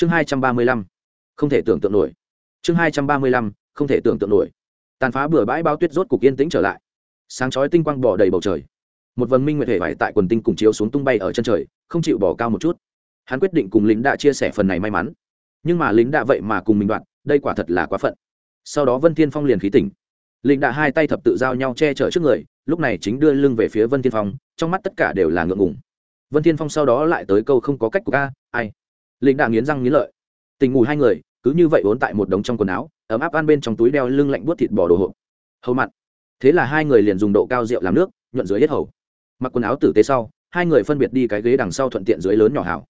chương hai trăm ba mươi lăm, không thể tưởng tượng nổi. Chương hai trăm ba mươi lăm, không thể tưởng tượng nổi. Tàn phá bừa bãi bao tuyết rốt cục yên tĩnh trở lại. Sáng chói tinh quang bỏ đầy bầu trời. Một vầng minh nguyệt hệ vải tại quần tinh cùng chiếu xuống tung bay ở chân trời, không chịu bỏ cao một chút. Hắn quyết định cùng lính đã chia sẻ phần này may mắn. Nhưng mà lính đã vậy mà cùng mình đoạn, đây quả thật là quá phận. Sau đó vân thiên phong liền khí tỉnh. Lính đã hai tay thập tự giao nhau che chở trước người, lúc này chính đưa lưng về phía vân thiên phong, trong mắt tất cả đều là ngượng ngùng. Vân thiên phong sau đó lại tới câu không có cách của ca, ai? Lính đã nghiến răng nghiến lợi. Tình ngủ hai người, cứ như vậy vốn tại một đống trong quần áo, ấm áp ăn bên trong túi đeo lưng lạnh buốt thịt bò đồ hộp. Hầu mặn. Thế là hai người liền dùng độ cao rượu làm nước, nhuận dưới hết hầu. Mặc quần áo tử tế sau, hai người phân biệt đi cái ghế đằng sau thuận tiện dưới lớn nhỏ hảo.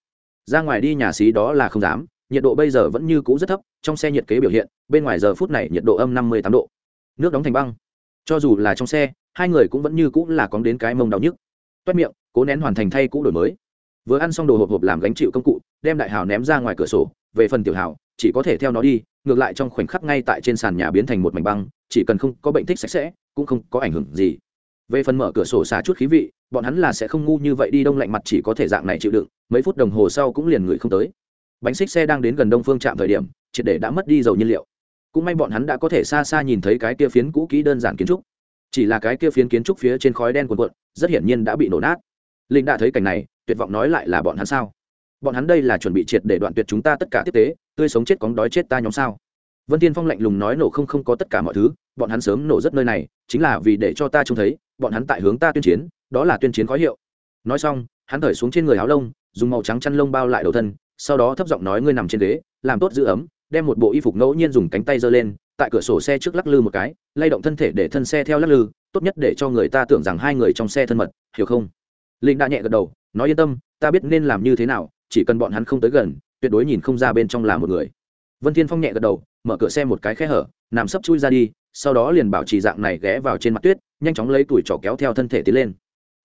Ra ngoài đi nhà xí đó là không dám, nhiệt độ bây giờ vẫn như cũ rất thấp, trong xe nhiệt kế biểu hiện, bên ngoài giờ phút này nhiệt độ âm năm mươi tám độ. Nước đóng thành băng. Cho dù là trong xe, hai người cũng vẫn như cũ là cóng đến cái mông đau nhức. Toét miệng, cố nén hoàn thành thay cũ đổi mới vừa ăn xong đồ hộp hộp làm gánh chịu công cụ, đem đại hào ném ra ngoài cửa sổ, về phần tiểu hào, chỉ có thể theo nó đi, ngược lại trong khoảnh khắc ngay tại trên sàn nhà biến thành một mảnh băng, chỉ cần không có bệnh thích sạch sẽ, cũng không có ảnh hưởng gì. Về phần mở cửa sổ xả chút khí vị, bọn hắn là sẽ không ngu như vậy đi đông lạnh mặt chỉ có thể dạng này chịu đựng, mấy phút đồng hồ sau cũng liền người không tới. Bánh xích xe đang đến gần đông phương trạm thời điểm, triệt để đã mất đi dầu nhiên liệu. Cũng may bọn hắn đã có thể xa xa nhìn thấy cái kia phiến cũ kỹ đơn giản kiến trúc. Chỉ là cái kia phiến kiến trúc phía trên khói đen cuồn cuộn, rất hiển nhiên đã bị nổ nát. Linh đã thấy cảnh này tuyệt vọng nói lại là bọn hắn sao? Bọn hắn đây là chuẩn bị triệt để đoạn tuyệt chúng ta tất cả tiếp tế, tươi sống chết cóng đói chết ta nhóm sao? Vân tiên phong lạnh lùng nói nổ không không có tất cả mọi thứ, bọn hắn sớm nổ rất nơi này, chính là vì để cho ta trông thấy, bọn hắn tại hướng ta tuyên chiến, đó là tuyên chiến khói hiệu. Nói xong, hắn thở xuống trên người áo lông, dùng màu trắng chăn lông bao lại đầu thân, sau đó thấp giọng nói ngươi nằm trên ghế, làm tốt giữ ấm, đem một bộ y phục ngẫu nhiên dùng cánh tay giơ lên, tại cửa sổ xe trước lắc lư một cái, lay động thân thể để thân xe theo lắc lư, tốt nhất để cho người ta tưởng rằng hai người trong xe thân mật, hiểu không? Linh đã nhẹ gật đầu nói yên tâm, ta biết nên làm như thế nào, chỉ cần bọn hắn không tới gần, tuyệt đối nhìn không ra bên trong là một người. Vân thiên phong nhẹ gật đầu, mở cửa xe một cái khe hở, nằm sấp chui ra đi, sau đó liền bảo trì dạng này ghé vào trên mặt tuyết, nhanh chóng lấy tuổi trỏ kéo theo thân thể tiến lên.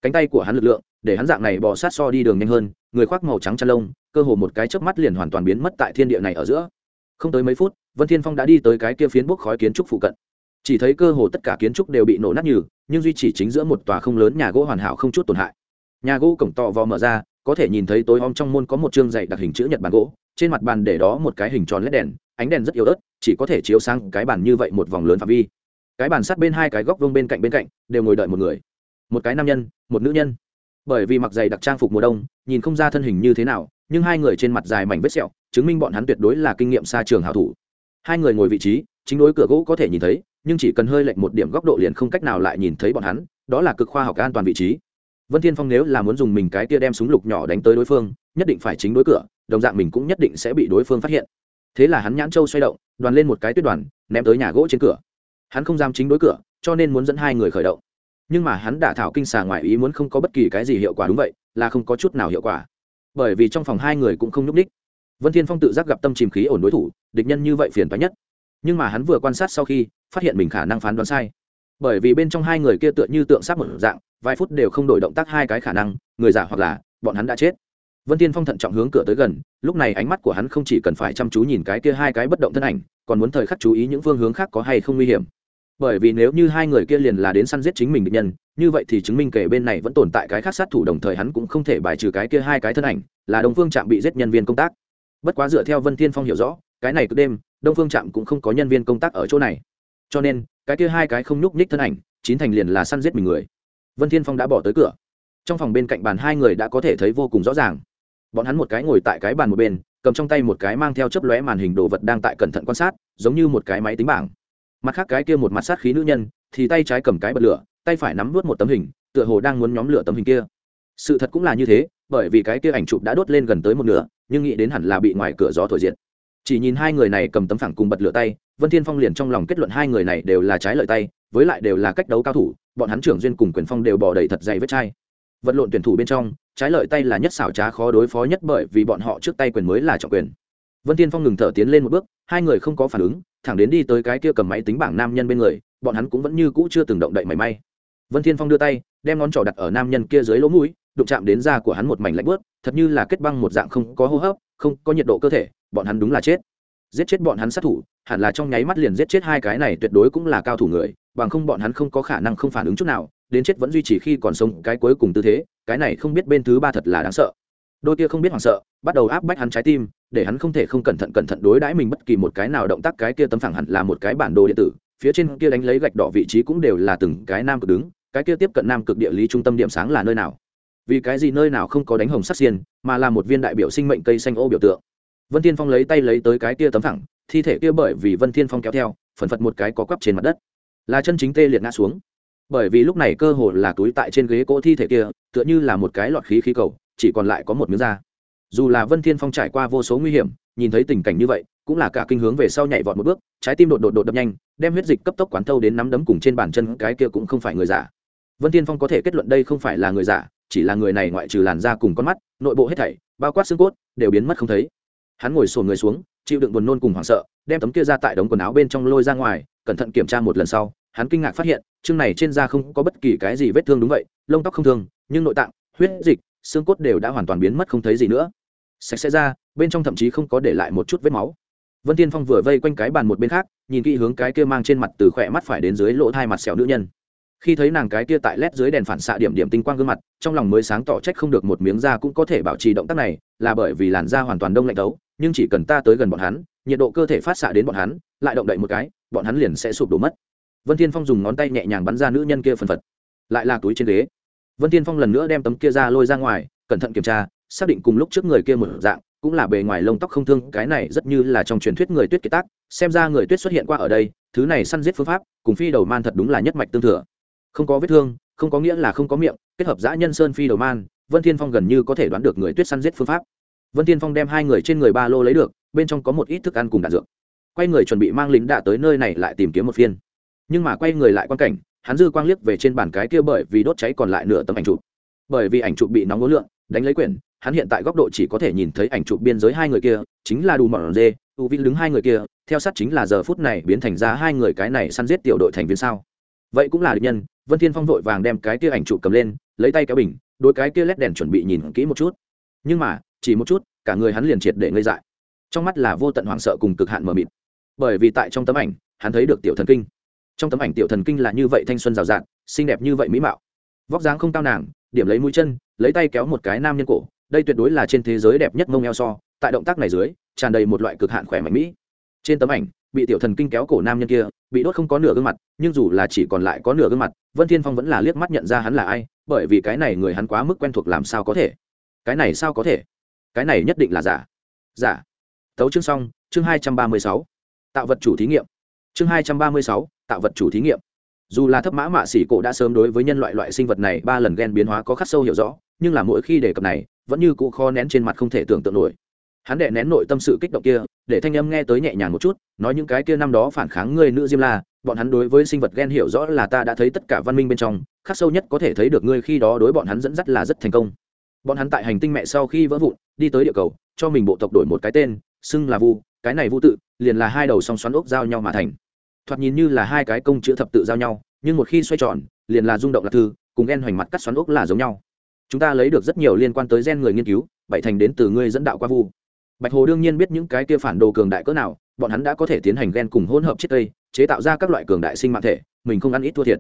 Cánh tay của hắn lực lượng, để hắn dạng này bò sát so đi đường nhanh hơn, người khoác màu trắng chăn lông, cơ hồ một cái chớp mắt liền hoàn toàn biến mất tại thiên địa này ở giữa. Không tới mấy phút, vân thiên phong đã đi tới cái kia phiến bốc khói kiến trúc phụ cận. Chỉ thấy cơ hồ tất cả kiến trúc đều bị nổ nát nhừ, nhưng duy chỉ chính giữa một tòa không lớn nhà gỗ hoàn hảo không chút tổn hại nhà gỗ cổng to vò mở ra, có thể nhìn thấy tối om trong môn có một chương dạy đặc hình chữ nhật bàn gỗ, trên mặt bàn để đó một cái hình tròn led đèn, ánh đèn rất yếu ớt, chỉ có thể chiếu sang cái bàn như vậy một vòng lớn phạm vi. Cái bàn sát bên hai cái góc vông bên cạnh bên cạnh, đều ngồi đợi một người. Một cái nam nhân, một nữ nhân. Bởi vì mặc giày đặc trang phục mùa đông, nhìn không ra thân hình như thế nào, nhưng hai người trên mặt dài mảnh vết sẹo, chứng minh bọn hắn tuyệt đối là kinh nghiệm xa trường hảo thủ. Hai người ngồi vị trí, chính đối cửa gỗ có thể nhìn thấy, nhưng chỉ cần hơi lệch một điểm góc độ liền không cách nào lại nhìn thấy bọn hắn, đó là cực khoa học an toàn vị trí vân thiên phong nếu là muốn dùng mình cái tia đem súng lục nhỏ đánh tới đối phương, nhất định phải chính đối cửa, đồng dạng mình cũng nhất định sẽ bị đối phương phát hiện. Thế là hắn nhãn châu xoay động, đoàn lên một cái tuyết đoàn, ném tới nhà gỗ trên cửa. Hắn không dám chính đối cửa, cho nên muốn dẫn hai người khởi động. Nhưng mà hắn đả thảo kinh xà ngoài ý muốn không có bất kỳ cái gì hiệu quả đúng vậy, là không có chút nào hiệu quả. Bởi vì trong phòng hai người cũng không nhúc ních vân thiên phong tự giác gặp tâm chìm khí ổn đối thủ, địch nhân như vậy phiền toái nhất. Nhưng mà hắn vừa quan sát sau khi, phát hiện mình khả năng phán đoán sai. Bởi vì bên trong hai người kia tựa như tượng sắp một dạng vài phút đều không đổi động tác hai cái khả năng, người giả hoặc là, bọn hắn đã chết. Vân tiên phong thận trọng hướng cửa tới gần, lúc này ánh mắt của hắn không chỉ cần phải chăm chú nhìn cái kia hai cái bất động thân ảnh, còn muốn thời khắc chú ý những phương hướng khác có hay không nguy hiểm. Bởi vì nếu như hai người kia liền là đến săn giết chính mình định nhân, như vậy thì chứng minh kể bên này vẫn tồn tại cái khác sát thủ đồng thời hắn cũng không thể bài trừ cái kia hai cái thân ảnh, là đông phương trạm bị giết nhân viên công tác. Bất quá dựa theo vân thiên phong hiểu rõ, cái này cứ đêm, đông phương trạm cũng không có nhân viên công tác ở chỗ này. Cho nên, cái kia hai cái không nhúc nhích thân ảnh, chín thành liền là săn giết mình người vân thiên phong đã bỏ tới cửa. Trong phòng bên cạnh bàn hai người đã có thể thấy vô cùng rõ ràng. Bọn hắn một cái ngồi tại cái bàn một bên, cầm trong tay một cái mang theo chấp lóe màn hình đồ vật đang tại cẩn thận quan sát, giống như một cái máy tính bảng. Mặt khác cái kia một mặt sát khí nữ nhân, thì tay trái cầm cái bật lửa, tay phải nắm vớt một tấm hình, tựa hồ đang muốn nhóm lửa tấm hình kia. Sự thật cũng là như thế, bởi vì cái kia ảnh chụp đã đốt lên gần tới một nửa, nhưng nghĩ đến hẳn là bị ngoài cửa gió thổi diệt. Chỉ nhìn hai người này cầm tấm phẳng cùng bật lửa tay vân thiên phong liền trong lòng kết luận hai người này đều là trái lợi tay, với lại đều là cách đấu cao thủ, bọn hắn trưởng duyên cùng quyền phong đều bỏ đầy thật dày vết chai. Vật lộn tuyển thủ bên trong, trái lợi tay là nhất xảo trá khó đối phó nhất bởi vì bọn họ trước tay quyền mới là trọng quyền. Vân tiên phong ngừng thở tiến lên một bước, hai người không có phản ứng, thẳng đến đi tới cái kia cầm máy tính bảng nam nhân bên người, bọn hắn cũng vẫn như cũ chưa từng động đậy mảy may. Vân thiên phong đưa tay, đem ngón trỏ đặt ở nam nhân kia dưới lỗ mũi, đụng chạm đến da của hắn một mảnh lạnh bớt thật như là kết băng một dạng không có hô hấp, không có nhiệt độ cơ thể, bọn hắn đúng là chết. Giết chết bọn hắn sát thủ hẳn là trong nháy mắt liền giết chết hai cái này tuyệt đối cũng là cao thủ người, bằng không bọn hắn không có khả năng không phản ứng chút nào, đến chết vẫn duy trì khi còn sống cái cuối cùng tư thế, cái này không biết bên thứ ba thật là đáng sợ. Đôi kia không biết hoảng sợ, bắt đầu áp bách hắn trái tim, để hắn không thể không cẩn thận cẩn thận đối đãi mình bất kỳ một cái nào động tác cái kia tấm phẳng hẳn là một cái bản đồ điện tử, phía trên kia đánh lấy gạch đỏ vị trí cũng đều là từng cái nam cực đứng, cái kia tiếp cận nam cực địa lý trung tâm điểm sáng là nơi nào? Vì cái gì nơi nào không có đánh hồng sắc xiên, mà là một viên đại biểu sinh mệnh cây xanh ô biểu tượng? Vân thiên phong lấy tay lấy tới cái kia tấm thẳng thi thể kia bởi vì vân thiên phong kéo theo, phần phật một cái có quắp trên mặt đất. Là chân chính tê liệt ngã xuống. Bởi vì lúc này cơ hồ là túi tại trên ghế cỗ thi thể kia, tựa như là một cái lọt khí khí cầu, chỉ còn lại có một miếng da. Dù là vân thiên phong trải qua vô số nguy hiểm, nhìn thấy tình cảnh như vậy, cũng là cả kinh hướng về sau nhảy vọt một bước, trái tim đột đột đột đập nhanh, đem huyết dịch cấp tốc quán thâu đến nắm đấm cùng trên bàn chân cái kia cũng không phải người giả. Vân thiên phong có thể kết luận đây không phải là người giả, chỉ là người này ngoại trừ làn da cùng con mắt, nội bộ hết thảy, bao quát xương cốt, đều biến mất không thấy. Hắn ngồi sồn người xuống chịu đựng buồn nôn cùng hoảng sợ, đem tấm kia ra tại đống quần áo bên trong lôi ra ngoài, cẩn thận kiểm tra một lần sau, hắn kinh ngạc phát hiện, chương này trên da không có bất kỳ cái gì vết thương đúng vậy, lông tóc không thương, nhưng nội tạng, huyết dịch, xương cốt đều đã hoàn toàn biến mất không thấy gì nữa. Sạch sẽ ra, bên trong thậm chí không có để lại một chút vết máu. Vân tiên phong vừa vây quanh cái bàn một bên khác, nhìn kỹ hướng cái kia mang trên mặt từ khỏe mắt phải đến dưới lỗ thai mặt sẹo nữ nhân. Khi thấy nàng cái kia tại lét dưới đèn phản xạ điểm điểm tinh quang gương mặt, trong lòng mới sáng tỏ trách không được một miếng da cũng có thể bảo trì động tác này, là bởi vì làn da hoàn toàn đông lạnh tấu nhưng chỉ cần ta tới gần bọn hắn, nhiệt độ cơ thể phát xạ đến bọn hắn, lại động đậy một cái, bọn hắn liền sẽ sụp đổ mất. Vân thiên phong dùng ngón tay nhẹ nhàng bắn ra nữ nhân kia phần phật, lại là túi trên ghế. Vân thiên phong lần nữa đem tấm kia ra lôi ra ngoài, cẩn thận kiểm tra, xác định cùng lúc trước người kia một dạng, cũng là bề ngoài lông tóc không thương, cái này rất như là trong truyền thuyết người tuyết kiệt tác, xem ra người tuyết xuất hiện qua ở đây, thứ này săn giết phương pháp, cùng phi đầu man thật đúng là nhất mạch tương thừa. Không có vết thương, không có nghĩa là không có miệng, kết hợp giã nhân sơn phi đầu man, vân thiên phong gần như có thể đoán được người tuyết săn giết phương pháp vân thiên phong đem hai người trên người ba lô lấy được, bên trong có một ít thức ăn cùng đạn dược. Quay người chuẩn bị mang lính đạ tới nơi này lại tìm kiếm một phiên. Nhưng mà quay người lại quan cảnh, hắn dư quang liếc về trên bàn cái kia bởi vì đốt cháy còn lại nửa tấm ảnh chụp. Bởi vì ảnh chụp bị nóng ngố lượng, đánh lấy quyển, hắn hiện tại góc độ chỉ có thể nhìn thấy ảnh chụp biên giới hai người kia, chính là đủ mỏng dê, u vin đứng hai người kia, theo sát chính là giờ phút này biến thành ra hai người cái này săn giết tiểu đội thành viên sao. Vậy cũng là địch nhân, vân thiên phong vội vàng đem cái kia ảnh chụp cầm lên, lấy tay kéo bình đôi cái kia led đèn chuẩn bị nhìn kỹ một chút. Nhưng mà chỉ một chút, cả người hắn liền triệt để ngây dại. Trong mắt là vô tận hoảng sợ cùng cực hạn mờ mịt. Bởi vì tại trong tấm ảnh, hắn thấy được tiểu thần kinh. Trong tấm ảnh tiểu thần kinh là như vậy thanh xuân rào rạt, xinh đẹp như vậy mỹ mạo. Vóc dáng không cao nàng, điểm lấy mũi chân, lấy tay kéo một cái nam nhân cổ, đây tuyệt đối là trên thế giới đẹp nhất mông eo so, tại động tác này dưới, tràn đầy một loại cực hạn khỏe mạnh mỹ. Trên tấm ảnh, bị tiểu thần kinh kéo cổ nam nhân kia, bị đốt không có nửa gương mặt, nhưng dù là chỉ còn lại có nửa gương mặt, vân thiên phong vẫn là liếc mắt nhận ra hắn là ai, bởi vì cái này người hắn quá mức quen thuộc làm sao có thể. Cái này sao có thể? Cái này nhất định là giả. Giả. Tấu chương xong, chương hai trăm ba mươi sáu. Tạo vật chủ thí nghiệm. Chương hai trăm ba mươi sáu, tạo vật chủ thí nghiệm. Dù là thấp mã mạ xỉ cổ đã sớm đối với nhân loại loại sinh vật này ba lần gen biến hóa có khắc sâu hiểu rõ, nhưng là mỗi khi đề cập này, vẫn như cụ kho nén trên mặt không thể tưởng tượng nổi. Hắn đệ nén nội tâm sự kích động kia, để thanh âm nghe tới nhẹ nhàng một chút, nói những cái kia năm đó phản kháng ngươi nữ diêm la, bọn hắn đối với sinh vật ghen hiểu rõ là ta đã thấy tất cả văn minh bên trong, khắc sâu nhất có thể thấy được ngươi khi đó đối bọn hắn dẫn dắt là rất thành công. Bọn hắn tại hành tinh mẹ sau khi vỡ vụn đi tới địa cầu, cho mình bộ tộc đổi một cái tên, xưng là vu, cái này vu tự, liền là hai đầu song xoắn ốc giao nhau mà thành. Thoạt nhìn như là hai cái công chữ thập tự giao nhau, nhưng một khi xoay tròn, liền là rung động lạc thư, cùng ghen hoành mặt cắt xoắn ốc là giống nhau. Chúng ta lấy được rất nhiều liên quan tới gen người nghiên cứu, bảy thành đến từ ngươi dẫn đạo qua vu. Bạch hồ đương nhiên biết những cái kia phản đồ cường đại cỡ nào, bọn hắn đã có thể tiến hành gen cùng hỗn hợp chiếc cây chế tạo ra các loại cường đại sinh mạng thể, mình không ăn ít thua thiệt.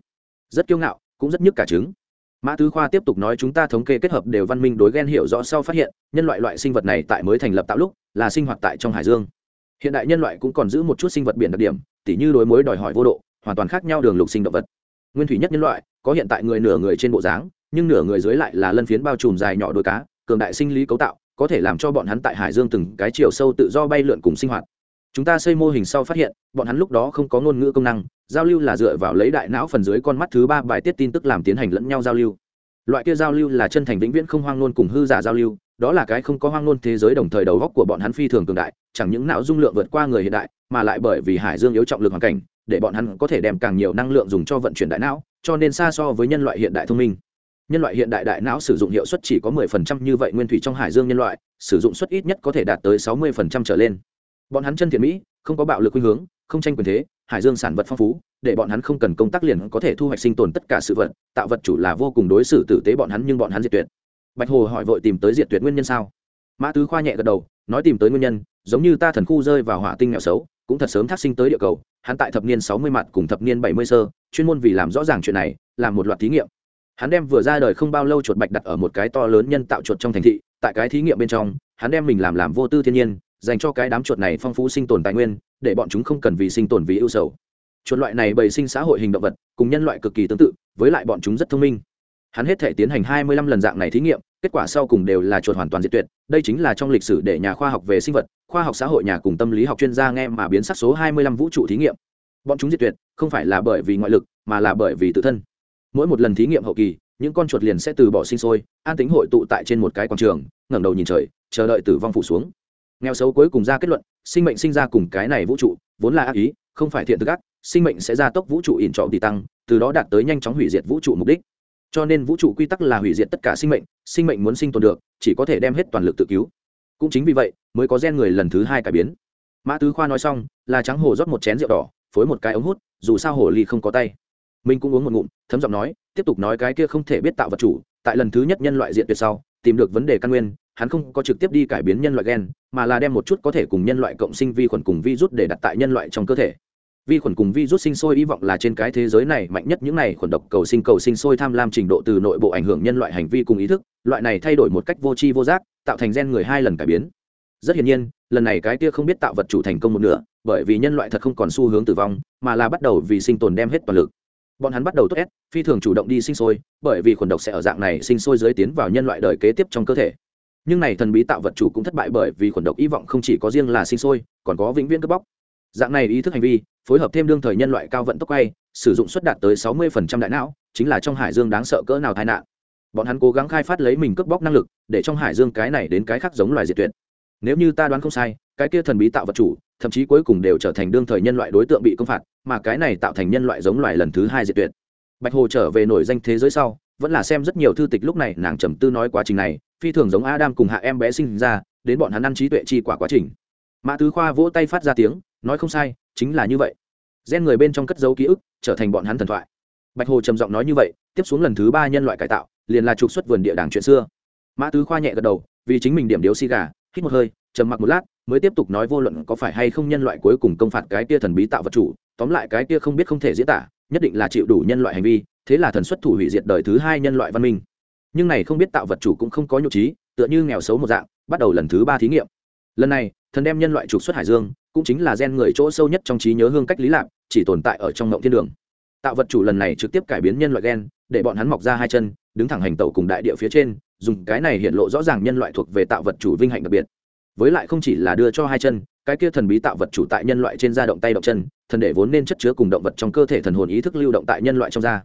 Rất kiêu ngạo, cũng rất nhức cả trứng mã tứ khoa tiếp tục nói chúng ta thống kê kết hợp đều văn minh đối gen hiểu rõ sau phát hiện, nhân loại loại sinh vật này tại mới thành lập tạo lúc, là sinh hoạt tại trong hải dương. Hiện đại nhân loại cũng còn giữ một chút sinh vật biển đặc điểm, tỉ như đối mối đòi hỏi vô độ, hoàn toàn khác nhau đường lục sinh động vật. Nguyên thủy nhất nhân loại, có hiện tại người nửa người trên bộ dáng, nhưng nửa người dưới lại là lân phiến bao trùm dài nhỏ đôi cá, cường đại sinh lý cấu tạo, có thể làm cho bọn hắn tại hải dương từng cái chiều sâu tự do bay lượn cùng sinh hoạt chúng ta xây mô hình sau phát hiện, bọn hắn lúc đó không có ngôn ngữ công năng, giao lưu là dựa vào lấy đại não phần dưới con mắt thứ ba bài tiết tin tức làm tiến hành lẫn nhau giao lưu. Loại kia giao lưu là chân thành vĩnh viễn không hoang ngôn cùng hư giả giao lưu, đó là cái không có hoang ngôn thế giới đồng thời đầu góc của bọn hắn phi thường cường đại, chẳng những não dung lượng vượt qua người hiện đại, mà lại bởi vì hải dương yếu trọng lực hoàn cảnh, để bọn hắn có thể đem càng nhiều năng lượng dùng cho vận chuyển đại não, cho nên xa so với nhân loại hiện đại thông minh. Nhân loại hiện đại đại não sử dụng hiệu suất chỉ có 10% như vậy nguyên thủy trong hải dương nhân loại, sử dụng suất ít nhất có thể đạt tới 60% trở lên bọn hắn chân thiện mỹ, không có bạo lực khuynh hướng, không tranh quyền thế, hải dương sản vật phong phú, để bọn hắn không cần công tác liền có thể thu hoạch sinh tồn tất cả sự vật, tạo vật chủ là vô cùng đối xử tử tế bọn hắn nhưng bọn hắn diệt tuyệt. Bạch hồ hỏi vội tìm tới diệt tuyệt nguyên nhân sao? Mã tứ khoa nhẹ gật đầu, nói tìm tới nguyên nhân, giống như ta thần khu rơi vào hỏa tinh nghèo xấu, cũng thật sớm thác sinh tới địa cầu, hắn tại thập niên sáu mươi mặt cùng thập niên bảy mươi sơ, chuyên môn vì làm rõ ràng chuyện này, làm một loạt thí nghiệm. Hắn đem vừa ra đời không bao lâu chuột bạch đặt ở một cái to lớn nhân tạo chuột trong thành thị, tại cái thí nghiệm bên trong, hắn đem mình làm làm vô tư thiên nhiên dành cho cái đám chuột này phong phú sinh tồn tài nguyên, để bọn chúng không cần vì sinh tồn vì ưu sầu. Chuột loại này bày sinh xã hội hình động vật, cùng nhân loại cực kỳ tương tự, với lại bọn chúng rất thông minh. Hắn hết thể tiến hành hai mươi lăm lần dạng này thí nghiệm, kết quả sau cùng đều là chuột hoàn toàn diệt tuyệt. Đây chính là trong lịch sử để nhà khoa học về sinh vật, khoa học xã hội nhà cùng tâm lý học chuyên gia nghe mà biến sắc số hai mươi lăm vũ trụ thí nghiệm. Bọn chúng diệt tuyệt, không phải là bởi vì ngoại lực, mà là bởi vì tự thân. Mỗi một lần thí nghiệm hậu kỳ, những con chuột liền sẽ từ bỏ sinh sôi, an tính hội tụ tại trên một cái quảng trường, ngẩng đầu nhìn trời, chờ đợi tử vong phủ xuống nghèo xấu cuối cùng ra kết luận, sinh mệnh sinh ra cùng cái này vũ trụ, vốn là ác ý, không phải thiện thực ác, sinh mệnh sẽ gia tốc vũ trụ ỉn trọ tỷ tăng, từ đó đạt tới nhanh chóng hủy diệt vũ trụ mục đích. Cho nên vũ trụ quy tắc là hủy diệt tất cả sinh mệnh sinh mệnh muốn sinh tồn được, chỉ có thể đem hết toàn lực tự cứu. Cũng chính vì vậy, mới có gen người lần thứ hai cải biến. Mã tứ khoa nói xong, là trắng hồ rót một chén rượu đỏ, phối một cái ống hút, dù sao hồ ly không có tay. Mình cũng uống một ngụm, thấm giọng nói, tiếp tục nói cái kia không thể biết tạo vật chủ, tại lần thứ nhất nhân loại diện tuyệt sau, tìm được vấn đề căn nguyên hắn không có trực tiếp đi cải biến nhân loại gen, mà là đem một chút có thể cùng nhân loại cộng sinh vi khuẩn cùng virus để đặt tại nhân loại trong cơ thể. Vi khuẩn cùng virus sinh sôi hy vọng là trên cái thế giới này mạnh nhất những này khuẩn độc cầu sinh cầu sinh sôi tham lam trình độ từ nội bộ ảnh hưởng nhân loại hành vi cùng ý thức, loại này thay đổi một cách vô tri vô giác, tạo thành gen người hai lần cải biến. Rất hiển nhiên, lần này cái kia không biết tạo vật chủ thành công một nửa, bởi vì nhân loại thật không còn xu hướng tử vong, mà là bắt đầu vì sinh tồn đem hết toàn lực. Bọn hắn bắt đầu tốt ép phi thường chủ động đi sinh sôi, bởi vì khuẩn độc sẽ ở dạng này sinh sôi dưới tiến vào nhân loại đời kế tiếp trong cơ thể nhưng này thần bí tạo vật chủ cũng thất bại bởi vì khuẩn độc, hy vọng không chỉ có riêng là sinh sôi, còn có vĩnh viễn cướp bóc. Dạng này ý thức hành vi, phối hợp thêm đương thời nhân loại cao vận tốc quay, sử dụng suất đạt tới sáu mươi phần trăm đại não, chính là trong hải dương đáng sợ cỡ nào tai nạn. Bọn hắn cố gắng khai phát lấy mình cướp bóc năng lực, để trong hải dương cái này đến cái khác giống loài diệt tuyệt. Nếu như ta đoán không sai, cái kia thần bí tạo vật chủ, thậm chí cuối cùng đều trở thành đương thời nhân loại đối tượng bị công phạt, mà cái này tạo thành nhân loại giống loài lần thứ hai diệt tuyệt. Bạch hồ trở về nổi danh thế giới sau, vẫn là xem rất nhiều thư tịch lúc này, nàng trầm tư nói quá trình này phi thường giống adam cùng hạ em bé sinh ra, đến bọn hắn ăn trí tuệ chi quả quá trình. Mã tứ khoa vỗ tay phát ra tiếng, nói không sai, chính là như vậy. Gen người bên trong cất dấu ký ức, trở thành bọn hắn thần thoại. Bạch hồ trầm giọng nói như vậy, tiếp xuống lần thứ ba nhân loại cải tạo, liền là trục xuất vườn địa đàng chuyện xưa. Mã tứ khoa nhẹ gật đầu, vì chính mình điểm điếu xi gà, hít một hơi, trầm mặc một lát, mới tiếp tục nói vô luận có phải hay không nhân loại cuối cùng công phạt cái kia thần bí tạo vật chủ, tóm lại cái kia không biết không thể diễn tả, nhất định là chịu đủ nhân loại hành vi, thế là thần xuất thủ hủy diệt đời thứ hai nhân loại văn minh nhưng này không biết tạo vật chủ cũng không có nhu trí, tựa như nghèo xấu một dạng, bắt đầu lần thứ ba thí nghiệm. Lần này, thần đem nhân loại trục xuất hải dương, cũng chính là gen người chỗ sâu nhất trong trí nhớ hương cách lý lạc, chỉ tồn tại ở trong ngộng thiên đường. Tạo vật chủ lần này trực tiếp cải biến nhân loại gen, để bọn hắn mọc ra hai chân, đứng thẳng hành tẩu cùng đại địa phía trên, dùng cái này hiện lộ rõ ràng nhân loại thuộc về tạo vật chủ vinh hạnh đặc biệt. Với lại không chỉ là đưa cho hai chân, cái kia thần bí tạo vật chủ tại nhân loại trên da động tay động chân, thần để vốn nên chất chứa cùng động vật trong cơ thể thần hồn ý thức lưu động tại nhân loại trong da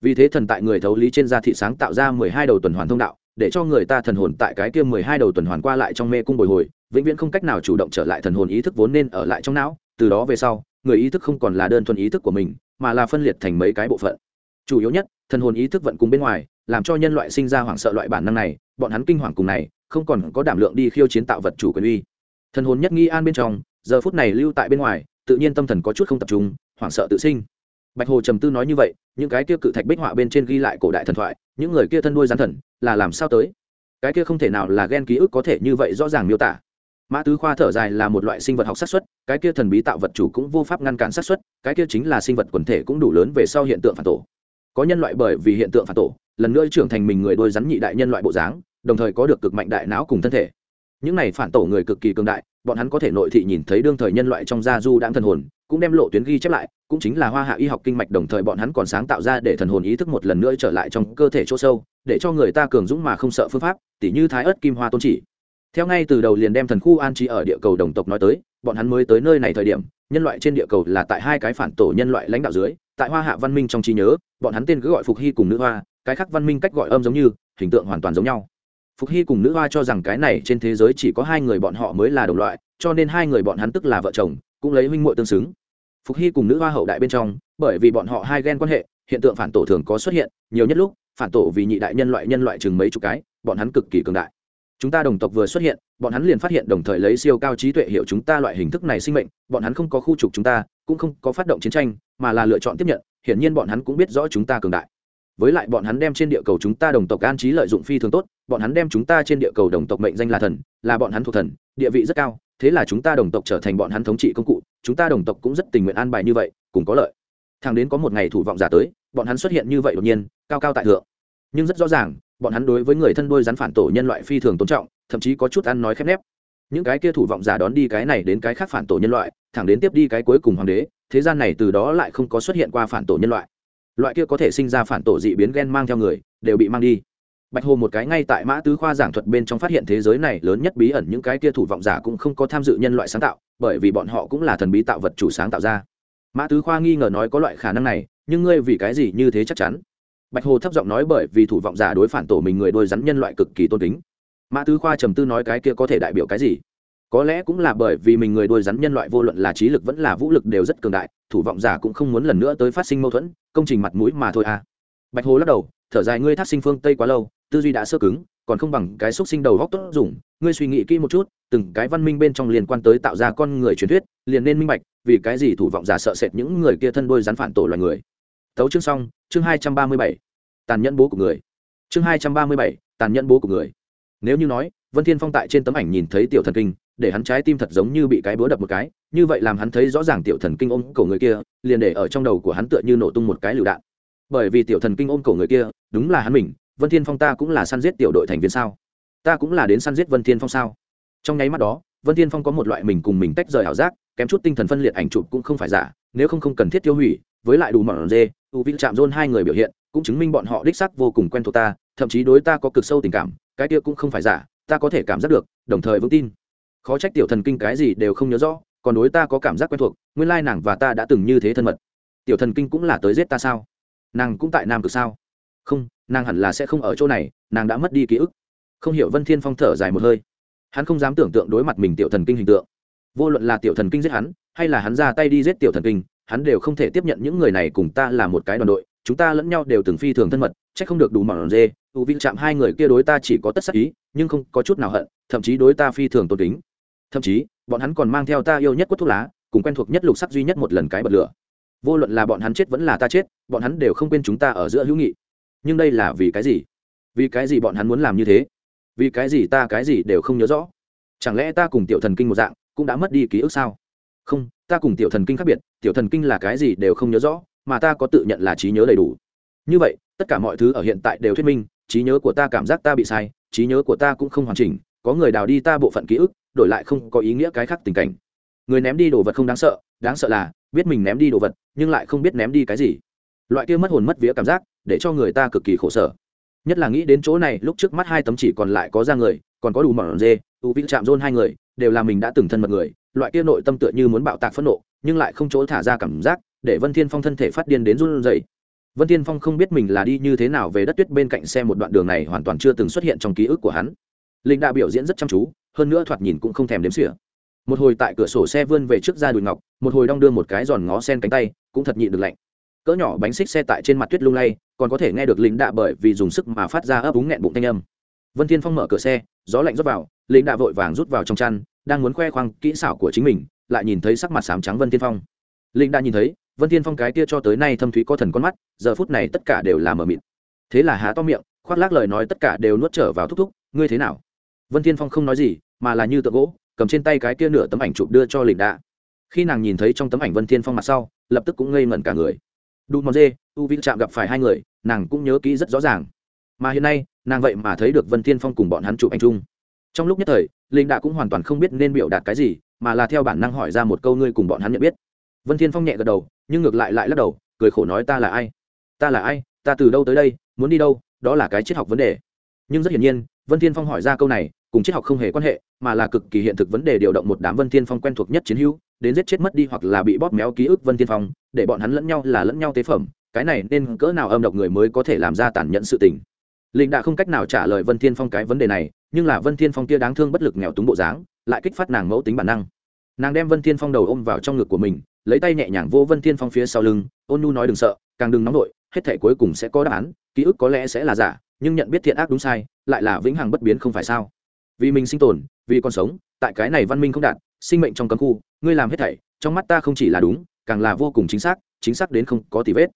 vì thế thần tại người thấu lý trên da thị sáng tạo ra mười hai đầu tuần hoàn thông đạo, để cho người ta thần hồn tại cái kia mười hai đầu tuần hoàn qua lại trong mê cung bồi hồi, vĩnh viễn không cách nào chủ động trở lại thần hồn ý thức vốn nên ở lại trong não, từ đó về sau, người ý thức không còn là đơn thuần ý thức của mình, mà là phân liệt thành mấy cái bộ phận. Chủ yếu nhất, thần hồn ý thức vận cùng bên ngoài, làm cho nhân loại sinh ra hoảng sợ loại bản năng này, bọn hắn kinh hoàng cùng này, không còn có đảm lượng đi khiêu chiến tạo vật chủ quyền uy. Thần hồn nhất nghi an bên trong, giờ phút này lưu tại bên ngoài, tự nhiên tâm thần có chút không tập trung, hoảng sợ tự sinh bạch hồ trầm tư nói như vậy, những cái kia cự thạch bích họa bên trên ghi lại cổ đại thần thoại, những người kia thân đuôi gián thần, là làm sao tới? Cái kia không thể nào là ghen ký ức có thể như vậy rõ ràng miêu tả. Mã tứ khoa thở dài là một loại sinh vật học xác suất, cái kia thần bí tạo vật chủ cũng vô pháp ngăn cản xác suất, cái kia chính là sinh vật quần thể cũng đủ lớn về sau hiện tượng phản tổ. Có nhân loại bởi vì hiện tượng phản tổ, lần nữa trưởng thành mình người đôi rắn nhị đại nhân loại bộ dáng, đồng thời có được cực mạnh đại não cùng thân thể. Những này phản tổ người cực kỳ cường đại, bọn hắn có thể nội thị nhìn thấy đương thời nhân loại trong gia du đang thần hồn cũng đem lộ tuyến ghi chép lại, cũng chính là hoa hạ y học kinh mạch đồng thời bọn hắn còn sáng tạo ra để thần hồn ý thức một lần nữa trở lại trong cơ thể chỗ sâu, để cho người ta cường dũng mà không sợ phương pháp, tỉ như thái ớt kim hoa tôn chỉ. Theo ngay từ đầu liền đem thần khu an trí ở địa cầu đồng tộc nói tới, bọn hắn mới tới nơi này thời điểm, nhân loại trên địa cầu là tại hai cái phản tổ nhân loại lãnh đạo dưới, tại hoa hạ văn minh trong trí nhớ, bọn hắn tên cứ gọi phục hy cùng nữ hoa, cái khác văn minh cách gọi âm giống như, hình tượng hoàn toàn giống nhau. Phục hy cùng nữ hoa cho rằng cái này trên thế giới chỉ có hai người bọn họ mới là đồng loại, cho nên hai người bọn hắn tức là vợ chồng cũng lấy huynh muội tương xứng. Phục hy cùng nữ hoa hậu đại bên trong, bởi vì bọn họ hai ghen quan hệ, hiện tượng phản tổ thường có xuất hiện, nhiều nhất lúc, phản tổ vì nhị đại nhân loại nhân loại chừng mấy chục cái, bọn hắn cực kỳ cường đại. Chúng ta đồng tộc vừa xuất hiện, bọn hắn liền phát hiện đồng thời lấy siêu cao trí tuệ hiểu chúng ta loại hình thức này sinh mệnh, bọn hắn không có khu trục chúng ta, cũng không có phát động chiến tranh, mà là lựa chọn tiếp nhận, hiển nhiên bọn hắn cũng biết rõ chúng ta cường đại. Với lại bọn hắn đem trên địa cầu chúng ta đồng tộc an trí lợi dụng phi thường tốt, bọn hắn đem chúng ta trên địa cầu đồng tộc mệnh danh là thần, là bọn hắn thuộc thần, địa vị rất cao thế là chúng ta đồng tộc trở thành bọn hắn thống trị công cụ, chúng ta đồng tộc cũng rất tình nguyện an bài như vậy, cùng có lợi. Thằng đến có một ngày thủ vọng giả tới, bọn hắn xuất hiện như vậy đột nhiên, cao cao tại thượng. Nhưng rất rõ ràng, bọn hắn đối với người thân đôi rắn phản tổ nhân loại phi thường tôn trọng, thậm chí có chút ăn nói khép nép. Những cái kia thủ vọng giả đón đi cái này đến cái khác phản tổ nhân loại, thẳng đến tiếp đi cái cuối cùng hoàng đế, thế gian này từ đó lại không có xuất hiện qua phản tổ nhân loại. Loại kia có thể sinh ra phản tổ dị biến gen mang theo người, đều bị mang đi bạch hồ một cái ngay tại mã tứ khoa giảng thuật bên trong phát hiện thế giới này lớn nhất bí ẩn những cái kia thủ vọng giả cũng không có tham dự nhân loại sáng tạo, bởi vì bọn họ cũng là thần bí tạo vật chủ sáng tạo ra. Mã tứ khoa nghi ngờ nói có loại khả năng này, nhưng ngươi vì cái gì như thế chắc chắn? Bạch hồ thấp giọng nói bởi vì thủ vọng giả đối phản tổ mình người đôi rắn nhân loại cực kỳ tôn kính. Mã tứ khoa trầm tư nói cái kia có thể đại biểu cái gì? Có lẽ cũng là bởi vì mình người đôi rắn nhân loại vô luận là trí lực vẫn là vũ lực đều rất cường đại, thủ vọng giả cũng không muốn lần nữa tới phát sinh mâu thuẫn, công trình mặt mũi mà thôi à. Bạch hồ lắc đầu, thở dài, ngươi thác sinh phương tây quá lâu tư duy đã sơ cứng, còn không bằng cái xúc sinh đầu góc tốt dùng. Ngươi suy nghĩ kỹ một chút, từng cái văn minh bên trong liên quan tới tạo ra con người truyền thuyết, liền nên minh bạch, vì cái gì thủ vọng giả sợ sệt những người kia thân đôi rắn phản tổ loài người. Tấu chương xong, chương hai trăm ba mươi bảy, tàn nhẫn bố của người. Chương hai trăm ba mươi bảy, tàn nhẫn bố của người. Nếu như nói, vân thiên phong tại trên tấm ảnh nhìn thấy tiểu thần kinh, để hắn trái tim thật giống như bị cái búa đập một cái, như vậy làm hắn thấy rõ ràng tiểu thần kinh ôm cổ người kia, liền để ở trong đầu của hắn tựa như nổ tung một cái lựu đạn. Bởi vì tiểu thần kinh ôm cổ người kia, đúng là hắn mình vân thiên phong ta cũng là săn giết tiểu đội thành viên sao? Ta cũng là đến săn giết vân thiên phong sao? Trong nháy mắt đó, vân thiên phong có một loại mình cùng mình tách rời ảo giác, kém chút tinh thần phân liệt ảnh chụp cũng không phải giả, nếu không không cần thiết tiêu hủy, với lại đủ mỏng dê u vĩ chạm rôn hai người biểu hiện, cũng chứng minh bọn họ đích xác vô cùng quen thuộc ta, thậm chí đối ta có cực sâu tình cảm, cái kia cũng không phải giả, ta có thể cảm giác được, đồng thời vững tin. Khó trách tiểu thần kinh cái gì đều không nhớ rõ, còn đối ta có cảm giác quen thuộc, nguyên lai nàng và ta đã từng như thế thân mật. Tiểu thần kinh cũng là tới giết ta sao? Nàng cũng tại nam cực sao? Không, nàng hẳn là sẽ không ở chỗ này, nàng đã mất đi ký ức. Không hiểu vân thiên phong thở dài một hơi. Hắn không dám tưởng tượng đối mặt mình tiểu thần kinh hình tượng. Vô luận là tiểu thần kinh giết hắn, hay là hắn ra tay đi giết tiểu thần kinh, hắn đều không thể tiếp nhận những người này cùng ta là một cái đoàn đội, chúng ta lẫn nhau đều từng phi thường thân mật c h ắ c không được đủ mỏng dê. Ưu vi chạm hai người kia đối ta chỉ có tất sắc ý, nhưng không có chút nào hận, thậm chí đối ta phi thường tôn kính. Thậm chí, bọn hắn còn mang theo ta yêu nhất quất thuốc lá, cùng quen thuộc nhất lục sắc duy nhất một lần cái bật lửa. Vô luận là bọn hắn chết vẫn là ta chết, bọn hắn đều không quên chúng ta ở giữa hữu nghị nhưng đây là vì cái gì? Vì cái gì bọn hắn muốn làm như thế? Vì cái gì ta cái gì đều không nhớ rõ? Chẳng lẽ ta cùng tiểu thần kinh một dạng, cũng đã mất đi ký ức sao? Không, ta cùng tiểu thần kinh khác biệt, tiểu thần kinh là cái gì đều không nhớ rõ, mà ta có tự nhận là trí nhớ đầy đủ. Như vậy, tất cả mọi thứ ở hiện tại đều thuyết minh, trí nhớ của ta, cảm giác ta bị sai, trí nhớ của ta cũng không hoàn chỉnh, có người đào đi ta bộ phận ký ức, đổi lại không có ý nghĩa cái khác tình cảnh. Người ném đi đồ vật không đáng sợ đáng sợ là, biết mình ném đi đồ vật, nhưng lại không biết ném đi cái gì. Loại kia mất hồn mất vía cảm giác để cho người ta cực kỳ khổ sở. Nhất là nghĩ đến chỗ này, lúc trước mắt hai tấm chỉ còn lại có ra người, còn có đủ mỏng dê u vĩ chạm rôn hai người, đều là mình đã từng thân mật người, loại kia nội tâm tựa như muốn bạo tạc phẫn nộ, nhưng lại không chỗ thả ra cảm giác, để vân thiên phong thân thể phát điên đến run rẩy. Vân thiên phong không biết mình là đi như thế nào về đất tuyết bên cạnh xe một đoạn đường này hoàn toàn chưa từng xuất hiện trong ký ức của hắn. Linh đã biểu diễn rất chăm chú, hơn nữa thoạt nhìn cũng không thèm đếm xỉa. Một hồi tại cửa sổ xe vươn về trước ra đùi ngọc, một hồi đong đưa một cái giòn ngó sen cánh tay, cũng thật nhịn được lạnh cỡ nhỏ bánh xích xe tại trên mặt tuyết lung lay, còn có thể nghe được lính đạ bởi vì dùng sức mà phát ra ấp úng nghẹn bụng thanh âm. Vân thiên phong mở cửa xe, gió lạnh rót vào, lính đạ vội vàng rút vào trong chăn, đang muốn khoe khoang kỹ xảo của chính mình, lại nhìn thấy sắc mặt sám trắng vân thiên phong. Lính đạ nhìn thấy, vân thiên phong cái kia cho tới nay thâm thúy có thần con mắt, giờ phút này tất cả đều là mờ mịt. Thế là há to miệng, khoác lác lời nói tất cả đều nuốt trở vào thúc thúc, ngươi thế nào? Vân thiên phong không nói gì, mà là như tượng gỗ, cầm trên tay cái kia nửa tấm ảnh chụp đưa cho lính đạ. Khi nàng nhìn thấy trong tấm ảnh vân thiên phong mặt sau, lập tức cũng ngây ngẩn cả người đu mòn dê u vĩ chạm gặp phải hai người, nàng cũng nhớ kỹ rất rõ ràng. Mà hiện nay, nàng vậy mà thấy được vân thiên phong cùng bọn hắn chụp ảnh chung. Trong lúc nhất thời, linh đã cũng hoàn toàn không biết nên biểu đạt cái gì, mà là theo bản năng hỏi ra một câu ngươi cùng bọn hắn nhận biết. Vân thiên phong nhẹ gật đầu, nhưng ngược lại lại lắc đầu, cười khổ nói ta là ai? Ta là ai? Ta từ đâu tới đây? Muốn đi đâu? Đó là cái triết học vấn đề. Nhưng rất hiển nhiên, vân thiên phong hỏi ra câu này, cùng triết học không hề quan hệ, mà là cực kỳ hiện thực vấn đề điều động một đám vân thiên phong quen thuộc nhất chiến hữu, đến giết chết mất đi hoặc là bị bóp méo ký ức vân thiên phong để bọn hắn lẫn nhau là lẫn nhau tế phẩm, cái này nên cỡ nào âm độc người mới có thể làm ra tàn nhẫn sự tình. Linh đã không cách nào trả lời vân thiên phong cái vấn đề này, nhưng là vân thiên phong kia đáng thương bất lực nghèo túng bộ dáng, lại kích phát nàng mẫu tính bản năng. Nàng đem vân thiên phong đầu ôm vào trong ngực của mình, lấy tay nhẹ nhàng vô vân thiên phong phía sau lưng, ôn nu nói đừng sợ, càng đừng nóng nổi, hết thể cuối cùng sẽ có đáp án, ký ức có lẽ sẽ là giả, nhưng nhận biết thiện ác đúng sai, lại là vĩnh hằng bất biến không phải sao. Vì mình sinh tồn, vì con sống, tại cái này văn minh không đạt, sinh mệnh trong cấm khu, ngươi làm hết thảy, trong mắt ta không chỉ là đúng càng là vô cùng chính xác chính xác đến không có tì vết.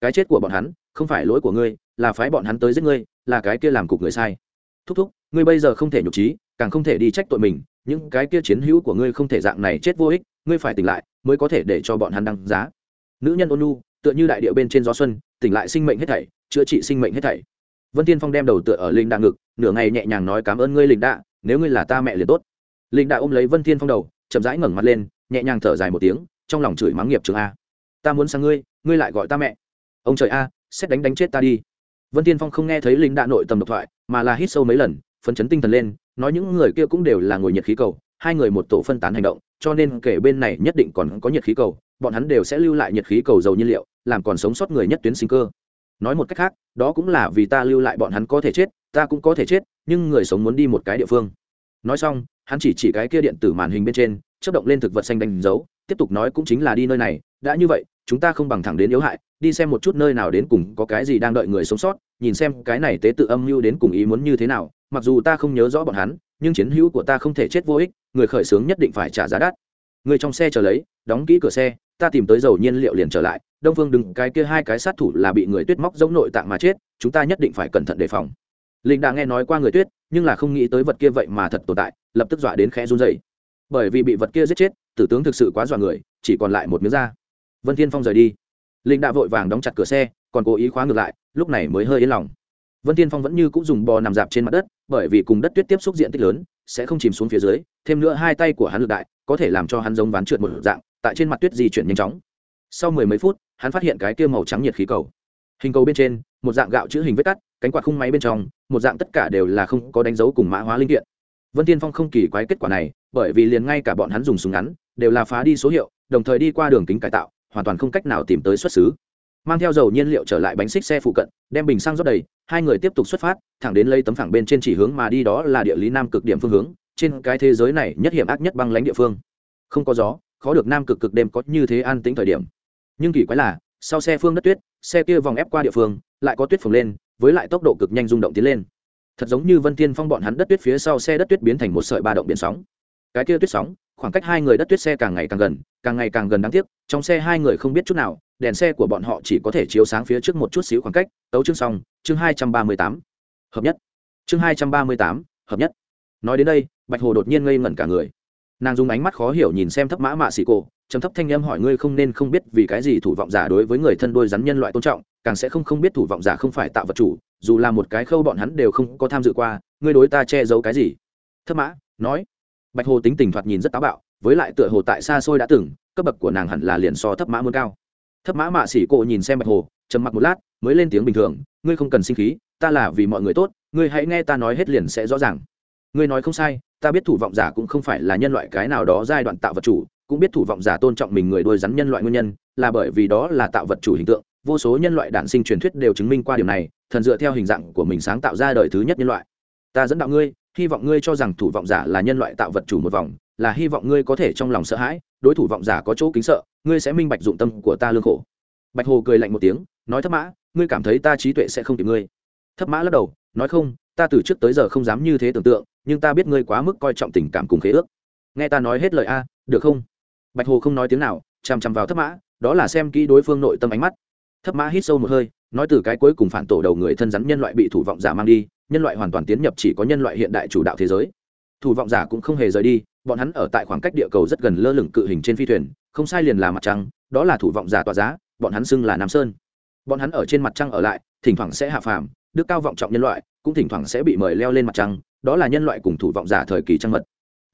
Cái chết của bọn hắn, không phải lỗi của ngươi, là phái bọn hắn tới giết ngươi, là cái kia làm cục người sai. Thúc thúc, ngươi bây giờ không thể nhục trí, càng không thể đi trách tội mình, những cái kia chiến hữu của ngươi không thể dạng này chết vô ích, ngươi phải tỉnh lại, mới có thể để cho bọn hắn đăng giá. Nữ nhân ôn nu tựa như đại điệu bên trên gió xuân, tỉnh lại sinh mệnh hết thảy, chữa trị sinh mệnh hết thảy. Vân tiên phong đem đầu tựa ở linh đạ ngực, nửa ngày nhẹ nhàng nói cảm ơn ngươi linh đạ, nếu ngươi là ta mẹ liền tốt. Linh đạ ôm lấy vân thiên phong đầu, chậm rãi ngẩng mặt lên, nhẹ nhàng thở dài một tiếng trong lòng chửi mắng nghiệp trường a. Ta muốn sang ngươi ngươi lại gọi ta mẹ. Ông trời a, xét đánh đánh chết ta đi. Vân thiên phong không nghe thấy linh đạ nội tầm độc thoại, mà là hít sâu mấy lần, phấn chấn tinh thần lên, nói những người kia cũng đều là ngồi nhiệt khí cầu, hai người một tổ phân tán hành động, cho nên kể bên này nhất định còn có nhiệt khí cầu, bọn hắn đều sẽ lưu lại nhiệt khí cầu dầu nhiên liệu, làm còn sống sót người nhất tuyến sinh cơ. Nói một cách khác, đó cũng là vì ta lưu lại bọn hắn có thể chết, ta cũng có thể chết, nhưng người sống muốn đi một cái địa phương. Nói xong, hắn chỉ chỉ cái kia điện tử màn hình bên trên chất động lên thực vật xanh đánh dấu tiếp tục nói cũng chính là đi nơi này, đã như vậy, chúng ta không bằng thẳng đến yếu hại, đi xem một chút nơi nào đến cùng có cái gì đang đợi người sống sót, nhìn xem cái này tế tự âm mưu đến cùng ý muốn như thế nào, mặc dù ta không nhớ rõ bọn hắn, nhưng chiến hữu của ta không thể chết vô ích, người khởi xướng nhất định phải trả giá đắt. Người trong xe chờ lấy, đóng kỹ cửa xe, ta tìm tới dầu nhiên liệu liền trở lại, đông phương đừng cái kia hai cái sát thủ là bị người tuyết móc giống nội tạng mà chết, chúng ta nhất định phải cẩn thận đề phòng. Linh đã nghe nói qua người tuyết, nhưng là không nghĩ tới vật kia vậy mà thật tồn tại, lập tức dọa đến khẽ run dày bởi vì bị vật kia giết chết tử tướng thực sự quá dọa người, chỉ còn lại một miếng da. Vân thiên phong rời đi. Linh đã vội vàng đóng chặt cửa xe, còn cố ý khóa ngược lại, lúc này mới hơi yên lòng. Vân thiên phong vẫn như cũng dùng bò nằm dạp trên mặt đất, bởi vì cùng đất tuyết tiếp xúc diện tích lớn, sẽ không chìm xuống phía dưới, thêm nữa hai tay của hắn lực đại, có thể làm cho hắn giống ván trượt một dạng, tại trên mặt tuyết di chuyển nhanh chóng. Sau mười mấy phút, hắn phát hiện cái kia màu trắng nhiệt khí cầu. Hình cầu bên trên, một dạng gạo chữ hình vết cắt cánh quạt khung máy bên trong, một dạng tất cả đều là không có đánh dấu cùng mã hóa linh kiện. Vân tiên phong không kỳ quái kết quả này, bởi vì liền ngay cả bọn hắn dùng súng ngắn đều là phá đi số hiệu, đồng thời đi qua đường kính cải tạo, hoàn toàn không cách nào tìm tới xuất xứ. Mang theo dầu nhiên liệu trở lại bánh xích xe phụ cận, đem bình xăng rót đầy, hai người tiếp tục xuất phát, thẳng đến lấy tấm phẳng bên trên chỉ hướng mà đi đó là địa lý nam cực điểm phương hướng, trên cái thế giới này nhất hiểm ác nhất băng lãnh địa phương. Không có gió, khó được nam cực cực đêm có như thế an tĩnh thời điểm. Nhưng kỳ quái là, sau xe phương đất tuyết, xe kia vòng ép qua địa phương, lại có tuyết phồng lên, với lại tốc độ cực nhanh rung động tiến lên. Thật giống như vân thiên phong bọn hắn đất tuyết phía sau xe đất tuyết biến thành một sợi ba động biển sóng cái kia tuyết sóng, khoảng cách hai người đất tuyết xe càng ngày càng gần, càng ngày càng gần đáng tiếc, trong xe hai người không biết chút nào, đèn xe của bọn họ chỉ có thể chiếu sáng phía trước một chút xíu khoảng cách, tấu chương xong, chương hai trăm ba mươi tám. Hợp nhất. Chương hai trăm ba mươi tám, hợp nhất. Nói đến đây, bạch hồ đột nhiên ngây ngẩn cả người. Nàng dùng ánh mắt khó hiểu nhìn xem thấp mã mạ xì cổ, trầm thấp thanh âm hỏi ngươi không nên không biết vì cái gì thủ vọng giả đối với người thân đôi rắn nhân loại tôn trọng, càng sẽ không không biết thủ vọng giả không phải tạo vật chủ, dù là một cái khâu bọn hắn đều không có tham dự qua, ngươi đối ta che giấu cái gì? Thấp mã, nói bạch hồ tính tình thoạt nhìn rất táo bạo, với lại tựa hồ tại xa xôi đã từng, cấp bậc của nàng hẳn là liền so thấp mã muốn cao. Thấp mã mạ xỉ cộ nhìn xem bạch hồ, trầm mặc một lát, mới lên tiếng bình thường, ngươi không cần sinh khí, ta là vì mọi người tốt, ngươi hãy nghe ta nói hết liền sẽ rõ ràng. Ngươi nói không sai, ta biết thủ vọng giả cũng không phải là nhân loại cái nào đó giai đoạn tạo vật chủ, cũng biết thủ vọng giả tôn trọng mình người đôi rắn nhân loại nguyên nhân, là bởi vì đó là tạo vật chủ hình tượng, vô số nhân loại đản sinh truyền thuyết đều chứng minh qua điều này, thần dựa theo hình dạng của mình sáng tạo ra đời thứ nhất nhân loại. Ta dẫn đạo ngươi hy vọng ngươi cho rằng thủ vọng giả là nhân loại tạo vật chủ một vòng, là hy vọng ngươi có thể trong lòng sợ hãi, đối thủ vọng giả có chỗ kính sợ, ngươi sẽ minh bạch dụng tâm của ta lương khổ. Bạch hồ cười lạnh một tiếng, nói thấp mã, ngươi cảm thấy ta trí tuệ sẽ không kịp ngươi. Thấp mã lắc đầu, nói không, ta từ trước tới giờ không dám như thế tưởng tượng, nhưng ta biết ngươi quá mức coi trọng tình cảm cùng khế ước. Nghe ta nói hết lời a, được không? Bạch hồ không nói tiếng nào, chằm chằm vào thấp mã, đó là xem kỹ đối phương nội tâm ánh mắt. Thấp mã hít sâu một hơi, nói từ cái cuối cùng phản tổ đầu người thân rắn nhân loại bị thủ vọng giả mang đi nhân loại hoàn toàn tiến nhập chỉ có nhân loại hiện đại chủ đạo thế giới. Thủ vọng giả cũng không hề rời đi, bọn hắn ở tại khoảng cách địa cầu rất gần lơ lửng cự hình trên phi thuyền, không sai liền là mặt trăng, đó là thủ vọng giả tỏa giá, bọn hắn xưng là nam sơn. Bọn hắn ở trên mặt trăng ở lại, thỉnh thoảng sẽ hạ phàm, đức cao vọng trọng nhân loại, cũng thỉnh thoảng sẽ bị mời leo lên mặt trăng, đó là nhân loại cùng thủ vọng giả thời kỳ trăng mật.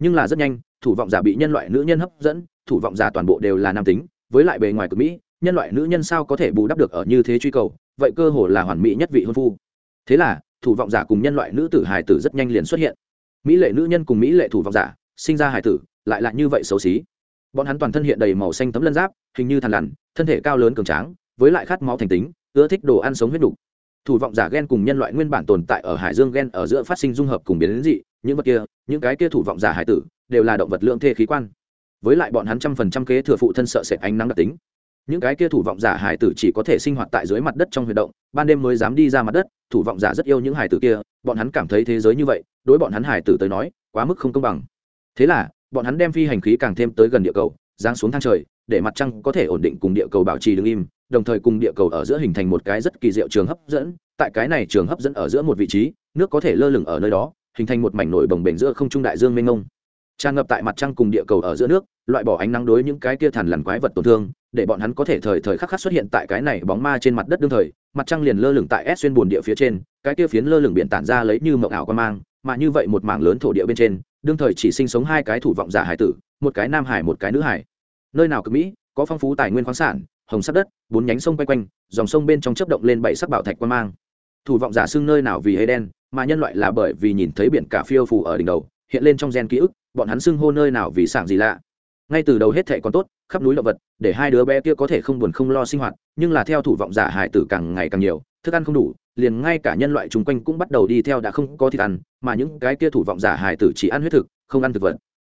Nhưng là rất nhanh, thủ vọng giả bị nhân loại nữ nhân hấp dẫn, thủ vọng giả toàn bộ đều là nam tính, với lại bề ngoài của mỹ, nhân loại nữ nhân sao có thể bù đắp được ở như thế truy cầu, vậy cơ hồ là hoàn mỹ nhất vị hôn phu. Thế là thủ vọng giả cùng nhân loại nữ tử hài tử rất nhanh liền xuất hiện. Mỹ lệ nữ nhân cùng mỹ lệ thủ vọng giả, sinh ra hài tử, lại lại như vậy xấu xí. Bọn hắn toàn thân hiện đầy màu xanh tấm lân giáp, hình như thằn lằn, thân thể cao lớn cường tráng, với lại khát máu thành tính, ưa thích đồ ăn sống huyết đục thủ vọng giả ghen cùng nhân loại nguyên bản tồn tại ở hải dương ghen ở giữa phát sinh dung hợp cùng biến đến dị, những vật kia, những cái kia thủ vọng giả hải tử, đều là động vật lượng thê khí quan. Với lại bọn hắn trăm phần trăm kế thừa phụ thân sợ sệt ánh nắng đặc tính những cái kia thủ vọng giả hải tử chỉ có thể sinh hoạt tại dưới mặt đất trong huy động, ban đêm mới dám đi ra mặt đất, thủ vọng giả rất yêu những hải tử kia, bọn hắn cảm thấy thế giới như vậy, đối bọn hắn hải tử tới nói, quá mức không công bằng. Thế là, bọn hắn đem phi hành khí càng thêm tới gần địa cầu, giáng xuống thang trời, để mặt trăng có thể ổn định cùng địa cầu bảo trì đứng im, đồng thời cùng địa cầu ở giữa hình thành một cái rất kỳ diệu trường hấp dẫn. Tại cái này trường hấp dẫn ở giữa một vị trí, nước có thể lơ lửng ở nơi đó, hình thành một mảnh nổi bồng bềnh giữa không trung đại dương mênh mông. Tràn ngập tại mặt trăng cùng địa cầu ở giữa nước, loại bỏ ánh nắng đối những cái kia thằn lằn quái vật tổn thương để bọn hắn có thể thời thời khắc khắc xuất hiện tại cái này bóng ma trên mặt đất đương thời, mặt trăng liền lơ lửng tại s xuyên bồn địa phía trên, cái kia phiến lơ lửng biển tản ra lấy như mộng ảo quan mang, mà như vậy một mảng lớn thổ địa bên trên, đương thời chỉ sinh sống hai cái thủ vọng giả hải tử, một cái nam hải một cái nữ hải. Nơi nào cực mỹ, có phong phú tài nguyên khoáng sản, hồng sắt đất, bốn nhánh sông quay quanh, dòng sông bên trong chấp động lên bảy sắc bảo thạch quan mang. Thủ vọng giả xưng nơi nào vì hay đen, mà nhân loại là bởi vì nhìn thấy biển cả phiêu phù ở đỉnh đầu, hiện lên trong gen ký ức, bọn hắn xưng hô nơi nào vì sảng gì lạ ngay từ đầu hết thệ còn tốt, khắp núi động vật, để hai đứa bé kia có thể không buồn không lo sinh hoạt, nhưng là theo thủ vọng giả hải tử càng ngày càng nhiều, thức ăn không đủ, liền ngay cả nhân loại chung quanh cũng bắt đầu đi theo đã không có thịt ăn, mà những cái kia thủ vọng giả hải tử chỉ ăn huyết thực, không ăn thực vật.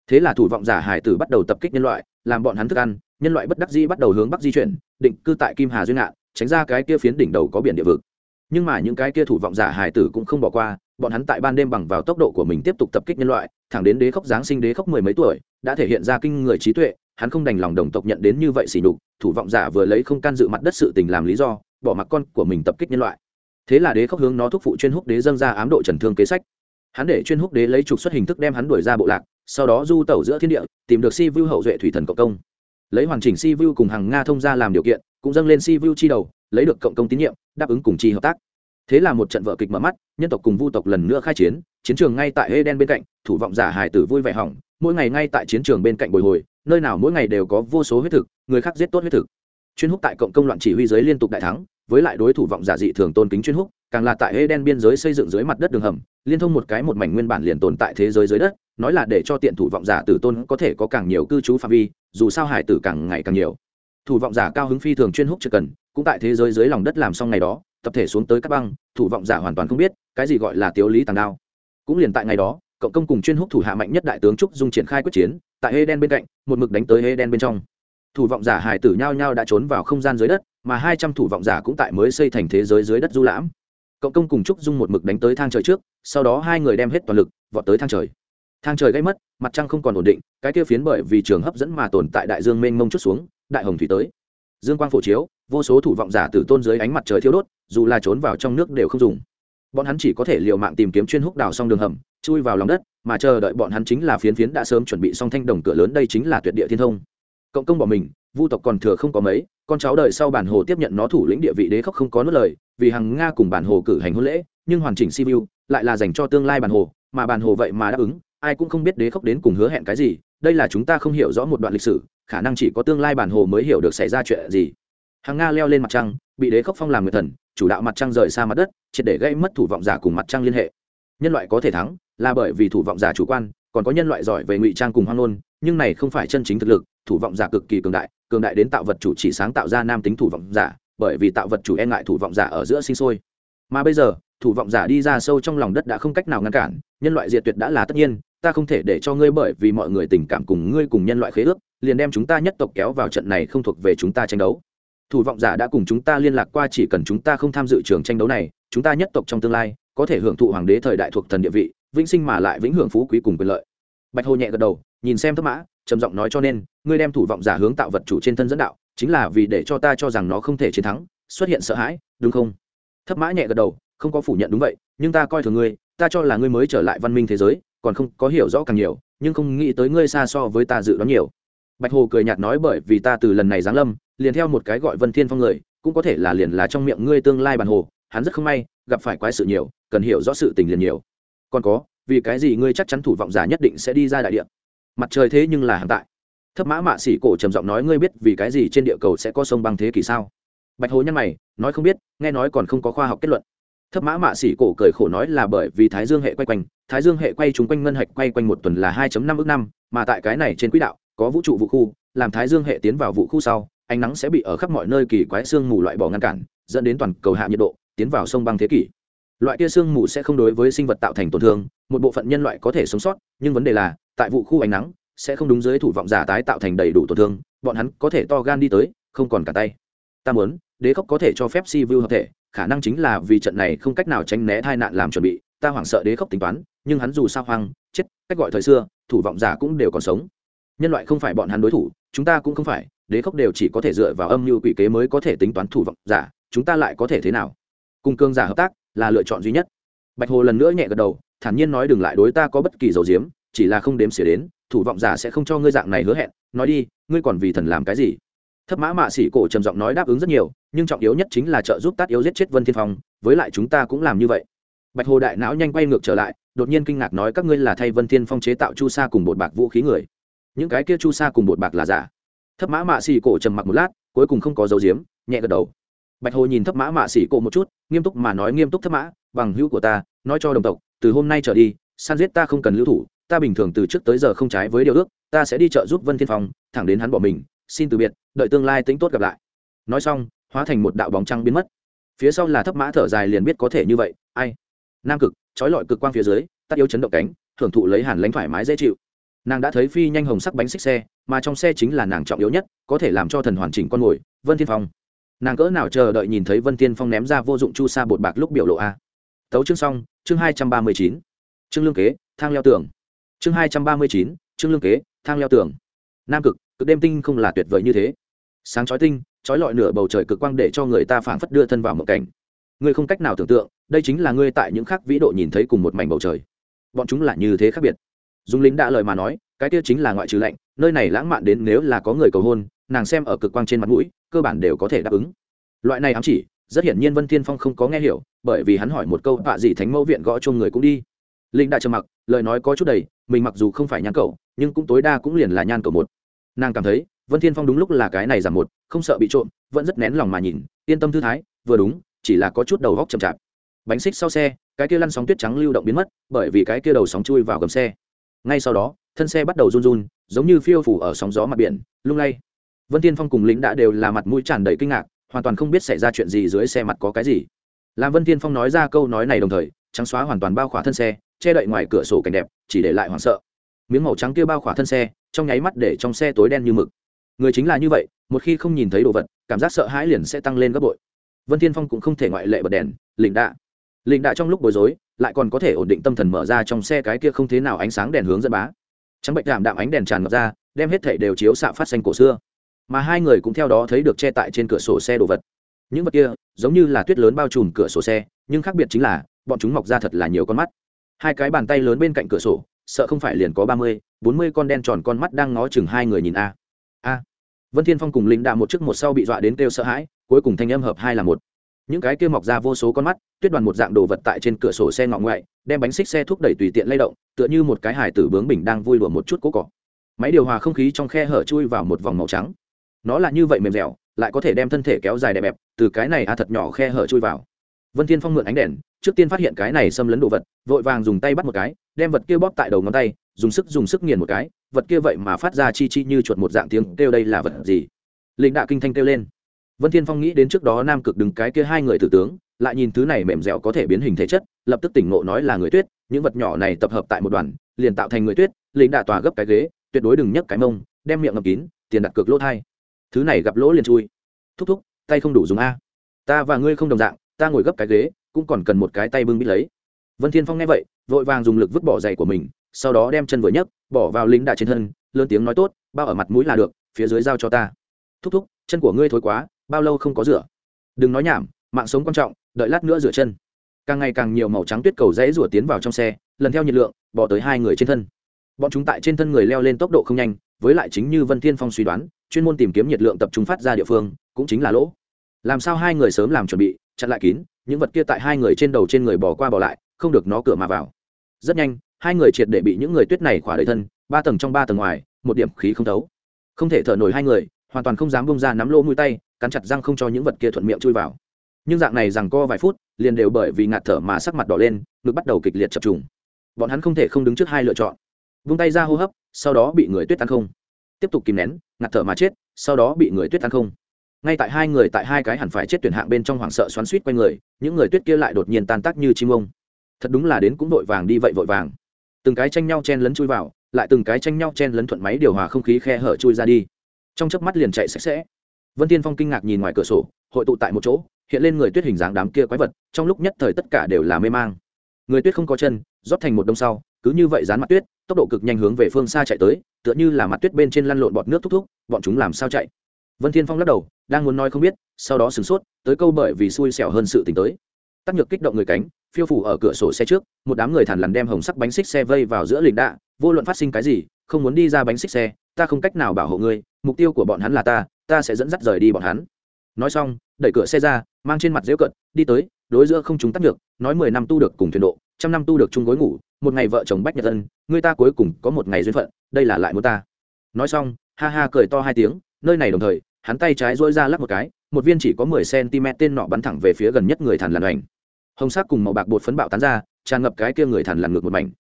Thế là thủ vọng giả hải tử bắt đầu tập kích nhân loại, làm bọn hắn thức ăn, nhân loại bất đắc dĩ bắt đầu hướng bắc di chuyển, định cư tại kim hà duyên ngạn, tránh ra cái kia phiến đỉnh đầu có biển địa vực nhưng mà những cái kia thủ vọng giả hải tử cũng không bỏ qua, bọn hắn tại ban đêm bằng vào tốc độ của mình tiếp tục tập kích nhân loại, thẳng đến đế khốc giáng sinh đế khốc mười mấy tuổi, đã thể hiện ra kinh người trí tuệ, hắn không đành lòng đồng tộc nhận đến như vậy xỉ nhục, thủ vọng giả vừa lấy không can dự mặt đất sự tình làm lý do, bỏ mặc con của mình tập kích nhân loại. Thế là đế khốc hướng nó thúc phụ chuyên húc đế dâng ra ám độ trần thương kế sách. Hắn để chuyên húc đế lấy trục xuất hình thức đem hắn đuổi ra bộ lạc, sau đó du tẩu giữa thiên địa, tìm được si vu hậu duệ thủy thần cộng công. Lấy hoàn chỉnh si vu cùng hàng nga thông ra làm điều kiện, cũng dâng lên si vu chi đầu lấy được cộng công tín nhiệm, đáp ứng cùng chi hợp tác. Thế là một trận vợ kịch mở mắt, nhân tộc cùng vu tộc lần nữa khai chiến chiến trường ngay tại hê đen bên cạnh, thủ vọng giả hài tử vui vẻ hỏng, mỗi ngày ngay tại chiến trường bên cạnh bồi hồi, nơi nào mỗi ngày đều có vô số huyết thực, người khác giết tốt huyết thực. Chuyên húc tại cộng công loạn chỉ huy giới liên tục đại thắng, với lại đối thủ vọng giả dị thường tôn kính chuyên húc, càng là tại hê đen biên giới xây dựng dưới mặt đất đường hầm, liên thông một cái một mảnh nguyên bản liền tồn tại thế giới dưới đất, nói là để cho tiện thủ vọng giả tử tôn có thể có càng nhiều cư trú phạm vi, dù sao hải tử càng ngày càng nhiều. Thủ vọng giả cao hứng phi thường chuyên húc chưa cần cũng tại thế giới dưới lòng đất làm xong ngày đó, tập thể xuống tới các băng, thủ vọng giả hoàn toàn không biết, cái gì gọi là tiếu lý tàng đao. Cũng liền tại ngày đó, cộng công cùng chuyên húc thủ hạ mạnh nhất đại tướng trúc dung triển khai quyết chiến, tại hê đen bên cạnh, một mực đánh tới hê đen bên trong. Thủ vọng giả hải tử nhao nhao đã trốn vào không gian dưới đất, mà hai trăm thủ vọng giả cũng tại mới xây thành thế giới dưới đất du lãm. Cộng công cùng trúc dung một mực đánh tới thang trời trước, sau đó hai người đem hết toàn lực, vọt tới thang trời. Thang trời gây mất, mặt trăng không còn ổn định, cái kia phiến bởi vì trường hấp dẫn mà tồn tại đại dương mênh mông chút xuống, đại hồng thủy tới dương quang phổ chiếu, vô số thủ vọng giả từ tôn dưới ánh mặt trời thiêu đốt, dù là trốn vào trong nước đều không dùng. Bọn hắn chỉ có thể l i ề u mạng tìm kiếm chuyên húc đào xong đường hầm, chui vào lòng đất, mà chờ đợi bọn hắn chính là phiến phiến đã sớm chuẩn bị xong thanh đồng cửa lớn đây chính là tuyệt địa thiên thông. Cộng công bỏ mình, vu tộc còn thừa không có mấy, con cháu đợi sau bản hồ tiếp nhận nó thủ lĩnh địa vị đế khóc không có nốt lời, vì hằng nga cùng bản hồ cử hành hôn lễ, nhưng hoàn chỉnh sibiu lại là dành cho tương lai bản hồ, mà bản hồ vậy mà đáp ứng, ai cũng không biết đế khóc đến cùng hứa hẹn cái gì đây là chúng ta không hiểu rõ một đoạn lịch sử, khả năng chỉ có tương lai bản hồ mới hiểu được xảy ra chuyện gì. Hàng nga leo lên mặt trăng, bị đế khốc phong làm người thần, chủ đạo mặt trăng rời xa mặt đất, triệt để gây mất thủ vọng giả cùng mặt trăng liên hệ. Nhân loại có thể thắng, là bởi vì thủ vọng giả chủ quan, còn có nhân loại giỏi về ngụy trang cùng hoang nôn nhưng này không phải chân chính thực lực, thủ vọng giả cực kỳ cường đại cường đại đến tạo vật chủ chỉ sáng tạo ra nam tính thủ vọng giả, bởi vì tạo vật chủ e ngại thủ vọng giả ở giữa sinh sôi. Mà bây giờ, thủ vọng giả đi ra sâu trong lòng đất đã không cách nào ngăn cản, nhân loại diệt tuyệt đã là tất nhiên ta không thể để cho ngươi bởi vì mọi người tình cảm cùng ngươi cùng nhân loại khế ước, liền đem chúng ta nhất tộc kéo vào trận này không thuộc về chúng ta tranh đấu. Thủ vọng giả đã cùng chúng ta liên lạc qua chỉ cần chúng ta không tham dự trường tranh đấu này, chúng ta nhất tộc trong tương lai có thể hưởng thụ hoàng đế thời đại thuộc thần địa vị, vĩnh sinh mà lại vĩnh hưởng phú quý cùng quyền lợi. Bạch hồ nhẹ gật đầu, nhìn xem thất mã, trầm giọng nói cho nên, ngươi đem thủ vọng giả hướng tạo vật chủ trên thân dẫn đạo, chính là vì để cho ta cho rằng nó không thể chiến thắng, xuất hiện sợ hãi, đúng không? Thấp mã nhẹ gật đầu, không có phủ nhận đúng vậy, nhưng ta coi thường ngươi, ta cho là ngươi mới trở lại văn minh thế giới còn không có hiểu rõ càng nhiều, nhưng không nghĩ tới ngươi xa so với ta dự đoán nhiều. Bạch hồ cười nhạt nói bởi vì ta từ lần này giáng lâm, liền theo một cái gọi vân thiên phong người, cũng có thể là liền là trong miệng ngươi tương lai bàn hồ, hắn rất không may, gặp phải quái sự nhiều, cần hiểu rõ sự tình liền nhiều. Còn có, vì cái gì ngươi chắc chắn thủ vọng giả nhất định sẽ đi ra đại địa? Mặt trời thế nhưng là hàng tại. Thấp mã mạ xỉ cổ trầm giọng nói ngươi biết vì cái gì trên địa cầu sẽ có sông băng thế kỷ sao? Bạch hồ nhăn mày, nói không biết, nghe nói còn không có khoa học kết luận thấp mã mạ xỉ cổ cười khổ nói là bởi vì thái dương hệ quay quanh, thái dương hệ quay chúng quanh ngân hạch quay quanh một tuần là hai năm ước năm, mà tại cái này trên quỹ đạo, có vũ trụ vũ khu, làm thái dương hệ tiến vào vũ khu sau, ánh nắng sẽ bị ở khắp mọi nơi kỳ quái sương mù loại bỏ ngăn cản, dẫn đến toàn cầu hạ nhiệt độ, tiến vào sông băng thế kỷ. Loại kia sương mù sẽ không đối với sinh vật tạo thành tổn thương, một bộ phận nhân loại có thể sống sót, nhưng vấn đề là, tại vụ khu ánh nắng, sẽ không đúng dưới thủ vọng giả tái tạo thành đầy đủ tổn thương, bọn hắn có thể to gan đi tới, không còn cả tay ta muốn, đế khốc có thể cho phép si vu hợp thể, khả năng chính là vì trận này không cách nào tránh né tai nạn làm chuẩn bị, ta hoảng sợ đế khốc tính toán, nhưng hắn dù sao hoang, chết, cách gọi thời xưa, thủ vọng giả cũng đều còn sống. Nhân loại không phải bọn hắn đối thủ, chúng ta cũng không phải, đế khốc đều chỉ có thể dựa vào âm mưu quỷ kế mới có thể tính toán thủ vọng giả, chúng ta lại có thể thế nào? Cùng cương giả hợp tác là lựa chọn duy nhất. Bạch hồ lần nữa nhẹ gật đầu, thản nhiên nói đừng lại đối ta có bất kỳ dầu diếm, chỉ là không đếm xỉa đến, thủ vọng giả sẽ không cho ngươi dạng này hứa hẹn, nói đi, ngươi còn vì thần làm cái gì? Thấp mã mạ xỉ cổ trầm giọng nói đáp ứng rất nhiều, nhưng trọng yếu nhất chính là trợ giúp tát yếu giết chết vân thiên phong, với lại chúng ta cũng làm như vậy. Bạch hồ đại não nhanh quay ngược trở lại, đột nhiên kinh ngạc nói các ngươi là thay vân thiên phong chế tạo chu sa cùng bột bạc vũ khí người. Những cái kia chu sa cùng bột bạc là giả. Thấp mã mạ xỉ cổ trầm mặc một lát, cuối cùng không có dấu diếm nhẹ gật đầu. Bạch hồ nhìn thấp mã mạ xỉ cổ một chút, nghiêm túc mà nói nghiêm túc thấp mã, bằng hữu của ta, nói cho đồng tộc, từ hôm nay trở đi san giết ta không cần lưu thủ, ta bình thường từ trước tới giờ không trái với điều ước, ta sẽ đi trợ giúp vân thiên phong, thẳng đến hắn bỏ mình xin từ biệt, đợi tương lai tính tốt gặp lại. Nói xong, hóa thành một đạo bóng trăng biến mất. Phía sau là thấp mã thở dài liền biết có thể như vậy, ai? Nam cực trói lọi cực quang phía dưới, tắt yếu chấn động cánh thưởng thụ lấy hàn lánh thoải mái dễ chịu. Nàng đã thấy phi nhanh hồng sắc bánh xích xe, mà trong xe chính là nàng trọng yếu nhất, có thể làm cho thần hoàn chỉnh con mồi vân thiên phong. Nàng cỡ nào chờ đợi nhìn thấy vân thiên phong ném ra vô dụng chu sa bột bạc lúc biểu lộ a. Tấu chương xong, chương hai trăm ba mươi chín. Chương lương kế, thang leo tường. Chương hai trăm ba mươi chín, chương lương kế, thang leo tường. Nam cực cực đêm tinh không là tuyệt vời như thế. Sáng chói tinh, chói lọi nửa bầu trời cực quang để cho người ta phảng phất đưa thân vào một cảnh. Ngươi không cách nào tưởng tượng, đây chính là ngươi tại những khác vĩ độ nhìn thấy cùng một mảnh bầu trời. Bọn chúng là như thế khác biệt. Dung lính đã lời mà nói, cái kia chính là ngoại trừ lạnh, nơi này lãng mạn đến nếu là có người cầu hôn, nàng xem ở cực quang trên mặt mũi, cơ bản đều có thể đáp ứng. Loại này ám chỉ, rất hiển nhiên vân thiên phong không có nghe hiểu, bởi vì hắn hỏi một câu họa gì thánh mẫu viện gõ chung người cũng đi? Linh đại trầm mặc, lời nói có chút đầy, mình mặc dù không phải nhan cậu nhưng cũng tối đa cũng liền là nhan cậu một nàng cảm thấy, vân thiên phong đúng lúc là cái này giảm một, không sợ bị trộm, vẫn rất nén lòng mà nhìn, yên tâm thư thái, vừa đúng, chỉ là có chút đầu góc chậm chạp. Bánh xích sau xe, cái kia lăn sóng tuyết trắng lưu động biến mất, bởi vì cái kia đầu sóng chui vào gầm xe. Ngay sau đó, thân xe bắt đầu run run, giống như phiêu phủ ở sóng gió mặt biển, lung lay. Vân tiên phong cùng lính đã đều là mặt mũi tràn đầy kinh ngạc, hoàn toàn không biết xảy ra chuyện gì dưới xe mặt có cái gì. Làm vân tiên phong nói ra câu nói này đồng thời, trắng xóa hoàn toàn bao khỏa thân xe, che đậy ngoài cửa sổ cảnh đẹp, chỉ để lại hoảng sợ. Miếng màu trắng kia bao khỏa thân xe trong nháy mắt để trong xe tối đen như mực. Người chính là như vậy, một khi không nhìn thấy đồ vật, cảm giác sợ hãi liền sẽ tăng lên gấp bội. Vân thiên phong cũng không thể ngoại lệ bật đèn lĩnh đạ. Lĩnh đạ trong lúc bối rối, lại còn có thể ổn định tâm thần mở ra trong xe cái kia không thế nào ánh sáng đèn hướng dẫn bá. Trắng bệnh giảm đạm ánh đèn tràn ngập ra, đem hết thể đều chiếu xạ phát xanh cổ xưa. Mà hai người cũng theo đó thấy được che tại trên cửa sổ xe đồ vật. Những vật kia, giống như là tuyết lớn bao trùm cửa sổ xe, nhưng khác biệt chính là, bọn chúng mọc ra thật là nhiều con mắt. Hai cái bàn tay lớn bên cạnh cửa sổ, sợ không phải liền có ba mươi bốn mươi con đen tròn con mắt đang ngó chừng hai người nhìn a. A. Vân thiên phong cùng lính đạo một trước một sau bị dọa đến kêu sợ hãi, cuối cùng thanh âm hợp hai là một. Những cái kia mọc ra vô số con mắt, tuyết đoàn một dạng đồ vật tại trên cửa sổ xe ngọ ngoại, đem bánh xích xe thúc đẩy tùy tiện lay động, tựa như một cái hải tử bướng bình đang vui đùa một chút cố cỏ. Máy điều hòa không khí trong khe hở chui vào một vòng màu trắng. Nó là như vậy mềm dẻo, lại có thể đem thân thể kéo dài đẹp đẹp, từ cái này a thật nhỏ khe hở chui vào. Vân thiên phong mượn ánh đèn, trước tiên phát hiện cái này xâm lấn đồ vật, vội vàng dùng tay bắt một cái đem vật kia bóp tại đầu ngón tay, dùng sức dùng sức nghiền một cái, vật kia vậy mà phát ra chi chi như chuột một dạng tiếng kêu đây là vật gì? Lính đạ kinh thanh kêu lên. Vân thiên phong nghĩ đến trước đó nam cực đứng cái kia hai người tử tướng, lại nhìn thứ này mềm dẻo có thể biến hình thể chất, lập tức tỉnh ngộ nói là người tuyết, những vật nhỏ này tập hợp tại một đoàn, liền tạo thành người tuyết lính đạ tòa gấp cái ghế, tuyệt đối đừng nhấc cái mông, đem miệng ngập kín, tiền đặt cược lỗ thai. Thứ này gặp lỗ liền chui. Thúc thúc, tay không đủ dùng a. Ta và ngươi không đồng dạng, ta ngồi gấp cái ghế, cũng còn cần một cái tay bưng bít lấy vân thiên phong nghe vậy, vội vàng dùng lực vứt bỏ giày của mình, sau đó đem chân vừa nhấc, bỏ vào lính đạ trên thân, lớn tiếng nói tốt, bao ở mặt mũi là được, phía dưới giao cho ta. Thúc thúc, chân của ngươi thối quá, bao lâu không có rửa? Đừng nói nhảm, mạng sống quan trọng, đợi lát nữa rửa chân. Càng ngày càng nhiều màu trắng tuyết cầu rẽ rủa tiến vào trong xe, lần theo nhiệt lượng, bỏ tới hai người trên thân. Bọn chúng tại trên thân người leo lên tốc độ không nhanh, với lại chính như vân thiên phong suy đoán, chuyên môn tìm kiếm nhiệt lượng tập trung phát ra địa phương, cũng chính là lỗ. Làm sao hai người sớm làm chuẩn bị, chặn lại kín, những vật kia tại hai người trên đầu trên người bỏ qua bỏ lại không được nó cửa mà vào. Rất nhanh, hai người triệt để bị những người tuyết này khỏa đầy thân, ba tầng trong ba tầng ngoài, một điểm khí không thấu. Không thể thở nổi hai người, hoàn toàn không dám bông ra nắm lỗ mũi tay, cắn chặt răng không cho những vật kia thuận miệng chui vào. Nhưng dạng này rằng co vài phút, liền đều bởi vì ngạt thở mà sắc mặt đỏ lên, ngực bắt đầu kịch liệt chập trùng. Bọn hắn không thể không đứng trước hai lựa chọn. Vung tay ra hô hấp, sau đó bị người tuyết ăn không. Tiếp tục kìm nén, ngạt thở mà chết, sau đó bị người tuyết ăn không. Ngay tại hai người tại hai cái hẳn phải chết tuyển hạng bên trong hoảng sợ xoắn suýt quanh người, những người tuyết kia lại đột nhiên tan tác như chim ông thật đúng là đến cũng vội vàng đi vậy vội vàng. Từng cái tranh nhau chen lấn chui vào, lại từng cái tranh nhau chen lấn thuận máy điều hòa không khí khe hở chui ra đi. Trong chớp mắt liền chạy sạch sẽ. Vân tiên phong kinh ngạc nhìn ngoài cửa sổ, hội tụ tại một chỗ, hiện lên người tuyết hình dáng đám kia quái vật, trong lúc nhất thời tất cả đều là mê mang. Người tuyết không có chân, rót thành một đông sau, cứ như vậy dán mặt tuyết, tốc độ cực nhanh hướng về phương xa chạy tới, tựa như là mặt tuyết bên trên lăn lộn bọt nước thúc thúc, bọn chúng làm sao chạy? Vân thiên phong lắc đầu, đang muốn nói không biết, sau đó sửng sốt, tới câu bởi vì xui xẻo hơn sự tình tới tắc nhược kích động người cánh, phiêu phủ ở cửa sổ xe trước, một đám người thản lằn đem hồng sắc bánh xích xe vây vào giữa lình đạ, vô luận phát sinh cái gì, không muốn đi ra bánh xích xe, ta không cách nào bảo hộ ngươi, mục tiêu của bọn hắn là ta ta sẽ dẫn dắt rời đi bọn hắn nói xong, đẩy cửa xe ra, mang trên mặt dễu cận đi tới, đối giữa không chúng tắc được nói mười năm tu được cùng thuyền độ, trăm năm tu được chung gối ngủ, một ngày vợ chồng bách nhật ân, người ta cuối cùng có một ngày duyên phận, đây là lại muốn ta nói xong, ha ha cười to hai tiếng, nơi này đồng thời, hắn tay trái dỗi ra lắc một cái, một viên chỉ có mười cm tên nọ bắn thẳng về phía gần nhất người thằn lằn ảnh hồng sắc cùng màu bạc bột phấn bạo tán ra, tràn ngập cái kia người thằn lằn ngược một mảnh.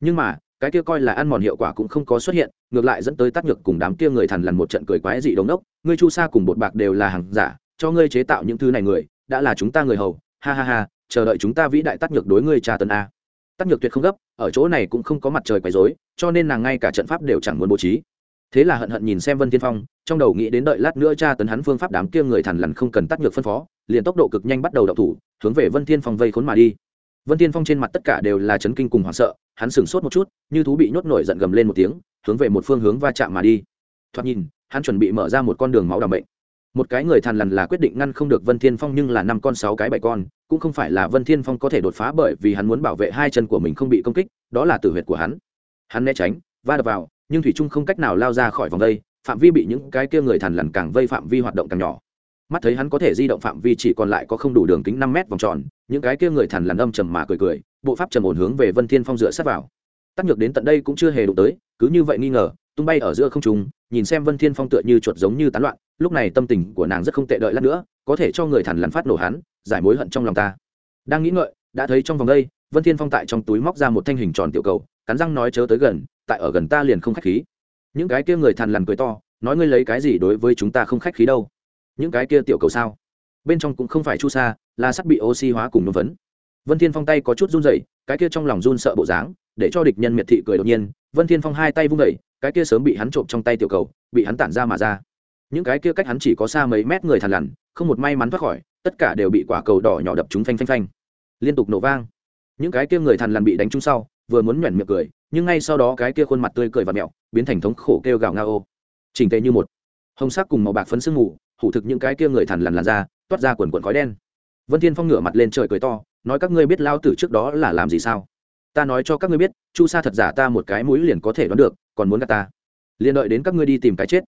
Nhưng mà, cái kia coi là ăn mòn hiệu quả cũng không có xuất hiện, ngược lại dẫn tới tác nhược cùng đám kia người thằn lằn một trận cười quái dị đống đốc. Ngươi chu sa cùng bột bạc đều là hàng giả, cho ngươi chế tạo những thứ này người, đã là chúng ta người hầu. Ha ha ha, chờ đợi chúng ta vĩ đại tác nhược đối ngươi tra tấn a. Tác nhược tuyệt không gấp, ở chỗ này cũng không có mặt trời quấy rối, cho nên nàng ngay cả trận pháp đều chẳng muốn bố trí. Thế là hận hận nhìn xem vân thiên phong, trong đầu nghĩ đến đợi lát nữa tra tấn hắn phương pháp đám kia người thằn lằn không cần tác nhược phân phó liền tốc độ cực nhanh bắt đầu đậu thủ, hướng về vân thiên phong vây khốn mà đi. Vân thiên phong trên mặt tất cả đều là chấn kinh cùng hoảng sợ, hắn sửng sốt một chút, như thú bị nhốt nổi giận gầm lên một tiếng, hướng về một phương hướng va chạm mà đi. Thoạt nhìn, hắn chuẩn bị mở ra một con đường máu đầm bệnh. Một cái người thằn lằn là quyết định ngăn không được vân thiên phong nhưng là năm con, sáu cái, bảy con, cũng không phải là vân thiên phong có thể đột phá bởi vì hắn muốn bảo vệ hai chân của mình không bị công kích, đó là tử huyệt của hắn. Hắn né tránh, va đập vào, nhưng thủy trung không cách nào lao ra khỏi vòng đây, phạm vi bị những cái kia người thằn lằn càng vây phạm vi hoạt động càng nhỏ mắt thấy hắn có thể di động phạm vi chỉ còn lại có không đủ đường kính năm mét vòng tròn, những cái kia người thằn lằn âm trầm mà cười cười, bộ pháp trầm ổn hướng về vân thiên phong dựa sát vào. Tác nhược đến tận đây cũng chưa hề đụng tới, cứ như vậy nghi ngờ, tung bay ở giữa không trung, nhìn xem vân thiên phong tựa như chuột giống như tán loạn, lúc này tâm tình của nàng rất không tệ đợi lát nữa, có thể cho người thằn lằn phát nổ hắn, giải mối hận trong lòng ta. Đang nghĩ ngợi, đã thấy trong vòng đây, vân thiên phong tại trong túi móc ra một thanh hình tròn tiểu cầu, cắn răng nói chớ tới gần, tại ở gần ta liền không khách khí. Những cái kia người thằn lằn cười to, nói ngươi lấy cái gì đối với chúng ta không khách khí đâu? Những cái kia tiểu cầu sao? Bên trong cũng không phải chu sa, là sắt bị oxy hóa cùng nôn vấn vân thiên phong tay có chút run rẩy, cái kia trong lòng run sợ bộ dáng, để cho địch nhân miệt thị cười đột nhiên. Vân thiên phong hai tay vung đẩy cái kia sớm bị hắn trộm trong tay tiểu cầu, bị hắn tản ra mà ra. Những cái kia cách hắn chỉ có xa mấy mét người thằn lằn, không một may mắn thoát khỏi, tất cả đều bị quả cầu đỏ nhỏ đập chúng phanh phanh phanh. Liên tục nổ vang. Những cái kia người thằn lằn bị đánh trúng sau, vừa muốn nhoẻn miệng cười, nhưng ngay sau đó cái kia khuôn mặt tươi cười và mẹo, biến thành thống khổ kêu gào nga ô. Chỉnh tề như một hồng sắc cùng màu bạc phấn sương mù hủ thực những cái kia người thằn lằn làn ra toát ra quần quần khói đen. Vân thiên phong ngửa mặt lên trời cười to, nói các ngươi biết lao tử trước đó là làm gì sao? Ta nói cho các ngươi biết, chu sa thật giả ta một cái mũi liền có thể đoán được, còn muốn gạt ta. Liền đợi đến các ngươi đi tìm cái chết.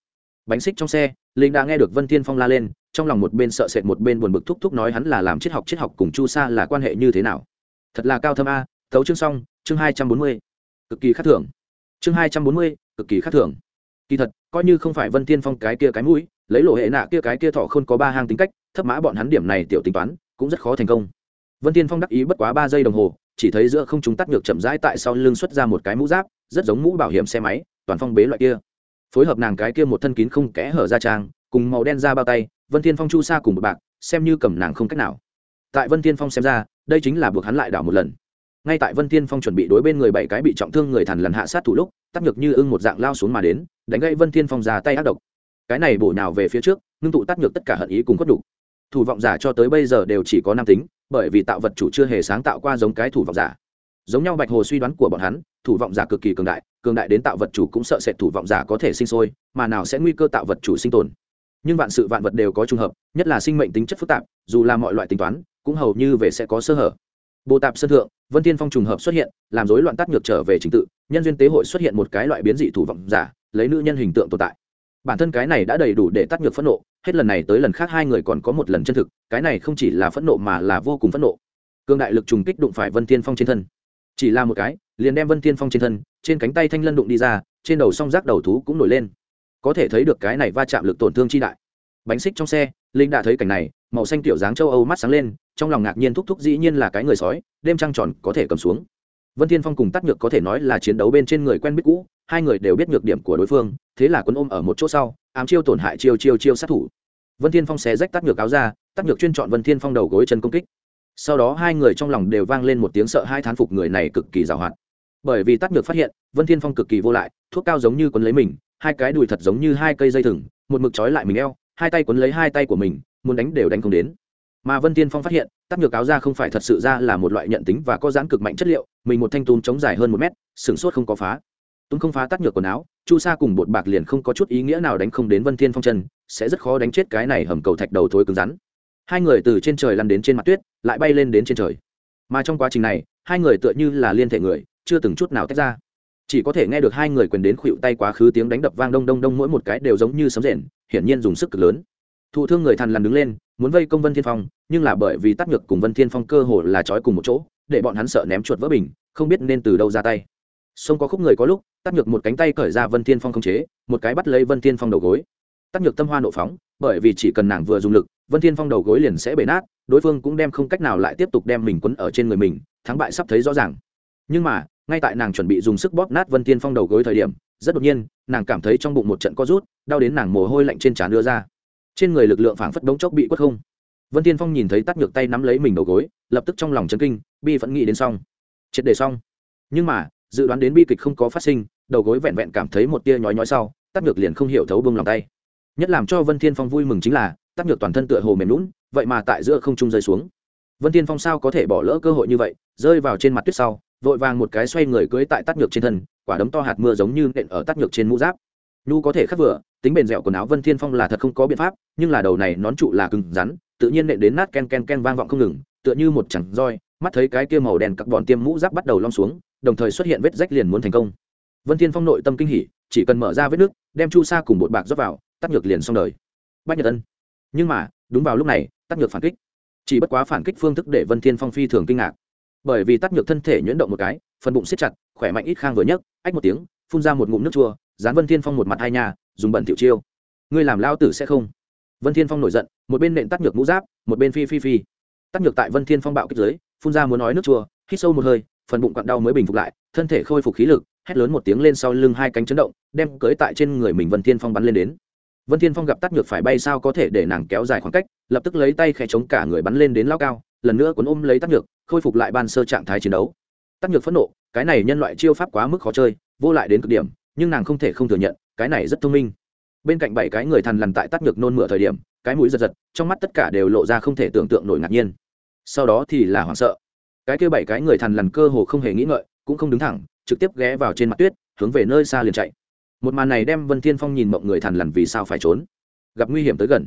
Bánh xích trong xe, linh đã nghe được vân thiên phong la lên, trong lòng một bên sợ sệt một bên buồn bực thúc thúc nói hắn là làm triết học triết học cùng chu sa là quan hệ như thế nào? Thật là cao thâm a, thấu chương xong, chương hai trăm bốn mươi. Cực kỳ khắc thưởng chương hai trăm bốn mươi, cực kỳ khắc thưởng kỳ thật, coi như không phải vân thiên phong cái kia cái mũi lấy lộ hệ nạ kia cái kia thọ không có ba hang tính cách, thấp mã bọn hắn điểm này tiểu tính toán, cũng rất khó thành công. Vân thiên phong đắc ý bất quá ba giây đồng hồ, chỉ thấy giữa không chúng tắt ngược chậm rãi tại sau lưng xuất ra một cái mũ giáp, rất giống mũ bảo hiểm xe máy, toàn phong bế loại kia. Phối hợp nàng cái kia một thân kín không kẽ hở ra trang, cùng màu đen ra bao tay, vân thiên phong chu sa cùng một bạc, xem như cầm nàng không cách nào. Tại vân thiên phong xem ra, đây chính là buộc hắn lại đảo một lần. Ngay tại vân thiên phong chuẩn bị đối bên người bảy cái bị trọng thương người thằn lần hạ sát thủ lúc, tắt ngược như ưng một dạng lao xuống mà đến, đánh gây vân thiên phong ra tay ác độc cái này bổ nào về phía trước, ngưng tụ tắt nhược tất cả hận ý cùng khuất đủ thủ vọng giả cho tới bây giờ đều chỉ có nam tính, bởi vì tạo vật chủ chưa hề sáng tạo qua giống cái thủ vọng giả. Giống nhau bạch hồ suy đoán của bọn hắn, thủ vọng giả cực kỳ cường đại cường đại đến tạo vật chủ cũng sợ sệt thủ vọng giả có thể sinh sôi, mà nào sẽ nguy cơ tạo vật chủ sinh tồn. Nhưng vạn sự vạn vật đều có trùng hợp, nhất là sinh mệnh tính chất phức tạp, dù là mọi loại tính toán, cũng hầu như về sẽ có sơ hở. Bồ tạp sân thượng, vân thiên phong trùng hợp xuất hiện, làm rối loạn tắt ngược trở về trình tự, nhân duyên tế hội xuất hiện một cái loại biến dị thủ vọng giả, lấy nữ nhân hình tượng tồn tại bản thân cái này đã đầy đủ để tắt ngược phẫn nộ, hết lần này tới lần khác hai người còn có một lần chân thực, cái này không chỉ là phẫn nộ mà là vô cùng phẫn nộ. Cương đại lực trùng kích đụng phải vân thiên phong trên thân. Chỉ là một cái, liền đem vân thiên phong trên thân, trên cánh tay thanh lân đụng đi ra, trên đầu song rác đầu thú cũng nổi lên. Có thể thấy được cái này va chạm lực tổn thương chi đại. Bánh xích trong xe, linh đã thấy cảnh này, màu xanh tiểu dáng châu âu mắt sáng lên, trong lòng ngạc nhiên thúc thúc dĩ nhiên là cái người sói, đêm trăng tròn có thể cầm xuống. Vân thiên phong cùng tắt nhược có thể nói là chiến đấu bên trên người quen biết cũ hai người đều biết nhược điểm của đối phương, thế là quân ôm ở một chỗ sau, ám chiêu tổn hại chiêu chiêu chiêu sát thủ. Vân thiên phong xé rách tắt nhược áo ra, tắt nhược chuyên chọn vân thiên phong đầu gối chân công kích. Sau đó hai người trong lòng đều vang lên một tiếng sợ hai thán phục người này cực kỳ giàu hoạt. Bởi vì tắt nhược phát hiện, vân thiên phong cực kỳ vô lại, thuốc cao giống như quấn lấy mình, hai cái đùi thật giống như hai cây dây thừng, một mực trói lại mình eo, hai tay quấn lấy hai tay của mình, muốn đánh đều đánh không đến. Mà vân tiên phong phát hiện tắc nhược áo ra không phải thật sự ra là một loại nhận tính và có dáng cực mạnh chất liệu, mình một thanh tùm chống dài hơn một mét, sửng sốt không có phá túng không phá tắt nhược quần áo, chu sa cùng bột bạc liền không có chút ý nghĩa nào đánh không đến vân thiên phong chân, sẽ rất khó đánh chết cái này hầm cầu thạch đầu thối cứng rắn. Hai người từ trên trời lăn đến trên mặt tuyết, lại bay lên đến trên trời. Mà trong quá trình này, hai người tựa như là liên thể người, chưa từng chút nào tách ra. Chỉ có thể nghe được hai người quyền đến khuỵu tay quá khứ tiếng đánh đập vang đông đông đông mỗi một cái đều giống như sấm rền, hiển nhiên dùng sức cực lớn. Thụ thương người thằn lằn đứng lên, muốn vây công vân thiên phong, nhưng là bởi vì tắt nhược cùng vân thiên phong cơ hồ là trói cùng một chỗ, để bọn hắn sợ ném chuột vỡ bình, không biết nên từ đâu ra tay sông có khúc người có lúc tắt nhược một cánh tay cởi ra vân thiên phong không chế, một cái bắt lấy vân thiên phong đầu gối. Tắt nhược tâm hoa nộ phóng, bởi vì chỉ cần nàng vừa dùng lực, vân thiên phong đầu gối liền sẽ bể nát, đối phương cũng đem không cách nào lại tiếp tục đem mình quấn ở trên người mình, thắng bại sắp thấy rõ ràng. Nhưng mà, ngay tại nàng chuẩn bị dùng sức bóp nát vân thiên phong đầu gối thời điểm, rất đột nhiên, nàng cảm thấy trong bụng một trận co rút, đau đến nàng mồ hôi lạnh trên trán đưa ra. Trên người lực lượng phảng phất đống chốc bị quất không. Vân thiên phong nhìn thấy tắt nhược tay nắm lấy mình đầu gối, lập tức trong lòng chấn kinh, bi vẫn nghĩ đến xong. Triệt để xong. Nhưng mà dự đoán đến bi kịch không có phát sinh, đầu gối vẹn vẹn cảm thấy một tia nhói nhói sau, tắc nhược liền không hiểu thấu bông lòng tay. Nhất làm cho vân thiên phong vui mừng chính là, tắc nhược toàn thân tựa hồ mềm lún vậy mà tại giữa không trung rơi xuống. Vân thiên phong sao có thể bỏ lỡ cơ hội như vậy, rơi vào trên mặt tuyết sau, vội vàng một cái xoay người cưới tại tắc nhược trên thân, quả đấm to hạt mưa giống như nện ở tắc nhược trên mũ giáp. Nhu có thể khắc vừa, tính bền dẻo quần áo vân thiên phong là thật không có biện pháp, nhưng là đầu này nón trụ là cứng rắn, tự nhiên nện đến nát ken ken ken vang vọng không ngừng, tựa như một chẳng roi mắt thấy cái kia màu đen các bọn tiêm mũ giáp bắt đầu lom xuống, đồng thời xuất hiện vết rách liền muốn thành công. Vân thiên phong nội tâm kinh hỉ, chỉ cần mở ra vết nước, đem chu sa cùng bột bạc rót vào, tắt nhược liền xong đời. Bách nhật ân. Nhưng mà, đúng vào lúc này, tắt nhược phản kích. Chỉ bất quá phản kích phương thức để vân thiên phong phi thường kinh ngạc. Bởi vì tắt nhược thân thể nhuyễn động một cái, phần bụng siết chặt, khỏe mạnh ít khang vừa nhấc, ách một tiếng, phun ra một ngụm nước chua, dán vân thiên phong một mặt hai nhà, dùng bẩn tiểu chiêu. Ngươi làm lao tử sẽ không? Vân thiên phong nổi giận, một bên nện tắt nhược mũ giáp, một bên phi phi phi. Tắt nhược tại vân thiên phong bạo kích dưới phun ra muốn nói nước chua, hít sâu một hơi, phần bụng quặn đau mới bình phục lại, thân thể khôi phục khí lực, hét lớn một tiếng lên sau lưng hai cánh chấn động, đem cưới tại trên người mình vân thiên phong bắn lên đến. Vân thiên phong gặp tắt nhược phải bay sao có thể để nàng kéo dài khoảng cách, lập tức lấy tay khẽ chống cả người bắn lên đến lao cao, lần nữa cuốn ôm lấy tắt nhược, khôi phục lại ban sơ trạng thái chiến đấu. Tắt nhược phẫn nộ, cái này nhân loại chiêu pháp quá mức khó chơi, vô lại đến cực điểm, nhưng nàng không thể không thừa nhận, cái này rất thông minh. Bên cạnh bảy cái người thằn lằn tại tắt nhược nôn mửa thời điểm, cái mũi giật giật, trong mắt tất cả đều lộ ra không thể tưởng tượng nổi ngạc nhiên sau đó thì là hoảng sợ. Cái kia bảy cái người thằn lằn cơ hồ không hề nghĩ ngợi, cũng không đứng thẳng, trực tiếp ghé vào trên mặt tuyết, hướng về nơi xa liền chạy. Một màn này đem vân thiên phong nhìn mộng người thằn lằn vì sao phải trốn. Gặp nguy hiểm tới gần.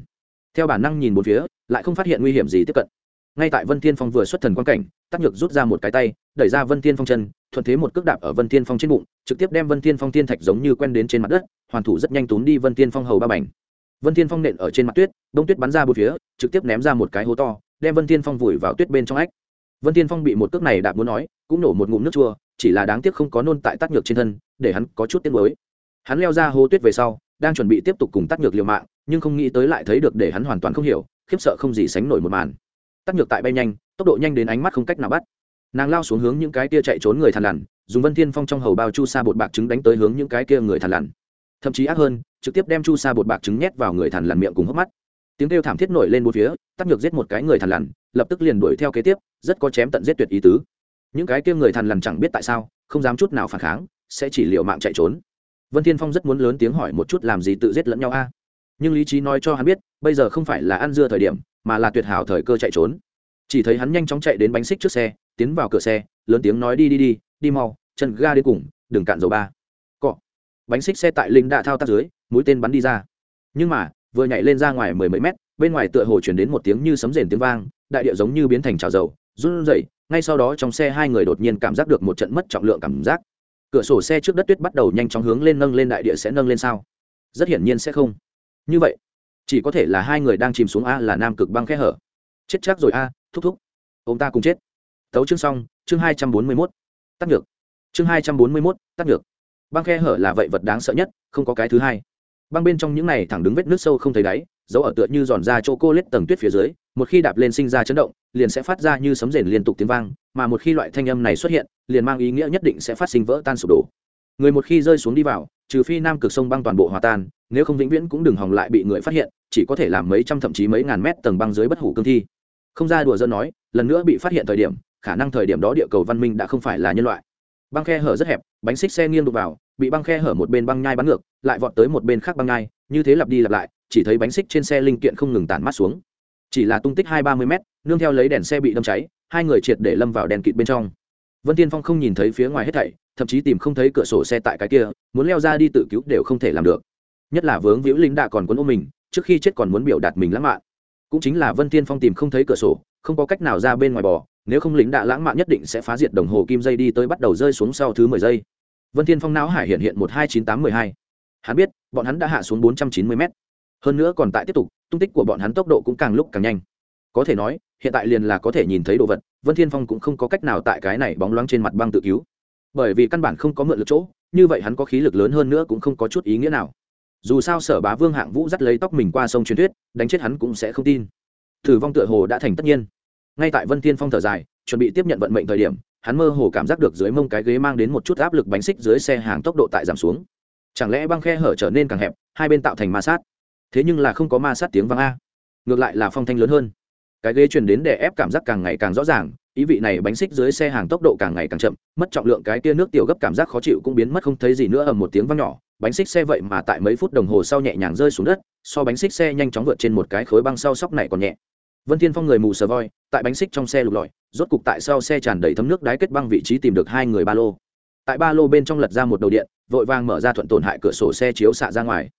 Theo bản năng nhìn một phía, lại không phát hiện nguy hiểm gì tiếp cận. Ngay tại vân thiên phong vừa xuất thần quan cảnh, tắc nhược rút ra một cái tay, đẩy ra vân thiên phong chân, thuận thế một cước đạp ở vân thiên phong trên bụng, trực tiếp đem vân thiên phong thiên thạch giống như quen đến trên mặt đất, hoàn thủ rất nhanh túm đi vân thiên phong hầu ba bành. Vân thiên phong nện ở trên mặt tuyết đông tuyết bắn ra bốn phía, trực tiếp ném ra một cái hố to đem vân thiên phong vùi vào tuyết bên trong ách. Vân thiên phong bị một cước này đạp muốn nói, cũng nổ một ngụm nước chua, chỉ là đáng tiếc không có nôn tại tắc nhược trên thân, để hắn có chút tiếc nuối. Hắn leo ra hố tuyết về sau, đang chuẩn bị tiếp tục cùng tắc nhược liều mạng, nhưng không nghĩ tới lại thấy được để hắn hoàn toàn không hiểu, khiếp sợ không gì sánh nổi một màn. Tắc nhược tại bay nhanh, tốc độ nhanh đến ánh mắt không cách nào bắt. Nàng lao xuống hướng những cái kia chạy trốn người thằn lằn, dùng vân thiên phong trong hầu bao chu sa bột bạc trứng đánh tới hướng những cái kia người thằn lằn. Thậm chí ác hơn, trực tiếp đem chu sa bột bạc trứng nhét vào người thằn lằn miệng cùng hốc mắt tiếng kêu thảm thiết nổi lên bốn phía, tắc nhược giết một cái người thằn lằn, lập tức liền đuổi theo kế tiếp, rất có chém tận giết tuyệt ý tứ. Những cái kia người thằn lằn chẳng biết tại sao, không dám chút nào phản kháng, sẽ chỉ liệu mạng chạy trốn. Vân thiên phong rất muốn lớn tiếng hỏi một chút làm gì tự giết lẫn nhau a. Nhưng lý trí nói cho hắn biết, bây giờ không phải là ăn dưa thời điểm, mà là tuyệt hảo thời cơ chạy trốn. Chỉ thấy hắn nhanh chóng chạy đến bánh xích trước xe, tiến vào cửa xe, lớn tiếng nói đi đi đi đi mau, chân ga đến cùng, đừng cạn dầu ba. Cọ. Bánh xích xe tại linh đã thao tác dưới, mũi tên bắn đi ra. Nhưng mà vừa nhảy lên ra ngoài mười mấy mét, bên ngoài tựa hồ chuyển đến một tiếng như sấm rền tiếng vang, đại địa giống như biến thành trào dầu, run rẩy, ngay sau đó trong xe hai người đột nhiên cảm giác được một trận mất trọng lượng cảm giác. Cửa sổ xe trước đất tuyết bắt đầu nhanh chóng hướng lên nâng lên đại địa sẽ nâng lên sao? Rất hiển nhiên sẽ không. Như vậy, chỉ có thể là hai người đang chìm xuống a là nam cực băng khe hở. Chết chắc rồi a, thúc thúc. Ông ta cùng chết. Tấu chương xong, chương hai trăm bốn mươi mốt. Tắc được chương hai trăm bốn mươi mốt tắc được băng khe hở là vậy vật đáng sợ nhất, không có cái thứ hai băng bên trong những này thẳng đứng vết nước sâu không thấy đáy, dấu ở tựa như giòn ra chỗ cô lết tầng tuyết phía dưới, một khi đạp lên sinh ra chấn động, liền sẽ phát ra như sấm rền liên tục tiếng vang, mà một khi loại thanh âm này xuất hiện, liền mang ý nghĩa nhất định sẽ phát sinh vỡ tan sụp đổ. Người một khi rơi xuống đi vào, trừ phi nam cực sông băng toàn bộ hòa tan, nếu không vĩnh viễn cũng đừng hòng lại bị người phát hiện, chỉ có thể làm mấy trăm thậm chí mấy ngàn mét tầng băng dưới bất hủ cương thi. Không ra đùa dân nói, lần nữa bị phát hiện thời điểm, khả năng thời điểm đó địa cầu văn minh đã không phải là nhân loại. Băng khe hở rất hẹp, bánh xích xe nghiêng đục vào bị băng khe hở một bên băng nhai bắn ngược, lại vọt tới một bên khác băng nhai, như thế lặp đi lặp lại, chỉ thấy bánh xích trên xe linh kiện không ngừng tản mát xuống. Chỉ là tung tích hai ba mươi m nương theo lấy đèn xe bị đâm cháy, hai người triệt để lâm vào đèn kịt bên trong. Vân tiên phong không nhìn thấy phía ngoài hết thảy, thậm chí tìm không thấy cửa sổ xe tại cái kia, muốn leo ra đi tự cứu đều không thể làm được. Nhất là vướng víu lính đã còn quấn ôm mình, trước khi chết còn muốn biểu đạt mình lãng mạn. Cũng chính là vân tiên phong tìm không thấy cửa sổ, không có cách nào ra bên ngoài bò, nếu không lính đạ lãng mạn nhất định sẽ phá diệt đồng hồ kim dây đi tới bắt đầu rơi xuống sau thứ mười giây vân thiên phong não hải hiện hiện một hai chín tám mười hai. Hắn biết, bọn hắn đã hạ xuống bốn trăm chín mươi m hơn nữa còn tại tiếp tục, tung tích của bọn hắn tốc độ cũng càng lúc càng nhanh. Có thể nói, hiện tại liền là có thể nhìn thấy đồ vật, vân thiên phong cũng không có cách nào tại cái này bóng loáng trên mặt băng tự cứu. Bởi vì căn bản không có mượn lực chỗ, như vậy hắn có khí lực lớn hơn nữa cũng không có chút ý nghĩa nào. Dù sao sở bá vương hạng vũ dắt lấy tóc mình qua sông truyền thuyết, đánh chết hắn cũng sẽ không tin. Thử vong tựa hồ đã thành tất nhiên. Ngay tại vân thiên phong thở dài, chuẩn bị tiếp nhận vận mệnh thời điểm hắn mơ hồ cảm giác được dưới mông cái ghế mang đến một chút áp lực bánh xích dưới xe hàng tốc độ tại giảm xuống. Chẳng lẽ băng khe hở trở nên càng hẹp, hai bên tạo thành ma sát? Thế nhưng là không có ma sát tiếng vang a. Ngược lại là phong thanh lớn hơn. Cái ghế truyền đến để ép cảm giác càng ngày càng rõ ràng, ý vị này bánh xích dưới xe hàng tốc độ càng ngày càng chậm, mất trọng lượng cái kia nước tiểu gấp cảm giác khó chịu cũng biến mất không thấy gì nữa ở một tiếng vang nhỏ, bánh xích xe vậy mà tại mấy phút đồng hồ sau nhẹ nhàng rơi xuống đất, so bánh xích xe nhanh chóng vượt trên một cái khối băng sau sóc này còn nhẹ vân thiên phong người mù sờ voi, tại bánh xích trong xe lục lọi, rốt cục tại sau xe tràn đầy thấm nước đáy kết băng vị trí tìm được hai người ba lô. Tại ba lô bên trong lật ra một đầu điện, vội vàng mở ra thuận tổn hại cửa sổ xe chiếu xạ ra ngoài.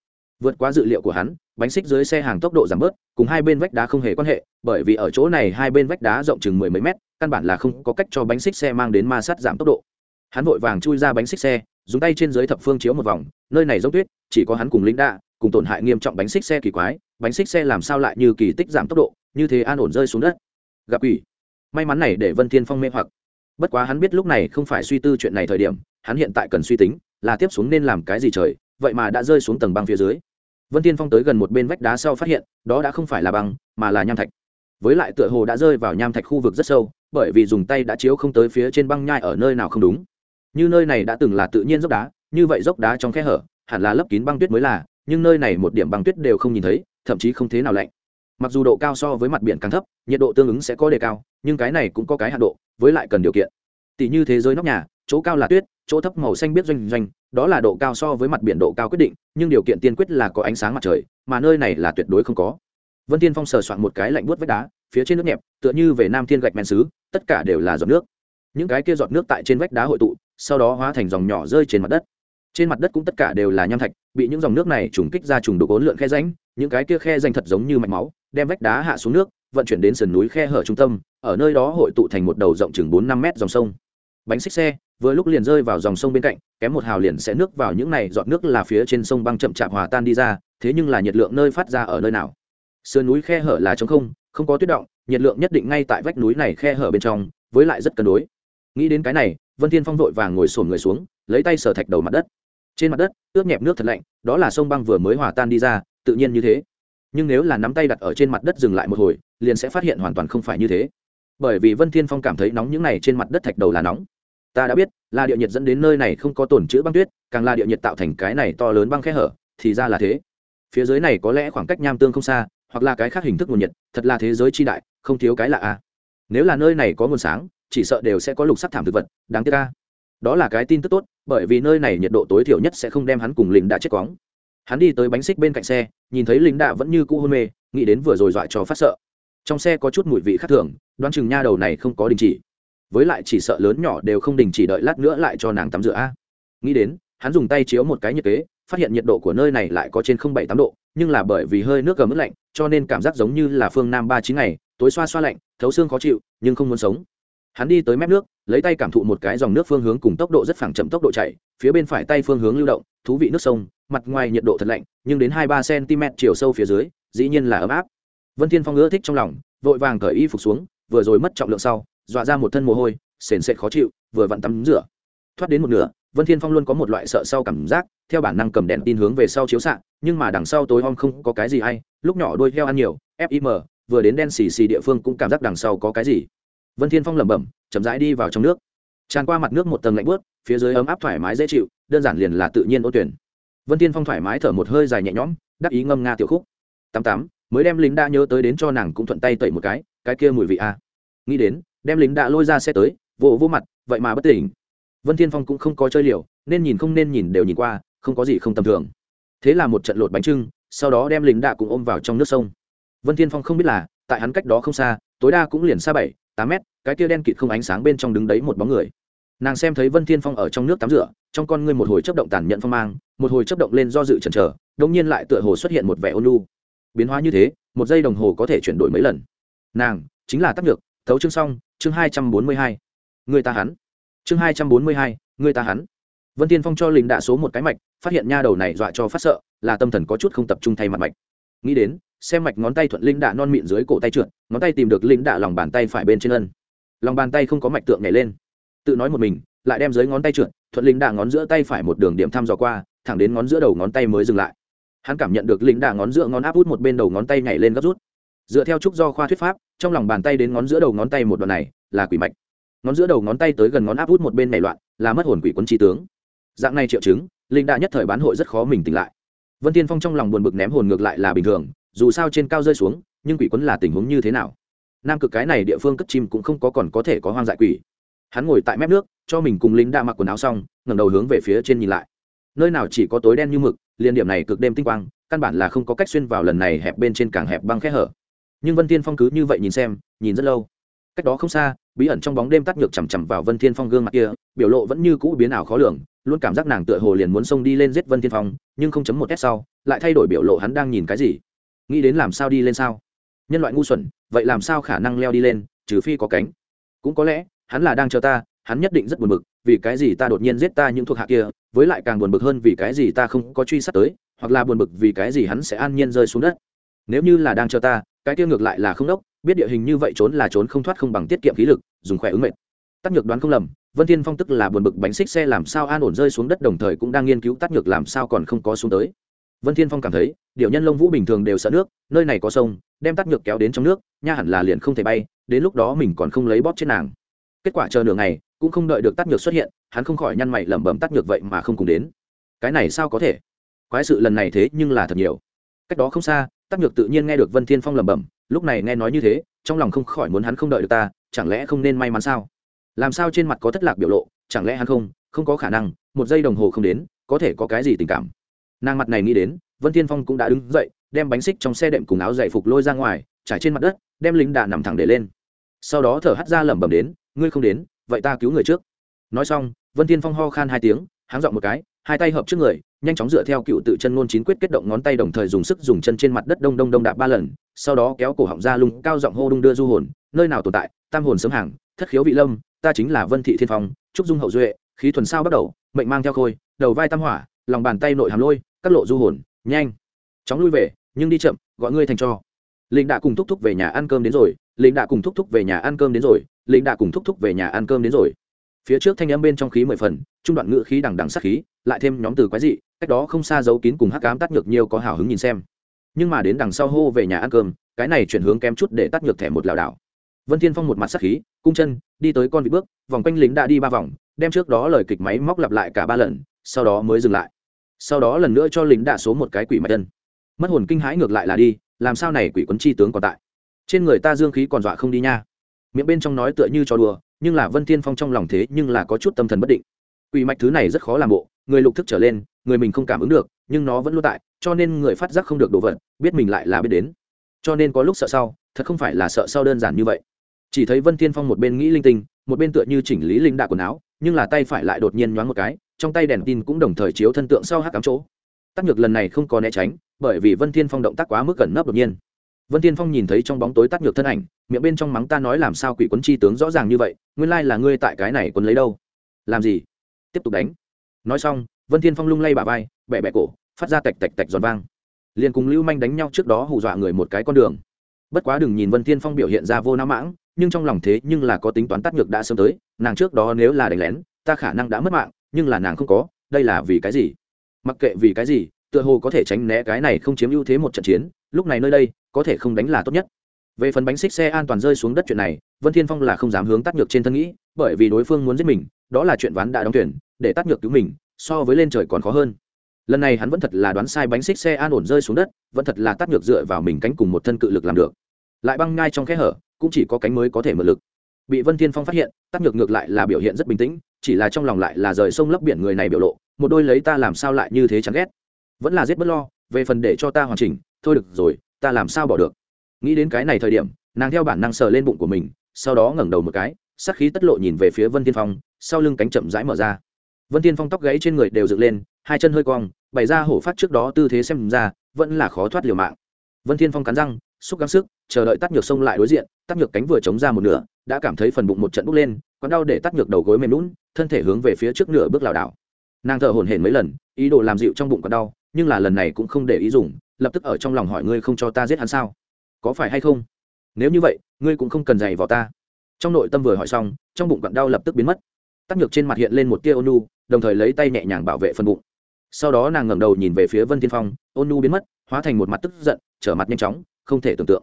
Vượt quá dự liệu của hắn, bánh xích dưới xe hàng tốc độ giảm bớt, cùng hai bên vách đá không hề quan hệ, bởi vì ở chỗ này hai bên vách đá rộng chừng mười mấy mét, căn bản là không có cách cho bánh xích xe mang đến ma sát giảm tốc độ. Hắn vội vàng chui ra bánh xích xe, dùng tay trên dưới thập phương chiếu một vòng, nơi này giống tuyết, chỉ có hắn cùng lính đạ cùng tổn hại nghiêm trọng bánh xích xe kỳ quái, bánh xích xe làm sao lại như kỳ tích giảm tốc độ như thế an ổn rơi xuống đất. Gặp ủy may mắn này để vân thiên phong mê hoặc. Bất quá hắn biết lúc này không phải suy tư chuyện này thời điểm, hắn hiện tại cần suy tính, là tiếp xuống nên làm cái gì trời, vậy mà đã rơi xuống tầng băng phía dưới. Vân thiên phong tới gần một bên vách đá sau phát hiện, đó đã không phải là băng, mà là nham thạch. Với lại tựa hồ đã rơi vào nham thạch khu vực rất sâu, bởi vì dùng tay đã chiếu không tới phía trên băng nhai ở nơi nào không đúng. Như nơi này đã từng là tự nhiên dốc đá, như vậy dốc đá trong khe hở, hẳn là lấp kín băng tuyết mới là, nhưng nơi này một điểm băng tuyết đều không nhìn thấy, thậm chí không thế nào lạnh mặc dù độ cao so với mặt biển càng thấp, nhiệt độ tương ứng sẽ có đề cao, nhưng cái này cũng có cái hạ độ, với lại cần điều kiện. Tỷ như thế giới nóc nhà, chỗ cao là tuyết, chỗ thấp màu xanh biết doanh doanh, đó là độ cao so với mặt biển độ cao quyết định, nhưng điều kiện tiên quyết là có ánh sáng mặt trời, mà nơi này là tuyệt đối không có. Vân tiên phong sờ soạn một cái lạnh buốt vách đá, phía trên nước nhẹp, tựa như về nam thiên gạch men xứ, tất cả đều là giọt nước. Những cái kia giọt nước tại trên vách đá hội tụ, sau đó hóa thành dòng nhỏ rơi trên mặt đất trên mặt đất cũng tất cả đều là nham thạch, bị những dòng nước này trùng kích ra trùng đục ốn lượn khe ránh những cái kia khe danh thật giống như mạch máu, đem vách đá hạ xuống nước, vận chuyển đến sườn núi khe hở trung tâm, ở nơi đó hội tụ thành một đầu rộng chừng bốn năm mét dòng sông. Bánh xích xe, vừa lúc liền rơi vào dòng sông bên cạnh, kém một hào liền sẽ nước vào những này dọn nước là phía trên sông băng chậm chạp hòa tan đi ra, thế nhưng là nhiệt lượng nơi phát ra ở nơi nào? Sườn núi khe hở là trống không không có tuyết động, nhiệt lượng nhất định ngay tại vách núi này khe hở bên trong, với lại rất cân đối. Nghĩ đến cái này, vân thiên phong vội vàng ngồi sồn người xuống, lấy tay sờ thạch đầu mặt đất trên mặt đất, ướt nhẹp nước thật lạnh, đó là sông băng vừa mới hòa tan đi ra, tự nhiên như thế. Nhưng nếu là nắm tay đặt ở trên mặt đất dừng lại một hồi, liền sẽ phát hiện hoàn toàn không phải như thế. Bởi vì vân thiên phong cảm thấy nóng những này trên mặt đất thạch đầu là nóng. Ta đã biết là địa nhiệt dẫn đến nơi này không có tổn chữ băng tuyết, càng là địa nhiệt tạo thành cái này to lớn băng khe hở, thì ra là thế. Phía dưới này có lẽ khoảng cách nham tương không xa, hoặc là cái khác hình thức nguồn nhiệt, thật là thế giới chi đại, không thiếu cái lạ a. Nếu là nơi này có nguồn sáng, chỉ sợ đều sẽ có lục sắc thảm thực vật, đáng tiếc a đó là cái tin tức tốt, bởi vì nơi này nhiệt độ tối thiểu nhất sẽ không đem hắn cùng lính đã chết quóng hắn đi tới bánh xích bên cạnh xe, nhìn thấy lính đã vẫn như cũ hôn mê, nghĩ đến vừa rồi dọa cho phát sợ. Trong xe có chút mùi vị khác thường, đoán chừng nha đầu này không có đình chỉ. Với lại chỉ sợ lớn nhỏ đều không đình chỉ đợi lát nữa lại cho nàng tắm rửa a. Nghĩ đến, hắn dùng tay chiếu một cái nhiệt kế, phát hiện nhiệt độ của nơi này lại có trên không bảy tám độ, nhưng là bởi vì hơi nước gầm ướt lạnh, cho nên cảm giác giống như là phương nam ba chín ngày, tối xoa xoa lạnh, thấu xương khó chịu, nhưng không muốn sống hắn đi tới mép nước, lấy tay cảm thụ một cái dòng nước phương hướng cùng tốc độ rất phẳng chậm tốc độ chạy, phía bên phải tay phương hướng lưu động, thú vị nước sông, mặt ngoài nhiệt độ thật lạnh, nhưng đến hai ba cm chiều sâu phía dưới, dĩ nhiên là ấm áp. Vân thiên phong ưa thích trong lòng, vội vàng cởi y phục xuống, vừa rồi mất trọng lượng sau, dọa ra một thân mồ hôi, sền sệt khó chịu, vừa vặn tắm rửa. Thoát đến một nửa, vân thiên phong luôn có một loại sợ sau cảm giác, theo bản năng cầm đèn tin hướng về sau chiếu xạ nhưng mà đằng sau tối om không có cái gì hay, lúc nhỏ đôi heo ăn nhiều fim vừa đến đen xì xì địa phương cũng cảm giác đằng sau có cái gì vân thiên phong lẩm bẩm, chậm rãi đi vào trong nước. Tràn qua mặt nước một tầng lạnh bớt phía dưới ấm áp thoải mái dễ chịu, đơn giản liền là tự nhiên ô tuyển. Vân thiên phong thoải mái thở một hơi dài nhẹ nhõm, đắc ý ngâm nga tiểu khúc. Tám tám, mới đem lính đã nhớ tới đến cho nàng cũng thuận tay tẩy một cái cái kia mùi vị a nghĩ đến, đem lính đã lôi ra xe tới, vỗ vỗ mặt, vậy mà bất tỉnh. Vân thiên phong cũng không có chơi liều, nên nhìn không nên nhìn đều nhìn qua, không có gì không tầm thường. Thế là một trận lột bánh trưng, sau đó đem lính đã cũng ôm vào trong nước sông. Vân thiên phong không biết là, tại hắn cách đó không xa, tối đa cũng liền xa bảy tám mét, cái kia đen kịt không ánh sáng bên trong đứng đấy một bóng người. Nàng xem thấy vân thiên phong ở trong nước tắm rửa, trong con ngươi một hồi chấp động tàn nhẫn phong mang, một hồi chấp động lên do dự chần chờ đông nhiên lại tựa hồ xuất hiện một vẻ ôn lu biến hóa như thế, một giây đồng hồ có thể chuyển đổi mấy lần. Nàng, chính là tác nhược, thấu chương xong, chương hai trăm bốn mươi hai. Người ta hắn. Chương hai trăm bốn mươi hai, người ta hắn. Vân tiên phong cho lính đạ số một cái mạch, phát hiện nha đầu này dọa cho phát sợ, là tâm thần có chút không tập trung thay mặt mạch. Nghĩ đến xem mạch ngón tay thuận linh đạ non mịn dưới cổ tay trượt, ngón tay tìm được linh đạ lòng bàn tay phải bên trên ân. Lòng bàn tay không có mạch tượng nhảy lên. Tự nói một mình, lại đem dưới ngón tay trượt, thuận linh đạ ngón giữa tay phải một đường điểm thăm dò qua, thẳng đến ngón giữa đầu ngón tay mới dừng lại. Hắn cảm nhận được linh đạ ngón giữa ngón áp út một bên đầu ngón tay nhảy lên gấp rút. Dựa theo trúc do khoa thuyết pháp, trong lòng bàn tay đến ngón giữa đầu ngón tay một đoạn này, là quỷ mạch. Ngón giữa đầu ngón tay tới gần ngón áp út một bên nhảy loạn, là mất hồn quỷ quân tri tướng. Dạng này triệu chứng, linh đạ nhất thời bán hội rất khó mình tỉnh lại. Vân tiên phong trong lòng buồn bực ném hồn ngược lại là bình thường dù sao trên cao rơi xuống, nhưng quỷ quấn là tình huống như thế nào? Nam cực cái này địa phương cất chim cũng không có còn có thể có hoang dại quỷ. Hắn ngồi tại mép nước, cho mình cùng lính đã mặc quần áo xong, ngẩng đầu hướng về phía trên nhìn lại. Nơi nào chỉ có tối đen như mực, liền điểm này cực đêm tinh quang, căn bản là không có cách xuyên vào lần này hẹp bên trên càng hẹp băng khe hở. Nhưng vân Thiên phong cứ như vậy nhìn xem, nhìn rất lâu. Cách đó không xa, bí ẩn trong bóng đêm tắt nhược chằm chằm vào vân thiên phong gương mặt kia, biểu lộ vẫn như cũ biến ảo khó lường, luôn cảm giác nàng tựa hồ liền muốn xông đi lên giết vân thiên phong, nhưng không chấm một s sau, lại thay đổi biểu lộ hắn đang nhìn cái gì nghĩ đến làm sao đi lên sao? Nhân loại ngu xuẩn, vậy làm sao khả năng leo đi lên, trừ phi có cánh? Cũng có lẽ, hắn là đang chờ ta, hắn nhất định rất buồn bực, vì cái gì ta đột nhiên giết ta những thuộc hạ kia, với lại càng buồn bực hơn vì cái gì ta không có truy sát tới, hoặc là buồn bực vì cái gì hắn sẽ an nhiên rơi xuống đất. Nếu như là đang chờ ta, cái kia ngược lại là không đốc, biết địa hình như vậy trốn là trốn không thoát không bằng tiết kiệm khí lực, dùng khỏe ứng mệt tắc nhược đoán không lầm, vân thiên phong tức là buồn bực bánh xích xe làm sao an ổn rơi xuống đất đồng thời cũng đang nghiên cứu tắc nhược làm sao còn không có xuống tới vân thiên phong cảm thấy điệu nhân lông vũ bình thường đều sợ nước, nơi này có sông, đem tắt nhược kéo đến trong nước, nha hẳn là liền không thể bay, đến lúc đó mình còn không lấy bóp trên nàng. Kết quả chờ nửa ngày, cũng không đợi được tắt nhược xuất hiện, hắn không khỏi nhăn mày lẩm bẩm tắt nhược vậy mà không cùng đến. Cái này sao có thể? Quái sự lần này thế nhưng là thật nhiều. Cách đó không xa tắc nhược tự nhiên nghe được vân thiên phong lẩm bẩm, lúc này nghe nói như thế, trong lòng không khỏi muốn hắn không đợi được ta, chẳng lẽ không nên may mắn sao? Làm sao trên mặt có thất lạc biểu lộ, chẳng lẽ hắn không không có khả năng, một giây đồng hồ không đến, có thể có cái gì tình cảm? Nàng mặt này nghĩ đến, vân thiên phong cũng đã đứng dậy, đem bánh xích trong xe đệm cùng áo dày phục lôi ra ngoài, trải trên mặt đất, đem lính đà nằm thẳng để lên. Sau đó thở hắt ra lẩm bẩm đến, ngươi không đến, vậy ta cứu người trước. Nói xong, vân thiên phong ho khan hai tiếng, háng dọn một cái, hai tay hợp trước người, nhanh chóng dựa theo cựu tự chân ngôn chín quyết kết động ngón tay đồng thời dùng sức dùng chân trên mặt đất đông đông đông đạp ba lần, sau đó kéo cổ họng ra lung, cao giọng hô đung đưa du hồn, nơi nào tồn tại, tam hồn sớm hàng, thất khiếu vị lâm, ta chính là vân thị thiên phong trúc dung hậu duệ, khí thuần sao bắt đầu, mệnh mang theo khôi, đầu vai tam hỏa lòng bàn tay nội hàm lôi các lộ du hồn, nhanh. Chóng lui về, nhưng đi chậm, gọi ngươi thành cho linh đã cùng thúc thúc về nhà ăn cơm đến rồi linh đã cùng thúc thúc về nhà ăn cơm đến rồi linh đã cùng thúc thúc về nhà ăn cơm đến rồi. Phía trước thanh âm bên trong khí mười phần, trung đoạn ngữ khí đằng đằng sắc khí, lại thêm nhóm từ quái dị, cách đó không xa giấu kín cùng hắc cám tắt nhược nhiều có hào hứng nhìn xem. Nhưng mà đến đằng sau hô về nhà ăn cơm, cái này chuyển hướng kém chút để tắt nhược thẻ một lảo đảo. Vân thiên phong một mặt sắc khí, cung chân, đi tới con vị bước, vòng quanh lính đã đi ba vòng, đem trước đó lời kịch máy móc lặp lại cả ba lần, sau đó mới dừng lại sau đó lần nữa cho lính đạ số một cái quỷ mạch chân mất hồn kinh hãi ngược lại là đi, làm sao này quỷ quấn chi tướng còn tại? Trên người ta dương khí còn dọa không đi nha. Miệng bên trong nói tựa như cho đùa, nhưng là vân thiên phong trong lòng thế nhưng là có chút tâm thần bất định. Quỷ mạch thứ này rất khó làm bộ, người lục thức trở lên, người mình không cảm ứng được, nhưng nó vẫn luôn tại, cho nên người phát giác không được đồ vật, biết mình lại là biết đến. Cho nên có lúc sợ sau, thật không phải là sợ sau đơn giản như vậy. Chỉ thấy vân thiên phong một bên nghĩ linh tinh, một bên tựa như chỉnh lý linh đạ quần áo, nhưng là tay phải lại đột nhiên nhoáng một cái trong tay đèn tin cũng đồng thời chiếu thân tượng sau hát cắm chỗ. Tác nhược lần này không có né tránh, bởi vì vân thiên phong động tác quá mức gần nấp đột nhiên. Vân thiên phong nhìn thấy trong bóng tối tác nhược thân ảnh, miệng bên trong mắng ta nói làm sao quỷ quấn chi tướng rõ ràng như vậy, nguyên lai là ngươi tại cái này quấn lấy đâu. Làm gì? Tiếp tục đánh. Nói xong, vân thiên phong lung lay bà vai bẹ bẹ cổ, phát ra tạch tạch tạch giòn vang. Liền cùng lưu manh đánh nhau trước đó hù dọa người một cái con đường. Bất quá đừng nhìn vân thiên phong biểu hiện ra vô não mãng, nhưng trong lòng thế nhưng là có tính toán tác nhược đã sớm tới, nàng trước đó nếu là đánh lén, ta khả năng đã mất mạng nhưng là nàng không có, đây là vì cái gì? Mặc kệ vì cái gì, tựa hồ có thể tránh né cái này không chiếm ưu thế một trận chiến, lúc này nơi đây, có thể không đánh là tốt nhất. Về phần bánh xích xe an toàn rơi xuống đất chuyện này, vân thiên phong là không dám hướng tắt ngược trên thân nghĩ, bởi vì đối phương muốn giết mình, đó là chuyện ván đã đóng tuyển để tắt ngược cứu mình, so với lên trời còn khó hơn. Lần này hắn vẫn thật là đoán sai bánh xích xe an ổn rơi xuống đất, vẫn thật là tắt ngược dựa vào mình cánh cùng một thân cự lực làm được. Lại băng ngay trong kẽ hở, cũng chỉ có cánh mới có thể mượn lực bị vân thiên phong phát hiện tắc nhược ngược lại là biểu hiện rất bình tĩnh, chỉ là trong lòng lại là rời sông lấp biển người này biểu lộ, một đôi lấy ta làm sao lại như thế chán ghét. Vẫn là giết bất lo, về phần để cho ta hoàn chỉnh, thôi được rồi, ta làm sao bỏ được. Nghĩ đến cái này thời điểm, nàng theo bản năng sờ lên bụng của mình, sau đó ngẩng đầu một cái sắc khí tất lộ nhìn về phía vân thiên phong, sau lưng cánh chậm rãi mở ra. Vân thiên phong tóc gáy trên người đều dựng lên, hai chân hơi cong, bày ra hổ phát trước đó tư thế xem ra, vẫn là khó thoát liều mạng. Vân thiên phong cắn răng xúc gắng sức, chờ đợi tắt nhược sông lại đối diện, tắt nhược cánh vừa chống ra một nửa, đã cảm thấy phần bụng một trận bốc lên còn đau để tắt nhược đầu gối mềm lún thân thể hướng về phía trước nửa bước lảo đảo. Nàng thở hổn hển mấy lần, ý đồ làm dịu trong bụng còn đau, nhưng là lần này cũng không để ý dùng, lập tức ở trong lòng hỏi ngươi không cho ta giết hắn sao? Có phải hay không? Nếu như vậy, ngươi cũng không cần giày vào ta. Trong nội tâm vừa hỏi xong, trong bụng quặn đau lập tức biến mất. Tắc nhược trên mặt hiện lên một tia ônu đồng thời lấy tay nhẹ nhàng bảo vệ phần bụng. Sau đó nàng ngẩng đầu nhìn về phía vân tiên phong ônu biến mất, hóa thành một mặt tức giận, trở mặt nhanh chóng không thể tưởng tượng.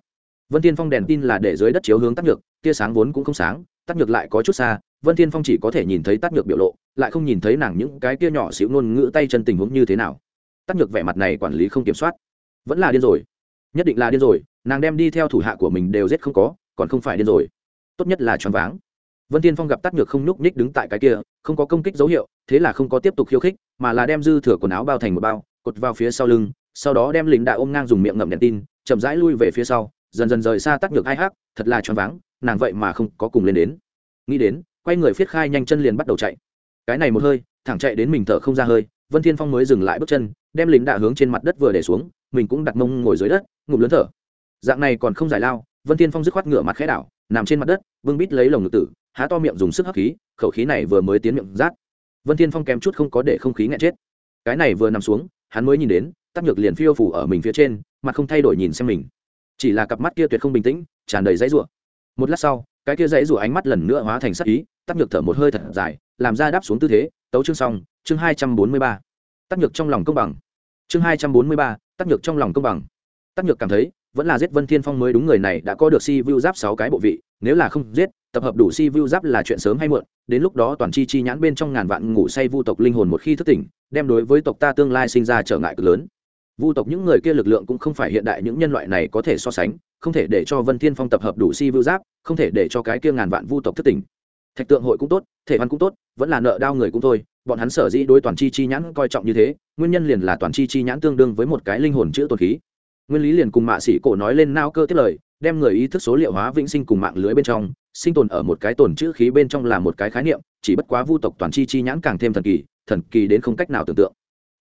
Vân tiên phong đèn tin là để dưới đất chiếu hướng tắc nhược, tia sáng vốn cũng không sáng, tắc nhược lại có chút xa, vân tiên phong chỉ có thể nhìn thấy tắc nhược biểu lộ, lại không nhìn thấy nàng những cái tia nhỏ xíu ngôn ngữ tay chân tình huống như thế nào. Tắc nhược vẻ mặt này quản lý không kiểm soát. Vẫn là điên rồi. Nhất định là điên rồi, nàng đem đi theo thủ hạ của mình đều giết không có, còn không phải điên rồi. Tốt nhất là choáng váng. Vân tiên phong gặp tắc nhược không nhúc nhích đứng tại cái kia, không có công kích dấu hiệu, thế là không có tiếp tục khiêu khích, mà là đem dư thừa quần áo bao thành một bao, cột vào phía sau lưng, sau đó đem lính đạ ôm ngang dùng miệng ngậm đèn tin chậm rãi lui về phía sau, dần dần rời xa tắc nhược ai hắc, thật là choáng váng, nàng vậy mà không có cùng lên đến. Nghĩ đến, quay người phiết khai nhanh chân liền bắt đầu chạy. Cái này một hơi, thẳng chạy đến mình thở không ra hơi, vân thiên phong mới dừng lại bước chân, đem lính đạ hướng trên mặt đất vừa để xuống, mình cũng đặt mông ngồi dưới đất, ngụm lớn thở. Dạng này còn không giải lao, vân thiên phong dứt khoát ngửa mặt khẽ đảo, nằm trên mặt đất, vương bít lấy lồng ngực tử, há to miệng dùng sức hấp khí, khẩu khí này vừa mới tiến miệng rát. Vân thiên phong kém chút không có để không khí nghẹn chết. Cái này vừa nằm xuống, hắn mới nhìn đến, tắc nhược liền phiêu phủ ở mình phía trên mặt không thay đổi nhìn xem mình. Chỉ là cặp mắt kia tuyệt không bình tĩnh, tràn đầy dãy rủa. Một lát sau, cái kia dãy rủa ánh mắt lần nữa hóa thành sắc ý, tắc nhược thở một hơi thật dài, làm ra đáp xuống tư thế, tấu chương xong, chương hai trăm bốn mươi ba. Tắc nhược trong lòng công bằng. Chương hai trăm bốn mươi ba, tắc nhược trong lòng công bằng. Tắc nhược cảm thấy, vẫn là giết vân thiên phong mới đúng người này đã có được si vu giáp sáu cái bộ vị, nếu là không giết, tập hợp đủ si vu giáp là chuyện sớm hay muộn, đến lúc đó toàn chi chi nhãn bên trong ngàn vạn ngủ say vu tộc linh hồn một khi thức tỉnh, đem đối với tộc ta tương lai sinh ra trở ngại cực lớn vu tộc những người kia lực lượng cũng không phải hiện đại, những nhân loại này có thể so sánh, không thể để cho vân thiên phong tập hợp đủ si vu giáp, không thể để cho cái kia ngàn vạn vu tộc thức tỉnh. Thạch tượng hội cũng tốt, thể văn cũng tốt, vẫn là nợ đao người cũng thôi, bọn hắn sở dĩ đối toàn chi chi nhãn coi trọng như thế, nguyên nhân liền là toàn chi chi nhãn tương đương với một cái linh hồn chữ tồn khí. Nguyên lý liền cùng mạ sĩ cổ nói lên nao cơ tiết lời, đem người ý thức số liệu hóa vĩnh sinh cùng mạng lưới bên trong, sinh tồn ở một cái tồn chữ khí bên trong là một cái khái niệm, chỉ bất quá vu tộc toàn chi chi nhãn càng thêm thần kỳ thần kỳ đến không cách nào tưởng tượng.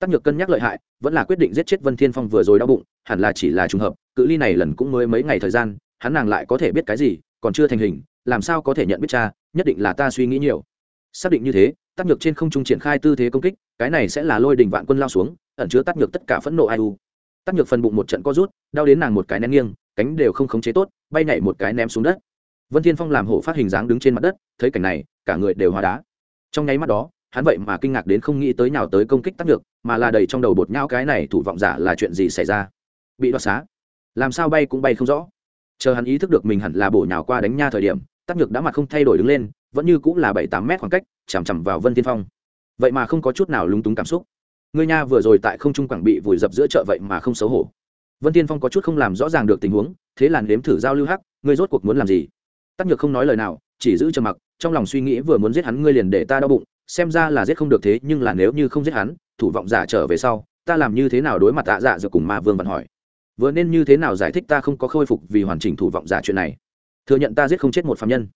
Tác nhược cân nhắc lợi hại, vẫn là quyết định giết chết vân thiên phong vừa rồi đau bụng, hẳn là chỉ là trùng hợp, cự ly này lần cũng mới mấy ngày thời gian, hắn nàng lại có thể biết cái gì, còn chưa thành hình, làm sao có thể nhận biết cha, nhất định là ta suy nghĩ nhiều. Xác định như thế Tác nhược trên không trung triển khai tư thế công kích, cái này sẽ là lôi đình vạn quân lao xuống, ẩn chứa Tác nhược tất cả phẫn nộ ai u. Tác nhược phần bụng một trận co rút, đau đến nàng một cái nén nghiêng, cánh đều không khống chế tốt, bay nhảy một cái ném xuống đất. Vân thiên phong làm hộ phát hình dáng đứng trên mặt đất, thấy cảnh này, cả người đều hóa đá. Trong nháy mắt đó hắn vậy mà kinh ngạc đến không nghĩ tới nào tới công kích tắc được mà là đầy trong đầu bột nhau cái này thủ vọng giả là chuyện gì xảy ra? Bị đoạt xá. Làm sao bay cũng bay không rõ. Chờ hắn ý thức được mình hẳn là bổ nhào qua đánh nha thời điểm, tắc nhược đã mặt không thay đổi đứng lên, vẫn như cũng là bảy tám mét khoảng cách, chằm chằm vào vân thiên phong. Vậy mà không có chút nào lúng túng cảm xúc. Người nha vừa rồi tại không trung quảng bị vùi dập giữa chợ vậy mà không xấu hổ. Vân tiên phong có chút không làm rõ ràng được tình huống, thế là nếm thử giao lưu hắc, ngươi rốt cuộc muốn làm gì? Tắc nhược không nói lời nào, chỉ giữ trầm mặc, trong lòng suy nghĩ vừa muốn giết hắn ngươi liền để ta đau bụng xem ra là giết không được thế nhưng là nếu như không giết hắn thủ vọng giả trở về sau ta làm như thế nào đối mặt tạ dạ giờ cùng ma vương vẫn hỏi. Vừa nên như thế nào giải thích ta không có khôi phục vì hoàn chỉnh thủ vọng giả chuyện này? Thừa nhận ta giết không chết một phạm nhân.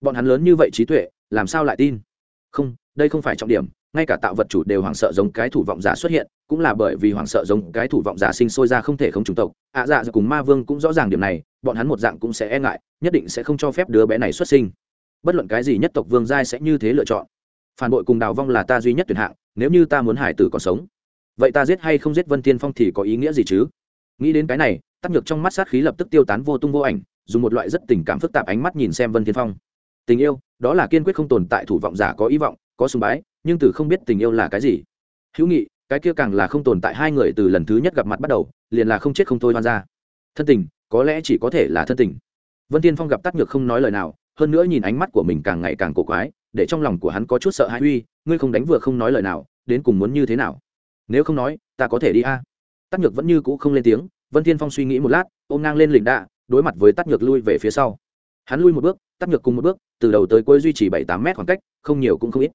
Bọn hắn lớn như vậy trí tuệ làm sao lại tin? Không đây không phải trọng điểm ngay cả tạo vật chủ đều hoảng sợ giống cái thủ vọng giả xuất hiện cũng là bởi vì hoảng sợ giống cái thủ vọng giả sinh sôi ra không thể không chủng tộc. Ạ à, dạ cùng ma vương cũng rõ ràng điểm này bọn hắn một dạng cũng sẽ e ngại nhất định sẽ không cho phép đứa bé này xuất sinh. Bất luận cái gì nhất tộc vương giai sẽ như thế lựa chọn phản bội cùng đào vong là ta duy nhất tuyển hạng, nếu như ta muốn hải tử còn sống, vậy ta giết hay không giết vân thiên phong thì có ý nghĩa gì chứ? Nghĩ đến cái này, tắc nhược trong mắt sát khí lập tức tiêu tán vô tung vô ảnh, dùng một loại rất tình cảm phức tạp ánh mắt nhìn xem vân thiên phong. Tình yêu, đó là kiên quyết không tồn tại thủ vọng giả có ý vọng, có sùng bái, nhưng từ không biết tình yêu là cái gì. Hữu nghị, cái kia càng là không tồn tại hai người từ lần thứ nhất gặp mặt bắt đầu, liền là không chết không thôi hoan ra. Thân tình, có lẽ chỉ có thể là thân tình. Vân tiên phong gặp tắc nhược không nói lời nào, hơn nữa nhìn ánh mắt của mình càng ngày càng cổ quái để trong lòng của hắn có chút sợ hãi, uy, ngươi không đánh vừa không nói lời nào, đến cùng muốn như thế nào? Nếu không nói, ta có thể đi a. À. tắc nhược vẫn như cũ không lên tiếng, vân Thiên phong suy nghĩ một lát, ôm ngang lên lỉnh đạ, đối mặt với tắc nhược lui về phía sau. Hắn lui một bước, tắc nhược cùng một bước, từ đầu tới cuối duy trì bảy tám mét khoảng cách, không nhiều cũng không ít.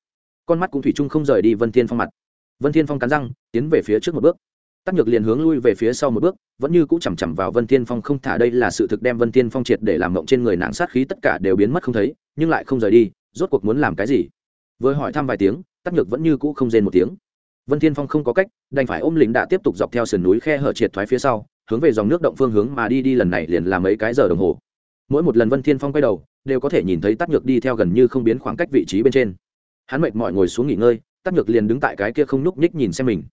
Con mắt cũng thủy chung không rời đi vân thiên phong mặt. Vân thiên phong cắn răng, tiến về phía trước một bước. Tắc nhược liền hướng lui về phía sau một bước, vẫn như cũ chằm chằm vào vân thiên phong không thả đây là sự thực đem vân thiên phong triệt để làm mộng trên người nàng sát khí tất cả đều biến mất không thấy, nhưng lại không rời đi rốt cuộc muốn làm cái gì? Vừa hỏi thăm vài tiếng, tắc nhược vẫn như cũ không rên một tiếng. Vân thiên phong không có cách, đành phải ôm lính đã tiếp tục dọc theo sườn núi khe hở triệt thoái phía sau, hướng về dòng nước động phương hướng mà đi đi lần này liền làm mấy cái giờ đồng hồ. Mỗi một lần vân thiên phong quay đầu, đều có thể nhìn thấy tắc nhược đi theo gần như không biến khoảng cách vị trí bên trên. Hắn mệt mỏi ngồi xuống nghỉ ngơi, tắc nhược liền đứng tại cái kia không núc nhích nhìn xem mình.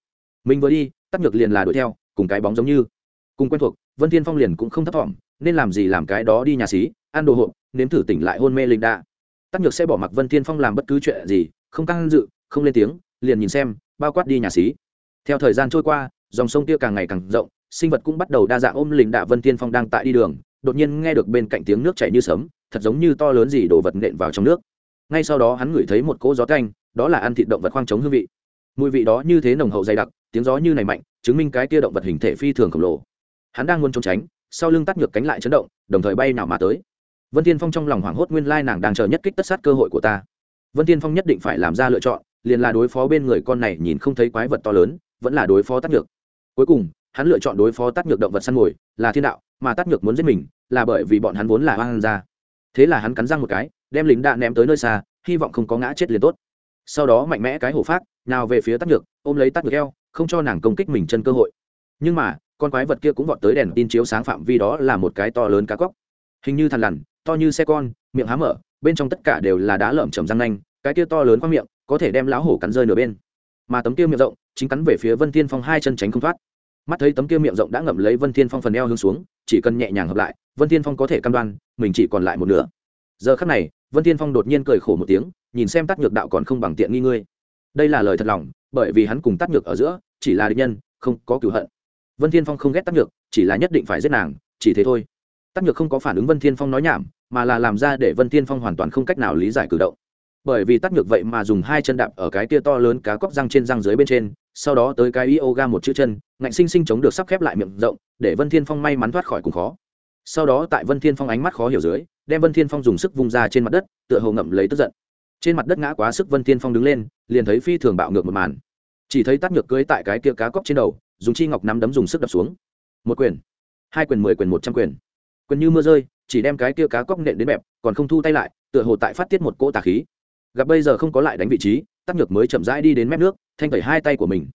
Mình vừa đi, tắc nhược liền là đuổi theo, cùng cái bóng giống như. Cùng quen thuộc, vân thiên phong liền cũng không thấp thỏm, nên làm gì làm cái đó đi nhà xí, ăn đồ hộp, nếm thử tỉnh lại hôn mê linh đa tắc nhược sẽ bỏ mặc vân thiên phong làm bất cứ chuyện gì, không căng dự, không lên tiếng, liền nhìn xem, bao quát đi nhà xí. Theo thời gian trôi qua, dòng sông kia càng ngày càng rộng, sinh vật cũng bắt đầu đa dạng ôm lình đạ vân thiên phong đang tại đi đường, đột nhiên nghe được bên cạnh tiếng nước chảy như sấm, thật giống như to lớn gì đổ vật nện vào trong nước. Ngay sau đó hắn ngửi thấy một cỗ gió canh đó là ăn thịt động vật khoang chống hương vị. Mùi vị đó như thế nồng hậu dày đặc, tiếng gió như này mạnh, chứng minh cái kia động vật hình thể phi thường khổng lồ. Hắn đang muốn trốn tránh, sau lưng tắt ngược cánh lại chấn động, đồng thời bay nào mà tới vân tiên phong trong lòng hoảng hốt nguyên lai nàng đang chờ nhất kích tất sát cơ hội của ta. Vân tiên phong nhất định phải làm ra lựa chọn, liền là đối phó bên người con này nhìn không thấy quái vật to lớn, vẫn là đối phó tắt ngược cuối cùng, hắn lựa chọn đối phó tắt ngược động vật săn mồi, là thiên đạo, mà tắt ngược muốn giết mình, là bởi vì bọn hắn vốn là hoang ra thế là hắn cắn răng một cái, đem lính đạn ném tới nơi xa, hy vọng không có ngã chết liền tốt. Sau đó mạnh mẽ cái hổ phát, nào về phía tắt ngược ôm lấy tắt ngược eo, không cho nàng công kích mình chân cơ hội. Nhưng mà, con quái vật kia cũng vọt tới đèn tin chiếu sáng phạm vi đó là một cái to lớn cá cóc. Hình như thằn lằn to như xe con, miệng há mở, bên trong tất cả đều là đá lởm chầm răng nanh, cái kia to lớn qua miệng, có thể đem lão hổ cắn rơi nửa bên. Mà tấm kia miệng rộng, chính cắn về phía vân thiên phong hai chân tránh không thoát. Mắt thấy tấm kia miệng rộng đã ngậm lấy vân thiên phong phần eo hướng xuống, chỉ cần nhẹ nhàng hợp lại, vân thiên phong có thể cam đoan, mình chỉ còn lại một nửa. Giờ khắc này, vân thiên phong đột nhiên cười khổ một tiếng, nhìn xem tắt nhược đạo còn không bằng tiện nghi ngươi. Đây là lời thật lòng, bởi vì hắn cùng tắt nhược ở giữa, chỉ là địch nhân, không có cửu hận. Vân thiên phong không ghét tắt nhược, chỉ là nhất định phải giết nàng, chỉ thế thôi. Tắt nhược không có phản ứng vân thiên phong nói nhảm mà là làm ra để vân thiên phong hoàn toàn không cách nào lý giải cử động. Bởi vì tắt nhược vậy mà dùng hai chân đạp ở cái tia to lớn cá cóc răng trên răng dưới bên trên, sau đó tới cái yoga một chữ chân, ngạnh sinh sinh chống được sắp khép lại miệng rộng, để vân thiên phong may mắn thoát khỏi cùng khó. Sau đó tại vân thiên phong ánh mắt khó hiểu dưới, đem vân thiên phong dùng sức vung ra trên mặt đất, tựa hồ ngậm lấy tức giận. Trên mặt đất ngã quá sức vân thiên phong đứng lên, liền thấy phi thường bạo ngược một màn. Chỉ thấy tắt nhược cưới tại cái kia cá cóc trên đầu, dùng chi ngọc nắm đấm dùng sức đập xuống. Một quyền. Hai quyền mười quyền một trăm quyền. Quyền như mưa rơi chỉ đem cái kia cá cóc nện đến bẹp, còn không thu tay lại, tựa hồ tại phát tiết một cỗ tà khí. Gặp bây giờ không có lại đánh vị trí, tắc nhược mới chậm rãi đi đến mép nước, thanh tẩy hai tay của mình.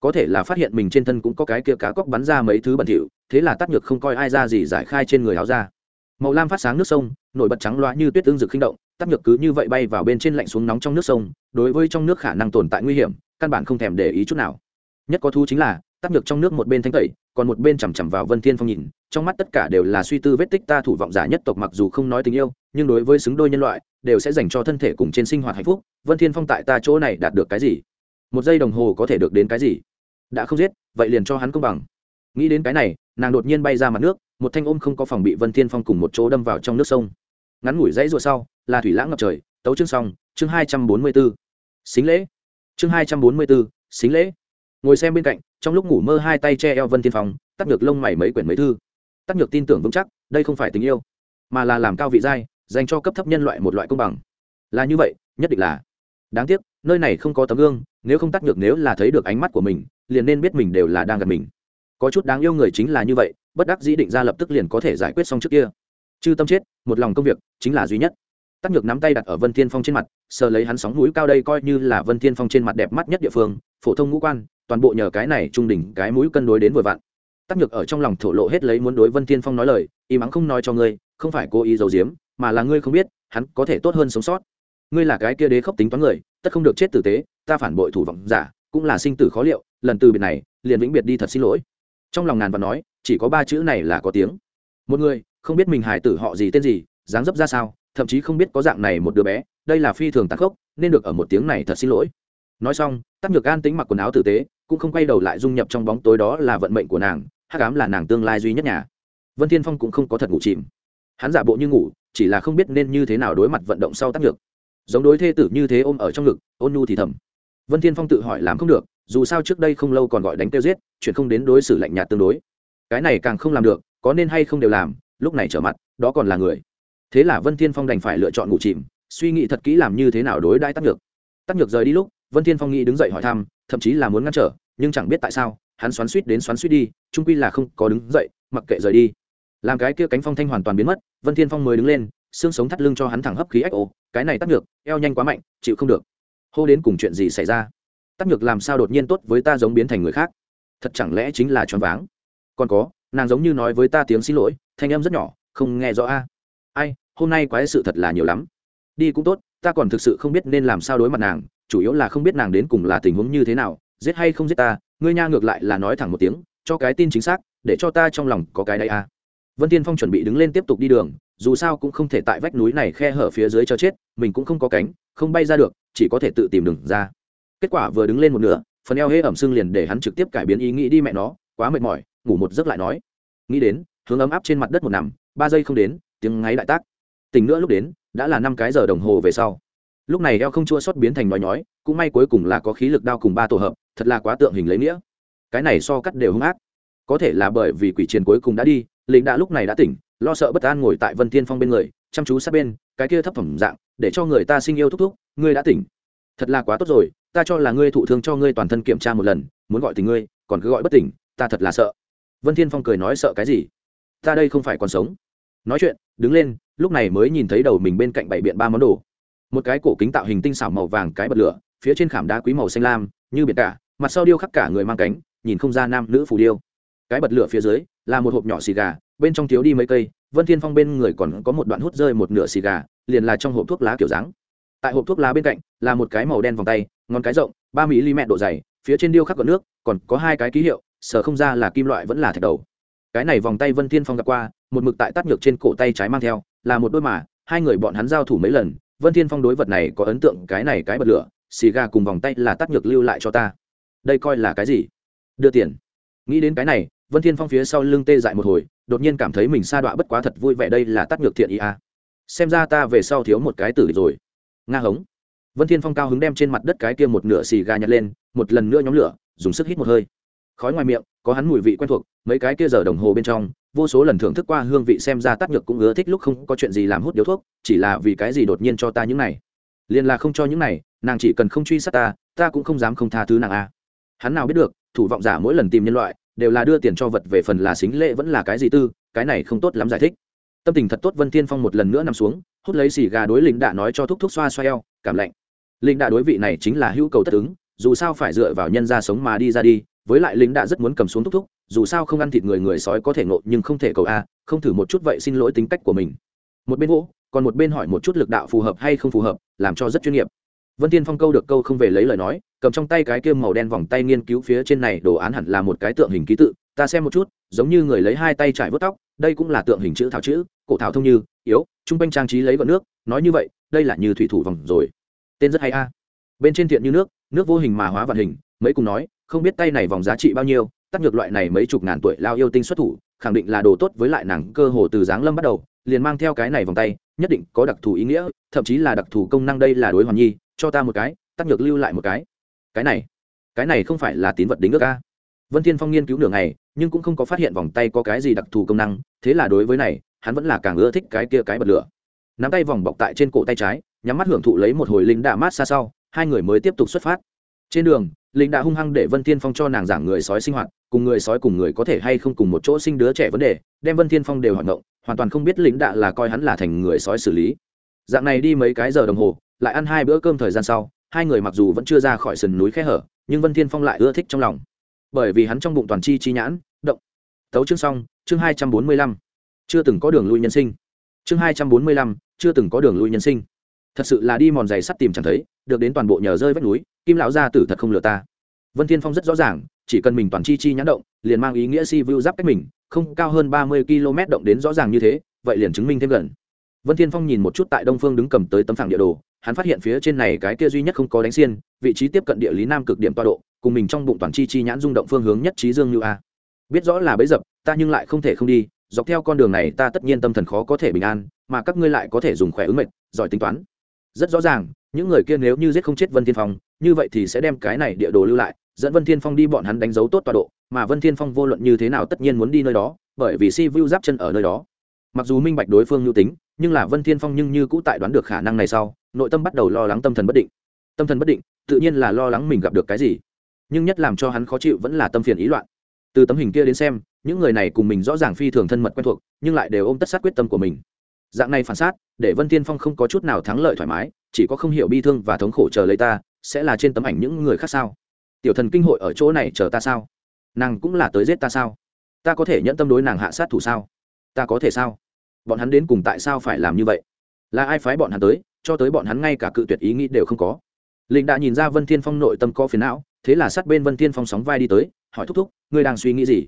Có thể là phát hiện mình trên thân cũng có cái kia cá cóc bắn ra mấy thứ bẩn thỉu, thế là tắc nhược không coi ai ra gì giải khai trên người áo ra màu lam phát sáng nước sông, nổi bật trắng loa như tuyết tương rực khinh động, tắc nhược cứ như vậy bay vào bên trên lạnh xuống nóng trong nước sông, đối với trong nước khả năng tồn tại nguy hiểm, căn bản không thèm để ý chút nào. Nhất có thú chính là, tắc nhược trong nước một bên thanh tẩy, còn một bên chằm chằm vào vân thiên phong nhìn trong mắt tất cả đều là suy tư vết tích ta thủ vọng giả nhất tộc mặc dù không nói tình yêu nhưng đối với xứng đôi nhân loại đều sẽ dành cho thân thể cùng trên sinh hoạt hạnh phúc. Vân thiên phong tại ta chỗ này đạt được cái gì? Một giây đồng hồ có thể được đến cái gì? Đã không giết vậy liền cho hắn công bằng. Nghĩ đến cái này nàng đột nhiên bay ra mặt nước một thanh ôm không có phòng bị vân thiên phong cùng một chỗ đâm vào trong nước sông. Ngắn ngủi dãy ruột sau là thủy lãng ngập trời tấu chương xong chương hai trăm bốn mươi 244. xính lễ. Chương hai trăm bốn mươi 244, xính lễ. Ngồi xem bên cạnh trong lúc ngủ mơ hai tay che eo vân thiên phong tắt ngược lông mày mấy quyển mấy thư tắt ngược tin tưởng vững chắc, đây không phải tình yêu, mà là làm cao vị giai, dành cho cấp thấp nhân loại một loại công bằng. Là như vậy, nhất định là. Đáng tiếc, nơi này không có tấm gương, nếu không tắt nhược nếu là thấy được ánh mắt của mình, liền nên biết mình đều là đang gặp mình. Có chút đáng yêu người chính là như vậy, bất đắc dĩ định ra lập tức liền có thể giải quyết xong trước kia. Chư tâm chết, một lòng công việc, chính là duy nhất. Tắc nhược nắm tay đặt ở vân thiên phong trên mặt, sờ lấy hắn sóng mũi cao đây coi như là vân thiên phong trên mặt đẹp mắt nhất địa phương, phổ thông ngũ quan, toàn bộ nhờ cái này trung đỉnh cái mũi cân đối đến vội vặn tắc nhược ở trong lòng thổ lộ hết lấy muốn đối vân thiên phong nói lời, y mắng không nói cho ngươi, không phải cố ý giấu giếm, mà là ngươi không biết, hắn có thể tốt hơn sống sót. Ngươi là cái kia đế khốc tính toán người, tất không được chết tử tế, ta phản bội thủ vọng giả, cũng là sinh tử khó liệu, lần từ biệt này, liền vĩnh biệt đi thật xin lỗi. Trong lòng ngàn và nói, chỉ có ba chữ này là có tiếng. Một người, không biết mình hài tử họ gì tên gì, dáng dấp ra sao, thậm chí không biết có dạng này một đứa bé, đây là phi thường tàn khốc, nên được ở một tiếng này thật xin lỗi. Nói xong, tắc nhược an tính mặc quần áo tử tế, cũng không quay đầu lại dung nhập trong bóng tối đó là vận mệnh của nàng hắc ám là nàng tương lai duy nhất nhà. Vân thiên phong cũng không có thật ngủ chìm. Hắn giả bộ như ngủ, chỉ là không biết nên như thế nào đối mặt vận động sau tác nhược. Giống đối thê tử như thế ôm ở trong ngực, ôn nhu thì thầm. Vân thiên phong tự hỏi làm không được, dù sao trước đây không lâu còn gọi đánh tiêu giết, chuyện không đến đối xử lạnh nhạt tương đối. Cái này càng không làm được, có nên hay không đều làm, lúc này trở mặt, đó còn là người. Thế là vân thiên phong đành phải lựa chọn ngủ chìm, suy nghĩ thật kỹ làm như thế nào đối đãi tác nhược. Tác nhược rời đi lúc, vân thiên phong nghĩ đứng dậy hỏi thăm, thậm chí là muốn ngăn trở, nhưng chẳng biết tại sao, hắn xoắn suýt đến xoắn suýt đi trung quy là không có đứng dậy, mặc kệ rời đi. Làm cái kia cánh phong thanh hoàn toàn biến mất, vân thiên phong mới đứng lên, xương sống thắt lưng cho hắn thẳng hấp khí ếch ồ cái này tắt ngược eo nhanh quá mạnh, chịu không được. Hô đến cùng chuyện gì xảy ra? Tắt ngược làm sao đột nhiên tốt với ta giống biến thành người khác? Thật chẳng lẽ chính là choáng váng? Còn có, nàng giống như nói với ta tiếng xin lỗi, thanh âm rất nhỏ, không nghe rõ a. À? Ai, hôm nay quái sự thật là nhiều lắm. Đi cũng tốt, ta còn thực sự không biết nên làm sao đối mặt nàng, chủ yếu là không biết nàng đến cùng là tình huống như thế nào, giết hay không giết ta, ngươi nha ngược lại là nói thẳng một tiếng cho cái tin chính xác, để cho ta trong lòng có cái đấy à. vân tiên phong chuẩn bị đứng lên tiếp tục đi đường, dù sao cũng không thể tại vách núi này khe hở phía dưới cho chết, mình cũng không có cánh, không bay ra được, chỉ có thể tự tìm đường ra. Kết quả vừa đứng lên một nửa, phần eo hễ ẩm sưng liền để hắn trực tiếp cải biến ý nghĩ đi mẹ nó, quá mệt mỏi, ngủ một giấc lại nói. Nghĩ đến, hướng ấm áp trên mặt đất một nằm, ba giây không đến, tiếng ngáy đại tác. Tỉnh nữa lúc đến, đã là năm cái giờ đồng hồ về sau. Lúc này eo không chua xót biến thành nói nhói, cũng may cuối cùng là có khí lực đao cùng ba tổ hợp, thật là quá tượng hình lấy nghĩa cái này so cắt đều hung ác. Có thể là bởi vì quỷ triền cuối cùng đã đi lính đã lúc này đã tỉnh, lo sợ bất an ngồi tại vân thiên phong bên người, chăm chú sát bên, cái kia thấp phẩm dạng, để cho người ta sinh yêu thúc thúc, ngươi đã tỉnh. Thật là quá tốt rồi, ta cho là ngươi thụ thương cho ngươi toàn thân kiểm tra một lần, muốn gọi tình ngươi, còn cứ gọi bất tỉnh, ta thật là sợ. Vân thiên phong cười nói sợ cái gì? Ta đây không phải còn sống. Nói chuyện, đứng lên, lúc này mới nhìn thấy đầu mình bên cạnh bảy biện ba món đồ. Một cái cổ kính tạo hình tinh xảo màu vàng cái bật lửa, phía trên khảm đá quý màu xanh lam, như biển cả mặt sau điêu khắc cả người mang cánh, nhìn không ra nam nữ phù điêu. Cái bật lửa phía dưới là một hộp nhỏ xì gà, bên trong thiếu đi mấy cây, vân thiên phong bên người còn có một đoạn hút rơi một nửa xì gà, liền là trong hộp thuốc lá kiểu dáng. Tại hộp thuốc lá bên cạnh là một cái màu đen vòng tay, ngón cái rộng, ba mỹ mẹ độ dày, phía trên điêu khắc gọn nước, còn có hai cái ký hiệu sở không ra là kim loại vẫn là thạch đầu. Cái này vòng tay vân thiên phong gặp qua, một mực tại tắt ngược trên cổ tay trái mang theo, là một đôi mà, hai người bọn hắn giao thủ mấy lần, vân thiên phong đối vật này có ấn tượng, cái này cái bật lửa, xì gà cùng vòng tay là tắt ngược lưu lại cho ta đây coi là cái gì? Đưa tiền. Nghĩ đến cái này, vân thiên phong phía sau lưng tê dại một hồi, đột nhiên cảm thấy mình sa đọa bất quá thật vui vẻ đây là tắt ngược thiện ý a xem ra ta về sau thiếu một cái tử rồi. Nga hống. Vân thiên phong cao hứng đem trên mặt đất cái kia một nửa xì gà nhặt lên, một lần nữa nhóm lửa, dùng sức hít một hơi. Khói ngoài miệng, có hắn mùi vị quen thuộc, mấy cái kia giờ đồng hồ bên trong, vô số lần thưởng thức qua hương vị xem ra tắt nhược cũng ưa thích lúc không có chuyện gì làm hút điếu thuốc, chỉ là vì cái gì đột nhiên cho ta những này. Liền là không cho những này, nàng chỉ cần không truy sát ta ta cũng không dám không tha thứ nàng a hắn nào biết được, thủ vọng giả mỗi lần tìm nhân loại, đều là đưa tiền cho vật về phần là xính lệ vẫn là cái gì tư, cái này không tốt lắm giải thích. Tâm tình thật tốt vân thiên phong một lần nữa nằm xuống, hút lấy xì gà đối lính đạ nói cho thúc thúc xoa xoa eo, cảm lạnh. Lính đạ đối vị này chính là hữu cầu tất ứng, dù sao phải dựa vào nhân ra sống mà đi ra đi, với lại lính đạ rất muốn cầm xuống thúc thúc, dù sao không ăn thịt người người sói có thể ngộ nhưng không thể cầu a, không thử một chút vậy xin lỗi tính cách của mình. Một bên vỗ, còn một bên hỏi một chút lực đạo phù hợp hay không phù hợp, làm cho rất chuyên nghiệp. Vân tiên phong câu được câu không về lấy lời nói cầm trong tay cái kia màu đen vòng tay nghiên cứu phía trên này đồ án hẳn là một cái tượng hình ký tự, ta xem một chút, giống như người lấy hai tay trải vớt tóc, đây cũng là tượng hình chữ thảo chữ, cổ thảo thông như, yếu, trung quanh trang trí lấy gọn nước, nói như vậy, đây là như thủy thủ vòng rồi. Tên rất hay a. Bên trên thiện như nước nước vô hình mà hóa vạn hình, mấy cùng nói, không biết tay này vòng giá trị bao nhiêu tắc nhược loại này mấy chục ngàn tuổi lao yêu tinh xuất thủ, khẳng định là đồ tốt với lại nàng cơ hồ từ dáng lâm bắt đầu, liền mang theo cái này vòng tay, nhất định có đặc thù ý nghĩa, thậm chí là đặc thù công năng đây là đối hoàn nhi, cho ta một cái tắc nhược lưu lại một cái cái này cái này không phải là tín vật đính ước a? Vân thiên phong nghiên cứu nửa ngày, nhưng cũng không có phát hiện vòng tay có cái gì đặc thù công năng, thế là đối với này, hắn vẫn là càng ưa thích cái kia cái bật lửa. Nắm tay vòng bọc tại trên cổ tay trái, nhắm mắt hưởng thụ lấy một hồi linh đạ mát xa sau, hai người mới tiếp tục xuất phát. Trên đường, linh đã hung hăng để vân thiên phong cho nàng giảng người sói sinh hoạt, cùng người sói cùng người có thể hay không cùng một chỗ sinh đứa trẻ vấn đề, đem vân thiên phong đều hỏi ngộng, hoàn toàn không biết lính đạ là coi hắn là thành người sói xử lý. Dạng này đi mấy cái giờ đồng hồ, lại ăn hai bữa cơm thời gian sau hai người mặc dù vẫn chưa ra khỏi sườn núi khe hở, nhưng vân thiên phong lại ưa thích trong lòng. Bởi vì hắn trong bụng toàn chi chi nhãn, động. Tấu chương xong, chương hai trăm bốn mươi lăm. Chưa từng có đường lui nhân sinh. Chương hai trăm bốn mươi lăm, chưa từng có đường lui nhân sinh. Thật sự là đi mòn giày sắt tìm chẳng thấy, được đến toàn bộ nhờ rơi vách núi, kim lão gia tử thật không lừa ta. Vân thiên phong rất rõ ràng, chỉ cần mình toàn chi chi nhãn động, liền mang ý nghĩa si vu giáp cách mình, không cao hơn ba mươi km động đến rõ ràng như thế, vậy liền chứng minh thêm gần. Vân thiên phong nhìn một chút tại đông phương đứng cầm tới tấm phẳng địa đồ hắn phát hiện phía trên này cái kia duy nhất không có đánh xiên, vị trí tiếp cận địa lý nam cực điểm toa độ, cùng mình trong bụng toàn chi chi nhãn rung động phương hướng nhất trí dương như a. Biết rõ là bấy dập, ta nhưng lại không thể không đi, dọc theo con đường này ta tất nhiên tâm thần khó có thể bình an, mà các ngươi lại có thể dùng khỏe ứng mệt giỏi tính toán. Rất rõ ràng, những người kia nếu như giết không chết vân thiên phong, như vậy thì sẽ đem cái này địa đồ lưu lại, dẫn vân thiên phong đi bọn hắn đánh dấu tốt tọa độ, mà vân thiên phong vô luận như thế nào tất nhiên muốn đi nơi đó, bởi vì si vu giáp chân ở nơi đó mặc dù minh bạch đối phương nhu tính, nhưng là vân thiên phong nhưng như cũ tại đoán được khả năng này sau, nội tâm bắt đầu lo lắng tâm thần bất định. Tâm thần bất định, tự nhiên là lo lắng mình gặp được cái gì. Nhưng nhất làm cho hắn khó chịu vẫn là tâm phiền ý loạn. Từ tấm hình kia đến xem, những người này cùng mình rõ ràng phi thường thân mật quen thuộc, nhưng lại đều ôm tất sát quyết tâm của mình. Dạng này phản sát để vân tiên phong không có chút nào thắng lợi thoải mái, chỉ có không hiểu bi thương và thống khổ chờ lấy ta, sẽ là trên tấm ảnh những người khác sao? Tiểu thần kinh hội ở chỗ này chờ ta sao? Nàng cũng là tới giết ta sao? Ta có thể nhận tâm đối nàng hạ sát thủ sao? Ta có thể sao? Bọn hắn đến cùng tại sao phải làm như vậy? Là ai phái bọn hắn tới, cho tới bọn hắn ngay cả cự tuyệt ý nghĩ đều không có? Linh đã nhìn ra vân thiên phong nội tâm có phiền não, thế là sát bên vân thiên phong sóng vai đi tới, hỏi thúc thúc, ngươi đang suy nghĩ gì?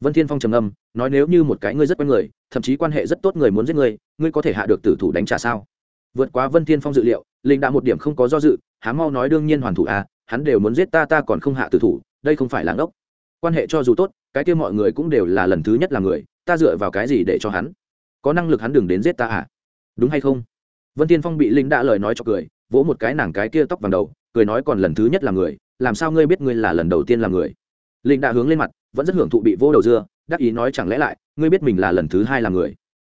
Vân thiên phong trầm âm nói nếu như một cái ngươi rất quen người, thậm chí quan hệ rất tốt người muốn giết ngươi ngươi có thể hạ được tử thủ đánh trả sao? Vượt quá vân thiên phong dự liệu, linh đã một điểm không có do dự, há mau nói đương nhiên hoàn thủ à hắn đều muốn giết ta ta còn không hạ tử thủ, đây không phải là ngốc. Quan hệ cho dù tốt, cái kia mọi người cũng đều là lần thứ nhất là người, ta dựa vào cái gì để cho hắn? Có năng lực hắn đừng đến giết ta à? Đúng hay không? Vân tiên phong bị linh đã lời nói cho cười, vỗ một cái nàng cái kia tóc vàng đầu, cười nói còn lần thứ nhất là người, làm sao ngươi biết ngươi là lần đầu tiên là người? Linh đã hướng lên mặt, vẫn rất hưởng thụ bị vô đầu dưa, đắc ý nói chẳng lẽ lại, ngươi biết mình là lần thứ hai là người?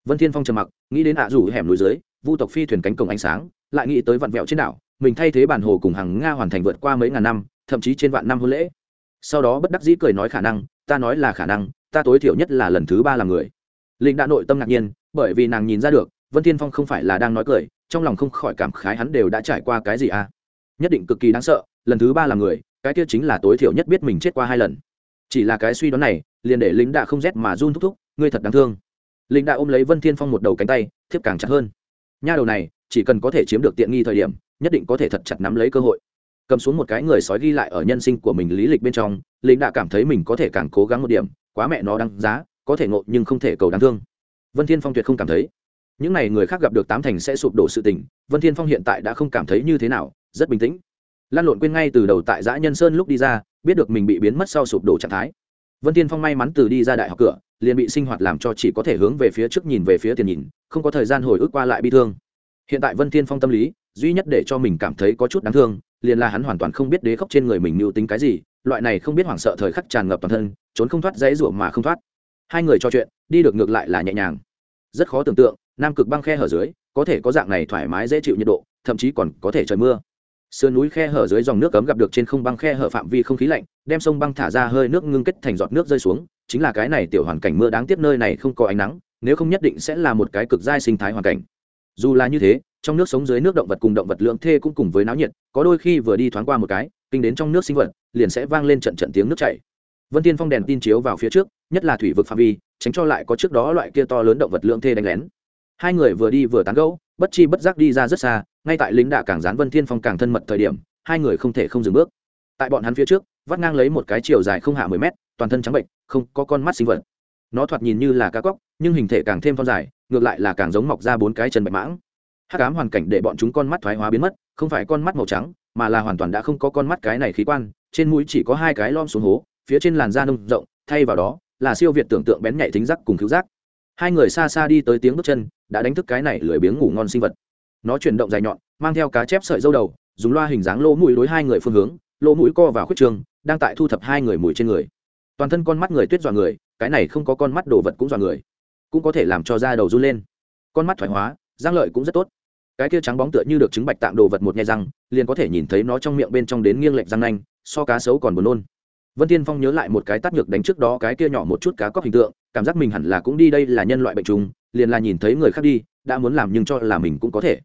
Vân thiên phong trầm mặc, nghĩ đến ạ rủ hẻm núi dưới, vu tộc phi thuyền cánh cổng ánh sáng, lại nghĩ tới vặn vẹo trên đảo, mình thay thế bản hồ cùng hàng nga hoàn thành vượt qua mấy ngàn năm, thậm chí trên vạn năm hôn lễ. Sau đó bất đắc dĩ cười nói khả năng, ta nói là khả năng, ta tối thiểu nhất là lần thứ ba là người linh đã nội tâm ngạc nhiên, bởi vì nàng nhìn ra được, vân thiên phong không phải là đang nói cười, trong lòng không khỏi cảm khái hắn đều đã trải qua cái gì à? Nhất định cực kỳ đáng sợ, lần thứ ba là người, cái kia chính là tối thiểu nhất biết mình chết qua hai lần. Chỉ là cái suy đoán này, liền để lính đã không rét mà run thúc thúc, ngươi thật đáng thương. Lính đã ôm lấy vân thiên phong một đầu cánh tay, thiếp càng chặt hơn. Nha đầu này, chỉ cần có thể chiếm được tiện nghi thời điểm, nhất định có thể thật chặt nắm lấy cơ hội. Cầm xuống một cái người sói ghi lại ở nhân sinh của mình lý lịch bên trong lính đã cảm thấy mình có thể càng cố gắng một điểm, quá mẹ nó đáng giá có thể ngộ nhưng không thể cầu đáng thương. Vân thiên phong tuyệt không cảm thấy. Những n à y người khác gặp được tám thành sẽ sụp đổ sự tình, vân thiên phong hiện tại đã không cảm thấy như thế nào, rất bình tĩnh. Lan lộn quên ngay từ đầu tại giã nhân sơn lúc đi ra, biết được mình bị biến mất sau sụp đổ trạng thái. Vân thiên phong may mắn từ đi ra đại học cửa, liền bị sinh hoạt làm cho chỉ có thể hướng về phía trước nhìn về phía tiền nhìn, không có thời gian hồi ức qua lại bi thương. Hiện tại vân thiên phong tâm lý, duy nhất để cho mình cảm thấy có chút đáng thương, liền là hắn hoàn toàn không biết đế khóc trên người mình mưu tính cái gì, loại này không biết hoảng sợ thời khắc tràn ngập toàn thân, trốn không thoát, dãy ruộng mà không thoát hai người trò chuyện, đi được ngược lại là nhẹ nhàng. Rất khó tưởng tượng, nam cực băng khe hở dưới, có thể có dạng này thoải mái dễ chịu nhiệt độ, thậm chí còn có thể trời mưa. Sườn núi khe hở dưới dòng nước cấm gặp được trên không băng khe hở phạm vi không khí lạnh, đem sông băng thả ra hơi nước ngưng kết thành giọt nước rơi xuống, chính là cái này tiểu hoàn cảnh mưa đáng tiếc nơi này không có ánh nắng, nếu không nhất định sẽ là một cái cực giai sinh thái hoàn cảnh. Dù là như thế, trong nước sống dưới nước động vật cùng động vật lượng thê cũng cùng với náo nhiệt, có đôi khi vừa đi thoáng qua một cái, kinh đến trong nước sinh vật, liền sẽ vang lên trận trận tiếng nước chảy vân tiên phong đèn tin chiếu vào phía trước, nhất là thủy vực phạm vi, tránh cho lại có trước đó loại kia to lớn động vật lượng thê đánh lén. Hai người vừa đi vừa tán gẫu, bất chi bất giác đi ra rất xa, ngay tại lính đạ càng dán vân thiên phong càng thân mật thời điểm, hai người không thể không dừng bước. Tại bọn hắn phía trước, vắt ngang lấy một cái chiều dài không hạ mười mét, toàn thân trắng bệnh, không có con mắt sinh vật. Nó thoạt nhìn như là cá cóc, nhưng hình thể càng thêm thon dài, ngược lại là càng giống mọc ra bốn cái chân bạch mãng. Hắc ám hoàn cảnh để bọn chúng con mắt thoái hóa biến mất, không phải con mắt màu trắng, mà là hoàn toàn đã không có con mắt cái này khí quan, trên mũi chỉ có hai cái lom xuống hố phía trên làn da nông rộng, thay vào đó là siêu việt tưởng tượng bén nhạy thính giác cùng cứu giác. Hai người xa xa đi tới tiếng bước chân, đã đánh thức cái này lười biếng ngủ ngon sinh vật. Nó chuyển động dài nhọn, mang theo cá chép sợi dâu đầu, dùng loa hình dáng lỗ mũi đối hai người phương hướng, lỗ mũi co vào khuyết trường, đang tại thu thập hai người mũi trên người. Toàn thân con mắt người tuyết dọa người, cái này không có con mắt đồ vật cũng dọa người, cũng có thể làm cho da đầu run lên. Con mắt thoải hóa giang lợi cũng rất tốt. Cái kia trắng bóng tựa như được trứng bạch tạm đồ vật một nhai răng, liền có thể nhìn thấy nó trong miệng bên trong đến nghiêng lệch răng nanh, so cá sấu còn buồn nôn vân tiên phong nhớ lại một cái tắt nhược đánh trước đó cái kia nhỏ một chút cá cóc hình tượng, cảm giác mình hẳn là cũng đi đây là nhân loại bệnh trùng, liền là nhìn thấy người khác đi, đã muốn làm nhưng cho là mình cũng có thể.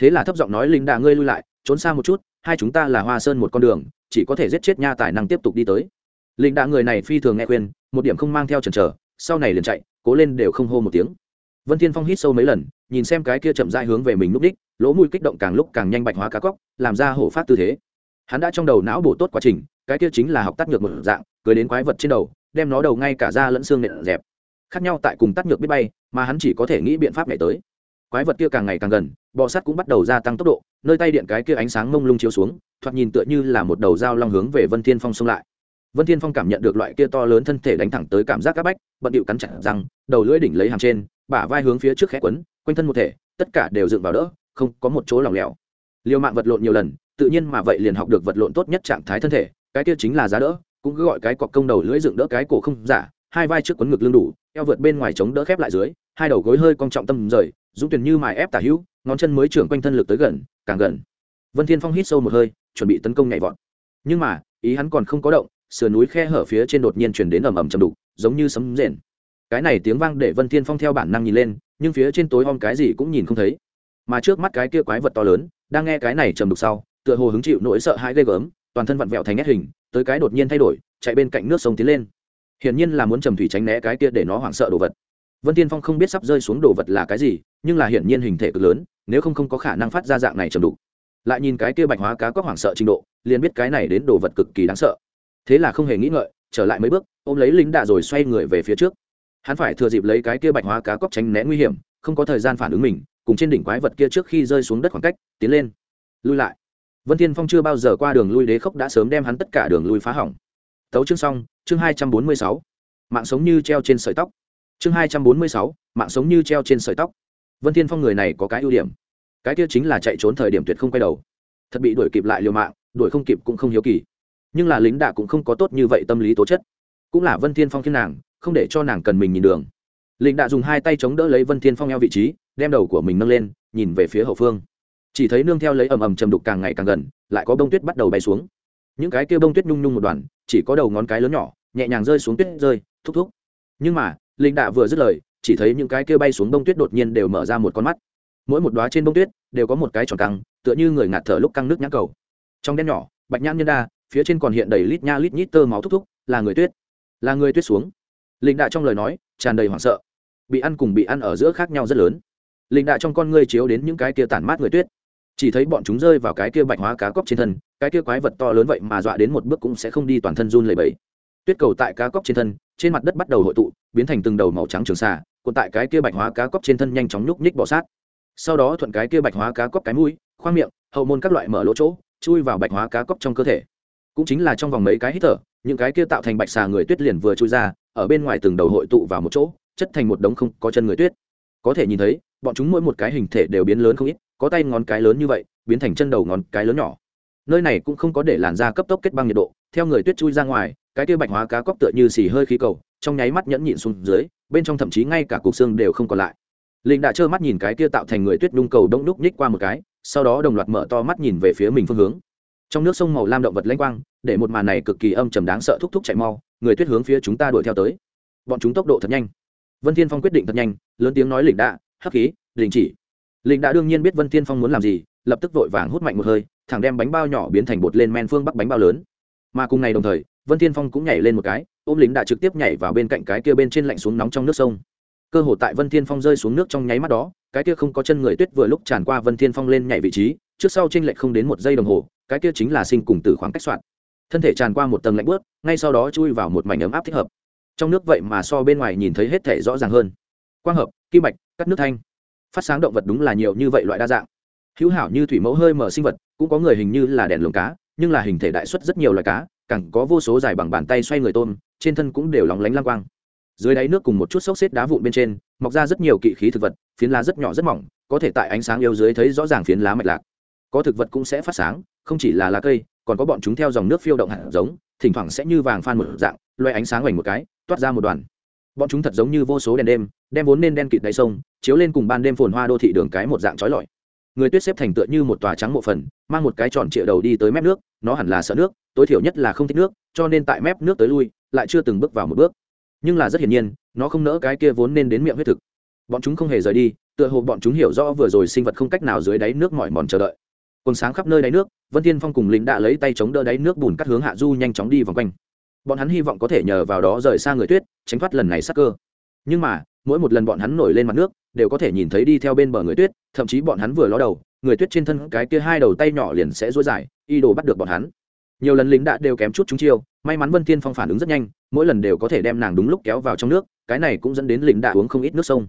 Thế là thấp giọng nói, linh đà ngươi lui lại, trốn xa một chút, hai chúng ta là hoa sơn một con đường, chỉ có thể giết chết nha tài năng tiếp tục đi tới. Linh đà người này phi thường nghe khuyên, một điểm không mang theo chần chờ, sau này liền chạy, cố lên đều không hô một tiếng. Vân thiên phong hít sâu mấy lần, nhìn xem cái kia chậm rãi hướng về mình lúc đích, lỗ mũi kích động càng lúc càng nhanh bạch hóa cá cóc, làm ra hổ phát tư thế. Hắn đã trong đầu não bổ tốt quá trình cái kia chính là học tắt nhược một dạng, cưới đến quái vật trên đầu, đem nó đầu ngay cả da lẫn xương nện dẹp. Khác nhau tại cùng tắt nhược biết bay, mà hắn chỉ có thể nghĩ biện pháp nhảy tới. Quái vật kia càng ngày càng gần, bọ sắt cũng bắt đầu gia tăng tốc độ, nơi tay điện cái kia ánh sáng mông lung chiếu xuống, thoạt nhìn tựa như là một đầu dao long hướng về vân thiên phong xông lại. Vân thiên phong cảm nhận được loại kia to lớn thân thể đánh thẳng tới cảm giác các bách, bận điệu cắn chặt răng, đầu lưỡi đỉnh lấy hàng trên, bả vai hướng phía trước khẽ quấn, quanh thân một thể, tất cả đều dựng vào đỡ, không có một chỗ lỏng lẻo. Liều mạng vật lộn nhiều lần, tự nhiên mà vậy liền học được vật lộn tốt nhất trạng thái thân thể cái kia chính là giá đỡ, cũng cứ gọi cái cọc công đầu lưỡi dựng đỡ cái cổ không giả, hai vai trước quấn ngực lưng đủ, eo vượt bên ngoài chống đỡ khép lại dưới, hai đầu gối hơi cong trọng tâm rời, dũng tuyển như mài ép tả hữu, ngón chân mới trưởng quanh thân lực tới gần, càng gần. Vân thiên phong hít sâu một hơi, chuẩn bị tấn công nhảy vọt. Nhưng mà, ý hắn còn không có động, sườn núi khe hở phía trên đột nhiên chuyển đến ầm ầm chầm đục, giống như sấm rền. Cái này tiếng vang để vân thiên phong theo bản năng nhìn lên, nhưng phía trên tối om cái gì cũng nhìn không thấy. Mà trước mắt cái kia quái vật to lớn, đang nghe cái này trầm đục sau, tựa hồ hứng chịu nỗi sợ hãi ghê gớm toàn thân vặn vẹo thành nét hình, tới cái đột nhiên thay đổi, chạy bên cạnh nước sông tiến lên. Hiển nhiên là muốn trầm thủy tránh né cái kia để nó hoảng sợ đồ vật. Vân tiên phong không biết sắp rơi xuống đồ vật là cái gì, nhưng là hiển nhiên hình thể cực lớn, nếu không không có khả năng phát ra dạng này trầm đục. Lại nhìn cái kia bạch hóa cá có hoảng sợ trình độ, liền biết cái này đến đồ vật cực kỳ đáng sợ. Thế là không hề nghĩ ngợi, trở lại mấy bước, ôm lấy lính đạ rồi xoay người về phía trước. Hắn phải thừa dịp lấy cái kia bạch hóa cá cóc tránh né nguy hiểm, không có thời gian phản ứng mình, cùng trên đỉnh quái vật kia trước khi rơi xuống đất khoảng cách, tiến lên, lui lại vân thiên phong chưa bao giờ qua đường lui đế khốc đã sớm đem hắn tất cả đường lui phá hỏng. Tấu chương xong, chương hai trăm bốn mươi sáu. Mạng sống như treo trên sợi tóc. Chương hai trăm bốn mươi sáu, mạng sống như treo trên sợi tóc. Vân thiên phong người này có cái ưu điểm. Cái kia chính là chạy trốn thời điểm tuyệt không quay đầu. Thật bị đuổi kịp lại liều mạng, đuổi không kịp cũng không hiếu kỳ. Nhưng là lính đạ cũng không có tốt như vậy tâm lý tố chất. Cũng là vân thiên phong khiến nàng, không để cho nàng cần mình nhìn đường. Lính đạ dùng hai tay chống đỡ lấy vân thiên phong eo vị trí, đem đầu của mình nâng lên, nhìn về phía hậu phương chỉ thấy nương theo lấy ầm ầm trầm đục càng ngày càng gần, lại có bông tuyết bắt đầu bay xuống. Những cái kia bông tuyết nhung nhung một đoàn, chỉ có đầu ngón cái lớn nhỏ, nhẹ nhàng rơi xuống tuyết rơi, thúc thúc. Nhưng mà, linh đạ vừa dứt lời, chỉ thấy những cái kia bay xuống bông tuyết đột nhiên đều mở ra một con mắt. Mỗi một đoá trên bông tuyết đều có một cái tròn căng, tựa như người ngạt thở lúc căng nước nhãn cầu. Trong đen nhỏ, bạch nhãn nhân đa, phía trên còn hiện đầy lít nha lít nhít tơ máu thúc thúc, là người tuyết. Là người tuyết xuống. Linh đạ trong lời nói, tràn đầy hoảng sợ. Bị ăn cùng bị ăn ở giữa khác nhau rất lớn. Linh đạ trong con ngươi chiếu đến những cái kia tản mát người tuyết chỉ thấy bọn chúng rơi vào cái kia bạch hóa cá cóc trên thân, cái kia quái vật to lớn vậy mà dọa đến một bước cũng sẽ không đi toàn thân run lẩy bẩy. Tuyết cầu tại cá cóc trên thân, trên mặt đất bắt đầu hội tụ, biến thành từng đầu màu trắng trường xà còn tại cái kia bạch hóa cá cóc trên thân nhanh chóng nhúc nhích bọ sát. Sau đó thuận cái kia bạch hóa cá cóc cái mũi, khoang miệng, hậu môn các loại mở lỗ chỗ, chui vào bạch hóa cá cóc trong cơ thể. Cũng chính là trong vòng mấy cái hít thở, những cái kia tạo thành bạch xà người tuyết liền vừa chui ra, ở bên ngoài từng đầu hội tụ vào một chỗ, chất thành một đống không có chân người tuyết. Có thể nhìn thấy, bọn chúng mỗi một cái hình thể đều biến lớn không ít có tay ngón cái lớn như vậy, biến thành chân đầu ngón cái lớn nhỏ. Nơi này cũng không có để làn da cấp tốc kết băng nhiệt độ, theo người tuyết chui ra ngoài, cái kia bạch hóa cá cóc tựa như xì hơi khí cầu, trong nháy mắt nhẫn nhịn xuống dưới, bên trong thậm chí ngay cả cục xương đều không còn lại. Linh đã trơ mắt nhìn cái kia tạo thành người tuyết nung cầu đông đúc nhích qua một cái, sau đó đồng loạt mở to mắt nhìn về phía mình phương hướng. Trong nước sông màu lam động vật lanh quang, để một màn này cực kỳ âm trầm đáng sợ thúc thúc chạy mau, người tuyết hướng phía chúng ta đuổi theo tới. Bọn chúng tốc độ thật nhanh. Vân thiên phong quyết định thật nhanh, lớn tiếng nói lĩnh đạ hắc khí, đình chỉ linh đã đương nhiên biết vân thiên phong muốn làm gì, lập tức vội vàng hút mạnh một hơi, thẳng đem bánh bao nhỏ biến thành bột lên men phương bắc bánh bao lớn. Mà cùng ngày đồng thời, vân thiên phong cũng nhảy lên một cái, ôm lính đã trực tiếp nhảy vào bên cạnh cái kia bên trên lạnh xuống nóng trong nước sông. Cơ hồ tại vân thiên phong rơi xuống nước trong nháy mắt đó, cái kia không có chân người tuyết vừa lúc tràn qua vân thiên phong lên nhảy vị trí, trước sau trên lệch không đến một giây đồng hồ, cái kia chính là sinh cùng tử khoảng cách soạn. Thân thể tràn qua một tầng lạnh bớt ngay sau đó chui vào một mảnh ấm áp thích hợp. Trong nước vậy mà so bên ngoài nhìn thấy hết thể rõ ràng hơn. Quang hợp, kim bạch, cắt nước thanh phát sáng động vật đúng là nhiều như vậy loại đa dạng. Hữu hảo như thủy mẫu hơi mở sinh vật, cũng có người hình như là đèn lồng cá, nhưng là hình thể đại xuất rất nhiều loài cá cẳng có vô số dài bằng bàn tay xoay người tôm, trên thân cũng đều lóng lánh lang quang. Dưới đáy nước cùng một chút xốc xếp đá vụn bên trên, mọc ra rất nhiều kỵ khí thực vật, phiến lá rất nhỏ rất mỏng, có thể tại ánh sáng yêu dưới thấy rõ ràng phiến lá mạch lạc. Có thực vật cũng sẽ phát sáng, không chỉ là lá cây, còn có bọn chúng theo dòng nước phiêu động hạt giống, thỉnh thoảng sẽ như vàng phan một dạng loe ánh sáng hoành một cái, toát ra một đoàn bọn chúng thật giống như vô số đèn đêm, đem vốn nên đen kịt đáy sông, chiếu lên cùng ban đêm phồn hoa đô thị đường cái một dạng trói lọi. Người tuyết xếp thành tựa như một tòa trắng mộ phần, mang một cái tròn trịa đầu đi tới mép nước, nó hẳn là sợ nước, tối thiểu nhất là không thích nước, cho nên tại mép nước tới lui, lại chưa từng bước vào một bước. Nhưng là rất hiển nhiên, nó không nỡ cái kia vốn nên đến miệng huyết thực. Bọn chúng không hề rời đi, tựa hồ bọn chúng hiểu rõ vừa rồi sinh vật không cách nào dưới đáy nước mỏi mòn chờ đợi. Quần sáng khắp nơi đáy nước, vân thiên phong cùng lính đã lấy tay chống đỡ đáy nước bùn cắt hướng hạ du nhanh chóng đi vòng quanh bọn hắn hy vọng có thể nhờ vào đó rời xa người tuyết, tránh thoát lần này sắc cơ. Nhưng mà, mỗi một lần bọn hắn nổi lên mặt nước, đều có thể nhìn thấy đi theo bên bờ người tuyết, thậm chí bọn hắn vừa ló đầu, người tuyết trên thân cái kia hai đầu tay nhỏ liền sẽ dối dài y đồ bắt được bọn hắn. Nhiều lần lính đã đều kém chút chúng chiêu, may mắn vân thiên phong phản ứng rất nhanh, mỗi lần đều có thể đem nàng đúng lúc kéo vào trong nước, cái này cũng dẫn đến lính đã uống không ít nước sông.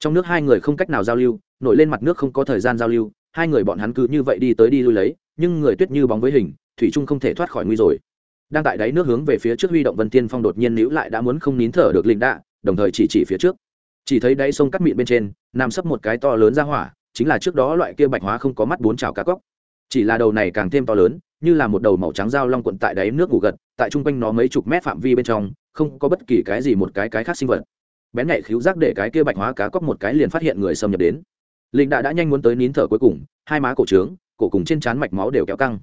Trong nước hai người không cách nào giao lưu, nổi lên mặt nước không có thời gian giao lưu, hai người bọn hắn cứ như vậy đi tới đi lui lấy, nhưng người tuyết như bóng với hình, thủy trung không thể thoát khỏi nguy rồi đang tại đáy nước hướng về phía trước huy động vân tiên phong đột nhiên níu lại đã muốn không nín thở được linh đạ đồng thời chỉ chỉ phía trước. Chỉ thấy đáy sông cắt mịn bên trên, nằm sấp một cái to lớn ra hỏa, chính là trước đó loại kia bạch hóa không có mắt bốn chảo cá cóc. Chỉ là đầu này càng thêm to lớn, như là một đầu màu trắng dao long quận tại đáy nước ngủ gật, tại trung quanh nó mấy chục mét phạm vi bên trong, không có bất kỳ cái gì một cái cái khác sinh vật. Bén nhạy khíu giác để cái kia bạch hóa cá cóc một cái liền phát hiện người xâm nhập đến. Linh đã đã nhanh muốn tới nín thở cuối cùng, hai má cổ trướng, cổ cùng trên trán mạch máu đều kéo căng.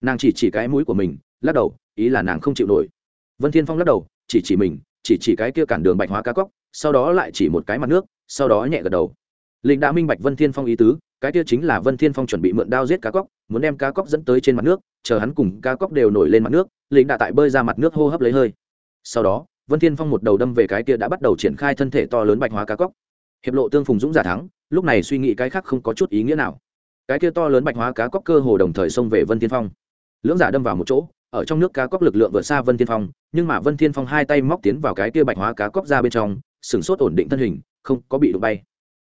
Nàng chỉ chỉ cái mũi của mình lắc đầu, ý là nàng không chịu nổi. Vân thiên phong lắc đầu, chỉ chỉ mình, chỉ chỉ cái kia cản đường bạch hóa cá cóc sau đó lại chỉ một cái mặt nước, sau đó nhẹ gật đầu. Linh đã minh bạch vân thiên phong ý tứ, cái kia chính là vân thiên phong chuẩn bị mượn đao giết cá cóc muốn đem cá cóc dẫn tới trên mặt nước, chờ hắn cùng cá cóc đều nổi lên mặt nước, linh đã tại bơi ra mặt nước hô hấp lấy hơi. Sau đó, vân thiên phong một đầu đâm về cái kia đã bắt đầu triển khai thân thể to lớn bạch hóa cá cóc hiệp lộ tương phùng dũng giả thắng, lúc này suy nghĩ cái khác không có chút ý nghĩa nào. Cái kia to lớn bạch hóa cá cóc cơ hồ đồng thời xông về vân thiên phong. Lưỡng giả đâm vào một chỗ ở trong nước cá cóc lực lượng vượt xa vân thiên phong, nhưng mà vân thiên phong hai tay móc tiến vào cái kia bạch hóa cá cóc ra bên trong sừng sốt ổn định thân hình, không có bị đụng bay.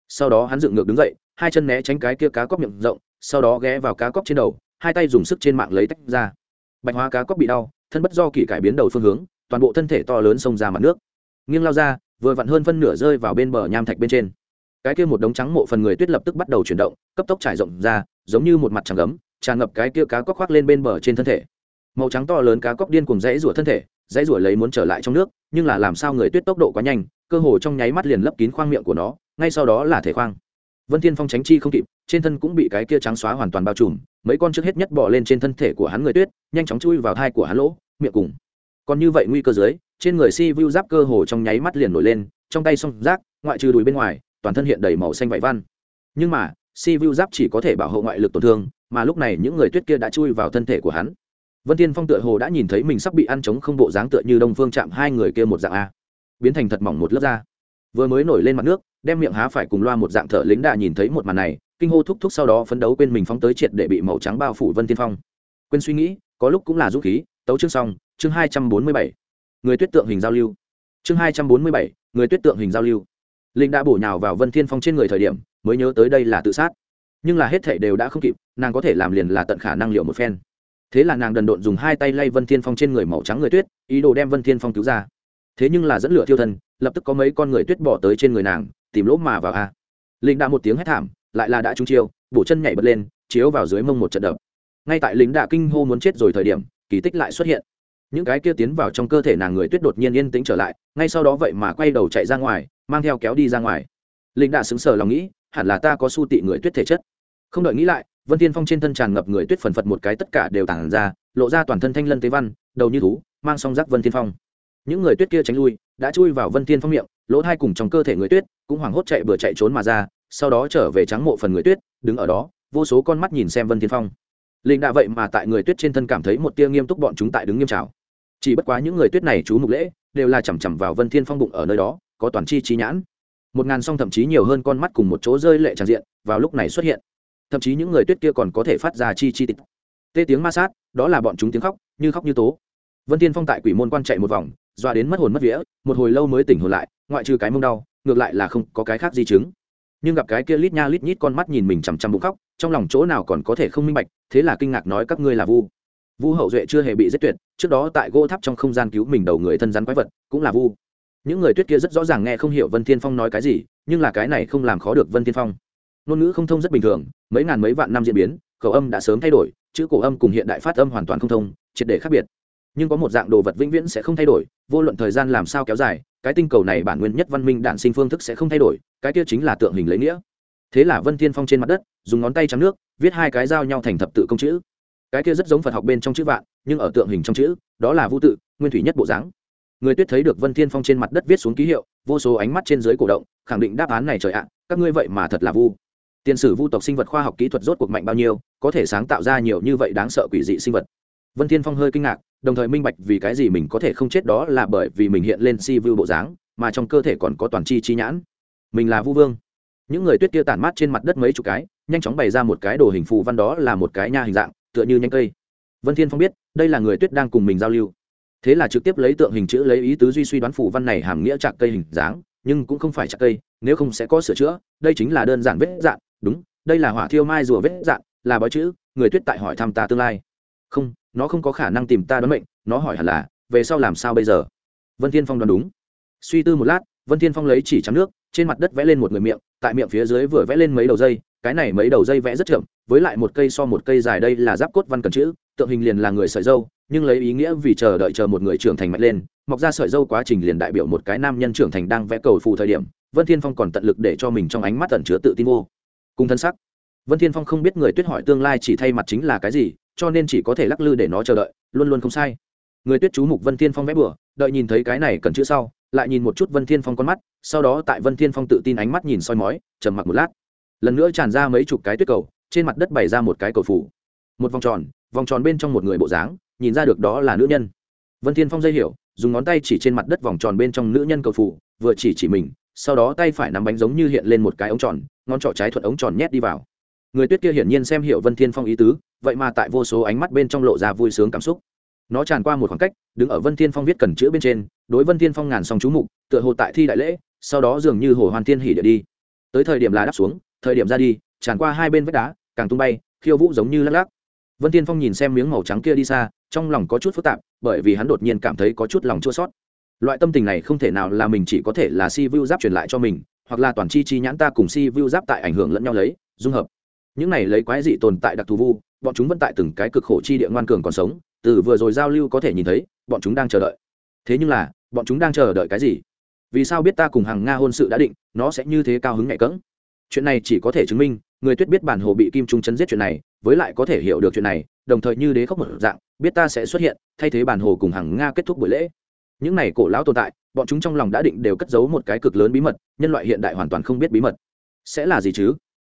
Sau đó hắn dựng ngược đứng dậy, hai chân né tránh cái kia cá cóc miệng rộng, sau đó ghé vào cá cóc trên đầu, hai tay dùng sức trên mạng lấy tách ra. Bạch hóa cá cóc bị đau, thân bất do kỳ cải biến đầu phương hướng, toàn bộ thân thể to lớn xông ra mặt nước. Nghiêng lao ra, vừa vặn hơn phân nửa rơi vào bên bờ nham thạch bên trên. Cái kia một đống trắng mộ phần người tuyết lập tức bắt đầu chuyển động, cấp tốc trải rộng ra, giống như một mặt trắng gấm tràn ngập cái kia cá cóc khoác lên bên bờ trên thân thể màu trắng to lớn cá cóc điên cùng dãy rủa thân thể, dãy rủa lấy muốn trở lại trong nước, nhưng là làm sao người tuyết tốc độ quá nhanh, cơ hồ trong nháy mắt liền lấp kín khoang miệng của nó, ngay sau đó là thể khoang. Vân thiên phong tránh chi không kịp, trên thân cũng bị cái kia trắng xóa hoàn toàn bao trùm, mấy con trước hết nhất bỏ lên trên thân thể của hắn người tuyết, nhanh chóng chui vào thai của hắn lỗ, miệng cùng. Còn như vậy nguy cơ dưới, trên người si vu giáp cơ hồ trong nháy mắt liền nổi lên, trong tay song rác ngoại trừ đùi bên ngoài, toàn thân hiện đầy màu xanh vải văn. Nhưng mà, si vu giáp chỉ có thể bảo hộ ngoại lực tổn thương, mà lúc này những người tuyết kia đã chui vào thân thể của hắn vân tiên phong tựa hồ đã nhìn thấy mình sắp bị ăn trống không bộ dáng tựa như đông phương chạm hai người kia một dạng a. Biến thành thật mỏng một lớp da. Vừa mới nổi lên mặt nước, đem miệng há phải cùng loa một dạng thở lính đã nhìn thấy một màn này, kinh hô thúc thúc sau đó phấn đấu quên mình phóng tới triệt để bị màu trắng bao phủ vân tiên phong. Quên suy nghĩ, có lúc cũng là dũng khí, tấu chương xong, chương hai trăm bốn mươi bảy. Người tuyết tượng hình giao lưu. Chương hai trăm bốn mươi bảy, người tuyết tượng hình giao lưu. Linh đã bổ nhào vào vân thiên phong trên người thời điểm, mới nhớ tới đây là tự sát. Nhưng là hết thể đều đã không kịp, nàng có thể làm liền là tận khả năng liệu một phen thế là nàng đần độn dùng hai tay lay vân thiên phong trên người màu trắng người tuyết, ý đồ đem vân thiên phong cứu ra. Thế nhưng là dẫn lửa thiêu thân, lập tức có mấy con người tuyết bỏ tới trên người nàng, tìm lỗ mà vào a. Linh đã một tiếng hét thảm, lại là đã trúng chiêu, bổ chân nhảy bật lên, chiếu vào dưới mông một trận đập. Ngay tại lính đạ kinh hô muốn chết rồi thời điểm, kỳ tích lại xuất hiện. Những cái kia tiến vào trong cơ thể nàng người tuyết đột nhiên yên tĩnh trở lại, ngay sau đó vậy mà quay đầu chạy ra ngoài, mang theo kéo đi ra ngoài. Lính đạ xứng sờ lòng nghĩ, hẳn là ta có su tị người tuyết thể chất. Không đợi nghĩ lại vân tiên phong trên thân tràn ngập người tuyết phần phật một cái tất cả đều tản ra, lộ ra toàn thân thanh lân tế văn, đầu như thú, mang song giác vân tiên phong. Những người tuyết kia tránh lui, đã chui vào vân tiên phong miệng, lỗ thai cùng trong cơ thể người tuyết cũng hoảng hốt chạy vừa chạy trốn mà ra, sau đó trở về trắng mộ phần người tuyết, đứng ở đó, vô số con mắt nhìn xem vân tiên phong. Linh đã vậy mà tại người tuyết trên thân cảm thấy một tia nghiêm túc bọn chúng tại đứng nghiêm trào. Chỉ bất quá những người tuyết này chú mục lễ, đều là chằm chằm vào vân thiên phong bụng ở nơi đó, có toàn chi trí nhãn. Một ngàn song thậm chí nhiều hơn con mắt cùng một chỗ rơi lệ tràn diện, vào lúc này xuất hiện thậm chí những người tuyết kia còn có thể phát ra chi chi tịch tê tiếng ma sát, đó là bọn chúng tiếng khóc, như khóc như tố. Vân thiên phong tại quỷ môn quan chạy một vòng doa đến mất hồn mất vía, một hồi lâu mới tỉnh hồn lại, ngoại trừ cái mông đau, ngược lại là không có cái khác di chứng. Nhưng gặp cái kia lít nha lít nhít con mắt nhìn mình chằm chằm bụng khóc, trong lòng chỗ nào còn có thể không minh bạch, thế là kinh ngạc nói các ngươi là vu. Vu hậu duệ chưa hề bị giết tuyệt, trước đó tại gỗ tháp trong không gian cứu mình đầu người thân rắn quái vật, cũng là vu. Những người tuyết kia rất rõ ràng nghe không hiểu vân thiên phong nói cái gì, nhưng là cái này không làm khó được vân thiên phong ngôn ngữ không thông rất bình thường, mấy ngàn mấy vạn năm diễn biến, khẩu âm đã sớm thay đổi, chữ cổ âm cùng hiện đại phát âm hoàn toàn không thông, triệt để khác biệt. Nhưng có một dạng đồ vật vĩnh viễn sẽ không thay đổi, vô luận thời gian làm sao kéo dài, cái tinh cầu này bản nguyên nhất văn minh đản sinh phương thức sẽ không thay đổi, cái kia chính là tượng hình lấy nghĩa. Thế là vân thiên phong trên mặt đất, dùng ngón tay trắng nước, viết hai cái giao nhau thành thập tự công chữ. Cái kia rất giống phật học bên trong chữ vạn, nhưng ở tượng hình trong chữ, đó là vũ tự, nguyên thủy nhất bộ dáng. Người tuyết thấy được vân thiên phong trên mặt đất viết xuống ký hiệu, vô số ánh mắt trên dưới cổ động, khẳng định đáp án này trời ạ, các ngươi vậy mà thật là vu tiền sử vu tộc sinh vật khoa học kỹ thuật rốt cuộc mạnh bao nhiêu, có thể sáng tạo ra nhiều như vậy đáng sợ quỷ dị sinh vật? Vân thiên phong hơi kinh ngạc, đồng thời minh bạch vì cái gì mình có thể không chết đó là bởi vì mình hiện lên si vu bộ dáng, mà trong cơ thể còn có toàn chi chi nhãn. Mình là vu vương. Những người tuyết kia tản mát trên mặt đất mấy chục cái, nhanh chóng bày ra một cái đồ hình phù văn đó là một cái nha hình dạng, tựa như nhanh cây. Vân thiên phong biết, đây là người tuyết đang cùng mình giao lưu. Thế là trực tiếp lấy tượng hình chữ lấy ý tứ duy suy đoán phù văn này hàm nghĩa chạc cây hình dáng, nhưng cũng không phải chạc cây, nếu không sẽ có sửa chữa, đây chính là đơn giản vết dạn đúng, đây là hỏa thiêu mai rùa vết dạn, là bói chữ, người tuyết tại hỏi thăm ta tương lai. Không, nó không có khả năng tìm ta đoán mệnh, nó hỏi hẳn là, về sau làm sao bây giờ? Vân thiên phong đoán đúng. Suy tư một lát, vân thiên phong lấy chỉ trắng nước, trên mặt đất vẽ lên một người miệng, tại miệng phía dưới vừa vẽ lên mấy đầu dây, cái này mấy đầu dây vẽ rất chậm, với lại một cây so một cây dài đây là giáp cốt văn cần chữ, tượng hình liền là người sợi dâu, nhưng lấy ý nghĩa vì chờ đợi chờ một người trưởng thành mạnh lên, mọc ra sợi dâu quá trình liền đại biểu một cái nam nhân trưởng thành đang vẽ cầu phù thời điểm, vân thiên phong còn tận lực để cho mình trong ánh mắt tẩn chứa tự tin vô cùng thân sắc. Vân thiên phong không biết người tuyết hỏi tương lai chỉ thay mặt chính là cái gì, cho nên chỉ có thể lắc lư để nó chờ đợi, luôn luôn không sai. Người tuyết chú mục vân thiên phong vẽ bừa, đợi nhìn thấy cái này cần chữ sau, lại nhìn một chút vân thiên phong con mắt, sau đó tại vân thiên phong tự tin ánh mắt nhìn soi mói, trầm mặc một lát. Lần nữa tràn ra mấy chục cái tuyết cầu, trên mặt đất bày ra một cái cầu phủ. Một vòng tròn vòng tròn bên trong một người bộ dáng, nhìn ra được đó là nữ nhân. Vân thiên phong dây hiểu, dùng ngón tay chỉ trên mặt đất vòng tròn bên trong nữ nhân cầu phủ, vừa chỉ chỉ mình sau đó tay phải nắm bánh giống như hiện lên một cái ống tròn, ngón trỏ trái thuận ống tròn nhét đi vào. Người tuyết kia hiển nhiên xem hiểu vân thiên phong ý tứ, vậy mà tại vô số ánh mắt bên trong lộ ra vui sướng cảm xúc. Nó tràn qua một khoảng cách, đứng ở vân thiên phong viết cần chữ bên trên, đối vân thiên phong ngàn song chú mục, tựa hồ tại thi đại lễ, sau đó dường như hồ hoàn thiên hỉ địa đi. Tới thời điểm là đáp xuống, thời điểm ra đi, tràn qua hai bên vách đá, càng tung bay, khiêu vũ giống như lắc lắc. Vân thiên phong nhìn xem miếng màu trắng kia đi xa, trong lòng có chút phức tạp, bởi vì hắn đột nhiên cảm thấy có chút lòng chua sót loại tâm tình này không thể nào là mình chỉ có thể là si vu giáp truyền lại cho mình, hoặc là toàn chi chi nhãn ta cùng si vu giáp tại ảnh hưởng lẫn nhau lấy, dung hợp. Những này lấy quái dị tồn tại đặc thù vu, bọn chúng vẫn tại từng cái cực khổ chi địa ngoan cường còn sống, từ vừa rồi giao lưu có thể nhìn thấy, bọn chúng đang chờ đợi. Thế nhưng là, bọn chúng đang chờ đợi cái gì? Vì sao biết ta cùng hàng nga hôn sự đã định, nó sẽ như thế cao hứng nhạy cỡng chuyện này chỉ có thể chứng minh, người tuyết biết bản hồ bị kim trung chấn giết chuyện này, với lại có thể hiểu được chuyện này, đồng thời như đế khóc một dạng, biết ta sẽ xuất hiện, thay thế bản hồ cùng hàng nga kết thúc buổi lễ những này cổ lão tồn tại, bọn chúng trong lòng đã định đều cất giấu một cái cực lớn bí mật, nhân loại hiện đại hoàn toàn không biết bí mật. Sẽ là gì chứ?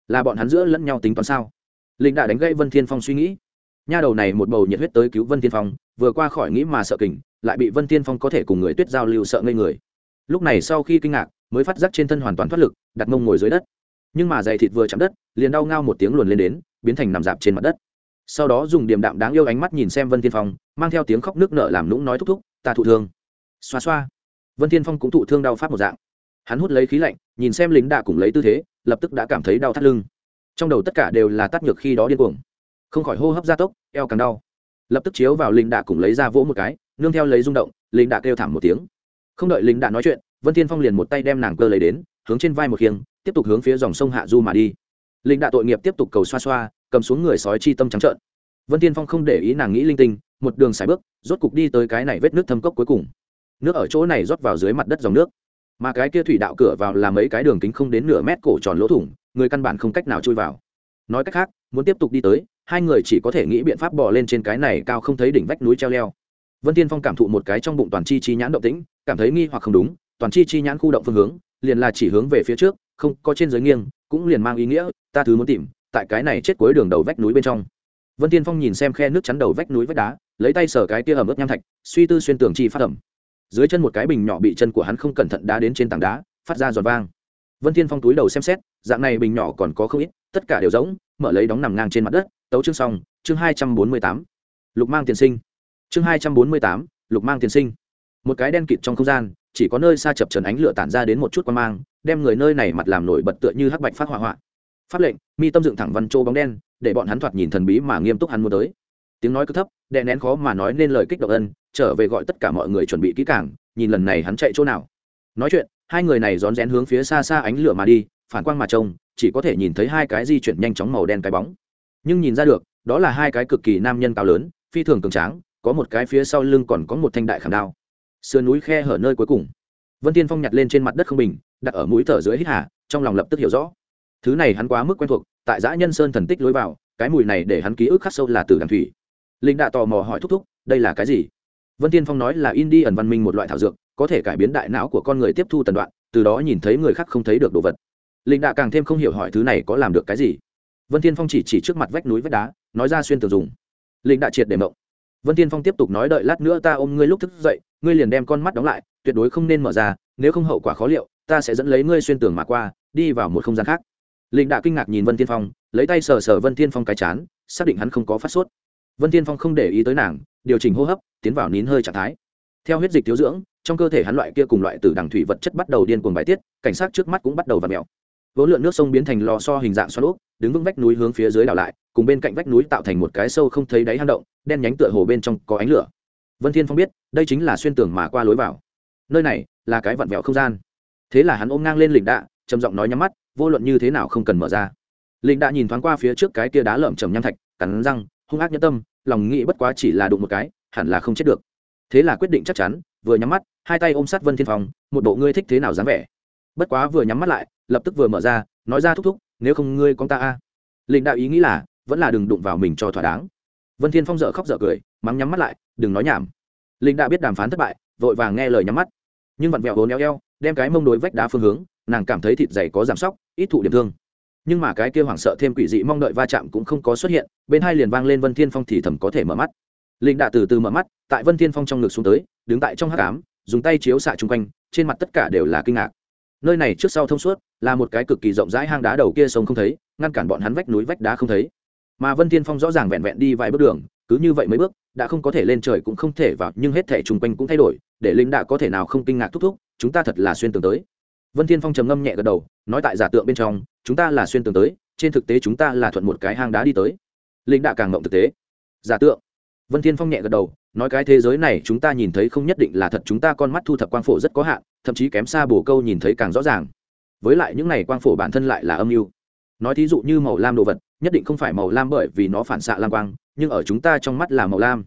Là bọn hắn giữa lẫn nhau tính toán sao? Linh đã đánh gây vân thiên phong suy nghĩ. Nha đầu này một bầu nhiệt huyết tới cứu vân thiên phong, vừa qua khỏi nghĩ mà sợ kình, lại bị vân thiên phong có thể cùng người tuyết giao lưu sợ ngây người. Lúc này sau khi kinh ngạc, mới phát giác trên thân hoàn toàn thoát lực, đặt mông ngồi dưới đất. Nhưng mà giày thịt vừa chạm đất, liền đau ngao một tiếng luồn lên đến, biến thành nằm dạp trên mặt đất. Sau đó dùng điềm đạm đáng yêu ánh mắt nhìn xem vân thiên phong, mang theo tiếng khóc nước nở làm lũng nói thúc thúc, ta thụ thương xoa xoa. Vân thiên phong cũng thụ thương đau phát một dạng. Hắn hút lấy khí lạnh, nhìn xem lính đạ cùng lấy tư thế, lập tức đã cảm thấy đau thắt lưng. Trong đầu tất cả đều là tắt nhược khi đó điên cuồng. Không khỏi hô hấp gia tốc, eo càng đau. Lập tức chiếu vào lính đạ cùng lấy ra vỗ một cái, nương theo lấy rung động, lính đạ kêu thảm một tiếng. Không đợi lính đạ nói chuyện, vân thiên phong liền một tay đem nàng cơ lấy đến, hướng trên vai một khiêng, tiếp tục hướng phía dòng sông hạ du mà đi. Lính đạ tội nghiệp tiếp tục cầu xoa xoa, cầm xuống người sói chi tâm trắng trợn. Vân thiên phong không để ý nàng nghĩ linh tinh, một đường xài bước, rốt cục đi tới cái này vết nước thâm cốc cuối cùng nước ở chỗ này rót vào dưới mặt đất dòng nước. Mà cái kia thủy đạo cửa vào là mấy cái đường kính không đến nửa mét cổ tròn lỗ thủng, người căn bản không cách nào chui vào. Nói cách khác, muốn tiếp tục đi tới, hai người chỉ có thể nghĩ biện pháp bỏ lên trên cái này cao không thấy đỉnh vách núi treo leo. Vân tiên phong cảm thụ một cái trong bụng toàn chi chi nhãn động tĩnh, cảm thấy nghi hoặc không đúng, toàn chi chi nhãn khu động phương hướng, liền là chỉ hướng về phía trước, không có trên dưới nghiêng, cũng liền mang ý nghĩa, ta thứ muốn tìm, tại cái này chết cuối đường đầu vách núi bên trong. Vân tiên phong nhìn xem khe nước chắn đầu vách núi vách đá, lấy tay sờ cái kia ẩm ướt nham thạch, suy tư xuyên tường chi phát ẩm dưới chân một cái bình nhỏ bị chân của hắn không cẩn thận đá đến trên tảng đá, phát ra giòn vang. Vân thiên phong túi đầu xem xét, dạng này bình nhỏ còn có không ít, tất cả đều giống, mở lấy đóng nằm ngang trên mặt đất, tấu chương xong, chương hai trăm bốn mươi tám. Lục mang tiền sinh. Chương hai trăm bốn mươi tám, lục mang tiền sinh. Một cái đen kịt trong không gian, chỉ có nơi xa chập trần ánh lửa tản ra đến một chút quan mang, đem người nơi này mặt làm nổi bật tựa như hắc bạch phát hỏa hoạn. Pháp lệnh, mi tâm dựng thẳng văn châu bóng đen, để bọn hắn thoạt nhìn thần bí mà nghiêm túc hắn muốn tới. Tiếng nói cứ thấp, đè nén khó mà nói nên lời kích động ân trở về gọi tất cả mọi người chuẩn bị kỹ càng, nhìn lần này hắn chạy chỗ nào. Nói chuyện, hai người này rón rén hướng phía xa xa ánh lửa mà đi, phản quang mà trông, chỉ có thể nhìn thấy hai cái di chuyển nhanh chóng màu đen cái bóng. Nhưng nhìn ra được, đó là hai cái cực kỳ nam nhân cao lớn, phi thường cường tráng, có một cái phía sau lưng còn có một thanh đại khảm đao. Sườn núi khe hở nơi cuối cùng. Vân tiên phong nhặt lên trên mặt đất không bình, đặt ở mũi thở dưới hít hà, trong lòng lập tức hiểu rõ. Thứ này hắn quá mức quen thuộc, tại giã nhân sơn thần tích lối vào, cái mùi này để hắn ký ức khắc sâu là từ đàn thủy. Linh đã tò mò hỏi thúc thúc, đây là cái gì? Vân tiên phong nói là in đi ẩn văn minh một loại thảo dược, có thể cải biến đại não của con người tiếp thu tần đoạn, từ đó nhìn thấy người khác không thấy được đồ vật. Linh đạ càng thêm không hiểu hỏi thứ này có làm được cái gì. Vân tiên phong chỉ chỉ trước mặt vách núi vách đá, nói ra xuyên tường dùng. Linh đạ triệt để mộng. Vân tiên phong tiếp tục nói đợi lát nữa ta ôm ngươi lúc thức dậy, ngươi liền đem con mắt đóng lại, tuyệt đối không nên mở ra, nếu không hậu quả khó liệu, ta sẽ dẫn lấy ngươi xuyên tường mà qua, đi vào một không gian khác. Linh đạ kinh ngạc nhìn vân tiên phong, lấy tay sờ sờ vân tiên phong cái chán, xác định hắn không có phát sốt. Vân tiên phong không để ý tới nàng, điều chỉnh hô hấp tiến vào nín hơi trạng thái. Theo huyết dịch thiếu dưỡng, trong cơ thể hắn loại kia cùng loại từ đằng thủy vật chất bắt đầu điên cuồng bài tiết, cảnh sát trước mắt cũng bắt đầu v ặ mẹo vốn lượn nước sông biến thành lò so hình dạng xoắn úp, đứng vững vách núi hướng phía dưới đảo lại, cùng bên cạnh vách núi tạo thành một cái sâu không thấy đáy hang động, đen nhánh tựa hồ bên trong có ánh lửa. Vân thiên phong biết, đây chính là xuyên tường mà qua lối vào. Nơi này là cái vặn vẹo không gian. Thế là hắn ôm ngang lên lịnh đạ, trầm giọng nói nhắm mắt, vô luận như thế nào không cần mở ra. Lịnh đạ nhìn thoáng qua phía trước cái kia đá lởm chầm nham thạch, cắn răng, hung ác nhẫn tâm, lòng nghĩ bất quá chỉ là đụng một cái hẳn là không chết được. Thế là quyết định chắc chắn, vừa nhắm mắt, hai tay ôm sát vân thiên phong, một bộ ngươi thích thế nào dáng vẻ. Bất quá vừa nhắm mắt lại, lập tức vừa mở ra, nói ra thúc thúc, nếu không ngươi con ta a. Lĩnh đạo ý nghĩ là, vẫn là đừng đụng vào mình cho thỏa đáng. Vân thiên phong dở khóc dở cười, mắng nhắm mắt lại, đừng nói nhảm. Linh đã biết đàm phán thất bại, vội vàng nghe lời nhắm mắt. Nhưng vặn vẹo hố neo eo, đem cái mông đối vách đá phương hướng, nàng cảm thấy thịt dày có giảm sóc, ít thụ điểm thương. Nhưng mà cái kia hoảng sợ thêm quỷ dị mong đợi va chạm cũng không có xuất hiện, bên hai liền vang lên vân thiên phong thì thầm có thể mở mắt linh đã từ từ mở mắt, tại vân thiên phong trong ngực xuống tới, đứng tại trong hát cám dùng tay chiếu xạ chung quanh, trên mặt tất cả đều là kinh ngạc. Nơi này trước sau thông suốt, là một cái cực kỳ rộng rãi hang đá đầu kia sông không thấy, ngăn cản bọn hắn vách núi vách đá không thấy. Mà vân thiên phong rõ ràng vẹn vẹn đi vài bước đường, cứ như vậy mấy bước, đã không có thể lên trời cũng không thể vào, nhưng hết thể chung quanh cũng thay đổi, để linh đã có thể nào không kinh ngạc thúc thúc, chúng ta thật là xuyên tường tới. Vân thiên phong trầm ngâm nhẹ gật đầu, nói tại giả tượng bên trong, chúng ta là xuyên tường tới, trên thực tế chúng ta là thuận một cái hang đá đi tới. Linh đã càng ngộng thực tế. Giả tượng vân thiên phong nhẹ gật đầu, nói cái thế giới này chúng ta nhìn thấy không nhất định là thật, chúng ta con mắt thu thập quang phổ rất có hạn, thậm chí kém xa bổ câu nhìn thấy càng rõ ràng. Với lại những này quang phổ bản thân lại là âm mưu. Nói thí dụ như màu lam đồ vật, nhất định không phải màu lam bởi vì nó phản xạ lam quang, nhưng ở chúng ta trong mắt là màu lam.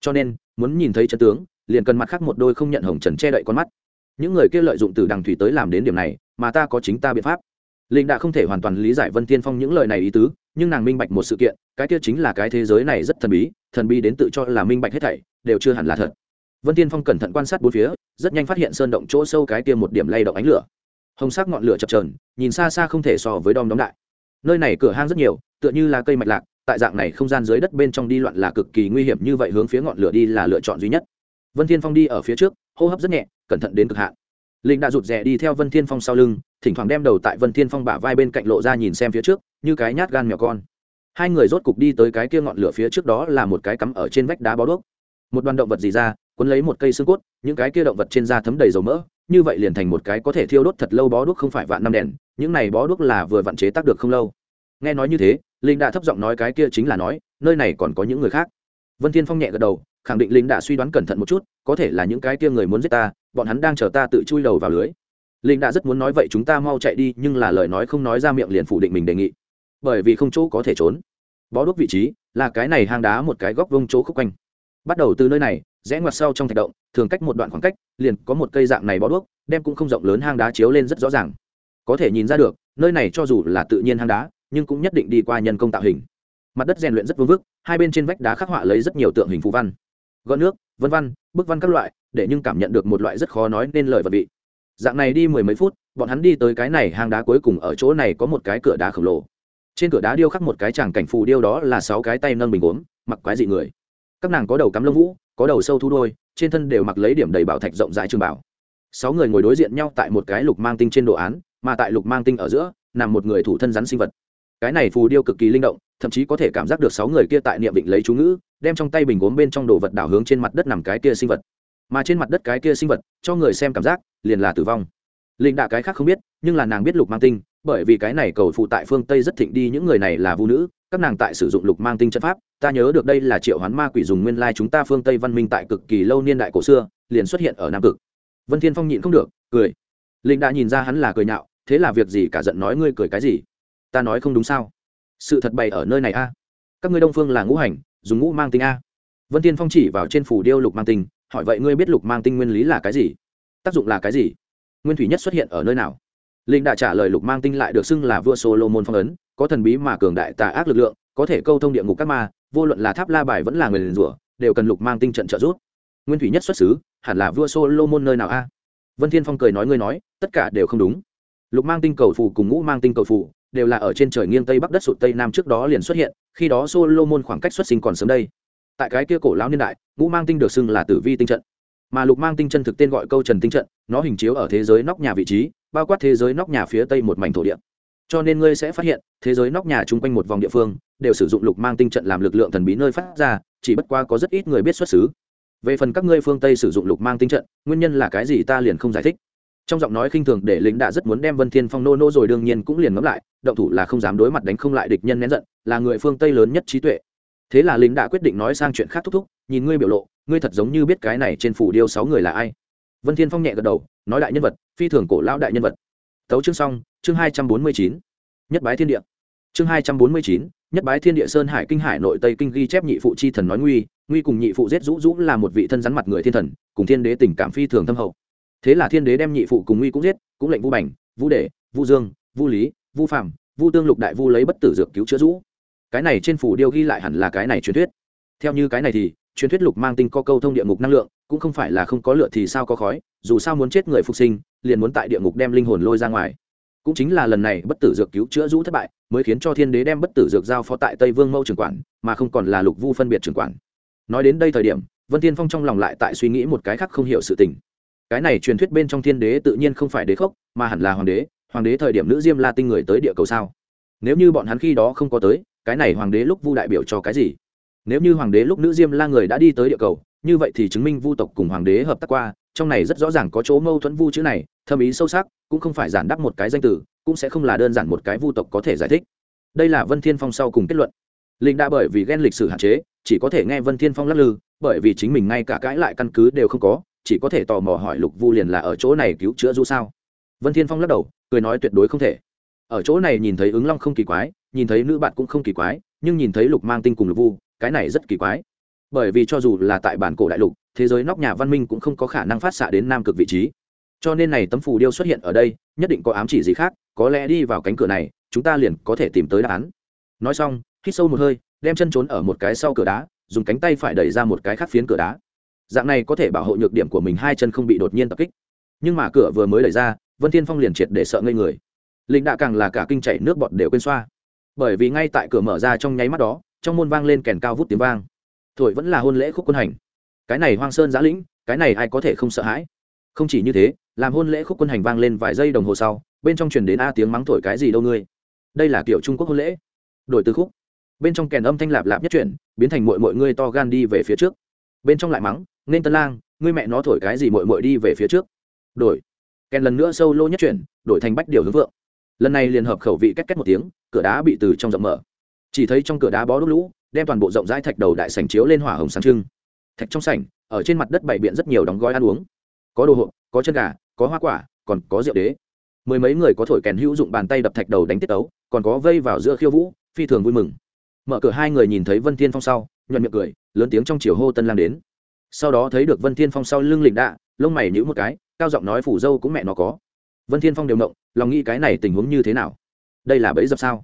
Cho nên, muốn nhìn thấy chân tướng, liền cần mặt khác một đôi không nhận hồng trần che đậy con mắt. Những người kia lợi dụng từ đằng thủy tới làm đến điểm này, mà ta có chính ta biện pháp. Linh đã không thể hoàn toàn lý giải vân tiên phong những lời này ý tứ, nhưng nàng minh bạch một sự kiện, cái kia chính là cái thế giới này rất thần bí thần bi đến tự cho là minh bạch hết thảy, đều chưa hẳn là thật. Vân tiên phong cẩn thận quan sát bốn phía, rất nhanh phát hiện sơn động chỗ sâu cái kia một điểm lay động ánh lửa. Hồng sắc ngọn lửa chập trờn nhìn xa xa không thể so với đom đóm đại. Nơi này cửa hang rất nhiều, tựa như là cây mạch lạc, tại dạng này không gian dưới đất bên trong đi loạn là cực kỳ nguy hiểm, như vậy hướng phía ngọn lửa đi là lựa chọn duy nhất. Vân thiên phong đi ở phía trước, hô hấp rất nhẹ, cẩn thận đến cực hạn. Linh đã rụt rè đi theo vân thiên phong sau lưng, thỉnh thoảng đem đầu tại vân thiên phong bả vai bên cạnh lộ ra nhìn xem phía trước, như cái nhát gan mèo con hai người rốt cục đi tới cái kia ngọn lửa phía trước đó là một cái cắm ở trên vách đá bó đuốc. Một đoàn động vật gì ra, cuốn lấy một cây xương cốt, những cái kia động vật trên da thấm đầy dầu mỡ, như vậy liền thành một cái có thể thiêu đốt thật lâu bó đuốc không phải vạn năm đèn, những này bó đuốc là vừa vặn chế tác được không lâu. Nghe nói như thế, linh đã thấp giọng nói cái kia chính là nói, nơi này còn có những người khác. Vân thiên phong nhẹ gật đầu, khẳng định linh đã suy đoán cẩn thận một chút, có thể là những cái kia người muốn giết ta, bọn hắn đang chờ ta tự chui đầu vào lưới. Linh đã rất muốn nói vậy chúng ta mau chạy đi, nhưng là lời nói không nói ra miệng liền phủ định mình đề nghị bởi vì không chỗ có thể trốn. Bó đuốc vị trí là cái này hang đá một cái góc vông chỗ khúc quanh. Bắt đầu từ nơi này, rẽ ngoặt sau trong thạch động, thường cách một đoạn khoảng cách, liền có một cây dạng này bó đuốc, đem cũng không rộng lớn hang đá chiếu lên rất rõ ràng. Có thể nhìn ra được, nơi này cho dù là tự nhiên hang đá, nhưng cũng nhất định đi qua nhân công tạo hình. Mặt đất rèn luyện rất vương vức, hai bên trên vách đá khắc họa lấy rất nhiều tượng hình phú văn. Gọn nước, vân văn, bức văn các loại, để nhưng cảm nhận được một loại rất khó nói nên lời vật vị. Dạng này đi mười mấy phút, bọn hắn đi tới cái này hang đá cuối cùng ở chỗ này có một cái cửa đá khổng lồ trên cửa đá điêu khắc một cái tràng cảnh phù điêu đó là sáu cái tay nâng bình gốm, mặc quái dị người. Các nàng có đầu cắm lông vũ, có đầu sâu thu đôi, trên thân đều mặc lấy điểm đầy bảo thạch rộng rãi trường bảo. Sáu người ngồi đối diện nhau tại một cái lục mang tinh trên đồ án, mà tại lục mang tinh ở giữa, nằm một người thủ thân rắn sinh vật. Cái này phù điêu cực kỳ linh động, thậm chí có thể cảm giác được sáu người kia tại niệm định lấy chú ngữ, đem trong tay bình gốm bên trong đồ vật đảo hướng trên mặt đất nằm cái kia sinh vật. Mà trên mặt đất cái kia sinh vật, cho người xem cảm giác, liền là tử vong. Linh đạ cái khác không biết, nhưng là nàng biết lục mang tinh bởi vì cái này cầu phụ tại phương tây rất thịnh đi, những người này là vũ nữ, các nàng tại sử dụng lục mang tinh chất pháp. Ta nhớ được đây là triệu hoán ma quỷ dùng nguyên lai chúng ta phương tây văn minh tại cực kỳ lâu niên đại cổ xưa, liền xuất hiện ở nam cực. Vân thiên phong nhịn không được, cười. Linh đã nhìn ra hắn là cười nhạo, thế là việc gì cả giận nói ngươi cười cái gì? Ta nói không đúng sao? Sự thật bày ở nơi này a. Các ngươi đông phương là ngũ hành, dùng ngũ mang tinh a. Vân thiên phong chỉ vào trên phủ điêu lục mang tinh, hỏi vậy ngươi biết lục mang tinh nguyên lý là cái gì? Tác dụng là cái gì? Nguyên thủy nhất xuất hiện ở nơi nào? Linh đã trả lời lục mang tinh lại được xưng là vua solomon phong ấn, có thần bí mà cường đại tà ác lực lượng, có thể câu thông địa ngục các ma, vô luận là tháp la bài vẫn là người liền rủa, đều cần lục mang tinh trận trợ giúp. Nguyên thủy nhất xuất xứ, hẳn là vua solomon nơi nào a? Vân thiên phong cười nói ngươi nói, tất cả đều không đúng. Lục mang tinh cầu phù cùng ngũ mang tinh cầu phù đều là ở trên trời nghiêng tây bắc đất sụt tây nam trước đó liền xuất hiện, khi đó solomon khoảng cách xuất sinh còn sớm đây. Tại cái kia cổ lão niên đại, ngũ mang tinh được xưng là tử vi tinh trận. Mà lục mang tinh chân thực tên gọi câu trần tinh trận, nó hình chiếu ở thế giới nóc nhà vị trí bao quát thế giới nóc nhà phía tây một mảnh thổ địa. Cho nên ngươi sẽ phát hiện, thế giới nóc nhà chung quanh một vòng địa phương, đều sử dụng lục mang tinh trận làm lực lượng thần bí nơi phát ra, chỉ bất qua có rất ít người biết xuất xứ. Về phần các ngươi phương tây sử dụng lục mang tinh trận, nguyên nhân là cái gì ta liền không giải thích. Trong giọng nói khinh thường để lính đã rất muốn đem vân thiên phong nô nô rồi đương nhiên cũng liền ngẫm lại, động thủ là không dám đối mặt đánh không lại địch nhân nén giận, là người phương tây lớn nhất trí tuệ. Thế là lính đã quyết định nói sang chuyện khác thúc thúc, nhìn ngươi biểu lộ, ngươi thật giống như biết cái này trên phủ điêu sáu người là ai vân thiên phong nhẹ gật đầu, nói đại nhân vật, phi thường cổ lão đại nhân vật. Tấu chương xong, chương hai trăm bốn mươi chín, nhất bái thiên địa. Chương hai trăm bốn mươi chín, nhất bái thiên địa sơn hải kinh hải nội tây kinh ghi chép nhị phụ chi thần nói nguy nguy cùng nhị phụ giết rũ rũ là một vị thân rắn mặt người thiên thần, cùng thiên đế tình cảm phi thường thâm hậu. Thế là thiên đế đem nhị phụ cùng nguy cũng giết, cũng lệnh vu bành, vu đệ, vu dương, vu lý, vu phạm vu tương lục đại vu lấy bất tử dược cứu chữa rũ. Cái này trên phủ điêu ghi lại hẳn là cái này truyền thuyết. Theo như cái này thì, truyền thuyết lục mang tinh có câu thông địa ngục năng lượng cũng không phải là không có lựa thì sao có khói, dù sao muốn chết người phục sinh, liền muốn tại địa ngục đem linh hồn lôi ra ngoài. Cũng chính là lần này bất tử dược cứu chữa rũ thất bại, mới khiến cho thiên đế đem bất tử dược giao phó tại tây vương mâu trưởng quản, mà không còn là lục vu phân biệt trưởng quản. Nói đến đây thời điểm, vân tiên phong trong lòng lại tại suy nghĩ một cái khác không hiểu sự tình. Cái này truyền thuyết bên trong thiên đế tự nhiên không phải đế khốc, mà hẳn là hoàng đế hoàng đế thời điểm nữ diêm la tinh người tới địa cầu sao? Nếu như bọn hắn khi đó không có tới, cái này hoàng đế lúc vu đại biểu cho cái gì? Nếu như hoàng đế lúc nữ diêm la người đã đi tới địa cầu như vậy thì chứng minh vu tộc cùng hoàng đế hợp tác qua, trong này rất rõ ràng có chỗ mâu thuẫn vu chữ này, thâm ý sâu sắc, cũng không phải giản đáp một cái danh từ, cũng sẽ không là đơn giản một cái vu tộc có thể giải thích. Đây là vân thiên phong sau cùng kết luận. Linh đã bởi vì ghen lịch sử hạn chế, chỉ có thể nghe vân thiên phong lắc lư, bởi vì chính mình ngay cả cãi lại căn cứ đều không có, chỉ có thể tò mò hỏi lục vu liền là ở chỗ này cứu chữa du sao? Vân thiên phong lắc đầu, cười nói tuyệt đối không thể. Ở chỗ này nhìn thấy ứng long không kỳ quái, nhìn thấy nữ bạn cũng không kỳ quái, nhưng nhìn thấy lục mang tinh cùng lục vu, cái này rất kỳ quái bởi vì cho dù là tại bản cổ đại lục, thế giới nóc nhà văn minh cũng không có khả năng phát xạ đến nam cực vị trí. Cho nên này tấm phù điêu xuất hiện ở đây, nhất định có ám chỉ gì khác, có lẽ đi vào cánh cửa này, chúng ta liền có thể tìm tới đáp án. Nói xong, hít sâu một hơi, đem chân trốn ở một cái sau cửa đá, dùng cánh tay phải đẩy ra một cái khác phiến cửa đá. Dạng này có thể bảo hộ nhược điểm của mình hai chân không bị đột nhiên tập kích. Nhưng mà cửa vừa mới đẩy ra, vân thiên phong liền triệt để sợ ngây người. Linh đạ càng là cả kinh chảy nước bọt đều quên xoa. Bởi vì ngay tại cửa mở ra trong nháy mắt đó, trong môn vang lên kèn cao vút tiếng vang thổi vẫn là hôn lễ khúc quân hành. Cái này hoang sơn giã lĩnh, cái này ai có thể không sợ hãi? Không chỉ như thế, làm hôn lễ khúc quân hành vang lên vài giây đồng hồ sau, bên trong truyền đến a tiếng mắng thổi cái gì đâu ngươi? Đây là kiểu trung quốc hôn lễ. Đổi từ khúc. Bên trong kèn âm thanh lạp lạp nhất chuyển, biến thành mội mội ngươi to gan đi về phía trước. Bên trong lại mắng, nên tân lang, ngươi mẹ nó thổi cái gì mội mội đi về phía trước? Đổi. Kèn lần nữa sâu lô nhất chuyển, đổi thành bách điều hướng vượng. Lần này liền hợp khẩu vị cách cách một tiếng, cửa đá bị từ trong rộng mở. Chỉ thấy trong cửa đá bó đốt lũ đem toàn bộ rộng rãi thạch đầu đại sành chiếu lên hỏa hồng sáng trưng. Thạch trong sảnh, ở trên mặt đất bày biện rất nhiều đóng gói ăn uống. Có đồ hộp, có chân gà, có hoa quả, còn có rượu đế. Mười mấy người có thổi kèn hữu dụng bàn tay đập thạch đầu đánh tiết tấu, còn có vây vào giữa khiêu vũ, phi thường vui mừng. Mở cửa hai người nhìn thấy vân thiên phong sau, nhuận miệng cười, lớn tiếng trong chiều hô tân lang đến. Sau đó thấy được vân thiên phong sau lưng lịnh đạ, lông mày nhíu một cái, cao giọng nói phủ dâu cũng mẹ nó có. Vân thiên phong đều động lòng nghĩ cái này tình huống như thế nào? Đây là bẫy dập sao?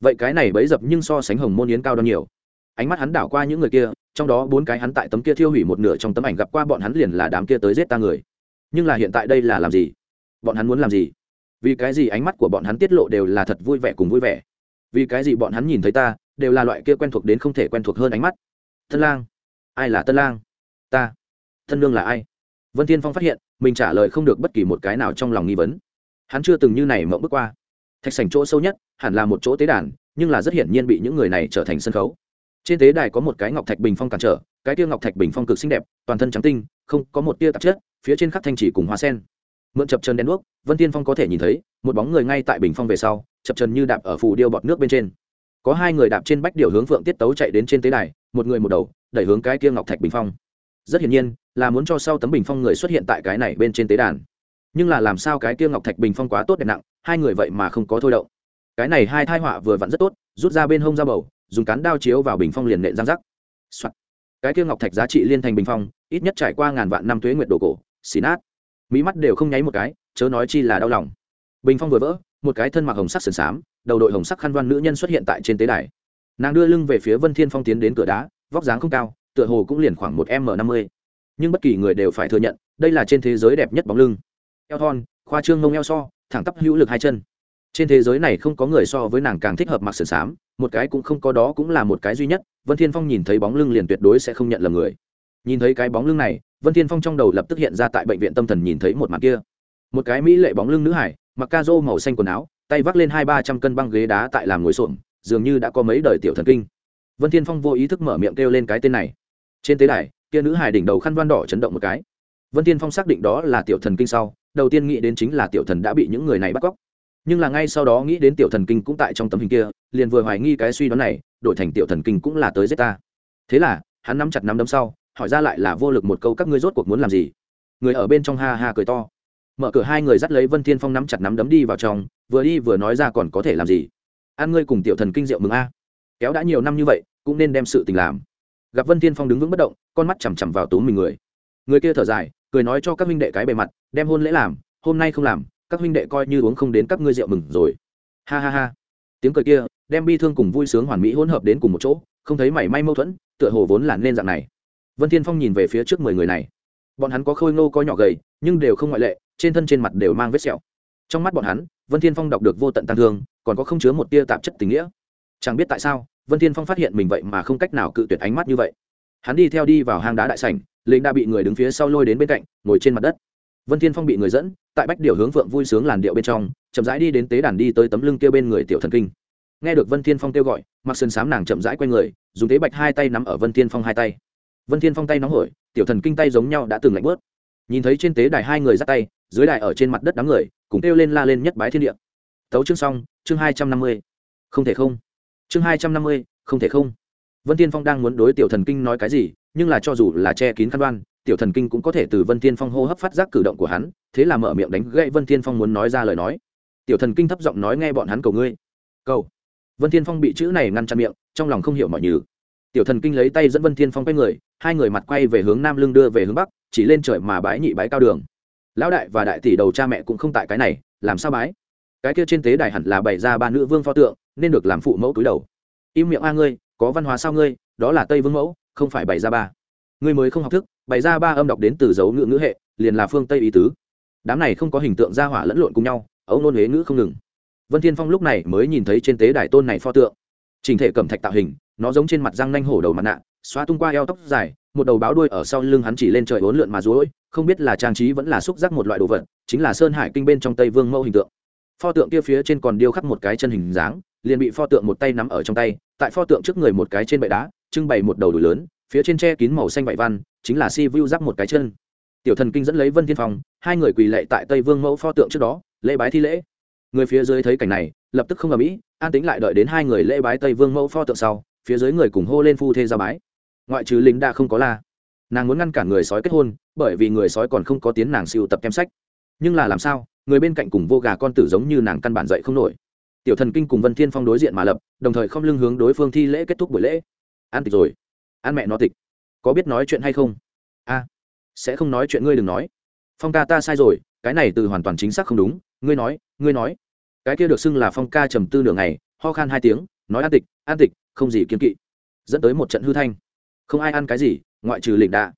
Vậy cái này bẫy dập nhưng so sánh hồng môn yến cao đoan nhiều ánh mắt hắn đảo qua những người kia, trong đó bốn cái hắn tại tấm kia thiêu hủy một nửa trong tấm ảnh gặp qua bọn hắn liền là đám kia tới giết ta người. Nhưng là hiện tại đây là làm gì? Bọn hắn muốn làm gì? Vì cái gì ánh mắt của bọn hắn tiết lộ đều là thật vui vẻ cùng vui vẻ? Vì cái gì bọn hắn nhìn thấy ta, đều là loại kia quen thuộc đến không thể quen thuộc hơn ánh mắt? Tân lang, ai là tân lang? Ta. Thân lương là ai? Vân Thiên phong phát hiện, mình trả lời không được bất kỳ một cái nào trong lòng nghi vấn. Hắn chưa từng như này mộng bước qua. Thạch sảnh chỗ sâu nhất, hẳn là một chỗ tế đàn, nhưng là rất hiển nhiên bị những người này trở thành sân khấu trên tế đài có một cái ngọc thạch bình phong cản trở, cái tia ngọc thạch bình phong cực xinh đẹp, toàn thân trắng tinh, không có một tia tạp chất, phía trên khắc thanh chỉ cùng hoa sen. Mượn chập chân đen đuốc, vân tiên phong có thể nhìn thấy, một bóng người ngay tại bình phong về sau, chập chân như đạp ở phù điêu bọt nước bên trên. Có hai người đạp trên bách điệu hướng phượng tiết tấu chạy đến trên tế đài, một người một đầu, đẩy hướng cái kia ngọc thạch bình phong. Rất hiển nhiên, là muốn cho sau tấm bình phong người xuất hiện tại cái này bên trên tế đàn. Nhưng là làm sao cái kia ngọc thạch bình phong quá tốt đẹp nặng, hai người vậy mà không có thôi động cái này hai thai họa vừa vặn rất tốt, rút ra bên hông ra bầu, dùng cán đao chiếu vào bình phong liền nện giang rắc、Soạn. cái kia ngọc thạch giá trị liên thành bình phong, ít nhất trải qua ngàn vạn năm tuế nguyệt đồ cổ, xì nát. Mỹ mắt đều không nháy một cái, chớ nói chi là đau lòng. Bình phong vừa vỡ, một cái thân mặc hồng sắc sườn xám, đầu đội hồng sắc khăn đoan nữ nhân xuất hiện tại trên tế đài. Nàng đưa lưng về phía vân thiên phong tiến đến cửa đá, vóc dáng không cao, tựa hồ cũng liền khoảng một m năm mươi. Nhưng bất kỳ người đều phải thừa nhận, đây là trên thế giới đẹp nhất bóng lưng. Eo thon, khoa trương mông eo so, thẳng tắp hữu lực hai chân trên thế giới này không có người so với nàng càng thích hợp mặc sườn xám, một cái cũng không có đó cũng là một cái duy nhất, vân thiên phong nhìn thấy bóng lưng liền tuyệt đối sẽ không nhận lầm người. Nhìn thấy cái bóng lưng này, vân thiên phong trong đầu lập tức hiện ra tại bệnh viện tâm thần nhìn thấy một mặt kia. Một cái mỹ lệ bóng lưng nữ hải, mặc ca rô màu xanh quần áo, tay vác lên hai ba trăm cân băng ghế đá tại làm ngồi xổm, dường như đã có mấy đời tiểu thần kinh. Vân thiên phong vô ý thức mở miệng kêu lên cái tên này. Trên tế đài, kia nữ hải đỉnh đầu khăn văn đỏ chấn động một cái. Vân thiên phong xác định đó là tiểu thần kinh sau, đầu tiên nghĩ đến chính là tiểu thần đã bị những người này bắt cóc nhưng là ngay sau đó nghĩ đến tiểu thần kinh cũng tại trong tấm hình kia, liền vừa hoài nghi cái suy đoán này, đổi thành tiểu thần kinh cũng là tới giết ta. Thế là, hắn nắm chặt nắm đấm sau, hỏi ra lại là vô lực một câu, các ngươi rốt cuộc muốn làm gì? Người ở bên trong ha ha cười to. Mở cửa hai người dắt lấy vân thiên phong nắm chặt nắm đấm đi vào trong, vừa đi vừa nói ra còn có thể làm gì? Ăn ngươi cùng tiểu thần kinh rượu mừng a. Kéo đã nhiều năm như vậy, cũng nên đem sự tình làm. Gặp vân thiên phong đứng vững bất động, con mắt chằm chằm vào túm mình người. Người kia thở dài, cười nói cho các minh đệ cái bề mặt, đem hôn lễ làm, hôm nay không làm các huynh đệ coi như uống không đến các ngươi rượu mừng rồi. Ha ha ha. Tiếng cười kia, đem bi thương cùng vui sướng hoàn mỹ hỗn hợp đến cùng một chỗ, không thấy mảy may mâu thuẫn, tựa hồ vốn là nên dạng này. Vân thiên phong nhìn về phía trước mười người này. Bọn hắn có khôi ngô có nhỏ gầy, nhưng đều không ngoại lệ, trên thân trên mặt đều mang vết sẹo. Trong mắt bọn hắn, vân thiên phong đọc được vô tận tăng thương, còn có không chứa một tia tạp chất tình nghĩa. Chẳng biết tại sao, vân thiên phong phát hiện mình vậy mà không cách nào cự tuyệt ánh mắt như vậy. Hắn đi theo đi vào hang đá đại sảnh lĩnh đã bị người đứng phía sau lôi đến bên cạnh, ngồi trên mặt đất. Vân thiên phong bị người dẫn tại bách điệu hướng phượng vui sướng làn điệu bên trong, chậm rãi đi đến tế đàn đi tới tấm lưng kia bên người tiểu thần kinh. Nghe được vân thiên phong kêu gọi mặc sơn sám nàng chậm rãi quay người, dùng tế bạch hai tay nắm ở vân thiên phong hai tay. Vân thiên phong tay nóng hổi, tiểu thần kinh tay giống nhau đã từng lạnh bớt nhìn thấy trên tế đài hai người dắt tay, dưới đài ở trên mặt đất đám người, cùng kêu lên la lên nhất bái thiên địa. Tấu chương xong, chương hai trăm năm mươi. Không thể không. Chương hai trăm năm mươi, không thể không. Vân thiên phong đang muốn đối tiểu thần kinh nói cái gì, nhưng là cho dù là che kín khăn đoan tiểu thần kinh cũng có thể từ vân thiên phong hô hấp phát giác cử động của hắn, thế là mở miệng đánh gậy vân thiên phong muốn nói ra lời nói. Tiểu thần kinh thấp giọng nói nghe bọn hắn cầu ngươi. Cầu. Vân thiên phong bị chữ này ngăn chặn miệng, trong lòng không hiểu mọi nhừ. Tiểu thần kinh lấy tay dẫn vân thiên phong quay người, hai người mặt quay về hướng nam lưng đưa về hướng bắc, chỉ lên trời mà bái nhị bái cao đường. Lão đại và đại tỷ đầu cha mẹ cũng không tại cái này, làm sao bái? Cái kia trên tế đài hẳn là bày ra ba nữ vương pho tượng, nên được làm phụ mẫu túi đầu. Im miệng a ngươi, có văn hóa sao ngươi? Đó là tây vương mẫu, không phải bày ra ba. Ngươi mới không học thức bày ra ba âm đọc đến từ dấu ngữ ngữ hệ, liền là phương tây ý tứ. Đám này không có hình tượng gia hỏa lẫn lộn cùng nhau, ấu nôn huế ngữ không ngừng. Vân thiên phong lúc này mới nhìn thấy trên tế đài tôn này pho tượng. Trình thể cẩm thạch tạo hình, nó giống trên mặt răng nanh hổ đầu mặt nạ, xóa tung qua eo tóc dài, một đầu báo đuôi ở sau lưng hắn chỉ lên trời uốn lượn mà rối không biết là trang trí vẫn là xúc giác một loại đồ vật, chính là sơn hải kinh bên trong tây vương mẫu hình tượng. Pho tượng kia phía trên còn điêu khắc một cái chân hình dáng, liền bị pho tượng một tay nắm ở trong tay, tại pho tượng trước người một cái trên bệ đá, trưng bày một đầu đùi lớn phía trên tre kín màu xanh bảy văn, chính là si vu giáp một cái chân. Tiểu thần kinh dẫn lấy vân thiên phong, hai người quỳ lệ tại tây vương mẫu pho tượng trước đó, lễ bái thi lễ. Người phía dưới thấy cảnh này, lập tức không ở mỹ, an tính lại đợi đến hai người lễ bái tây vương mẫu pho tượng sau, phía dưới người cùng hô lên phu thê ra bái. Ngoại trừ lính đã không có la. Nàng muốn ngăn cản người sói kết hôn, bởi vì người sói còn không có tiếng nàng siêu tập kem sách. Nhưng là làm sao, người bên cạnh cùng vô gà con tử giống như nàng căn bản dậy không nổi. Tiểu thần kinh cùng vân thiên phong đối diện mà lập, đồng thời không lưng hướng đối phương thi lễ kết thúc buổi lễ. An tịch rồi an mẹ nó tịch. Có biết nói chuyện hay không? A, sẽ không nói chuyện ngươi đừng nói. Phong ca ta sai rồi, cái này từ hoàn toàn chính xác không đúng. Ngươi nói ngươi nói. Cái kia được xưng là phong ca trầm tư nửa ngày, ho khan hai tiếng, nói an tịch an tịch, không gì kiên kỵ. Dẫn tới một trận hư thanh. Không ai ăn cái gì, ngoại trừ lịnh đạ.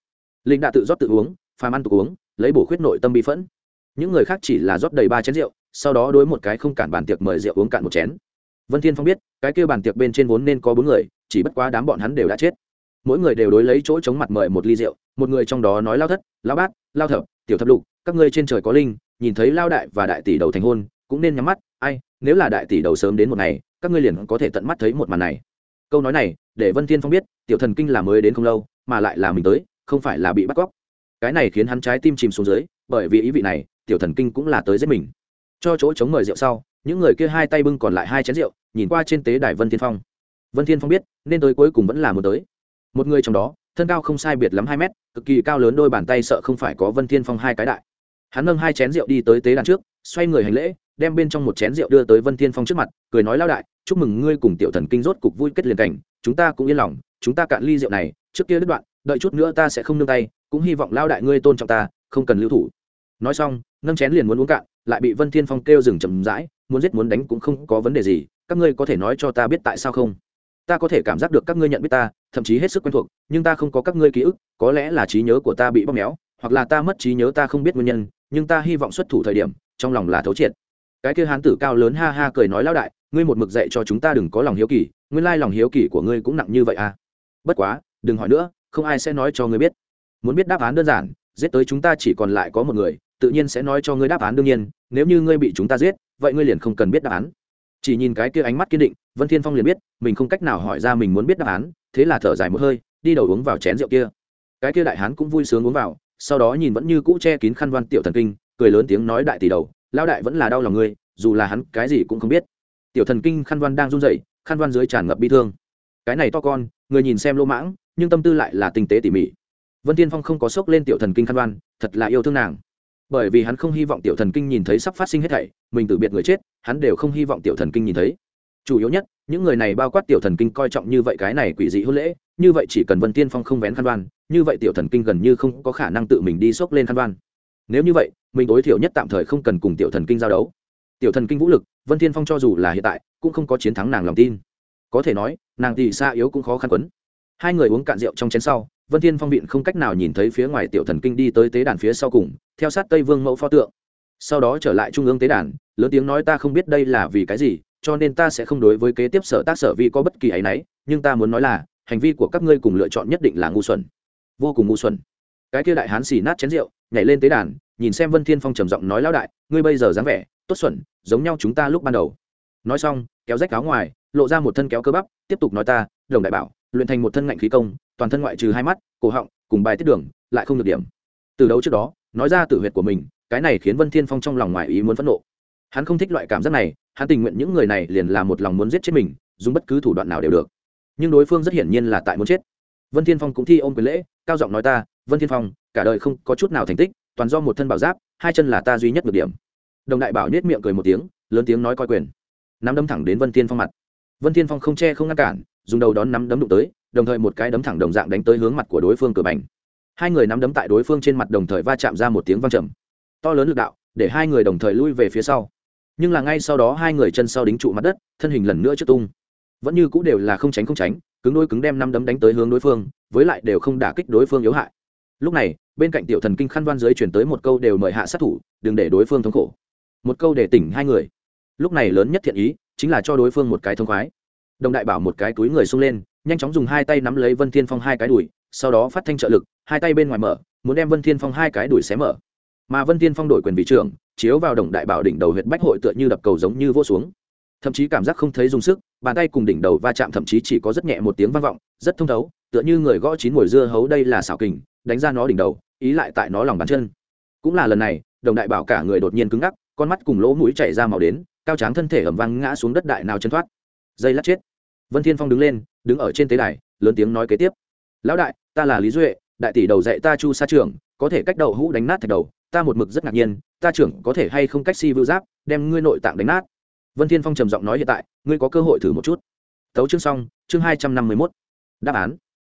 Lịnh đạ tự rót tự uống, phàm ăn tự uống, lấy bổ khuyết nội tâm bị phẫn. Những người khác chỉ là rót đầy ba chén rượu, sau đó đối một cái không cản bàn tiệc mời rượu uống cạn một chén. Vân thiên phong biết, cái kia bàn tiệc bên trên vốn nên có bốn người, chỉ bất quá đám bọn hắn đều đã chết mỗi người đều đối lấy chỗ chống mặt mời một ly rượu, một người trong đó nói lao thất lao bát lao thập, tiểu thập lục, các ngươi trên trời có linh, nhìn thấy lao đại và đại tỷ đầu thành hôn, cũng nên nhắm mắt, ai, nếu là đại tỷ đầu sớm đến một ngày, các ngươi liền có thể tận mắt thấy một màn này. Câu nói này, để vân thiên phong biết, tiểu thần kinh là mới đến không lâu, mà lại là mình tới, không phải là bị bắt cóc. Cái này khiến hắn trái tim chìm xuống dưới, bởi vì ý vị này, tiểu thần kinh cũng là tới giết mình. Cho chỗ chống mời rượu sau, những người kia hai tay bưng còn lại hai chén rượu, nhìn qua trên tế đài vân thiên phong. Vân thiên phong biết, nên tới cuối cùng vẫn là muốn tới một người trong đó, thân cao không sai biệt lắm hai mét, cực kỳ cao lớn đôi bàn tay sợ không phải có vân thiên phong hai cái đại. Hắn nâng hai chén rượu đi tới tế đàn trước, xoay người hành lễ, đem bên trong một chén rượu đưa tới vân thiên phong trước mặt, cười nói lao đại, chúc mừng ngươi cùng tiểu thần kinh rốt cục vui kết liền cảnh, chúng ta cũng yên lòng, chúng ta cạn ly rượu này, trước kia đứt đoạn, đợi chút nữa ta sẽ không nương tay, cũng hy vọng lao đại ngươi tôn trọng ta, không cần lưu thủ. Nói xong, nâng chén liền muốn uống cạn, lại bị vân thiên phong kêu dừng chậm rãi, muốn giết muốn đánh cũng không có vấn đề gì, các ngươi có thể nói cho ta biết tại sao không? Ta có thể cảm giác được các ngươi nhận biết ta thậm chí hết sức quen thuộc, nhưng ta không có các ngươi ký ức, có lẽ là trí nhớ của ta bị bóp méo, hoặc là ta mất trí nhớ ta không biết nguyên nhân, nhưng ta hy vọng xuất thủ thời điểm, trong lòng là thấu triệt. Cái kia hán tử cao lớn ha ha cười nói lão đại, ngươi một mực dạy cho chúng ta đừng có lòng hiếu kỳ, nguyên lai lòng hiếu kỳ của ngươi cũng nặng như vậy à. Bất quá, đừng hỏi nữa, không ai sẽ nói cho ngươi biết. Muốn biết đáp án đơn giản, giết tới chúng ta chỉ còn lại có một người, tự nhiên sẽ nói cho ngươi đáp án đương nhiên, nếu như ngươi bị chúng ta giết, vậy ngươi liền không cần biết đáp án chỉ nhìn cái kia ánh mắt kiên định, vân thiên phong liền biết, mình không cách nào hỏi ra mình muốn biết đáp án, thế là thở dài một hơi, đi đầu uống vào chén rượu kia. Cái kia đại hán cũng vui sướng uống vào, sau đó nhìn vẫn như cũ che kín khăn văn tiểu thần kinh, cười lớn tiếng nói đại tỷ đầu lao đại vẫn là đau lòng ngươi, dù là hắn cái gì cũng không biết. Tiểu thần kinh khăn văn đang run rẩy, khăn văn dưới tràn ngập bi thương. Cái này to con, người nhìn xem lô mãng, nhưng tâm tư lại là tinh tế tỉ mỉ. Vân tiên phong không có sốc lên tiểu thần kinh khăn văn, thật là yêu thương nàng bởi vì hắn không hy vọng tiểu thần kinh nhìn thấy sắp phát sinh hết thảy, mình tự biệt người chết, hắn đều không hy vọng tiểu thần kinh nhìn thấy. Chủ yếu nhất, những người này bao quát tiểu thần kinh coi trọng như vậy cái này quỷ dị hôn lễ, như vậy chỉ cần vân tiên phong không vén khăn đoan, như vậy tiểu thần kinh gần như không có khả năng tự mình đi xốc lên khăn đoan. Nếu như vậy, mình tối thiểu nhất tạm thời không cần cùng tiểu thần kinh giao đấu. Tiểu thần kinh vũ lực, vân tiên phong cho dù là hiện tại, cũng không có chiến thắng nàng lòng tin. Có thể nói, nàng thì xa yếu cũng khó khăn quấn. Hai người uống cạn rượu trong chén sau vân thiên phong viện không cách nào nhìn thấy phía ngoài tiểu thần kinh đi tới tế đàn phía sau cùng, theo sát tây vương mẫu pho tượng. Sau đó trở lại trung ương tế đàn, lớn tiếng nói ta không biết đây là vì cái gì, cho nên ta sẽ không đối với kế tiếp sở tác sở vi có bất kỳ ấy náy, nhưng ta muốn nói là, hành vi của các ngươi cùng lựa chọn nhất định là ngu xuẩn. Vô cùng ngu xuẩn. Cái kia đại hán xì nát chén rượu, nhảy lên tế đàn, nhìn xem vân thiên phong trầm giọng nói lão đại, ngươi bây giờ dáng vẻ, tốt xuẩn, giống nhau chúng ta lúc ban đầu. Nói xong, kéo rách áo ngoài, lộ ra một thân kéo cơ bắp, tiếp tục nói ta, đồng đại bảo, luyện thành một thân ngạnh khí công toàn thân ngoại trừ hai mắt, cổ họng, cùng bài tiết đường, lại không được điểm. Từ đấu trước đó, nói ra tự huyệt của mình, cái này khiến vân thiên phong trong lòng ngoài ý muốn phẫn nộ. Hắn không thích loại cảm giác này, hắn tình nguyện những người này liền là một lòng muốn giết chết mình, dùng bất cứ thủ đoạn nào đều được. Nhưng đối phương rất hiển nhiên là tại muốn chết. Vân thiên phong cũng thi ôm quyền lễ, cao giọng nói ta, vân thiên phong, cả đời không có chút nào thành tích, toàn do một thân bảo giáp, hai chân là ta duy nhất được điểm. Đồng đại bảo nết miệng cười một tiếng, lớn tiếng nói coi quyền. Nắm đấm thẳng đến vân thiên phong mặt. Vân thiên phong không che không ngăn cản, dùng đầu đón nắm đấm đụng tới đồng thời một cái đấm thẳng đồng dạng đánh tới hướng mặt của đối phương cửa bành. Hai người nắm đấm tại đối phương trên mặt đồng thời va chạm ra một tiếng vang trầm. To lớn lực đạo, để hai người đồng thời lui về phía sau. Nhưng là ngay sau đó hai người chân sau đính trụ mặt đất, thân hình lần nữa trước tung. Vẫn như cũ đều là không tránh không tránh, cứng đôi cứng đem năm đấm đánh tới hướng đối phương, với lại đều không đả kích đối phương yếu hại. Lúc này, bên cạnh tiểu thần kinh khăn đoan dưới chuyển tới một câu đều mời hạ sát thủ, đừng để đối phương thống khổ. Một câu để tỉnh hai người. Lúc này lớn nhất thiện ý, chính là cho đối phương một cái thông khoái. Đồng đại bảo một cái túi người xông lên nhanh chóng dùng hai tay nắm lấy vân thiên phong hai cái đùi, sau đó phát thanh trợ lực, hai tay bên ngoài mở, muốn đem vân thiên phong hai cái đùi xé mở. Mà vân thiên phong đổi quyền vị trưởng, chiếu vào đồng đại bảo đỉnh đầu huyện bách hội tựa như đập cầu giống như vô xuống. Thậm chí cảm giác không thấy dùng sức, bàn tay cùng đỉnh đầu va chạm thậm chí chỉ có rất nhẹ một tiếng vang vọng, rất thông thấu, tựa như người gõ chín mồi dưa hấu đây là xảo kình, đánh ra nó đỉnh đầu, ý lại tại nó lòng bàn chân. Cũng là lần này, đồng đại bảo cả người đột nhiên cứng ngắc, con mắt cùng lỗ mũi chảy ra màu đến, cao tráng thân thể ẩm vang ngã xuống đất đại nào chân thoát. Dây lát chết vân thiên phong đứng lên, đứng ở trên tế đài, lớn tiếng nói kế tiếp. Lão đại, ta là lý duệ, đại tỷ đầu dạy ta chu sa trưởng, có thể cách đầu hũ đánh nát thạch đầu, ta một mực rất ngạc nhiên, ta trưởng có thể hay không cách si vưu giáp, đem ngươi nội tạng đánh nát? Vân thiên phong trầm giọng nói hiện tại, ngươi có cơ hội thử một chút. Tấu chương xong, chương hai trăm năm mươi mốt. Đáp án.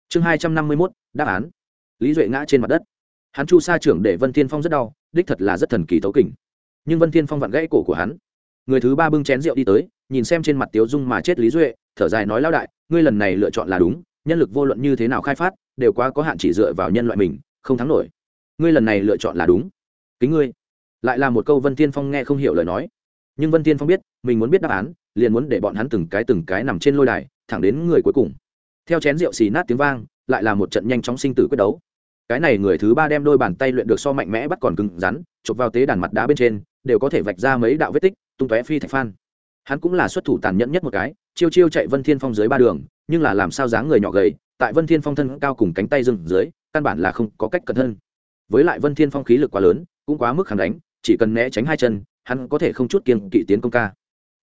Chương hai trăm năm mươi mốt, đáp án. Lý duệ ngã trên mặt đất. Hắn chu sa trưởng để vân thiên phong rất đau, đích thật là rất thần kỳ tấu kình. Nhưng vân thiên phong vặn gãy cổ của hắn. Người thứ ba bưng chén rượu đi tới nhìn xem trên mặt tiếu dung mà chết lý duệ, thở dài nói lao đại, ngươi lần này lựa chọn là đúng, nhân lực vô luận như thế nào khai phát, đều quá có hạn chỉ dựa vào nhân loại mình, không thắng nổi. Ngươi lần này lựa chọn là đúng. Kính ngươi. Lại là một câu vân thiên phong nghe không hiểu lời nói. Nhưng vân thiên phong biết, mình muốn biết đáp án, liền muốn để bọn hắn từng cái từng cái nằm trên lôi đài, thẳng đến người cuối cùng. Theo chén rượu xì nát tiếng vang, lại là một trận nhanh chóng sinh tử quyết đấu. Cái này người thứ ba đem đôi bàn tay luyện được so mạnh mẽ bắt còn cứng rắn, chụp vào tế đàn mặt đá bên trên, đều có thể vạch ra mấy đạo vết tích, tung tóe phi thạch phan hắn cũng là xuất thủ tàn nhẫn nhất một cái, chiêu chiêu chạy vân thiên phong dưới ba đường, nhưng là làm sao dáng người nhỏ gầy, tại vân thiên phong thân cao cùng cánh tay dừng dưới, căn bản là không có cách cẩn thân với lại vân thiên phong khí lực quá lớn, cũng quá mức kháng đánh, chỉ cần né tránh hai chân, hắn có thể không chút kiên kỵ tiến công ca.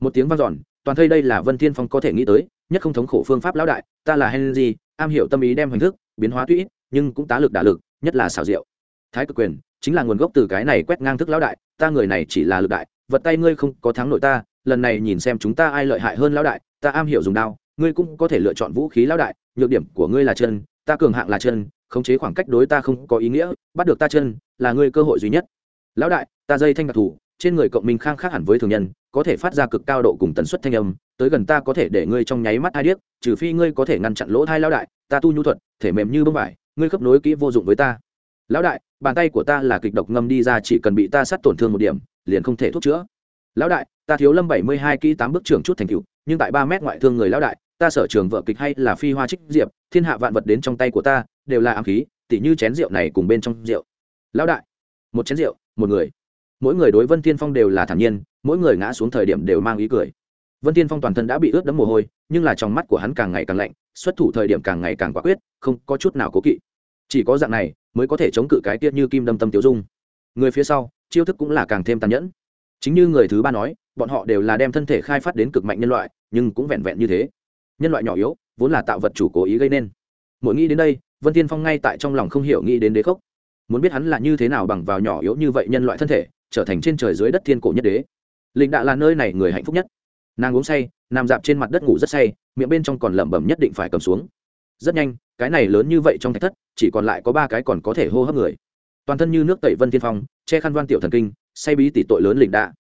Một tiếng vang dọn, toàn thây đây là vân thiên phong có thể nghĩ tới, nhất không thống khổ phương pháp lão đại, ta là henry, am hiểu tâm ý đem hình thức, biến hóa tuy ít, nhưng cũng tá lực đả lực, nhất là xảo diệu. Thái cực quyền, chính là nguồn gốc từ cái này quét ngang thức lão đại, ta người này chỉ là lực đại, vật tay ngươi không có thắng nội ta lần này nhìn xem chúng ta ai lợi hại hơn lão đại, ta am hiểu dùng đao, ngươi cũng có thể lựa chọn vũ khí lão đại, nhược điểm của ngươi là chân, ta cường hạng là chân, khống chế khoảng cách đối ta không có ý nghĩa, bắt được ta chân là ngươi cơ hội duy nhất. Lão đại, ta dây thanh đặc thù trên người cộng minh khang khác hẳn với thường nhân, có thể phát ra cực cao độ cùng tần suất thanh âm, tới gần ta có thể để ngươi trong nháy mắt hai điếc, trừ phi ngươi có thể ngăn chặn lỗ thai lão đại, ta tu nhu thuật, thể mềm như bông vải, ngươi khớp nối kỹ vô dụng với ta. Lão đại, bàn tay của ta là kịch độc ngâm đi ra, chỉ cần bị ta sát tổn thương một điểm, liền không thể thuốc chữa. Lão đại ta thiếu lâm bảy mươi hai kỹ tám bước trưởng chút thành cựu nhưng tại ba mét ngoại thương người lão đại, ta sở trường vợ kịch hay là phi hoa trích diệp, thiên hạ vạn vật đến trong tay của ta, đều là ám khí, tỉ như chén rượu này cùng bên trong rượu. Lão đại, một chén rượu, một người. Mỗi người đối vân thiên phong đều là thản nhiên, mỗi người ngã xuống thời điểm đều mang ý cười. Vân thiên phong toàn thân đã bị ướt đẫm mồ hôi, nhưng là trong mắt của hắn càng ngày càng lạnh, xuất thủ thời điểm càng ngày càng quả quyết, không có chút nào cố kỵ. Chỉ có dạng này, mới có thể chống cự cái tiết như kim đâm tâm tiêu dung. Người phía sau, chiêu thức cũng là càng thêm tàn nhẫn. Chính như người thứ ba nói bọn họ đều là đem thân thể khai phát đến cực mạnh nhân loại, nhưng cũng vẹn vẹn như thế. Nhân loại nhỏ yếu, vốn là tạo vật chủ cố ý gây nên. Mỗi nghĩ đến đây, vân tiên phong ngay tại trong lòng không hiểu nghĩ đến đế khốc. Muốn biết hắn là như thế nào bằng vào nhỏ yếu như vậy nhân loại thân thể, trở thành trên trời dưới đất thiên cổ nhất đế. Lịnh đạ là nơi này người hạnh phúc nhất. Nàng uống say, nằm dạp trên mặt đất ngủ rất say, miệng bên trong còn lẩm bẩm nhất định phải cầm xuống. Rất nhanh, cái này lớn như vậy trong thạch thất, chỉ còn lại có ba cái còn có thể hô hấp người. Toàn thân như nước tẩy vân thiên phong, che khăn văn tiểu thần kinh, say bí tỷ tội lớn lịnh đạ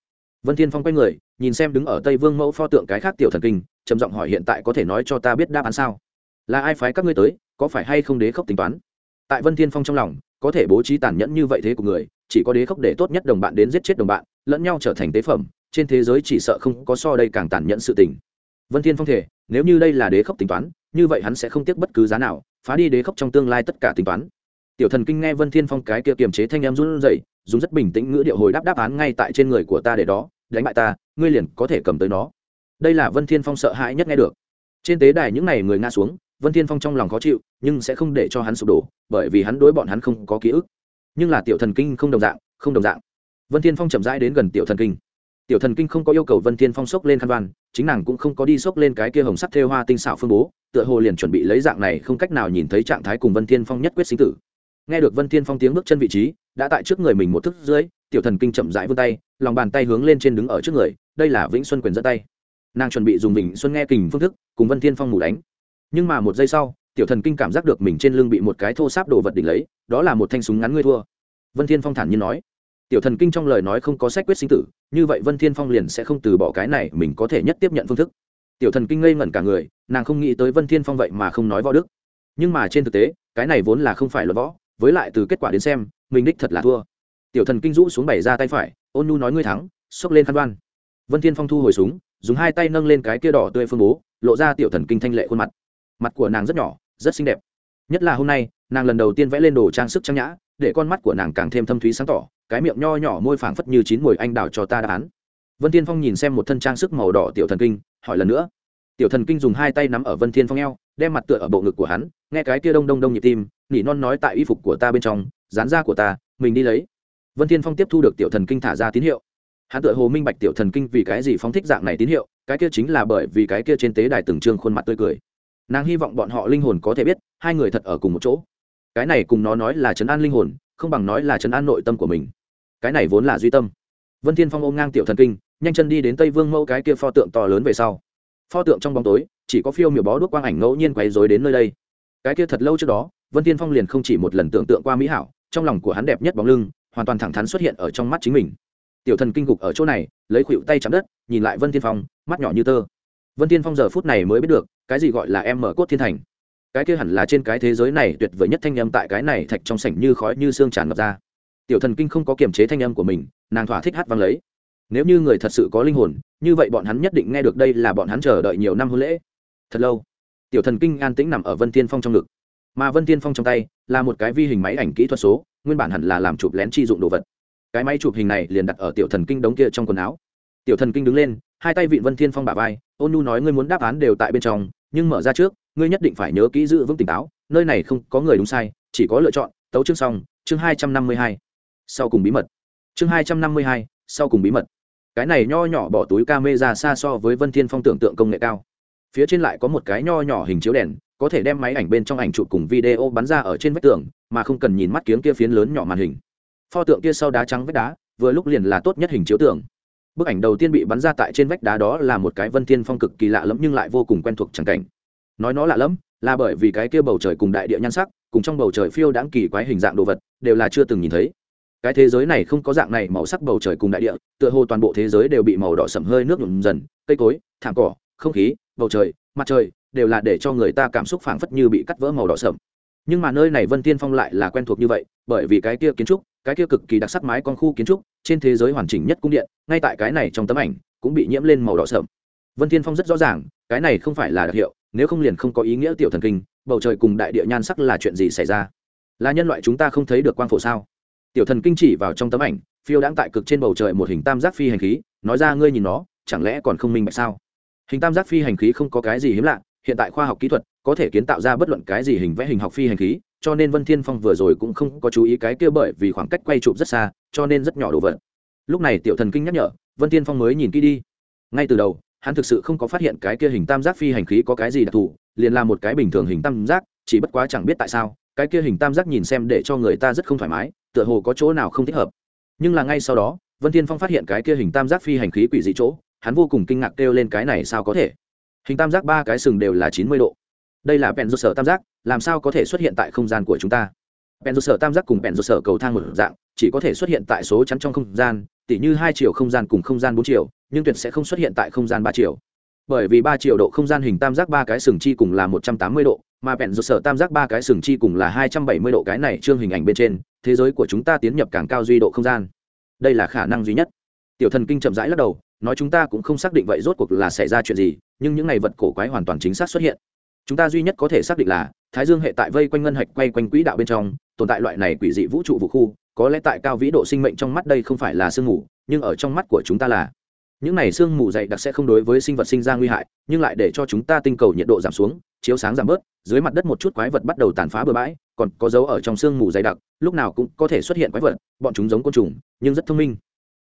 vân thiên phong quay người, nhìn xem đứng ở tây vương mẫu pho tượng cái khác tiểu thần kinh, trầm giọng hỏi hiện tại có thể nói cho ta biết đáp án sao? Là ai phái các ngươi tới, có phải hay không đế khốc tính toán? Tại vân thiên phong trong lòng, có thể bố trí tàn nhẫn như vậy thế của người, chỉ có đế khốc để tốt nhất đồng bạn đến giết chết đồng bạn, lẫn nhau trở thành tế phẩm, trên thế giới chỉ sợ không có so đây càng tàn nhẫn sự tình. Vân thiên phong thể, nếu như đây là đế khốc tính toán, như vậy hắn sẽ không tiếc bất cứ giá nào, phá đi đế khốc trong tương lai tất cả tính toán. Tiểu thần kinh nghe vân thiên phong cái kia kiềm chế thanh em run rẩy, dùng rất bình tĩnh ngữ điệu hồi đáp đáp án ngay tại trên người của ta để đó đánh bại ta, ngươi liền có thể cầm tới nó. Đây là vân thiên phong sợ hãi nhất nghe được. Trên tế đài những n à y người nga xuống, vân thiên phong trong lòng khó chịu, nhưng sẽ không để cho hắn sụp đổ, bởi vì hắn đối bọn hắn không có ký ức. Nhưng là tiểu thần kinh không đồng dạng, không đồng dạng. Vân thiên phong chậm rãi đến gần tiểu thần kinh. Tiểu thần kinh không có yêu cầu vân thiên phong sốc lên khăn đoan, chính nàng cũng không có đi sốc lên cái kia hồng sắc thêu hoa tinh xảo phương bố, tựa hồ liền chuẩn bị lấy dạng này không cách nào nhìn thấy trạng thái cùng vân thiên phong nhất quyết sinh tử nghe được vân thiên phong tiếng bước chân vị trí, đã tại trước người mình một thức dưới, tiểu thần kinh chậm rãi vươn tay, lòng bàn tay hướng lên trên đứng ở trước người, đây là vĩnh xuân quyền dẫn tay. Nàng chuẩn bị dùng vĩnh xuân nghe kình phương thức, cùng vân thiên phong mù đánh. Nhưng mà một giây sau, tiểu thần kinh cảm giác được mình trên lưng bị một cái thô sáp đồ vật đỉnh lấy, đó là một thanh súng ngắn ngươi thua. Vân thiên phong thản nhiên nói. Tiểu thần kinh trong lời nói không có sách quyết sinh tử, như vậy vân thiên phong liền sẽ không từ bỏ cái này, mình có thể nhất tiếp nhận phương thức. Tiểu thần kinh ngây ngẩn cả người, nàng không nghĩ tới vân thiên phong vậy mà không nói võ đức. Nhưng mà trên thực tế, cái này vốn là không phải luật võ với lại từ kết quả đến xem, mình đích thật là thua. Tiểu thần kinh rũ xuống bày ra tay phải, ôn nu nói ngươi thắng, xốc lên khăn đoan. Vân thiên phong thu hồi súng, dùng hai tay nâng lên cái kia đỏ tươi phương bố, lộ ra tiểu thần kinh thanh lệ khuôn mặt. Mặt của nàng rất nhỏ, rất xinh đẹp. Nhất là hôm nay, nàng lần đầu tiên vẽ lên đồ trang sức trang nhã, để con mắt của nàng càng thêm thâm thúy sáng tỏ, cái miệng nho nhỏ môi phảng phất như chín mùi anh đào cho ta đáp án. Vân thiên phong nhìn xem một thân trang sức màu đỏ tiểu thần kinh, hỏi lần nữa. Tiểu thần kinh dùng hai tay nắm ở vân thiên phong eo, đem mặt tựa ở bộ ngực của hắn, nghe cái kia đông đông đông nhịp tim nỉ non nói tại y phục của ta bên trong, dán da của ta, mình đi lấy. Vân thiên phong tiếp thu được tiểu thần kinh thả ra tín hiệu. Hắn Tự hồ minh bạch tiểu thần kinh vì cái gì phóng thích dạng này tín hiệu, cái kia chính là bởi vì cái kia trên tế đài từng trương khuôn mặt tươi cười. Nàng hy vọng bọn họ linh hồn có thể biết, hai người thật ở cùng một chỗ. Cái này cùng nó nói là chấn an linh hồn, không bằng nói là chấn an nội tâm của mình. Cái này vốn là duy tâm. Vân thiên phong ôm ngang tiểu thần kinh, nhanh chân đi đến tây vương mẫu cái kia pho tượng to lớn về sau. Pho tượng trong bóng tối, chỉ có phiêu miểu bó đuốc quang ảnh ngẫu nhiên quấy rối đến nơi đây cái kia thật lâu trước đó, vân thiên phong liền không chỉ một lần tưởng tượng qua mỹ hảo, trong lòng của hắn đẹp nhất bóng lưng, hoàn toàn thẳng thắn xuất hiện ở trong mắt chính mình. Tiểu thần kinh gục ở chỗ này, lấy khuỵu tay chạm đất, nhìn lại vân thiên phong, mắt nhỏ như tơ. Vân thiên phong giờ phút này mới biết được, cái gì gọi là em mở cốt thiên thành. Cái kia hẳn là trên cái thế giới này tuyệt vời nhất thanh âm tại cái này thạch trong sảnh như khói như xương tràn ngập ra. Tiểu thần kinh không có kiềm chế thanh âm của mình, nàng thỏa thích hát vang lấy. Nếu như người thật sự có linh hồn, như vậy bọn hắn nhất định nghe được đây là bọn hắn chờ đợi nhiều năm hôn lễ. Thật lâu tiểu thần kinh an tĩnh nằm ở vân Thiên phong trong ngực. Mà vân Thiên phong trong tay là một cái vi hình máy ảnh kỹ thuật số, nguyên bản hẳn là làm chụp lén chi dụng đồ vật. Cái máy chụp hình này liền đặt ở tiểu thần kinh đống kia trong quần áo. Tiểu thần kinh đứng lên, hai tay vị vân thiên phong bả vai, ôn nu nói ngươi muốn đáp án đều tại bên trong, nhưng mở ra trước, ngươi nhất định phải nhớ kỹ giữ vững tỉnh táo, nơi này không có người đúng sai, chỉ có lựa chọn, tấu chương xong, chương hai trăm năm mươi hai, sau cùng bí mật. Chương hai trăm năm mươi hai, sau cùng bí mật. Cái này nho nhỏ bỏ túi ca mê ra xa so với vân thiên phong tưởng tượng công nghệ cao phía trên lại có một cái nho nhỏ hình chiếu đèn, có thể đem máy ảnh bên trong ảnh chụp cùng video bắn ra ở trên vách tường, mà không cần nhìn mắt kiếng kia phiến lớn nhỏ màn hình. Pho tượng kia sau đá trắng vách đá, vừa lúc liền là tốt nhất hình chiếu tường. Bức ảnh đầu tiên bị bắn ra tại trên vách đá đó là một cái vân thiên phong cực kỳ lạ lẫm nhưng lại vô cùng quen thuộc chẳng cảnh. Nói nó lạ lẫm là bởi vì cái kia bầu trời cùng đại địa nhan sắc, cùng trong bầu trời phiêu đáng kỳ quái hình dạng đồ vật, đều là chưa từng nhìn thấy. Cái thế giới này không có dạng này màu sắc bầu trời cùng đại địa, tựa hồ toàn bộ thế giới đều bị màu đỏ sậm hơi nước nhuộm dần, cây cối, thảm cỏ, không khí bầu trời, mặt trời đều là để cho người ta cảm xúc phảng phất như bị cắt vỡ màu đỏ sậm nhưng mà nơi này vân tiên phong lại là quen thuộc như vậy, bởi vì cái kia kiến trúc, cái kia cực kỳ đặc sắc mái con khu kiến trúc, trên thế giới hoàn chỉnh nhất cung điện, ngay tại cái này trong tấm ảnh cũng bị nhiễm lên màu đỏ sậm vân tiên phong rất rõ ràng, cái này không phải là đặc hiệu, nếu không liền không có ý nghĩa tiểu thần kinh, bầu trời cùng đại địa nhan sắc là chuyện gì xảy ra? Là nhân loại chúng ta không thấy được quang phổ sao? Tiểu thần kinh chỉ vào trong tấm ảnh, phiêu đãng tại cực trên bầu trời một hình tam giác phi hành khí, nói ra ngươi nhìn nó, chẳng lẽ còn không minh bạch sao? Hình tam giác phi hành khí không có cái gì hiếm lạ, hiện tại khoa học kỹ thuật có thể kiến tạo ra bất luận cái gì hình vẽ hình học phi hành khí, cho nên vân thiên phong vừa rồi cũng không có chú ý cái kia bởi vì khoảng cách quay chụp rất xa, cho nên rất nhỏ đồ vật. Lúc này tiểu thần kinh nhắc nhở, vân thiên phong mới nhìn kỹ đi. Ngay từ đầu, hắn thực sự không có phát hiện cái kia hình tam giác phi hành khí có cái gì đặc thù, liền là một cái bình thường hình tam giác, chỉ bất quá chẳng biết tại sao, cái kia hình tam giác nhìn xem để cho người ta rất không thoải mái, tựa hồ có chỗ nào không thích hợp. Nhưng là ngay sau đó, vân thiên phong phát hiện cái kia hình tam giác phi hành khí quỷ dị chỗ hắn vô cùng kinh ngạc kêu lên cái này sao có thể? Hình tam giác ba cái sừng đều là chín mươi độ. Đây là bèn do sở tam giác, làm sao có thể xuất hiện tại không gian của chúng ta? Bèn do sở tam giác cùng bèn do sở cầu thang một dạng, chỉ có thể xuất hiện tại số chắn trong không gian, tỉ như hai chiều không gian cùng không gian bốn chiều, nhưng tuyệt sẽ không xuất hiện tại không gian ba chiều. Bởi vì ba chiều độ không gian hình tam giác ba cái sừng chi cùng là một trăm tám mươi độ, mà bèn do sở tam giác ba cái sừng chi cùng là hai trăm bảy mươi độ cái này trương hình ảnh bên trên, thế giới của chúng ta tiến nhập càng cao duy độ không gian. Đây là khả năng duy nhất tiểu thần kinh chậm rãi lắc đầu, nói chúng ta cũng không xác định vậy rốt cuộc là xảy ra chuyện gì, nhưng những ngày vật cổ quái hoàn toàn chính xác xuất hiện. Chúng ta duy nhất có thể xác định là, thái dương hệ tại vây quanh ngân hạch quay quanh quỹ đạo bên trong, tồn tại loại này quỷ dị vũ trụ vũ khu, có lẽ tại cao vĩ độ sinh mệnh trong mắt đây không phải là sương mù, nhưng ở trong mắt của chúng ta là. Những này sương mù dày đặc sẽ không đối với sinh vật sinh ra nguy hại, nhưng lại để cho chúng ta tinh cầu nhiệt độ giảm xuống, chiếu sáng giảm bớt, dưới mặt đất một chút quái vật bắt đầu tàn phá bừa bãi, còn có dấu ở trong sương mù dày đặc, lúc nào cũng có thể xuất hiện quái vật, bọn chúng giống côn trùng, nhưng rất thông minh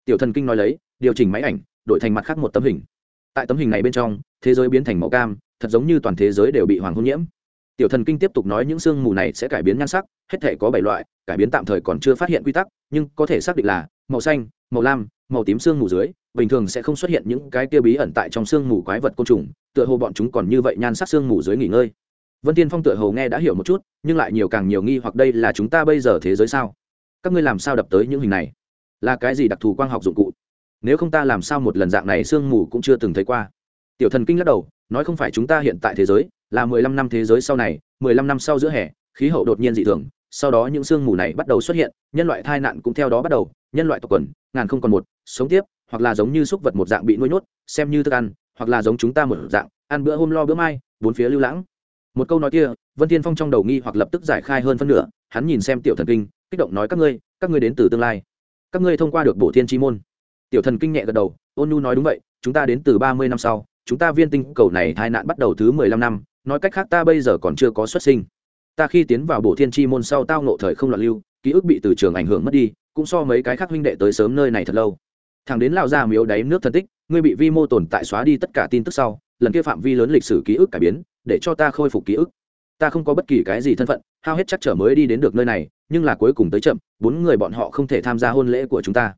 tiểu thần kinh nói lấy, điều chỉnh máy ảnh, đổi thành mặt khác một tấm hình. Tại tấm hình này bên trong, thế giới biến thành màu cam, thật giống như toàn thế giới đều bị hoàng hôn nhiễm. Tiểu thần kinh tiếp tục nói những sương mù này sẽ cải biến nhan sắc, hết thể có bảy loại, cải biến tạm thời còn chưa phát hiện quy tắc, nhưng có thể xác định là màu xanh, màu lam, màu tím sương mù dưới, bình thường sẽ không xuất hiện những cái kia bí ẩn tại trong sương mù quái vật côn trùng, tựa hồ bọn chúng còn như vậy nhan sắc sương mù dưới nghỉ ngơi. Vân tiên phong tựa hồ nghe đã hiểu một chút, nhưng lại nhiều càng nhiều nghi hoặc đây là chúng ta bây giờ thế giới sao? Các ngươi làm sao đập tới những hình này? Là cái gì đặc thù quang học dụng cụ? Nếu không ta làm sao một lần dạng này sương mù cũng chưa từng thấy qua. Tiểu thần kinh lắc đầu, nói không phải chúng ta hiện tại thế giới, là mười lăm năm thế giới sau này, mười lăm năm sau giữa hè, khí hậu đột nhiên dị thường, sau đó những sương mù này bắt đầu xuất hiện, nhân loại tai nạn cũng theo đó bắt đầu, nhân loại tộc quần, ngàn không còn một, sống tiếp, hoặc là giống như súc vật một dạng bị nuôi nhốt, xem như thức ăn, hoặc là giống chúng ta một dạng, ăn bữa hôm lo bữa mai, bốn phía lưu lãng. Một câu nói kia, vân thiên phong trong đầu nghi hoặc lập tức giải khai hơn phân nửa, hắn nhìn xem tiểu thần kinh, kích động nói các ngươi các ngươi đến từ tương lai các ngươi thông qua được bổ thiên chi môn. Tiểu thần kinh nhẹ gật đầu, ôn nhu nói đúng vậy, chúng ta đến từ ba mươi năm sau, chúng ta viên tinh cầu này tai nạn bắt đầu thứ mười lăm năm, nói cách khác ta bây giờ còn chưa có xuất sinh. Ta khi tiến vào bổ thiên chi môn sau tao nộ thời không loạn lưu, ký ức bị từ trường ảnh hưởng mất đi, cũng so mấy cái khác huynh đệ tới sớm nơi này thật lâu. Thằng đến lao ra miếu đáy nước thân tích, ngươi bị vi mô tồn tại xóa đi tất cả tin tức sau, lần kia phạm vi lớn lịch sử ký ức cải biến, để cho ta khôi phục ký ức ta không có bất kỳ cái gì thân phận, hao hết chắc trở mới đi đến được nơi này, nhưng là cuối cùng tới chậm, bốn người bọn họ không thể tham gia hôn lễ của chúng ta.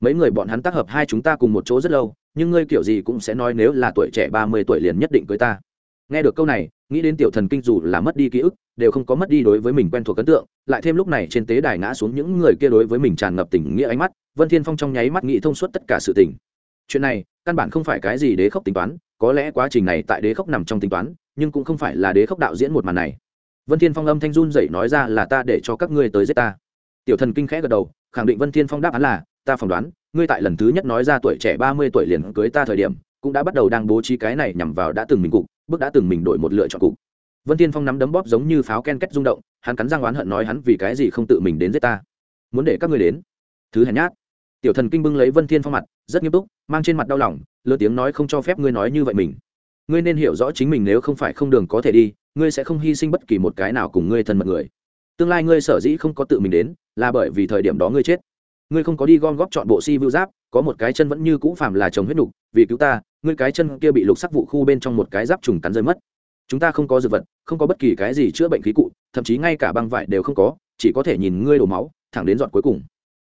Mấy người bọn hắn tác hợp hai chúng ta cùng một chỗ rất lâu, nhưng ngươi kiểu gì cũng sẽ nói nếu là tuổi trẻ ba mươi tuổi liền nhất định cưới ta. Nghe được câu này, nghĩ đến tiểu thần kinh dù là mất đi ký ức, đều không có mất đi đối với mình quen thuộc ấn tượng, lại thêm lúc này trên tế đài ngã xuống những người kia đối với mình tràn ngập tình nghĩa ánh mắt, vân thiên phong trong nháy mắt nghĩ thông suốt tất cả sự tình. Chuyện này, căn bản không phải cái gì đế khốc tính toán, có lẽ quá trình này tại đế khốc nằm trong tính toán nhưng cũng không phải là đế khốc đạo diễn một màn này. Vân thiên phong âm thanh run dậy nói ra là ta để cho các ngươi tới giết ta. Tiểu thần kinh khẽ gật đầu, khẳng định vân thiên phong đáp án là, ta phỏng đoán, ngươi tại lần thứ nhất nói ra tuổi trẻ ba mươi tuổi liền cưới ta thời điểm, cũng đã bắt đầu đang bố trí cái này nhằm vào đã từng mình cục, bước đã từng mình đổi một lựa chọn cục. Vân Thiên phong nắm đấm bóp giống như pháo ken kết rung động, hắn cắn răng oán hận nói hắn vì cái gì không tự mình đến giết ta. Muốn để các ngươi đến. Thứ hèn nhát. Tiểu thần kinh bưng lấy vân thiên phong mặt, rất nghiêm túc, mang trên mặt đau lòng lơ tiếng nói không cho phép ngươi nói như vậy mình ngươi nên hiểu rõ chính mình nếu không phải không đường có thể đi, ngươi sẽ không hy sinh bất kỳ một cái nào cùng ngươi thân mật người. Tương lai ngươi sở dĩ không có tự mình đến, là bởi vì thời điểm đó ngươi chết. Ngươi không có đi gom góp chọn bộ si vưu giáp, có một cái chân vẫn như cũ phàm là chồng huyết nục vì cứu ta, ngươi cái chân kia bị lục sắc vụ khu bên trong một cái giáp trùng cắn rơi mất. Chúng ta không có dược vật, không có bất kỳ cái gì chữa bệnh khí cụ, thậm chí ngay cả băng vải đều không có, chỉ có thể nhìn ngươi đổ máu, thẳng đến dọn cuối cùng.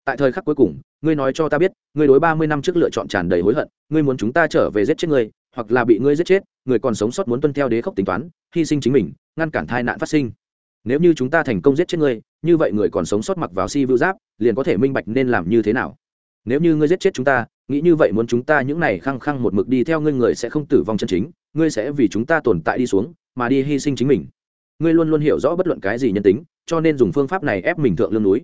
Tại thời khắc cuối cùng, ngươi nói cho ta biết, ngươi đối ba mươi năm trước lựa chọn tràn đầy hối hận, ngươi muốn chúng ta trở về giết chết ngươi hoặc là bị ngươi giết chết, người còn sống sót muốn tuân theo đế khốc tính toán, hy sinh chính mình, ngăn cản thai nạn phát sinh. Nếu như chúng ta thành công giết chết ngươi, như vậy người còn sống sót mặc vào si vưu giáp, liền có thể minh bạch nên làm như thế nào. Nếu như ngươi giết chết chúng ta, nghĩ như vậy muốn chúng ta những này khăng khăng một mực đi theo ngươi người sẽ không tử vong chân chính, ngươi sẽ vì chúng ta tồn tại đi xuống, mà đi hy sinh chính mình. Ngươi luôn luôn hiểu rõ bất luận cái gì nhân tính, cho nên dùng phương pháp này ép mình thượng lương núi.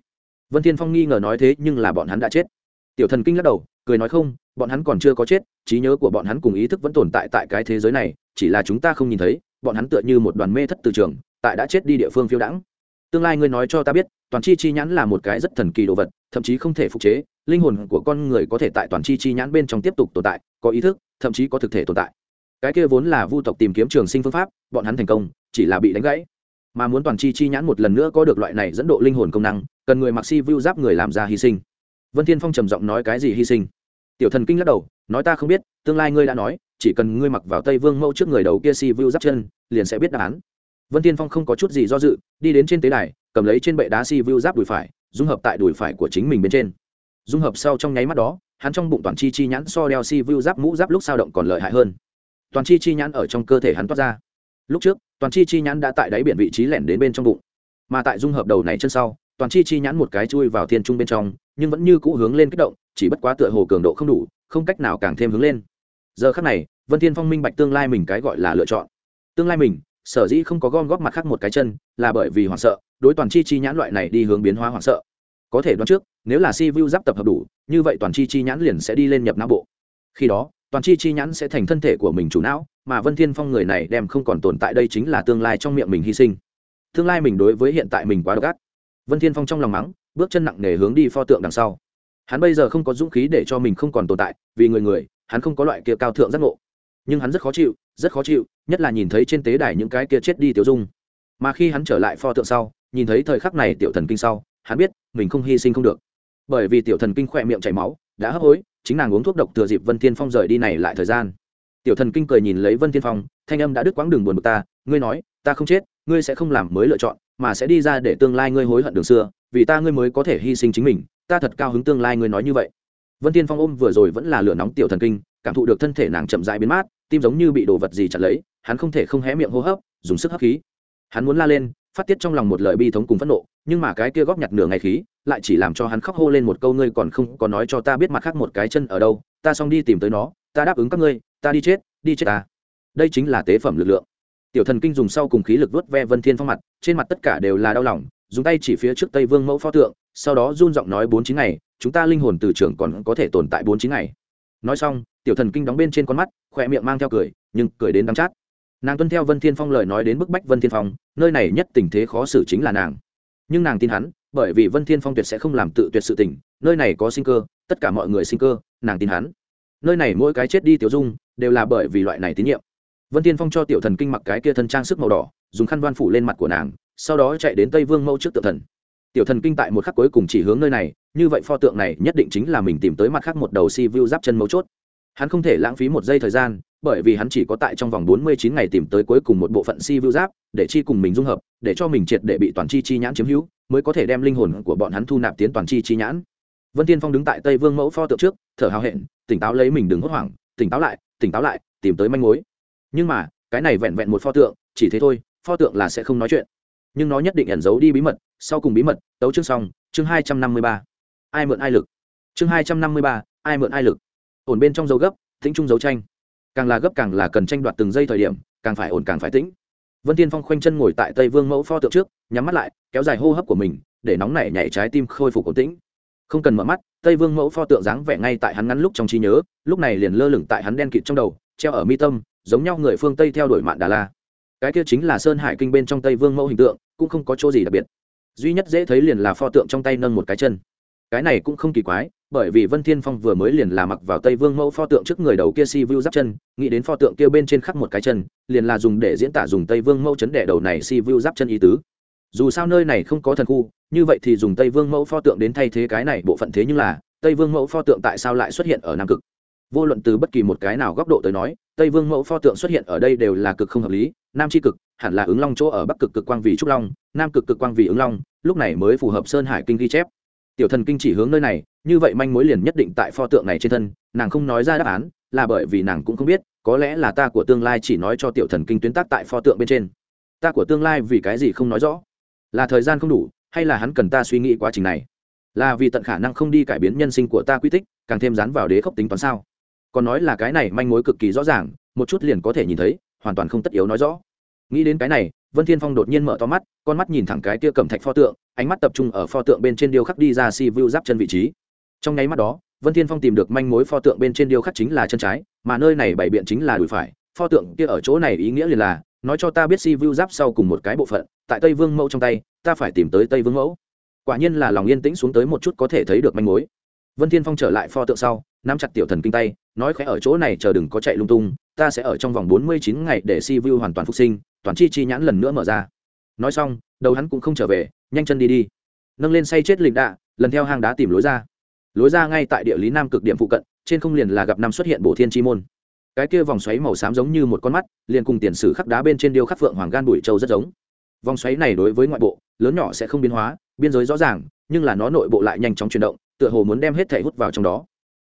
Vân thiên phong nghi ngờ nói thế nhưng là bọn hắn đã chết tiểu thần kinh lắc đầu, cười nói không, bọn hắn còn chưa có chết, trí nhớ của bọn hắn cùng ý thức vẫn tồn tại tại cái thế giới này, chỉ là chúng ta không nhìn thấy, bọn hắn tựa như một đoàn mê thất từ trường, tại đã chết đi địa phương phiêu đãng. Tương lai ngươi nói cho ta biết, toàn chi chi nhãn là một cái rất thần kỳ đồ vật, thậm chí không thể phục chế, linh hồn của con người có thể tại toàn chi chi nhãn bên trong tiếp tục tồn tại, có ý thức, thậm chí có thực thể tồn tại. Cái kia vốn là vu tộc tìm kiếm trường sinh phương pháp, bọn hắn thành công, chỉ là bị đánh gãy. Mà muốn toàn chi chi nhãn một lần nữa có được loại này dẫn độ linh hồn công năng, cần người mặc si vu giáp người làm ra hy sinh vân thiên phong trầm giọng nói cái gì hy sinh? Tiểu thần kinh lắc đầu, nói ta không biết, tương lai ngươi đã nói, chỉ cần ngươi mặc vào tây vương mẫu trước người đầu kia si vu giáp chân, liền sẽ biết đáp án. Vân thiên phong không có chút gì do dự, đi đến trên tế đài, cầm lấy trên bệ đá si vu giáp đùi phải, dung hợp tại đùi phải của chính mình bên trên. Dung hợp sau trong nháy mắt đó, hắn trong bụng toàn chi chi nhãn so đeo si vu giáp mũ giáp lúc sao động còn lợi hại hơn. Toàn chi chi nhãn ở trong cơ thể hắn toát ra. Lúc trước, toàn chi chi nhãn đã tại đáy biển vị trí lẻn đến bên trong bụng. Mà tại dung hợp đầu này chân sau, toàn chi chi nhãn một cái chui vào thiên trung bên trong nhưng vẫn như cũ hướng lên kích động, chỉ bất quá tựa hồ cường độ không đủ, không cách nào càng thêm hướng lên. Giờ khắc này, vân thiên phong minh bạch tương lai mình cái gọi là lựa chọn. Tương lai mình, sở dĩ không có gom góp mặt khác một cái chân, là bởi vì hoảng sợ, đối toàn chi chi nhãn loại này đi hướng biến hóa hoảng sợ. Có thể đoán trước, nếu là si vu giáp tập hợp đủ, như vậy toàn chi chi nhãn liền sẽ đi lên nhập não bộ. Khi đó, toàn chi chi nhãn sẽ thành thân thể của mình chủ não, mà vân thiên phong người này đem không còn tồn tại đây chính là tương lai trong miệng mình hy sinh. Tương lai mình đối với hiện tại mình quá độc ác. Vân thiên phong trong lòng mắng bước chân nặng nề hướng đi pho tượng đằng sau. Hắn bây giờ không có dũng khí để cho mình không còn tồn tại, vì người người, hắn không có loại kia cao thượng giác ngộ. Nhưng hắn rất khó chịu, rất khó chịu, nhất là nhìn thấy trên tế đài những cái kia chết đi tiểu dung. Mà khi hắn trở lại pho tượng sau, nhìn thấy thời khắc này tiểu thần kinh sau, hắn biết mình không hy sinh không được. Bởi vì tiểu thần kinh khỏe miệng chảy máu, đã hấp hối, chính nàng uống thuốc độc thừa dịp vân thiên phong rời đi này lại thời gian. Tiểu thần kinh cười nhìn lấy vân thiên phong, thanh âm đã đứt quãng đường buồn bực ta, ngươi nói, ta không chết, ngươi sẽ không làm mới lựa chọn, mà sẽ đi ra để tương lai ngươi hối hận đường xưa vì ta ngươi mới có thể hy sinh chính mình, ta thật cao hứng tương lai ngươi nói như vậy. Vân thiên phong ôm vừa rồi vẫn là lửa nóng tiểu thần kinh, cảm thụ được thân thể nàng chậm rãi biến mát, tim giống như bị đồ vật gì chặt lấy, hắn không thể không hé miệng hô hấp, dùng sức hấp khí. Hắn muốn la lên, phát tiết trong lòng một lời bi thống cùng phẫn nộ, nhưng mà cái kia góp nhặt nửa ngày khí, lại chỉ làm cho hắn khóc hô lên một câu ngươi còn không có nói cho ta biết mặt khác một cái chân ở đâu, ta xong đi tìm tới nó, ta đáp ứng các ngươi, ta đi chết đi chết ta. Đây chính là tế phẩm lực lượng. Tiểu thần kinh dùng sau cùng khí lực vớt ve vân thiên phong mặt, trên mặt tất cả đều là đau lòng dùng tay chỉ phía trước tây vương mẫu pho tượng, sau đó run giọng nói bốn chín ngày, chúng ta linh hồn từ trường còn có thể tồn tại bốn chín ngày. Nói xong, tiểu thần kinh đóng bên trên con mắt, khỏe miệng mang theo cười, nhưng cười đến đắm chát. Nàng tuân theo vân thiên phong lời nói đến bức bách vân thiên phong, nơi này nhất tình thế khó xử chính là nàng. Nhưng nàng tin hắn, bởi vì vân thiên phong tuyệt sẽ không làm tự tuyệt sự tình, nơi này có sinh cơ, tất cả mọi người sinh cơ, nàng tin hắn. Nơi này mỗi cái chết đi tiểu dung, đều là bởi vì loại này tín nhiệm. Vân thiên phong cho tiểu thần kinh mặc cái kia thân trang sức màu đỏ, dùng khăn đoan phủ lên mặt của nàng sau đó chạy đến tây vương mẫu trước tượng thần. Tiểu thần kinh tại một khắc cuối cùng chỉ hướng nơi này, như vậy pho tượng này nhất định chính là mình tìm tới mặt khác một đầu si vu giáp chân mấu chốt. Hắn không thể lãng phí một giây thời gian, bởi vì hắn chỉ có tại trong vòng bốn mươi chín ngày tìm tới cuối cùng một bộ phận si vu giáp, để chi cùng mình dung hợp, để cho mình triệt để bị toàn chi chi nhãn chiếm hữu, mới có thể đem linh hồn của bọn hắn thu nạp tiến toàn chi chi nhãn. Vân tiên phong đứng tại tây vương mẫu pho tượng trước, thở hào hẹn, tỉnh táo lấy mình đừng hốt hoảng, tỉnh táo lại, tỉnh táo lại, tìm tới manh mối. Nhưng mà, cái này vẹn vẹn một pho tượng, chỉ thế thôi, pho tượng là sẽ không nói chuyện nhưng nó nhất định ẩn giấu đi bí mật, sau cùng bí mật, tấu chương xong, chương hai trăm năm mươi ba. Ai mượn ai lực? Chương hai trăm năm mươi ba, ai mượn ai lực? Ổn bên trong dấu gấp, tĩnh trung dấu tranh. Càng là gấp càng là cần tranh đoạt từng giây thời điểm, càng phải ổn càng phải tĩnh. Vân tiên phong khoanh chân ngồi tại tây vương mẫu pho tượng trước, nhắm mắt lại, kéo dài hô hấp của mình, để nóng nảy nhảy trái tim khôi phục ổn tĩnh. Không cần mở mắt, tây vương mẫu pho tượng dáng vẻ ngay tại hắn ngắn lúc trong trí nhớ, lúc này liền lơ lửng tại hắn đen kịt trong đầu, treo ở mi tâm, giống nhau người phương tây theo đuổi mạn đà la. Cái kia chính là sơn hải kinh bên trong tây vương mẫu hình tượng cũng không có chỗ gì đặc biệt. Duy nhất dễ thấy liền là pho tượng trong tay nâng một cái chân. Cái này cũng không kỳ quái, bởi vì vân thiên phong vừa mới liền là mặc vào tây vương mẫu pho tượng trước người đầu kia si vu giáp chân, nghĩ đến pho tượng kia bên trên khắc một cái chân, liền là dùng để diễn tả dùng tây vương mẫu chấn đẻ đầu này si vu giáp chân ý tứ. Dù sao nơi này không có thần khu, như vậy thì dùng tây vương mẫu pho tượng đến thay thế cái này, bộ phận thế nhưng là, tây vương mẫu pho tượng tại sao lại xuất hiện ở nam cực? Vô luận từ bất kỳ một cái nào góc độ tới nói, tây vương mẫu pho tượng xuất hiện ở đây đều là cực không hợp lý, nam tri cực hẳn là ứng long chỗ ở bắc cực cực quang vì trúc long, nam cực cực quang vì ứng long, lúc này mới phù hợp sơn hải kinh ghi chép. Tiểu thần kinh chỉ hướng nơi này, như vậy manh mối liền nhất định tại pho tượng này trên thân, nàng không nói ra đáp án, là bởi vì nàng cũng không biết, có lẽ là ta của tương lai chỉ nói cho tiểu thần kinh tuyến tác tại pho tượng bên trên. Ta của tương lai vì cái gì không nói rõ? Là thời gian không đủ, hay là hắn cần ta suy nghĩ quá trình này? Là vì tận khả năng không đi cải biến nhân sinh của ta quy tích, càng thêm dán vào đế khốc tính toán sao? Còn nói là cái này manh mối cực kỳ rõ ràng, một chút liền có thể nhìn thấy, hoàn toàn không tất yếu nói rõ nghĩ đến cái này, vân thiên phong đột nhiên mở to mắt, con mắt nhìn thẳng cái kia cầm thạch pho tượng, ánh mắt tập trung ở pho tượng bên trên điêu khắc đi ra si vu giáp chân vị trí. Trong nháy mắt đó, vân thiên phong tìm được manh mối pho tượng bên trên điêu khắc chính là chân trái, mà nơi này bày biện chính là đùi phải. Pho tượng kia ở chỗ này ý nghĩa liền là, nói cho ta biết si vu giáp sau cùng một cái bộ phận, tại tây vương mẫu trong tay, ta phải tìm tới tây vương mẫu. Quả nhiên là lòng yên tĩnh xuống tới một chút có thể thấy được manh mối. Vân thiên phong trở lại pho tượng sau, nắm chặt tiểu thần kinh tay, nói khẽ ở chỗ này chờ đừng có chạy lung tung, ta sẽ ở trong vòng bốn mươi chín ngày để si vu hoàn toàn phục sinh toàn chi chi nhãn lần nữa mở ra. Nói xong, đầu hắn cũng không trở về, nhanh chân đi đi. Nâng lên say chết lịch đạ, lần theo hang đá tìm lối ra. Lối ra ngay tại địa lý nam cực điểm phụ cận, trên không liền là gặp năm xuất hiện bổ thiên chi môn. Cái kia vòng xoáy màu xám giống như một con mắt, liền cùng tiền sử khắc đá bên trên điêu khắc phượng hoàng gan bụi châu rất giống. Vòng xoáy này đối với ngoại bộ, lớn nhỏ sẽ không biến hóa, biên giới rõ ràng, nhưng là nó nội bộ lại nhanh chóng chuyển động, tựa hồ muốn đem hết thể hút vào trong đó.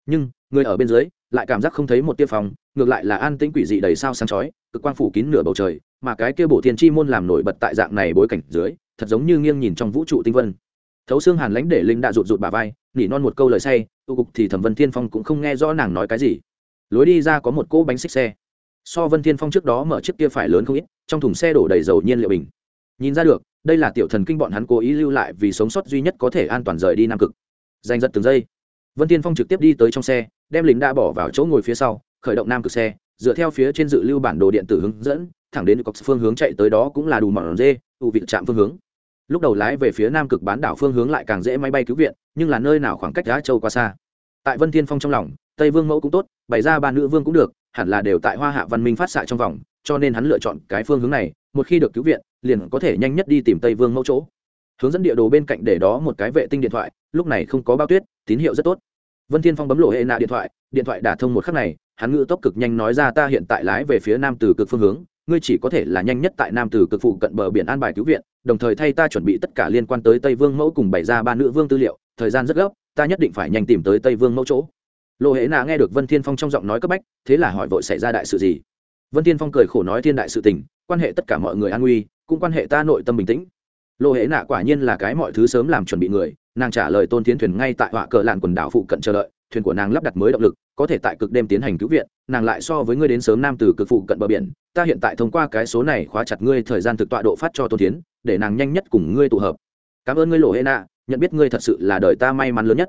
Nhưng, người ở bên dưới, lại cảm giác không thấy một tia phòng, ngược lại là an tĩnh quỷ dị đầy sao sáng chói, cực quang phủ kín nửa bầu trời mà cái kia bổ thiên chi môn làm nổi bật tại dạng này bối cảnh dưới, thật giống như nghiêng nhìn trong vũ trụ tinh vân. Thấu xương hàn lãnh để linh đã rụt rụt bà vai, nỉ non một câu lời say tu cục thì thẩm vân thiên phong cũng không nghe rõ nàng nói cái gì. Lối đi ra có một cỗ bánh xích xe. So vân thiên phong trước đó mở chiếc kia phải lớn không ít, trong thùng xe đổ đầy dầu nhiên liệu bình. Nhìn ra được, đây là tiểu thần kinh bọn hắn cố ý lưu lại vì sống sót duy nhất có thể an toàn rời đi nam cực. Giành giật từng giây. Vân thiên phong trực tiếp đi tới trong xe, đem lính đã bỏ vào chỗ ngồi phía sau, khởi động nam cực xe, dựa theo phía trên dự lưu bản đồ điện tử hướng dẫn thẳng đến cọc phương hướng chạy tới đó cũng là đủ mỏng dê ưu vị trạm phương hướng. Lúc đầu lái về phía nam cực bán đảo phương hướng lại càng dễ máy bay cứu viện nhưng là nơi nào khoảng cách đá Châu quá xa. Tại Vân Thiên Phong trong lòng, tây vương mẫu cũng tốt bày ra ba nữ vương cũng được hẳn là đều tại hoa hạ văn minh phát xạ trong vòng cho nên hắn lựa chọn cái phương hướng này một khi được cứu viện liền có thể nhanh nhất đi tìm tây vương mẫu chỗ. Hướng dẫn địa đồ bên cạnh để đó một cái vệ tinh điện thoại lúc này không có bao tuyết tín hiệu rất tốt. Vân thiên phong bấm lộ hệ nạ điện thoại điện thoại đả thông một khắc này hắn ngữ tốc cực nhanh nói ra ta hiện tại lái về phía nam từ cực phương hướng ngươi chỉ có thể là nhanh nhất tại nam từ cực phụ cận bờ biển an bài cứu viện, đồng thời thay ta chuẩn bị tất cả liên quan tới tây vương mẫu cùng bày ra ba nữ vương tư liệu, thời gian rất gấp, ta nhất định phải nhanh tìm tới tây vương mẫu chỗ. Lộ hễ nạ nghe được vân thiên phong trong giọng nói cấp bách, thế là hỏi vội xảy ra đại sự gì? Vân thiên phong cười khổ nói thiên đại sự tình, quan hệ tất cả mọi người an nguy, cũng quan hệ ta nội tâm bình tĩnh. Lộ hễ nạ quả nhiên là cái mọi thứ sớm làm chuẩn bị người, nàng trả lời tôn tiến thuyền ngay tại họa cờ lạn quần đảo phụ cận chờ đợi thuyền của nàng lắp đặt mới động lực, có thể tại cực đêm tiến hành cứu viện, nàng lại so với ngươi đến sớm nam từ cực phụ cận bờ biển, ta hiện tại thông qua cái số này khóa chặt ngươi thời gian thực tọa độ phát cho tôn tiến để nàng nhanh nhất cùng ngươi tụ hợp. Cảm ơn ngươi, lộ hệ nạ nhận biết ngươi thật sự là đời ta may mắn lớn nhất.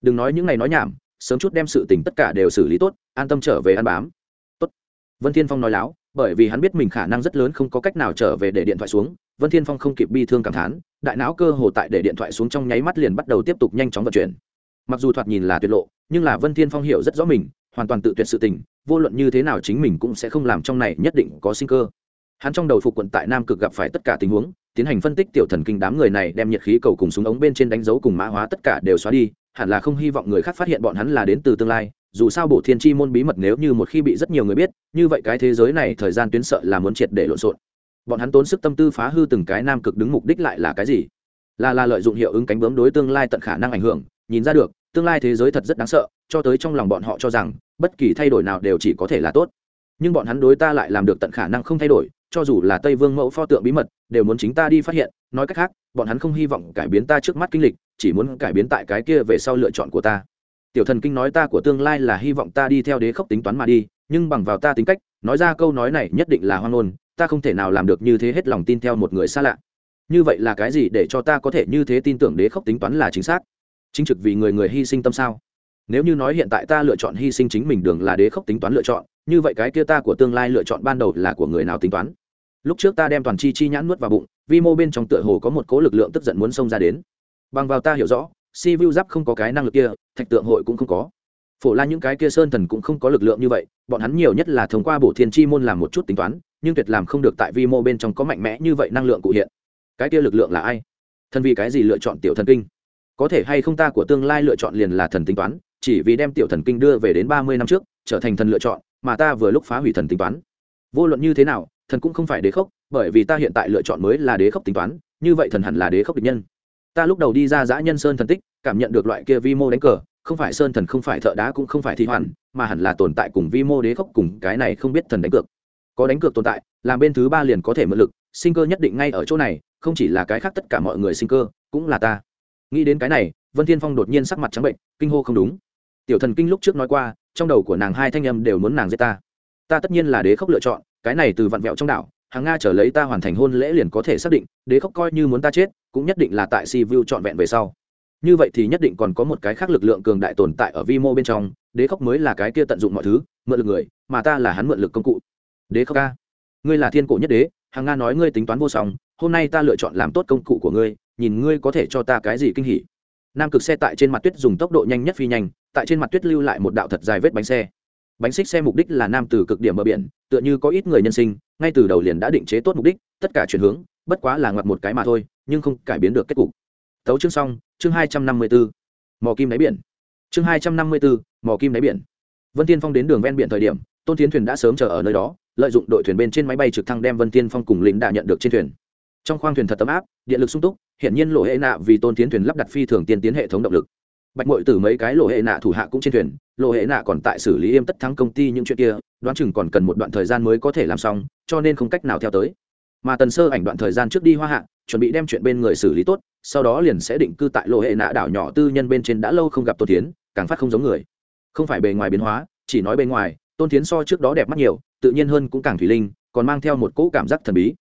Đừng nói những ngày nói nhảm, sớm chút đem sự tình tất cả đều xử lý tốt, an tâm trở về ăn bám. Tốt. Vân thiên phong nói láo, bởi vì hắn biết mình khả năng rất lớn không có cách nào trở về để điện thoại xuống, vân thiên phong không kịp bi thương cảm thán, đại não cơ hồ tại để điện thoại xuống trong nháy mắt liền bắt đầu tiếp tục nhanh chóng vận chuyển mặc dù thoạt nhìn là tuyệt lộ, nhưng là vân thiên phong hiểu rất rõ mình, hoàn toàn tự tuyệt sự tình, vô luận như thế nào chính mình cũng sẽ không làm trong này nhất định có sinh cơ. Hắn trong đầu phục quận tại nam cực gặp phải tất cả tình huống, tiến hành phân tích tiểu thần kinh đám người này đem nhiệt khí cầu cùng súng ống bên trên đánh dấu cùng mã hóa tất cả đều xóa đi, hẳn là không hy vọng người khác phát hiện bọn hắn là đến từ tương lai, dù sao bổ thiên chi môn bí mật nếu như một khi bị rất nhiều người biết, như vậy cái thế giới này thời gian tuyến sợ là muốn triệt để lộn xộn. Bọn hắn tốn sức tâm tư phá hư từng cái nam cực đứng mục đích lại là cái gì? Là là lợi dụng hiệu ứng cánh bướm đối tương lai tận khả năng ảnh hưởng, nhìn ra được tương lai thế giới thật rất đáng sợ, cho tới trong lòng bọn họ cho rằng, bất kỳ thay đổi nào đều chỉ có thể là tốt. Nhưng bọn hắn đối ta lại làm được tận khả năng không thay đổi, cho dù là tây vương mẫu pho tượng bí mật, đều muốn chính ta đi phát hiện, nói cách khác, bọn hắn không hy vọng cải biến ta trước mắt kinh lịch, chỉ muốn cải biến tại cái kia về sau lựa chọn của ta. Tiểu thần kinh nói ta của tương lai là hy vọng ta đi theo đế khốc tính toán mà đi, nhưng bằng vào ta tính cách, nói ra câu nói này nhất định là hoang ngôn, ta không thể nào làm được như thế hết lòng tin theo một người xa lạ. Như vậy là cái gì để cho ta có thể như thế tin tưởng đế khốc tính toán là chính xác? Chính trực vì người người hy sinh tâm sao? Nếu như nói hiện tại ta lựa chọn hy sinh chính mình đường là đế khốc tính toán lựa chọn, như vậy cái kia ta của tương lai lựa chọn ban đầu là của người nào tính toán? Lúc trước ta đem toàn chi chi nhãn nuốt vào bụng, vi mô bên trong tựa hồ có một cố lực lượng tức giận muốn xông ra đến. Bằng vào ta hiểu rõ, si vu giáp không có cái năng lực kia, thạch tượng hội cũng không có. Phổ la những cái kia sơn thần cũng không có lực lượng như vậy, bọn hắn nhiều nhất là thông qua bổ thiên chi môn làm một chút tính toán, nhưng tuyệt làm không được tại vi mô bên trong có mạnh mẽ như vậy năng lượng cụ hiện. Cái kia lực lượng là ai? Thân vì cái gì lựa chọn tiểu thần kinh? Có thể hay không ta của tương lai lựa chọn liền là thần tính toán, chỉ vì đem tiểu thần kinh đưa về đến ba mươi năm trước, trở thành thần lựa chọn, mà ta vừa lúc phá hủy thần tính toán. Vô luận như thế nào, thần cũng không phải đế khốc, bởi vì ta hiện tại lựa chọn mới là đế khốc tính toán, như vậy thần hẳn là đế khốc địch nhân. Ta lúc đầu đi ra giã nhân sơn thần tích, cảm nhận được loại kia vi mô đánh cờ, không phải sơn thần không phải thợ đá cũng không phải thi hoàn, mà hẳn là tồn tại cùng vi mô đế khốc cùng cái này không biết thần đánh cược. Có đánh cược tồn tại, làm bên thứ ba liền có thể mượn lực, sinh cơ nhất định ngay ở chỗ này, không chỉ là cái khác tất cả mọi người sinh cơ, cũng là ta nghĩ đến cái này, vân thiên phong đột nhiên sắc mặt trắng bệnh, kinh hô không đúng. Tiểu thần kinh lúc trước nói qua, trong đầu của nàng hai thanh âm đều muốn nàng giết ta. Ta tất nhiên là đế khốc lựa chọn, cái này từ vặn vẹo trong đảo, hàng nga trở lấy ta hoàn thành hôn lễ liền có thể xác định, đế khốc coi như muốn ta chết, cũng nhất định là tại si vu trọn vẹn về sau. Như vậy thì nhất định còn có một cái khác lực lượng cường đại tồn tại ở vi mô bên trong, đế khốc mới là cái kia tận dụng mọi thứ, mượn lực người, mà ta là hắn mượn lực công cụ. Đế khốc ca, ngươi là thiên cổ nhất đế, hàng nga nói ngươi tính toán vô song, hôm nay ta lựa chọn làm tốt công cụ của ngươi nhìn ngươi có thể cho ta cái gì kinh hỉ. Nam cực xe tại trên mặt tuyết dùng tốc độ nhanh nhất phi nhanh, tại trên mặt tuyết lưu lại một đạo thật dài vết bánh xe. Bánh xích xe mục đích là nam từ cực điểm bờ biển, tựa như có ít người nhân sinh, ngay từ đầu liền đã định chế tốt mục đích, tất cả chuyển hướng, bất quá là ngoặt một cái mà thôi, nhưng không cải biến được kết cục. Tấu chương xong, chương hai trăm năm mươi bốn mò kim đáy biển. Chương hai trăm năm mươi bốn mò kim đáy biển. Vân tiên phong đến đường ven biển thời điểm, tôn tiến thuyền đã sớm chờ ở nơi đó, lợi dụng đội thuyền bên trên máy bay trực thăng đem vân tiên phong cùng lính đã nhận được trên thuyền. Trong khoang thuyền thật tấm áp, điện lực sung túc hiện nhiên lộ hệ nạ vì tôn tiến thuyền lắp đặt phi thường tiên tiến hệ thống động lực. Bạch mội từ mấy cái lộ hệ nạ thủ hạ cũng trên thuyền, lộ hệ nạ còn tại xử lý yêm tất thắng công ty những chuyện kia, đoán chừng còn cần một đoạn thời gian mới có thể làm xong, cho nên không cách nào theo tới. Mà tần sơ ảnh đoạn thời gian trước đi hoa hạ, chuẩn bị đem chuyện bên người xử lý tốt, sau đó liền sẽ định cư tại lộ hệ nạ đảo nhỏ tư nhân bên trên đã lâu không gặp tôn tiến, càng phát không giống người. Không phải bề ngoài biến hóa, chỉ nói bề ngoài, tôn tiến so trước đó đẹp mắt nhiều, tự nhiên hơn cũng càng thủy linh, còn mang theo một cỗ cảm giác thần bí.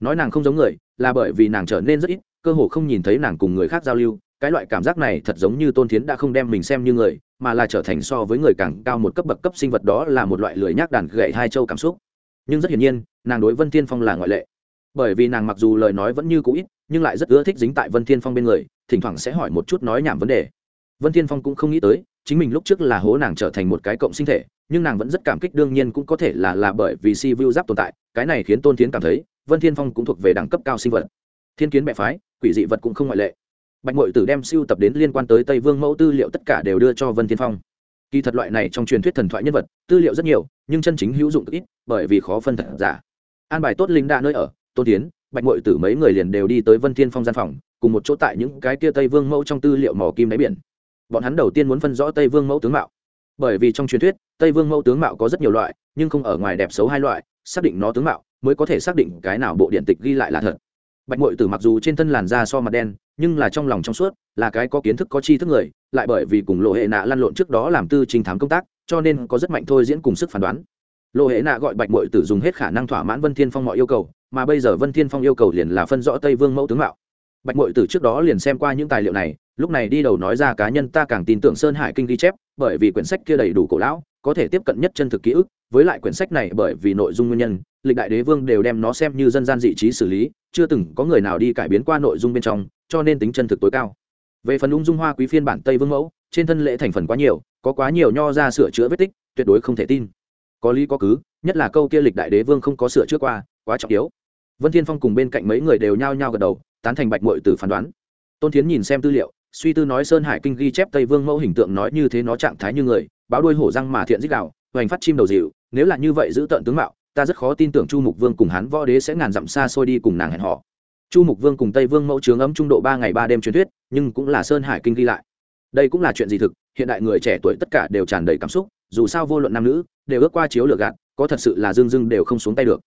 Nói nàng không giống người, là bởi vì nàng trở nên rất ít cơ hồ không nhìn thấy nàng cùng người khác giao lưu, cái loại cảm giác này thật giống như tôn thiến đã không đem mình xem như người, mà là trở thành so với người càng cao một cấp bậc cấp sinh vật đó là một loại lười nhác đàn gậy hai châu cảm xúc. Nhưng rất hiển nhiên, nàng đối vân thiên phong là ngoại lệ. Bởi vì nàng mặc dù lời nói vẫn như cũ ít, nhưng lại rất ưa thích dính tại vân thiên phong bên người, thỉnh thoảng sẽ hỏi một chút nói nhảm vấn đề. Vân thiên phong cũng không nghĩ tới, chính mình lúc trước là hố nàng trở thành một cái cộng sinh thể, nhưng nàng vẫn rất cảm kích đương nhiên cũng có thể là là bởi vì si vu giáp tồn tại, cái này khiến tôn tiến cảm thấy, vân thiên phong cũng thuộc về đẳng cấp cao sinh vật thiên kiến mẹ phái, quỷ dị vật cũng không ngoại lệ. Bạch mội tử đem siêu tập đến liên quan tới tây vương mẫu tư liệu tất cả đều đưa cho vân thiên phong. Kỳ thật loại này trong truyền thuyết thần thoại nhân vật, tư liệu rất nhiều, nhưng chân chính hữu dụng ít, bởi vì khó phân thật giả. An bài tốt linh đa nơi ở, tôn tiến, bạch mội tử mấy người liền đều đi tới vân thiên phong gian phòng, cùng một chỗ tại những cái kia tây vương mẫu trong tư liệu mỏ kim đáy biển. Bọn hắn đầu tiên muốn phân rõ tây vương mẫu tướng mạo. Bởi vì trong truyền thuyết, tây vương mẫu tướng mạo có rất nhiều loại, nhưng không ở ngoài đẹp xấu hai loại, xác định nó tướng mạo, mới có thể xác định cái nào bộ điện tịch ghi lại là thật bạch mội tử mặc dù trên thân làn da so mặt đen, nhưng là trong lòng trong suốt, là cái có kiến thức, có tri thức người, lại bởi vì cùng lộ hệ nạ lăn lộn trước đó làm tư trình thám công tác, cho nên có rất mạnh thôi diễn cùng sức phán đoán. Lộ hệ nạ gọi bạch mội tử dùng hết khả năng thỏa mãn vân thiên phong mọi yêu cầu, mà bây giờ vân thiên phong yêu cầu liền là phân rõ tây vương mẫu tướng mạo. Bạch mội tử trước đó liền xem qua những tài liệu này, lúc này đi đầu nói ra cá nhân ta càng tin tưởng sơn hải kinh ghi chép, bởi vì quyển sách kia đầy đủ cổ lão có thể tiếp cận nhất chân thực ký ức, với lại quyển sách này bởi vì nội dung nguyên nhân, lịch đại đế vương đều đem nó xem như dân gian dị trí xử lý, chưa từng có người nào đi cải biến qua nội dung bên trong, cho nên tính chân thực tối cao. Về phần ung dung hoa quý phiên bản tây vương mẫu, trên thân lễ thành phần quá nhiều, có quá nhiều nho ra sửa chữa vết tích, tuyệt đối không thể tin. Có lý có cứ, nhất là câu kia lịch đại đế vương không có sửa chữa qua, quá trọng yếu. Vân thiên phong cùng bên cạnh mấy người đều nhao nhao gật đầu, tán thành bạch mội từ phán đoán. Tôn thiến nhìn xem tư liệu, suy tư nói sơn hải kinh ghi chép tây vương mẫu hình tượng nói như thế nó trạng thái như người báo đuôi hổ răng mà thiện dích đạo, hoành phát chim đầu dịu, nếu là như vậy giữ tận tướng mạo, ta rất khó tin tưởng chu mục vương cùng hán võ đế sẽ ngàn dặm xa xôi đi cùng nàng hẹn họ chu mục vương cùng tây vương mẫu trướng ấm trung độ ba ngày ba đêm truyền thuyết, nhưng cũng là sơn hải kinh ghi lại. Đây cũng là chuyện gì thực, hiện đại người trẻ tuổi tất cả đều tràn đầy cảm xúc, dù sao vô luận nam nữ, đều ước qua chiếu lửa gạt, có thật sự là dương dưng đều không xuống tay được.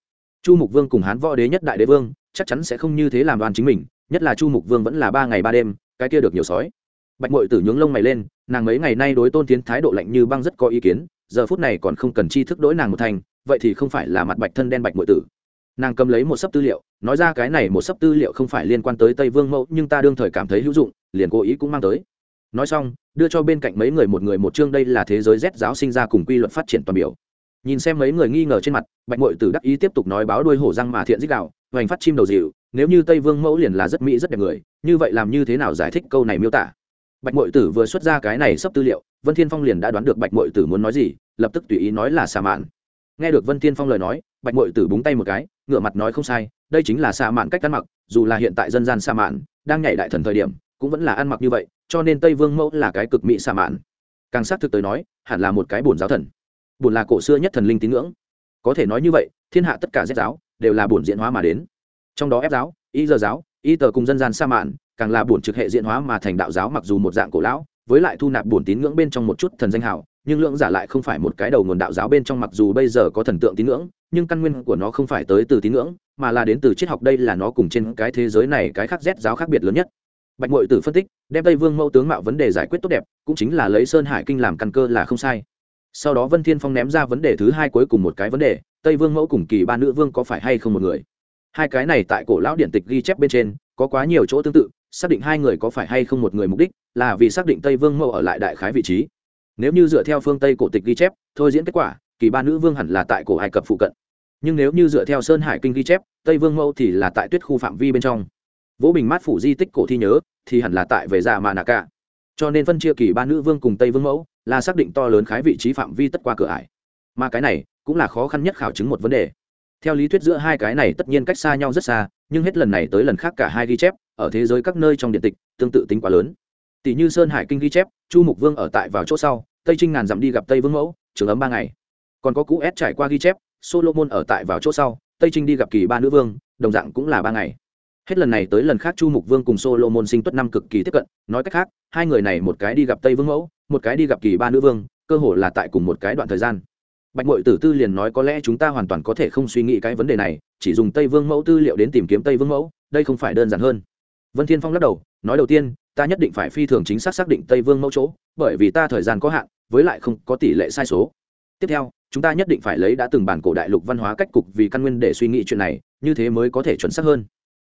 Chu mục vương cùng hán võ đế nhất đại đế vương, chắc chắn sẽ không như thế làm đoàn chính mình, nhất là chu mục vương vẫn là ba ngày ba đêm, cái kia được nhiều sói bạch mội tử nhướng lông mày lên, nàng mấy ngày nay đối tôn tiến thái độ lạnh như băng rất có ý kiến, giờ phút này còn không cần chi thức đối nàng một thành, vậy thì không phải là mặt bạch thân đen bạch mội tử. Nàng cầm lấy một sấp tư liệu, nói ra cái này một sấp tư liệu không phải liên quan tới tây vương mẫu, nhưng ta đương thời cảm thấy hữu dụng, liền cố ý cũng mang tới. Nói xong, đưa cho bên cạnh mấy người một người một chương đây là thế giới rét giáo sinh ra cùng quy luật phát triển toàn biểu. Nhìn xem mấy người nghi ngờ trên mặt, bạch mội tử đắc ý tiếp tục nói báo đuôi hổ răng mà thiện dích đạo, hoành phát chim đầu dịu, nếu như tây vương mẫu liền là rất mỹ rất đẹp người, như vậy làm như thế nào giải thích câu này miêu tả? Bạch mội tử vừa xuất ra cái này sắp tư liệu, vân thiên phong liền đã đoán được bạch mội tử muốn nói gì, lập tức tùy ý nói là xà mạn. Nghe được vân thiên phong lời nói, bạch mội tử búng tay một cái ngựa mặt nói không sai, đây chính là xà mạn cách ăn mặc, dù là hiện tại dân gian xà mạn, đang nhảy đại thần thời điểm, cũng vẫn là ăn mặc như vậy, cho nên tây vương mẫu là cái cực mỹ xà mạn. Càng xác thực tới nói, hẳn là một cái bổn giáo thần. Bổn là cổ xưa nhất thần linh tín ngưỡng. Có thể nói như vậy, thiên hạ tất cả giết giáo, đều là bổn diễn hóa mà đến. Trong đó ép giáo, y giờ giáo, y tờ cùng dân gian sa mạn càng là bổn trực hệ diễn hóa mà thành đạo giáo mặc dù một dạng cổ lão, với lại thu nạp bổn tín ngưỡng bên trong một chút thần danh hào, nhưng lượng giả lại không phải một cái đầu nguồn đạo giáo bên trong mặc dù bây giờ có thần tượng tín ngưỡng, nhưng căn nguyên của nó không phải tới từ tín ngưỡng, mà là đến từ triết học đây là nó cùng trên cái thế giới này cái khác rét giáo khác biệt lớn nhất. Bạch mội tử phân tích, đem tây vương mẫu tướng mạo vấn đề giải quyết tốt đẹp, cũng chính là lấy sơn hải kinh làm căn cơ là không sai. Sau đó vân thiên phong ném ra vấn đề thứ hai cuối cùng một cái vấn đề, tây vương mẫu cùng kỳ ba nữ vương có phải hay không một người? Hai cái này tại cổ lão điện tịch ghi chép bên trên, có quá nhiều chỗ tương tự xác định hai người có phải hay không một người mục đích là vì xác định tây vương mẫu ở lại đại khái vị trí. Nếu như dựa theo phương tây cổ tịch ghi chép, thôi diễn kết quả, kỳ ba nữ vương hẳn là tại cổ ai cập phụ cận. Nhưng nếu như dựa theo sơn hải kinh ghi chép, tây vương mẫu thì là tại tuyết khu phạm vi bên trong. Vỗ bình mát phủ di tích cổ thi nhớ, thì hẳn là tại về già mà nạ cả cho nên phân chia kỳ ba nữ vương cùng tây vương mẫu là xác định to lớn khái vị trí phạm vi tất qua cửa ải. Mà cái này cũng là khó khăn nhất khảo chứng một vấn đề. Theo lý thuyết giữa hai cái này tất nhiên cách xa nhau rất xa, nhưng hết lần này tới lần khác cả hai ghi chép ở thế giới các nơi trong điện tịch tương tự tính quá lớn. Tỷ như sơn hải kinh ghi chép, chu mục vương ở tại vào chỗ sau, tây trinh ngàn dặm đi gặp tây vương mẫu, trường ấm ba ngày. Còn có cũ ép trải qua ghi chép, solomon ở tại vào chỗ sau, tây trinh đi gặp kỳ ba nữ vương, đồng dạng cũng là ba ngày. Hết lần này tới lần khác chu mục vương cùng solomon sinh tuất năm cực kỳ tiếp cận, nói cách khác, hai người này một cái đi gặp tây vương mẫu, một cái đi gặp kỳ ba nữ vương, cơ hội là tại cùng một cái đoạn thời gian. Bạch mội tử tư liền nói có lẽ chúng ta hoàn toàn có thể không suy nghĩ cái vấn đề này, chỉ dùng tây vương mẫu tư liệu đến tìm kiếm tây vương mẫu, đây không phải đơn giản hơn vân thiên phong lắc đầu, nói đầu tiên, ta nhất định phải phi thường chính xác xác định tây vương mẫu chỗ, bởi vì ta thời gian có hạn, với lại không có tỷ lệ sai số. Tiếp theo, chúng ta nhất định phải lấy đã từng bản cổ đại lục văn hóa cách cục vì căn nguyên để suy nghĩ chuyện này, như thế mới có thể chuẩn xác hơn.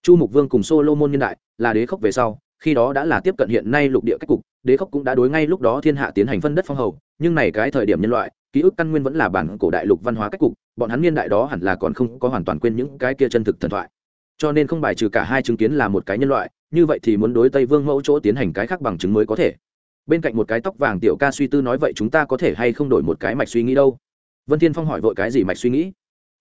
Chu mục vương cùng solomon nhân đại, là đế khốc về sau, khi đó đã là tiếp cận hiện nay lục địa cách cục, đế khốc cũng đã đối ngay lúc đó thiên hạ tiến hành phân đất phong hầu, nhưng này cái thời điểm nhân loại, ký ức căn nguyên vẫn là bản cổ đại lục văn hóa cách cục, bọn hắn niên đại đó hẳn là còn không có hoàn toàn quên những cái kia chân thực thần thoại cho nên không bài trừ cả hai chứng kiến là một cái nhân loại, như vậy thì muốn đối tây vương mẫu chỗ tiến hành cái khác bằng chứng mới có thể. Bên cạnh một cái tóc vàng tiểu ca suy tư nói vậy chúng ta có thể hay không đổi một cái mạch suy nghĩ đâu? Vân thiên phong hỏi vội cái gì mạch suy nghĩ?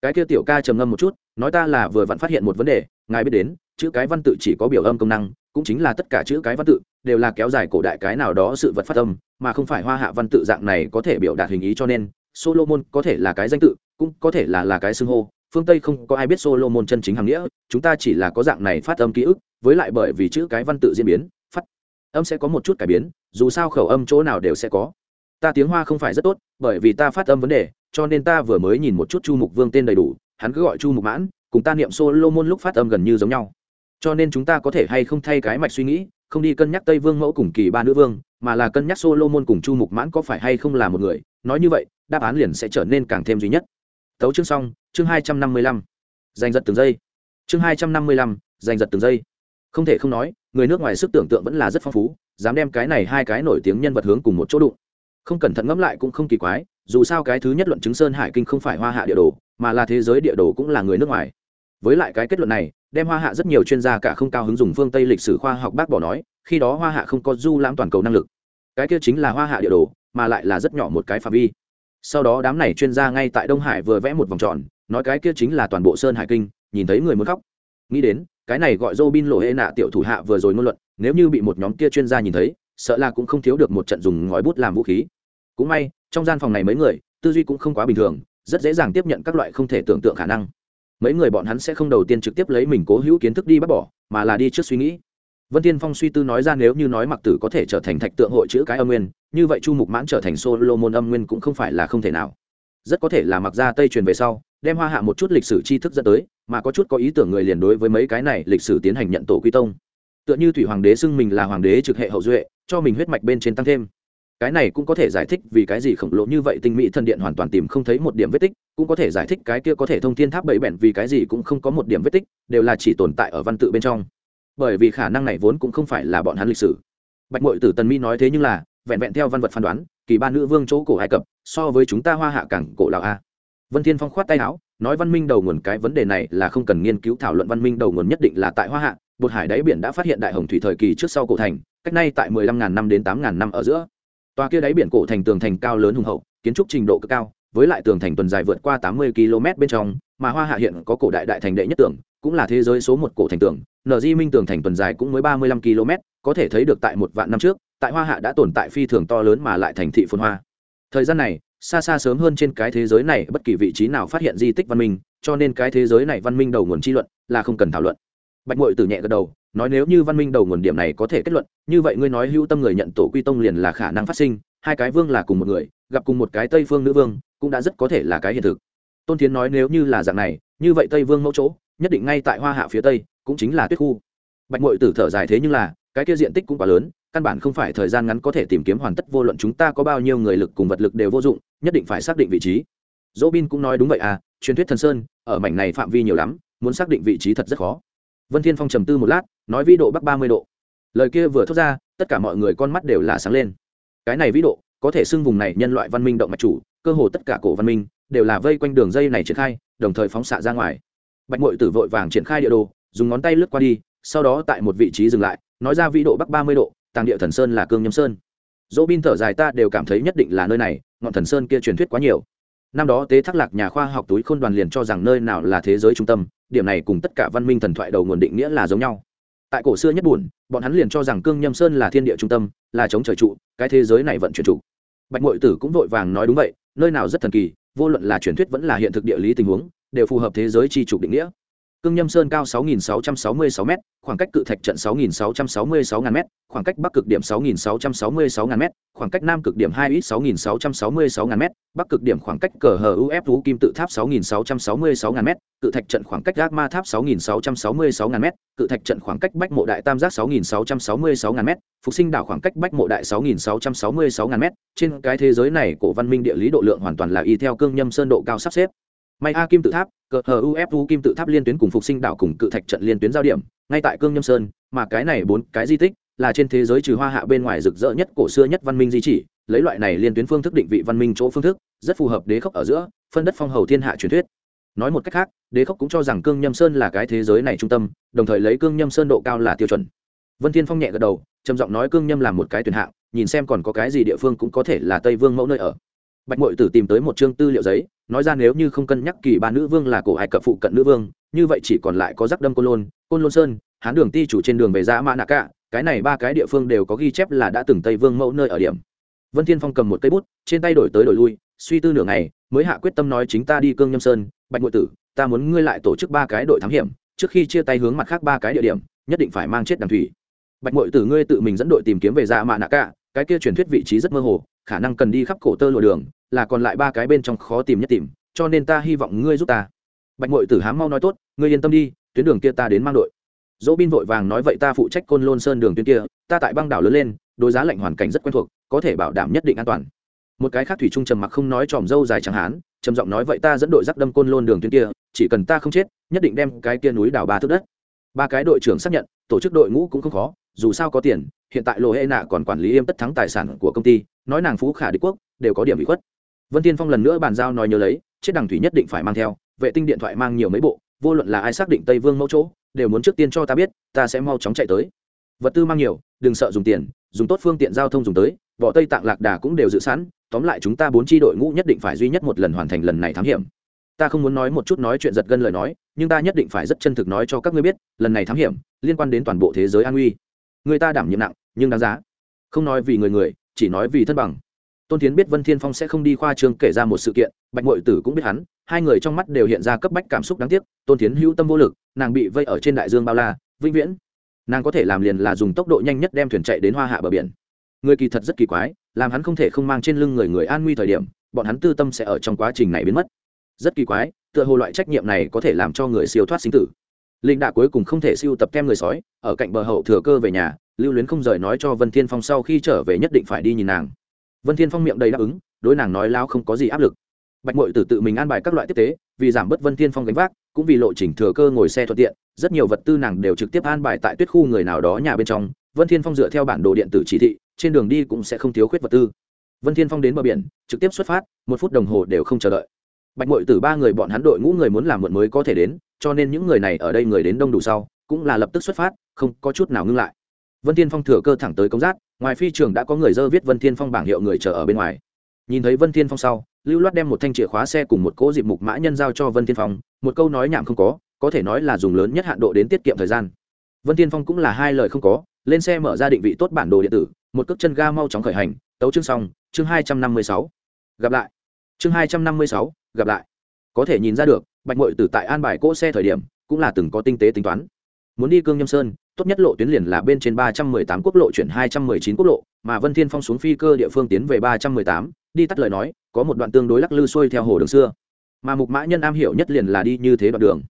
Cái kia tiểu ca trầm ngâm một chút, nói ta là vừa vặn phát hiện một vấn đề, ngài biết đến, chữ cái văn tự chỉ có biểu âm công năng, cũng chính là tất cả chữ cái văn tự, đều là kéo dài cổ đại cái nào đó sự vật phát âm, mà không phải hoa hạ văn tự dạng này có thể biểu đạt hình ý cho nên, solomon có thể là cái danh tự, cũng có thể là là cái xưng hô phương tây không có ai biết solomon chân chính hàng nghĩa, chúng ta chỉ là có dạng này phát âm ký ức, với lại bởi vì chữ cái văn tự diễn biến, phát âm sẽ có một chút cải biến, dù sao khẩu âm chỗ nào đều sẽ có. Ta tiếng hoa không phải rất tốt, bởi vì ta phát âm vấn đề, cho nên ta vừa mới nhìn một chút chu mục vương tên đầy đủ, hắn cứ gọi chu mục mãn, cùng ta niệm solomon lúc phát âm gần như giống nhau. Cho nên chúng ta có thể hay không thay cái mạch suy nghĩ, không đi cân nhắc tây vương mẫu cùng kỳ ba nữ vương, mà là cân nhắc solomon cùng chu mục mãn có phải hay không là một người. Nói như vậy, đáp án liền sẽ trở nên càng thêm duy nhất tấu chương xong, chương hai trăm năm mươi lăm. Giành giật từng giây. Chương hai trăm năm mươi lăm, giành giật từng giây. Không thể không nói, người nước ngoài sức tưởng tượng vẫn là rất phong phú, dám đem cái này hai cái nổi tiếng nhân vật hướng cùng một chỗ đụng. Không cẩn thận ngẫm lại cũng không kỳ quái, dù sao cái thứ nhất luận chứng sơn hải kinh không phải hoa hạ địa đồ, mà là thế giới địa đồ cũng là người nước ngoài. Với lại cái kết luận này, đem hoa hạ rất nhiều chuyên gia cả không cao hứng dùng phương tây lịch sử khoa học bác bỏ nói, khi đó hoa hạ không có du lãm toàn cầu năng lực. Cái kia chính là hoa hạ địa đồ, mà lại là rất nhỏ một cái phạm vi sau đó đám này chuyên gia ngay tại đông hải vừa vẽ một vòng tròn, nói cái kia chính là toàn bộ sơn hải kinh, nhìn thấy người muốn khóc. Nghĩ đến, cái này gọi dô bin lộ hệ nạ tiểu thủ hạ vừa rồi ngôn luận, nếu như bị một nhóm kia chuyên gia nhìn thấy, sợ là cũng không thiếu được một trận dùng ngói bút làm vũ khí. Cũng may, trong gian phòng này mấy người, tư duy cũng không quá bình thường, rất dễ dàng tiếp nhận các loại không thể tưởng tượng khả năng. Mấy người bọn hắn sẽ không đầu tiên trực tiếp lấy mình cố hữu kiến thức đi bắt bỏ, mà là đi trước suy nghĩ vân tiên phong suy tư nói ra nếu như nói mặc tử có thể trở thành thạch tượng hội chữ cái âm nguyên, như vậy chu mục mãn trở thành solo môn âm nguyên cũng không phải là không thể nào. Rất có thể là mặc ra tây truyền về sau, đem hoa hạ một chút lịch sử tri thức dẫn tới, mà có chút có ý tưởng người liền đối với mấy cái này lịch sử tiến hành nhận tổ quy tông. Tựa như thủy hoàng đế xưng mình là hoàng đế trực hệ hậu duệ, cho mình huyết mạch bên trên tăng thêm. Cái này cũng có thể giải thích vì cái gì khổng lồ như vậy tinh mỹ thần điện hoàn toàn tìm không thấy một điểm vết tích, cũng có thể giải thích cái kia có thể thông thiên tháp bảy bẹn vì cái gì cũng không có một điểm vết tích, đều là chỉ tồn tại ở văn tự bên trong bởi vì khả năng này vốn cũng không phải là bọn hắn lịch sử. Bạch mội tử tần mi nói thế nhưng là, vẹn vẹn theo văn vật phán đoán, kỳ ba nữ vương chỗ cổ ai cập, so với chúng ta hoa hạ cảng cổ lào a. Vân thiên phong khoát tay áo, nói văn minh đầu nguồn cái vấn đề này là không cần nghiên cứu thảo luận văn minh đầu nguồn nhất định là tại hoa hạ, bột hải đáy biển đã phát hiện đại hồng thủy thời kỳ trước sau cổ thành, cách nay tại mười lăm ngàn năm đến tám ngàn năm ở giữa. Tòa kia đáy biển cổ thành tường thành cao lớn hùng hậu, kiến trúc trình độ cực cao, với lại tường thành tuần dài vượt qua tám mươi km bên trong, mà hoa hạ hiện có cổ đại đại thành đệ nhất tường cũng là thế giới số một cổ thành tường nở di minh tường thành tuần dài cũng mới ba mươi lăm km có thể thấy được tại một vạn năm trước, tại hoa hạ đã tồn tại phi thường to lớn mà lại thành thị phồn hoa. Thời gian này, xa xa sớm hơn trên cái thế giới này, bất kỳ vị trí nào phát hiện di tích văn minh, cho nên cái thế giới này văn minh đầu nguồn chi luận là không cần thảo luận. Bạch mội từ nhẹ gật đầu, nói nếu như văn minh đầu nguồn điểm này có thể kết luận, như vậy ngươi nói hữu tâm người nhận tổ quy tông liền là khả năng phát sinh, hai cái vương là cùng một người, gặp cùng một cái tây phương nữ vương, cũng đã rất có thể là cái hiện thực. Tôn tiến nói nếu như là dạng này, như vậy tây vương mẫu chỗ nhất định ngay tại hoa hạ phía tây, cũng chính là tuyết khu. Bạch mội tử thở dài thế nhưng là, cái kia diện tích cũng quá lớn, căn bản không phải thời gian ngắn có thể tìm kiếm hoàn tất vô luận chúng ta có bao nhiêu người lực cùng vật lực đều vô dụng, nhất định phải xác định vị trí. Dỗ bin cũng nói đúng vậy à truyền thuyết thần sơn, ở mảnh này phạm vi nhiều lắm, muốn xác định vị trí thật rất khó. Vân thiên phong trầm tư một lát, nói vĩ độ bắc ba mươi độ. Lời kia vừa thốt ra, tất cả mọi người con mắt đều là sáng lên. Cái này vĩ độ, có thể xưng vùng này nhân loại văn minh động mạch chủ, cơ hồ tất cả cổ văn minh, đều là vây quanh đường dây này triển khai, đồng thời phóng xạ ra ngoài bạch mội tử vội vàng triển khai địa đồ, dùng ngón tay lướt qua đi, sau đó tại một vị trí dừng lại, nói ra vĩ độ bắc ba mươi độ, tàng địa thần sơn là cương nhâm sơn. Dỗ bin thở dài, ta đều cảm thấy nhất định là nơi này, ngọn thần sơn kia truyền thuyết quá nhiều. Năm đó tế thác lạc nhà khoa học túi khôn đoàn liền cho rằng nơi nào là thế giới trung tâm, điểm này cùng tất cả văn minh thần thoại đầu nguồn định nghĩa là giống nhau. Tại cổ xưa nhất buồn, bọn hắn liền cho rằng cương nhâm sơn là thiên địa trung tâm, là chống trời trụ, cái thế giới này vận chuyển trụ. Bạch mội tử cũng vội vàng nói đúng vậy, nơi nào rất thần kỳ, vô luận là truyền thuyết vẫn là hiện thực địa lý tình huống đều phù hợp thế giới chi trục định nghĩa. Cương Nhâm Sơn cao 6666 m, khoảng cách cự thạch trận 6666 ngàn m, khoảng cách bắc cực điểm 6666 ngàn m, khoảng cách nam cực điểm 2x 6666 ngàn m, bắc cực điểm khoảng cách cờ hờ UF kim tự tháp 6666 ngàn m, cự thạch trận khoảng cách Gác Ma tháp 6666 ngàn m, cự thạch trận khoảng cách Bách Mộ Đại Tam giác 6666 ngàn m, Phục Sinh đảo khoảng cách Bách Mộ Đại 6666 ngàn m, trên cái thế giới này cổ văn minh địa lý độ lượng hoàn toàn là y theo Cương Nhâm Sơn độ cao sắp xếp may a kim tự tháp, cờ hờ ufu kim tự tháp liên tuyến cùng phục sinh đảo cùng cự thạch trận liên tuyến giao điểm, ngay tại cương nhâm sơn, mà cái này bốn cái di tích là trên thế giới trừ hoa hạ bên ngoài rực rỡ nhất cổ xưa nhất văn minh di chỉ, lấy loại này liên tuyến phương thức định vị văn minh chỗ phương thức, rất phù hợp đế khốc ở giữa, phân đất phong hầu thiên hạ truyền thuyết. Nói một cách khác, đế khốc cũng cho rằng cương nhâm sơn là cái thế giới này trung tâm, đồng thời lấy cương nhâm sơn độ cao là tiêu chuẩn. Vân thiên phong nhẹ gật đầu, trầm giọng nói cương nhâm là một cái tuyển hạng, nhìn xem còn có cái gì địa phương cũng có thể là tây vương mẫu nơi ở. Bạch mội tử tìm tới một chương tư liệu giấy nói ra nếu như không cân nhắc kỳ ba nữ vương là cổ hải cập phụ cận nữ vương, như vậy chỉ còn lại có giác đâm côn lôn côn lôn sơn, hán đường ti chủ trên đường về ra mã nạ cả cái này ba cái địa phương đều có ghi chép là đã từng tây vương mẫu nơi ở điểm. Vân thiên phong cầm một cây bút, trên tay đổi tới đổi lui, suy tư nửa ngày, mới hạ quyết tâm nói chính ta đi cương nhâm sơn, bạch ngụy tử, ta muốn ngươi lại tổ chức ba cái đội thám hiểm, trước khi chia tay hướng mặt khác ba cái địa điểm, nhất định phải mang chết đàm thủy. Bạch ngụy tử ngươi tự mình dẫn đội tìm kiếm về ra mã nạ cả cái kia truyền thuyết vị trí rất mơ hồ, khả năng cần đi khắp cổ tơ lụa đường là còn lại ba cái bên trong khó tìm nhất tìm, cho nên ta hy vọng ngươi giúp ta. Bạch ngụy tử hám mau nói tốt, ngươi yên tâm đi, tuyến đường kia ta đến mang đội. Dỗ bin vội vàng nói vậy ta phụ trách côn lôn sơn đường tuyến kia, ta tại băng đảo lớn lên, đối giá lạnh hoàn cảnh rất quen thuộc, có thể bảo đảm nhất định an toàn. Một cái khác thủy trung trầm mặc không nói tròm dâu dài chẳng hán, trầm giọng nói vậy ta dẫn đội giáp đâm côn lôn đường tuyến kia, chỉ cần ta không chết, nhất định đem cái kia núi đảo ba thước đất. Ba cái đội trưởng xác nhận, tổ chức đội ngũ cũng không khó, dù sao có tiền, hiện tại lộ hệ nạ còn quản lý yêm tất thắng tài sản của công ty, nói nàng phú khả đế quốc, đều có điểm bị khuất vân tiên phong lần nữa bàn giao nói nhớ lấy, chết đằng thủy nhất định phải mang theo, vệ tinh điện thoại mang nhiều mấy bộ, vô luận là ai xác định tây vương mẫu chỗ, đều muốn trước tiên cho ta biết, ta sẽ mau chóng chạy tới. Vật tư mang nhiều, đừng sợ dùng tiền, dùng tốt phương tiện giao thông dùng tới võ tây tạng lạc đà cũng đều dự sẵn, tóm lại chúng ta bốn tri đội ngũ nhất định phải duy nhất một lần hoàn thành lần này thám hiểm. Ta không muốn nói một chút nói chuyện giật gân lời nói, nhưng ta nhất định phải rất chân thực nói cho các ngươi biết, lần này thám hiểm, liên quan đến toàn bộ thế giới an nguy. Người ta đảm nhiệm nặng, nhưng đáng giá. Không nói vì người người, chỉ nói vì thân bằng tôn tiến biết vân thiên phong sẽ không đi khoa trường kể ra một sự kiện, bạch mội tử cũng biết hắn, hai người trong mắt đều hiện ra cấp bách cảm xúc đáng tiếc, tôn tiến hữu tâm vô lực, nàng bị vây ở trên đại dương bao la, vĩnh viễn. Nàng có thể làm liền là dùng tốc độ nhanh nhất đem thuyền chạy đến hoa hạ bờ biển. Người kỳ thật rất kỳ quái, làm hắn không thể không mang trên lưng người người an nguy thời điểm, bọn hắn tư tâm sẽ ở trong quá trình này biến mất. Rất kỳ quái, tựa hồ loại trách nhiệm này có thể làm cho người siêu thoát sinh tử. Linh đạ cuối cùng không thể siêu tập kem người sói, ở cạnh bờ hậu thừa cơ về nhà, lưu luyến không rời nói cho vân thiên phong sau khi trở về nhất định phải đi nhìn nàng vân thiên phong miệng đầy đáp ứng, đối nàng nói lao không có gì áp lực. Bạch mội tử tự mình an bài các loại tiếp tế, vì giảm bớt vân thiên phong gánh vác, cũng vì lộ trình thừa cơ ngồi xe thuận tiện, rất nhiều vật tư nàng đều trực tiếp an bài tại tuyết khu người nào đó nhà bên trong. Vân thiên phong dựa theo bản đồ điện tử chỉ thị, trên đường đi cũng sẽ không thiếu khuyết vật tư. Vân thiên phong đến bờ biển, trực tiếp xuất phát, một phút đồng hồ đều không chờ đợi. Bạch mội tử ba người bọn hắn đội ngũ người muốn làm muộn mới có thể đến, cho nên những người này ở đây người đến đông đủ sau, cũng là lập tức xuất phát, không có chút nào ngưng lại. Vân thiên phong thừa cơ thẳng tới công giác ngoài phi trường đã có người dơ viết vân thiên phong bảng hiệu người chờ ở bên ngoài nhìn thấy vân thiên phong sau lưu loát đem một thanh chìa khóa xe cùng một cỗ dịp mục mã nhân giao cho vân thiên phong một câu nói nhảm không có có thể nói là dùng lớn nhất hạn độ đến tiết kiệm thời gian vân thiên phong cũng là hai lời không có lên xe mở ra định vị tốt bản đồ điện tử một cước chân ga mau chóng khởi hành tấu chương xong chương hai trăm năm mươi sáu gặp lại chương hai trăm năm mươi sáu gặp lại có thể nhìn ra được bạch mội tử tại an bài cỗ xe thời điểm cũng là từng có tinh tế tính toán muốn đi cương nhâm sơn, tốt nhất lộ tuyến liền là bên trên ba trăm mười tám quốc lộ chuyển hai trăm mười chín quốc lộ, mà vân thiên phong xuống phi cơ địa phương tiến về ba trăm mười tám, đi tắt lời nói, có một đoạn tương đối lắc lư xuôi theo hồ đường xưa. Mà mục mã nhân am hiểu nhất liền là đi như thế đoạn đường.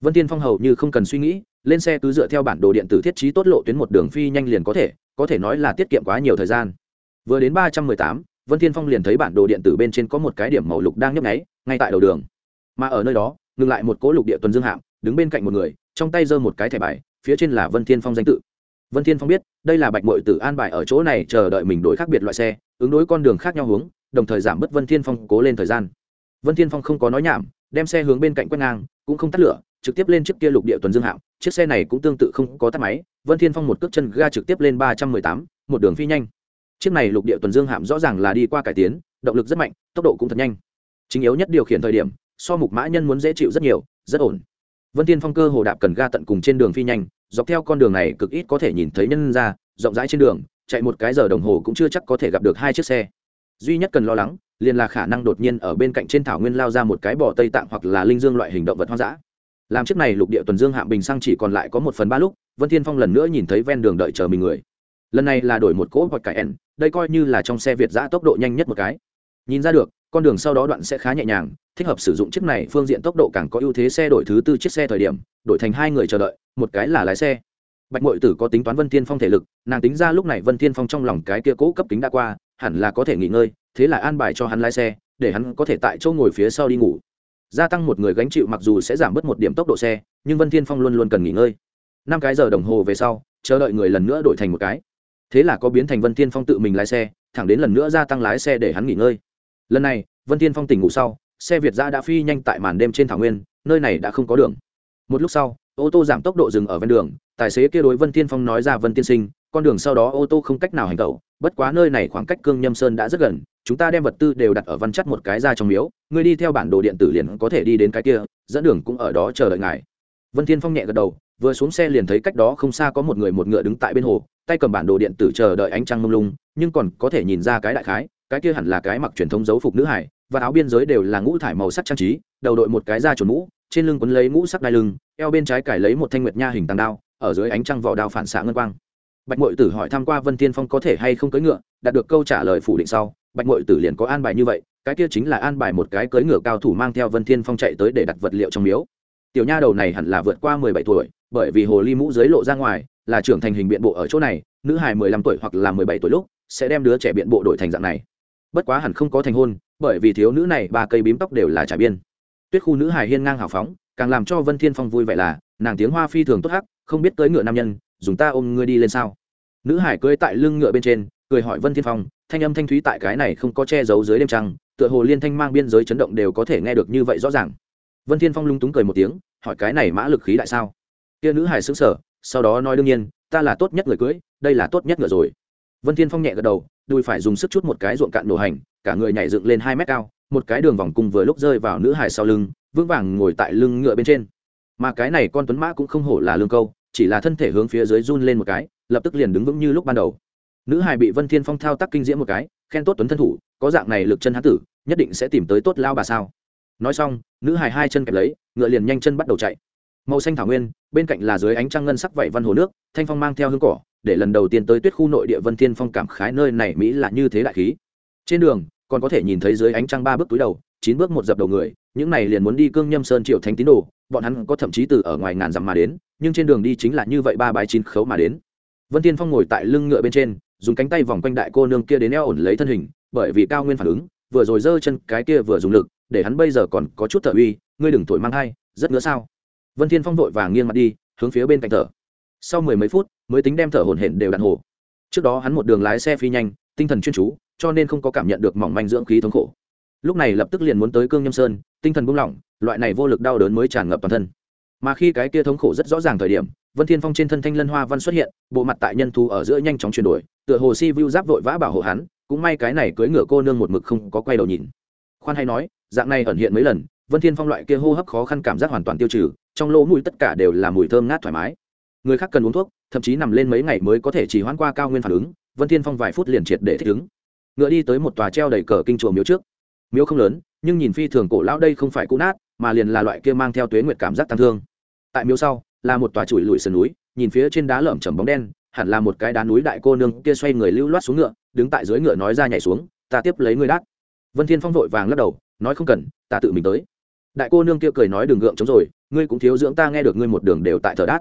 Vân thiên phong hầu như không cần suy nghĩ, lên xe cứ dựa theo bản đồ điện tử thiết trí tốt lộ tuyến một đường phi nhanh liền có thể có thể nói là tiết kiệm quá nhiều thời gian. Vừa đến ba trăm mười tám, vân thiên phong liền thấy bản đồ điện tử bên trên có một cái điểm màu lục đang nhấp nháy, ngay tại đầu đường. Mà ở nơi đó, ngừng lại một cỗ lục địa tuần dương hạm, đứng bên cạnh một người trong tay giơ một cái thẻ bài, phía trên là vân thiên phong danh tự. Vân thiên phong biết, đây là bạch mội tử an bài ở chỗ này chờ đợi mình đổi khác biệt loại xe, ứng đối con đường khác nhau hướng, đồng thời giảm bớt vân thiên phong cố lên thời gian. Vân thiên phong không có nói nhảm, đem xe hướng bên cạnh quét ngang, cũng không tắt lửa, trực tiếp lên chiếc kia lục địa tuần dương hạng. chiếc xe này cũng tương tự không có tắt máy. Vân thiên phong một cước chân ga trực tiếp lên ba trăm mười tám, một đường phi nhanh. Chiếc này lục địa tuần dương hạm rõ ràng là đi qua cải tiến, động lực rất mạnh, tốc độ cũng thật nhanh. Chính yếu nhất điều khiển thời điểm, so mục mã nhân muốn dễ chịu rất nhiều, rất ổn vân tiên phong cơ hồ đạp cần ga tận cùng trên đường phi nhanh, dọc theo con đường này cực ít có thể nhìn thấy nhân ra, rộng rãi trên đường, chạy một cái giờ đồng hồ cũng chưa chắc có thể gặp được hai chiếc xe. Duy nhất cần lo lắng, liền là khả năng đột nhiên ở bên cạnh trên thảo nguyên lao ra một cái bò tây tạng hoặc là linh dương loại hình động vật hoang dã. Làm chiếc này lục địa tuần dương hạm bình sang chỉ còn lại có một phần ba lúc, vân thiên phong lần nữa nhìn thấy ven đường đợi chờ mình người. Lần này là đổi một cỗ hoặc cải ẻn đây coi như là trong xe việt giã tốc độ nhanh nhất một cái. Nhìn ra được con đường sau đó đoạn sẽ khá nhẹ nhàng, thích hợp sử dụng chiếc này, phương diện tốc độ càng có ưu thế xe đổi thứ tư chiếc xe thời điểm, đổi thành hai người chờ đợi, một cái là lái xe. Bạch mội tử có tính toán vân Thiên phong thể lực, nàng tính ra lúc này vân Thiên phong trong lòng cái kia cũ cấp kính đã qua, hẳn là có thể nghỉ ngơi, thế là an bài cho hắn lái xe, để hắn có thể tại chỗ ngồi phía sau đi ngủ. Gia tăng một người gánh chịu mặc dù sẽ giảm bớt một điểm tốc độ xe, nhưng vân Thiên phong luôn luôn cần nghỉ ngơi. Năm cái giờ đồng hồ về sau, chờ đợi người lần nữa đổi thành một cái. Thế là có biến thành vân Thiên phong tự mình lái xe, thẳng đến lần nữa gia tăng lái xe để hắn nghỉ ngơi lần này, vân tiên phong tỉnh ngủ sau, xe việt giã đã phi nhanh tại màn đêm trên thảo nguyên, nơi này đã không có đường. Một lúc sau, ô tô giảm tốc độ dừng ở ven đường, tài xế kia đối vân tiên phong nói ra vân tiên sinh, con đường sau đó ô tô không cách nào hành tẩu, bất quá nơi này khoảng cách cương nhâm sơn đã rất gần, chúng ta đem vật tư đều đặt ở văn chất một cái ra trong miếu, ngươi đi theo bản đồ điện tử liền có thể đi đến cái kia, dẫn đường cũng ở đó chờ đợi ngài. Vân thiên phong nhẹ gật đầu, vừa xuống xe liền thấy cách đó không xa có một người một ngựa đứng tại bên hồ, tay cầm bản đồ điện tử chờ đợi ánh trăng mông lung, nhưng còn có thể nhìn ra cái đại khái cái kia hẳn là cái mặc truyền thống dấu phục nữ hải, và áo biên giới đều là ngũ thải màu sắc trang trí, đầu đội một cái da chuẩn mũ, trên lưng quấn lấy ngũ sắc đai lưng, eo bên trái cải lấy một thanh nguyệt nha hình tàng đao, ở dưới ánh trăng vỏ đao phản xạ ngân quang. Bạch mội tử hỏi tham q u a vân tiên phong có thể hay không cưỡi ngựa, đạt được câu trả lời phủ định sau, bạch mội tử liền có an bài như vậy, cái kia chính là an bài một cái cưỡi ngựa cao thủ mang theo vân thiên phong chạy tới để đặt vật liệu trong miếu. Tiểu nha đầu này hẳn là vượt qua mười bảy tuổi, bởi vì hồ ly mũ dưới lộ ra ngoài, là trưởng thành hình biện bộ ở chỗ này, nữ hài mười lăm tuổi hoặc là mười bảy tuổi lúc, sẽ đem đứa trẻ biện bộ đổi thành dạng này bất quá hẳn không có thành hôn, bởi vì thiếu nữ này ba cây bím tóc đều là trải biên. Tuyết khu nữ hài hiên ngang hào phóng, càng làm cho vân thiên phong vui vẻ là, nàng tiếng hoa phi thường tốt hắc, không biết tới ngựa nam nhân, dùng ta ôm ngươi đi lên sao? Nữ hải cưỡi tại lưng ngựa bên trên, cười hỏi vân thiên phong, thanh âm thanh thúy tại cái này không có che giấu dưới đêm trăng, tựa hồ liên thanh mang biên giới chấn động đều có thể nghe được như vậy rõ ràng. Vân thiên phong lung túng cười một tiếng, hỏi cái này mã lực khí đại sao? Kia nữ hải sững sờ, sau đó nói đương nhiên, ta là tốt nhất người cưỡi, đây là tốt nhất ngựa rồi. Vân thiên phong nhẹ gật đầu đùi phải dùng sức chút một cái ruộng cạn nổ hành, cả người nhảy dựng lên hai mét cao, một cái đường vòng cung vừa lúc rơi vào nữ hải sau lưng, vững vàng ngồi tại lưng ngựa bên trên. Mà cái này con tuấn mã cũng không hổ là lương câu, chỉ là thân thể hướng phía dưới run lên một cái, lập tức liền đứng vững như lúc ban đầu. Nữ hải bị vân thiên phong thao tác kinh diễm một cái, khen tốt tuấn thân thủ, có dạng này lực chân hán tử, nhất định sẽ tìm tới tốt lao bà sao. Nói xong, nữ hải hai chân kẹp lấy, ngựa liền nhanh chân bắt đầu chạy. Màu xanh thảo nguyên, bên cạnh là dưới ánh trăng ngân sắc vảy văn hồ nước, thanh phong mang theo hương cỏ để lần đầu tiên tới tuyết khu nội địa vân thiên phong cảm khái nơi này mỹ là như thế đại khí. Trên đường, còn có thể nhìn thấy dưới ánh trăng ba bước túi đầu, chín bước một dập đầu người, những này liền muốn đi cương nhâm sơn triệu thánh tín đồ, bọn hắn có thậm chí từ ở ngoài ngàn dặm mà đến, nhưng trên đường đi chính là như vậy ba bái chín khấu mà đến. Vân tiên phong ngồi tại lưng ngựa bên trên, dùng cánh tay vòng quanh đại cô nương kia đến eo ổn lấy thân hình, bởi vì cao nguyên phản ứng, vừa rồi giơ chân cái kia vừa dùng lực, để hắn bây giờ còn có chút thở uy, ngươi đừng thổi mang hay rất ngứa sao? Vân thiên phong vội vàng nghiêng mặt đi, hướng phía bên cạnh thở. Sau mười mấy phút mới tính đem thở hổn hển đều đặn hồ. Trước đó hắn một đường lái xe phi nhanh, tinh thần chuyên chú, cho nên không có cảm nhận được mỏng manh dưỡng khí thống khổ. Lúc này lập tức liền muốn tới cương nhâm sơn, tinh thần buông lỏng, loại này vô lực đau đớn mới tràn ngập toàn thân. Mà khi cái kia thống khổ rất rõ ràng thời điểm, vân thiên phong trên thân thanh lân hoa văn xuất hiện, bộ mặt tại nhân thú ở giữa nhanh chóng chuyển đổi, tựa hồ si vu giáp vội vã bảo hộ hắn, cũng may cái này cưỡi ngựa cô nương một mực không có quay đầu nhìn. Khoan hay nói, dạng này ẩn hiện mấy lần, vân thiên phong loại kia hô hấp khó khăn cảm giác hoàn toàn tiêu trừ, trong lỗ mũi tất cả đều là mùi thơm ngát thoải mái. Người khác cần uống thuốc thậm chí nằm lên mấy ngày mới có thể chỉ hoãn qua cao nguyên phản ứng, vân thiên phong vài phút liền triệt để thích ứng. Ngựa đi tới một tòa treo đầy cờ kinh chùa miếu trước. Miếu không lớn, nhưng nhìn phi thường cổ lão đây không phải cũ nát, mà liền là loại kia mang theo tuế nguyệt cảm giác tăng thương. Tại miếu sau, là một tòa chùi lùi sườn núi, nhìn phía trên đá lởm chởm bóng đen, hẳn là một cái đá núi đại cô nương kia xoay người lưu loát xuống ngựa, đứng tại dưới ngựa nói ra nhảy xuống, ta tiếp lấy người đát vân thiên phong vội vàng lắc đầu, nói, không cần, ta tự mình tới. Đại cô nương kia cười nói, đường gượng chống rồi, ngươi cũng thiếu dưỡng ta nghe được ngươi một đường đều tại thờ đát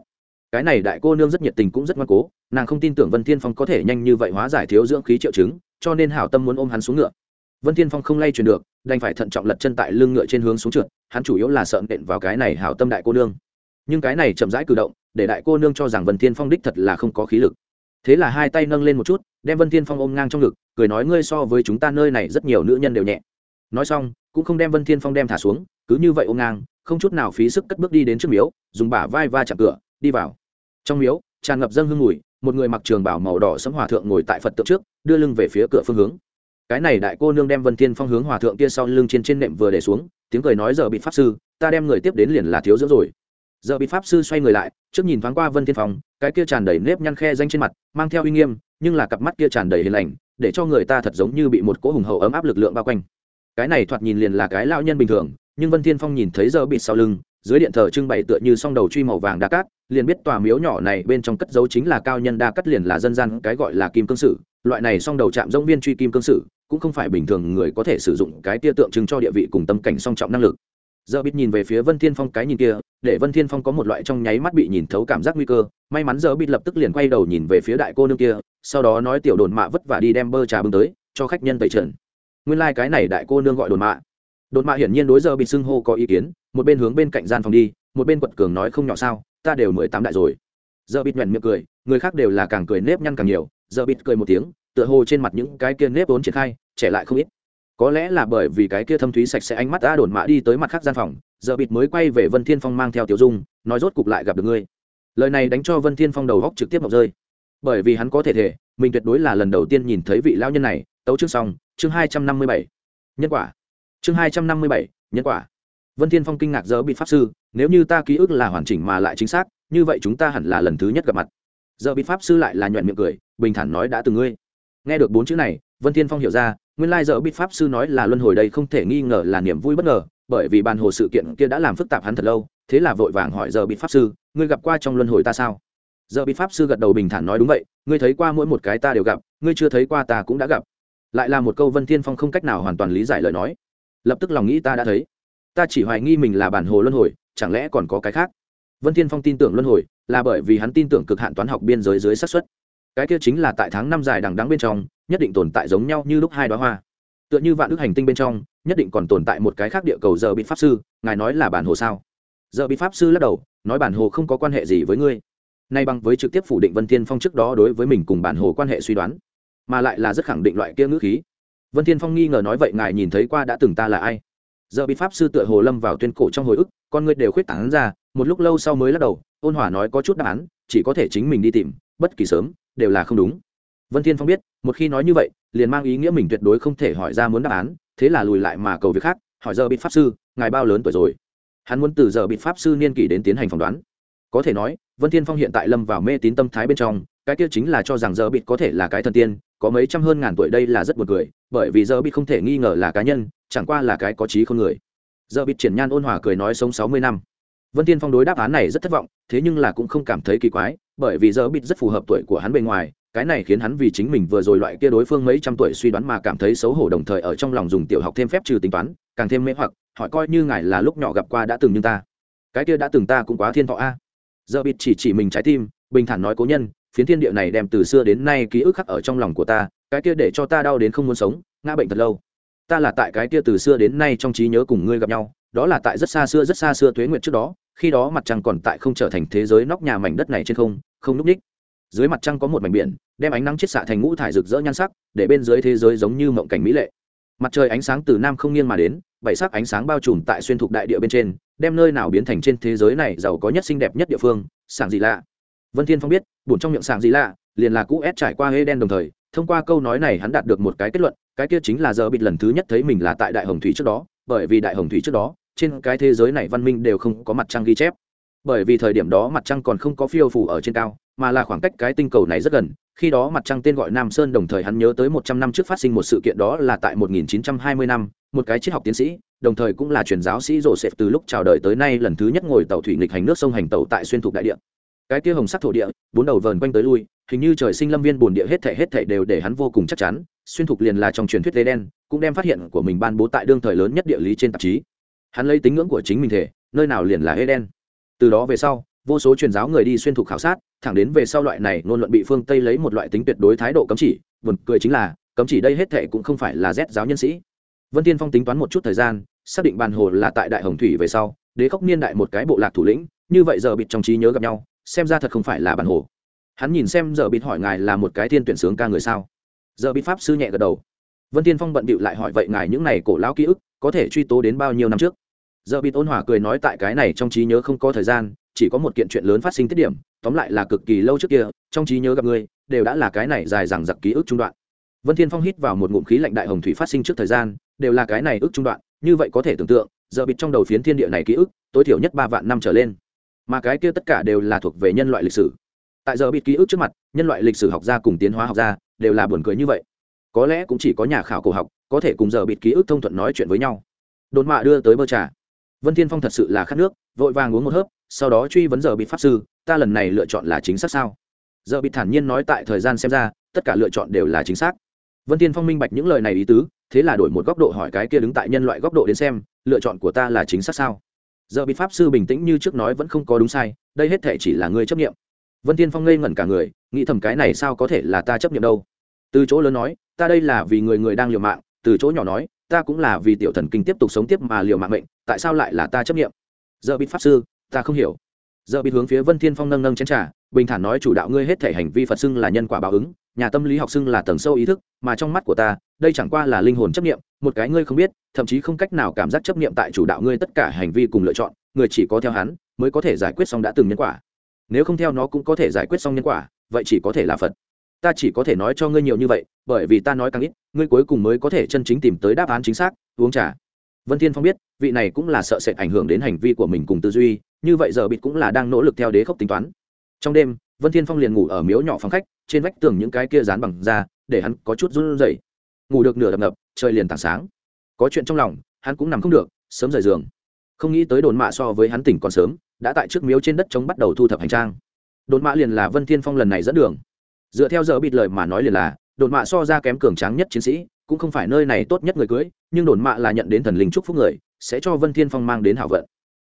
cái này đại cô nương rất nhiệt tình cũng rất ngoan cố, nàng không tin tưởng vân thiên phong có thể nhanh như vậy hóa giải thiếu dưỡng khí triệu chứng, cho nên hảo tâm muốn ôm hắn xuống ngựa. Vân thiên phong không lay chuyển được, đành phải thận trọng lật chân tại lưng ngựa trên hướng xuống trượt, hắn chủ yếu là sợ nện vào cái này hảo tâm đại cô nương. Nhưng cái này chậm rãi cử động, để đại cô nương cho rằng vân thiên phong đích thật là không có khí lực. Thế là hai tay nâng lên một chút, đem vân thiên phong ôm ngang trong ngực, cười nói ngươi so với chúng ta nơi này rất nhiều nữ nhân đều nhẹ. Nói xong, cũng không đem vân thiên phong đem thả xuống, cứ như vậy ôm ngang, không chút nào phí sức cất bước đi đến trước miếu, dùng bả vai va chạm cửa, đi vào trong miếu, tràn ngập dâng hương mùi, một người mặc trường bảo màu đỏ sẫm hòa thượng ngồi tại phật tượng trước, đưa lưng về phía cửa phương hướng. Cái này đại cô nương đem vân thiên phong hướng hòa thượng kia sau lưng trên trên nệm vừa để xuống, tiếng cười nói giờ bị pháp sư, ta đem người tiếp đến liền là thiếu dưỡng rồi. Giờ bị pháp sư xoay người lại, trước nhìn thoáng qua vân thiên phong, cái kia tràn đầy nếp nhăn khe danh trên mặt, mang theo uy nghiêm, nhưng là cặp mắt kia tràn đầy hiền lành, để cho người ta thật giống như bị một cỗ hùng hậu ấm áp lực lượng bao quanh. Cái này thoạt nhìn liền là cái lão nhân bình thường, nhưng vân thiên phong nhìn thấy giờ bị sau lưng dưới điện thờ trưng bày tựa như song đầu truy màu vàng đa cát, liền biết tòa miếu nhỏ này bên trong cất dấu chính là cao nhân đa cắt liền là dân gian cái gọi là kim cương sử. Loại này song đầu chạm giống viên truy kim cương sử, cũng không phải bình thường người có thể sử dụng cái tia tượng trưng cho địa vị cùng tâm cảnh song trọng năng lực. Giờ biết nhìn về phía vân thiên phong cái nhìn kia, để vân thiên phong có một loại trong nháy mắt bị nhìn thấu cảm giác nguy cơ. May mắn giờ biết lập tức liền quay đầu nhìn về phía đại cô nương kia, sau đó nói tiểu đồn mạ vất vả đi đem bơ trà bưng tới, cho khách nhân tẩy trần. Nguyên lai like cái này đại cô nương gọi đồn mạ đồn mạ hiển nhiên đối giờ bị xưng hô có ý kiến, một bên hướng bên cạnh gian phòng đi, một bên quật cường nói không nhỏ sao, ta đều mười tám đại rồi. Giờ bịt nhuận miệng cười, người khác đều là càng cười nếp nhăn càng nhiều, giờ bịt cười một tiếng, tựa hồ trên mặt những cái kia nếp vốn triển khai, trẻ lại không ít. Có lẽ là bởi vì cái kia thâm thúy sạch sẽ ánh mắt đã đồn mạ đi tới mặt khác gian phòng, giờ bịt mới quay về vân thiên phong mang theo tiểu dung, nói rốt cục lại gặp được ngươi. Lời này đánh cho vân thiên phong đầu góc trực tiếp mọc rơi. Bởi vì hắn có thể thể, mình tuyệt đối là lần đầu tiên nhìn thấy vị lão nhân này, tấu chương xong, chương hai trăm năm mươi bảy. Nhân quả chương hai trăm năm mươi bảy, nhân quả. Vân thiên phong kinh ngạc giờ bị pháp sư, nếu như ta ký ức là hoàn chỉnh mà lại chính xác, như vậy chúng ta hẳn là lần thứ nhất gặp mặt. Giờ bị pháp sư lại là nhuận miệng cười, bình thản nói đã từng ngươi. Nghe được bốn chữ này, vân thiên phong hiểu ra, nguyên lai giờ bị pháp sư nói là luân hồi đây không thể nghi ngờ là niềm vui bất ngờ, bởi vì bàn hồ sự kiện kia đã làm phức tạp hắn thật lâu, thế là vội vàng hỏi giờ bị pháp sư, ngươi gặp qua trong luân hồi ta sao? Giờ bị pháp sư gật đầu bình thản nói, đúng vậy, ngươi thấy qua mỗi một cái ta đều gặp, ngươi chưa thấy qua ta cũng đã gặp. Lại là một câu vân thiên phong không cách nào hoàn toàn lý giải lời nói lập tức lòng nghĩ ta đã thấy. Ta chỉ hoài nghi mình là bản hồ luân hồi, chẳng lẽ còn có cái khác? Vân thiên phong tin tưởng luân hồi là bởi vì hắn tin tưởng cực hạn toán học biên giới dưới xác suất. Cái kia chính là tại tháng năm dài đằng đắng bên trong, nhất định tồn tại giống nhau như lúc hai đoá hoa. Tựa như vạn ước hành tinh bên trong, nhất định còn tồn tại một cái khác địa cầu giờ bị pháp sư, ngài nói là bản hồ sao? Giờ bị pháp sư lắc đầu, nói bản hồ không có quan hệ gì với ngươi. Nay bằng với trực tiếp phủ định vân thiên phong trước đó đối với mình cùng bản hồ quan hệ suy đoán, mà lại là rất khẳng định loại kia ngữ khí vân thiên phong nghi ngờ nói, vậy ngài nhìn thấy qua đã từng ta là ai? Giờ bị pháp sư tựa hồ lâm vào tuyên cổ trong hồi ức, con người đều khuyết tảng ra, một lúc lâu sau mới lắc đầu, ôn hòa nói, có chút đáp án, chỉ có thể chính mình đi tìm, bất kỳ sớm, đều là không đúng. Vân thiên phong biết, một khi nói như vậy, liền mang ý nghĩa mình tuyệt đối không thể hỏi ra muốn đáp án, thế là lùi lại mà cầu việc khác, hỏi giờ bị pháp sư, ngài bao lớn tuổi rồi? Hắn muốn từ giờ bị pháp sư niên kỷ đến tiến hành phỏng đoán. Có thể nói, vân thiên phong hiện tại lâm vào mê tín tâm thái bên trong, cái kia chính là cho rằng giờ bị có thể là cái thần tiên có mấy trăm hơn ngàn tuổi đây là rất buồn cười, bởi vì giờ bị không thể nghi ngờ là cá nhân, chẳng qua là cái có trí không người. Giờ bị triển nhan ôn hòa cười nói sống sáu mươi năm. Vân tiên phong đối đáp án này rất thất vọng, thế nhưng là cũng không cảm thấy kỳ quái, bởi vì giờ bị rất phù hợp tuổi của hắn bề ngoài, cái này khiến hắn vì chính mình vừa rồi loại kia đối phương mấy trăm tuổi suy đoán mà cảm thấy xấu hổ đồng thời ở trong lòng dùng tiểu học thêm phép trừ tính toán, càng thêm mê hoặc, hỏi coi như ngài là lúc nhỏ gặp qua đã từng như ta. Cái kia đã từng ta cũng quá thiên thọ a. Giờ bịt chỉ chỉ mình trái tim, bình thản nói cố nhân phiến thiên địa này đem từ xưa đến nay ký ức khắc ở trong lòng của ta, cái kia để cho ta đau đến không muốn sống, ngã bệnh thật lâu. Ta là tại cái kia từ xưa đến nay trong trí nhớ cùng ngươi gặp nhau, đó là tại rất xa xưa, rất xa xưa tuế nguyệt trước đó, khi đó mặt trăng còn tại không trở thành thế giới nóc nhà mảnh đất này trên không không núp ních. Dưới mặt trăng có một mảnh biển, đem ánh nắng chiết xạ thành ngũ thải rực rỡ nhan sắc, để bên dưới thế giới giống như mộng cảnh mỹ lệ. Mặt trời ánh sáng từ nam không nghiêng mà đến, bảy sắc ánh sáng bao trùm tại xuyên thục đại địa bên trên, đem nơi nào biến thành trên thế giới này giàu có nhất, xinh đẹp nhất địa phương, sảng gì lạ vân thiên phong biết, buồn trong miệng sảng gì lạ, liền là cũ ép trải qua hê đen đồng thời, thông qua câu nói này hắn đạt được một cái kết luận, cái kia chính là giờ bịt lần thứ nhất thấy mình là tại đại hồng thủy trước đó, bởi vì đại hồng thủy trước đó, trên cái thế giới này văn minh đều không có mặt trăng ghi chép. Bởi vì thời điểm đó mặt trăng còn không có phiêu phủ ở trên cao, mà là khoảng cách cái tinh cầu này rất gần, khi đó mặt trăng tên gọi nam sơn đồng thời hắn nhớ tới một trăm năm trước phát sinh một sự kiện đó là tại một nghìn chín trăm hai mươi năm, một cái triết học tiến sĩ, đồng thời cũng là truyền giáo sĩ rổ xẹp từ lúc chào đời tới nay lần thứ nhất ngồi tàu thủy nghịch hành nước sông hành tàu tại xuyên thục đại địa cái kia hồng sắc thổ địa, bốn đầu vờn quanh tới lui, hình như trời sinh lâm viên bồn địa hết thể hết thể đều để hắn vô cùng chắc chắn, xuyên thục liền là trong truyền thuyết lê đen, cũng đem phát hiện của mình ban bố tại đương thời lớn nhất địa lý trên tạp chí. Hắn lấy tính ngưỡng của chính mình thể, nơi nào liền là hê đen. Từ đó về sau, vô số truyền giáo người đi xuyên thục khảo sát, thẳng đến về sau loại này ngôn luận bị phương tây lấy một loại tính tuyệt đối thái độ cấm chỉ, buồn cười chính là, cấm chỉ đây hết thể cũng không phải là rét giáo nhân sĩ. Vân tiên phong tính toán một chút thời gian, xác định bàn hồ là tại đại hồng thủy về sau, đế khốc niên đại một cái bộ lạc thủ lĩnh, như vậy giờ bịt trong trí nhớ gặp nhau xem ra thật không phải là bản hồ. Hắn nhìn xem giờ bịt hỏi ngài là một cái thiên tuyển sướng ca người sao? Giờ bịt pháp sư nhẹ gật đầu. Vân tiên phong bận bịu lại hỏi, vậy ngài những này cổ lão ký ức, có thể truy tố đến bao nhiêu năm trước? Giờ bịt ôn hòa cười nói, tại cái này trong trí nhớ không có thời gian, chỉ có một kiện chuyện lớn phát sinh tiết điểm, tóm lại là cực kỳ lâu trước kia, trong trí nhớ gặp ngươi đều đã là cái này dài dằng dặc ký ức trung đoạn. Vân thiên phong hít vào một ngụm khí lạnh đại hồng thủy phát sinh trước thời gian, đều là cái này ức trung đoạn, như vậy có thể tưởng tượng, giờ bịt trong đầu phiến thiên địa này ký ức, tối thiểu nhất ba vạn năm trở lên mà cái kia tất cả đều là thuộc về nhân loại lịch sử. Tại giờ bịt ký ức trước mặt, nhân loại lịch sử học gia cùng tiến hóa học gia đều là buồn cười như vậy. Có lẽ cũng chỉ có nhà khảo cổ học có thể cùng giờ bịt ký ức thông thuận nói chuyện với nhau. Đồn mạ đưa tới bơ trà. Vân thiên phong thật sự là khát nước, vội vàng uống một hớp, sau đó truy vấn giờ bịt pháp sư, ta lần này lựa chọn là chính xác sao? Giờ bịt thản nhiên nói tại thời gian xem ra, tất cả lựa chọn đều là chính xác. Vân thiên phong minh bạch những lời này ý tứ, thế là đổi một góc độ hỏi cái kia đứng tại nhân loại góc độ đến xem, lựa chọn của ta là chính xác sao? Giờ bị pháp sư bình tĩnh như trước nói vẫn không có đúng sai, đây hết thể chỉ là ngươi chấp nghiệm vân thiên phong ngây ngẩn cả người, nghĩ thầm cái này sao có thể là ta chấp nghiệm đâu. Từ chỗ lớn nói, ta đây là vì người người đang liều mạng, từ chỗ nhỏ nói, ta cũng là vì tiểu thần kinh tiếp tục sống tiếp mà liều mạng mệnh, tại sao lại là ta chấp nghiệm giờ bị pháp sư, ta không hiểu. Giờ bị hướng phía vân thiên phong nâng nâng chén trà, bình thản nói chủ đạo ngươi hết thể hành vi phật xưng là nhân quả báo ứng, nhà tâm lý học xưng là tầng sâu ý thức, mà trong mắt của ta, đây chẳng qua là linh hồn chấp nghiệm một cái ngươi không biết, thậm chí không cách nào cảm giác chấp nghiệm tại chủ đạo ngươi tất cả hành vi cùng lựa chọn, người chỉ có theo hắn, mới có thể giải quyết xong đã từng nhân quả. Nếu không theo nó cũng có thể giải quyết xong nhân quả, vậy chỉ có thể là phật. Ta chỉ có thể nói cho ngươi nhiều như vậy, bởi vì ta nói càng ít, ngươi cuối cùng mới có thể chân chính tìm tới đáp án chính xác, uống trà. Vân thiên phong biết, vị này cũng là sợ sệt ảnh hưởng đến hành vi của mình cùng tư duy, như vậy giờ bịt cũng là đang nỗ lực theo đế khốc tính toán. Trong đêm, vân thiên phong liền ngủ ở miếu nhỏ phòng khách, trên vách tường những cái kia dán bằng da, để hắn có chút run rẩy. Ngủ được nửa đập ngập trời liền tảng sáng. Có chuyện trong lòng, hắn cũng nằm không được, sớm rời giường. Không nghĩ tới đồn mạ so với hắn tỉnh còn sớm, đã tại trước miếu trên đất chống bắt đầu thu thập hành trang. Đồn mạ liền là vân thiên phong lần này dẫn đường. Dựa theo giờ bịt lời mà nói liền là, đồn mạ so ra kém cường tráng nhất chiến sĩ, cũng không phải nơi này tốt nhất người cưới, nhưng đồn mạ là nhận đến thần linh chúc phúc người, sẽ cho vân thiên phong mang đến hảo vận.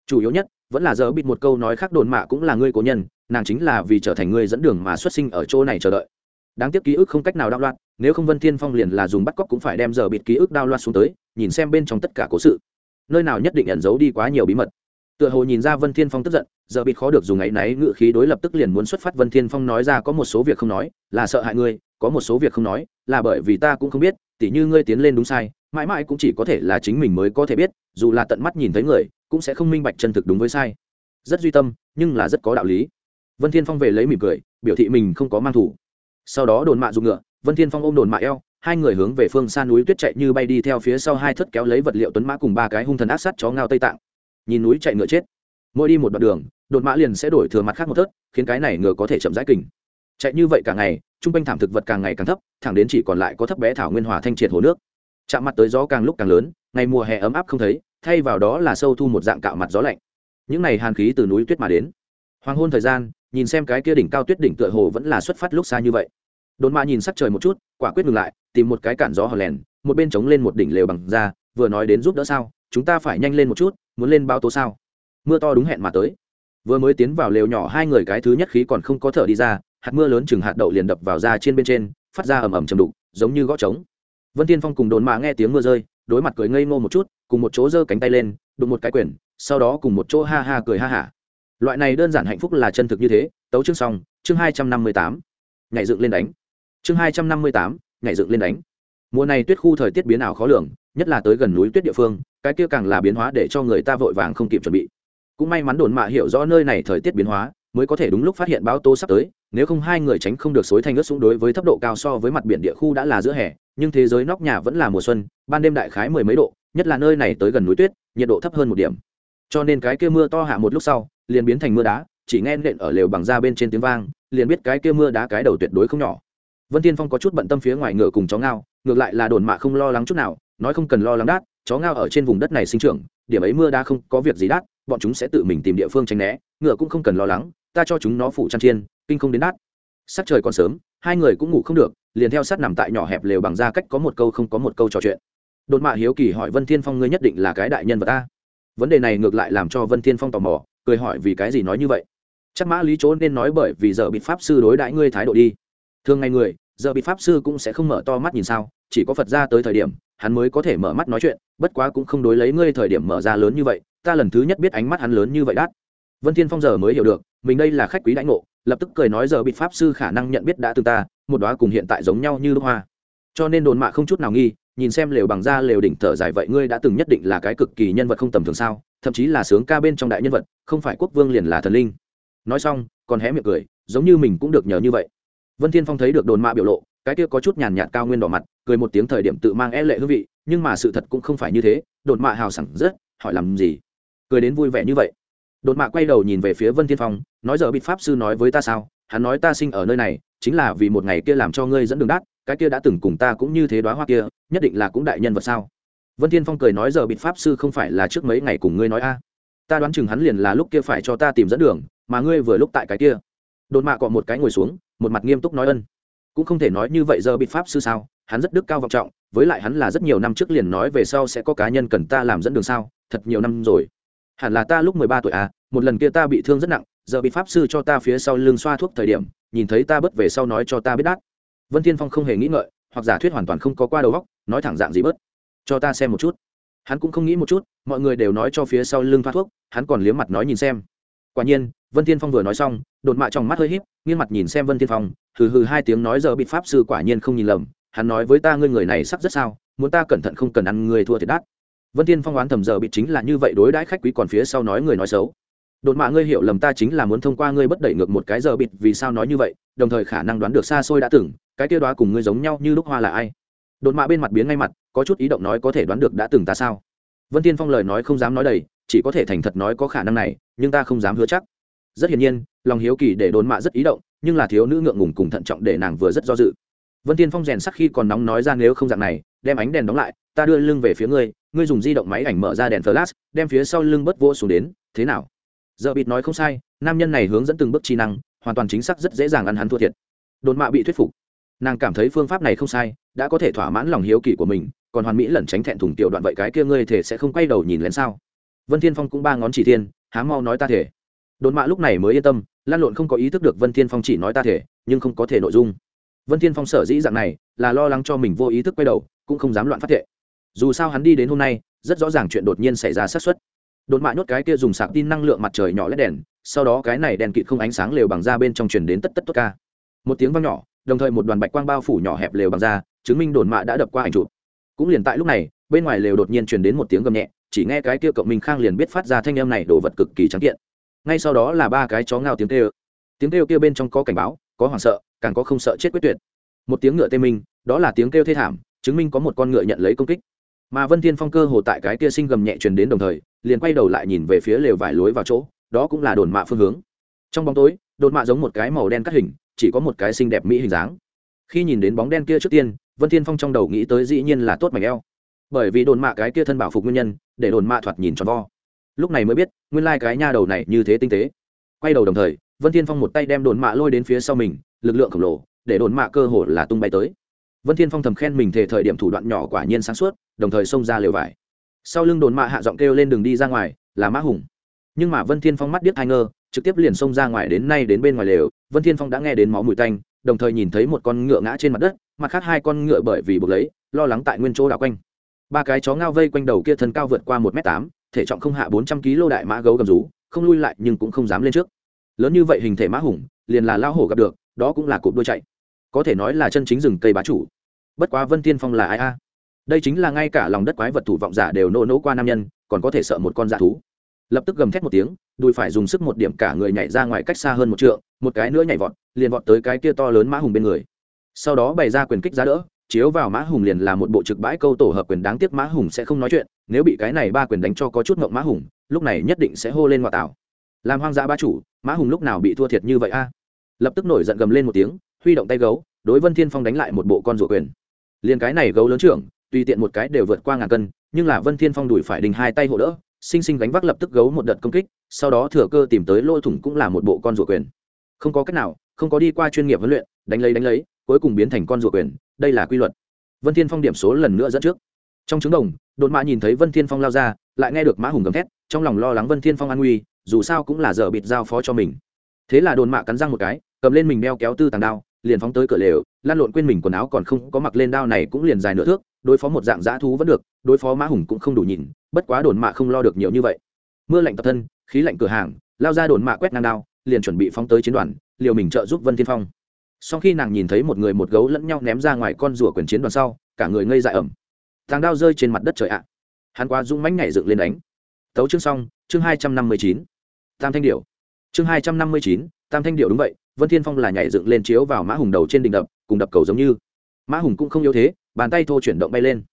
Chủ yếu nhất, vẫn là giờ bịt một câu nói khác, đồn mạ cũng là ngươi cố nhân, nàng chính là vì trở thành người dẫn đường mà xuất sinh ở chỗ này chờ đợi đáng tiếc ký ức không cách nào đao loạn nếu không vân thiên phong liền là dùng bắt cóc cũng phải đem giờ bịt ký ức đao loạn xuống tới, nhìn xem bên trong tất cả cố sự. Nơi nào nhất định ẩn giấu đi quá nhiều bí mật. Tựa hồ nhìn ra vân thiên phong tức giận, giờ bịt khó được dùng ấy náy ngự khí đối lập tức liền muốn xuất phát. Vân thiên phong nói ra có một số việc không nói, là sợ hại ngươi có một số việc không nói, là bởi vì ta cũng không biết, tỉ như ngươi tiến lên đúng sai, mãi mãi cũng chỉ có thể là chính mình mới có thể biết, dù là tận mắt nhìn thấy người, cũng sẽ không minh bạch chân thực đúng với sai. Rất duy tâm, nhưng là rất có đạo lý. Vân thiên phong về lấy mỉm cười, biểu thị mình không có mang thủ sau đó đồn mạ dùng ngựa, vân thiên phong ôm đồn mạ eo, hai người hướng về phương xa núi tuyết chạy như bay đi theo phía sau hai thất kéo lấy vật liệu tuấn mã cùng ba cái hung thần áp sát chó ngao tây tạng. Nhìn núi chạy ngựa chết, mỗi đi một đoạn đường, đồn mã liền sẽ đổi thừa mặt khác một thớt khiến cái này ngựa có thể chậm rãi kình. Chạy như vậy cả ngày, trung quanh thảm thực vật càng ngày càng thấp, thẳng đến chỉ còn lại có thấp bé thảo nguyên hòa thanh triệt hồ nước. Chạm mặt tới gió càng lúc càng lớn, ngày mùa hè ấm áp không thấy, thay vào đó là sâu thu một dạng cạo mặt gió lạnh. Những này hàn khí từ núi tuyết mà đến. Hoàng hôn thời gian, nhìn xem cái kia đỉnh cao tuyết đỉnh tựa hồ vẫn là xuất phát lúc xa như vậy đồn mạ nhìn sắc trời một chút, quả quyết ngừng lại, tìm một cái cản gió hò lèn, một bên chống lên một đỉnh lều bằng da, vừa nói đến giúp đỡ sao, chúng ta phải nhanh lên một chút, muốn lên bao tố sao. Mưa to đúng hẹn mà tới. Vừa mới tiến vào lều nhỏ, hai người cái thứ nhất khí còn không có thở đi ra, hạt mưa lớn chừng hạt đậu liền đập vào da trên bên trên, phát ra ầm ầm chầm đục, giống như gõ trống. Vân tiên phong cùng đồn mạ nghe tiếng mưa rơi, đối mặt cười ngây ngô một chút, cùng một chỗ giơ cánh tay lên, đụng một cái quyền sau đó cùng một chỗ ha ha cười ha hả. Loại này đơn giản hạnh phúc là chân thực như thế, tấu chương xong, chương hai trăm năm mươi tám. Nhảy dựng lên đánh chương hai trăm năm mươi tám, nhảy dựng lên đánh. Mùa này tuyết khu thời tiết biến ảo khó lường, nhất là tới gần núi tuyết địa phương, cái kia càng là biến hóa để cho người ta vội vàng không kịp chuẩn bị. Cũng may mắn đồn mạ hiểu rõ nơi này thời tiết biến hóa, mới có thể đúng lúc phát hiện báo tố sắp tới, nếu không hai người tránh không được xối thành ướt xuống đối với thấp độ cao so với mặt biển địa khu đã là giữa hè, nhưng thế giới nóc nhà vẫn là mùa xuân, ban đêm đại khái mười mấy độ, nhất là nơi này tới gần núi tuyết, nhiệt độ thấp hơn một điểm. Cho nên cái kia mưa to hạ một lúc sau, liền biến thành mưa đá, chỉ nghe nện ở lều bằng da bên trên tiếng vang, liền biết cái kia mưa đá cái đầu tuyệt đối không nhỏ vân tiên phong có chút bận tâm phía ngoài ngựa cùng chó ngao, ngược lại là đồn mạ không lo lắng chút nào, nói không cần lo lắng đát, chó ngao ở trên vùng đất này sinh trưởng, điểm ấy mưa đá không có việc gì đát, bọn chúng sẽ tự mình tìm địa phương tránh né, ngựa cũng không cần lo lắng, ta cho chúng nó phụ chăn chiên, kinh không đến đát. Sắc trời còn sớm, hai người cũng ngủ không được, liền theo sát nằm tại nhỏ hẹp lều bằng da cách có một câu không có một câu trò chuyện. Đột mạ hiếu kỳ hỏi vân thiên phong ngươi nhất định là cái đại nhân vật ta? Vấn đề này ngược lại làm cho vân thiên phong tò mò, cười hỏi vì cái gì nói như vậy? Chắc mã lý chỗ nên nói bởi vì giờ bị pháp sư đối đãi ngươi thái độ đi thường ngày người, giờ bị pháp sư cũng sẽ không mở to mắt nhìn sao, chỉ có phật ra tới thời điểm, hắn mới có thể mở mắt nói chuyện, bất quá cũng không đối lấy ngươi thời điểm mở ra lớn như vậy, ta lần thứ nhất biết ánh mắt hắn lớn như vậy đắt. Vân thiên phong giờ mới hiểu được, mình đây là khách quý đãi ngộ, lập tức cười nói giờ bị pháp sư khả năng nhận biết đã từ ta, một đóa cùng hiện tại giống nhau như lúc hoa. Cho nên đồn mạ không chút nào nghi, nhìn xem lều bằng da lều đỉnh thở dài vậy ngươi đã từng nhất định là cái cực kỳ nhân vật không tầm thường sao, thậm chí là sướng ca bên trong đại nhân vật, không phải quốc vương liền là thần linh. Nói xong, còn hé miệng cười, giống như mình cũng được nhờ như vậy vân thiên phong thấy được đồn mạ biểu lộ, cái kia có chút nhàn nhạt cao nguyên đỏ mặt, cười một tiếng thời điểm tự mang e lệ hương vị, nhưng mà sự thật cũng không phải như thế, đồn mạ hào sảng rất, hỏi làm gì? Cười đến vui vẻ như vậy. Đồn mạ quay đầu nhìn về phía vân thiên phong, nói giờ bị pháp sư nói với ta sao, hắn nói ta sinh ở nơi này, chính là vì một ngày kia làm cho ngươi dẫn đường đắt, cái kia đã từng cùng ta cũng như thế đoá hoa kia, nhất định là cũng đại nhân vật sao? Vân thiên phong cười nói giờ bị pháp sư không phải là trước mấy ngày cùng ngươi nói a. Ta đoán chừng hắn liền là lúc kia phải cho ta tìm dẫn đường, mà ngươi vừa lúc tại cái kia. Đồn mạ cọ một cái ngồi xuống một mặt nghiêm túc nói ân. Cũng không thể nói như vậy giờ bị pháp sư sao, hắn rất đức cao vọng trọng, với lại hắn là rất nhiều năm trước liền nói về sau sẽ có cá nhân cần ta làm dẫn đường sao, thật nhiều năm rồi. Hẳn là ta lúc mười ba tuổi à một lần kia ta bị thương rất nặng, giờ bị pháp sư cho ta phía sau lưng xoa thuốc thời điểm, nhìn thấy ta bớt về sau nói cho ta biết đắt vân thiên phong không hề nghĩ ngợi, hoặc giả thuyết hoàn toàn không có qua đầu góc nói thẳng dạng gì bớt. Cho ta xem một chút. Hắn cũng không nghĩ một chút, mọi người đều nói cho phía sau lưng thoát thuốc, hắn còn liếm mặt nói nhìn xem quả nhiên, vân thiên phong vừa nói xong, đột mạ trong mắt hơi híp, nghiêng mặt nhìn xem vân thiên phong, hừ hừ hai tiếng nói giờ bị pháp sư quả nhiên không nhìn lầm, hắn nói với ta ngươi người này sắp rất sao, muốn ta cẩn thận không cần ăn người thua thiệt đắt. Vân thiên phong oán thầm giờ bị chính là như vậy đối đãi khách quý còn phía sau nói người nói xấu. Đột mạ ngươi hiểu lầm ta chính là muốn thông qua ngươi bất đẩy ngược một cái giờ bịt vì sao nói như vậy, đồng thời khả năng đoán được xa xôi đã từng, cái kia đoá cùng ngươi giống nhau như lúc hoa là ai. Đột mạ bên mặt biến ngay mặt, có chút ý động nói có thể đoán được đã từng ta sao. Vân tiên phong lời nói không dám nói đầy chỉ có thể thành thật nói có khả năng này, nhưng ta không dám hứa chắc. Rất hiển nhiên, lòng hiếu kỳ để đồn mạ rất ý động, nhưng là thiếu nữ ngượng ngùng cùng thận trọng để nàng vừa rất do dự. Vân tiên phong rèn sắc khi còn nóng nói ra nếu không dạng này, đem ánh đèn đóng lại, ta đưa lưng về phía ngươi ngươi dùng di động máy ảnh mở ra đèn flash, đem phía sau lưng bớt vô xuống đến, thế nào? Giờ bịt nói không sai, nam nhân này hướng dẫn từng bước chi năng, hoàn toàn chính xác rất dễ dàng ăn hắn thua thiệt. Đồn mạ bị thuyết phục. Nàng cảm thấy phương pháp này không sai, đã có thể thỏa mãn lòng hiếu kỳ của mình, còn hoàn mỹ lẩn tránh thẹn thùng tiểu đoạn vậy cái kia ngươi thể sẽ không quay đầu nhìn lên sao? Vân thiên phong cũng ba ngón chỉ thiên, há mau nói ta thể. Đồn mạ lúc này mới yên tâm, lan lộn không có ý thức được vân thiên phong chỉ nói ta thể, nhưng không có thể nội dung. Vân thiên phong sở dĩ dạng này, là lo lắng cho mình vô ý thức quay đầu, cũng không dám loạn phát thệ. Dù sao hắn đi đến hôm nay, rất rõ ràng chuyện đột nhiên xảy ra xác suất. Đột mạ nhốt cái kia dùng sạc tin năng lượng mặt trời nhỏ lét đèn, sau đó cái này đèn kịt không ánh sáng lều bằng da bên trong truyền đến tất tất tốt ca. Một tiếng vang nhỏ, đồng thời một đoàn bạch quang bao phủ nhỏ hẹp lều bằng da, chứng minh đồn mạ đã đập qua ảnh chụp. Cũng liền tại lúc này, bên ngoài lều đột nhiên truyền đến một tiếng gầm nhẹ chỉ nghe cái kia cộng minh khang liền biết phát ra thanh âm này đồ vật cực kỳ trắng kiện. Ngay sau đó là ba cái chó ngao tiếng kêu. Tiếng kêu kia bên trong có cảnh báo, có hoảng sợ, càng có không sợ chết quyết tuyệt. Một tiếng ngựa tê minh, đó là tiếng kêu thê thảm, chứng minh có một con ngựa nhận lấy công kích. Mà vân thiên phong cơ hồ tại cái kia sinh gầm nhẹ truyền đến đồng thời, liền quay đầu lại nhìn về phía lều vải lối vào chỗ, đó cũng là đồn mạ phương hướng. Trong bóng tối, đồn mạ giống một cái màu đen cắt hình, chỉ có một cái xinh đẹp mỹ hình dáng. Khi nhìn đến bóng đen kia trước tiên, vân thiên phong trong đầu nghĩ tới dĩ nhiên là tốt mảnh eo bởi vì đồn mạ cái kia thân bảo phục nguyên nhân, để đồn mạ thoạt nhìn tròn vo. Lúc này mới biết, nguyên lai cái nha đầu này như thế tinh tế. Quay đầu đồng thời, vân thiên phong một tay đem đồn mạ lôi đến phía sau mình, lực lượng khổng lồ, để đồn mạ cơ hồ là tung bay tới. Vân thiên phong thầm khen mình thể thời điểm thủ đoạn nhỏ quả nhiên sáng suốt, đồng thời xông ra lều vải. Sau lưng đồn mạ hạ giọng kêu lên đường đi ra ngoài, là mã hùng. Nhưng mà vân thiên phong mắt biết hai ngơ, trực tiếp liền xông ra ngoài đến nay đến bên ngoài lều, vân thiên phong đã nghe đến máu mùi tanh, đồng thời nhìn thấy một con ngựa ngã trên mặt đất, mặt khác hai con ngựa bởi vì buộc lấy, lo lắng tại nguyên chỗ đảo quanh ba cái chó ngao vây quanh đầu kia thân cao vượt qua một m tám, thể trọng không hạ bốn trăm kg đại mã gấu gầm rú, không lui lại nhưng cũng không dám lên trước. Lớn như vậy hình thể mã hùng, liền là lao hổ gặp được, đó cũng là cụp đuôi chạy. Có thể nói là chân chính rừng cây bá chủ. Bất quá vân tiên phong là ai a? Đây chính là ngay cả lòng đất quái vật thủ vọng giả đều nô nỗ qua nam nhân, còn có thể sợ một con dạ thú. Lập tức gầm thét một tiếng, đùi phải dùng sức một điểm cả người nhảy ra ngoài cách xa hơn một trượng, một cái nữa nhảy vọt, liền vọt tới cái kia to lớn mã hùng bên người. Sau đó bày ra quyền kích giá đỡ chiếu vào mã hùng liền là một bộ trực bãi câu tổ hợp quyền đáng tiếc mã hùng sẽ không nói chuyện, nếu bị cái này ba quyền đánh cho có chút mộng mã hùng, lúc này nhất định sẽ hô lên ngoại tảo. Làm hoang dã ba chủ, mã hùng lúc nào bị thua thiệt như vậy a? Lập tức nổi giận gầm lên một tiếng, huy động tay gấu, đối vân thiên phong đánh lại một bộ con rùa quyền. Liền cái này gấu lớn trưởng, tùy tiện một cái đều vượt qua ngàn cân, nhưng là vân thiên phong đuổi phải đình hai tay hộ đỡ, sinh sinh gánh vác lập tức gấu một đợt công kích, sau đó thừa cơ tìm tới lôi thủng cũng là một bộ con rùa quyền. Không có cách nào, không có đi qua chuyên nghiệp huấn luyện, đánh lấy đánh lấy, cuối cùng biến thành con rùa quyền đây là quy luật. Vân thiên phong điểm số lần nữa dẫn trước. Trong trứng đồng, đột mã nhìn thấy vân thiên phong lao ra, lại nghe được mã hùng gầm thét, trong lòng lo lắng vân thiên phong an nguy, dù sao cũng là giờ bịt giao phó cho mình. Thế là đồn mạ cắn răng một cái, cầm lên mình đeo kéo tư tàng đao, liền phóng tới cửa lều lan lộn quên mình quần áo còn không có mặc lên đao này cũng liền dài nửa thước, đối phó một dạng dã thú vẫn được, đối phó mã hùng cũng không đủ nhìn, bất quá đồn mạ không lo được nhiều như vậy. Mưa lạnh tập thân, khí lạnh cửa hàng, lao ra đồn mạ quét ngang đao, liền chuẩn bị phóng tới chiến đoàn, liều mình trợ giúp vân thiên phong sau khi nàng nhìn thấy một người một gấu lẫn nhau ném ra ngoài con rùa quyền chiến đoàn sau, cả người ngây dại ẩm. Tàng đao rơi trên mặt đất trời ạ. Hắn qua rung mánh nhảy dựng lên đánh. Tấu chương xong, chương hai trăm năm mươi chín. Tam thanh điệu chương hai trăm năm mươi chín, tam thanh điệu đúng vậy, vân thiên phong là nhảy dựng lên chiếu vào mã hùng đầu trên đỉnh đập, cùng đập cầu giống như. Mã hùng cũng không yếu thế, bàn tay thô chuyển động bay lên.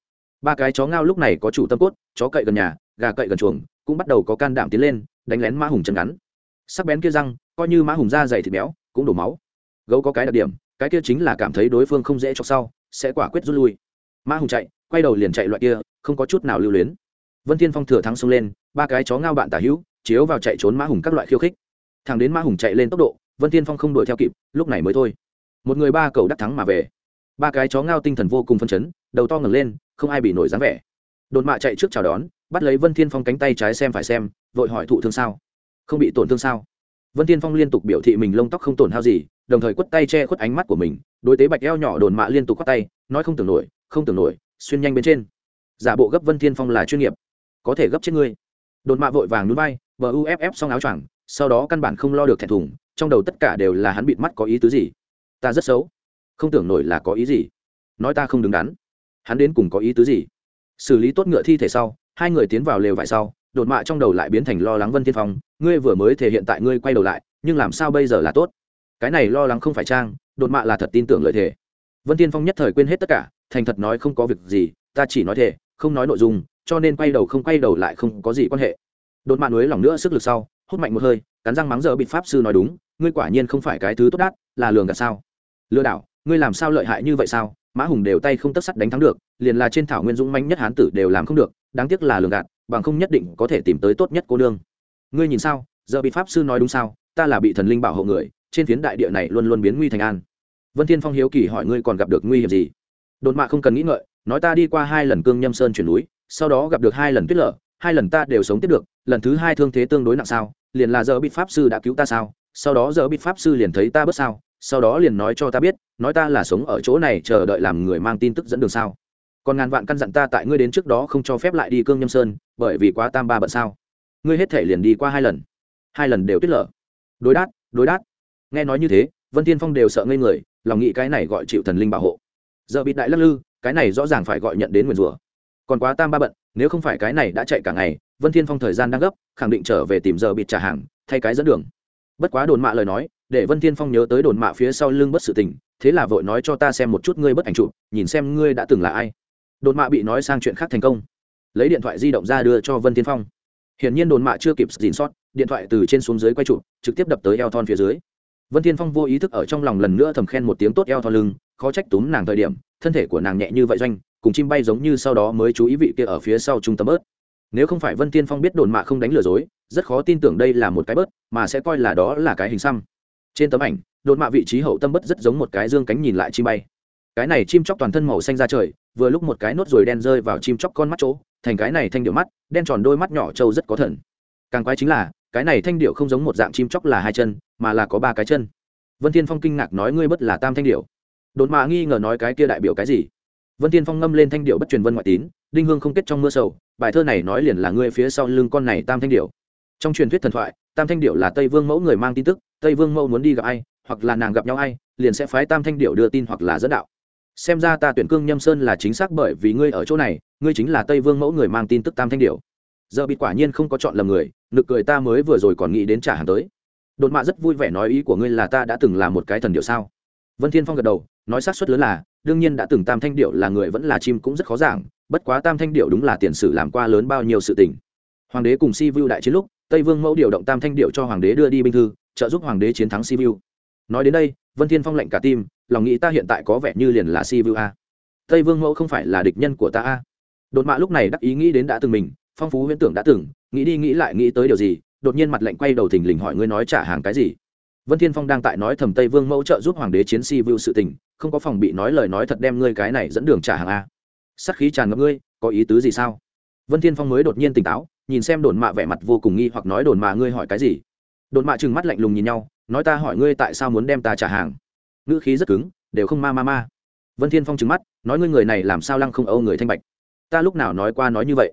Ba cái chó ngao lúc này có chủ tâm cốt, chó cậy gần nhà, gà cậy gần chuồng, cũng bắt đầu có can đảm tiến lên, đánh lén mã hùng chân ngắn. Sắc bén kia răng, coi như mã hùng da dày thịt béo, cũng đổ máu gấu có cái đặc điểm, cái kia chính là cảm thấy đối phương không dễ cho sau, sẽ quả quyết rút lui. Mã hùng chạy, quay đầu liền chạy loại kia, không có chút nào lưu luyến. Vân thiên phong thừa thắng xông lên, ba cái chó ngao bạn tả hữu, chiếu vào chạy trốn mã hùng các loại khiêu khích. Thằng đến mã hùng chạy lên tốc độ, vân thiên phong không đuổi theo kịp, lúc này mới thôi. Một người ba cầu đắc thắng mà về. Ba cái chó ngao tinh thần vô cùng phân chấn, đầu to ngẩng lên, không ai bị nổi dáng vẻ. Đột mạ chạy trước chào đón, bắt lấy vân thiên phong cánh tay trái xem phải xem, vội hỏi thụ thương sao. Không bị tổn thương sao? Vân thiên phong liên tục biểu thị mình lông tóc không tổn hao gì đồng thời quất tay che khuất ánh mắt của mình, đối tế bạch eo nhỏ đồn mạ liên tục quất tay, nói không tưởng nổi, không tưởng nổi, xuyên nhanh bên trên. Giả bộ gấp vân thiên phong là chuyên nghiệp, có thể gấp chết ngươi. Đồn mạ vội vàng núi bay vờ uff xong áo choàng, sau đó căn bản không lo được thẹn thùng, trong đầu tất cả đều là hắn bịt mắt có ý tứ gì. Ta rất xấu, không tưởng nổi là có ý gì. Nói ta không đứng đắn, hắn đến cùng có ý tứ gì? Xử lý tốt ngựa thi thể sau, hai người tiến vào lều vải sau đột mạ trong đầu lại biến thành lo lắng vân thiên phong, ngươi vừa mới thể hiện tại ngươi quay đầu lại, nhưng làm sao bây giờ là tốt? Cái này lo lắng không phải trang, đột mạ là thật tin tưởng lợi thế. Vân tiên phong nhất thời quên hết tất cả, thành thật nói không có việc gì, ta chỉ nói thể không nói nội dung, cho nên quay đầu không quay đầu lại không có gì quan hệ. Đột mạ núi lòng nữa sức lực sau, hút mạnh một hơi, cắn răng mắng giờ bị pháp sư nói đúng, ngươi quả nhiên không phải cái thứ tốt đát, là lường gạt sao? Lừa đảo, ngươi làm sao lợi hại như vậy sao? Mã hùng đều tay không tất sắt đánh thắng được, liền là trên thảo nguyên dũng manh nhất hán tử đều làm không được, đáng tiếc là lường gạt, bằng không nhất định có thể tìm tới tốt nhất cô nương. Ngươi nhìn sao, giờ bị pháp sư nói đúng sao, ta là bị thần linh bảo hộ người trên phiến đại địa này luôn luôn biến nguy thành an. Vân thiên phong hiếu kỳ hỏi ngươi còn gặp được nguy hiểm gì? Đột mạ không cần nghĩ ngợi, nói ta đi qua hai lần cương nhâm sơn chuyển núi, sau đó gặp được hai lần tuyết lở, hai lần ta đều sống tiếp được, lần thứ hai thương thế tương đối nặng sao, liền là giờ bị pháp sư đã cứu ta sao, sau đó giờ bị pháp sư liền thấy ta bớt sao, sau đó liền nói cho ta biết, nói ta là sống ở chỗ này chờ đợi làm người mang tin tức dẫn đường sao. Còn ngàn vạn căn dặn ta tại ngươi đến trước đó không cho phép lại đi cương nhâm sơn, bởi vì quá tam ba bận sao. Ngươi hết thể liền đi qua hai lần. Hai lần đều tuyết lở. Đối đát đối đát nghe nói như thế, vân tiên phong đều sợ ngây người, lòng nghĩ cái này gọi chịu thần linh bảo hộ. Giờ bị đại lắc lư, cái này rõ ràng phải gọi nhận đến nguyền rủa. Còn quá tam ba bận, nếu không phải cái này đã chạy cả ngày, vân thiên phong thời gian đang gấp, khẳng định trở về tìm giờ bịt trả hàng, thay cái dẫn đường. Bất quá đồn mạ lời nói, để vân thiên phong nhớ tới đồn mạ phía sau lưng bất sự tình, thế là vội nói cho ta xem một chút ngươi bất ảnh trụ nhìn xem ngươi đã từng là ai. Đồn mạ bị nói sang chuyện khác thành công. Lấy điện thoại di động ra đưa cho vân thiên phong. Hiển nhiên đồn mạ chưa kịp dình sót, điện thoại từ trên xuống dưới quay trụ trực tiếp đập tới eo thon phía dưới vân thiên phong vô ý thức ở trong lòng lần nữa thầm khen một tiếng tốt eo thon lưng, khó trách túm nàng thời điểm, thân thể của nàng nhẹ như vậy doanh, cùng chim bay giống như sau đó mới chú ý vị kia ở phía sau trung tâm bớt. nếu không phải vân Thiên phong biết đồn mạ không đánh lừa dối, rất khó tin tưởng đây là một cái bớt, mà sẽ coi là đó là cái hình xăm. Trên tấm ảnh, đồn mạ vị trí hậu tâm bớt rất giống một cái dương cánh nhìn lại chim bay. Cái này chim chóc toàn thân màu xanh ra trời, vừa lúc một cái nốt rồi đen rơi vào chim chóc con mắt chỗ, thành cái này thanh điệu mắt, đen tròn đôi mắt nhỏ trâu rất có thần càng quái chính là, cái này thanh điệu không giống một dạng chim chóc là hai chân, mà là có ba cái chân. Vân thiên phong kinh ngạc nói ngươi bất là tam thanh điệu. Đột mạ nghi ngờ nói cái kia đại biểu cái gì? Vân thiên phong ngâm lên thanh điệu bất truyền vân ngoại tín, đinh hương không kết trong mưa sầu, bài thơ này nói liền là ngươi phía sau lưng con này tam thanh điệu. Trong truyền thuyết thần thoại, tam thanh điệu là tây vương mẫu người mang tin tức, tây vương mẫu muốn đi gặp ai, hoặc là nàng gặp nhau ai, liền sẽ phái tam thanh điệu đưa tin hoặc là dẫn đạo. Xem ra ta tuyển cương nhâm sơn là chính xác bởi vì ngươi ở chỗ này, ngươi chính là tây vương mẫu người mang tin tức tam thanh điệu giờ bị quả nhiên không có chọn lầm người, nực cười ta mới vừa rồi còn nghĩ đến trả hàng tới. Đột mạ rất vui vẻ nói ý của ngươi là ta đã từng là một cái thần điệu sao? Vân thiên phong gật đầu, nói xác suất lớn là, đương nhiên đã từng tam thanh điệu là người vẫn là chim cũng rất khó giảng, bất quá tam thanh điệu đúng là tiền sử làm qua lớn bao nhiêu sự tình. Hoàng đế cùng si vu đại chiến lúc, tây vương mẫu điều động tam thanh điệu cho hoàng đế đưa đi binh thư, trợ giúp hoàng đế chiến thắng si vu nói đến đây, vân thiên phong lệnh cả tim, lòng nghĩ ta hiện tại có vẻ như liền là si vu a. Tây vương mẫu không phải là địch nhân của ta a. Đột mạ lúc này đắc ý nghĩ đến đã từng mình phong phú huyễn tưởng đã từng, nghĩ đi nghĩ lại nghĩ tới điều gì, đột nhiên mặt lạnh quay đầu thình lình hỏi ngươi nói trả hàng cái gì. Vân thiên phong đang tại nói thầm tây vương mẫu trợ giúp hoàng đế chiến si vưu sự tình, không có phòng bị nói lời nói thật đem ngươi cái này dẫn đường trả hàng a. Sắc khí tràn ngập ngươi, có ý tứ gì sao? Vân thiên phong mới đột nhiên tỉnh táo, nhìn xem đồn mạ vẻ mặt vô cùng nghi hoặc nói đồn mạ ngươi hỏi cái gì? Đồn mạ trừng mắt lạnh lùng nhìn nhau, nói ta hỏi ngươi tại sao muốn đem ta trả hàng? Ngữ khí rất cứng, đều không ma ma ma. Vân thiên phong trừng mắt, nói ngươi người này làm sao lăng không âu người thanh bạch? Ta lúc nào nói qua nói như vậy?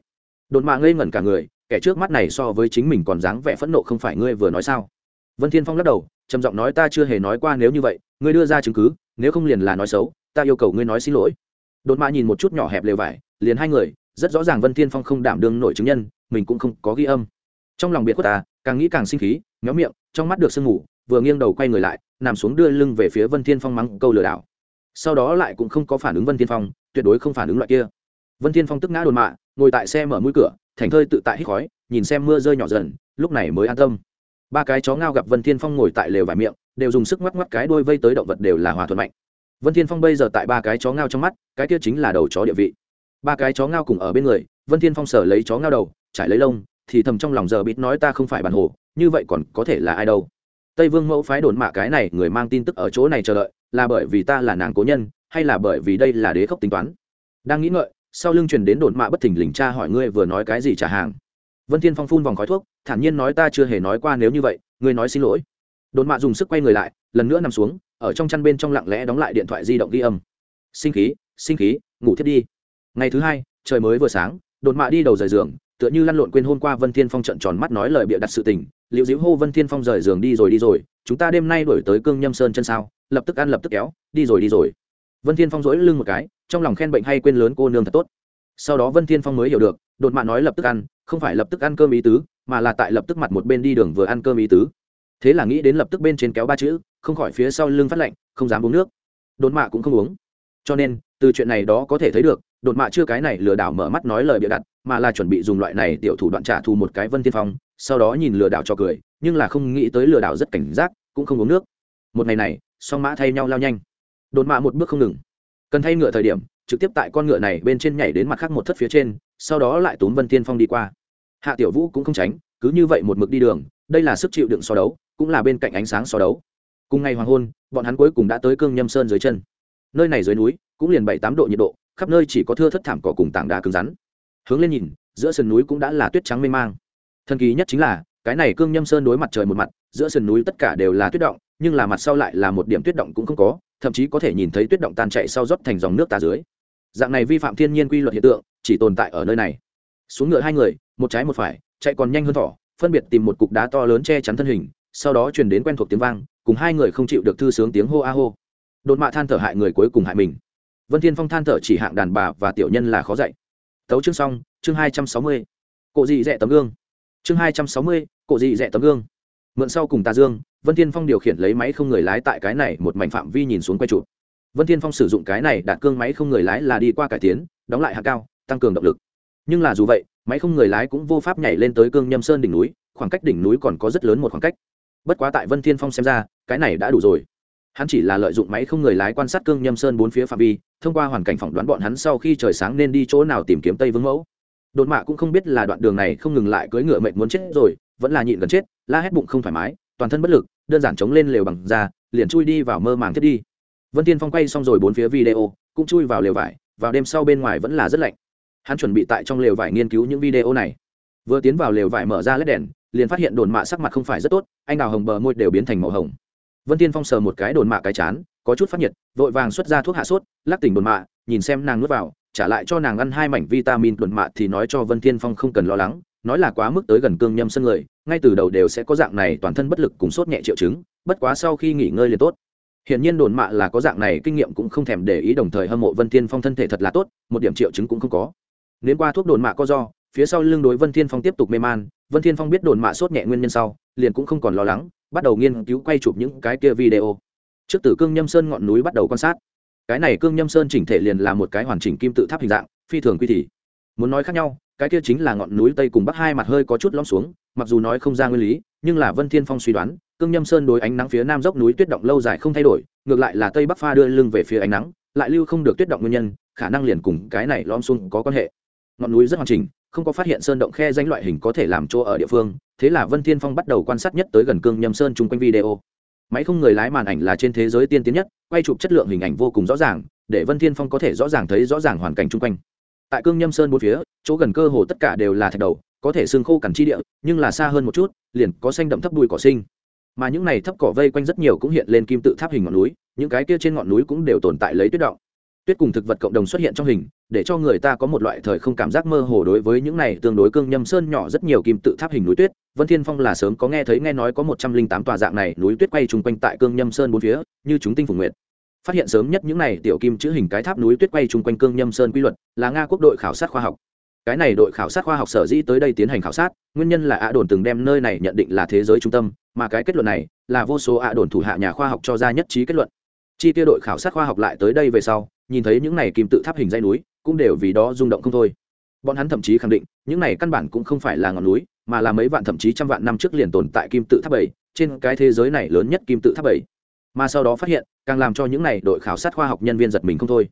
Đồn mạ ngây ngẩn cả người, kẻ trước mắt này so với chính mình còn dáng vẻ phẫn nộ không phải ngươi vừa nói sao? Vân thiên phong lắc đầu, trầm giọng nói ta chưa hề nói qua nếu như vậy, ngươi đưa ra chứng cứ, nếu không liền là nói xấu, ta yêu cầu ngươi nói xin lỗi. Đột mạ nhìn một chút nhỏ hẹp lều vải, liền hai người, rất rõ ràng vân thiên phong không đảm đương nổi chứng nhân, mình cũng không có ghi âm. Trong lòng biệt khuất ta, càng nghĩ càng sinh khí, méo miệng, trong mắt được sương ngủ vừa nghiêng đầu quay người lại, nằm xuống đưa lưng về phía vân thiên phong mắng câu lừa đảo. Sau đó lại cũng không có phản ứng vân thiên phong, tuyệt đối không phản ứng loại kia vân thiên phong tức ngã đồn mạ, ngồi tại xe mở mũi cửa, thành thơi tự tại hít khói, nhìn xem mưa rơi nhỏ dần, lúc này mới an tâm. Ba cái chó ngao gặp vân thiên phong ngồi tại lều vải miệng, đều dùng sức ngoắc ngoắc cái đuôi vây tới động vật đều là hòa thuận mạnh. Vân thiên phong bây giờ tại ba cái chó ngao trong mắt, cái kia chính là đầu chó địa vị. Ba cái chó ngao cùng ở bên người, vân thiên phong sở lấy chó ngao đầu trải lấy lông, thì thầm trong lòng giờ bịt nói ta không phải bản hồ, như vậy còn có thể là ai đâu. Tây vương mẫu phái đồn mạ cái này, người mang tin tức ở chỗ này chờ đợi, là bởi vì ta là nàng cố nhân, hay là bởi vì đây là đế khốc tính toán. Đang nghĩ ngợi sau lưng truyền đến đồn mạ bất thình lình cha hỏi ngươi vừa nói cái gì trả hàng. Vân thiên phong phun vòng khói thuốc, thản nhiên nói ta chưa hề nói qua nếu như vậy, ngươi nói xin lỗi. Đồn mạ dùng sức quay người lại, lần nữa nằm xuống, ở trong chăn bên trong lặng lẽ đóng lại điện thoại di động ghi âm. Sinh khí sinh khí, ngủ thiết đi. Ngày thứ hai, trời mới vừa sáng, đồn mạ đi đầu rời giường, tựa như lăn lộn quên hôm qua vân thiên phong trận tròn mắt nói lời bịa đặt sự tình liệu dĩu hô vân thiên phong rời giường đi rồi đi rồi, chúng ta đêm nay đổi tới cương nhâm sơn chân sao, lập tức ăn lập tức kéo, đi rồi đi rồi vân thiên phong dỗi lưng một cái, trong lòng khen bệnh hay quên lớn cô nương thật tốt. Sau đó vân thiên phong mới hiểu được, đột mạ nói lập tức ăn, không phải lập tức ăn cơm ý tứ, mà là tại lập tức mặt một bên đi đường vừa ăn cơm ý tứ. Thế là nghĩ đến lập tức bên trên kéo ba chữ, không khỏi phía sau lưng phát lạnh, không dám uống nước. Đột mạ cũng không uống. Cho nên, từ chuyện này đó có thể thấy được, đột mạ chưa cái này lừa đảo mở mắt nói lời bịa đặt, mà là chuẩn bị dùng loại này tiểu thủ đoạn trả thù một cái vân Thiên phong, sau đó nhìn lừa đảo cho cười, nhưng là không nghĩ tới lừa đảo rất cảnh giác, cũng không uống nước. Một ngày này, song mã thay nhau lao nhanh đột mạ một bước không ngừng. Cần thay ngựa thời điểm, trực tiếp tại con ngựa này bên trên nhảy đến mặt khác một thất phía trên, sau đó lại túm vân tiên phong đi qua. Hạ tiểu vũ cũng không tránh, cứ như vậy một mực đi đường, đây là sức chịu đựng so đấu, cũng là bên cạnh ánh sáng so đấu. Cùng ngày hoàng hôn, bọn hắn cuối cùng đã tới cương nhâm sơn dưới chân. Nơi này dưới núi, cũng liền bảy tám độ nhiệt độ, khắp nơi chỉ có thưa thất thảm cỏ cùng tảng đá cứng rắn. Hướng lên nhìn, giữa sườn núi cũng đã là tuyết trắng mênh mang. Thần kỳ nhất chính là, cái này cương nhâm sơn đối mặt trời một mặt, giữa sườn núi tất cả đều là tuyết động, nhưng là mặt sau lại là một điểm tuyết động cũng không có thậm chí có thể nhìn thấy tuyết động tan chảy sau rót thành dòng nước tà dưới. Dạng này vi phạm thiên nhiên quy luật hiện tượng, chỉ tồn tại ở nơi này. Xuống ngựa hai người, một trái một phải, chạy còn nhanh hơn thỏ, phân biệt tìm một cục đá to lớn che chắn thân hình, sau đó truyền đến quen thuộc tiếng vang, cùng hai người không chịu được thư sướng tiếng hô a hô. Đột mạ than thở hại người cuối cùng hại mình. Vân thiên phong than thở chỉ hạng đàn bà và tiểu nhân là khó dạy. Tấu chương xong, chương hai trăm sáu mươi. Cộ dị dẹ tấm gương. Chương hai trăm sáu mươi cộ dị dẹ tấm gương. Mượn sau cùng tà dương vân thiên phong điều khiển lấy máy không người lái tại cái này một mảnh phạm vi nhìn xuống quay chụp. Vân thiên phong sử dụng cái này đạt cương máy không người lái là đi qua cải tiến, đóng lại hạ cao, tăng cường động lực. Nhưng là dù vậy, máy không người lái cũng vô pháp nhảy lên tới cương nhâm sơn đỉnh núi, khoảng cách đỉnh núi còn có rất lớn một khoảng cách. Bất quá tại vân thiên phong xem ra, cái này đã đủ rồi. Hắn chỉ là lợi dụng máy không người lái quan sát cương nhâm sơn bốn phía phạm vi, thông qua hoàn cảnh phỏng đoán bọn hắn sau khi trời sáng nên đi chỗ nào tìm kiếm tây vương mẫu. Đột mạ cũng không biết là đoạn đường này không ngừng lại cưỡi ngựa mệnh muốn chết rồi, vẫn là nhịn gần chết, la hét bụng không thoải mái toàn thân bất lực, đơn giản chống lên lều bằng da liền chui đi vào mơ màng thiết đi. Vân tiên phong quay xong rồi bốn phía video, cũng chui vào lều vải, vào đêm sau bên ngoài vẫn là rất lạnh. Hắn chuẩn bị tại trong lều vải nghiên cứu những video này. Vừa tiến vào lều vải mở ra lết đèn, liền phát hiện đồn mạ sắc mặt không phải rất tốt, anh đào hồng bờ môi đều biến thành màu hồng. Vân tiên phong sờ một cái đồn mạ cái chán, có chút phát nhiệt, vội vàng xuất ra thuốc hạ sốt, lắc tỉnh đồn mạ, nhìn xem nàng nuốt vào, trả lại cho nàng ăn hai mảnh vitamin đồn mạ thì nói cho vân tiên phong không cần lo lắng nói là quá mức tới gần cương nhâm sân người ngay từ đầu đều sẽ có dạng này toàn thân bất lực cùng sốt nhẹ triệu chứng bất quá sau khi nghỉ ngơi liền tốt hiện nhiên đồn mạ là có dạng này kinh nghiệm cũng không thèm để ý đồng thời hâm mộ Vân Thiên Phong thân thể thật là tốt, một điểm triệu chứng cũng không có. Nếu qua thuốc đồn mạ có do, phía sau lưng đối Vân Thiên Phong tiếp tục mê man, Vân Thiên Phong biết đồn mạ sốt nhẹ nguyên nhân sau, liền cũng không còn lo lắng, bắt đầu nghiên cứu quay chụp những cái kia video. Trước Tử Cương Nhâm Sơn ngọn núi bắt đầu quan sát. Cái này Cương Nhâm Sơn chỉnh thể liền là một cái hoàn chỉnh kim tự tháp hình dạng, phi thường quy thì Muốn nói khác nhau, cái kia chính là ngọn núi tây cùng bắc hai mặt hơi có chút lõm xuống, mặc dù nói không ra nguyên lý, nhưng là Vân Thiên Phong suy đoán, Cương Nhâm Sơn đối ánh nắng phía nam dốc núi tuyết động lâu dài không thay đổi, ngược lại là tây bắc pha đưa lưng về phía ánh nắng, lại lưu không được tuyết động nguyên nhân, khả năng liền cùng cái này lõm xuống có quan hệ. Ngọn núi rất hoàn chỉnh, không có phát hiện sơn động khe danh loại hình có thể làm chỗ ở địa phương thế là vân thiên phong bắt đầu quan sát nhất tới gần cương nhâm sơn chung quanh video máy không người lái màn ảnh là trên thế giới tiên tiến nhất quay chụp chất lượng hình ảnh vô cùng rõ ràng để vân thiên phong có thể rõ ràng thấy rõ ràng hoàn cảnh chung quanh tại cương nhâm sơn bốn phía, chỗ gần cơ hồ tất cả đều là thạch đầu, có thể xương khô cằn chi địa, nhưng là xa hơn một chút, liền có xanh đậm thấp đùi cỏ sinh. Mà những này thấp cỏ vây quanh rất nhiều cũng hiện lên kim tự tháp hình ngọn núi, những cái kia trên ngọn núi cũng đều tồn tại lấy tuyết động. Tuyết cùng thực vật cộng đồng xuất hiện trong hình, để cho người ta có một loại thời không cảm giác mơ hồ đối với những này tương đối cương nhâm sơn nhỏ rất nhiều kim tự tháp hình núi tuyết. Vân thiên phong là sớm có nghe thấy nghe nói có một trăm linh tám tòa dạng này núi tuyết quay chung quanh tại cương nhâm sơn bốn phía, như chúng tinh phủ nguyện phát hiện sớm nhất những này tiểu kim chữ hình cái tháp núi tuyết quay chung quanh cương nhâm sơn quy luật, là nga quốc đội khảo sát khoa học. Cái này đội khảo sát khoa học sở dĩ tới đây tiến hành khảo sát, nguyên nhân là ạ đồn từng đem nơi này nhận định là thế giới trung tâm, mà cái kết luận này là vô số ạ đồn thủ hạ nhà khoa học cho ra nhất trí kết luận. Chi tiêu đội khảo sát khoa học lại tới đây về sau, nhìn thấy những này kim tự tháp hình dây núi, cũng đều vì đó rung động không thôi. Bọn hắn thậm chí khẳng định, những này căn bản cũng không phải là ngọn núi, mà là mấy vạn thậm chí trăm vạn năm trước liền tồn tại kim tự tháp bảy, trên cái thế giới này lớn nhất kim tự tháp bảy. Mà sau đó phát hiện càng làm cho những này đội khảo sát khoa học nhân viên giật mình không thôi.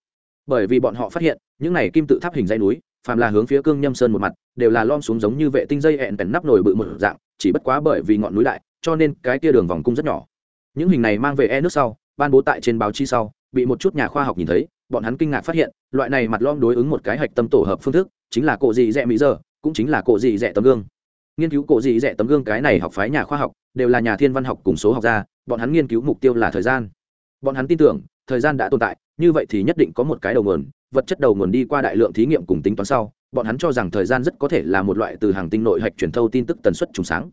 Bởi vì bọn họ phát hiện, những này kim tự tháp hình dây núi, phàm là hướng phía cương nhâm sơn một mặt, đều là lom xuống giống như vệ tinh dây hẹn bèn nắp nổi bự một dạng, chỉ bất quá bởi vì ngọn núi đại, cho nên cái kia đường vòng cung rất nhỏ. Những hình này mang về e nước sau, ban bố tại trên báo chí sau, bị một chút nhà khoa học nhìn thấy, bọn hắn kinh ngạc phát hiện, loại này mặt lom đối ứng một cái hạch tâm tổ hợp phương thức, chính là cộ dị dẹ mỹ giờ cũng chính là cộ dị dẹ tấm gương. Nghiên cứu cộ dị dẹ tấm gương cái này học phái nhà khoa học, đều là nhà thiên văn học cùng số học gia, bọn hắn nghiên cứu mục tiêu là thời gian bọn hắn tin tưởng, thời gian đã tồn tại, như vậy thì nhất định có một cái đầu nguồn, vật chất đầu nguồn đi qua đại lượng thí nghiệm cùng tính toán sau, bọn hắn cho rằng thời gian rất có thể là một loại từ hàng tinh nội hạch truyền thâu tin tức tần suất trùng sáng.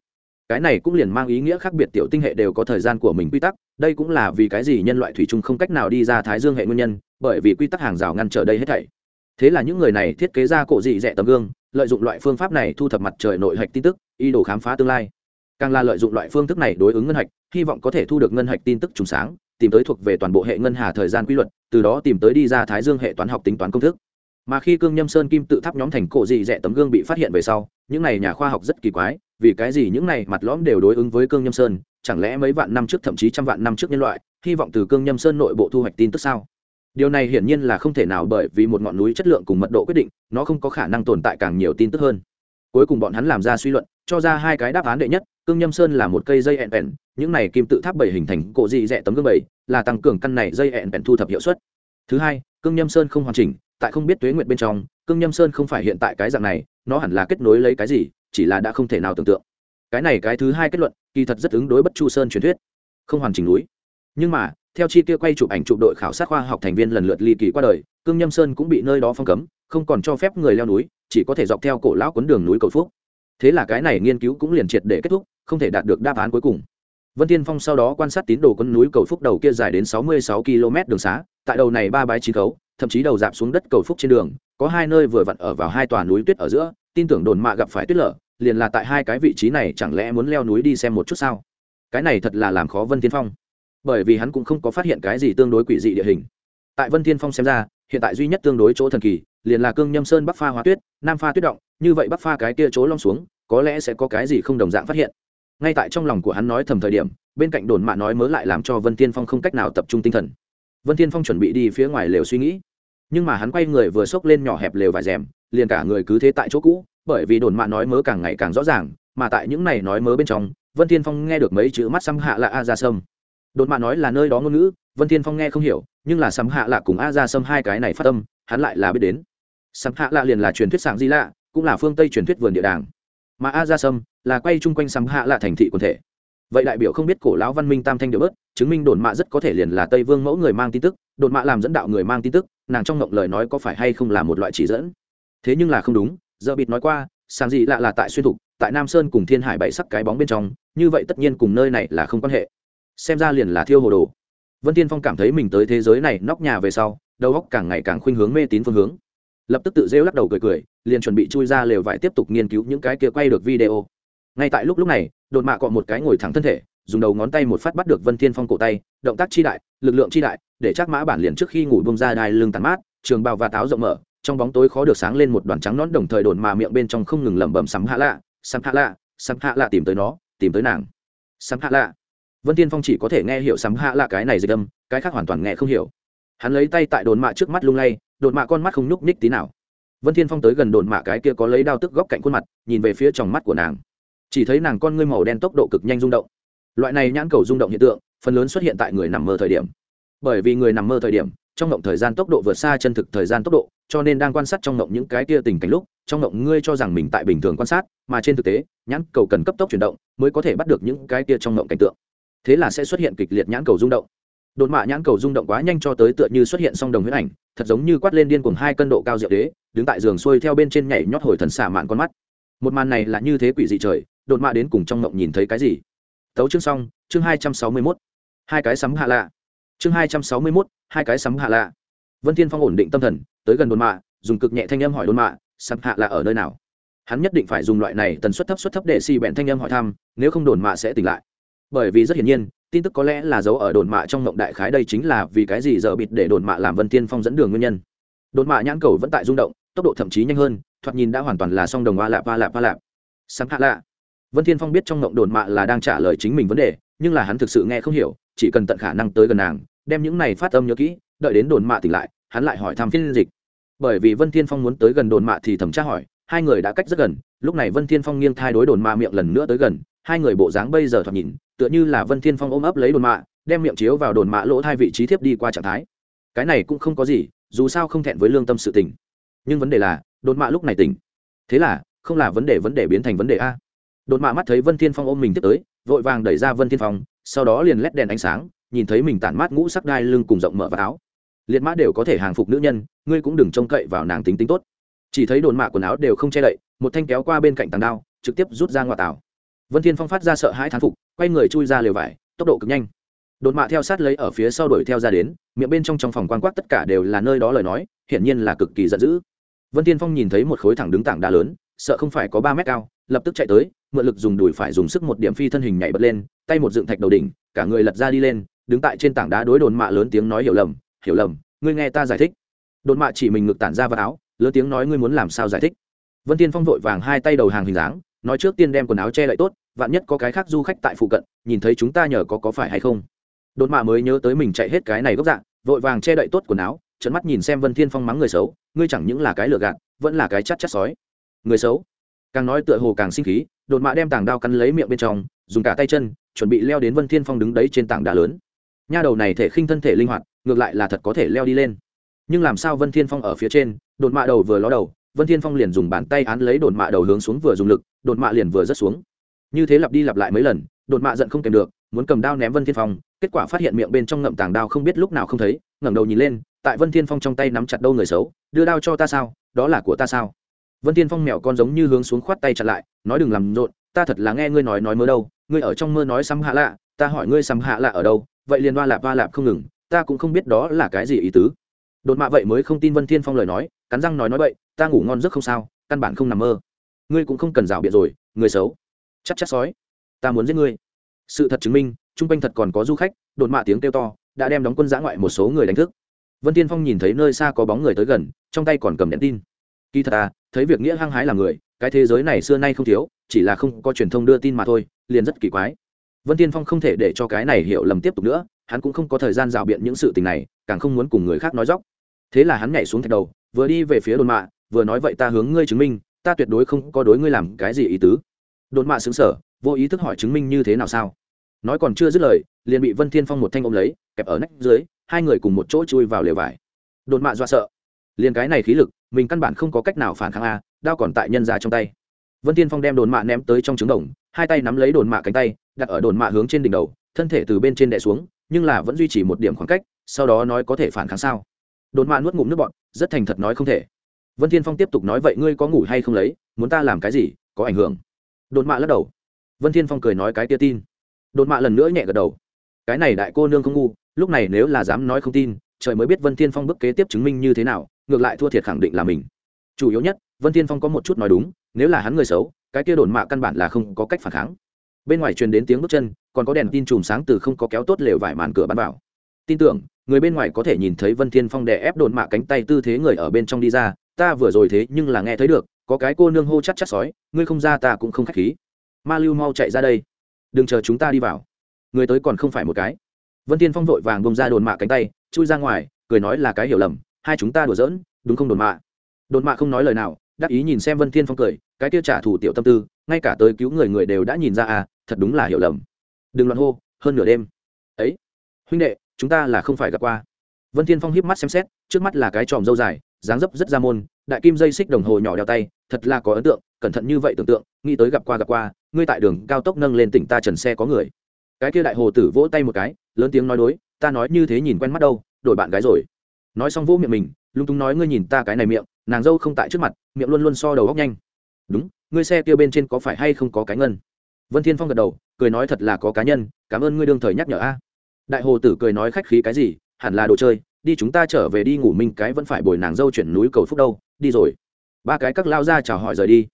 Cái này cũng liền mang ý nghĩa khác biệt tiểu tinh hệ đều có thời gian của mình quy tắc, đây cũng là vì cái gì nhân loại thủy chung không cách nào đi ra thái dương hệ nguyên nhân, bởi vì quy tắc hàng rào ngăn trở đây hết thảy. Thế là những người này thiết kế ra cổ dị dẹ tấm gương, lợi dụng loại phương pháp này thu thập mặt trời nội hạch tin tức, ý đồ khám phá tương lai. Càng là lợi dụng loại phương thức này đối ứng ngân hạch, hy vọng có thể thu được ngân hạch tin tức trùng sáng tìm tới thuộc về toàn bộ hệ ngân hà thời gian quy luật, từ đó tìm tới đi ra thái dương hệ toán học tính toán công thức. Mà khi cương nhâm sơn kim tự tháp nhóm thành cổ dị dẹ tấm gương bị phát hiện về sau, những này nhà khoa học rất kỳ quái, vì cái gì những này mặt lõm đều đối ứng với cương nhâm sơn, chẳng lẽ mấy vạn năm trước, thậm chí trăm vạn năm trước nhân loại, hy vọng từ cương nhâm sơn nội bộ thu hoạch tin tức sao? Điều này hiển nhiên là không thể nào bởi vì một ngọn núi chất lượng cùng mật độ quyết định, nó không có khả năng tồn tại càng nhiều tin tức hơn cuối cùng bọn hắn làm ra suy luận, cho ra hai cái đáp án đệ nhất, cương nhâm sơn là một cây dây ẹn vẹn những này kim tự tháp bảy hình thành cổ dị dẹ tấm gương bảy, là tăng cường căn này dây ẹn vẹn thu thập hiệu suất. Thứ hai, cương nhâm sơn không hoàn chỉnh, tại không biết tuế nguyện bên trong, cương nhâm sơn không phải hiện tại cái dạng này, nó hẳn là kết nối lấy cái gì, chỉ là đã không thể nào tưởng tượng. Cái này cái thứ hai kết luận, kỳ thật rất ứng đối bất chu sơn truyền thuyết. Không hoàn chỉnh núi. Nhưng mà, theo chi kia quay chụp ảnh chụp đội khảo sát khoa học thành viên lần lượt ly kỳ qua đời, cương nhâm sơn cũng bị nơi đó phong cấm, không còn cho phép người leo núi chỉ có thể dọc theo cổ lão cuốn đường núi cầu phúc. Thế là cái này nghiên cứu cũng liền triệt để kết thúc, không thể đạt được đáp án cuối cùng. Vân tiên phong sau đó quan sát tín đồ quân núi cầu phúc đầu kia dài đến sáu mươi sáu km đường xá, tại đầu này ba bái chín khấu, thậm chí đầu dạp xuống đất cầu phúc trên đường, có hai nơi vừa vặn ở vào hai tòa núi tuyết ở giữa, tin tưởng đồn mạ gặp phải tuyết lở, liền là tại hai cái vị trí này chẳng lẽ muốn leo núi đi xem một chút sao? Cái này thật là làm khó vân tiên phong. Bởi vì hắn cũng không có phát hiện cái gì tương đối quỷ dị địa hình. Tại vân tiên phong xem ra, hiện tại duy nhất tương đối chỗ thần kỳ liền là cương nhâm sơn bắc pha hóa tuyết, nam pha tuyết động, như vậy bắc pha cái kia chỗ long xuống, có lẽ sẽ có cái gì không đồng dạng phát hiện. Ngay tại trong lòng của hắn nói thầm thời điểm, bên cạnh đồn mạ nói mớ lại làm cho vân tiên phong không cách nào tập trung tinh thần. Vân tiên phong chuẩn bị đi phía ngoài lều suy nghĩ. Nhưng mà hắn quay người vừa xốc lên nhỏ hẹp lều vài rèm, liền cả người cứ thế tại chỗ cũ, bởi vì đồn mạ nói mớ càng ngày càng rõ ràng, mà tại những này nói mớ bên trong, vân tiên phong nghe được mấy chữ mắt xăm hạ là a ra sâm. Đồn mạ nói là nơi đó ngôn ngữ, vân tiên phong nghe không hiểu, nhưng là xăm hạ lạ cùng a ra sâm hai cái này phát tâm hắn lại là biết đến xăm hạ lạ liền là truyền thuyết sảng di lạ, cũng là phương tây truyền thuyết vườn địa đàng. Mà a ra sâm là quay chung quanh sắm hạ lạ thành thị quần thể. Vậy đại biểu không biết cổ lão văn minh tam thanh điệu bớt, chứng minh đồn mạ rất có thể liền là tây vương mẫu người mang tin tức, đồn mạ làm dẫn đạo người mang tin tức, nàng trong ngộng lời nói có phải hay không là một loại chỉ dẫn. Thế nhưng là không đúng, giờ bịt nói qua sáng dị lạ là tại xuyên thục, tại nam sơn cùng thiên hải bảy sắc cái bóng bên trong, như vậy tất nhiên cùng nơi này là không quan hệ. Xem ra liền là thiêu hồ đồ. Vân tiên phong cảm thấy mình tới thế giới này nóc nhà về sau, đầu óc càng ngày càng khuynh hướng mê tín phương hướng lập tức tự rêu lắc đầu cười cười, liền chuẩn bị chui ra lều vải tiếp tục nghiên cứu những cái kia quay được video. Ngay tại lúc lúc này, đột mạ cọ một cái ngồi thẳng thân thể, dùng đầu ngón tay một phát bắt được vân thiên phong cổ tay, động tác chi đại, lực lượng chi đại, để chắc mã bản liền trước khi ngủ bông ra đai lưng tàn mát, trường bào và táo rộng mở, trong bóng tối khó được sáng lên một đoàn trắng nón đồng thời đồn mà miệng bên trong không ngừng lẩm bẩm sắm hạ lạ, sắm hạ lạ, sắm hạ lạ tìm tới nó, tìm tới nàng. Sắm hạ lạ. Vân tiên phong chỉ có thể nghe hiểu sắm hạ lạ cái này dịch âm, cái khác hoàn toàn nghe không hiểu. Hắn lấy tay tại đồn mạ trước mắt lung lay đột mạ con mắt không nhúc nhích tí nào. Vân thiên phong tới gần đồn mạ cái kia có lấy đao tức góc cạnh khuôn mặt, nhìn về phía trong mắt của nàng. Chỉ thấy nàng con ngươi màu đen tốc độ cực nhanh rung động. Loại này nhãn cầu rung động hiện tượng, phần lớn xuất hiện tại người nằm mơ thời điểm. Bởi vì người nằm mơ thời điểm, trong ngộng thời gian tốc độ vượt xa chân thực thời gian tốc độ, cho nên đang quan sát trong ngộng những cái kia tình cảnh lúc, trong ngộng ngươi cho rằng mình tại bình thường quan sát, mà trên thực tế, nhãn cầu cần cấp tốc chuyển động mới có thể bắt được những cái kia trong ngộng cảnh tượng. Thế là sẽ xuất hiện kịch liệt nhãn cầu rung động đột mạ nhãn cầu rung động quá nhanh cho tới tựa như xuất hiện song đồng huyết ảnh, thật giống như quát lên điên cuồng hai cân độ cao diệu đế, đứng tại giường xuôi theo bên trên nhảy nhót hồi thần xả mạn con mắt. Một màn này là như thế quỷ dị trời đột mạ đến cùng trong mộng nhìn thấy cái gì? Tấu chương xong, chương hai trăm sáu mươi mốt. Hai cái sắm hạ lạ. Chương hai trăm sáu mươi mốt, hai cái sắm hạ lạ. Vân thiên phong ổn định tâm thần, tới gần đồn mạ, dùng cực nhẹ thanh âm hỏi đồn mạ sắm hạ lạ ở nơi nào? Hắn nhất định phải dùng loại này tần suất thấp suất thấp để xì bẹn thanh âm hỏi thăm, nếu không đồn mạ sẽ tỉnh lại. Bởi vì rất hiển nhiên tin tức có lẽ là dấu ở đồn mạ trong mộng đại khái đây chính là vì cái gì giờ bịt để đồn mạ làm vân thiên phong dẫn đường nguyên nhân. Đồn mạ nhãn cầu vẫn tại rung động, tốc độ thậm chí nhanh hơn, thoạt nhìn đã hoàn toàn là song đồng hoa lạp hoa lạp hoa lạp. Sáng hạ lạ. Vân thiên phong biết trong mộng đồn mạ là đang trả lời chính mình vấn đề, nhưng là hắn thực sự nghe không hiểu, chỉ cần tận khả năng tới gần nàng, đem những này phát âm nhớ kỹ, đợi đến đồn mạ tỉnh lại, hắn lại hỏi thăm phiên dịch. Bởi vì vân thiên phong muốn tới gần đồn mạ thì thẩm tra hỏi, hai người đã cách rất gần, lúc này vân thiên phong nghiêng thai đối đồn mạ miệng lần nữa tới gần, hai người bộ dáng bây giờ thoạt nhìn tựa như là vân thiên phong ôm ấp lấy đồn mạ, đem miệng chiếu vào đồn mạ lỗ thai vị trí thiếp đi qua trạng thái. Cái này cũng không có gì, dù sao không thẹn với lương tâm sự tình. Nhưng vấn đề là, đồn mạ lúc này tỉnh. Thế là, không là vấn đề vấn đề biến thành vấn đề a. Đồn mạ mắt thấy vân thiên phong ôm mình tiếp tới, vội vàng đẩy ra vân thiên phong, sau đó liền lét đèn ánh sáng, nhìn thấy mình tản mát ngũ sắc đai lưng cùng rộng mở vào áo. Liệt mã đều có thể hàng phục nữ nhân, ngươi cũng đừng trông cậy vào nàng tính tính tốt. Chỉ thấy đồn mạ quần áo đều không che đậy, một thanh kéo qua bên cạnh tàng đao, trực tiếp rút ra ngoại tảo. Vân thiên phong phát ra sợ hãi thán phục quay người chui ra lều vải, tốc độ cực nhanh. Đột mạ theo sát lấy ở phía sau đuổi theo ra đến, miệng bên trong trong phòng quan quát tất cả đều là nơi đó lời nói, hiển nhiên là cực kỳ giận dữ. Vân thiên phong nhìn thấy một khối thẳng đứng tảng đá lớn, sợ không phải có ba mét cao, lập tức chạy tới, mượn lực dùng đùi phải dùng sức một điểm phi thân hình nhảy bật lên, tay một dựng thạch đầu đỉnh, cả người lật ra đi lên, đứng tại trên tảng đá đối đồn mạ lớn tiếng nói hiểu lầm hiểu lầm, ngươi nghe ta giải thích. Đồn mạ chỉ mình ngực tản ra vào áo, lớn tiếng nói, ngươi muốn làm sao giải thích? Vân tiên phong vội vàng hai tay đầu hàng hình dáng nói trước tiên đem quần áo che lại tốt, vạn nhất có cái khác du khách tại phụ cận, nhìn thấy chúng ta nhờ có có phải hay không. Đồn mạ mới nhớ tới mình chạy hết cái này gốc dạng, vội vàng che đậy tốt quần áo trận mắt nhìn xem vân thiên phong mắng người xấu, ngươi chẳng những là cái lừa gạt, vẫn là cái chắt chắt sói. Người xấu? Càng nói tựa hồ càng sinh khí, đột mạ đem tảng đao cắn lấy miệng bên trong, dùng cả tay chân, chuẩn bị leo đến vân thiên phong đứng đấy trên tảng đá lớn. Nha đầu này thể khinh thân thể linh hoạt, ngược lại là thật có thể leo đi lên. Nhưng làm sao vân thiên phong ở phía trên, đột mạ đầu vừa ló đầu vân thiên phong liền dùng bàn tay án lấy đột mạ đầu hướng xuống vừa dùng lực, đột mạ liền vừa rớt xuống. Như thế lặp đi lặp lại mấy lần, đột mạ giận không kèm được, muốn cầm đao ném vân thiên phong, kết quả phát hiện miệng bên trong ngậm tảng đao không biết lúc nào không thấy, ngẩng đầu nhìn lên, tại vân thiên phong trong tay nắm chặt đâu người xấu, đưa đao cho ta sao? Đó là của ta sao? Vân thiên phong mèo con giống như hướng xuống khoát tay chặn lại, nói đừng làm rộn, ta thật là nghe ngươi nói nói mơ đâu, ngươi ở trong mơ nói sắm hạ lạ, ta hỏi ngươi sắm hạ lạ ở đâu, vậy liền hoa lạp hoa lạp không ngừng, ta cũng không biết đó là cái gì ý tứ. Đột mạ vậy mới không tin vân thiên phong lời nói cắn răng nói nói vậy ta ngủ ngon giấc không sao, căn bản không nằm mơ. Ngươi cũng không cần rào biện rồi, người xấu. Chắc chắc sói. Ta muốn giết ngươi. Sự thật chứng minh trung quanh thật còn có du khách đột mạ tiếng kêu to, đã đem đóng quân giã ngoại một số người đánh thức. Vân tiên phong nhìn thấy nơi xa có bóng người tới gần, trong tay còn cầm đèn tin. Kỳ thật à thấy việc nghĩa hăng hái là người, cái thế giới này xưa nay không thiếu, chỉ là không có truyền thông đưa tin mà thôi, liền rất kỳ quái. Vân tiên phong không thể để cho cái này hiểu lầm tiếp tục nữa, hắn cũng không có thời gian rào biện những sự tình này, càng không muốn cùng người khác nói dóc. Thế là hắn nhảy xuống thạch đầu vừa đi về phía đồn mạ, vừa nói vậy ta hướng ngươi chứng minh, ta tuyệt đối không có đối ngươi làm cái gì ý tứ. Đồn mạ xứng sở vô ý thức hỏi chứng minh như thế nào sao? Nói còn chưa dứt lời, liền bị vân thiên phong một thanh ôm lấy, kẹp ở nách dưới, hai người cùng một chỗ chui vào lều vải. Đồn mạ dọa sợ. Liền cái này khí lực, mình căn bản không có cách nào phản kháng a, đao còn tại nhân ra trong tay. Vân thiên phong đem đồn mạ ném tới trong trứng đồng, hai tay nắm lấy đồn mạ cánh tay, đặt ở đồn mạ hướng trên đỉnh đầu, thân thể từ bên trên đè xuống, nhưng là vẫn duy trì một điểm khoảng cách, sau đó nói có thể phản kháng sao? Đồn mạ nuốt ngụm nước bọn rất thành thật nói không thể. Vân thiên phong tiếp tục nói, vậy ngươi có ngủ hay không lấy? Muốn ta làm cái gì? Có ảnh hưởng. Đồn mạ lắc đầu. Vân thiên phong cười nói, cái tia tin. Đồn mạ lần nữa nhẹ gật đầu. Cái này đại cô nương không ngu, lúc này nếu là dám nói không tin, trời mới biết vân thiên phong bước kế tiếp chứng minh như thế nào, ngược lại thua thiệt khẳng định là mình. Chủ yếu nhất, vân thiên phong có một chút nói đúng, nếu là hắn người xấu, cái kia đồn mạ căn bản là không có cách phản kháng. Bên ngoài truyền đến tiếng bước chân, còn có đèn tin chùm sáng từ không có kéo tốt lều vải màn cửa bắn vào. Tin tưởng người bên ngoài có thể nhìn thấy vân thiên phong đè ép đồn mạ cánh tay tư thế người ở bên trong đi ra, ta vừa rồi thế nhưng là nghe thấy được, có cái cô nương hô chắc chắc sói, ngươi không ra ta cũng không khách khí. Ma lưu mau chạy ra đây. Đừng chờ chúng ta đi vào. Người tới còn không phải một cái. Vân Thiên phong vội vàng bông ra đồn mạ cánh tay, chui ra ngoài, cười nói là cái hiểu lầm, hai chúng ta đùa giỡn, đúng không đồn mạ? Đồn mạ không nói lời nào, đắc ý nhìn xem vân thiên phong cười, cái kia trả thù tiểu tâm tư, ngay cả tới cứu người người đều đã nhìn ra à thật đúng là hiểu lầm. Đừng loạn hô, hơn nửa đêm. Ấy, huynh đệ chúng ta là không phải gặp qua. Vân thiên phong hiếp mắt xem xét, trước mắt là cái tròm dâu dài, dáng dấp rất ra môn, đại kim dây xích đồng hồ nhỏ đeo tay, thật là có ấn tượng, cẩn thận như vậy tưởng tượng, nghĩ tới gặp qua gặp qua, ngươi tại đường cao tốc nâng lên tỉnh ta trần xe có người. Cái kia đại hồ tử vỗ tay một cái, lớn tiếng nói đối, ta nói như thế nhìn quen mắt đâu, đổi bạn gái rồi. Nói xong vỗ miệng mình lung tung nói ngươi nhìn ta cái này miệng, nàng dâu không tại trước mặt, miệng luôn luôn so đầu góc nhanh. Đúng, ngươi xe kia bên trên có phải hay không có cái ngân? Vân thiên phong gật đầu, cười nói thật là có cá nhân, cảm ơn ngươi đương thời nhắc nhở a đại hồ tử cười nói khách khí cái gì, hẳn là đồ chơi, đi chúng ta trở về đi ngủ minh cái vẫn phải bồi nàng dâu chuyển núi cầu phúc đâu, đi rồi. Ba cái các lao ra chào hỏi rời đi.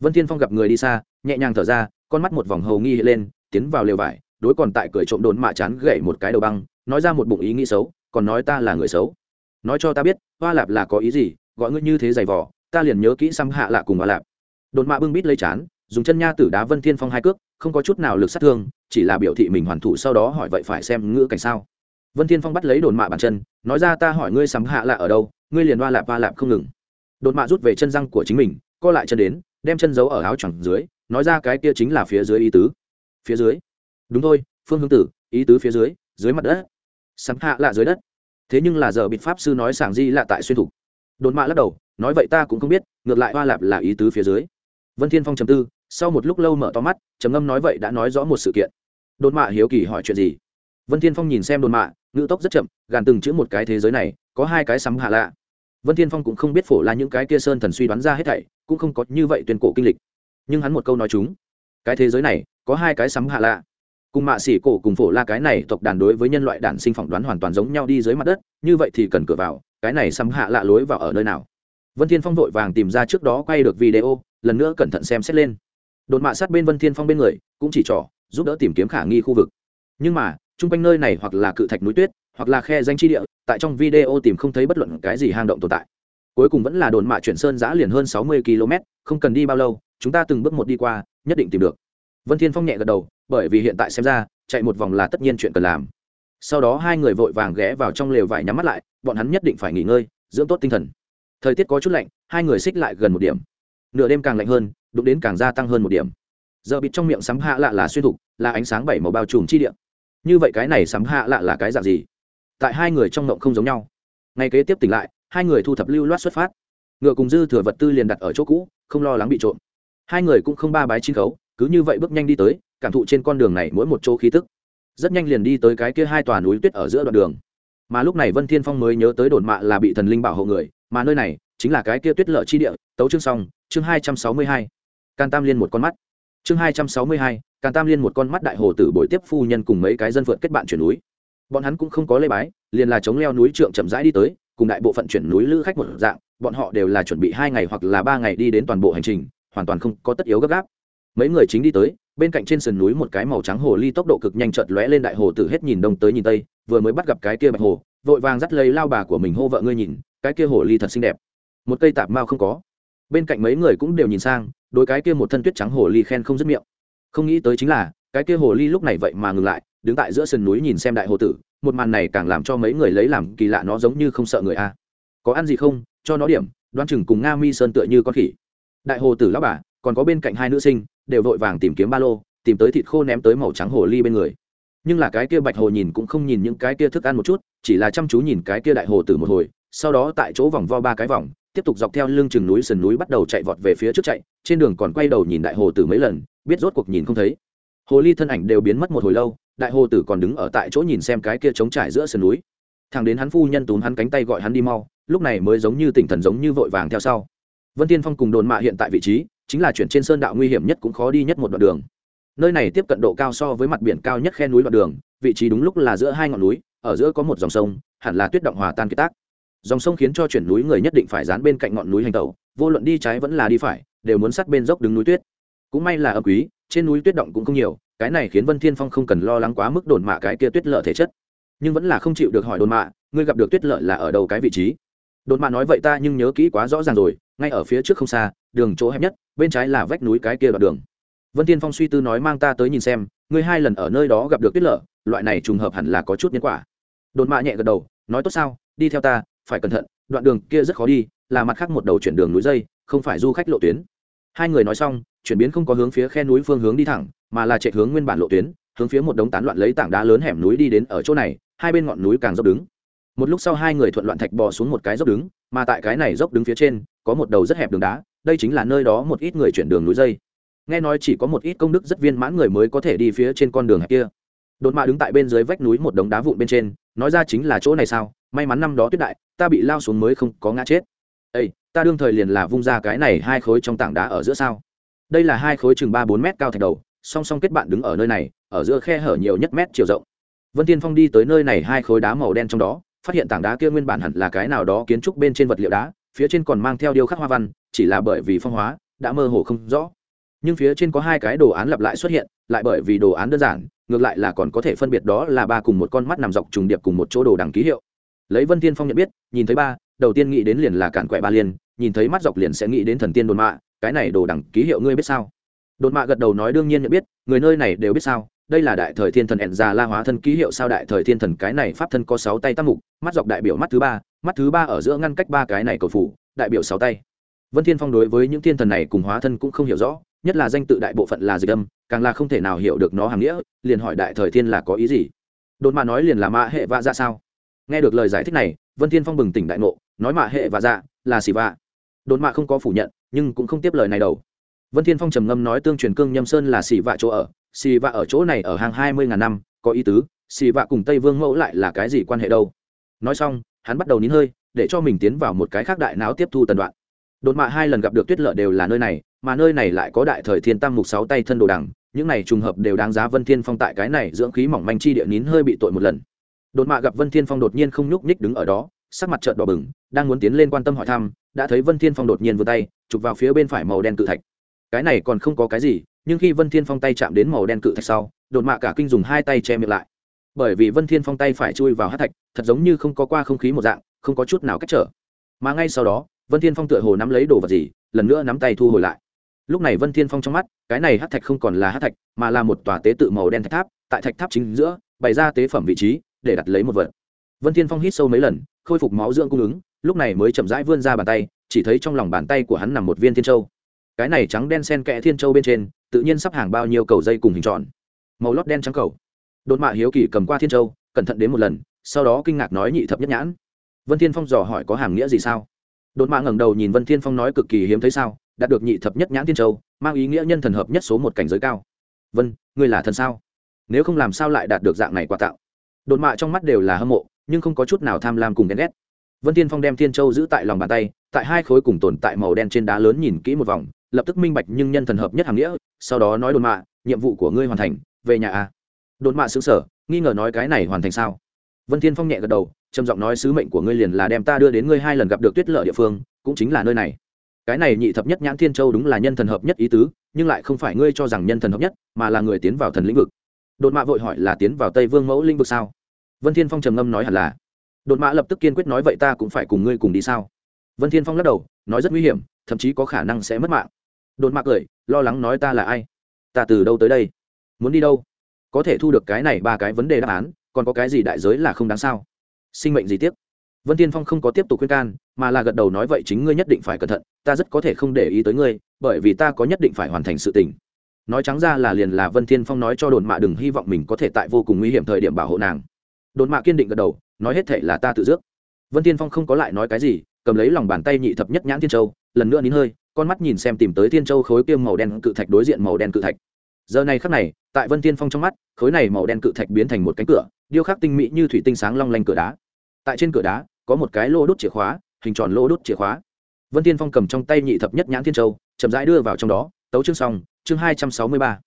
Vân thiên phong gặp người đi xa, nhẹ nhàng thở ra, con mắt một vòng hầu nghi lên, tiến vào lều vải, đối còn tại cười trộm đồn mạ chán gậy một cái đầu băng, nói ra một bụng ý nghĩ xấu, còn nói ta là người xấu. Nói cho ta biết, hoa lạp là có ý gì, gọi ngươi như thế dày vỏ ta liền nhớ kỹ xăm hạ lạ cùng hoa lạp. Đồn mạ bưng bít lấy chán dùng chân nha tử đá vân thiên phong hai cước, không có chút nào lực sát thương, chỉ là biểu thị mình hoàn thủ sau đó hỏi vậy phải xem ngữ cảnh sao. Vân thiên phong bắt lấy đồn mạ bàn chân, nói ra ta hỏi ngươi sắm hạ lạ ở đâu, ngươi liền hoa lạp hoa lạp không ngừng. Đồn mạ rút về chân răng của chính mình, co lại chân đến, đem chân giấu ở áo choàng dưới, nói ra cái kia chính là phía dưới ý tứ. Phía dưới. Đúng thôi, phương hướng tử, ý tứ phía dưới dưới mặt đất. Sắm hạ lạ dưới đất. Thế nhưng là giờ bịt pháp sư nói sảng di lạ tại xuyên thục. Đồn mạ lắc đầu, nói vậy ta cũng không biết, ngược lại hoa lạp là ý tứ phía dưới. Vân thiên phong trầm tư sau một lúc lâu mở to mắt, trầm ngâm nói vậy đã nói rõ một sự kiện. Đồn mạ hiếu kỳ hỏi chuyện gì? Vân thiên phong nhìn xem đồn mạ, ngữ tốc rất chậm, gàn từng chữ một cái thế giới này, có hai cái sắm hạ lạ. Vân thiên phong cũng không biết phổ là những cái kia sơn thần suy đoán ra hết thảy, cũng không có như vậy tuyên cổ kinh lịch. Nhưng hắn một câu nói chúng, cái thế giới này, có hai cái sắm hạ lạ. Cùng mạ xỉ cổ cùng phổ la cái này tộc đàn đối với nhân loại đản sinh phỏng đoán hoàn toàn giống nhau đi dưới mặt đất, như vậy thì cần cửa vào, cái này sắm hạ lạ lối vào ở nơi nào? Vân thiên phong vội vàng tìm ra trước đó quay được video, lần nữa cẩn thận xem xét lên đột mạ sát bên vân thiên phong bên người, cũng chỉ trỏ, giúp đỡ tìm kiếm khả nghi khu vực. Nhưng mà, chung quanh nơi này hoặc là cự thạch núi tuyết, hoặc là khe danh chi địa, tại trong video tìm không thấy bất luận cái gì hang động tồn tại. Cuối cùng vẫn là đồn mạ chuyển sơn giã liền hơn sáu mươi km, không cần đi bao lâu, chúng ta từng bước một đi qua, nhất định tìm được. Vân thiên phong nhẹ gật đầu, bởi vì hiện tại xem ra, chạy một vòng là tất nhiên chuyện cần làm. Sau đó hai người vội vàng ghé vào trong lều vải nhắm mắt lại, bọn hắn nhất định phải nghỉ ngơi, dưỡng tốt tinh thần. Thời tiết có chút lạnh, hai người xích lại gần một điểm. Nửa đêm càng lạnh hơn đụng đến càng gia tăng hơn một điểm. Giờ bịt trong miệng sắm hạ lạ là xuyên thục, là ánh sáng bảy màu bao trùm chi điện như vậy cái này sắm hạ lạ là cái dạng gì? Tại hai người trong ngộng không giống nhau. Ngay kế tiếp tỉnh lại, hai người thu thập lưu loát xuất phát. Ngựa cùng dư thừa vật tư liền đặt ở chỗ cũ, không lo lắng bị trộm. Hai người cũng không ba bái chín khấu, cứ như vậy bước nhanh đi tới, cảm thụ trên con đường này mỗi một chỗ khí tức. Rất nhanh liền đi tới cái kia hai tòa núi tuyết ở giữa đoạn đường. Mà lúc này vân thiên phong mới nhớ tới đồn mạ là bị thần linh bảo hộ người, mà nơi này chính là cái kia tuyết lợ chi địa. Tấu chương xong, chương hai trăm sáu mươi hai can tam liên một con mắt. Chương hai trăm sáu mươi hai, can tam liên một con mắt đại hồ tử bồi tiếp phu nhân cùng mấy cái dân vượt kết bạn chuyển núi. Bọn hắn cũng không có lê bái, liền là chống leo núi trượng chậm rãi đi tới, cùng đại bộ phận chuyển núi lữ khách một dạng, bọn họ đều là chuẩn bị hai ngày hoặc là ba ngày đi đến toàn bộ hành trình, hoàn toàn không có tất yếu gấp gáp. Mấy người chính đi tới, bên cạnh trên sườn núi một cái màu trắng hồ ly tốc độ cực nhanh chợt lóe lên đại hồ tử hết nhìn đông tới nhìn tây, vừa mới bắt gặp cái kia bạch hồ, vội vàng dắt lấy lao bà của mình hô vợ ngươi nhìn, cái kia hồ ly thật xinh đẹp. Một cây tạp mao không có bên cạnh mấy người cũng đều nhìn sang đôi cái kia một thân tuyết trắng hồ ly khen không dứt miệng. Không nghĩ tới chính là, cái kia hồ ly lúc này vậy mà ngừng lại, đứng tại giữa sườn núi nhìn xem đại hồ tử, một màn này càng làm cho mấy người lấy làm kỳ lạ nó giống như không sợ người a. Có ăn gì không? Cho nó điểm đoan chừng cùng nga mi sơn tựa như con khỉ. Đại hồ tử lão bà, còn có bên cạnh hai nữ sinh, đều vội vàng tìm kiếm ba lô, tìm tới thịt khô ném tới màu trắng hồ ly bên người. Nhưng là cái kia bạch hồ nhìn cũng không nhìn những cái kia thức ăn một chút, chỉ là chăm chú nhìn cái kia đại hồ tử một hồi, sau đó tại chỗ vòng vo ba cái vòng tiếp tục dọc theo lưng chừng núi sườn núi bắt đầu chạy vọt về phía trước chạy, trên đường còn quay đầu nhìn đại hồ tử mấy lần, biết rốt cuộc nhìn không thấy. Hồ ly thân ảnh đều biến mất một hồi lâu, đại hồ tử còn đứng ở tại chỗ nhìn xem cái kia trống trải giữa sườn núi. Thằng đến hắn phu nhân túm hắn cánh tay gọi hắn đi mau, lúc này mới giống như tỉnh thần giống như vội vàng theo sau. Vân tiên phong cùng đồn mạ hiện tại vị trí, chính là chuyển trên sơn đạo nguy hiểm nhất cũng khó đi nhất một đoạn đường. Nơi này tiếp cận độ cao so với mặt biển cao nhất khe núi đoạn đường, vị trí đúng lúc là giữa hai ngọn núi, ở giữa có một dòng sông, hẳn là tuyết động hòa tan kiệt tác dòng sông khiến cho chuyển núi người nhất định phải dán bên cạnh ngọn núi hành tẩu vô luận đi trái vẫn là đi phải đều muốn sát bên dốc đứng núi tuyết. Cũng may là âm quý trên núi tuyết động cũng không nhiều cái này khiến vân thiên phong không cần lo lắng quá mức đồn mạ cái kia tuyết lợ thể chất. Nhưng vẫn là không chịu được hỏi đồn mạ ngươi gặp được tuyết lợ là ở đầu cái vị trí? Đồn mạ nói vậy ta nhưng nhớ kỹ quá rõ ràng rồi ngay ở phía trước không xa đường chỗ hẹp nhất bên trái là vách núi cái kia đoạn đường. Vân Thiên phong suy tư nói mang ta tới nhìn xem ngươi hai lần ở nơi đó gặp được tuyết lợ, loại này trùng hợp hẳn là có chút nhân quả. Đồn mạ nhẹ gật đầu nói tốt sao đi theo ta phải cẩn thận, đoạn đường kia rất khó đi, là mặt khác một đầu chuyển đường núi dây, không phải du khách lộ tuyến. Hai người nói xong, chuyển biến không có hướng phía khe núi phương hướng đi thẳng, mà là chạy hướng nguyên bản lộ tuyến, hướng phía một đống tán loạn lấy tảng đá lớn hẻm núi đi đến ở chỗ này, hai bên ngọn núi càng dốc đứng. Một lúc sau hai người thuận loạn thạch bò xuống một cái dốc đứng, mà tại cái này dốc đứng phía trên, có một đầu rất hẹp đường đá, đây chính là nơi đó một ít người chuyển đường núi dây. Nghe nói chỉ có một ít công đức rất viên mãn người mới có thể đi phía trên con đường hẹp kia. Đột mạ đứng tại bên dưới vách núi một đống đá vụn bên trên nói ra chính là chỗ này sao? May mắn năm đó tuyết đại, ta bị lao xuống mới không có ngã chết. Ây ta đương thời liền là vung ra cái này hai khối trong tảng đá ở giữa sao? Đây là hai khối chừng ba bốn mét cao thạch đầu, song song kết bạn đứng ở nơi này, ở giữa khe hở nhiều nhất mét chiều rộng. Vân tiên phong đi tới nơi này hai khối đá màu đen trong đó, phát hiện tảng đá kia nguyên bản hẳn là cái nào đó kiến trúc bên trên vật liệu đá, phía trên còn mang theo điêu khắc hoa văn, chỉ là bởi vì phong hóa, đã mơ hồ không rõ nhưng phía trên có hai cái đồ án lặp lại xuất hiện, lại bởi vì đồ án đơn giản, ngược lại là còn có thể phân biệt đó là ba cùng một con mắt nằm dọc trùng điệp cùng một chỗ đồ đằng ký hiệu. Lấy vân tiên phong nhận biết, nhìn thấy ba, đầu tiên nghĩ đến liền là cản quẹ ba liên nhìn thấy mắt dọc liền sẽ nghĩ đến thần tiên đồn mạ, cái này đồ đằng ký hiệu ngươi biết sao? Đồn mạ gật đầu nói đương nhiên nhận biết, người nơi này đều biết sao, đây là đại thời thiên thần ẹn già la hóa thân ký hiệu sao đại thời thiên thần cái này pháp thân có sáu tay tam mục, mắt dọc đại biểu mắt thứ ba, mắt thứ ba ở giữa ngăn cách ba cái này cầu phủ, đại biểu sáu tay. Vân thiên phong đối với những thiên thần này cùng hóa thân cũng không hiểu rõ nhất là danh tự đại bộ phận là dịch âm, càng là không thể nào hiểu được nó hàm nghĩa, liền hỏi đại thời thiên là có ý gì? Đột mà nói liền là mạ hệ vạ dạ sao? Nghe được lời giải thích này, vân thiên phong bừng tỉnh đại ngộ, nói mạ hệ vạ dạ là xì vạ. Đột mạ không có phủ nhận, nhưng cũng không tiếp lời này đầu vân thiên phong trầm ngâm nói tương truyền cương nhâm sơn là xì vạ chỗ ở, xì vạ ở chỗ này ở hàng hai mươi ngàn năm, có ý tứ, xì vạ cùng tây vương mẫu lại là cái gì quan hệ đâu? Nói xong, hắn bắt đầu nín hơi, để cho mình tiến vào một cái khác đại não tiếp thu tần đoạn đột mạ hai lần gặp được tuyết lợ đều là nơi này, mà nơi này lại có đại thời thiên tam mục sáu tay thân đồ đằng, những này trùng hợp đều đáng giá vân thiên phong tại cái này dưỡng khí mỏng manh chi địa nín hơi bị tội một lần. Đột mạ gặp vân thiên phong đột nhiên không nhúc nhích đứng ở đó, sắc mặt trợn đỏ bừng, đang muốn tiến lên quan tâm hỏi thăm, đã thấy vân thiên phong đột nhiên vươn tay, chụp vào phía bên phải màu đen cự thạch. Cái này còn không có cái gì, nhưng khi vân thiên phong tay chạm đến màu đen cự thạch sau, đột mạ cả kinh dùng hai tay che miệng lại. Bởi vì vân thiên phong tay phải chui vào hát thạch, thật giống như không có qua không khí một dạng, không có chút nào cách trở. Mà ngay sau đó vân thiên phong tựa hồ nắm lấy đồ vật gì, lần nữa nắm tay thu hồi lại. Lúc này vân thiên phong trong mắt, cái này hát thạch không còn là hát thạch, mà là một tòa tế tự màu đen thạch tháp, tại thạch tháp chính giữa, bày ra tế phẩm vị trí, để đặt lấy một vật. Vân thiên phong hít sâu mấy lần, khôi phục máu dưỡng cung ứng, lúc này mới chậm rãi vươn ra bàn tay, chỉ thấy trong lòng bàn tay của hắn nằm một viên thiên châu. Cái này trắng đen sen kẽ thiên châu bên trên, tự nhiên sắp hàng bao nhiêu cầu dây cùng hình tròn. Màu lót đen trắng cầu. Đột mạ hiếu kỳ cầm qua thiên châu, cẩn thận đến một lần, sau đó kinh ngạc nói nhị thập nhất nhãn. Vân thiên phong dò hỏi có hàm nghĩa gì sao? Đột mạ ngẩng đầu nhìn vân thiên phong nói cực kỳ hiếm thấy sao, đạt được nhị thập nhất nhãn thiên châu, mang ý nghĩa nhân thần hợp nhất số một cảnh giới cao. Vân, ngươi là thần sao? Nếu không làm sao lại đạt được dạng này quà tặng đột mạ trong mắt đều là hâm mộ, nhưng không có chút nào tham lam cùng ghen ghét. Vân thiên phong đem thiên châu giữ tại lòng bàn tay, tại hai khối cùng tồn tại màu đen trên đá lớn nhìn kỹ một vòng, lập tức minh bạch nhưng nhân thần hợp nhất hàng nghĩa, sau đó nói đột mạ nhiệm vụ của ngươi hoàn thành, về nhà a đột mạ xứng sở nghi ngờ nói cái này hoàn thành sao? Vân thiên phong nhẹ gật đầu, trầm giọng nói, sứ mệnh của ngươi liền là đem ta đưa đến ngươi hai lần gặp được tuyết lợi địa phương, cũng chính là nơi này. Cái này nhị thập nhất nhãn thiên châu đúng là nhân thần hợp nhất ý tứ, nhưng lại không phải ngươi cho rằng nhân thần hợp nhất, mà là người tiến vào thần lĩnh vực. Đột mạ vội hỏi là tiến vào tây vương mẫu lĩnh vực sao? Vân thiên phong trầm ngâm nói hẳn là. Đột mạ lập tức kiên quyết nói, vậy ta cũng phải cùng ngươi cùng đi sao? Vân thiên phong lắc đầu, nói rất nguy hiểm, thậm chí có khả năng sẽ mất mạng. Đột mạ cười, lo lắng nói, ta là ai? Ta từ đâu tới đây? Muốn đi đâu? Có thể thu được cái này ba cái vấn đề đáp án còn có cái gì đại giới là không đáng sao? Sinh mệnh gì tiếc? Vân tiên phong không có tiếp tục khuyên can, mà là gật đầu nói vậy chính ngươi nhất định phải cẩn thận, ta rất có thể không để ý tới ngươi, bởi vì ta có nhất định phải hoàn thành sự tình. Nói trắng ra là liền là vân thiên phong nói cho đồn mạ đừng hy vọng mình có thể tại vô cùng nguy hiểm thời điểm bảo hộ nàng. Đồn mạ kiên định gật đầu, nói hết thể là ta tự dước. Vân thiên phong không có lại nói cái gì, cầm lấy lòng bàn tay nhị thập nhất nhãn thiên châu, lần nữa nín hơi, con mắt nhìn xem tìm tới thiên châu khối kiêm màu đen cự thạch đối diện màu đen cự thạch. Giờ này khắc này tại vân thiên phong trong mắt, khối này màu đen cự thạch biến thành một cánh cửa, điêu khắc tinh mỹ như thủy tinh sáng long lanh cửa đá. Tại trên cửa đá, có một cái lô đốt chìa khóa, hình tròn lô đốt chìa khóa. Vân thiên phong cầm trong tay nhị thập nhất nhãn thiên châu, chậm rãi đưa vào trong đó, tấu chương xong, chương hai trăm sáu mươi ba.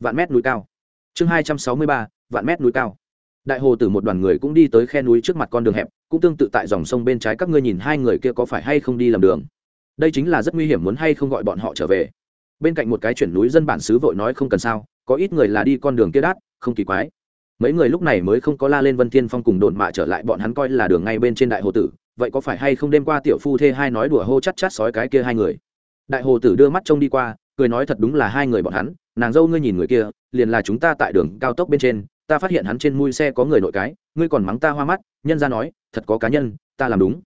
Vạn mét núi cao. Chương hai trăm sáu mươi ba, vạn mét núi cao. Đại hồ tử một đoàn người cũng đi tới khe núi trước mặt con đường hẹp, cũng tương tự tại dòng sông bên trái các ngươi nhìn hai người kia có phải hay không đi làm đường. Đây chính là rất nguy hiểm muốn hay không gọi bọn họ trở về. Bên cạnh một cái chuyển núi dân bản xứ vội nói không cần sao có ít người là đi con đường kia đát, không kỳ quái. Mấy người lúc này mới không có la lên vân thiên phong cùng đồn mạ trở lại, bọn hắn coi là đường ngay bên trên đại hồ tử, vậy có phải hay không đêm qua tiểu phu thê hai nói đùa hô chắt chắt sói cái kia hai người? Đại hồ tử đưa mắt trông đi qua, cười nói thật đúng là hai người bọn hắn, nàng dâu ngươi nhìn người kia, liền là chúng ta tại đường cao tốc bên trên, ta phát hiện hắn trên mui xe có người nội cái, ngươi còn mắng ta hoa mắt, nhân ra nói, thật có cá nhân, ta làm đúng.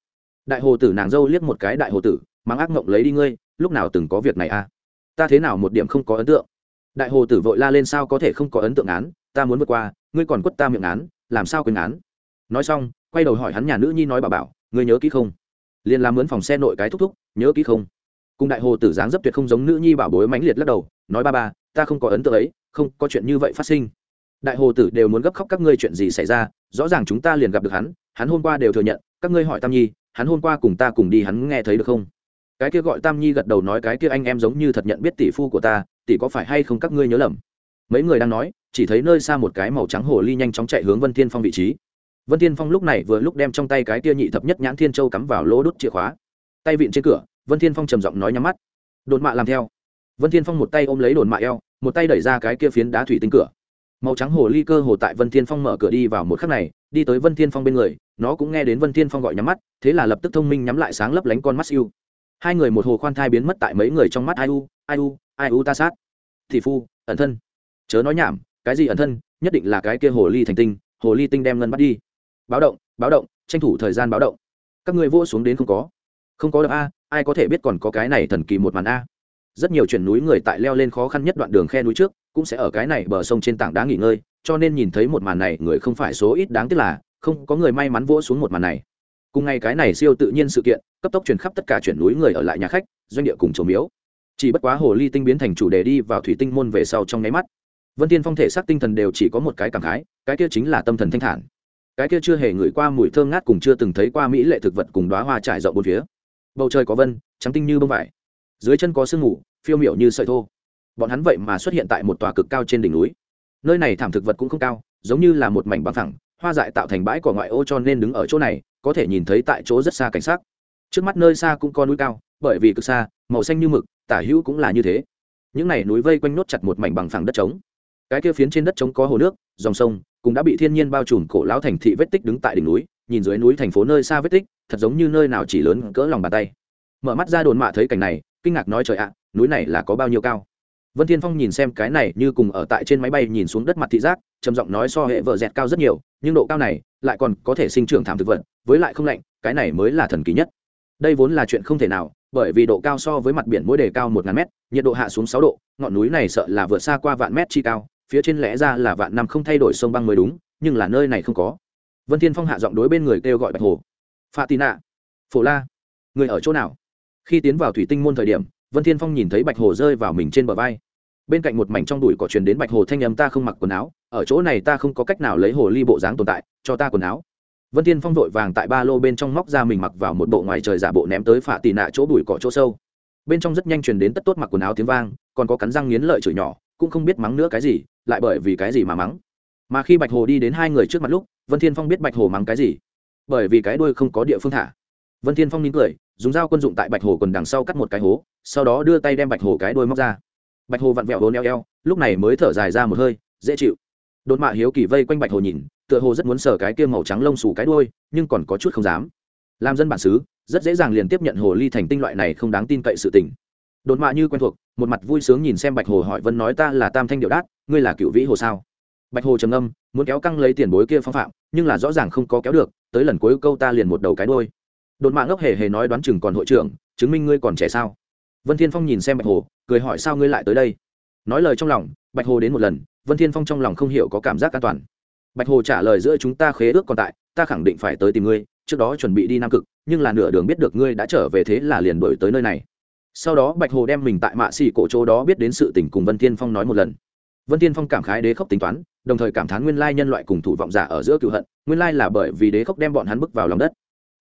Đại hồ tử nàng dâu liếc một cái đại hồ tử, mắng ác mộng lấy đi ngươi, lúc nào từng có việc này à? Ta thế nào một điểm không có ấn tượng? Đại hồ tử vội la lên sao có thể không có ấn tượng án, ta muốn vượt qua, ngươi còn quất ta miệng án, làm sao quên án? Nói xong, quay đầu hỏi hắn nhà nữ nhi nói bà bảo, ngươi nhớ kỹ không? Liền làm mướn phòng xe nội cái thúc thúc, nhớ kỹ không? Cùng đại hồ tử dáng dấp tuyệt không giống nữ nhi bảo bối mãnh liệt lắc đầu, nói ba ba, ta không có ấn tượng ấy, không, có chuyện như vậy phát sinh. Đại hồ tử đều muốn gấp khóc các ngươi chuyện gì xảy ra, rõ ràng chúng ta liền gặp được hắn hắn hôm qua đều thừa nhận, các ngươi hỏi tam nhi, hắn hôm qua cùng ta cùng đi hắn nghe thấy được không? Cái kia gọi tam nhi gật đầu nói cái kia anh em giống như thật nhận biết tỷ phu của ta tỷ có phải hay không các ngươi nhớ lầm? Mấy người đang nói, chỉ thấy nơi xa một cái màu trắng hồ ly nhanh chóng chạy hướng vân thiên phong vị trí. Vân thiên phong lúc này vừa lúc đem trong tay cái tia nhị thập nhất nhãn thiên châu cắm vào lỗ đốt chìa khóa. Tay vịn trên cửa, vân thiên phong trầm giọng nói nhắm mắt. Đồn mạ làm theo. Vân thiên phong một tay ôm lấy đồn mạ eo, một tay đẩy ra cái kia phiến đá thủy tinh cửa. Màu trắng hồ ly cơ hồ tại vân thiên phong mở cửa đi vào một khắc này, đi tới vân thiên phong bên người, nó cũng nghe đến vân thiên phong gọi nhắm mắt, thế là lập tức thông minh nhắm lại sáng lấp lánh con mắt siêu hai người một hồ khoan thai biến mất tại mấy người trong mắt ai u ai u ai u ta sát? Thì phu, ẩn thân. Chớ nói nhảm, cái gì ẩn thân, nhất định là cái kia hồ ly thành tinh, hồ ly tinh đem ngân bắt đi. Báo động báo động, tranh thủ thời gian báo động. Các người vô xuống đến không có. Không có được a, ai có thể biết còn có cái này thần kỳ một màn a. Rất nhiều chuyển núi người tại leo lên khó khăn nhất đoạn đường khe núi trước, cũng sẽ ở cái này bờ sông trên tảng đá nghỉ ngơi, cho nên nhìn thấy một màn này, người không phải số ít đáng tiếc là, không có người may mắn vỗ xuống một màn này. Cùng ngày cái này siêu tự nhiên sự kiện, cấp tốc truyền khắp tất cả chuyển núi người ở lại nhà khách, doanh địa cùng chỗ miếu chỉ bất quá hồ ly tinh biến thành chủ đề đi vào thủy tinh môn về sau trong nháy mắt. Vân tiên phong thể xác tinh thần đều chỉ có một cái cảm khái, cái kia chính là tâm thần thanh thản. Cái kia chưa hề ngửi qua mùi thơm ngát cùng chưa từng thấy qua mỹ lệ thực vật cùng đoá hoa trải rộng bốn phía. Bầu trời có vân, trắng tinh như bông vải. Dưới chân có sương mù, phiêu miểu như sợi thô. Bọn hắn vậy mà xuất hiện tại một tòa cực cao trên đỉnh núi. Nơi này thảm thực vật cũng không cao, giống như là một mảnh bằng thẳng hoa dại tạo thành bãi cỏ ngoại ô cho nên đứng ở chỗ này, có thể nhìn thấy tại chỗ rất xa cảnh sát trước mắt nơi xa cũng có núi cao bởi vì cực xa, màu xanh như mực, tả hữu cũng là như thế. Những này núi vây quanh nốt chặt một mảnh bằng phẳng đất trống. Cái kia phiến trên đất trống có hồ nước, dòng sông, cũng đã bị thiên nhiên bao trùm cổ lão thành thị vết tích đứng tại đỉnh núi, nhìn dưới núi thành phố nơi xa vết tích, thật giống như nơi nào chỉ lớn cỡ lòng bàn tay. Mở mắt ra đồn mạ thấy cảnh này, kinh ngạc nói trời ạ, núi này là có bao nhiêu cao? Vân thiên phong nhìn xem cái này như cùng ở tại trên máy bay nhìn xuống đất mặt thị giác, trầm giọng nói so hệ vợ dẹt cao rất nhiều, nhưng độ cao này lại còn có thể sinh trưởng thảm thực vật, với lại không lạnh, cái này mới là thần kỳ nhất. Đây vốn là chuyện không thể nào bởi vì độ cao so với mặt biển mỗi đề cao một ngàn mét, nhiệt độ hạ xuống sáu độ, ngọn núi này sợ là vượt xa qua vạn mét chi cao, phía trên lẽ ra là vạn năm không thay đổi sông băng mới đúng, nhưng là nơi này không có. Vân thiên phong hạ giọng đối bên người kêu gọi bạch hồ. Pha tì nạ phổ la, người ở chỗ nào? Khi tiến vào thủy tinh môn thời điểm, vân thiên phong nhìn thấy bạch hồ rơi vào mình trên bờ vai. Bên cạnh một mảnh trong đùi cỏ truyền đến bạch hồ thanh âm, ta không mặc quần áo, ở chỗ này ta không có cách nào lấy hồ ly bộ dáng tồn tại, cho ta quần áo vân thiên phong vội vàng tại ba lô bên trong móc ra mình mặc vào một bộ ngoài trời giả bộ ném tới phạ tì nạ chỗ bụi cỏ chỗ sâu. Bên trong rất nhanh truyền đến tất tốt mặc quần áo tiếng vang, còn có cắn răng nghiến lợi chửi nhỏ, cũng không biết mắng nữa cái gì, lại bởi vì cái gì mà mắng. Mà khi bạch hồ đi đến hai người trước mặt lúc, vân thiên phong biết bạch hồ mắng cái gì. Bởi vì cái đuôi không có địa phương thả. Vân thiên phong nín cười, dùng dao quân dụng tại bạch hồ quần đằng sau cắt một cái hố, sau đó đưa tay đem bạch hồ cái đuôi móc ra. Bạch hồ vặn vẹo hố neo eo, lúc này mới thở dài ra một hơi, dễ chịu. Đột mạ hiếu kỳ vây quanh bạch hồ nhìn tựa hồ rất muốn sờ cái kia màu trắng lông xù cái đuôi, nhưng còn có chút không dám. Làm dân bản xứ, rất dễ dàng liền tiếp nhận hồ ly thành tinh loại này không đáng tin cậy sự tình. Đột mạ như quen thuộc, một mặt vui sướng nhìn xem bạch hồ hỏi vân nói ta là tam thanh điệu đát, ngươi là cựu vĩ hồ sao? Bạch hồ trầm âm muốn kéo căng lấy tiền bối kia phong phạm, nhưng là rõ ràng không có kéo được, tới lần cuối câu ta liền một đầu cái đôi đột mạ ngốc hề hề nói đoán chừng còn hội trưởng, chứng minh ngươi còn trẻ sao? Vân thiên phong nhìn xem bạch hồ, cười hỏi sao ngươi lại tới đây? Nói lời trong lòng, bạch hồ đến một lần, vân thiên phong trong lòng không hiểu có cảm giác an toàn bạch hồ trả lời giữa chúng ta khế ước còn tại, ta khẳng định phải tới tìm ngươi, trước đó chuẩn bị đi nam cực, nhưng là nửa đường biết được ngươi đã trở về thế là liền đổi tới nơi này. Sau đó bạch hồ đem mình tại mạ xì cổ chỗ đó biết đến sự tình cùng vân thiên phong nói một lần. Vân thiên phong cảm khái đế khốc tính toán, đồng thời cảm thán nguyên lai nhân loại cùng thủ vọng giả ở giữa cựu hận, nguyên lai là bởi vì đế khốc đem bọn hắn bước vào lòng đất.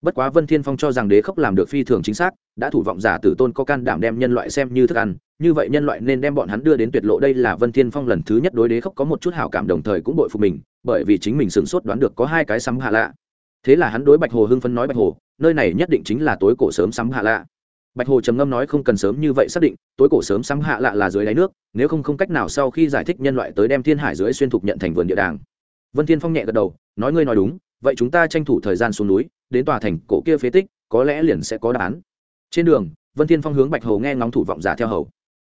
Bất quá vân thiên phong cho rằng đế khốc làm được phi thường chính xác, đã thủ vọng giả tử tôn có can đảm đem nhân loại xem như thức ăn, như vậy nhân loại nên đem bọn hắn đưa đến tuyệt lộ. Đây là vân thiên phong lần thứ nhất đối đế khốc có một chút hảo cảm, đồng thời cũng bội phục mình bởi vì chính mình sửng sốt đoán được có hai cái sắm hạ lạ. Thế là hắn đối bạch hồ hưng phấn nói bạch hồ, nơi này nhất định chính là tối cổ sớm sắm hạ lạ. Bạch hồ trầm ngâm nói không cần sớm như vậy xác định, tối cổ sớm sắm hạ lạ là dưới đáy nước, nếu không không cách nào sau khi giải thích nhân loại tới đem thiên hải dưới xuyên thục nhận thành vườn địa đàng. Vân thiên phong nhẹ gật đầu, nói ngươi nói đúng, vậy chúng ta tranh thủ thời gian xuống núi, đến tòa thành cổ kia phế tích, có lẽ liền sẽ có đáp án. Trên đường, vân thiên phong hướng bạch hồ nghe ngóng thủ vọng giả theo hầu.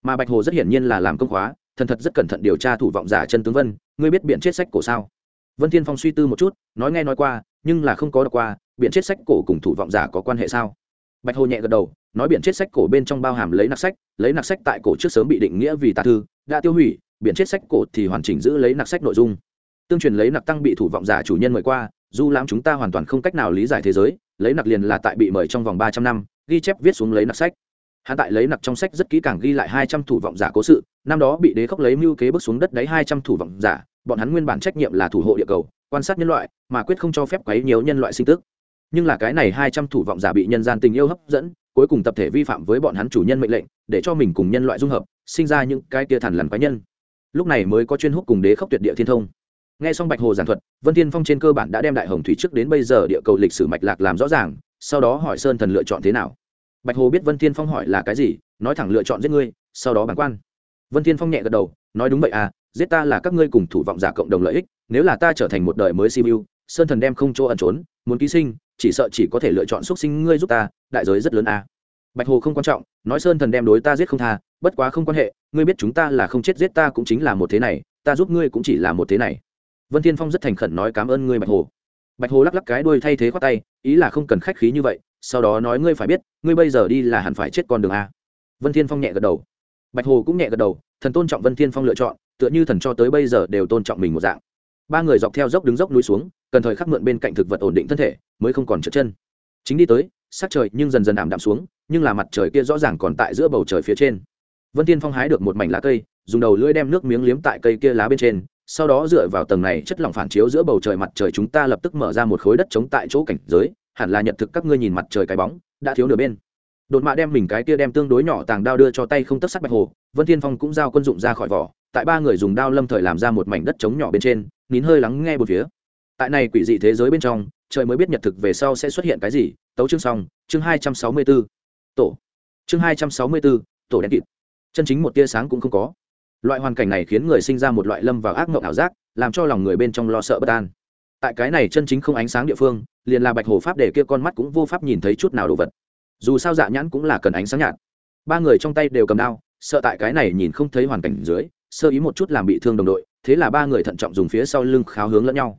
Mà bạch hồ rất hiển nhiên là làm công khóa, thần thật rất cẩn thận điều tra thủ vọng giả chân tướng vân, ngươi biết biện chết sách cổ sao? Vân thiên phong suy tư một chút, nói nghe nói qua, nhưng là không có đọc qua biện chết sách cổ cùng thủ vọng giả có quan hệ sao? Bạch hồ nhẹ gật đầu, nói biển chết sách cổ bên trong bao hàm lấy nặc sách, lấy nặc sách tại cổ trước sớm bị định nghĩa vì tà thư, đã tiêu hủy, biển chết sách cổ thì hoàn chỉnh giữ lấy nặc sách nội dung. Tương truyền lấy nặc tăng bị thủ vọng giả chủ nhân mời qua, dù lãm chúng ta hoàn toàn không cách nào lý giải thế giới, lấy nặc liền là tại bị mời trong vòng ba trăm năm, ghi chép viết xuống lấy nặc sách. Hắn tại lấy nặc trong sách rất kỹ càng ghi lại hai trăm thủ vọng giả cố sự năm đó bị đế khốc lấy mưu kế bước xuống đất đáy hai trăm thủ vọng giả, bọn hắn nguyên bản trách nhiệm là thủ hộ địa cầu, quan sát nhân loại, mà quyết không cho phép quấy nhiều nhân loại sinh tức. Nhưng là cái này hai trăm thủ vọng giả bị nhân gian tình yêu hấp dẫn, cuối cùng tập thể vi phạm với bọn hắn chủ nhân mệnh lệnh, để cho mình cùng nhân loại dung hợp, sinh ra những cái tia thần lằn quái nhân. Lúc này mới có chuyên hút cùng đế khốc tuyệt địa thiên thông. Nghe xong bạch hồ giảng thuật, vân thiên phong trên cơ bản đã đem đại hồng thủy trước đến bây giờ địa cầu lịch sử mạch lạc làm rõ ràng, sau đó hỏi sơn thần lựa chọn thế nào. Bạch hồ biết vân thiên phong hỏi là cái gì, nói thẳng lựa chọn giết ngươi, sau đó bản quan vân thiên phong nhẹ gật đầu nói đúng vậy à giết ta là các ngươi cùng thủ vọng giả cộng đồng lợi ích nếu là ta trở thành một đời mới siêu sơn thần đem không chỗ ẩn trốn muốn ký sinh chỉ sợ chỉ có thể lựa chọn xuất sinh ngươi giúp ta đại giới rất lớn à, bạch hồ không quan trọng nói sơn thần đem đối ta giết không tha bất quá không quan hệ ngươi biết chúng ta là không chết giết ta cũng chính là một thế này ta giúp ngươi cũng chỉ là một thế này. Vân thiên phong rất thành khẩn nói cảm ơn ngươi bạch hồ. Bạch hồ lắc lắc cái đuôi thay thế khoát tay ý là không cần khách khí như vậy sau đó nói ngươi phải biết ngươi bây giờ đi là hẳn phải chết con đường a vân thiên phong nhẹ gật đầu bạch hồ cũng nhẹ gật đầu, thần tôn trọng vân thiên phong lựa chọn, tựa như thần cho tới bây giờ đều tôn trọng mình một dạng. Ba người dọc theo dốc đứng dốc núi xuống, cần thời khắc mượn bên cạnh thực vật ổn định thân thể, mới không còn trượt chân. Chính đi tới, sắc trời nhưng dần dần ảm đạm xuống, nhưng là mặt trời kia rõ ràng còn tại giữa bầu trời phía trên. Vân tiên phong hái được một mảnh lá cây, dùng đầu lưỡi đem nước miếng liếm tại cây kia lá bên trên, sau đó dựa vào tầng này chất lỏng phản chiếu giữa bầu trời mặt trời chúng ta lập tức mở ra một khối đất trống tại chỗ cảnh giới, hẳn là nhận thực các ngươi nhìn mặt trời cái bóng, đã thiếu nửa bên đột mạ đem mình cái kia đem tương đối nhỏ tàng đao đưa cho tay không tất sắc bạch hồ, vân thiên phong cũng giao quân dụng ra khỏi vỏ, tại ba người dùng đao lâm thời làm ra một mảnh đất trống nhỏ bên trên, nín hơi lắng nghe một phía. Tại này quỷ dị thế giới bên trong, trời mới biết nhật thực về sau sẽ xuất hiện cái gì. Tấu chương xong, chương hai trăm sáu mươi b ố tổ. Chương hai trăm sáu mươi b ố tổ đen kịt. Chân chính một tia sáng cũng không có. Loại hoàn cảnh này khiến người sinh ra một loại lâm vào ác mộng ảo giác, làm cho lòng người bên trong lo sợ bất an. Tại cái này chân chính không ánh sáng địa phương, liền là bạch hồ pháp để kia con mắt cũng vô pháp nhìn thấy chút nào đồ vật dù sao dạ nhãn cũng là cần ánh sáng nhạt. Ba người trong tay đều cầm đao, sợ tại cái này nhìn không thấy hoàn cảnh dưới, sơ ý một chút làm bị thương đồng đội, thế là ba người thận trọng dùng phía sau lưng kháo hướng lẫn nhau.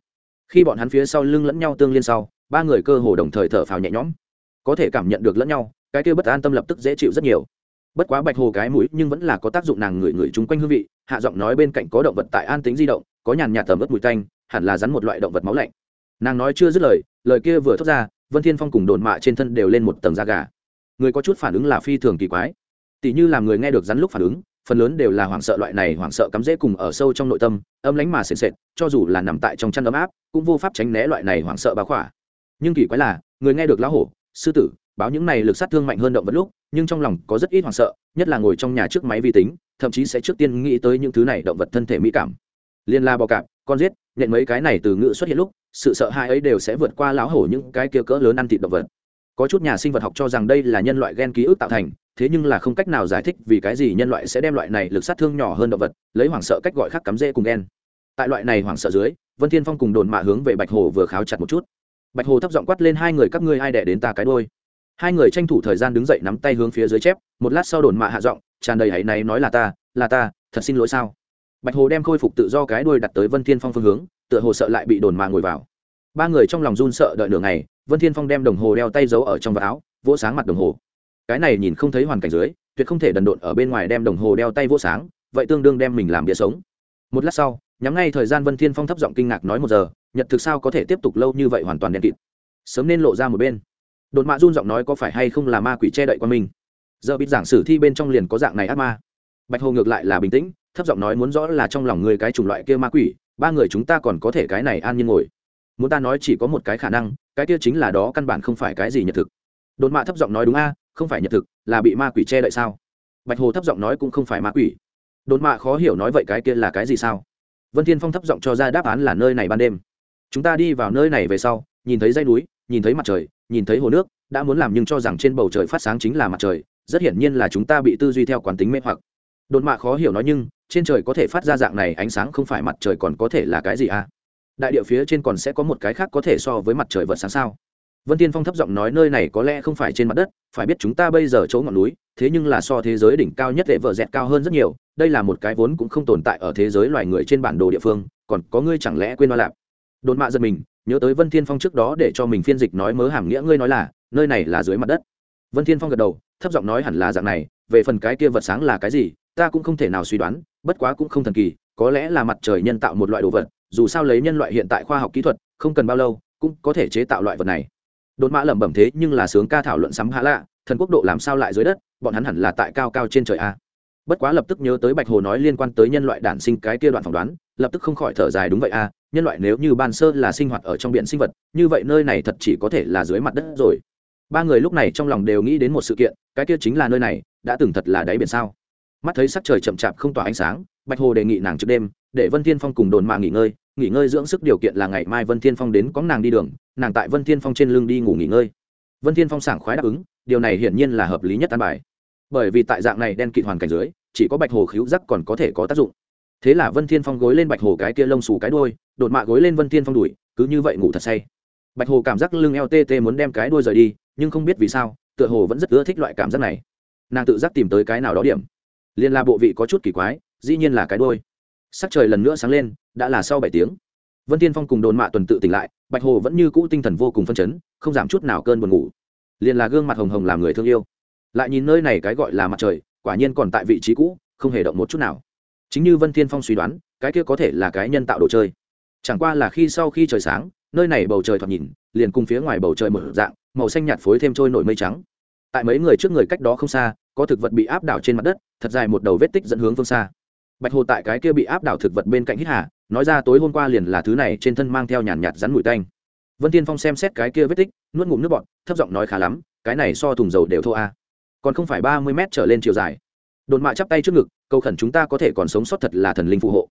Khi bọn hắn phía sau lưng lẫn nhau tương liên sau, ba người cơ hồ đồng thời thở phào nhẹ nhõm. Có thể cảm nhận được lẫn nhau, cái kia bất an tâm lập tức dễ chịu rất nhiều. Bất quá bạch hồ cái mũi nhưng vẫn là có tác dụng nàng ngửi ngửi chung quanh hương vị, hạ giọng nói bên cạnh có động vật tại an tính di động, có nhàn nhạt tầm ớt mùi tanh, hẳn là rắn một loại động vật máu lạnh. Nàng nói chưa dứt lời lời kia vừa thốt ra vân thiên phong cùng đồn mạ trên thân đều lên một tầng da gà. Người có chút phản ứng là phi thường kỳ quái. Tỷ như làm người nghe được rắn lúc phản ứng, phần lớn đều là hoảng sợ loại này hoảng sợ cắm rễ cùng ở sâu trong nội tâm, âm lánh mà sệt sệt, cho dù là nằm tại trong chăn ấm áp, cũng vô pháp tránh né loại này hoảng sợ bá khỏa. Nhưng kỳ quái là, người nghe được lão hổ, sư tử, báo những này lực sát thương mạnh hơn động vật lúc, nhưng trong lòng có rất ít hoảng sợ, nhất là ngồi trong nhà trước máy vi tính, thậm chí sẽ trước tiên nghĩ tới những thứ này động vật thân thể mỹ cảm. Liên la bò cạp, con giết nhận mấy cái này từ ngữ xuất hiện lúc sự sợ hãi ấy đều sẽ vượt qua lão hổ những cái kia cỡ lớn ăn thịt động vật. Có chút nhà sinh vật học cho rằng đây là nhân loại gen ký ức tạo thành, thế nhưng là không cách nào giải thích vì cái gì nhân loại sẽ đem loại này lực sát thương nhỏ hơn động vật, lấy hoảng sợ cách gọi khác cắm rễ cùng gen. Tại loại này hoảng sợ dưới, vân thiên phong cùng đồn mạ hướng về bạch hồ vừa kháo chặt một chút. Bạch hồ thấp giọng quát lên hai người, các ngươi ai đẻ đến ta cái đôi hai người tranh thủ thời gian đứng dậy nắm tay hướng phía dưới chép, một lát sau đồn mạ hạ giọng, tràn đầy hãy này nói là ta là ta, thật xin lỗi sao? Bạch hồ đem khôi phục tự do cái đuôi đặt tới vân thiên phong phương hướng tựa hồ sợ lại bị đồn mạ ngồi vào. Ba người trong lòng run sợ đợi nửa ngày, vân thiên phong đem đồng hồ đeo tay giấu ở trong vạt áo, vỗ sáng mặt đồng hồ. Cái này nhìn không thấy hoàn cảnh dưới, tuyệt không thể đần độn ở bên ngoài đem đồng hồ đeo tay vỗ sáng, vậy tương đương đem mình làm bia sống. Một lát sau, nhắm ngay thời gian vân thiên phong thấp giọng kinh ngạc nói một giờ, nhật thực sao có thể tiếp tục lâu như vậy hoàn toàn đen kịt. Sớm nên lộ ra một bên. Đột mạ run giọng nói có phải hay không là ma quỷ che đậy qua mình? Giờ biết giảng sử thi bên trong liền có dạng này ác ma. Bạch hồ ngược lại là bình tĩnh, thấp giọng nói muốn rõ là trong lòng người cái chủng loại kia ma quỷ ba người chúng ta còn có thể cái này an nhiên ngồi. Muốn ta nói chỉ có một cái khả năng, cái kia chính là đó căn bản không phải cái gì nhật thực. Đột mạ thấp giọng nói đúng a, không phải nhật thực, là bị ma quỷ che đậy sao? Bạch hồ thấp giọng nói cũng không phải ma quỷ. Đột mạ khó hiểu nói vậy cái kia là cái gì sao? Vân thiên phong thấp giọng cho ra đáp án là nơi này ban đêm. Chúng ta đi vào nơi này về sau, nhìn thấy dây núi, nhìn thấy mặt trời, nhìn thấy hồ nước, đã muốn làm nhưng cho rằng trên bầu trời phát sáng chính là mặt trời, rất hiển nhiên là chúng ta bị tư duy theo quán tính mê hoặc. Đột mạ khó hiểu nói nhưng trên trời có thể phát ra dạng này ánh sáng không phải mặt trời còn có thể là cái gì à? Đại địa phía trên còn sẽ có một cái khác có thể so với mặt trời vật sáng sao? Vân tiên phong thấp giọng nói nơi này có lẽ không phải trên mặt đất, phải biết chúng ta bây giờ chỗ ngọn núi, thế nhưng là so thế giới đỉnh cao nhất lệ vợ dẹt cao hơn rất nhiều, đây là một cái vốn cũng không tồn tại ở thế giới loài người trên bản đồ địa phương, còn có ngươi chẳng lẽ quên hoa lạp? Đồn mạ giật mình, nhớ tới vân thiên phong trước đó để cho mình phiên dịch nói mớ hàm nghĩa ngươi nói là, nơi này là dưới mặt đất. Vân thiên phong gật đầu, thấp giọng nói hẳn là dạng này, về phần cái kia vật sáng là cái gì ta cũng không thể nào suy đoán, bất quá cũng không thần kỳ, có lẽ là mặt trời nhân tạo một loại đồ vật, dù sao lấy nhân loại hiện tại khoa học kỹ thuật, không cần bao lâu, cũng có thể chế tạo loại vật này. Đột mã lẩm bẩm thế nhưng là sướng ca thảo luận sắm hạ lạ, thần quốc độ làm sao lại dưới đất, bọn hắn hẳn là tại cao cao trên trời a. Bất quá lập tức nhớ tới bạch hồ nói liên quan tới nhân loại đản sinh cái kia đoạn phỏng đoán, lập tức không khỏi thở dài đúng vậy a, nhân loại nếu như ban sơ là sinh hoạt ở trong biển sinh vật, như vậy nơi này thật chỉ có thể là dưới mặt đất rồi. Ba người lúc này trong lòng đều nghĩ đến một sự kiện, cái kia chính là nơi này, đã từng thật là đáy biển sao? Mắt thấy sắc trời chậm chạp không tỏa ánh sáng, bạch hồ đề nghị nàng trước đêm, để vân thiên phong cùng đồn mà nghỉ ngơi nghỉ ngơi dưỡng sức điều kiện là ngày mai vân thiên phong đến có nàng đi đường, nàng tại vân thiên phong trên lưng đi ngủ nghỉ ngơi. Vân thiên phong sảng khoái đáp ứng, điều này hiển nhiên là hợp lý nhất an bài. Bởi vì tại dạng này đen kịt hoàn cảnh dưới, chỉ có bạch hồ khíu rắc còn có thể có tác dụng. Thế là vân thiên phong gối lên bạch hồ cái kia lông xù cái đuôi, đột mạ gối lên vân thiên phong đuổi cứ như vậy ngủ thật say. Bạch hồ cảm giác lưng eo tê tê muốn đem cái đuôi rời đi, nhưng không biết vì sao, tựa hồ vẫn rất ưa thích loại cảm giác này. Nàng tự giác tìm tới cái nào đó điểm liền là bộ vị có chút kỳ quái, dĩ nhiên là cái đuôi. Sắc trời lần nữa sáng lên, đã là sau bảy tiếng. Vân tiên phong cùng đồn mạ tuần tự tỉnh lại, bạch hồ vẫn như cũ tinh thần vô cùng phân chấn, không giảm chút nào cơn buồn ngủ. Liền là gương mặt hồng hồng làm người thương yêu. Lại nhìn nơi này cái gọi là mặt trời, quả nhiên còn tại vị trí cũ, không hề động một chút nào. Chính như vân thiên phong suy đoán, cái kia có thể là cái nhân tạo đồ chơi. Chẳng qua là khi sau khi trời sáng, nơi này bầu trời thoạt nhìn, liền cùng phía ngoài bầu trời mở dạng, màu xanh nhạt phối thêm trôi nổi mây trắng. Tại mấy người trước người cách đó không xa có thực vật bị áp đảo trên mặt đất, thật dài một đầu vết tích dẫn hướng phương xa. Bạch hồ tại cái kia bị áp đảo thực vật bên cạnh hít hà, nói ra tối hôm qua liền là thứ này trên thân mang theo nhàn nhạt rắn mùi tanh. Vân tiên phong xem xét cái kia vết tích, nuốt ngụm nước bọt, thấp giọng nói khá lắm, cái này so thùng dầu đều thô a. Còn không phải ba mươi mét trở lên chiều dài. Đồn mạ chắp tay trước ngực câu khẩn chúng ta có thể còn sống sót thật là thần linh phù hộ.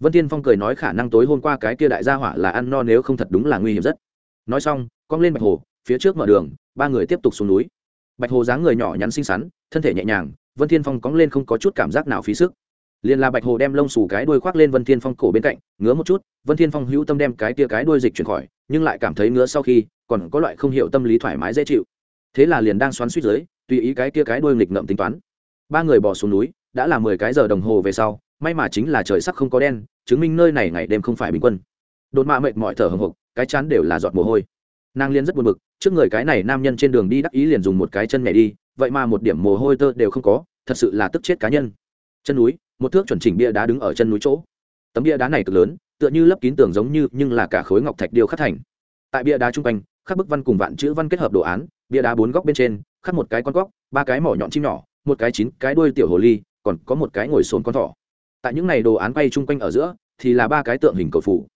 Vân tiên phong cười nói khả năng tối hôm qua cái kia đại gia hỏa là ăn no nếu không thật đúng là nguy hiểm rất. Nói xong, cong lên bạch hồ, phía trước mở đường, ba người tiếp tục xuống núi bạch hồ dáng người nhỏ nhắn xinh xắn, thân thể nhẹ nhàng, vân thiên phong cóng lên không có chút cảm giác nào phí sức. Liền là bạch hồ đem lông xù cái đuôi khoác lên vân thiên phong cổ bên cạnh, ngứa một chút, vân thiên phong hữu tâm đem cái tia cái đuôi dịch chuyển khỏi, nhưng lại cảm thấy ngứa sau khi, còn có loại không hiểu tâm lý thoải mái dễ chịu. Thế là liền đang xoắn suýt dưới, tùy ý cái tia cái đuôi nghịch ngợm tính toán. Ba người bỏ xuống núi, đã là mười cái giờ đồng hồ về sau, may mà chính là trời sắc không có đen, chứng minh nơi này ngày đêm không phải bình quân. Đột mạ mệt mỏi thở hồng hộc, cái chán đều là giọt mồ hôi nàng liên rất buồn bực, trước người cái này nam nhân trên đường đi đắc ý liền dùng một cái chân nhảy đi, vậy mà một điểm mồ hôi tơ đều không có, thật sự là tức chết cá nhân. Chân núi, một thước chuẩn chỉnh bia đá đứng ở chân núi chỗ. Tấm bia đá này cực lớn, tựa như lấp kín tường giống như, nhưng là cả khối ngọc thạch điêu khắc thành. Tại bia đá chung quanh, khắc bức văn cùng vạn chữ văn kết hợp đồ án, bia đá bốn góc bên trên, khắc một cái con góc, ba cái mỏ nhọn chim nhỏ, một cái chín cái đuôi tiểu hồ ly, còn có một cái ngồi sồn con thỏ. Tại những này đồ án bay chung quanh ở giữa, thì là ba cái tượng hình cầu phủ.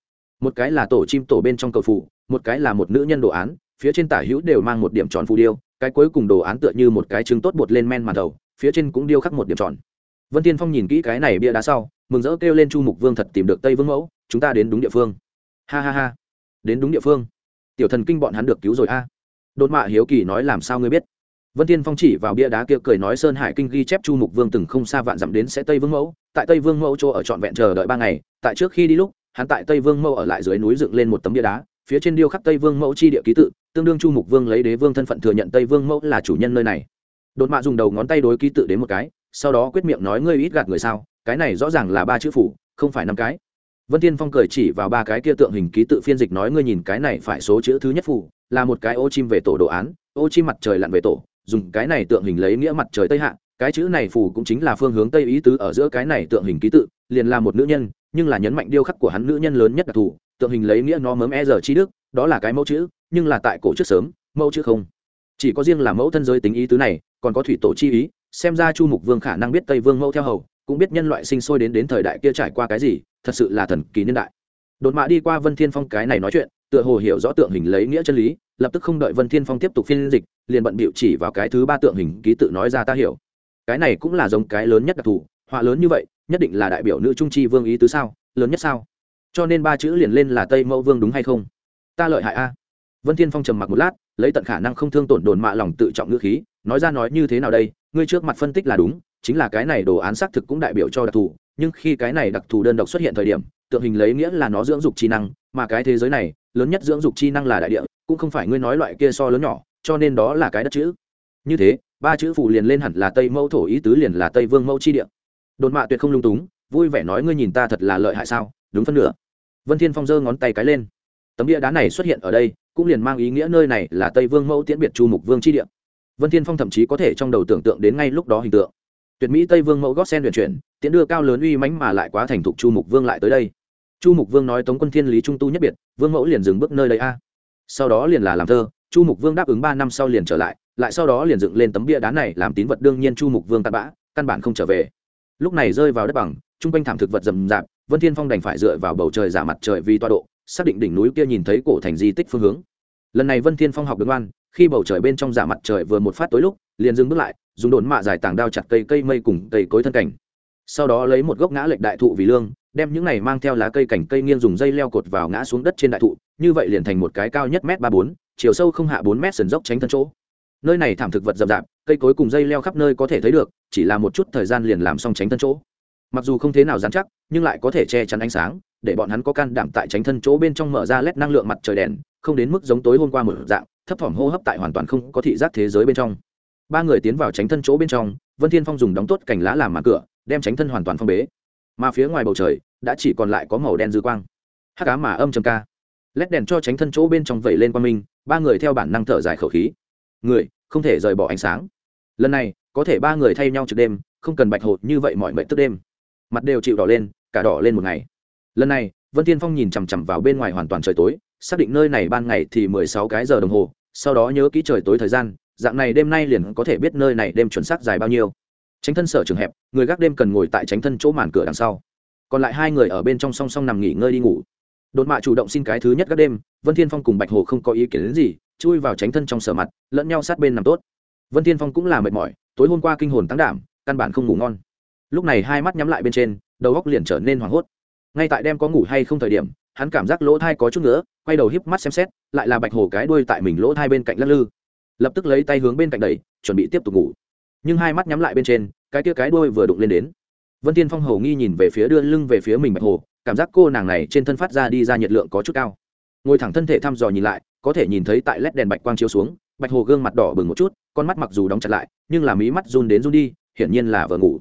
Một cái là tổ chim tổ bên trong cầu phủ một cái là một nữ nhân đồ án, phía trên tả hữu đều mang một điểm tròn phù điêu, cái cuối cùng đồ án tựa như một cái trứng tốt bột lên men màn đầu, phía trên cũng điêu khắc một điểm tròn. Vân tiên phong nhìn kỹ cái này bia đá sau, mừng rỡ kêu lên chu mục vương thật tìm được tây vương mẫu, chúng ta đến đúng địa phương. Ha ha ha, đến đúng địa phương. Tiểu thần kinh bọn hắn được cứu rồi a. Đột mạ hiếu kỳ nói làm sao ngươi biết? Vân tiên phong chỉ vào bia đá kia cười nói sơn hải kinh ghi chép chu mục vương từng không xa vạn dặm đến sẽ tây vương mẫu, tại tây vương mẫu chỗ ở trọn vẹn chờ đợi ba ngày, tại trước khi đi lúc, hắn tại tây vương mẫu ở lại dưới núi dựng lên một tấm bia đá phía trên điêu khắc tây vương mẫu chi địa ký tự, tương đương chu mục vương lấy đế vương thân phận thừa nhận tây vương mẫu là chủ nhân nơi này. Đột mạ dùng đầu ngón tay đối ký tự đến một cái, sau đó quyết miệng nói ngươi ít gạt người sao, cái này rõ ràng là ba chữ phủ, không phải năm cái. Vân tiên phong cười chỉ vào ba cái kia tượng hình ký tự phiên dịch nói ngươi nhìn cái này phải số chữ thứ nhất phủ, là một cái ô chim về tổ đồ án, ô chim mặt trời lặn về tổ, dùng cái này tượng hình lấy nghĩa mặt trời tây hạ, cái chữ này phủ cũng chính là phương hướng tây ý tứ ở giữa cái này tượng hình ký tự, liền là một nữ nhân, nhưng là nhấn mạnh điêu khắc của hắn nữ nhân lớn nhất đặc thù tượng hình lấy nghĩa nó mớm e giờ chi đức, đó là cái mẫu chữ, nhưng là tại cổ trước sớm, mẫu chữ không. Chỉ có riêng là mẫu thân giới tính ý tứ này, còn có thủy tổ chi ý, xem ra chu mục vương khả năng biết tây vương mẫu theo hầu, cũng biết nhân loại sinh sôi đến đến thời đại kia trải qua cái gì, thật sự là thần kỳ niên đại. Đột mạ đi qua vân thiên phong cái này nói chuyện, tựa hồ hiểu rõ tượng hình lấy nghĩa chân lý, lập tức không đợi vân thiên phong tiếp tục phiên dịch, liền bận bịu chỉ vào cái thứ ba tượng hình ký tự nói ra ta hiểu. Cái này cũng là giống cái lớn nhất đặc thù, họa lớn như vậy, nhất định là đại biểu nữ trung chi vương ý tứ sao, lớn nhất sao? Cho nên ba chữ liền lên là tây mẫu vương đúng hay không? Ta lợi hại a. Vân thiên phong trầm mặc một lát, lấy tận khả năng không thương tổn đồn mạ lòng tự trọng ngữ khí, nói ra nói như thế nào đây, ngươi trước mặt phân tích là đúng, chính là cái này đồ án xác thực cũng đại biểu cho đặc thù, nhưng khi cái này đặc thù đơn độc xuất hiện thời điểm, tượng hình lấy nghĩa là nó dưỡng dục chi năng, mà cái thế giới này, lớn nhất dưỡng dục chi năng là đại địa, cũng không phải ngươi nói loại kia so lớn nhỏ, cho nên đó là cái đất chữ. Như thế, ba chữ phù liền lên hẳn là tây mẫu thổ ý tứ liền là tây vương mẫu chi địa. Đồn mạ tuyệt không lung túng, vui vẻ nói ngươi nhìn ta thật là lợi hại sao, đúng phân nửa vân thiên phong giơ ngón tay cái lên. Tấm bia đá này xuất hiện ở đây, cũng liền mang ý nghĩa nơi này là tây vương mẫu tiễn biệt chu mục vương chi địa. Vân thiên phong thậm chí có thể trong đầu tưởng tượng đến ngay lúc đó hình tượng. Tuyệt mỹ tây vương mẫu gót sen luyện chuyển, tiễn đưa cao lớn uy mãnh mà lại quá thành thục chu mục vương lại tới đây. Chu mục vương nói tống quân thiên lý trung tu nhất biệt, vương mẫu liền dừng bước nơi đây a. Sau đó liền là làm thơ, chu mục vương đáp ứng ba năm sau liền trở lại lại sau đó liền dựng lên tấm bia đá này làm tín vật đương nhiên chu mục vương tạt bã, căn bản không trở về. Lúc này rơi vào đất bằng Chung quanh thảm thực vật rầm rạp vân thiên phong đành phải dựa vào bầu trời giả mặt trời vì toa độ, xác định đỉnh núi kia nhìn thấy cổ thành di tích phương hướng. Lần này vân thiên phong học đứng oan khi bầu trời bên trong giả mặt trời vừa một phát tối lúc, liền dừng bước lại, dùng đồn mạ dài tảng đao chặt cây cây mây cùng cây cối thân cảnh. Sau đó lấy một gốc ngã lệch đại thụ vì lương, đem những này mang theo lá cây cảnh cây nghiêng dùng dây leo cột vào ngã xuống đất trên đại thụ, như vậy liền thành một cái cao nhất m ba bốn, chiều sâu không hạ bốn m sườn dốc tránh thân chỗ. Nơi này thảm thực vật rậm rạp, cây cối cùng dây leo khắp nơi có thể thấy được, chỉ là một chút thời gian liền làm xong tránh thân chỗ mặc dù không thế nào dán chắc, nhưng lại có thể che chắn ánh sáng, để bọn hắn có can đảm tại tránh thân chỗ bên trong mở ra lét năng lượng mặt trời đèn, không đến mức giống tối hôm qua một dạng, thấp thỏm hô hấp tại hoàn toàn không có thị giác thế giới bên trong. Ba người tiến vào tránh thân chỗ bên trong, vân thiên phong dùng đóng tốt cành lá làm mặt cửa, đem tránh thân hoàn toàn phong bế. Mà phía ngoài bầu trời, đã chỉ còn lại có màu đen dư quang. Hắc cá mà âm trầm ca. Lét đèn cho tránh thân chỗ bên trong vẩy lên qua minh, ba người theo bản năng thở dài khẩu khí. Người, không thể rời bỏ ánh sáng. Lần này, có thể ba người thay nhau trực đêm, không cần bạch hột như vậy mọi mệnh tức đêm mặt đều chịu đỏ lên, cả đỏ lên một ngày. Lần này, vân tiên phong nhìn chằm chằm vào bên ngoài hoàn toàn trời tối, xác định nơi này ban ngày thì mười sáu cái giờ đồng hồ, sau đó nhớ kỹ trời tối thời gian, dạng này đêm nay liền có thể biết nơi này đêm chuẩn xác dài bao nhiêu. Tránh thân sở trường hẹp, người gác đêm cần ngồi tại tránh thân chỗ màn cửa đằng sau. Còn lại hai người ở bên trong song song nằm nghỉ ngơi đi ngủ. Đột mạ chủ động xin cái thứ nhất các đêm, vân thiên phong cùng bạch hồ không có ý kiến đến gì, chui vào tránh thân trong sở mặt, lẫn nhau sát bên nằm tốt. Vân thiên phong cũng là mệt mỏi, tối hôm qua kinh hồn tăng đảm, căn bản không ngủ ngon lúc này hai mắt nhắm lại bên trên, đầu góc liền trở nên hoảng hốt. Ngay tại đem có ngủ hay không thời điểm, hắn cảm giác lỗ thai có chút nữa quay đầu híp mắt xem xét, lại là bạch hồ cái đuôi tại mình lỗ thai bên cạnh lắc lư. Lập tức lấy tay hướng bên cạnh đẩy, chuẩn bị tiếp tục ngủ. Nhưng hai mắt nhắm lại bên trên, cái kia cái đuôi vừa đụng lên đến. Vân tiên phong hầu nghi nhìn về phía đưa lưng về phía mình bạch hồ, cảm giác cô nàng này trên thân phát ra đi ra nhiệt lượng có chút cao. Ngồi thẳng thân thể thăm dò nhìn lại, có thể nhìn thấy tại lét đèn bạch quang chiếu xuống, bạch hồ gương mặt đỏ bừng một chút, con mắt mặc dù đóng chặt lại, nhưng là mí mắt run đến run đi, hiển nhiên là vừa ngủ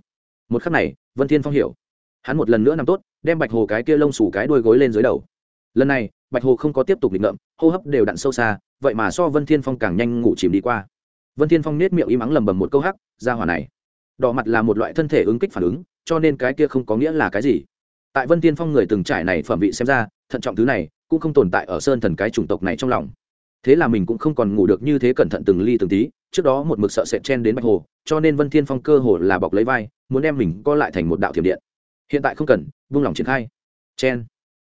một khắc này, vân thiên phong hiểu. Hắn một lần nữa nằm tốt, đem bạch hồ cái kia lông xù cái đuôi gối lên dưới đầu. Lần này, bạch hồ không có tiếp tục định ngậm hô hấp đều đặn sâu xa, vậy mà so vân thiên phong càng nhanh ngủ chìm đi qua. Vân thiên phong nết miệng im ắng lầm bầm một câu hắc ra hỏa này, đỏ mặt là một loại thân thể ứng kích phản ứng, cho nên cái kia không có nghĩa là cái gì. Tại vân thiên phong người từng trải này phẩm vị xem ra, thận trọng thứ này cũng không tồn tại ở sơn thần cái chủng tộc này trong lòng. Thế là mình cũng không còn ngủ được như thế cẩn thận từng ly từng tí, trước đó một mực sợ sệt chen đến bạch hồ, cho nên vân thiên phong cơ hồ là bọc lấy vai muốn đem mình co lại thành một đạo thiểm điện. Hiện tại không cần, vung lòng triển khai. Chen.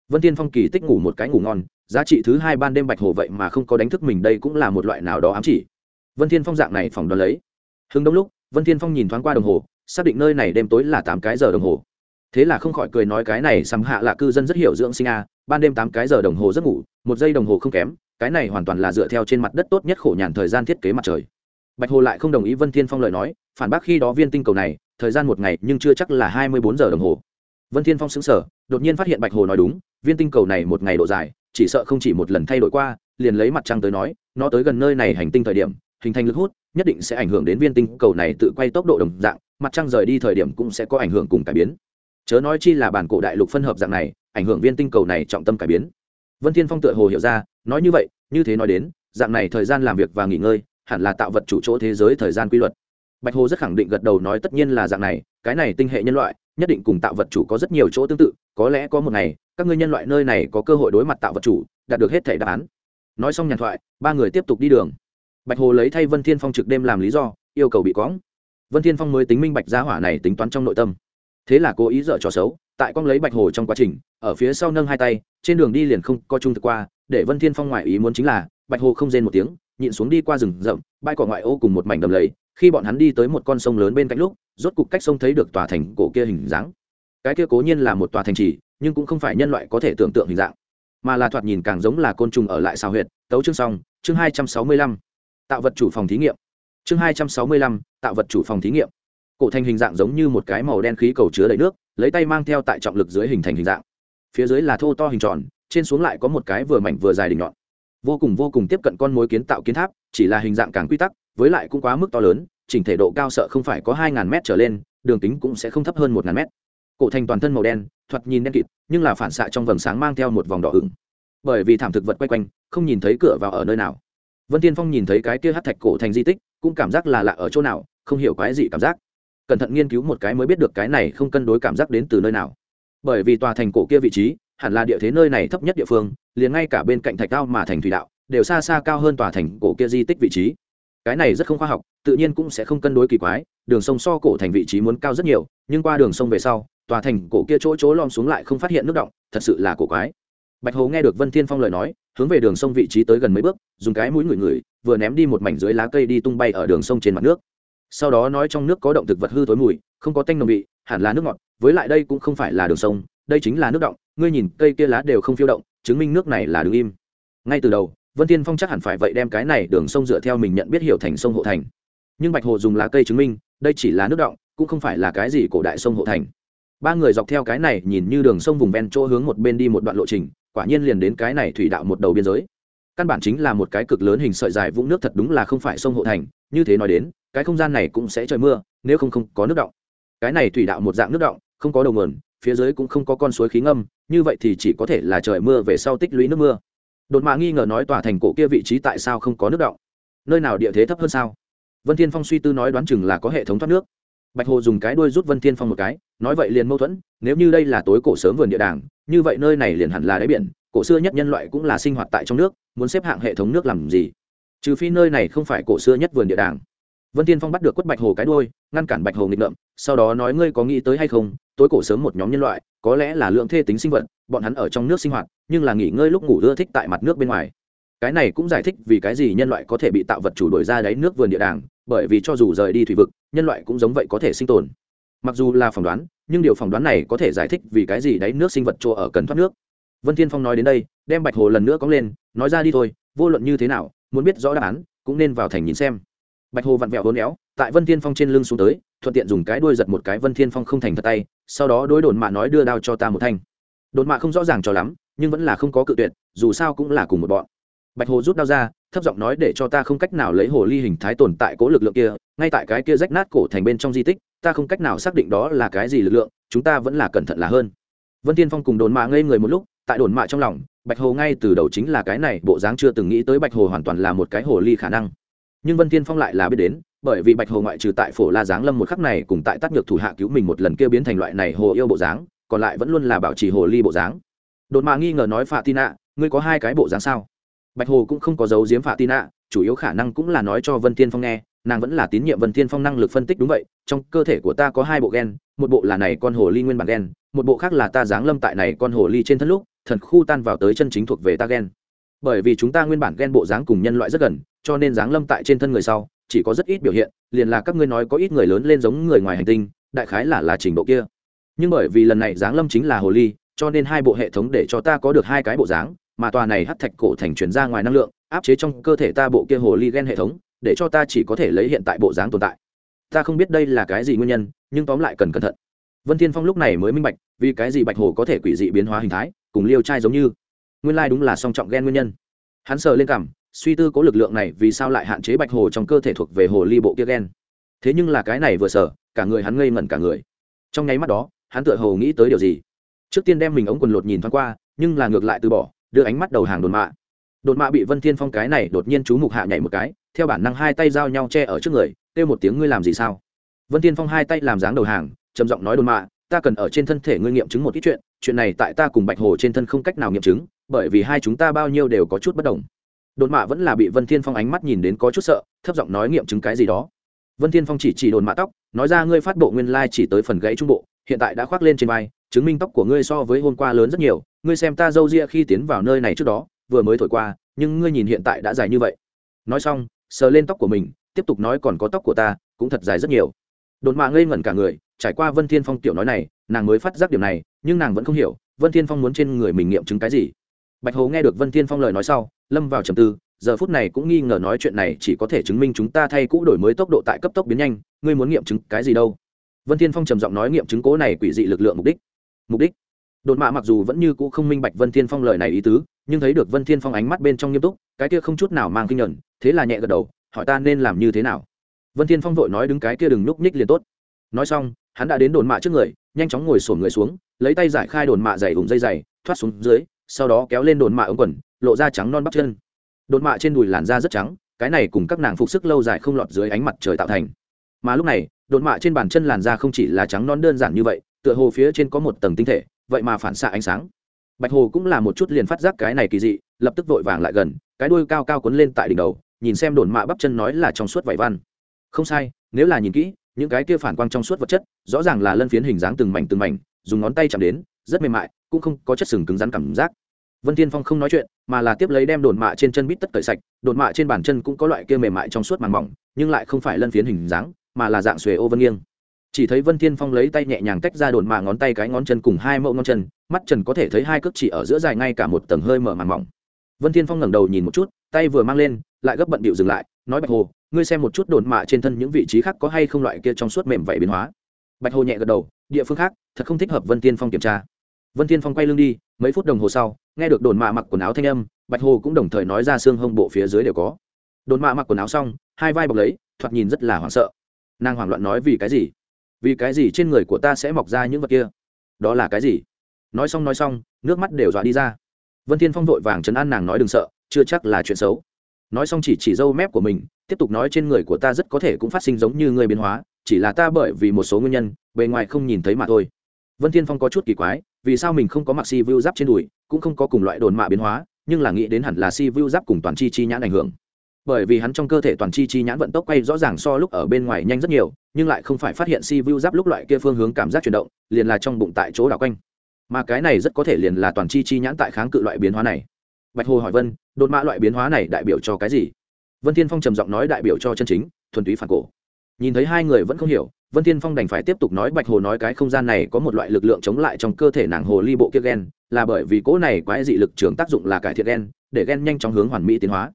Vân thiên phong kỳ tích ngủ một cái ngủ ngon, giá trị thứ hai ban đêm bạch hồ vậy mà không có đánh thức mình đây cũng là một loại nào đó ám chỉ. Vân thiên phong dạng này phòng đoán lấy. Hưng đông lúc, vân thiên phong nhìn thoáng qua đồng hồ, xác định nơi này đêm tối là tám cái giờ đồng hồ. Thế là không khỏi cười nói cái này sắm hạ là cư dân rất hiểu dưỡng sinh a, ban đêm tám cái giờ đồng hồ giấc ngủ, một giây đồng hồ không kém, cái này hoàn toàn là dựa theo trên mặt đất tốt nhất khổ nhàn thời gian thiết kế mặt trời. Bạch hồ lại không đồng ý vân thiên phong lời nói, phản bác khi đó viên tinh cầu này thời gian một ngày nhưng chưa chắc là hai mươi bốn giờ đồng hồ. Vân thiên phong xứng sở đột nhiên phát hiện bạch hồ nói đúng, viên tinh cầu này một ngày độ dài, chỉ sợ không chỉ một lần thay đổi qua, liền lấy mặt trăng tới nói, nó tới gần nơi này hành tinh thời điểm, hình thành lực hút, nhất định sẽ ảnh hưởng đến viên tinh cầu này tự quay tốc độ đồng dạng, mặt trăng rời đi thời điểm cũng sẽ có ảnh hưởng cùng cải biến. Chớ nói chi là bản cổ đại lục phân hợp dạng này, ảnh hưởng viên tinh cầu này trọng tâm cải biến. Vân thiên phong tựa hồ hiểu ra, nói như vậy, như thế nói đến, dạng này thời gian làm việc và nghỉ ngơi, hẳn là tạo vật chủ chỗ thế giới thời gian quy luật bạch hồ rất khẳng định gật đầu nói tất nhiên là dạng này, cái này tinh hệ nhân loại, nhất định cùng tạo vật chủ có rất nhiều chỗ tương tự, có lẽ có một ngày, các ngươi nhân loại nơi này có cơ hội đối mặt tạo vật chủ, đạt được hết thể đáp án. Nói xong nhàn thoại, ba người tiếp tục đi đường. Bạch hồ lấy thay vân thiên phong trực đêm làm lý do, yêu cầu bị cóng vân thiên phong mới tính minh bạch giá hỏa này tính toán trong nội tâm. Thế là cố ý dở trò xấu, tại con lấy bạch hồ trong quá trình, ở phía sau nâng hai tay, trên đường đi liền không có trung thực qua, để vân thiên phong ngoại ý muốn chính là, bạch hồ không rên một tiếng, nhịn xuống đi qua rừng rậm, bãi cỏ ngoại ô cùng một mảnh đầm lầy khi bọn hắn đi tới một con sông lớn bên cạnh lúc, rốt cục cách sông thấy được tòa thành cổ kia hình dáng. Cái kia cố nhiên là một tòa thành trì, nhưng cũng không phải nhân loại có thể tưởng tượng hình dạng, mà là thoạt nhìn càng giống là côn trùng ở lại sao huyệt. Tấu chương xong, chương hai trăm sáu mươi lăm. Tạo vật chủ phòng thí nghiệm. Chương hai trăm sáu mươi lăm, tạo vật chủ phòng thí nghiệm. Cổ thành hình dạng giống như một cái màu đen khí cầu chứa đầy nước, lấy tay mang theo tại trọng lực dưới hình thành hình dạng. Phía dưới là thô to hình tròn, trên xuống lại có một cái vừa mảnh vừa dài đỉnh nhọn. Vô cùng vô cùng tiếp cận con mối kiến tạo kiến tháp, chỉ là hình dạng càng quy tắc với lại cũng quá mức to lớn, chỉnh thể độ cao sợ không phải có hai ngàn mét trở lên, đường kính cũng sẽ không thấp hơn một ngàn mét. Cổ thành toàn thân màu đen, thoạt nhìn đen kịt, nhưng là phản xạ trong vầng sáng mang theo một vòng đỏ ửng. Bởi vì thảm thực vật quay quanh, không nhìn thấy cửa vào ở nơi nào. Vân tiên phong nhìn thấy cái kia hát thạch cổ thành di tích, cũng cảm giác là lạ ở chỗ nào, không hiểu cái gì cảm giác. Cẩn thận nghiên cứu một cái mới biết được cái này không cân đối cảm giác đến từ nơi nào. Bởi vì tòa thành cổ kia vị trí, hẳn là địa thế nơi này thấp nhất địa phương, liền ngay cả bên cạnh thạch cao mà thành thủy đạo, đều xa xa cao hơn tòa thành cổ kia di tích vị trí cái này rất không khoa học, tự nhiên cũng sẽ không cân đối kỳ quái, đường sông so cổ thành vị trí muốn cao rất nhiều, nhưng qua đường sông về sau, tòa thành cổ kia chỗ chỗ lom xuống lại không phát hiện nước động, thật sự là cổ quái. Bạch hồ nghe được vân thiên phong lời nói, hướng về đường sông vị trí tới gần mấy bước, dùng cái mũi ngửi người vừa ném đi một mảnh dưới lá cây đi tung bay ở đường sông trên mặt nước. Sau đó nói trong nước có động thực vật hư tối mùi, không có tanh nồng vị, hẳn là nước ngọt, với lại đây cũng không phải là đường sông, đây chính là nước động, ngươi nhìn cây kia lá đều không phiêu động, chứng minh nước này là đứng im. Ngay từ đầu vân tiên phong chắc hẳn phải vậy đem cái này đường sông dựa theo mình nhận biết hiểu thành sông hộ thành. Nhưng bạch hồ dùng lá cây chứng minh, đây chỉ là nước động, cũng không phải là cái gì cổ đại sông hộ thành. Ba người dọc theo cái này nhìn như đường sông vùng ven chỗ hướng một bên đi một đoạn lộ trình, quả nhiên liền đến cái này thủy đạo một đầu biên giới. Căn bản chính là một cái cực lớn hình sợi dài vũng nước thật đúng là không phải sông hộ thành, như thế nói đến, cái không gian này cũng sẽ trời mưa, nếu không không có nước động. Cái này thủy đạo một dạng nước động, không có đầu nguồn, phía dưới cũng không có con suối khí ngâm, như vậy thì chỉ có thể là trời mưa về sau tích lũy nước mưa đột mạ nghi ngờ nói tòa thành cổ kia vị trí tại sao không có nước động? Nơi nào địa thế thấp hơn sao? Vân thiên phong suy tư nói đoán chừng là có hệ thống thoát nước. Bạch hồ dùng cái đuôi rút vân thiên phong một cái, nói vậy liền mâu thuẫn, nếu như đây là tối cổ sớm vườn địa đàng, như vậy nơi này liền hẳn là đáy biển, cổ xưa nhất nhân loại cũng là sinh hoạt tại trong nước, muốn xếp hạng hệ thống nước làm gì? Trừ phi nơi này không phải cổ xưa nhất vườn địa đàng. Vân tiên phong bắt được quất bạch hồ cái đôi ngăn cản bạch hồ nghịch ngợm, sau đó nói ngươi có nghĩ tới hay không, tối cổ sớm một nhóm nhân loại có lẽ là lượng thê tính sinh vật, bọn hắn ở trong nước sinh hoạt, nhưng là nghỉ ngơi lúc ngủ ưa thích tại mặt nước bên ngoài. Cái này cũng giải thích vì cái gì nhân loại có thể bị tạo vật chủ đổi ra đáy nước vườn địa đàng, bởi vì cho dù rời đi thủy vực, nhân loại cũng giống vậy có thể sinh tồn. Mặc dù là phỏng đoán, nhưng điều phỏng đoán này có thể giải thích vì cái gì đáy nước sinh vật chỗ ở cần thoát nước. Vân thiên phong nói đến đây, đem bạch hồ lần nữa cóng lên, nói ra đi thôi, vô luận như thế nào, muốn biết rõ đáp án, cũng nên vào thành nhìn xem. Bạch hồ vặn vẹo hôn éo, tại vân thiên phong trên lưng xuống tới thuận tiện dùng cái đuôi giật một cái vân thiên phong không thành thật tay, sau đó đối đồn mạ nói đưa đao cho ta một thanh. Đồn mạ không rõ ràng cho lắm, nhưng vẫn là không có cự tuyệt, dù sao cũng là cùng một bọn. Bạch hồ rút đao ra, thấp giọng nói để cho ta không cách nào lấy hồ ly hình thái tồn tại cố lực lượng kia, ngay tại cái kia rách nát cổ thành bên trong di tích, ta không cách nào xác định đó là cái gì lực lượng, chúng ta vẫn là cẩn thận là hơn. Vân tiên phong cùng đồn mạ ngây người một lúc, tại đồn mạ trong lòng, bạch hồ ngay từ đầu chính là cái này, bộ dáng chưa từng nghĩ tới bạch hồ hoàn toàn là một cái hồ ly khả năng nhưng vân Thiên phong lại là biết đến bởi vì bạch hồ ngoại trừ tại phổ la giáng lâm một khắc này cùng tại tác nhược thủ hạ cứu mình một lần kia biến thành loại này hồ yêu bộ dáng còn lại vẫn luôn là bảo trì hồ ly bộ dáng Đột mà nghi ngờ nói phạ tin ạ, ngươi có hai cái bộ dáng sao? Bạch hồ cũng không có dấu diếm phạ tin ạ, chủ yếu khả năng cũng là nói cho vân Thiên phong nghe, nàng vẫn là tín nhiệm vân Thiên phong năng lực phân tích đúng vậy, trong cơ thể của ta có hai bộ gen, một bộ là này con hồ ly nguyên bản gen, một bộ khác là ta giáng lâm tại này con hồ ly trên thân lúc, thần khu tan vào tới chân chính thuộc về ta gen bởi vì chúng ta nguyên bản gen bộ dáng cùng nhân loại rất gần, cho nên dáng lâm tại trên thân người sau, chỉ có rất ít biểu hiện, liền là các ngươi nói có ít người lớn lên giống người ngoài hành tinh, đại khái là là trình độ kia. Nhưng bởi vì lần này dáng lâm chính là hồ ly, cho nên hai bộ hệ thống để cho ta có được hai cái bộ dáng, mà tòa này hắt thạch cổ thành chuyển ra ngoài năng lượng, áp chế trong cơ thể ta bộ kia hồ ly gen hệ thống, để cho ta chỉ có thể lấy hiện tại bộ dáng tồn tại. Ta không biết đây là cái gì nguyên nhân, nhưng tóm lại cần cẩn thận. Vân thiên phong lúc này mới minh bạch, vì cái gì bạch hồ có thể quỷ dị biến hóa hình thái, cùng liêu trai giống như nguyên lai đúng là song trọng ghen nguyên nhân. Hắn sờ lên cằm suy tư có lực lượng này vì sao lại hạn chế bạch hồ trong cơ thể thuộc về hồ ly bộ kia ghen. thế nhưng là cái này vừa sở cả người hắn ngây ngẩn cả người. Trong nháy mắt đó, hắn tựa hồ nghĩ tới điều gì. Trước tiên đem mình ống quần lột nhìn thoáng qua, nhưng là ngược lại từ bỏ, đưa ánh mắt đầu hàng đồn mạ. Đồn mạ bị vân thiên phong cái này đột nhiên chú mục hạ nhảy một cái, theo bản năng hai tay giao nhau che ở trước người, kêu một tiếng ngươi làm gì sao? Vân thiên phong hai tay làm dáng đầu hàng, trầm giọng nói đồn mạ, ta cần ở trên thân thể ngươi nghiệm chứng một ít chuyện chuyện này tại ta cùng bạch hồ trên thân không cách nào nghiệm chứng bởi vì hai chúng ta bao nhiêu đều có chút bất đồng. Đồn mạ vẫn là bị vân thiên phong ánh mắt nhìn đến có chút sợ, thấp giọng nói nghiệm chứng cái gì đó. Vân thiên phong chỉ chỉ đồn mạ tóc, nói ra ngươi phát bộ nguyên lai chỉ tới phần gãy trung bộ, hiện tại đã khoác lên trên vai, chứng minh tóc của ngươi so với hôm qua lớn rất nhiều, ngươi xem ta râu ria khi tiến vào nơi này trước đó, vừa mới thổi qua, nhưng ngươi nhìn hiện tại đã dài như vậy. Nói xong, sờ lên tóc của mình, tiếp tục nói còn có tóc của ta, cũng thật dài rất nhiều. Đồn mạ ngây ngẩn cả người, trải qua vân thiên phong tiểu nói này, nàng mới phát giác điểm này, nhưng nàng vẫn không hiểu, vân thiên phong muốn trên người mình nghiệm chứng cái gì bạch hồ nghe được vân thiên phong lời nói sau, lâm vào trầm tư, giờ phút này cũng nghi ngờ nói chuyện này chỉ có thể chứng minh chúng ta thay cũ đổi mới tốc độ tại cấp tốc biến nhanh, ngươi muốn nghiệm chứng cái gì đâu? Vân thiên phong trầm giọng nói nghiệm chứng cố này quỷ dị lực lượng mục đích. Mục đích? Đột mạ mặc dù vẫn như cũ không minh bạch vân thiên phong lời này ý tứ, nhưng thấy được vân thiên phong ánh mắt bên trong nghiêm túc, cái kia không chút nào mang kinh nhận, thế là nhẹ gật đầu, hỏi ta nên làm như thế nào? Vân thiên phong vội nói đứng cái kia đừng núp nhích liền tốt. Nói xong, hắn đã đến đồn mạ trước người, nhanh chóng ngồi sổm người xuống, lấy tay giải khai đồn mạ dày ủng dây dày, thoát xuống dưới sau đó kéo lên đồn mạ ống quần, lộ ra trắng non bắp chân. Đồn mạ trên đùi làn da rất trắng, cái này cùng các nàng phục sức lâu dài không lọt dưới ánh mặt trời tạo thành. Mà lúc này, đồn mạ trên bàn chân làn da không chỉ là trắng non đơn giản như vậy, tựa hồ phía trên có một tầng tinh thể, vậy mà phản xạ ánh sáng. Bạch hồ cũng là một chút liền phát giác cái này kỳ dị, lập tức vội vàng lại gần, cái đuôi cao cao quấn lên tại đỉnh đầu, nhìn xem đồn mạ bắp chân nói là trong suốt vải văn. Không sai, nếu là nhìn kỹ, những cái kia phản quang trong suốt vật chất, rõ ràng là lân phiến hình dáng từng mảnh từng mảnh, dùng ngón tay chạm đến rất mềm mại, cũng không có chất sừng cứng rắn cảm giác. Vân tiên phong không nói chuyện, mà là tiếp lấy đem đồn mạ trên chân bít tất cởi sạch, đồn mạ trên bàn chân cũng có loại kia mềm mại trong suốt màng mỏng, nhưng lại không phải lân phiến hình dáng, mà là dạng xuề ô vân nghiêng. Chỉ thấy vân thiên phong lấy tay nhẹ nhàng tách ra đồn mạ ngón tay cái ngón chân cùng hai mẫu ngón chân, mắt trần có thể thấy hai cước chỉ ở giữa dài ngay cả một tầng hơi mở màng mỏng. Vân thiên phong ngẩng đầu nhìn một chút, tay vừa mang lên, lại gấp bận điệu dừng lại, nói bạch hồ, ngươi xem một chút đồn mạ trên thân những vị trí khác có hay không loại kia trong suốt mềm vậy biến hóa. Bạch hồ nhẹ gật đầu, địa phương khác, thật không thích hợp vân thiên phong kiểm tra vân thiên phong quay lưng đi, mấy phút đồng hồ sau, nghe được đồn mạ mặc quần áo thanh âm, bạch hồ cũng đồng thời nói ra xương hông bộ phía dưới đều có. Đồn mạ mặc quần áo xong, hai vai bọc lấy, thoạt nhìn rất là hoảng sợ. Nàng hoảng loạn nói vì cái gì? Vì cái gì trên người của ta sẽ mọc ra những vật kia? Đó là cái gì? Nói xong nói xong, nước mắt đều dọa đi ra. Vân thiên phong vội vàng chấn an nàng nói đừng sợ, chưa chắc là chuyện xấu. Nói xong chỉ chỉ dâu mép của mình, tiếp tục nói trên người của ta rất có thể cũng phát sinh giống như người biến hóa, chỉ là ta bởi vì một số nguyên nhân, bề ngoài không nhìn thấy mà thôi. Vân thiên phong có chút kỳ quái vì sao mình không có mặc si vu giáp trên đùi, cũng không có cùng loại đồn mạ biến hóa, nhưng là nghĩ đến hẳn là si vu giáp cùng toàn chi chi nhãn ảnh hưởng. Bởi vì hắn trong cơ thể toàn chi chi nhãn vận tốc quay rõ ràng so lúc ở bên ngoài nhanh rất nhiều, nhưng lại không phải phát hiện si vu giáp lúc loại kia phương hướng cảm giác chuyển động, liền là trong bụng tại chỗ đảo quanh. Mà cái này rất có thể liền là toàn chi chi nhãn tại kháng cự loại biến hóa này. Bạch hồ hỏi vân đột mã loại biến hóa này đại biểu cho cái gì? Vân thiên phong trầm giọng nói đại biểu cho chân chính, thuần túy phản cổ. Nhìn thấy hai người vẫn không hiểu vân thiên phong đành phải tiếp tục nói bạch hồ nói cái không gian này có một loại lực lượng chống lại trong cơ thể nàng hồ ly bộ kia gen, là bởi vì cỗ này quái dị lực trường tác dụng là cải thiện gen, để gen nhanh chóng hướng hoàn mỹ tiến hóa.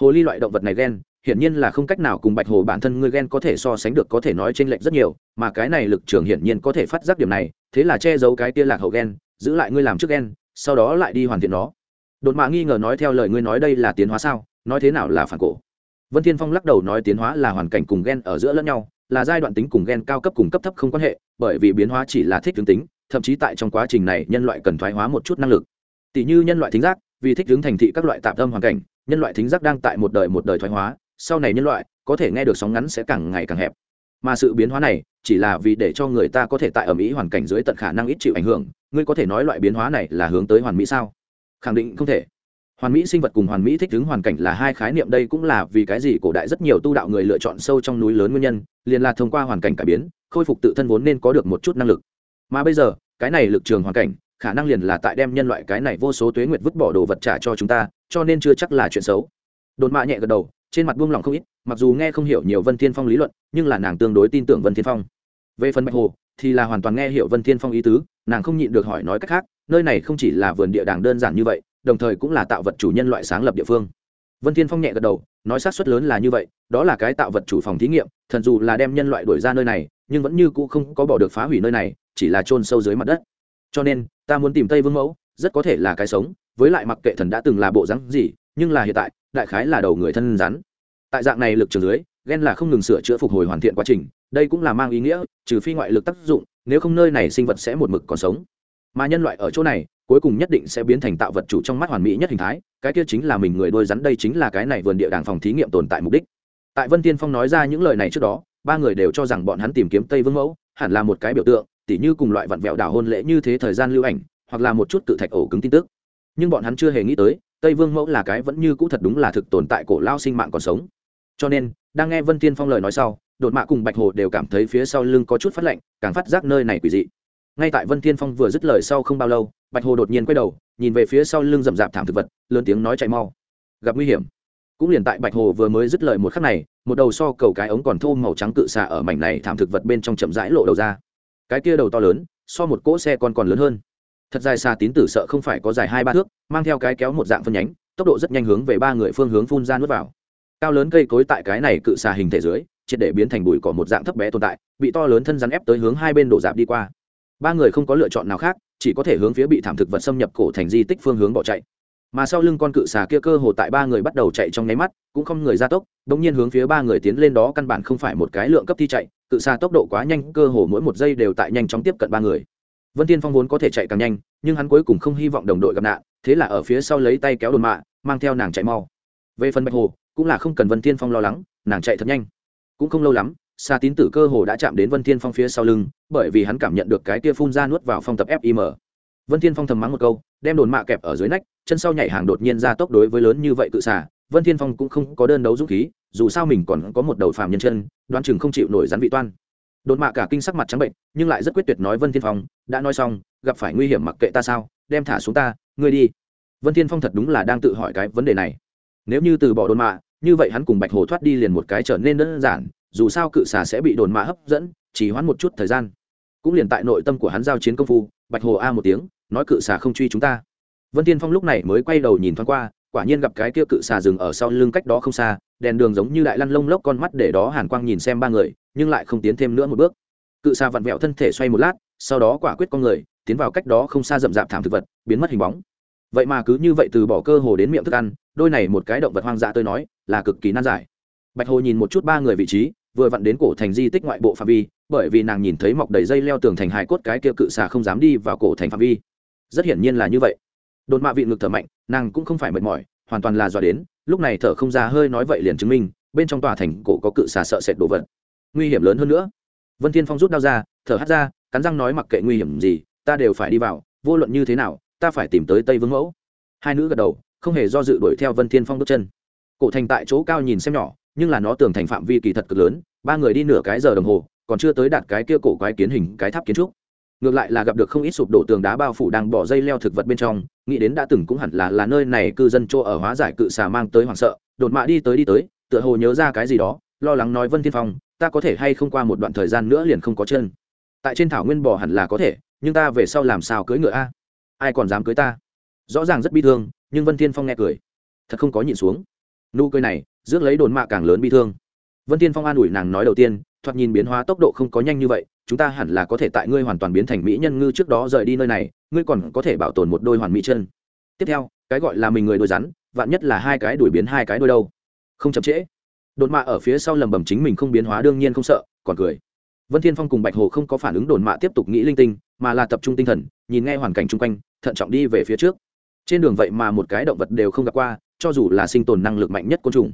Hồ ly loại động vật này gen, hiển nhiên là không cách nào cùng bạch hồ bản thân ngươi gen có thể so sánh được có thể nói trên lệch rất nhiều, mà cái này lực trường hiển nhiên có thể phát giác điểm này, thế là che giấu cái tia lạc hậu gen, giữ lại ngươi làm trước gen, sau đó lại đi hoàn thiện nó. Đột mạ nghi ngờ nói theo lời ngươi nói đây là tiến hóa sao, nói thế nào là phản cổ? Vân thiên phong lắc đầu nói tiến hóa là hoàn cảnh cùng gen ở giữa lẫn nhau là giai đoạn tính cùng gen cao cấp cùng cấp thấp không quan hệ, bởi vì biến hóa chỉ là thích hướng tính, thậm chí tại trong quá trình này, nhân loại cần thoái hóa một chút năng lực. Tỷ như nhân loại thính giác, vì thích hướng thành thị các loại tạm tâm hoàn cảnh, nhân loại thính giác đang tại một đời một đời thoái hóa, sau này nhân loại có thể nghe được sóng ngắn sẽ càng ngày càng hẹp. Mà sự biến hóa này chỉ là vì để cho người ta có thể tại ở mỹ hoàn cảnh dưới tận khả năng ít chịu ảnh hưởng, ngươi có thể nói loại biến hóa này là hướng tới hoàn mỹ sao? Khẳng định không thể hoàn mỹ sinh vật cùng hoàn mỹ thích ứng hoàn cảnh là hai khái niệm, đây cũng là vì cái gì cổ đại rất nhiều tu đạo người lựa chọn sâu trong núi lớn nguyên nhân, liền là thông qua hoàn cảnh cải biến, khôi phục tự thân vốn nên có được một chút năng lực. Mà bây giờ, cái này lực trường hoàn cảnh, khả năng liền là tại đem nhân loại cái này vô số tuế nguyệt vứt bỏ đồ vật trả cho chúng ta, cho nên chưa chắc là chuyện xấu. Đột mạ nhẹ gật đầu, trên mặt buông lỏng không ít, mặc dù nghe không hiểu nhiều vân thiên phong lý luận, nhưng là nàng tương đối tin tưởng vân thiên phong. Về phần bạch hồ, thì là hoàn toàn nghe hiểu vân thiên phong ý tứ, nàng không nhịn được hỏi nói cách khác, nơi này không chỉ là vườn địa đàng đơn giản như vậy đồng thời cũng là tạo vật chủ nhân loại sáng lập địa phương. Vân thiên phong nhẹ gật đầu, nói sát suất lớn là như vậy, đó là cái tạo vật chủ phòng thí nghiệm, thần dù là đem nhân loại đuổi ra nơi này, nhưng vẫn như cũ không có bỏ được phá hủy nơi này, chỉ là chôn sâu dưới mặt đất. Cho nên, ta muốn tìm tây vương mẫu, rất có thể là cái sống, với lại mặc kệ thần đã từng là bộ rắn gì, nhưng là hiện tại, đại khái là đầu người thân rắn. Tại dạng này lực trường dưới, ghen là không ngừng sửa chữa phục hồi hoàn thiện quá trình, đây cũng là mang ý nghĩa, trừ phi ngoại lực tác dụng, nếu không nơi này sinh vật sẽ một mực còn sống. Mà nhân loại ở chỗ này cuối cùng nhất định sẽ biến thành tạo vật chủ trong mắt hoàn mỹ nhất hình thái, cái kia chính là mình người đôi rắn đây chính là cái này vườn địa đàng phòng thí nghiệm tồn tại mục đích. Tại vân tiên phong nói ra những lời này trước đó, ba người đều cho rằng bọn hắn tìm kiếm tây vương mẫu, hẳn là một cái biểu tượng, tỉ như cùng loại vặn vẹo đảo hôn lễ như thế thời gian lưu ảnh, hoặc là một chút tự thạch ổ cứng tin tức. Nhưng bọn hắn chưa hề nghĩ tới, tây vương mẫu là cái vẫn như cũ thật đúng là thực tồn tại cổ lao sinh mạng còn sống. Cho nên, đang nghe vân tiên phong lời nói sau, đột mạ cùng bạch hồ đều cảm thấy phía sau lưng có chút phát lạnh, càng phát giác nơi này quỷ dị. Ngay tại vân tiên phong vừa dứt lời sau không bao lâu bạch hồ đột nhiên quay đầu, nhìn về phía sau lưng rậm rạp thảm thực vật, lớn tiếng nói chạy mau. Gặp nguy hiểm. Cũng liền tại bạch hồ vừa mới dứt lời một khắc này, một đầu so cầu cái ống còn thô màu trắng cự xạ ở mảnh này thảm thực vật bên trong chậm rãi lộ đầu ra. Cái kia đầu to lớn, so một cỗ xe còn còn lớn hơn. Thật dài xa tín tử sợ không phải có dài hai ba thước, mang theo cái kéo một dạng phân nhánh, tốc độ rất nhanh hướng về ba người phương hướng phun ra nước vào. Cao lớn cây cối tại cái này cự xà hình thể dưới, triệt để biến thành bụi cỏ một dạng thấp bé tồn tại, bị to lớn thân rắn ép tới hướng hai bên đổ dạp đi qua. Ba người không có lựa chọn nào khác chỉ có thể hướng phía bị thảm thực vật xâm nhập cổ thành di tích phương hướng bỏ chạy. Mà sau lưng con cự xà kia cơ hồ tại ba người bắt đầu chạy trong nháy mắt, cũng không người ra tốc đ ỗ n g nhiên hướng phía ba người tiến lên đó căn bản không phải một cái lượng cấp thi chạy, cự xà tốc độ quá nhanh, cơ hồ mỗi một giây đều tại nhanh chóng tiếp cận ba người. Vân tiên phong vốn có thể chạy càng nhanh, nhưng hắn cuối cùng không hy vọng đồng đội gặp nạn, thế là ở phía sau lấy tay kéo đồn mạ, mang theo nàng chạy mau. Về phần bạch hồ, cũng là không cần vân tiên phong lo lắng, nàng chạy thật nhanh. Cũng không lâu lắm xa tín tử cơ hồ đã chạm đến vân thiên phong phía sau lưng, bởi vì hắn cảm nhận được cái kia phun ra nuốt vào phong tập fim vân thiên phong thầm mắng một câu, đem đồn mạ kẹp ở dưới nách, chân sau nhảy hàng đột nhiên ra tốc đối với lớn như vậy cự xả vân thiên phong cũng không có đơn đấu dũng khí, dù sao mình còn có một đầu phàm nhân chân, đoán chừng không chịu nổi rắn vị toan. Đồn mạ cả kinh sắc mặt trắng bệnh, nhưng lại rất quyết tuyệt nói vân thiên phong, đã nói xong, gặp phải nguy hiểm mặc kệ ta sao, đem thả xuống ta, ngươi đi. Vân thiên phong thật đúng là đang tự hỏi cái vấn đề này. Nếu như từ bỏ đồn mạ, như vậy hắn cùng bạch hồ thoát đi liền một cái trở nên đơn giản dù sao cự xà sẽ bị đồn mạ hấp dẫn, chỉ hoãn một chút thời gian. Cũng liền tại nội tâm của hắn giao chiến công phu, bạch hồ a một tiếng, nói cự xà không truy chúng ta. Vân tiên phong lúc này mới quay đầu nhìn thoáng qua, quả nhiên gặp cái kia cự xà dừng ở sau lưng cách đó không xa, đèn đường giống như đại lăn lông lốc con mắt để đó hàn quang nhìn xem ba người, nhưng lại không tiến thêm nữa một bước. Cự xà vặn vẹo thân thể xoay một lát, sau đó quả quyết con người, tiến vào cách đó không xa rậm rạp thảm thực vật, biến mất hình bóng. Vậy mà cứ như vậy từ bỏ cơ hồ đến miệng thức ăn, đôi này một cái động vật hoang dã tôi nói, là cực kỳ nan giải. Bạch hồ nhìn một chút ba người vị trí vừa vặn đến cổ thành di tích ngoại bộ phạm vi, bởi vì nàng nhìn thấy mọc đầy dây leo tường thành hài cốt cái kia cự xà không dám đi vào cổ thành phạm vi. Rất hiển nhiên là như vậy. Đột mạ vị ngực thở mạnh, nàng cũng không phải mệt mỏi, hoàn toàn là dọa đến, lúc này thở không ra hơi nói vậy liền chứng minh, bên trong tòa thành cổ có cự xà sợ sệt đồ vật. Nguy hiểm lớn hơn nữa. Vân thiên phong rút đao ra, thở hắt ra, cắn răng nói mặc kệ nguy hiểm gì, ta đều phải đi vào, vô luận như thế nào, ta phải tìm tới tây vương mẫu. Hai nữ gật đầu, không hề do dự đuổi theo vân thiên phong bước chân. Cổ thành tại chỗ cao nhìn xem nhỏ, nhưng là nó tường thành phạm vi kỳ thật cực lớn ba người đi nửa cái giờ đồng hồ, còn chưa tới đạt cái kia cổ quái kiến hình, cái tháp kiến trúc. Ngược lại là gặp được không ít sụp đổ tường đá bao phủ đang bỏ dây leo thực vật bên trong, nghĩ đến đã từng cũng hẳn là là nơi này cư dân chỗ ở hóa giải cự xà mang tới hoảng sợ, đột mạ đi tới đi tới, tựa hồ nhớ ra cái gì đó, lo lắng nói vân thiên phong, ta có thể hay không qua một đoạn thời gian nữa liền không có chân? Tại trên thảo nguyên bò hẳn là có thể, nhưng ta về sau làm sao cưới ngựa a? Ai còn dám cưới ta? Rõ ràng rất bi thương, nhưng vân thiên phong nghe cười. Thật không có nhìn xuống. Nụ cười này, rước lấy đồn mạ càng lớn bi thương vân tiên phong an ủi nàng nói đầu tiên, thoạt nhìn biến hóa tốc độ không có nhanh như vậy, chúng ta hẳn là có thể tại ngươi hoàn toàn biến thành mỹ nhân ngư trước đó rời đi nơi này, ngươi còn có thể bảo tồn một đôi hoàn mỹ chân. Tiếp theo, cái gọi là mình người đôi rắn, vạn nhất là hai cái đuổi biến hai cái đôi đâu. Không chậm trễ. Đồn mạ ở phía sau lầm bầm chính mình không biến hóa đương nhiên không sợ, còn cười. Vân thiên phong cùng bạch hồ không có phản ứng đồn mạ tiếp tục nghĩ linh tinh, mà là tập trung tinh thần, nhìn nghe hoàn cảnh chung quanh, thận trọng đi về phía trước. Trên đường vậy mà một cái động vật đều không gặp qua, cho dù là sinh tồn năng lực mạnh nhất côn trùng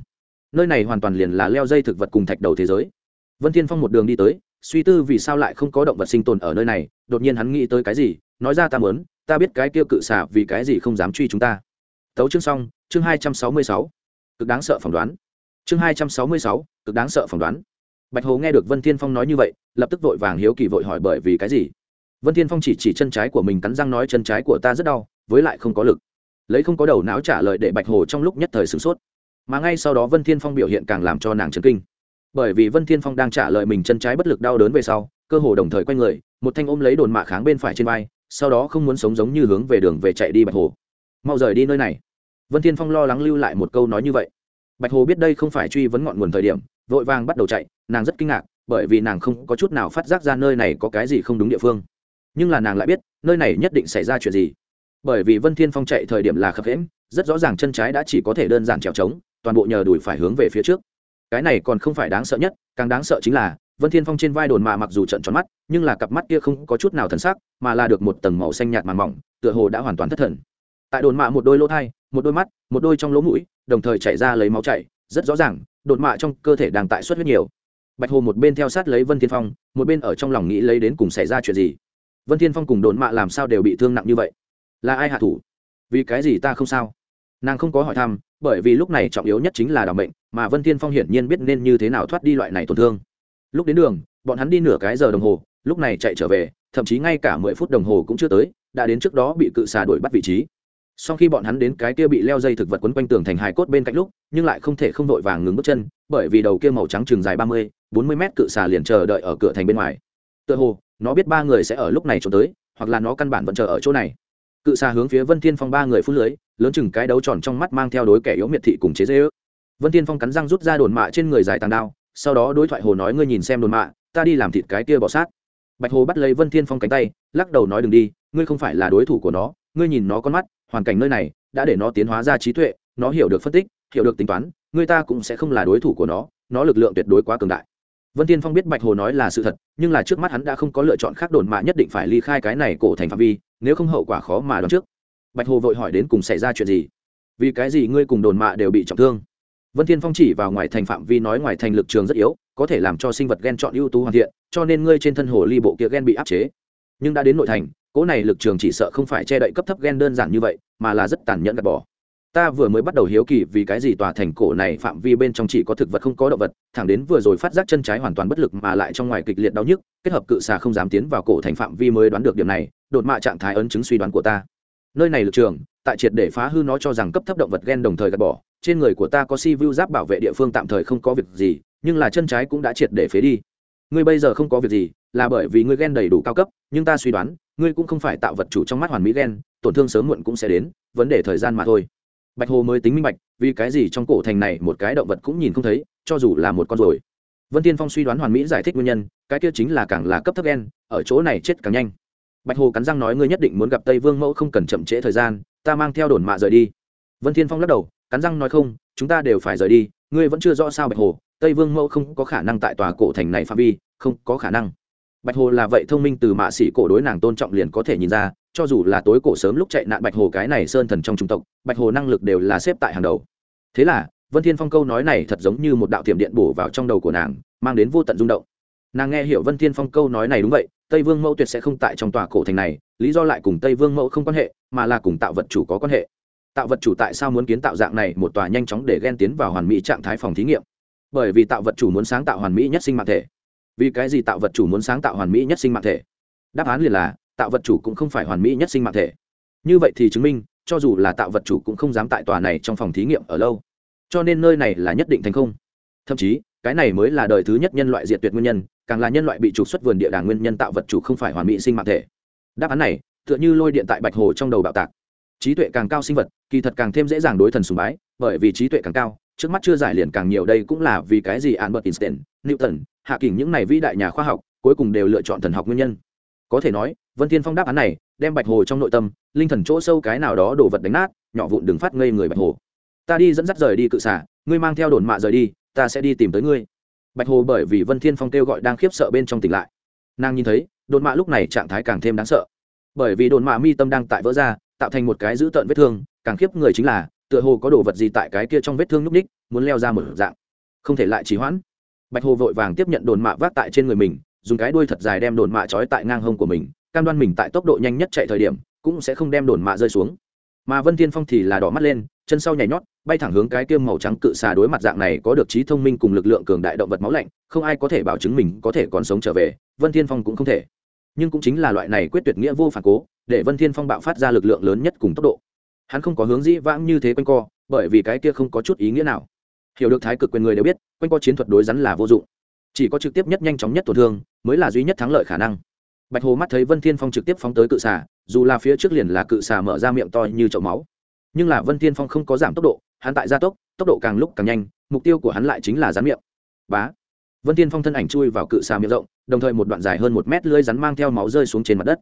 nơi này hoàn toàn liền là leo dây thực vật cùng thạch đầu thế giới. Vân thiên phong một đường đi tới, suy tư vì sao lại không có động vật sinh tồn ở nơi này, đột nhiên hắn nghĩ tới cái gì, nói ra ta muốn, ta biết cái kia cự xả vì cái gì không dám truy chúng ta. Tấu chương xong, chương hai trăm sáu mươi sáu. Cực đáng sợ phỏng đoán. Chương hai trăm sáu mươi sáu, cực đáng sợ phỏng đoán. Bạch hồ nghe được vân thiên phong nói như vậy, lập tức vội vàng hiếu kỳ vội hỏi bởi vì cái gì. Vân thiên phong chỉ chỉ chân trái của mình cắn răng nói, chân trái của ta rất đau, với lại không có lực. Lấy không có đầu não trả lời để bạch hồ trong lúc nhất thời sửng sốt mà ngay sau đó vân thiên phong biểu hiện càng làm cho nàng chấn kinh. Bởi vì vân thiên phong đang trả lời mình chân trái bất lực đau đớn về sau, cơ hồ đồng thời quay người, một thanh ôm lấy đồn mạ kháng bên phải trên vai, sau đó không muốn sống giống như hướng về đường về chạy đi bạch hồ. Mau rời đi nơi này. Vân thiên phong lo lắng lưu lại một câu nói như vậy. Bạch hồ biết đây không phải truy vấn ngọn nguồn thời điểm, vội vàng bắt đầu chạy, nàng rất kinh ngạc, bởi vì nàng không có chút nào phát giác ra nơi này có cái gì không đúng địa phương. Nhưng là nàng lại biết, nơi này nhất định xảy ra chuyện gì. Bởi vì vân thiên phong chạy thời điểm là khập hễm rất rõ ràng chân trái đã chỉ có thể đơn giản trèo trống toàn bộ nhờ đùi phải hướng về phía trước. Cái này còn không phải đáng sợ nhất, càng đáng sợ chính là, vân thiên phong trên vai đồn mạ mặc dù trận tròn mắt, nhưng là cặp mắt kia không có chút nào thần sắc, mà là được một tầng màu xanh nhạt màng mỏng, tựa hồ đã hoàn toàn thất thần. Tại đồn mạ một đôi lỗ thai, một đôi mắt, một đôi trong lỗ mũi, đồng thời chảy ra lấy máu chảy, rất rõ ràng, đồn mạ trong cơ thể đang tại xuất huyết nhiều. Bạch hồ một bên theo sát lấy vân thiên phong, một bên ở trong lòng nghĩ lấy đến cùng xảy ra chuyện gì. Vân thiên phong cùng đồn mạ làm sao đều bị thương nặng như vậy? Là ai hạ thủ? Vì cái gì ta không sao? Nàng không có hỏi thăm bởi vì lúc này trọng yếu nhất chính là đảm mệnh, mà vân thiên phong hiển nhiên biết nên như thế nào thoát đi loại này tổn thương. Lúc đến đường, bọn hắn đi nửa cái giờ đồng hồ, lúc này chạy trở về, thậm chí ngay cả mười phút đồng hồ cũng chưa tới, đã đến trước đó bị cự xà đuổi bắt vị trí. Sau khi bọn hắn đến cái kia bị leo dây thực vật quấn quanh tường thành hài cốt bên cạnh lúc, nhưng lại không thể không vội vàng ngừng bước chân, bởi vì đầu kia màu trắng chừng dài ba mươi, bốn mươi mét cự xà liền chờ đợi ở cửa thành bên ngoài. Tựa hồ, nó biết ba người sẽ ở lúc này trốn tới, hoặc là nó căn bản vẫn chờ ở chỗ này. Cự xà hướng phía vân thiên phong ba người phút lưới lớn chừng cái đấu tròn trong mắt mang theo đối kẻ yếu miệt thị cùng chế dễ ước. Vân thiên phong cắn răng rút ra đồn mạ trên người dài tàng đao, sau đó đối thoại hồ nói ngươi nhìn xem đồn mạ, ta đi làm thịt cái kia bỏ sát. Bạch hồ bắt lấy vân thiên phong cánh tay, lắc đầu nói đừng đi, ngươi không phải là đối thủ của nó, ngươi nhìn nó con mắt, hoàn cảnh nơi này, đã để nó tiến hóa ra trí tuệ, nó hiểu được phân tích, hiểu được tính toán người ta cũng sẽ không là đối thủ của nó nó lực lượng tuyệt đối quá cường đại. Vân tiên phong biết bạch hồ nói là sự thật, nhưng là trước mắt hắn đã không có lựa chọn khác đồn mạ nhất định phải ly khai cái này cổ thành phạm vi, nếu không hậu quả khó mà đoán trước bạch hồ vội hỏi đến cùng xảy ra chuyện gì? Vì cái gì ngươi cùng đồn mạ đều bị trọng thương? Vân thiên phong chỉ vào ngoài thành phạm vi nói ngoài thành lực trường rất yếu, có thể làm cho sinh vật gen chọn ưu tú hoàn thiện, cho nên ngươi trên thân hồ ly bộ kia gen bị áp chế. Nhưng đã đến nội thành, cỗ này lực trường chỉ sợ không phải che đậy cấp thấp gen đơn giản như vậy, mà là rất tàn nhẫn gạt bỏ. Ta vừa mới bắt đầu hiếu kỳ vì cái gì tòa thành cổ này phạm vi bên trong chỉ có thực vật không có động vật, thẳng đến vừa rồi phát giác chân trái hoàn toàn bất lực mà lại trong ngoài kịch liệt đau nhức, kết hợp cự xà không dám tiến vào cổ thành phạm vi mới đoán được điểm này, đột mạ trạng thái ấn chứng suy đoán của ta nơi này lực trường, tại triệt để phá hư nó cho rằng cấp thấp động vật gen đồng thời gạt bỏ. Trên người của ta có si vu giáp bảo vệ địa phương tạm thời không có việc gì, nhưng là chân trái cũng đã triệt để phế đi. Ngươi bây giờ không có việc gì, là bởi vì ngươi gen đầy đủ cao cấp, nhưng ta suy đoán, ngươi cũng không phải tạo vật chủ trong mắt hoàn mỹ gen, tổn thương sớm muộn cũng sẽ đến, vấn đề thời gian mà thôi. Bạch hồ mới tính minh bạch, vì cái gì trong cổ thành này một cái động vật cũng nhìn không thấy, cho dù là một con rồi vân tiên phong suy đoán hoàn mỹ giải thích nguyên nhân, cái kia chính là càng là cấp thấp gen, ở chỗ này chết càng nhanh bạch hồ cắn răng nói, ngươi nhất định muốn gặp tây vương mẫu không cần chậm trễ thời gian, ta mang theo đồn mạ rời đi. Vân thiên phong lắc đầu, cắn răng nói, không, chúng ta đều phải rời đi, ngươi vẫn chưa rõ sao bạch hồ, tây vương mẫu không có khả năng tại tòa cổ thành này phạm vi, không có khả năng. Bạch hồ là vậy thông minh từ mạ sĩ cổ đối nàng tôn trọng liền có thể nhìn ra, cho dù là tối cổ sớm lúc chạy nạn bạch hồ cái này sơn thần trong trung tộc, bạch hồ năng lực đều là xếp tại hàng đầu. Thế là, vân thiên phong câu nói này thật giống như một đạo tiệm điện bổ vào trong đầu của nàng, mang đến vô tận rung động nàng nghe hiểu vân thiên phong câu nói này đúng vậy, tây vương mẫu tuyệt sẽ không tại trong tòa cổ thành này, lý do lại cùng tây vương mẫu không quan hệ, mà là cùng tạo vật chủ có quan hệ. Tạo vật chủ tại sao muốn kiến tạo dạng này một tòa nhanh chóng để ghen tiến vào hoàn mỹ trạng thái phòng thí nghiệm? Bởi vì tạo vật chủ muốn sáng tạo hoàn mỹ nhất sinh mạng thể. Vì cái gì tạo vật chủ muốn sáng tạo hoàn mỹ nhất sinh mạng thể? Đáp án liền là, tạo vật chủ cũng không phải hoàn mỹ nhất sinh mạng thể. Như vậy thì chứng minh, cho dù là tạo vật chủ cũng không dám tại tòa này trong phòng thí nghiệm ở lâu. Cho nên nơi này là nhất định thành không. Thậm chí, cái này mới là đời thứ nhất nhân loại diệt tuyệt nguyên nhân càng là nhân loại bị trục xuất vườn địa đàng nguyên nhân tạo vật chủ không phải hoàn mỹ sinh mạng thể. Đáp án này, tựa như lôi điện tại bạch hồ trong đầu bạo tạc. Trí tuệ càng cao sinh vật, kỳ thật càng thêm dễ dàng đối thần sùng bái, bởi vì trí tuệ càng cao, trước mắt chưa giải liền càng nhiều đây cũng là vì cái gì albert einstein, newton, hạ kình những này vĩ đại nhà khoa học, cuối cùng đều lựa chọn thần học nguyên nhân. Có thể nói, vân thiên phong đáp án này, đem bạch hồ trong nội tâm, linh thần chỗ sâu cái nào đó đổ vật đánh nát, nhỏ vụn đừng phát ngây người bạch hồ. Ta đi dẫn dắt rời đi cự xả ngươi mang theo đồn mạ rời đi, ta sẽ đi tìm tới ngươi bạch hồ bởi vì vân thiên phong kêu gọi đang khiếp sợ bên trong tỉnh lại. Nàng nhìn thấy, đồn mạ lúc này trạng thái càng thêm đáng sợ. Bởi vì đồn mạ mi tâm đang tại vỡ ra, tạo thành một cái dữ tợn vết thương, càng khiếp người chính là, tựa hồ có đồ vật gì tại cái kia trong vết thương núp ních, muốn leo ra một dạng. Không thể lại trì hoãn. Bạch hồ vội vàng tiếp nhận đồn mạ vác tại trên người mình, dùng cái đuôi thật dài đem đồn mạ trói tại ngang hông của mình, cam đoan mình tại tốc độ nhanh nhất chạy thời điểm, cũng sẽ không đem đồn mạ rơi xuống. Mà vân tiên phong thì là đỏ mắt lên, chân sau nhảy nhót bay thẳng hướng cái tiêm màu trắng cự xà đối mặt dạng này có được trí thông minh cùng lực lượng cường đại động vật máu lạnh, không ai có thể bảo chứng mình có thể còn sống trở về, vân thiên phong cũng không thể. Nhưng cũng chính là loại này quyết tuyệt nghĩa vô phản cố, để vân thiên phong bạo phát ra lực lượng lớn nhất cùng tốc độ. Hắn không có hướng dĩ vãng như thế quanh co, bởi vì cái kia không có chút ý nghĩa nào. Hiểu được thái cực quyền người đều biết, quanh co chiến thuật đối rắn là vô dụng. Chỉ có trực tiếp nhất nhanh chóng nhất tổn thương, mới là duy nhất thắng lợi khả năng. Bạch hồ mắt thấy vân thiên phong trực tiếp phóng tới cự xà, dù là phía trước liền là cự xà mở ra miệng to như chậu máu nhưng là vân thiên phong không có giảm tốc độ, hắn tại gia tốc tốc độ càng lúc càng nhanh, mục tiêu của hắn lại chính là rắn miệng. Bá. Vân thiên phong thân ảnh chui vào cự xà miệng rộng, đồng thời một đoạn dài hơn một mét lưỡi rắn mang theo máu rơi xuống trên mặt đất.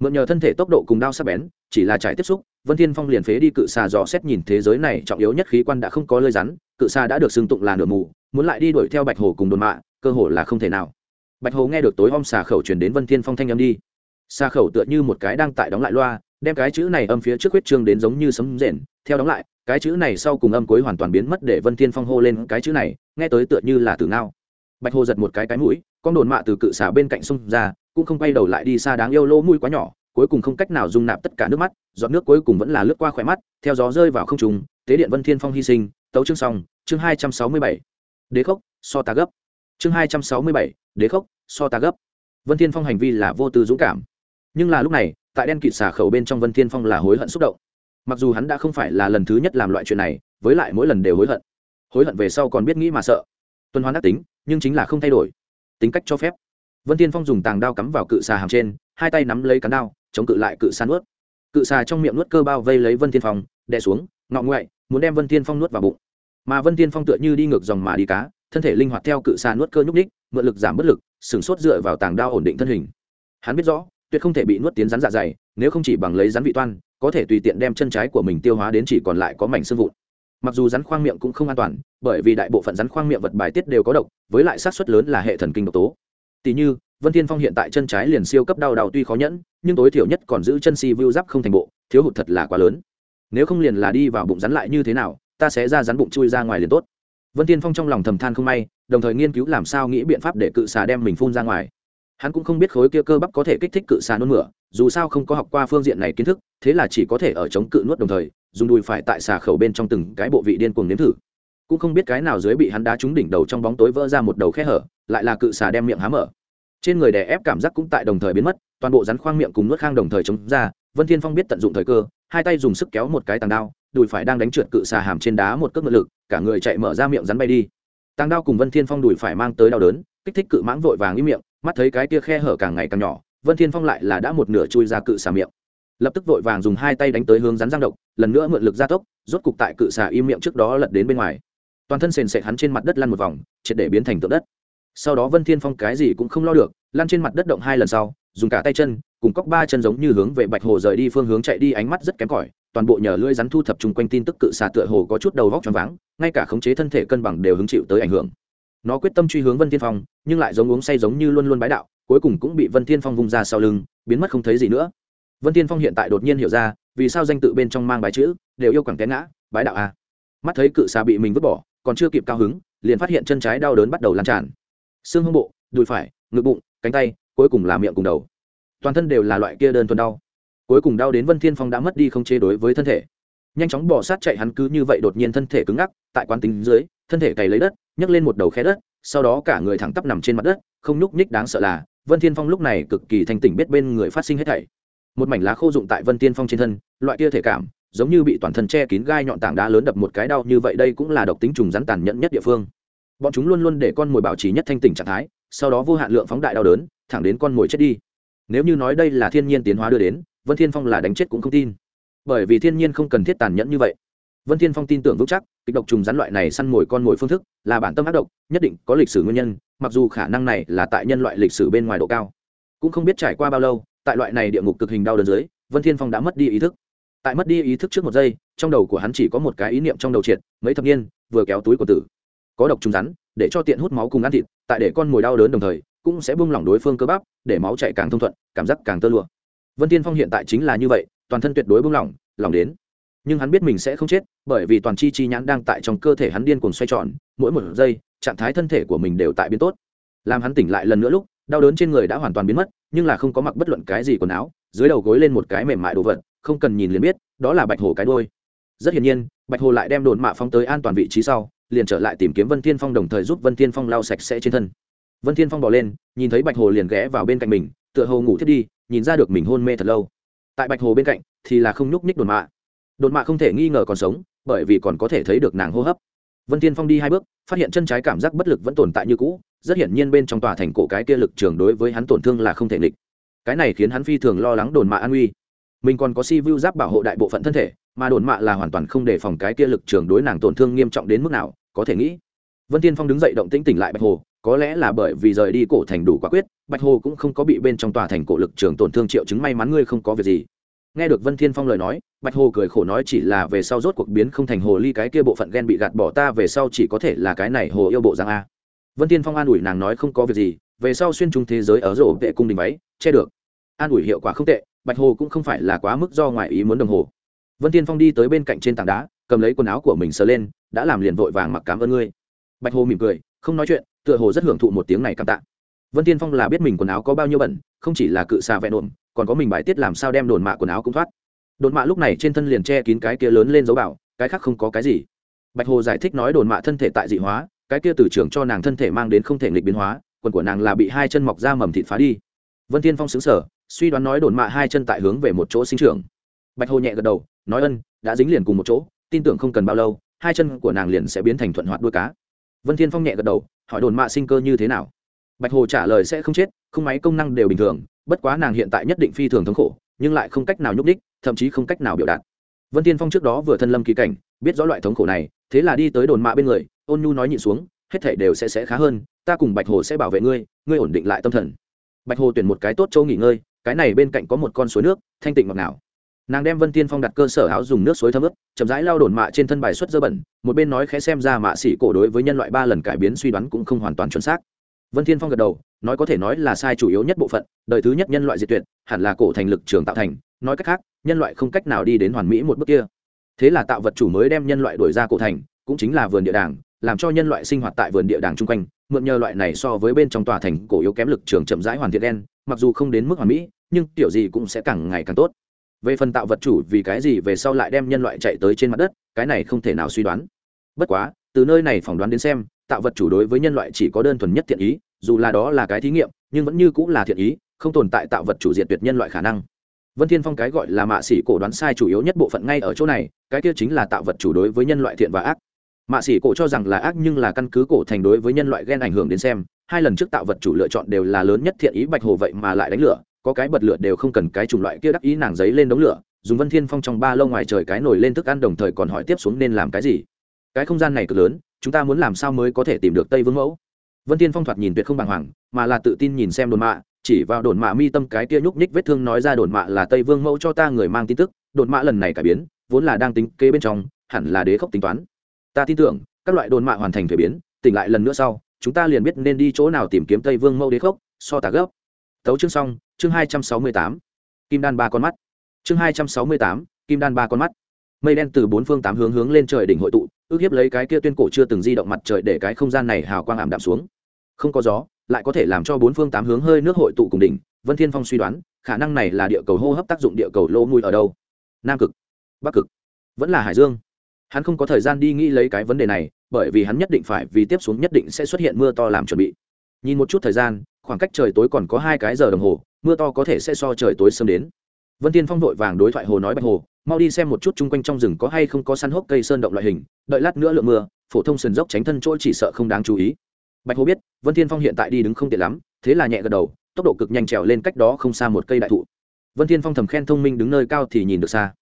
Mượn nhờ thân thể tốc độ cùng đao sắc bén, chỉ là trải tiếp xúc, vân thiên phong liền phế đi cự xà dò xét nhìn thế giới này trọng yếu nhất khí quan đã không có lưỡi rắn, cự xà đã được xưng tụng là nửa mù, muốn lại đi đuổi theo bạch hồ cùng đồn mạ, cơ hồ là không thể nào. Bạch hồ nghe được tối om xà khẩu truyền đến vân thiên phong thanh âm đi xa khẩu tựa như một cái đang tại đóng lại loa, đem cái chữ này âm phía trước huyết trương đến giống như sấm rền. Theo đóng lại, cái chữ này sau cùng âm cuối hoàn toàn biến mất để vân thiên phong hô lên cái chữ này, nghe tới tựa như là từ ngao. Bạch hồ giật một cái cái mũi, con đồn mạ từ cự xả bên cạnh sông ra, cũng không quay đầu lại đi xa đáng yêu lỗ mũi quá nhỏ, cuối cùng không cách nào dung nạp tất cả nước mắt, giọt nước cuối cùng vẫn là lướt qua khỏe mắt, theo gió rơi vào không trùng tế điện vân thiên phong hy sinh, tấu chương xong, chương hai trăm sáu mươi bảy. Đế khốc, so ta gấp. Chương hai trăm sáu mươi bảy, đế khốc, so ta gấp. Vân thiên phong hành vi là vô tư dũng cảm nhưng là lúc này, tại đen kịt xả khẩu bên trong vân thiên phong là hối hận xúc động. Mặc dù hắn đã không phải là lần thứ nhất làm loại chuyện này, với lại mỗi lần đều hối hận. Hối hận về sau còn biết nghĩ mà sợ. Tuân hoan đắc tính, nhưng chính là không thay đổi. Tính cách cho phép. Vân tiên phong dùng tàng đao cắm vào cự xà hàm trên, hai tay nắm lấy cán đao, chống cự lại cự xà nuốt. Cự xà trong miệng nuốt cơ bao vây lấy vân tiên phong, đè xuống, ngọ ngoại muốn đem vân tiên phong nuốt vào bụng. Mà vân tiên phong tựa như đi ngược dòng mà đi cá, thân thể linh hoạt theo cự xà nuốt cơ nhúc ních mượn lực giảm bất lực sửng sốt dựa vào tàng đao ổn định thân hình. Hắn biết rõ tuyệt không thể bị nuốt tiến rắn dạ dày, nếu không chỉ bằng lấy rắn vị toan, có thể tùy tiện đem chân trái của mình tiêu hóa đến chỉ còn lại có mảnh xương vụn. Mặc dù rắn khoang miệng cũng không an toàn, bởi vì đại bộ phận rắn khoang miệng vật bài tiết đều có độc, với lại sát xuất lớn là hệ thần kinh độc tố. Tỷ như, vân thiên phong hiện tại chân trái liền siêu cấp đau đầu tuy khó nhẫn, nhưng tối thiểu nhất còn giữ chân si view giáp không thành bộ, thiếu hụt thật là quá lớn. Nếu không liền là đi vào bụng rắn lại như thế nào, ta sẽ ra rắn bụng chui ra ngoài liền tốt. Vân thiên phong trong lòng thầm than không may, đồng thời nghiên cứu làm sao nghĩ biện pháp để cự xà đem mình phun ra ngoài hắn cũng không biết khối kia cơ bắp có thể kích thích cự xà nôn mửa, dù sao không có học qua phương diện này kiến thức, thế là chỉ có thể ở chống cự nuốt đồng thời, dùng đùi phải tại xà khẩu bên trong từng cái bộ vị điên cuồng nếm thử. Cũng không biết cái nào dưới bị hắn đá trúng đỉnh đầu trong bóng tối vỡ ra một đầu khe hở, lại là cự xà đem miệng há mở. Trên người đè ép cảm giác cũng tại đồng thời biến mất, toàn bộ rắn khoang miệng cùng nuốt khang đồng thời chống ra, vân thiên phong biết tận dụng thời cơ, hai tay dùng sức kéo một cái tàng đao, đùi phải đang đánh trượt cự xà hàm trên đá một cước ngựa lực, cả người chạy mở ra miệng rắn bay đi. Tàng đao cùng vân thiên phong đùi phải mang tới đau đớn, kích thích cự mãng vội vàng im miệng mắt thấy cái kia khe hở càng ngày càng nhỏ, vân thiên phong lại là đã một nửa chui ra cự xà miệng. Lập tức vội vàng dùng hai tay đánh tới hướng rắn giang độc, lần nữa mượn lực gia tốc, rốt cục tại cự xà im miệng trước đó lật đến bên ngoài. Toàn thân sền sệt hắn trên mặt đất lăn một vòng, triệt để biến thành tượng đất. Sau đó vân thiên phong cái gì cũng không lo được, lăn trên mặt đất động hai lần sau, dùng cả tay chân, cùng cóc ba chân giống như hướng về bạch hồ rời đi phương hướng chạy đi, ánh mắt rất kém cỏi, toàn bộ nhờ lưỡi rắn thu thập chung quanh tin tức cự xà tựa hồ có chút đầu vóc choáng váng, ngay cả khống chế thân thể cân bằng đều hứng chịu tới ảnh hưởng nó quyết tâm truy hướng vân thiên phong, nhưng lại giống uống say giống như luôn luôn bái đạo, cuối cùng cũng bị vân thiên phong vung ra sau lưng, biến mất không thấy gì nữa. Vân thiên phong hiện tại đột nhiên hiểu ra, vì sao danh tự bên trong mang bái chữ, đều yêu quẳng té ngã, bái đạo a. Mắt thấy cự xà bị mình vứt bỏ, còn chưa kịp cao hứng, liền phát hiện chân trái đau đớn bắt đầu lan tràn. Xương hông bộ, đùi phải, ngực bụng, cánh tay, cuối cùng là miệng cùng đầu. Toàn thân đều là loại kia đơn thuần đau. Cuối cùng đau đến vân thiên phong đã mất đi không chế đối với thân thể. Nhanh chóng bỏ sát chạy hắn cứ như vậy đột nhiên thân thể cứng ngắc, tại quán tính dưới thân thể cày lấy đất, nhấc lên một đầu khe đất, sau đó cả người thẳng tắp nằm trên mặt đất, không nhúc nhích đáng sợ là, vân thiên phong lúc này cực kỳ thanh tỉnh biết bên người phát sinh hết thảy. Một mảnh lá khô dụng tại vân thiên phong trên thân, loại kia thể cảm, giống như bị toàn thân che kín gai nhọn tảng đá lớn đập một cái đau như vậy đây cũng là độc tính trùng rắn tàn nhẫn nhất địa phương. Bọn chúng luôn luôn để con mồi bảo trì nhất thanh tỉnh trạng thái, sau đó vô hạn lượng phóng đại đau đớn, thẳng đến con mồi chết đi. Nếu như nói đây là thiên nhiên tiến hóa đưa đến, vân thiên phong là đánh chết cũng không tin. Bởi vì thiên nhiên không cần thiết tàn nhẫn như vậy vân thiên phong tin tưởng vững chắc, kịch độc trùng rắn loại này săn mồi con mồi phương thức là bản tâm ác độc, nhất định có lịch sử nguyên nhân, mặc dù khả năng này là tại nhân loại lịch sử bên ngoài độ cao. Cũng không biết trải qua bao lâu, tại loại này địa ngục cực hình đau đớn dưới, vân thiên phong đã mất đi ý thức. Tại mất đi ý thức trước một giây, trong đầu của hắn chỉ có một cái ý niệm trong đầu triệt, mấy thập niên, vừa kéo túi của tử. Có độc trùng rắn, để cho tiện hút máu cùng ăn thịt, tại để con mồi đau đớn đồng thời, cũng sẽ buông lỏng đối phương cơ bắp, để máu chạy càng thông thuận, cảm giác càng tơ lụa. Vân Thiên phong hiện tại chính là như vậy, toàn thân tuyệt đối buông lỏng lỏng đến nhưng hắn biết mình sẽ không chết, bởi vì toàn chi chi nhãn đang tại trong cơ thể hắn điên cuồng xoay tròn, mỗi một giây, trạng thái thân thể của mình đều tại biến tốt. Làm hắn tỉnh lại lần nữa lúc, đau đớn trên người đã hoàn toàn biến mất, nhưng là không có mặc bất luận cái gì quần áo, dưới đầu gối lên một cái mềm mại đồ vật, không cần nhìn liền biết, đó là bạch hồ cái đôi rất hiển nhiên, bạch hồ lại đem đồn mạ phong tới an toàn vị trí sau, liền trở lại tìm kiếm vân thiên phong đồng thời giúp vân thiên phong lau sạch sẽ trên thân. Vân thiên phong bỏ lên, nhìn thấy bạch hồ liền ghé vào bên cạnh mình, tựa hồ ngủ thiết đi, nhìn ra được mình hôn mê thật lâu. Tại bạch hồ bên cạnh thì là không nhúc nhích đồn mạ đồn mạ không thể nghi ngờ còn sống, bởi vì còn có thể thấy được nàng hô hấp. Vân thiên phong đi hai bước, phát hiện chân trái cảm giác bất lực vẫn tồn tại như cũ, rất hiển nhiên bên trong tòa thành cổ cái kia lực trường đối với hắn tổn thương là không thể nghịch. Cái này khiến hắn phi thường lo lắng đồn mạ an nguy mình còn có si vu giáp bảo hộ đại bộ phận thân thể, mà đồn mạ là hoàn toàn không đề phòng cái kia lực trường đối nàng tổn thương nghiêm trọng đến mức nào, có thể nghĩ. Vân tiên phong đứng dậy động tĩnh tỉnh lại bạch hồ, có lẽ là bởi vì rời đi cổ thành đủ quả quyết, bạch hồ cũng không có bị bên trong tòa thành cổ lực trường tổn thương triệu chứng, may mắn ngươi không có việc gì nghe được vân thiên phong lời nói, bạch hồ cười khổ nói chỉ là về sau rốt cuộc biến không thành hồ ly cái kia bộ phận ghen bị gạt bỏ ta về sau chỉ có thể là cái này hồ yêu bộ giang a. Vân thiên phong an ủi nàng nói không có việc gì, về sau xuyên trung thế giới ở rổ vệ cung đình váy, che được. An ủi hiệu quả không tệ, bạch hồ cũng không phải là quá mức do ngoại ý muốn đồng hồ. Vân Thiên phong đi tới bên cạnh trên tảng đá, cầm lấy quần áo của mình sờ lên, đã làm liền vội vàng mặc cảm ơn ngươi. Bạch hồ mỉm cười, không nói chuyện, tựa hồ rất hưởng thụ một tiếng này cảm tạ. Vân Thiên phong là biết mình quần áo có bao nhiêu bẩn, không chỉ là cự xà vẹn ổn còn có mình bài tiết làm sao đem đồn mạ quần áo cũng thoát. Đồn mạ lúc này trên thân liền che kín cái kia lớn lên dấu bảo, cái khác không có cái gì. Bạch hồ giải thích nói đồn mạ thân thể tại dị hóa, cái kia từ trường cho nàng thân thể mang đến không thể nghịch biến hóa, quần của nàng là bị hai chân mọc ra mầm thịt phá đi. Vân tiên phong xứng sở suy đoán nói đồn mạ hai chân tại hướng về một chỗ sinh trưởng. Bạch hồ nhẹ gật đầu, nói ân, đã dính liền cùng một chỗ, tin tưởng không cần bao lâu, hai chân của nàng liền sẽ biến thành thuận hoạt đuôi cá. Vân thiên phong nhẹ gật đầu, hỏi đồn mạ sinh cơ như thế nào? Bạch hồ trả lời sẽ không chết, không máy công năng đều bình thường bất quá nàng hiện tại nhất định phi thường thống khổ, nhưng lại không cách nào nhúc đích thậm chí không cách nào biểu đạt. Vân thiên phong trước đó vừa thân lâm kỳ cảnh, biết rõ loại thống khổ này, thế là đi tới đồn mạ bên người, ôn nhu nói nhịn xuống, hết thể đều sẽ sẽ khá hơn, ta cùng bạch hồ sẽ bảo vệ ngươi ngươi ổn định lại tâm thần. Bạch hồ tuyển một cái tốt châu nghỉ ngơi, cái này bên cạnh có một con suối nước, thanh tịnh ngọt ngào. Nàng đem vân tiên phong đặt cơ sở áo dùng nước suối thấm ướt, chậm rãi lao đồn mạ trên thân bài xuất dơ bẩn, một bên nói khẽ xem ra mạ xỉ cổ đối với nhân loại ba lần cải biến suy đoán cũng không hoàn toàn chuẩn xác vân thiên phong gật đầu, nói có thể nói là sai chủ yếu nhất bộ phận, đời thứ nhất nhân loại diệt tuyệt, hẳn là cổ thành lực trường tạo thành, nói cách khác, nhân loại không cách nào đi đến hoàn mỹ một bước kia. Thế là tạo vật chủ mới đem nhân loại đuổi ra cổ thành, cũng chính là vườn địa đàng, làm cho nhân loại sinh hoạt tại vườn địa đàng chung quanh, mượn nhờ loại này so với bên trong tòa thành cổ yếu kém lực trường chậm rãi hoàn thiện đen, mặc dù không đến mức hoàn mỹ, nhưng tiểu gì cũng sẽ càng ngày càng tốt. Về phần tạo vật chủ vì cái gì về sau lại đem nhân loại chạy tới trên mặt đất, cái này không thể nào suy đoán. Bất quá, từ nơi này phỏng đoán đến xem tạo vật chủ đối với nhân loại chỉ có đơn thuần nhất thiện ý, dù là đó là cái thí nghiệm, nhưng vẫn như cũng là thiện ý, không tồn tại tạo vật chủ diệt tuyệt nhân loại khả năng. Vân thiên phong cái gọi là mạ sĩ cổ đoán sai chủ yếu nhất bộ phận ngay ở chỗ này, cái kia chính là tạo vật chủ đối với nhân loại thiện và ác. Mạ sĩ cổ cho rằng là ác nhưng là căn cứ cổ thành đối với nhân loại ghen ảnh hưởng đến xem, hai lần trước tạo vật chủ lựa chọn đều là lớn nhất thiện ý bạch hồ vậy mà lại đánh lửa, có cái bật lửa đều không cần cái chủng loại kia đắc ý nàng giấy lên đống lửa, dùng vân thiên phong trong ba lâu ngoài trời cái nổi lên thức ăn đồng thời còn hỏi tiếp xuống nên làm cái gì. Cái không gian này cực lớn chúng ta muốn làm sao mới có thể tìm được tây vương mẫu? Vân thiên phong thoạt nhìn tuyệt không bàng hoàng, mà là tự tin nhìn xem đồn mạ, chỉ vào đồn mạ mi tâm cái kia nhúc nhích vết thương nói ra đồn mạ là tây vương mẫu cho ta người mang tin tức, đồn mạ lần này cải biến, vốn là đang tính kế bên trong, hẳn là đế khốc tính toán. Ta tin tưởng, các loại đồn mạ hoàn thành thuế biến, tỉnh lại lần nữa sau, chúng ta liền biết nên đi chỗ nào tìm kiếm tây vương mẫu đế khốc, so tả gấp. Tấu chương xong, chương hai trăm sáu mươi tám. Kim đan ba con mắt. Chương hai trăm sáu mươi tám, kim đan ba con mắt mây đen từ bốn phương tám hướng hướng lên trời đỉnh hội tụ, ước hiếp lấy cái kia tuyên cổ chưa từng di động mặt trời để cái không gian này hào quang ảm đạm xuống. Không có gió, lại có thể làm cho bốn phương tám hướng hơi nước hội tụ cùng đỉnh, vân thiên phong suy đoán, khả năng này là địa cầu hô hấp tác dụng địa cầu lô mùi ở đâu? Nam cực, bắc cực, vẫn là hải dương. Hắn không có thời gian đi nghĩ lấy cái vấn đề này, bởi vì hắn nhất định phải vì tiếp xuống nhất định sẽ xuất hiện mưa to làm chuẩn bị. Nhìn một chút thời gian, khoảng cách trời tối còn có hai cái giờ đồng hồ, mưa to có thể sẽ so trời tối sớm đến. Vân tiên phong vội vàng đối thoại hồ nói bạch hồ mau đi xem một chút chung quanh trong rừng có hay không có săn hốc cây sơn động loại hình, đợi lát nữa lượng mưa, phổ thông sườn dốc tránh thân chỗ chỉ sợ không đáng chú ý. Bạch hồ biết, vân thiên phong hiện tại đi đứng không tiện lắm, thế là nhẹ gật đầu, tốc độ cực nhanh trèo lên cách đó không xa một cây đại thụ. Vân thiên phong thầm khen thông minh đứng nơi cao thì nhìn được xa.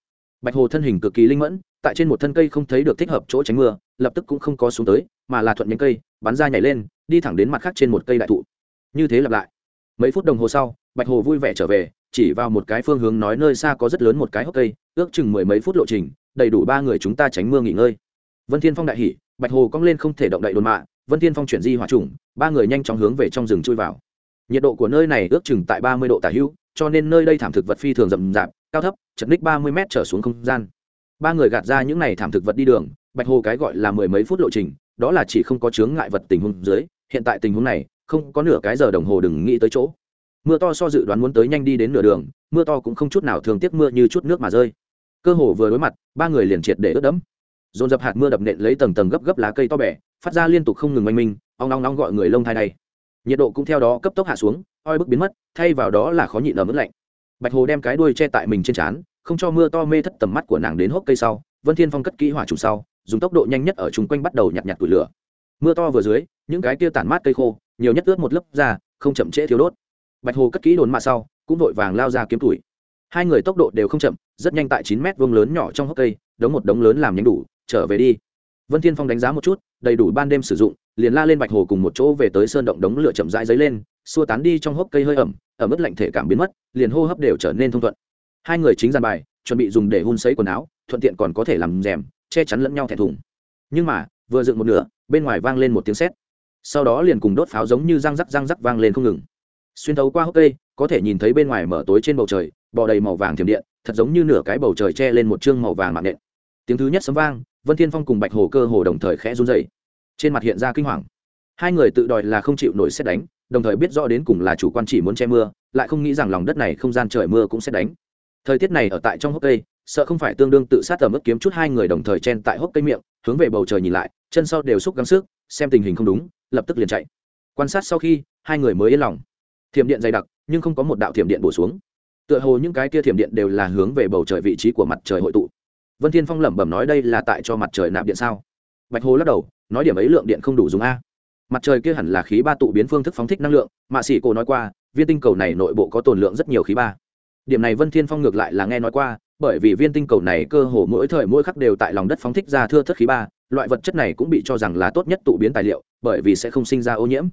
Bạch hồ thân hình cực kỳ linh mẫn, tại trên một thân cây không thấy được thích hợp chỗ tránh mưa, lập tức cũng không có xuống tới, mà là thuận những cây, bắn ra nhảy lên, đi thẳng đến mặt khác trên một cây đại thụ. Như thế lặp lại. Mấy phút đồng hồ sau, bạch hồ vui vẻ trở về chỉ vào một cái phương hướng nói nơi xa có rất lớn một cái hốc cây, ước chừng mười mấy phút lộ trình, đầy đủ ba người chúng ta tránh mưa nghỉ ngơi. Vân thiên phong đại hỉ, bạch hồ cong lên không thể động đậy đồn mạ, vân thiên phong chuyển di hỏa trùng, ba người nhanh chóng hướng về trong rừng chui vào. Nhiệt độ của nơi này ước chừng tại ba mươi độ tả hữu, cho nên nơi đây thảm thực vật phi thường rậm rạp, cao thấp, chật ních ba mươi m trở xuống không gian. Ba người gạt ra những này thảm thực vật đi đường, bạch hồ cái gọi là mười mấy phút lộ trình, đó là chỉ không có chướng ngại vật tình huống dưới, hiện tại tình huống này, không có nửa cái giờ đồng hồ đừng nghĩ tới chỗ mưa to so dự đoán muốn tới nhanh đi đến nửa đường, mưa to cũng không chút nào thường tiếc mưa như chút nước mà rơi. Cơ hồ vừa đối mặt, ba người liền triệt để ướt đẫm. Dồn dập hạt mưa đập nện lấy tầng tầng gấp gấp lá cây to bẻ, phát ra liên tục không ngừng oanh minh, ong ong ong gọi người lông thai này. Nhiệt độ cũng theo đó cấp tốc hạ xuống, oi bức biến mất, thay vào đó là khó nhịn ở mức lạnh. Bạch hồ đem cái đuôi che tại mình trên trán, không cho mưa to mê thất tầm mắt của nàng đến hốc cây sau, vân thiên phong cất kỹ hỏa trùng sau, dùng tốc độ nhanh nhất ở chung quanh bắt đầu nhặt nhặt tủi lửa. Mưa to vừa dưới, những cái kia tản mát cây khô, nhiều nhất ướt một lớp ra, không chậm trễ thiếu đốt bạch hồ cất kỹ đồn mạ sau, cũng vội vàng lao ra kiếm tuổi. Hai người tốc độ đều không chậm, rất nhanh tại chín mét vuông lớn nhỏ trong hốc cây, đống một đống lớn làm nhanh đủ, trở về đi. Vân thiên phong đánh giá một chút, đầy đủ ban đêm sử dụng, liền la lên bạch hồ cùng một chỗ về tới sơn động đống lửa chậm rãi dấy lên, xua tán đi trong hốc cây hơi ẩm, ở mức lạnh thể cảm biến mất, liền hô hấp đều trở nên thông thuận. Hai người chính gian bài, chuẩn bị dùng để hun sấy quần áo, thuận tiện còn có thể làm rèm, che chắn lẫn nhau thẹn thùng. Nhưng mà, vừa dựng một nửa, bên ngoài vang lên một tiếng sét. Sau đó liền cùng đốt pháo giống như răng rắc răng rắc vang lên không ngừng xuyên thấu qua hốc cây, có thể nhìn thấy bên ngoài mở tối trên bầu trời, bò đầy màu vàng thiểm điện, thật giống như nửa cái bầu trời che lên một chương màu vàng mạng nện. Tiếng thứ nhất sấm vang, vân thiên phong cùng bạch hồ cơ hồ đồng thời khẽ run dậy trên mặt hiện ra kinh hoàng. Hai người tự đòi là không chịu nổi xét đánh, đồng thời biết rõ đến cùng là chủ quan chỉ muốn che mưa, lại không nghĩ rằng lòng đất này không gian trời mưa cũng sẽ đánh. Thời tiết này ở tại trong hốc cây, sợ không phải tương đương tự sát ở mức kiếm chút hai người đồng thời chen tại hốc cây miệng, hướng về bầu trời nhìn lại, chân sau đều xúc gắng sức, xem tình hình không đúng, lập tức liền chạy. Quan sát sau khi, hai người mới yên lòng thiểm điện dày đặc, nhưng không có một đạo thiểm điện bổ xuống. Tựa hồ những cái kia thiểm điện đều là hướng về bầu trời vị trí của mặt trời hội tụ. Vân thiên phong lẩm bẩm nói đây là tại cho mặt trời nạp điện sao? Bạch hồ lắc đầu, nói điểm ấy lượng điện không đủ dùng a. Mặt trời kia hẳn là khí ba tụ biến phương thức phóng thích năng lượng mạ sĩ cổ nói qua, viên tinh cầu này nội bộ có tồn lượng rất nhiều khí ba. Điểm này vân thiên phong ngược lại là nghe nói qua, bởi vì viên tinh cầu này cơ hồ mỗi thời mỗi khắc đều tại lòng đất phóng thích ra thưa thất khí ba, loại vật chất này cũng bị cho rằng là tốt nhất tụ biến tài liệu, bởi vì sẽ không sinh ra ô nhiễm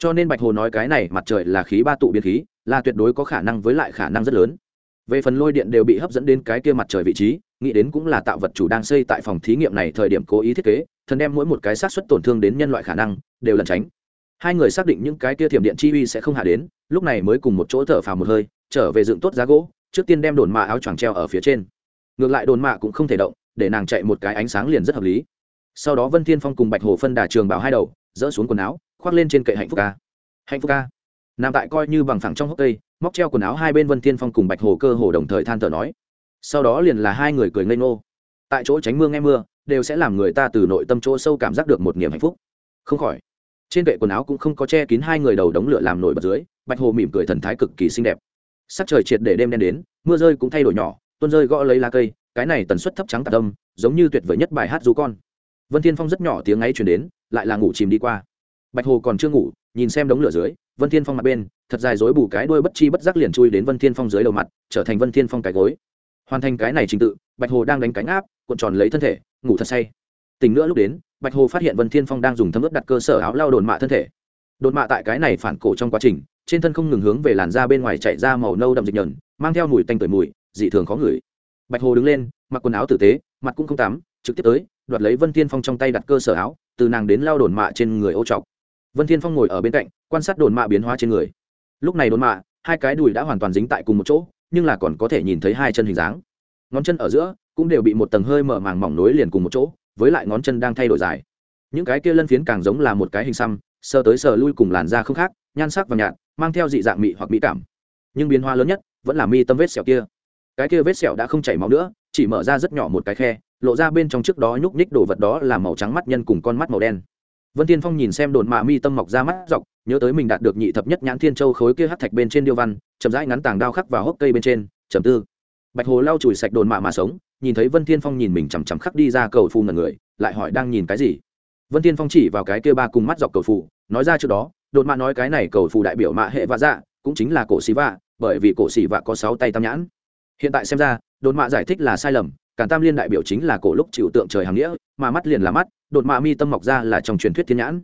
cho nên bạch hồ nói cái này mặt trời là khí ba tụ biến khí, là tuyệt đối có khả năng với lại khả năng rất lớn. Về phần lôi điện đều bị hấp dẫn đến cái kia mặt trời vị trí, nghĩ đến cũng là tạo vật chủ đang xây tại phòng thí nghiệm này thời điểm cố ý thiết kế, thần đem mỗi một cái sát suất tổn thương đến nhân loại khả năng, đều lẩn tránh. Hai người xác định những cái kia thiểm điện chi uy sẽ không hạ đến, lúc này mới cùng một chỗ thở phào một hơi, trở về dựng tốt giá gỗ, trước tiên đem đồn mạ áo choàng treo ở phía trên. Ngược lại đồn mạ cũng không thể động, để nàng chạy một cái ánh sáng liền rất hợp lý. Sau đó vân thiên phong cùng bạch hồ phân đà trường bảo hai đầu, dỡ xuống quần áo khoác lên trên kệ hạnh phúc ca. Hạnh phúc ca. Nằm tại coi như bằng phẳng trong hốc cây, móc treo quần áo hai bên vân thiên phong cùng bạch hồ cơ hồ đồng thời than thở nói. Sau đó liền là hai người cười ngây ngô. Tại chỗ tránh mưa nghe mưa, đều sẽ làm người ta từ nội tâm chỗ sâu cảm giác được một niềm hạnh phúc. Không khỏi, trên kệ quần áo cũng không có che kín hai người đầu đống lửa làm nổi bật dưới, bạch hồ mỉm cười thần thái cực kỳ xinh đẹp. Sắc trời triệt để đêm đen đến, mưa rơi cũng thay đổi nhỏ, tuôn rơi gõ lấy lá cây, cái này tần suất thấp trắng tạc tâm, giống như tuyệt vời nhất bài hát du con. Vân thiên phong rất nhỏ tiếng ấy chuyển đến, lại là ngủ chìm đi qua bạch hồ còn chưa ngủ, nhìn xem đống lửa dưới, vân thiên phong mặt bên, thật dài dối bù cái đuôi bất chi bất giác liền chui đến vân thiên phong dưới đầu mặt, trở thành vân thiên phong cái gối. Hoàn thành cái này trình tự, bạch hồ đang đánh cánh áp, cuộn tròn lấy thân thể, ngủ thật say. Tình nữa lúc đến, bạch hồ phát hiện vân thiên phong đang dùng thấm ướt đặt cơ sở áo lau đồn mạ thân thể. Đồn mạ tại cái này phản cổ trong quá trình, trên thân không ngừng hướng về làn da bên ngoài chạy ra màu nâu đậm dịch nhờn, mang theo mùi tanh tuổi mùi, dị thường khó ngửi. Bạch hồ đứng lên, mặc quần áo tử tế, mặt cũng không tắm, trực tiếp tới, đoạt lấy vân thiên phong trong tay đặt cơ sở áo, từ nàng đến lau đồn mạ trên người ô trọc vân thiên phong ngồi ở bên cạnh, quan sát đồn mạ biến hóa trên người. Lúc này đồn mạ, hai cái đùi đã hoàn toàn dính tại cùng một chỗ, nhưng là còn có thể nhìn thấy hai chân hình dáng. Ngón chân ở giữa cũng đều bị một tầng hơi mở màng mỏng nối liền cùng một chỗ, với lại ngón chân đang thay đổi dài. Những cái kia lân phiến càng giống là một cái hình xăm, sờ tới sờ lui cùng làn da không khác, nhan sắc và nhạt, mang theo dị dạng mị hoặc mỹ cảm. Nhưng biến hóa lớn nhất vẫn là mi tâm vết sẹo kia. Cái kia vết sẹo đã không chảy máu nữa, chỉ mở ra rất nhỏ một cái khe, lộ ra bên trong trước đó nhúc nhích đồ vật đó là màu trắng mắt nhân cùng con mắt màu đen vân tiên phong nhìn xem đồn mạ mi tâm mọc ra mắt dọc, nhớ tới mình đạt được nhị thập nhất nhãn thiên châu khối kia hắt thạch bên trên điêu văn, chậm rãi ngắn tàng đao khắc vào hốc cây bên trên trầm tư. Bạch hồ lau chùi sạch đồn mạ mà sống, nhìn thấy vân thiên phong nhìn mình chằm chằm khắc đi ra cầu phù ngần người, lại hỏi đang nhìn cái gì. Vân thiên phong chỉ vào cái kia ba cùng mắt dọc cầu phù, nói ra trước đó, đồn mạ nói cái này cầu phù đại biểu mạ hệ vạ dạ cũng chính là cổ xì vạ, bởi vì cổ xì vạ có sáu tay tam nhãn. Hiện tại xem ra, đồn mạ giải thích là sai lầm, càn tam liên đại biểu chính là cổ lúc chịu tượng trời hàng nghĩa, mà mắt liền là mắt đột mạ mi tâm mọc ra là trong truyền thuyết thiên nhãn.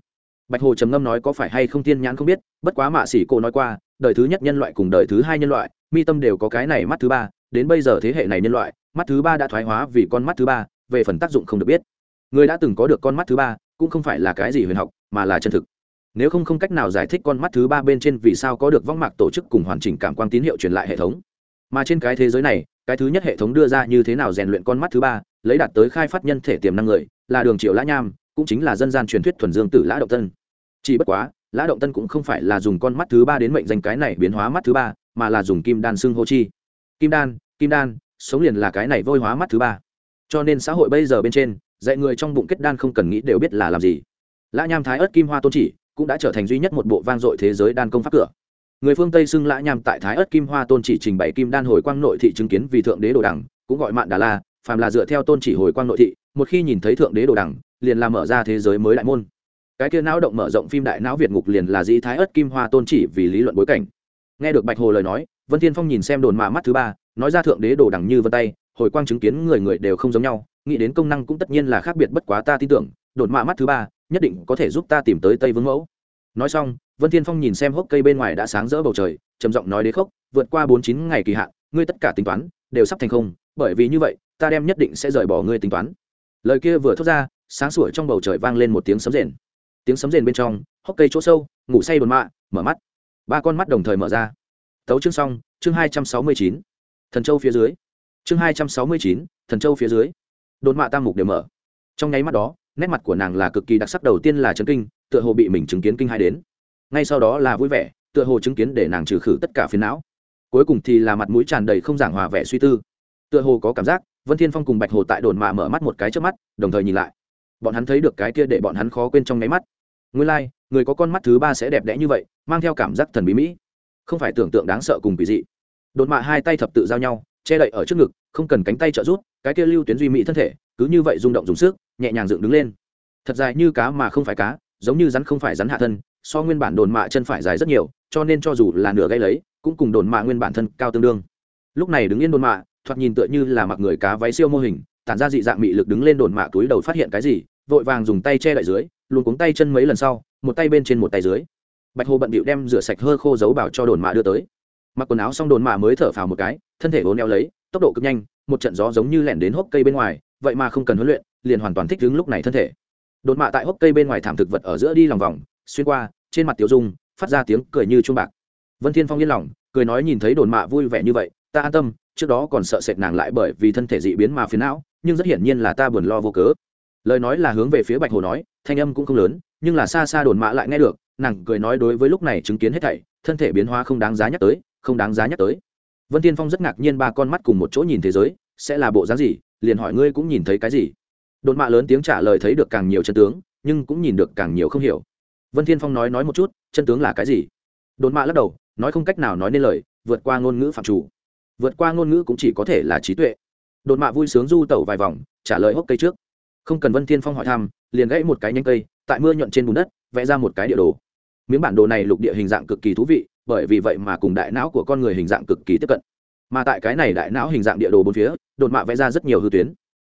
Bạch hồ trầm ngâm nói có phải hay không thiên nhãn không biết, bất quá mạ xỉ cô nói qua, đời thứ nhất nhân loại cùng đời thứ hai nhân loại, mi tâm đều có cái này mắt thứ ba, đến bây giờ thế hệ này nhân loại, mắt thứ ba đã thoái hóa vì con mắt thứ ba, về phần tác dụng không được biết. Người đã từng có được con mắt thứ ba, cũng không phải là cái gì huyền học, mà là chân thực. Nếu không không cách nào giải thích con mắt thứ ba bên trên vì sao có được vong mạc tổ chức cùng hoàn chỉnh cảm quan tín hiệu truyền lại hệ thống. Mà trên cái thế giới này cái thứ nhất hệ thống đưa ra như thế nào rèn luyện con mắt thứ ba, lấy đạt tới khai phát nhân thể tiềm năng người, là đường triệu lã nham, cũng chính là dân gian truyền thuyết thuần dương tử lã động tân. Chỉ bất quá, lã động tân cũng không phải là dùng con mắt thứ ba đến mệnh danh cái này biến hóa mắt thứ ba, mà là dùng kim đan xưng hô chi. Kim đan kim đan, sống liền là cái này vôi hóa mắt thứ ba. Cho nên xã hội bây giờ bên trên, dạy người trong bụng kết đan không cần nghĩ đều biết là làm gì. Lã nham thái ớt kim hoa tôn chỉ, cũng đã trở thành duy nhất một bộ vang dội thế giới đan công pháp cửa người phương tây xưng lã nham tại thái ất kim hoa tôn chỉ trình bày kim đan hồi quang nội thị chứng kiến vì thượng đế đồ đẳng, cũng gọi mạn đà la, phàm là dựa theo tôn chỉ hồi quang nội thị, một khi nhìn thấy thượng đế đồ đẳng, liền làm mở ra thế giới mới đại môn. Cái kia não động mở rộng phim đại não việt ngục liền là dĩ thái ất kim hoa tôn chỉ vì lý luận bối cảnh. Nghe được bạch hồ lời nói, vân thiên phong nhìn xem đồn mạ mắt thứ ba, nói ra thượng đế đồ đẳng như vân tay, hồi quang chứng kiến người người đều không giống nhau, nghĩ đến công năng cũng tất nhiên là khác biệt bất quá ta tin tưởng đột mạ mắt thứ ba, nhất định có thể giúp ta tìm tới tây vương mẫu nói xong, vân thiên phong nhìn xem hốc cây bên ngoài đã sáng rỡ bầu trời, trầm giọng nói đế khốc, vượt qua bốn chín ngày kỳ hạn, ngươi tất cả tính toán, đều sắp thành không, bởi vì như vậy, ta đem nhất định sẽ rời bỏ ngươi tính toán. Lời kia vừa thốt ra, sáng sủa trong bầu trời vang lên một tiếng sấm rền. Tiếng sấm rền bên trong, hốc cây chỗ sâu, ngủ say đồn mạ, mở mắt. Ba con mắt đồng thời mở ra. Tấu chương xong, chương hai trăm sáu mươi chín. Thần châu phía dưới. Chương hai trăm sáu mươi chín, thần châu phía dưới. Đồn mạ tam mục đều mở. Trong nháy mắt đó, nét mặt của nàng là cực kỳ đặc sắc, đầu tiên là chấn kinh tựa hồ bị mình chứng kiến kinh hai đến. Ngay sau đó là vui vẻ tựa hồ chứng kiến để nàng trừ khử tất cả phiền não. Cuối cùng thì là mặt mũi tràn đầy không giảng hòa vẻ suy tư. Tựa hồ có cảm giác vân thiên phong cùng bạch hồ tại đồn mạ mở mắt một cái trước mắt đồng thời nhìn lại. Bọn hắn thấy được cái kia để bọn hắn khó quên trong nháy mắt. Nguyên lai、like, người có con mắt thứ ba sẽ đẹp đẽ như vậy mang theo cảm giác thần bí mỹ. Không phải tưởng tượng đáng sợ cùng kỳ dị. Đồn mạ hai tay thập tự giao nhau che đậy ở trước ngực không cần cánh tay trợ rút cái kia lưu tuyến duy mỹ thân thể cứ như vậy rung động dùng sức nhẹ nhàng dựng đứng lên. Thật dài như cá mà không phải cá giống như rắn không phải rắn hạ thân, so nguyên bản đồn mạ chân phải dài rất nhiều, cho nên cho dù là nửa gây lấy, cũng cùng đồn mạ nguyên bản thân cao tương đương. Lúc này đứng yên đồn mạ, thoạt nhìn tựa như là mặc người cá váy siêu mô hình, tản ra dị dạng mị lực đứng lên đồn mạ túi đầu phát hiện cái gì, vội vàng dùng tay che lại dưới, luôn cuống tay chân mấy lần sau, một tay bên trên một tay dưới. Bạch hồ bận bịu đem rửa sạch hơ khô giấu bảo cho đồn mạ đưa tới. Mặc quần áo xong đồn mạ mới thở phào một cái, thân thể vốn neo lấy, tốc độ cực nhanh, một trận gió giống như lẻn đến hốc cây bên ngoài, vậy mà không cần huấn luyện, liền hoàn toàn thích đứng lúc này thân thể đồn mạ tại hốc cây bên ngoài thảm thực vật ở giữa đi lòng vòng, xuyên qua, trên mặt tiểu dung, phát ra tiếng cười như chuông bạc. Vân thiên phong yên lòng, cười nói nhìn thấy đồn mạ vui vẻ như vậy, ta an tâm, trước đó còn sợ sệt nàng lại bởi vì thân thể dị biến mà phiền não, nhưng rất hiển nhiên là ta buồn lo vô cớ. Lời nói là hướng về phía bạch hồ nói, thanh âm cũng không lớn, nhưng là xa xa đồn mạ lại nghe được, nàng cười nói đối với lúc này chứng kiến hết thảy, thân thể biến hóa không đáng giá nhắc tới, không đáng giá nhắc tới. Vân tiên phong rất ngạc nhiên ba con mắt cùng một chỗ nhìn thế giới, sẽ là bộ dáng gì? Liền hỏi ngươi cũng nhìn thấy cái gì? Đột mạ lớn tiếng trả lời thấy được càng nhiều chân tướng, nhưng cũng nhìn được càng nhiều không hiểu. Vân thiên phong nói nói một chút, chân tướng là cái gì? Đột mạ lắc đầu, nói không cách nào nói nên lời, vượt qua ngôn ngữ phạm chủ. Vượt qua ngôn ngữ cũng chỉ có thể là trí tuệ. Đột mạ vui sướng du tẩu vài vòng, trả lời hốc cây trước. Không cần vân thiên phong hỏi thăm, liền gãy một cái nhanh cây, tại mưa nhuận trên bùn đất, vẽ ra một cái địa đồ. Miếng bản đồ này lục địa hình dạng cực kỳ thú vị, bởi vì vậy mà cùng đại não của con người hình dạng cực kỳ tiếp cận. Mà tại cái này đại não hình dạng địa đồ bốn phía đột mạ vẽ ra rất nhiều hư tuyến.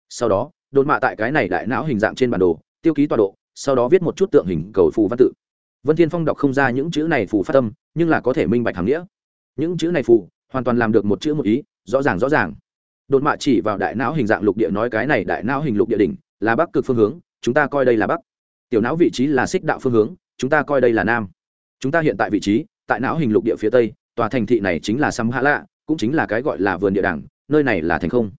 Sau đó đồn mạ tại cái này đại não hình dạng trên bản đồ, tiêu ký tọa độ, sau đó viết một chút tượng hình cầu phù văn tự. Vân thiên phong đọc không ra những chữ này phù phát tâm, nhưng là có thể minh bạch hàm nghĩa. Những chữ này phù, hoàn toàn làm được một chữ một ý, rõ ràng rõ ràng. Đồn mạ chỉ vào đại não hình dạng lục địa nói cái này đại não hình lục địa đỉnh, là bắc cực phương hướng, chúng ta coi đây là bắc. Tiểu não vị trí là xích đạo phương hướng, chúng ta coi đây là nam. Chúng ta hiện tại vị trí, tại não hình lục địa phía tây, tòa thành thị này chính là sam hạ lạ cũng chính là cái gọi là vườn địa đảng nơi này là thành không.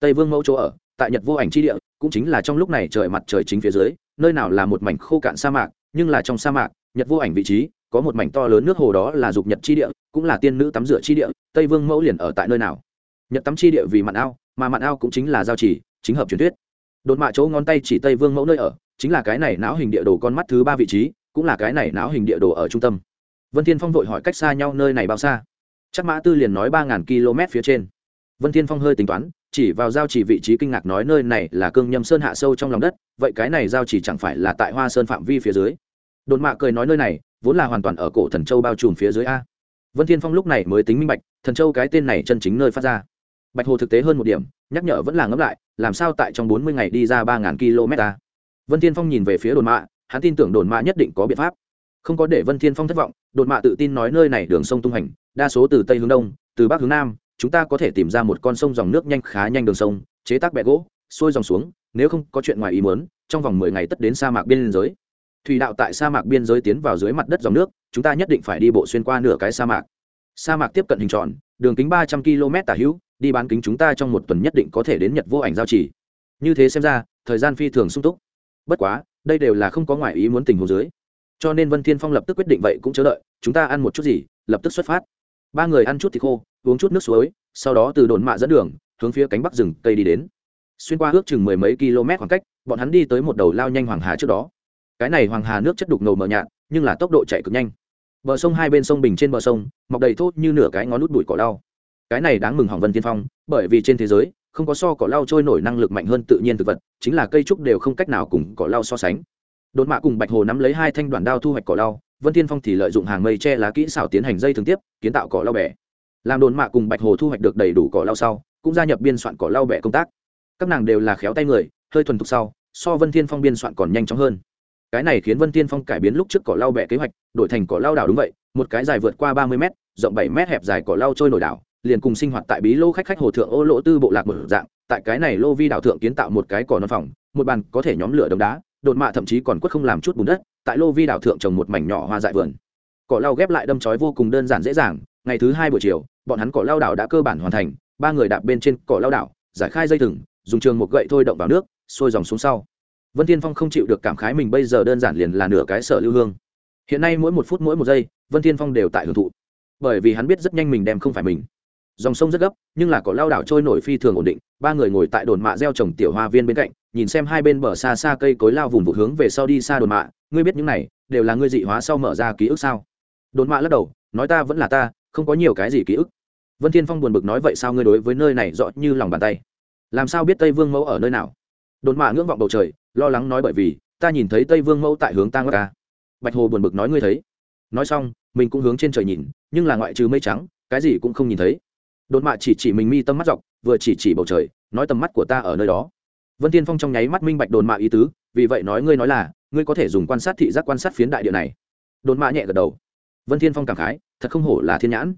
Tây vương mẫu chỗ ở, tại nhật vô ảnh chi địa cũng chính là trong lúc này trời mặt trời chính phía dưới, nơi nào là một mảnh khô cạn sa mạc, nhưng là trong sa mạc, nhật vô ảnh vị trí, có một mảnh to lớn nước hồ đó là dục nhật chi địa, cũng là tiên nữ tắm rửa chi địa, tây vương mẫu liền ở tại nơi nào. Nhật tắm chi địa vì mặn ao, mà mặn ao cũng chính là giao chỉ, chính hợp truyền thuyết. Đột mạ chỗ ngón tay chỉ tây vương mẫu nơi ở, chính là cái này não hình địa đồ con mắt thứ ba vị trí, cũng là cái này não hình địa đồ ở trung tâm. Vân thiên phong vội hỏi cách xa nhau nơi này bao xa? Chắc mã tư liền nói ba ngàn km phía trên. Vân thiên phong hơi tính toán chỉ vào giao chỉ vị trí kinh ngạc nói nơi này là cương nhâm sơn hạ sâu trong lòng đất, vậy cái này giao chỉ chẳng phải là tại hoa sơn phạm vi phía dưới? Đồn mạ cười nói nơi này, vốn là hoàn toàn ở cổ thần châu bao trùm phía dưới a. Vân thiên phong lúc này mới tính minh bạch, thần châu cái tên này chân chính nơi phát ra. Bạch hồ thực tế hơn một điểm, nhắc nhở vẫn là ngẫm lại, làm sao tại trong bốn mươi ngày đi ra ba ngàn km ta vân thiên phong nhìn về phía đồn mạ, hắn tin tưởng đồn mạ nhất định có biện pháp. Không có để vân thiên phong thất vọng, đồn mạ tự tin nói nơi này đường sông tung hành, đa số từ tây hướng đông, từ bắc hướng nam chúng ta có thể tìm ra một con sông dòng nước nhanh khá nhanh đường sông, chế tác bẹ gỗ, xuôi dòng xuống, nếu không có chuyện ngoài ý muốn, trong vòng mười ngày tất đến sa mạc biên giới. Thủy đạo tại sa mạc biên giới tiến vào dưới mặt đất dòng nước, chúng ta nhất định phải đi bộ xuyên qua nửa cái sa mạc. Sa mạc tiếp cận hình tròn, đường kính ba trăm km tả hữu, đi bán kính chúng ta trong một tuần nhất định có thể đến nhật vô ảnh giao chỉ như thế xem ra, thời gian phi thường sung túc. Bất quá, đây đều là không có ngoại ý muốn tình hồ dưới. Cho nên vân thiên phong lập tức quyết định vậy cũng chờ đợi, chúng ta ăn một chút gì, lập tức xuất phát ba người ăn chút thịt khô, uống chút nước suối, sau đó từ đồn mạ dẫn đường, hướng phía cánh bắc rừng cây đi đến. Xuyên qua ước chừng mười mấy km khoảng cách, bọn hắn đi tới một đầu lao nhanh hoàng hà trước đó. Cái này hoàng hà nước chất đục ngầu mờ nhạt, nhưng là tốc độ chạy cực nhanh. Bờ sông hai bên sông bình trên bờ sông, mọc đầy thốt như nửa cái ngón nút đùi cỏ lau. Cái này đáng mừng hỏng vân tiên phong, bởi vì trên thế giới, không có so cỏ lau trôi nổi năng lực mạnh hơn tự nhiên thực vật, chính là cây trúc đều không cách nào cùng cỏ lau so sánh. Đột mạ cùng bạch hồ nắm lấy hai thanh đoàn đao thu hoạch cỏ lau vân Thiên phong thì lợi dụng hàng mây che lá kỹ xảo tiến hành dây thường tiếp, kiến tạo cỏ lau bẻ làm đồn mạ cùng bạch hồ thu hoạch được đầy đủ cỏ lau sau, cũng gia nhập biên soạn cỏ lau bẻ công tác. Các nàng đều là khéo tay người, hơi thuần thục sau, so vân thiên phong biên soạn còn nhanh chóng hơn. Cái này khiến vân thiên phong cải biến lúc trước cỏ lau bẹ kế hoạch, đổi thành cỏ lau đảo đúng vậy, một cái dài vượt qua ba mươi m rộng bảy m hẹp dài cỏ lau trôi nổi đảo, liền cùng sinh hoạt tại bí lô khách khách hồ thượng ô lỗ tư bộ lạc một dạng, tại cái này lô vi đảo thượng kiến tạo một cái cỏ non phòng, một bàn có thể nhóm lửa đống đá đột mạ thậm chí còn quất không làm chút bùn đất tại lô vi đảo thượng trồng một mảnh nhỏ hoa dại vườn. Cỏ lau ghép lại đâm chói vô cùng đơn giản dễ dàng, ngày thứ hai buổi chiều, bọn hắn cỏ lau đảo đã cơ bản hoàn thành, ba người đạp bên trên cỏ lau đảo, giải khai dây thừng, dùng trường một gậy thôi động vào nước sôi dòng xuống sau. Vân thiên phong không chịu được cảm khái mình bây giờ đơn giản liền là nửa cái sở lưu hương. Hiện nay mỗi một phút mỗi một giây, vân thiên phong đều tại hưởng thụ. Bởi vì hắn biết rất nhanh mình đem không phải mình. Dòng sông rất gấp, nhưng là cỏ lao đảo trôi nổi phi thường ổn định, ba người ngồi tại đồn mạ gieo trồng tiểu hoa viên bên cạnh nhìn xem hai bên bờ xa xa cây cối lao vùng vụ hướng về sau đi xa đồn mạ, ngươi biết những này đều là ngươi dị hóa sau mở ra ký ức sao? Đồn mạ lắc đầu, nói ta vẫn là ta, không có nhiều cái gì ký ức. Vân thiên phong buồn bực nói vậy sao ngươi đối với nơi này rõ như lòng bàn tay? Làm sao biết tây vương mẫu ở nơi nào? Đồn mạ ngưỡng vọng bầu trời, lo lắng nói bởi vì, ta nhìn thấy tây vương mẫu tại hướng ta ngất ca bạch hồ buồn bực nói ngươi thấy. Nói xong, mình cũng hướng trên trời nhìn, nhưng là ngoại trừ mây trắng, cái gì cũng không nhìn thấy. Đồn mạ chỉ chỉ mình mi tâm mắt dọc, vừa chỉ chỉ bầu trời, nói tầm mắt của ta ở nơi đó vân tiên phong trong nháy mắt minh bạch đồn mạ ý tứ, vì vậy nói ngươi nói là, ngươi có thể dùng quan sát thị giác quan sát phiến đại địa này. Đồn mạ nhẹ gật đầu. Vân thiên phong cảm khái, thật không hổ là thiên nhãn.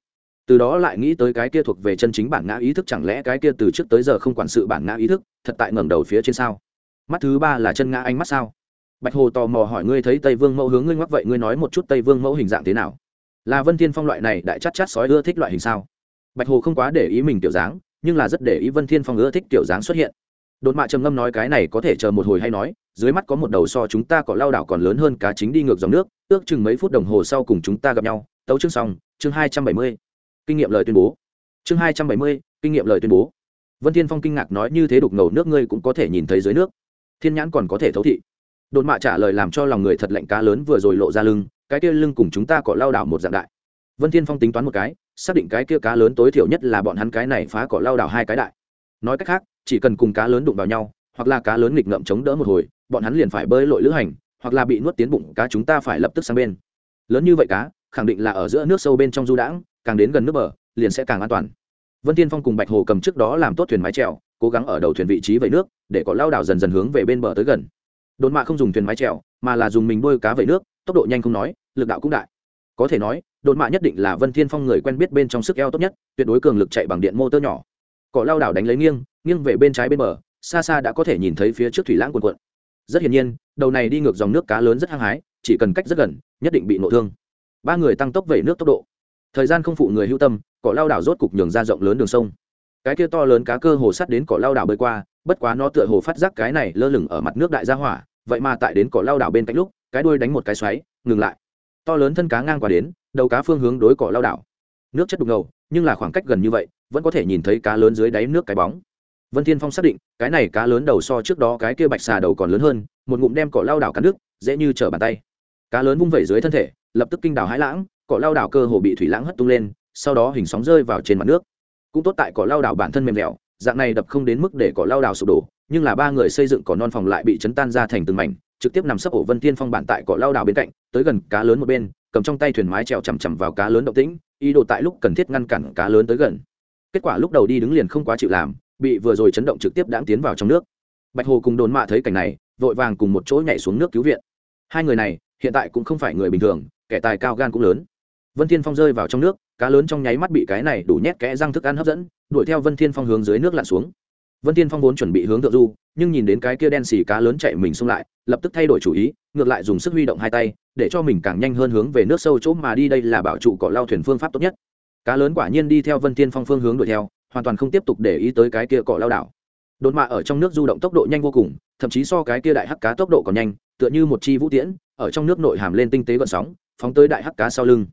Từ đó lại nghĩ tới cái kia thuộc về chân chính bản ngã ý thức, chẳng lẽ cái kia từ trước tới giờ không quản sự bản ngã ý thức, thật tại ngẩng đầu phía trên sao? Mắt thứ ba là chân ngã ánh mắt sao? Bạch hồ tò mò hỏi ngươi thấy tây vương mẫu hướng ngươi ngoắc vậy, ngươi nói một chút tây vương mẫu hình dạng thế nào? Là vân thiên phong loại này đại chắc chắc sói ưa thích loại hình sao? Bạch hồ không quá để ý mình tiểu dáng, nhưng là rất để ý vân thiên phong ưa thích tiểu dáng xuất hiện đột mạ trầm ngâm nói cái này có thể chờ một hồi hay nói, dưới mắt có một đầu so chúng ta có lao đảo còn lớn hơn cá chính đi ngược dòng nước, ước chừng mấy phút đồng hồ sau cùng chúng ta gặp nhau. Tấu chương xong, chương hai trăm bảy mươi. Kinh nghiệm lời tuyên bố. Chương hai trăm bảy mươi, kinh nghiệm lời tuyên bố. Vân thiên phong kinh ngạc nói như thế đục ngầu nước ngươi cũng có thể nhìn thấy dưới nước. Thiên nhãn còn có thể thấu thị. Đột mạ trả lời làm cho lòng người thật lạnh cá lớn vừa rồi lộ ra lưng, cái kia lưng cùng chúng ta có lao đảo một dạng đại. Vân thiên phong tính toán một cái, xác định cái kia cá lớn tối thiểu nhất là bọn hắn cái này phá cỏ lao đảo hai cái đại. Nói cách khác chỉ cần cùng cá lớn đụng vào nhau, hoặc là cá lớn nghịch ngợm chống đỡ một hồi, bọn hắn liền phải bơi lội lữ hành, hoặc là bị nuốt tiến bụng, cá chúng ta phải lập tức sang bên. Lớn như vậy cá, khẳng định là ở giữa nước sâu bên trong du đãng, càng đến gần nước bờ, liền sẽ càng an toàn. Vân tiên phong cùng bạch hồ cầm trước đó làm tốt thuyền mái trèo cố gắng ở đầu thuyền vị trí vẫy nước, để có lao đảo dần dần hướng về bên bờ tới gần. Đồn mạ không dùng thuyền mái trèo mà là dùng mình bôi cá vẫy nước, tốc độ nhanh không nói, lực đạo cũng đại. Có thể nói, đồn mạ nhất định là vân thiên phong người quen biết bên trong sức eo tốt nhất, tuyệt đối cường lực chạy bằng điện motor nhỏ cỏ lao đảo đánh lấy nghiêng nghiêng về bên trái bên bờ, xa xa đã có thể nhìn thấy phía trước thủy lãng cuộn cuộn. Rất hiển nhiên, đầu này đi ngược dòng nước cá lớn rất hăng hái, chỉ cần cách rất gần, nhất định bị nộ thương. Ba người tăng tốc vẩy nước tốc độ. Thời gian không phụ người hưu tâm, cỏ lao đảo rốt cục nhường ra rộng lớn đường sông. Cái kia to lớn cá cơ hồ sắt đến cỏ lao đảo bơi qua, bất quá nó tựa hồ phát giác cái này lơ lửng ở mặt nước đại gia hỏa, vậy mà tại đến cỏ lao đảo bên cạnh lúc, cái đuôi đánh một cái xoáy, ngừng lại. To lớn thân cá ngang qua đến, đầu cá phương hướng đối cỏ lao đảo. Nước chất đục ngầu, nhưng là khoảng cách gần như vậy vẫn có thể nhìn thấy cá lớn dưới đáy nước cái bóng. Vân thiên phong xác định, cái này cá lớn đầu so trước đó cái kia bạch xà đầu còn lớn hơn, một ngụm đem cỏ lao đảo cắn nước dễ như trở bàn tay. Cá lớn vung vẩy dưới thân thể, lập tức kinh đảo hãi lãng, cỏ lao đảo cơ hồ bị thủy lãng hất tung lên, sau đó hình sóng rơi vào trên mặt nước. Cũng tốt tại cỏ lao đảo bản thân mềm dẻo, dạng này đập không đến mức để cỏ lao đảo sụp đổ, nhưng là ba người xây dựng cỏ non phòng lại bị chấn tan ra thành từng mảnh, trực tiếp nằm sấp ổ vân thiên phong bản tại cỏ lao đảo bên cạnh, tới gần cá lớn một bên, cầm trong tay thuyền mái trèo chằm chằm vào cá lớn động tĩnh, ý đồ tại lúc cần thiết ngăn cản cá lớn tới gần kết quả lúc đầu đi đứng liền không quá chịu làm, bị vừa rồi chấn động trực tiếp đãng tiến vào trong nước. Bạch hồ cùng đồn mạ thấy cảnh này, vội vàng cùng một chỗ nhảy xuống nước cứu viện. Hai người này, hiện tại cũng không phải người bình thường, kẻ tài cao gan cũng lớn. Vân thiên phong rơi vào trong nước, cá lớn trong nháy mắt bị cái này đủ nhét kẽ răng thức ăn hấp dẫn, đuổi theo vân thiên phong hướng dưới nước lặn xuống. Vân thiên phong vốn chuẩn bị hướng thượng du, nhưng nhìn đến cái kia đen xì cá lớn chạy mình xông lại, lập tức thay đổi chủ ý, ngược lại dùng sức huy động hai tay, để cho mình càng nhanh hơn hướng về nước sâu chỗ mà đi. Đây là bảo trụ cỏ lao thuyền phương pháp tốt nhất cá lớn quả nhiên đi theo vân thiên phong phương hướng đuổi theo, hoàn toàn không tiếp tục để ý tới cái kia cỏ lao đảo. Đột mạ ở trong nước du động tốc độ nhanh vô cùng, thậm chí so cái kia đại hắc cá tốc độ còn nhanh, tựa như một chi vũ tiễn, ở trong nước nội hàm lên tinh tế gợn sóng, phóng tới đại hắc cá sau lưng.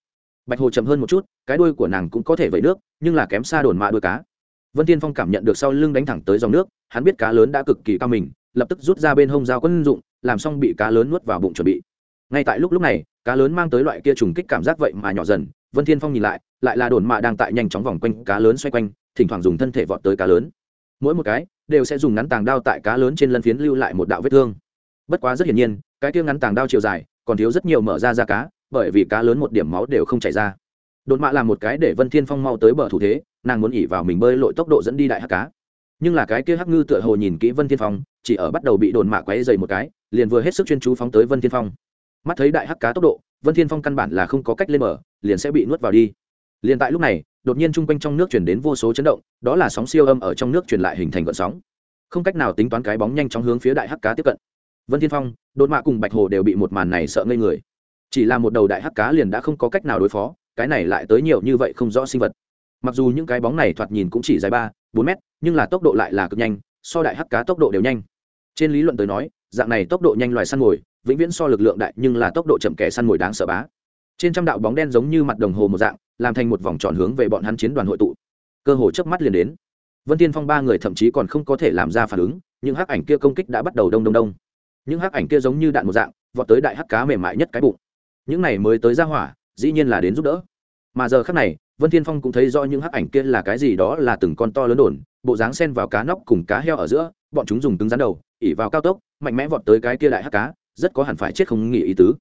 Bạch hồ chậm hơn một chút, cái đuôi của nàng cũng có thể vẩy nước, nhưng là kém xa đồn mạ đuôi cá. Vân tiên phong cảm nhận được sau lưng đánh thẳng tới dòng nước, hắn biết cá lớn đã cực kỳ cao mình, lập tức rút ra bên hông dao quân dụng, làm xong bị cá lớn nuốt vào bụng chuẩn bị. Ngay tại lúc lúc này, cá lớn mang tới loại kia trùng kích cảm giác vậy mà nhỏ dần vân thiên phong nhìn lại lại là đồn mạ đang tại nhanh chóng vòng quanh cá lớn xoay quanh, thỉnh thoảng dùng thân thể vọt tới cá lớn. Mỗi một cái đều sẽ dùng ngắn tàng đao tại cá lớn trên lân phiến lưu lại một đạo vết thương. Bất quá rất hiển nhiên, cái kia ngắn tàng đao chiều dài còn thiếu rất nhiều mở ra da cá, bởi vì cá lớn một điểm máu đều không chảy ra. Đột mạ làm một cái để vân thiên phong mau tới bờ thủ thế, nàng muốn ỉ vào mình bơi lội tốc độ dẫn đi đại hắc cá. Nhưng là cái kia hắc ngư tựa hồ nhìn kỹ vân thiên phong, chỉ ở bắt đầu bị đồn mạ quấy dày một cái, liền vừa hết sức chuyên chú phóng tới vân thiên phong. Mắt thấy đại hắc cá tốc độ vân thiên phong căn bản là không có cách lên mở liền sẽ bị nuốt vào đi. Liền tại lúc này, đột nhiên trung quanh trong nước chuyển đến vô số chấn động, đó là sóng siêu âm ở trong nước truyền lại hình thành gợn sóng. Không cách nào tính toán cái bóng nhanh chóng hướng phía đại hắc cá tiếp cận. Vân thiên phong, đột mạ cùng bạch hồ đều bị một màn này sợ ngây người. Chỉ là một đầu đại hắc cá liền đã không có cách nào đối phó, cái này lại tới nhiều như vậy không rõ sinh vật. Mặc dù những cái bóng này thoạt nhìn cũng chỉ dài ba, bốn mét, nhưng là tốc độ lại là cực nhanh, so đại hắc cá tốc độ đều nhanh. Trên lý luận tới nói, dạng này tốc độ nhanh loài săn mồi vĩnh viễn so lực lượng đại nhưng là tốc độ chậm kẻ săn mồi đáng sợ bá. Trên trăm đạo bóng đen giống như mặt đồng hồ một dạng, làm thành một vòng tròn hướng về bọn hắn chiến đoàn hội tụ. Cơ hồ chớp mắt liền đến. Vân tiên phong ba người thậm chí còn không có thể làm ra phản ứng nhưng hắc ảnh kia công kích đã bắt đầu đông đông đông. Những hắc ảnh kia giống như đạn một dạng, vọt tới đại hắc cá mềm mại nhất cái bụng. Những này mới tới ra hỏa, dĩ nhiên là đến giúp đỡ. Mà giờ khác này, vân thiên phong cũng thấy rõ những hắc ảnh kia là cái gì đó là từng con to lớn đồn, bộ dáng sen vào cá nóc cùng cá heo ở giữa, bọn chúng dùng cứng rắn đầu, ỉ vào cao tốc, mạnh mẽ vọt tới cái kia đại hắc cá rất có hẳn phải chết không nghĩ ý tứ.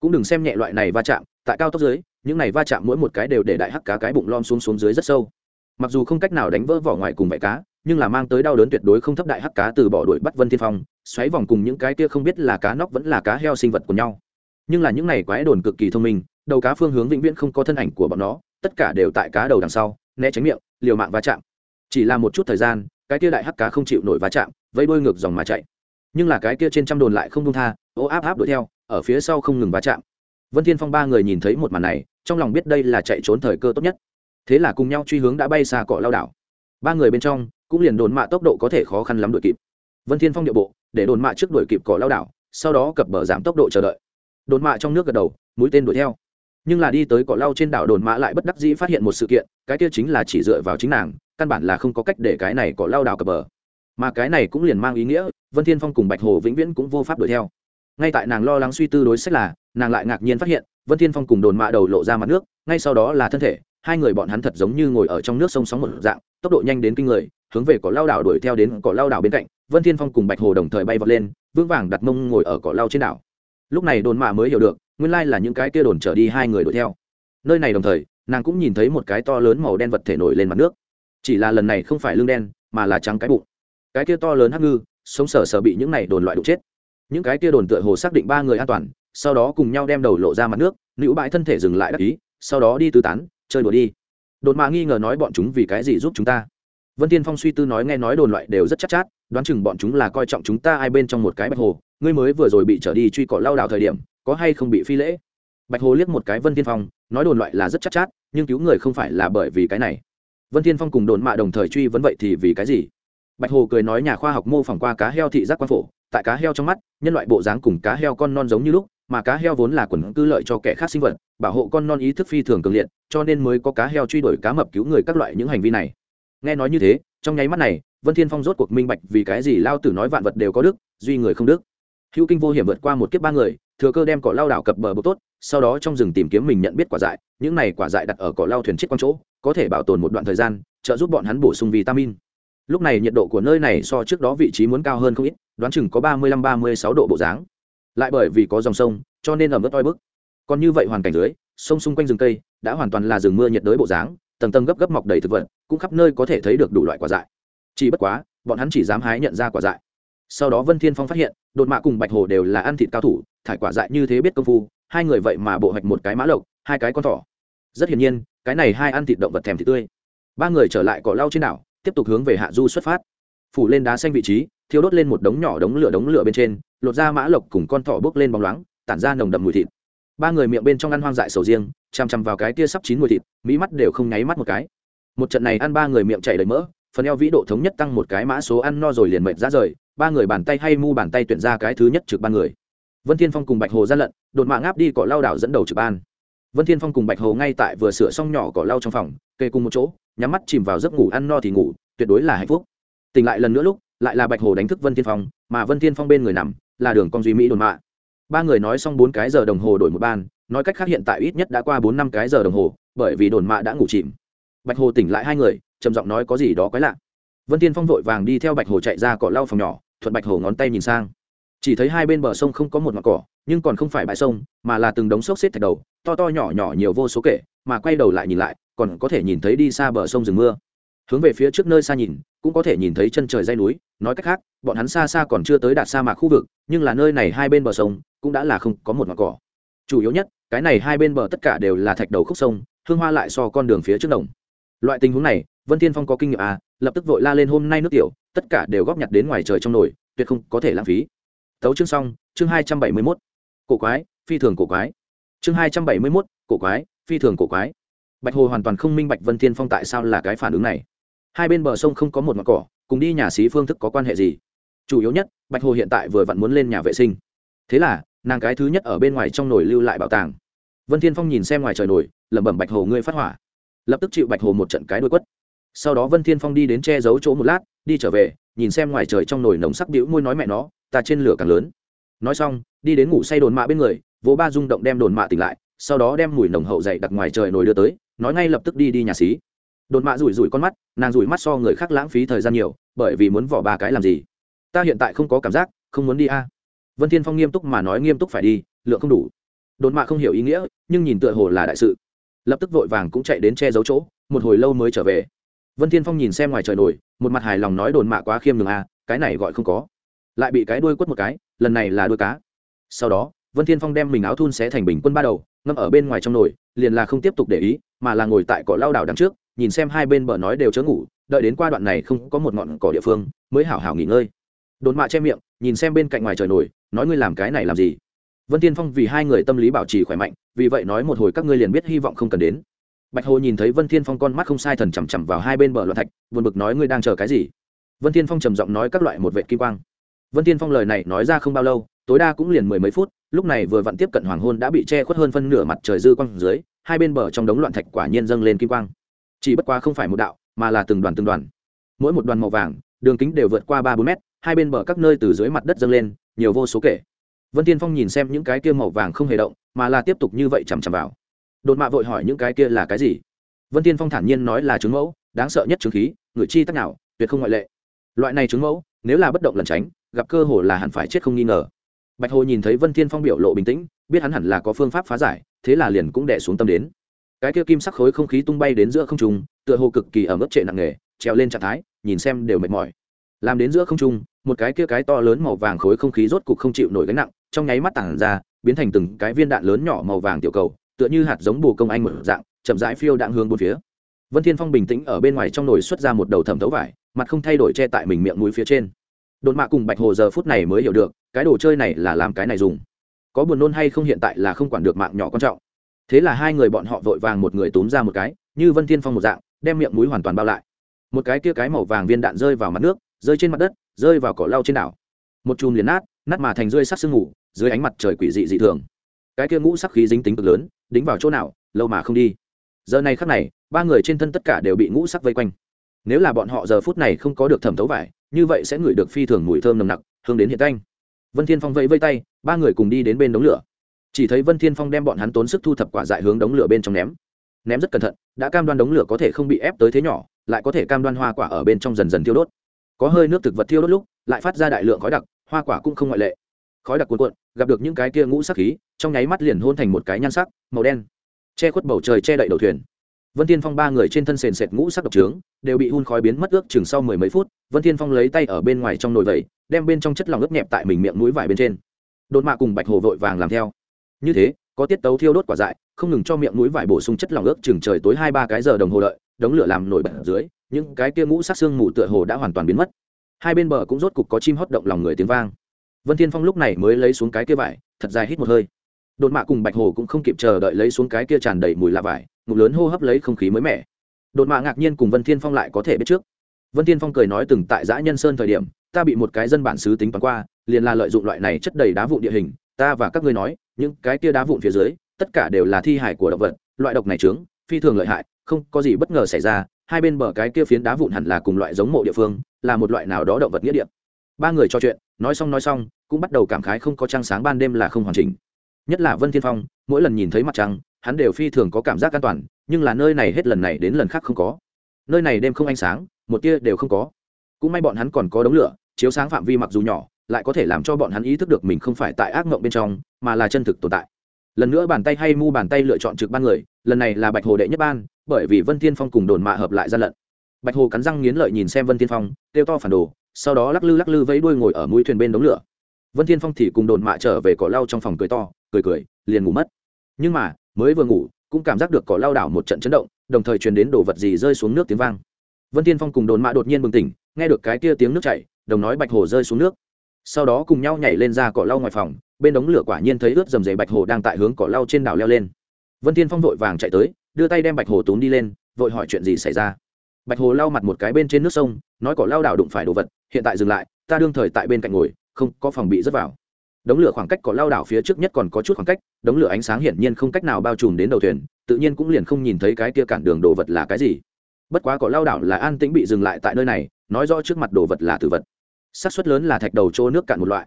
Cũng đừng xem nhẹ loại này va chạm, tại cao tốc dưới, những này va chạm mỗi một cái đều để đại hắc cá cái bụng lom xuống xuống dưới rất sâu. Mặc dù không cách nào đánh vỡ vỏ ngoài cùng vảy cá, nhưng là mang tới đau đớn tuyệt đối không thấp đại hắc cá từ bỏ đuổi bắt vân thiên phong, xoáy vòng cùng những cái kia không biết là cá nóc vẫn là cá heo sinh vật của nhau. Nhưng là những này quái đồn cực kỳ thông minh, đầu cá phương hướng vĩnh viễn không có thân ảnh của bọn nó, tất cả đều tại cá đầu đằng sau, né tránh miệng, liều mạng va chạm. Chỉ là một chút thời gian, cái kia đại hắc cá không chịu nổi va chạm vây đuôi ngược dòng mà chạy nhưng là cái kia trên trăm đồn lại không đông tha, ô áp áp đuổi theo, ở phía sau không ngừng va chạm. Vân thiên phong ba người nhìn thấy một màn này, trong lòng biết đây là chạy trốn thời cơ tốt nhất. Thế là cùng nhau truy hướng đã bay xa cỏ lao đảo. Ba người bên trong, cũng liền đồn mạ tốc độ có thể khó khăn lắm đuổi kịp. Vân thiên phong địa bộ, để đồn mạ trước đuổi kịp cỏ lao đảo, sau đó cập bờ giảm tốc độ chờ đợi. Đồn mạ trong nước gật đầu, mũi tên đuổi theo. Nhưng là đi tới cỏ lau trên đảo đồn mã lại bất đắc dĩ phát hiện một sự kiện, cái kia chính là chỉ dựa vào chính nàng, căn bản là không có cách để cái này cỏ lau đảo cập bờ. Mà cái này cũng liền mang ý nghĩa vân thiên phong cùng bạch hồ vĩnh viễn cũng vô pháp đuổi theo. Ngay tại nàng lo lắng suy tư đối sách là, nàng lại ngạc nhiên phát hiện, vân thiên phong cùng đồn mạ đầu lộ ra mặt nước, ngay sau đó là thân thể, hai người bọn hắn thật giống như ngồi ở trong nước sông sóng một dạng, tốc độ nhanh đến kinh người, hướng về cỏ lao đảo đuổi theo đến cỏ lao đảo bên cạnh, vân thiên phong cùng bạch hồ đồng thời bay vọt lên, vững vàng đặt mông ngồi ở cỏ lao trên đảo. Lúc này đồn mạ mới hiểu được, nguyên lai là những cái kia đồn trở đi hai người đuổi theo. Nơi này đồng thời, nàng cũng nhìn thấy một cái to lớn màu đen vật thể nổi lên mặt nước. Chỉ là lần này không phải lưng đen, mà là trắng cái bụng. Cái kia to lớn hắc ngư sống sờ sờ bị những này đồn loại đụng chết. Những cái kia đồn tựa hồ xác định ba người an toàn sau đó cùng nhau đem đầu lộ ra mặt nước nữ bãi thân thể dừng lại đắc ý sau đó đi tứ tán chơi đùa đi. Đồn mà nghi ngờ nói bọn chúng vì cái gì giúp chúng ta? Vân tiên phong suy tư nói nghe nói đồn loại đều rất chắc chát, chát đoán chừng bọn chúng là coi trọng chúng ta ai bên trong một cái bạch hồ ngươi mới vừa rồi bị trở đi truy cỏ lao đào thời điểm có hay không bị phi lễ? Bạch hồ liếc một cái vân tiên phong nói đồn loại là rất chắc chát, chát nhưng cứu người không phải là bởi vì cái này. Vân tiên phong cùng đồn mạ đồng thời truy vấn vậy thì vì cái gì? Bạch hồ cười nói nhà khoa học mô phỏng qua cá heo thị giác quan phổ, tại cá heo trong mắt, nhân loại bộ dáng cùng cá heo con non giống như lúc, mà cá heo vốn là quần cư lợi cho kẻ khác sinh vật, bảo hộ con non ý thức phi thường cường liệt, cho nên mới có cá heo truy đuổi cá mập cứu người các loại những hành vi này. Nghe nói như thế, trong nháy mắt này, vân thiên phong rốt cuộc minh bạch vì cái gì lao tử nói vạn vật đều có đức, duy người không đức. Hữu kinh vô hiểm vượt qua một kiếp ba người, thừa cơ đem cỏ lao đảo cập bờ bốc tốt, sau đó trong rừng tìm kiếm mình nhận biết quả dại, những này quả dại đặt ở cỏ lao thuyền chết quang chỗ, có thể bảo tồn một đoạn thời gian, trợ giúp bọn hắn bổ sung vitamin lúc này nhiệt độ của nơi này so trước đó vị trí muốn cao hơn không ít, đoán chừng có ba mươi lăm, ba mươi sáu độ bộ dáng. Lại bởi vì có dòng sông, cho nên ẩm ướt oi bức. Còn như vậy hoàn cảnh dưới, sông xung quanh rừng cây đã hoàn toàn là rừng mưa nhiệt đới bộ dáng, tầng tầng gấp gấp mọc đầy thực vật, cũng khắp nơi có thể thấy được đủ loại quả dại. Chỉ bất quá, bọn hắn chỉ dám hái nhận ra quả dại. Sau đó vân thiên phong phát hiện, đột mạ cùng bạch hồ đều là ăn thịt cao thủ, thải quả dại như thế biết công phu, hai người vậy mà bộ hoạch một cái mã lộc, hai cái con thỏ. Rất hiển nhiên, cái này hai ăn thịt động vật thèm thịt tươi. Ba người trở lại cỏ lau trên đảo tiếp tục hướng về hạ du xuất phát. Phủ lên đá xanh vị trí, thiêu đốt lên một đống nhỏ đống lửa đống lửa bên trên, lột ra mã lộc cùng con thỏ bốc lên bóng loáng, tản ra nồng đậm mùi thịt. Ba người miệng bên trong ăn hoang dại sầu riêng, chằm chằm vào cái tia sắp chín mùi thịt, mỹ mắt đều không nháy mắt một cái. Một trận này ăn ba người miệng chảy đầy mỡ, phần eo vĩ độ thống nhất tăng một cái mã số ăn no rồi liền mệt ra rời, ba người bàn tay hay mu bàn tay tuyển ra cái thứ nhất trực ban người. Vân thiên phong cùng bạch hồ ra lận, đột mạng áp đi cỏ lao đảo dẫn đầu trực ban. Vân thiên phong cùng bạch hồ ngay tại vừa sửa xong nhỏ cỏ lau trong phòng kê cùng một chỗ nhắm mắt chìm vào giấc ngủ ăn no thì ngủ, tuyệt đối là hạnh phúc. Tỉnh lại lần nữa lúc, lại là bạch hồ đánh thức vân thiên phong, mà vân thiên phong bên người nằm, là đường con duy mỹ đồn mạ. Ba người nói xong bốn cái giờ đồng hồ đổi một ban, nói cách khác hiện tại ít nhất đã qua bốn năm cái giờ đồng hồ, bởi vì đồn mạ đã ngủ chìm. Bạch hồ tỉnh lại hai người, trầm giọng nói có gì đó quái lạ. Vân thiên phong vội vàng đi theo bạch hồ chạy ra cỏ lau phòng nhỏ, thuận bạch hồ ngón tay nhìn sang. Chỉ thấy hai bên bờ sông không có một mặt cỏ, nhưng còn không phải bãi sông, mà là từng đống xốc xếp thạch đầu, to to nhỏ nhỏ nhiều vô số kể, mà quay đầu lại nhìn lại còn có thể nhìn thấy đi xa bờ sông rừng mưa. Hướng về phía trước nơi xa nhìn, cũng có thể nhìn thấy chân trời dây núi, nói cách khác, bọn hắn xa xa còn chưa tới đạt sa mạc khu vực, nhưng là nơi này hai bên bờ sông, cũng đã là không có một mặt cỏ. Chủ yếu nhất, cái này hai bên bờ tất cả đều là thạch đầu khúc sông, hương hoa lại so con đường phía trước đồng. Loại tình huống này, vân thiên phong có kinh nghiệm à lập tức vội la lên hôm nay nước tiểu, tất cả đều góp nhặt đến ngoài trời trong nồi, tuyệt không có thể lãng phí. Tấu chương xong, chương hai trăm bảy mươi mốt. Cổ quái, phi thường cổ quái. Chương hai trăm bảy mươi mốt, cổ quái, phi thường cổ quái bạch hồ hoàn toàn không minh bạch vân thiên phong tại sao là cái phản ứng này. Hai bên bờ sông không có một mặt cỏ, cùng đi nhà xí phương thức có quan hệ gì? Chủ yếu nhất, bạch hồ hiện tại vừa vặn muốn lên nhà vệ sinh. Thế là, nàng cái thứ nhất ở bên ngoài trong nồi lưu lại bảo tàng. Vân thiên phong nhìn xem ngoài trời nồi lẩm bẩm bạch hồ ngươi phát hỏa. Lập tức chịu bạch hồ một trận cái đuôi quất. Sau đó vân thiên phong đi đến che giấu chỗ một lát, đi trở về, nhìn xem ngoài trời trong nồi nồng sắc bĩu môi nói mẹ nó, ta trên lửa càng lớn. Nói xong, đi đến ngủ say đồn mạ bên người, vỗ ba rung động đem đồn mạ tỉnh lại sau đó đem mùi nồng hậu dậy đặt ngoài trời nồi đưa tới, nói ngay lập tức đi đi nhà xí. Đồn mạ rủi rủi con mắt, nàng rủi mắt so người khác lãng phí thời gian nhiều, bởi vì muốn vỏ ba cái làm gì? Ta hiện tại không có cảm giác, không muốn đi a. Vân thiên phong nghiêm túc mà nói nghiêm túc phải đi, lượng không đủ. Đồn mạ không hiểu ý nghĩa, nhưng nhìn tựa hồ là đại sự. Lập tức vội vàng cũng chạy đến che giấu chỗ, một hồi lâu mới trở về. Vân thiên phong nhìn xem ngoài trời nổi một mặt hài lòng nói đồn mạ quá khiêm nhường a, cái này gọi không có. Lại bị cái đuôi quất một cái, lần này là đuôi cá. Sau đó, vân thiên phong đem mình áo thun xé thành bình quân ba đầu ngâm ở bên ngoài trong nồi, liền là không tiếp tục để ý, mà là ngồi tại cỏ lao đảo đằng trước, nhìn xem hai bên bờ nói đều chớ ngủ, đợi đến qua đoạn này không có một ngọn cỏ địa phương, mới hảo hảo nghỉ ngơi. Đồn mạ che miệng, nhìn xem bên cạnh ngoài trời nổi, nói ngươi làm cái này làm gì? Vân tiên phong vì hai người tâm lý bảo trì khỏe mạnh, vì vậy nói một hồi các ngươi liền biết hy vọng không cần đến. Bạch hồ nhìn thấy vân thiên phong con mắt không sai thần chằm chằm vào hai bên bờ loạn thạch vượt bực nói ngươi đang chờ cái gì? Vân thiên phong trầm giọng nói các loại một vệ kim quang vân thiên phong lời này nói ra không bao lâu, tối đa cũng liền mười mấy phút, lúc này vừa vặn tiếp cận hoàng hôn đã bị che khuất hơn phân nửa mặt trời dư quang dưới, hai bên bờ trong đống loạn thạch quả nhiên dâng lên kim quang. Chỉ bất quá không phải một đạo, mà là từng đoàn từng đoàn. Mỗi một đoàn màu vàng, đường kính đều vượt qua ba bốn mét, hai bên bờ các nơi từ dưới mặt đất dâng lên, nhiều vô số kể. Vân tiên phong nhìn xem những cái kia màu vàng không hề động, mà là tiếp tục như vậy chằm chằm vào. Đột mạ vội hỏi những cái kia là cái gì? Vân tiên phong thản nhiên nói là trứng mẫu, đáng sợ nhất trứng khí người chi tắc nào, tuyệt không ngoại lệ. Loại này trứng mẫu, nếu là bất động lần tránh gặp cơ hồ là hẳn phải chết không nghi ngờ. Bạch hồ nhìn thấy vân thiên phong biểu lộ bình tĩnh, biết hắn hẳn là có phương pháp phá giải, thế là liền cũng đẻ xuống tâm đến. Cái kia kim sắc khối không khí tung bay đến giữa không trung, tựa hồ cực kỳ ở mức trệ nặng nề treo lên trạng thái, nhìn xem đều mệt mỏi. Làm đến giữa không trung, một cái kia cái to lớn màu vàng khối không khí rốt cục không chịu nổi gánh nặng, trong nháy mắt tản ra, biến thành từng cái viên đạn lớn nhỏ màu vàng tiểu cầu, tựa như hạt giống bù công anh một dạng, chậm rãi phiêu đạn hướng bốn phía. Vân thiên phong bình tĩnh ở bên ngoài trong nồi xuất ra một đầu thẩm thấu vải, mặt không thay đổi che tại mình miệng mũi phía trên đồn mạ cùng bạch hồ giờ phút này mới hiểu được, cái đồ chơi này là làm cái này dùng. Có buồn nôn hay không hiện tại là không quản được mạng nhỏ quan trọng. Thế là hai người bọn họ vội vàng một người túm ra một cái, như vân thiên phong một dạng, đem miệng mũi hoàn toàn bao lại. Một cái kia cái màu vàng viên đạn rơi vào mặt nước, rơi trên mặt đất, rơi vào cỏ lau trên đảo. Một chùm liền nát nát mà thành rơi sắc sương ngủ dưới ánh mặt trời quỷ dị dị thường. Cái kia ngũ sắc khí dính tính cực lớn, đính vào chỗ nào, lâu mà không đi. Giờ này khắc này, ba người trên thân tất cả đều bị ngũ sắc vây quanh. Nếu là bọn họ giờ phút này không có được thẩm thấu vải như vậy sẽ ngửi được phi thường mùi thơm nồng nặc, hướng đến hiện canh. Vân thiên phong vẫy vây tay, ba người cùng đi đến bên đống lửa. Chỉ thấy vân thiên phong đem bọn hắn tốn sức thu thập quả dại hướng đống lửa bên trong ném. Ném rất cẩn thận, đã cam đoan đống lửa có thể không bị ép tới thế nhỏ, lại có thể cam đoan hoa quả ở bên trong dần dần thiêu đốt. Có hơi nước thực vật thiêu đốt lúc, lại phát ra đại lượng khói đặc, hoa quả cũng không ngoại lệ. Khói đặc cuồn cuộn, gặp được những cái kia ngũ sắc khí, trong nháy mắt liền hôn thành một cái nhan sắc, màu đen. Che khuất bầu trời, che đậy đầu thuyền vân thiên phong ba người trên thân sền sệt ngũ sắc độc trướng, đều bị hun khói biến mất ước chừng sau mười mấy phút, vân thiên phong lấy tay ở bên ngoài trong nồi vẩy, đem bên trong chất lỏng ướt nhẹp tại mình miệng mũi vải bên trên. Đột mạ cùng bạch hồ vội vàng làm theo. Như thế, có tiết tấu thiêu đốt quả dại, không ngừng cho miệng mũi vải bổ sung chất lỏng ướt chừng trời tối hai ba cái giờ đồng hồ đợi, đống lửa làm nổi bật ở dưới, những cái kia ngũ sắc xương mù tựa hồ đã hoàn toàn biến mất. Hai bên bờ cũng rốt cục có chim hót động lòng người tiếng vang. Vân thiên phong lúc này mới lấy xuống cái kia vải, thật dài hít một hơi. Đột mạ cùng bạch hồ cũng không kịp chờ đợi lấy xuống cái kia tràn đầy mùi lạ vải ngụm lớn hô hấp lấy không khí mới mẻ. Đột mạ ngạc nhiên cùng vân thiên phong lại có thể biết trước. Vân thiên phong cười nói từng tại giã nhân sơn thời điểm, ta bị một cái dân bản xứ tính toán qua, liền là lợi dụng loại này chất đầy đá vụn địa hình, ta và các ngươi nói, những cái kia đá vụn phía dưới, tất cả đều là thi hải của động vật, loại độc này trướng, phi thường lợi hại, không có gì bất ngờ xảy ra, hai bên bờ cái kia phiến đá vụn hẳn là cùng loại giống mộ địa phương, là một loại nào đó động vật nghĩa địa. Ba người trò chuyện, nói xong nói xong, cũng bắt đầu cảm khái không có trăng sáng ban đêm là không hoàn chỉnh nhất là vân thiên phong, mỗi lần nhìn thấy mặt trăng, hắn đều phi thường có cảm giác an toàn, nhưng là nơi này hết lần này đến lần khác không có. Nơi này đêm không ánh sáng, một tia đều không có. Cũng may bọn hắn còn có đống lửa, chiếu sáng phạm vi mặc dù nhỏ, lại có thể làm cho bọn hắn ý thức được mình không phải tại ác mộng bên trong, mà là chân thực tồn tại. Lần nữa bàn tay hay mu bàn tay lựa chọn trực ban người, lần này là bạch hồ đệ nhất ban, bởi vì vân thiên phong cùng đồn mạ hợp lại gian lận. Bạch hồ cắn răng nghiến lợi nhìn xem vân thiên phong, kêu to phản đồ, sau đó lắc lư lắc lư vẫy đuôi ngồi ở mũi thuyền bên đống lửa. Vân thiên phong thì cùng đồn mạ trở về cỏ lau trong phòng cười to cười cười, liền ngủ mất. Nhưng mà, mới vừa ngủ, cũng cảm giác được cỏ lau đảo một trận chấn động, đồng thời truyền đến đồ vật gì rơi xuống nước tiếng vang. Vân thiên phong cùng đồn mạ đột nhiên bừng tỉnh, nghe được cái kia tiếng nước chảy, đồng nói bạch hồ rơi xuống nước. Sau đó cùng nhau nhảy lên ra cỏ lau ngoài phòng, bên đống lửa quả nhiên thấy ướt dầm dày bạch hồ đang tại hướng cỏ lau trên đảo leo lên. Vân thiên phong vội vàng chạy tới, đưa tay đem bạch hồ túm đi lên, vội hỏi chuyện gì xảy ra. Bạch hồ lau mặt một cái bên trên nước sông, nói cỏ lau đảo đụng phải đồ vật, hiện tại dừng lại, ta đương thời tại bên cạnh ngồi, không có phòng bị rớt vào đống lửa khoảng cách cỏ lao đảo phía trước nhất còn có chút khoảng cách, đống lửa ánh sáng hiển nhiên không cách nào bao trùm đến đầu thuyền, tự nhiên cũng liền không nhìn thấy cái kia cản đường đồ vật là cái gì. Bất quá cỏ lao đảo là an tĩnh bị dừng lại tại nơi này, nói rõ trước mặt đồ vật là tử vật. Xác suất lớn là thạch đầu trô nước cạn một loại.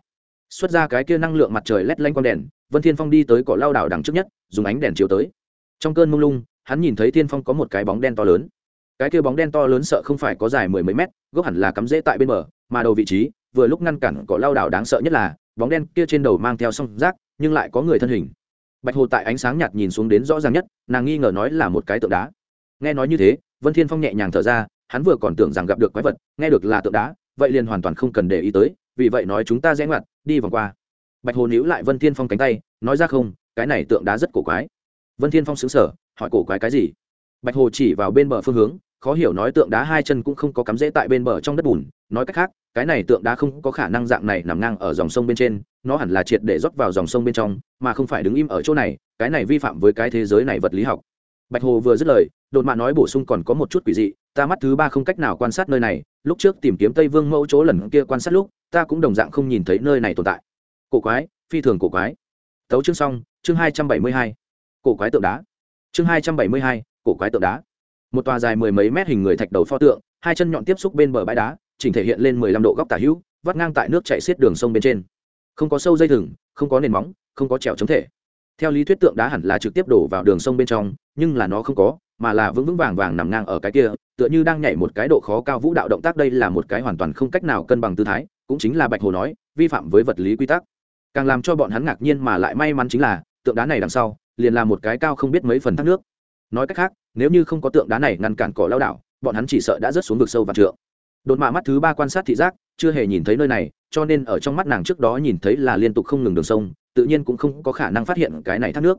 Xuất ra cái kia năng lượng mặt trời lét lanh con đèn, vân thiên phong đi tới cỏ lao đảo đằng trước nhất, dùng ánh đèn chiếu tới. Trong cơn mông lung, hắn nhìn thấy thiên phong có một cái bóng đen to lớn. Cái kia bóng đen to lớn sợ không phải có dài mười mấy mét, gốc hẳn là cắm rễ tại bên bờ, mà đầu vị trí, vừa lúc ngăn cản cỏ lao đảo đáng sợ nhất là bóng đen kia trên đầu mang theo song rác, nhưng lại có người thân hình. Bạch hồ tại ánh sáng nhạt nhìn xuống đến rõ ràng nhất, nàng nghi ngờ nói là một cái tượng đá. Nghe nói như thế, vân thiên phong nhẹ nhàng thở ra, hắn vừa còn tưởng rằng gặp được quái vật, nghe được là tượng đá, vậy liền hoàn toàn không cần để ý tới, vì vậy nói chúng ta rẽ ngoặt, đi vòng qua. Bạch hồ níu lại vân thiên phong cánh tay, nói ra không, cái này tượng đá rất cổ quái. Vân thiên phong xứng sở hỏi cổ quái cái gì? Bạch hồ chỉ vào bên bờ phương hướng khó hiểu nói tượng đá hai chân cũng không có cắm rễ tại bên bờ trong đất bùn, nói cách khác, cái này tượng đá không có khả năng dạng này nằm ngang ở dòng sông bên trên, nó hẳn là triệt để rót vào dòng sông bên trong, mà không phải đứng im ở chỗ này, cái này vi phạm với cái thế giới này vật lý học. Bạch hồ vừa dứt lời, đột mạ nói bổ sung còn có một chút quỷ dị, ta mắt thứ ba không cách nào quan sát nơi này, lúc trước tìm kiếm tây vương mẫu chỗ lần kia quan sát lúc, ta cũng đồng dạng không nhìn thấy nơi này tồn tại. Cổ quái, phi thường cổ quái. Tấu chương xong, chương hai trăm bảy mươi hai. Cổ quái tượng đá. Chương hai trăm bảy mươi hai, cổ quái tượng đá một tòa dài mười mấy mét hình người thạch đầu pho tượng, hai chân nhọn tiếp xúc bên bờ bãi đá, chỉnh thể hiện lên mười lăm độ góc tả hữu, vắt ngang tại nước chạy xiết đường sông bên trên. Không có sâu dây thừng, không có nền móng, không có trèo chống thể. Theo lý thuyết tượng đá hẳn là trực tiếp đổ vào đường sông bên trong, nhưng là nó không có, mà là vững vững vàng vàng nằm ngang ở cái kia, tựa như đang nhảy một cái độ khó cao vũ đạo động tác đây là một cái hoàn toàn không cách nào cân bằng tư thái, cũng chính là bạch hồ nói, vi phạm với vật lý quy tắc. Càng làm cho bọn hắn ngạc nhiên mà lại may mắn chính là, tượng đá này đằng sau, liền là một cái cao không biết mấy phần thác nước. Nói cách khác nếu như không có tượng đá này ngăn cản cỏ lao đảo, bọn hắn chỉ sợ đã rớt xuống vực sâu và trượng. Đột mạ mắt thứ ba quan sát thị giác, chưa hề nhìn thấy nơi này, cho nên ở trong mắt nàng trước đó nhìn thấy là liên tục không ngừng đường sông, tự nhiên cũng không có khả năng phát hiện cái này thác nước.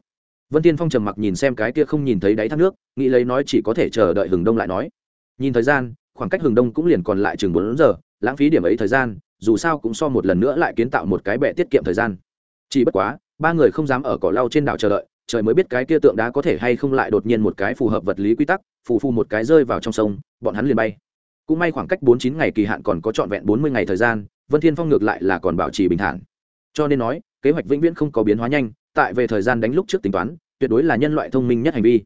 Vân tiên phong trầm mặc nhìn xem cái kia không nhìn thấy đáy thác nước, nghĩ lấy nói chỉ có thể chờ đợi hừng đông lại nói. Nhìn thời gian, khoảng cách hừng đông cũng liền còn lại chừng bốn giờ, lãng phí điểm ấy thời gian, dù sao cũng so một lần nữa lại kiến tạo một cái bệ tiết kiệm thời gian. Chỉ bất quá, ba người không dám ở cỏ lau trên đảo chờ đợi trời mới biết cái kia tượng đá có thể hay không lại đột nhiên một cái phù hợp vật lý quy tắc, phù phù một cái rơi vào trong sông, bọn hắn liền bay. Cũng may khoảng cách bốn chín ngày kỳ hạn còn có trọn vẹn bốn mươi ngày thời gian, vân thiên phong ngược lại là còn bảo trì bình thản. Cho nên nói, kế hoạch vĩnh viễn không có biến hóa nhanh, tại về thời gian đánh lúc trước tính toán, tuyệt đối là nhân loại thông minh nhất hành vi.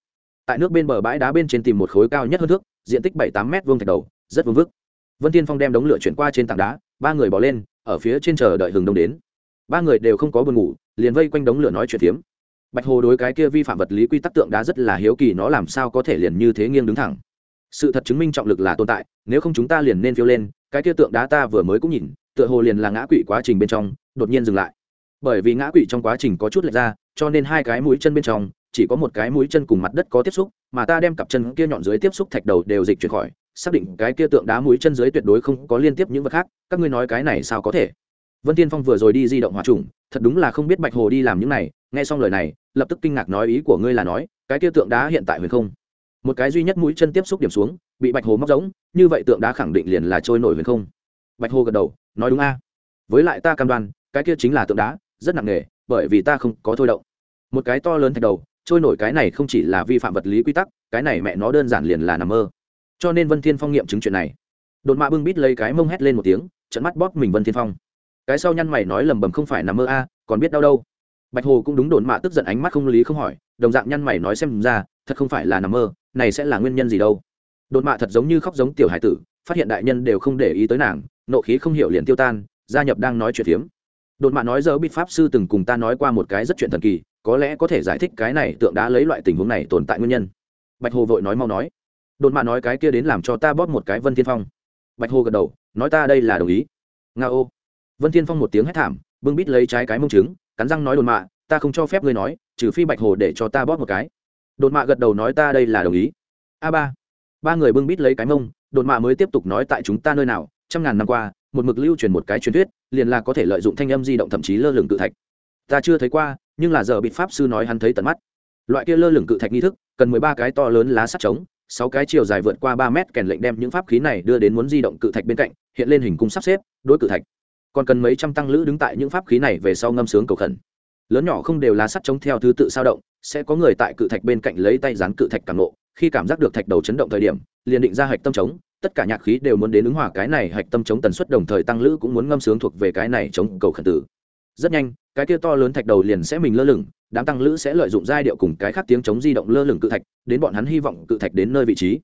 Tại nước bên bờ bãi đá bên trên tìm một khối cao nhất hơn thước, diện tích bảy tám m vuông thạch đầu, rất vương vức. Vân thiên phong đem đống lửa chuyển qua trên tảng đá, ba người bỏ lên, ở phía trên chờ đợi hừng đông đến. Ba người đều không có buồn ngủ, liền vây quanh đống lửa nói chuyện phiếm bạch hồ đối cái kia vi phạm vật lý quy tắc tượng đá rất là hiếu kỳ, nó làm sao có thể liền như thế nghiêng đứng thẳng? Sự thật chứng minh trọng lực là tồn tại, nếu không chúng ta liền nên phiêu lên, cái kia tượng đá ta vừa mới cũng nhìn, tựa hồ liền là ngã quỵ quá trình bên trong, đột nhiên dừng lại. Bởi vì ngã quỵ trong quá trình có chút lệch ra, cho nên hai cái mũi chân bên trong, chỉ có một cái mũi chân cùng mặt đất có tiếp xúc, mà ta đem cặp chân kia nhọn dưới tiếp xúc thạch đầu đều dịch chuyển khỏi, xác định cái kia tượng đá mũi chân dưới tuyệt đối không có liên tiếp những vật khác, các ngươi nói cái này sao có thể? Vân tiên phong vừa rồi đi di động hòa trùng thật đúng là không biết bạch hồ đi làm những này. Nghe xong lời này, lập tức kinh ngạc nói ý của ngươi là nói, cái kia tượng đá hiện tại huyền không? Một cái duy nhất mũi chân tiếp xúc điểm xuống, bị bạch hồ móc giống, như vậy tượng đá khẳng định liền là trôi nổi huyền không. Bạch hồ gật đầu, nói đúng a. Với lại ta cam đoan, cái kia chính là tượng đá, rất nặng nề, bởi vì ta không có thôi động. Một cái to lớn thạch đầu, trôi nổi cái này không chỉ là vi phạm vật lý quy tắc, cái này mẹ nó đơn giản liền là nằm mơ. Cho nên vân thiên phong nghiệm chứng chuyện này. Đột mạ bưng bít lấy cái mông hét lên một tiếng trận mắt bóp mình vân thiên phong cái sau nhăn mày nói lầm bầm không phải nằm mơ a, còn biết đau đâu. Bạch hồ cũng đúng đồn mạ tức giận ánh mắt không lý không hỏi, đồng dạng nhăn mày nói xem ra, thật không phải là nằm mơ, này sẽ là nguyên nhân gì đâu. Đồn mạ thật giống như khóc giống tiểu hải tử, phát hiện đại nhân đều không để ý tới nàng, nộ khí không hiểu liền tiêu tan, gia nhập đang nói chuyện phiếm. Đồn mạ nói giờ bít pháp sư từng cùng ta nói qua một cái rất chuyện thần kỳ, có lẽ có thể giải thích cái này tượng đá lấy loại tình huống này tồn tại nguyên nhân. Bạch hồ vội nói mau nói. Đồn mạ nói cái kia đến làm cho ta bóp một cái vân thiên phong. Bạch hồ gật đầu, nói ta đây là đồng ý. Nga ô vân thiên phong một tiếng hét thảm, bưng bít lấy trái cái mông trứng, cắn răng nói đồn mạ, ta không cho phép ngươi nói, trừ phi bạch hồ để cho ta bóp một cái. Đồn mạ gật đầu nói, ta đây là đồng ý. A ba. Ba người bưng bít lấy cái mông, đồn mạ mới tiếp tục nói, tại chúng ta nơi nào, trăm ngàn năm qua, một mực lưu truyền một cái truyền thuyết, liền là có thể lợi dụng thanh âm di động thậm chí lơ lửng cự thạch. Ta chưa thấy qua, nhưng là giờ bị pháp sư nói hắn thấy tận mắt. Loại kia lơ lửng cự thạch nghi thức, cần mười ba cái to lớn lá sắt trống, sáu cái chiều dài vượt qua ba mét kèn lệnh đem những pháp khí này đưa đến muốn di động cự thạch bên cạnh, hiện lên hình cung sắp xếp, đối cự thạch còn cần mấy trăm tăng lữ đứng tại những pháp khí này về sau ngâm sướng cầu khẩn. Lớn nhỏ không đều là sắt chống theo thứ tự sao động, sẽ có người tại cự thạch bên cạnh lấy tay dán cự thạch càng nộ khi cảm giác được thạch đầu chấn động thời điểm, liền định ra hạch tâm chống, tất cả nhạc khí đều muốn đến ứng hòa cái này hạch tâm chống tần suất đồng thời tăng lữ cũng muốn ngâm sướng thuộc về cái này chống cầu khẩn tử. Rất nhanh, cái kia to lớn thạch đầu liền sẽ mình lơ lửng, đám tăng lữ sẽ lợi dụng giai điệu cùng cái khác tiếng chống di động lơ lửng cự thạch, đến bọn hắn hy vọng cự thạch đến nơi vị trí.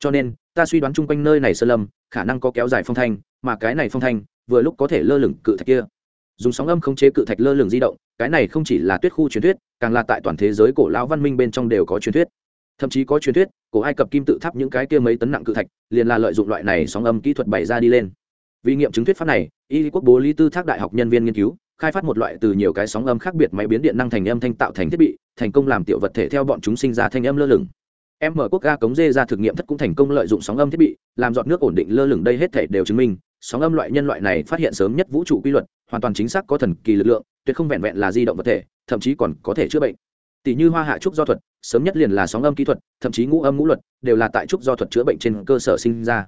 Cho nên, ta suy đoán chung quanh nơi này sơ lâm, khả năng có kéo dài phong thanh, mà cái này phong thanh vừa lúc có thể lơ lửng cự thạch kia. Dùng sóng âm khống chế cự thạch lơ lửng di động, cái này không chỉ là tuyết khu truyền thuyết, càng là tại toàn thế giới cổ lão văn minh bên trong đều có truyền thuyết. Thậm chí có truyền thuyết, cổ ai cập kim tự tháp những cái kia mấy tấn nặng cự thạch, liền là lợi dụng loại này sóng âm kỹ thuật bày ra đi lên. Vì nghiệm chứng thuyết pháp này, y quốc bố lý tư thác đại học nhân viên nghiên cứu, khai phát một loại từ nhiều cái sóng âm khác biệt máy biến điện năng thành âm thanh tạo thành thiết bị, thành công làm tiểu vật thể theo bọn chúng sinh ra thanh âm lơ lửng. Em mở quốc ga cống dê ra thực nghiệm thất cũng thành công lợi dụng sóng âm thiết bị, làm giọt nước ổn định lơ lửng đây hết thể đều chứng minh sóng âm loại nhân loại này phát hiện sớm nhất vũ trụ quy luật, hoàn toàn chính xác có thần kỳ lực lượng, tuyệt không vẹn vẹn là di động vật thể, thậm chí còn có thể chữa bệnh. Tỷ như hoa hạ trúc do thuật, sớm nhất liền là sóng âm kỹ thuật, thậm chí ngũ âm ngũ luật, đều là tại trúc do thuật chữa bệnh trên cơ sở sinh ra.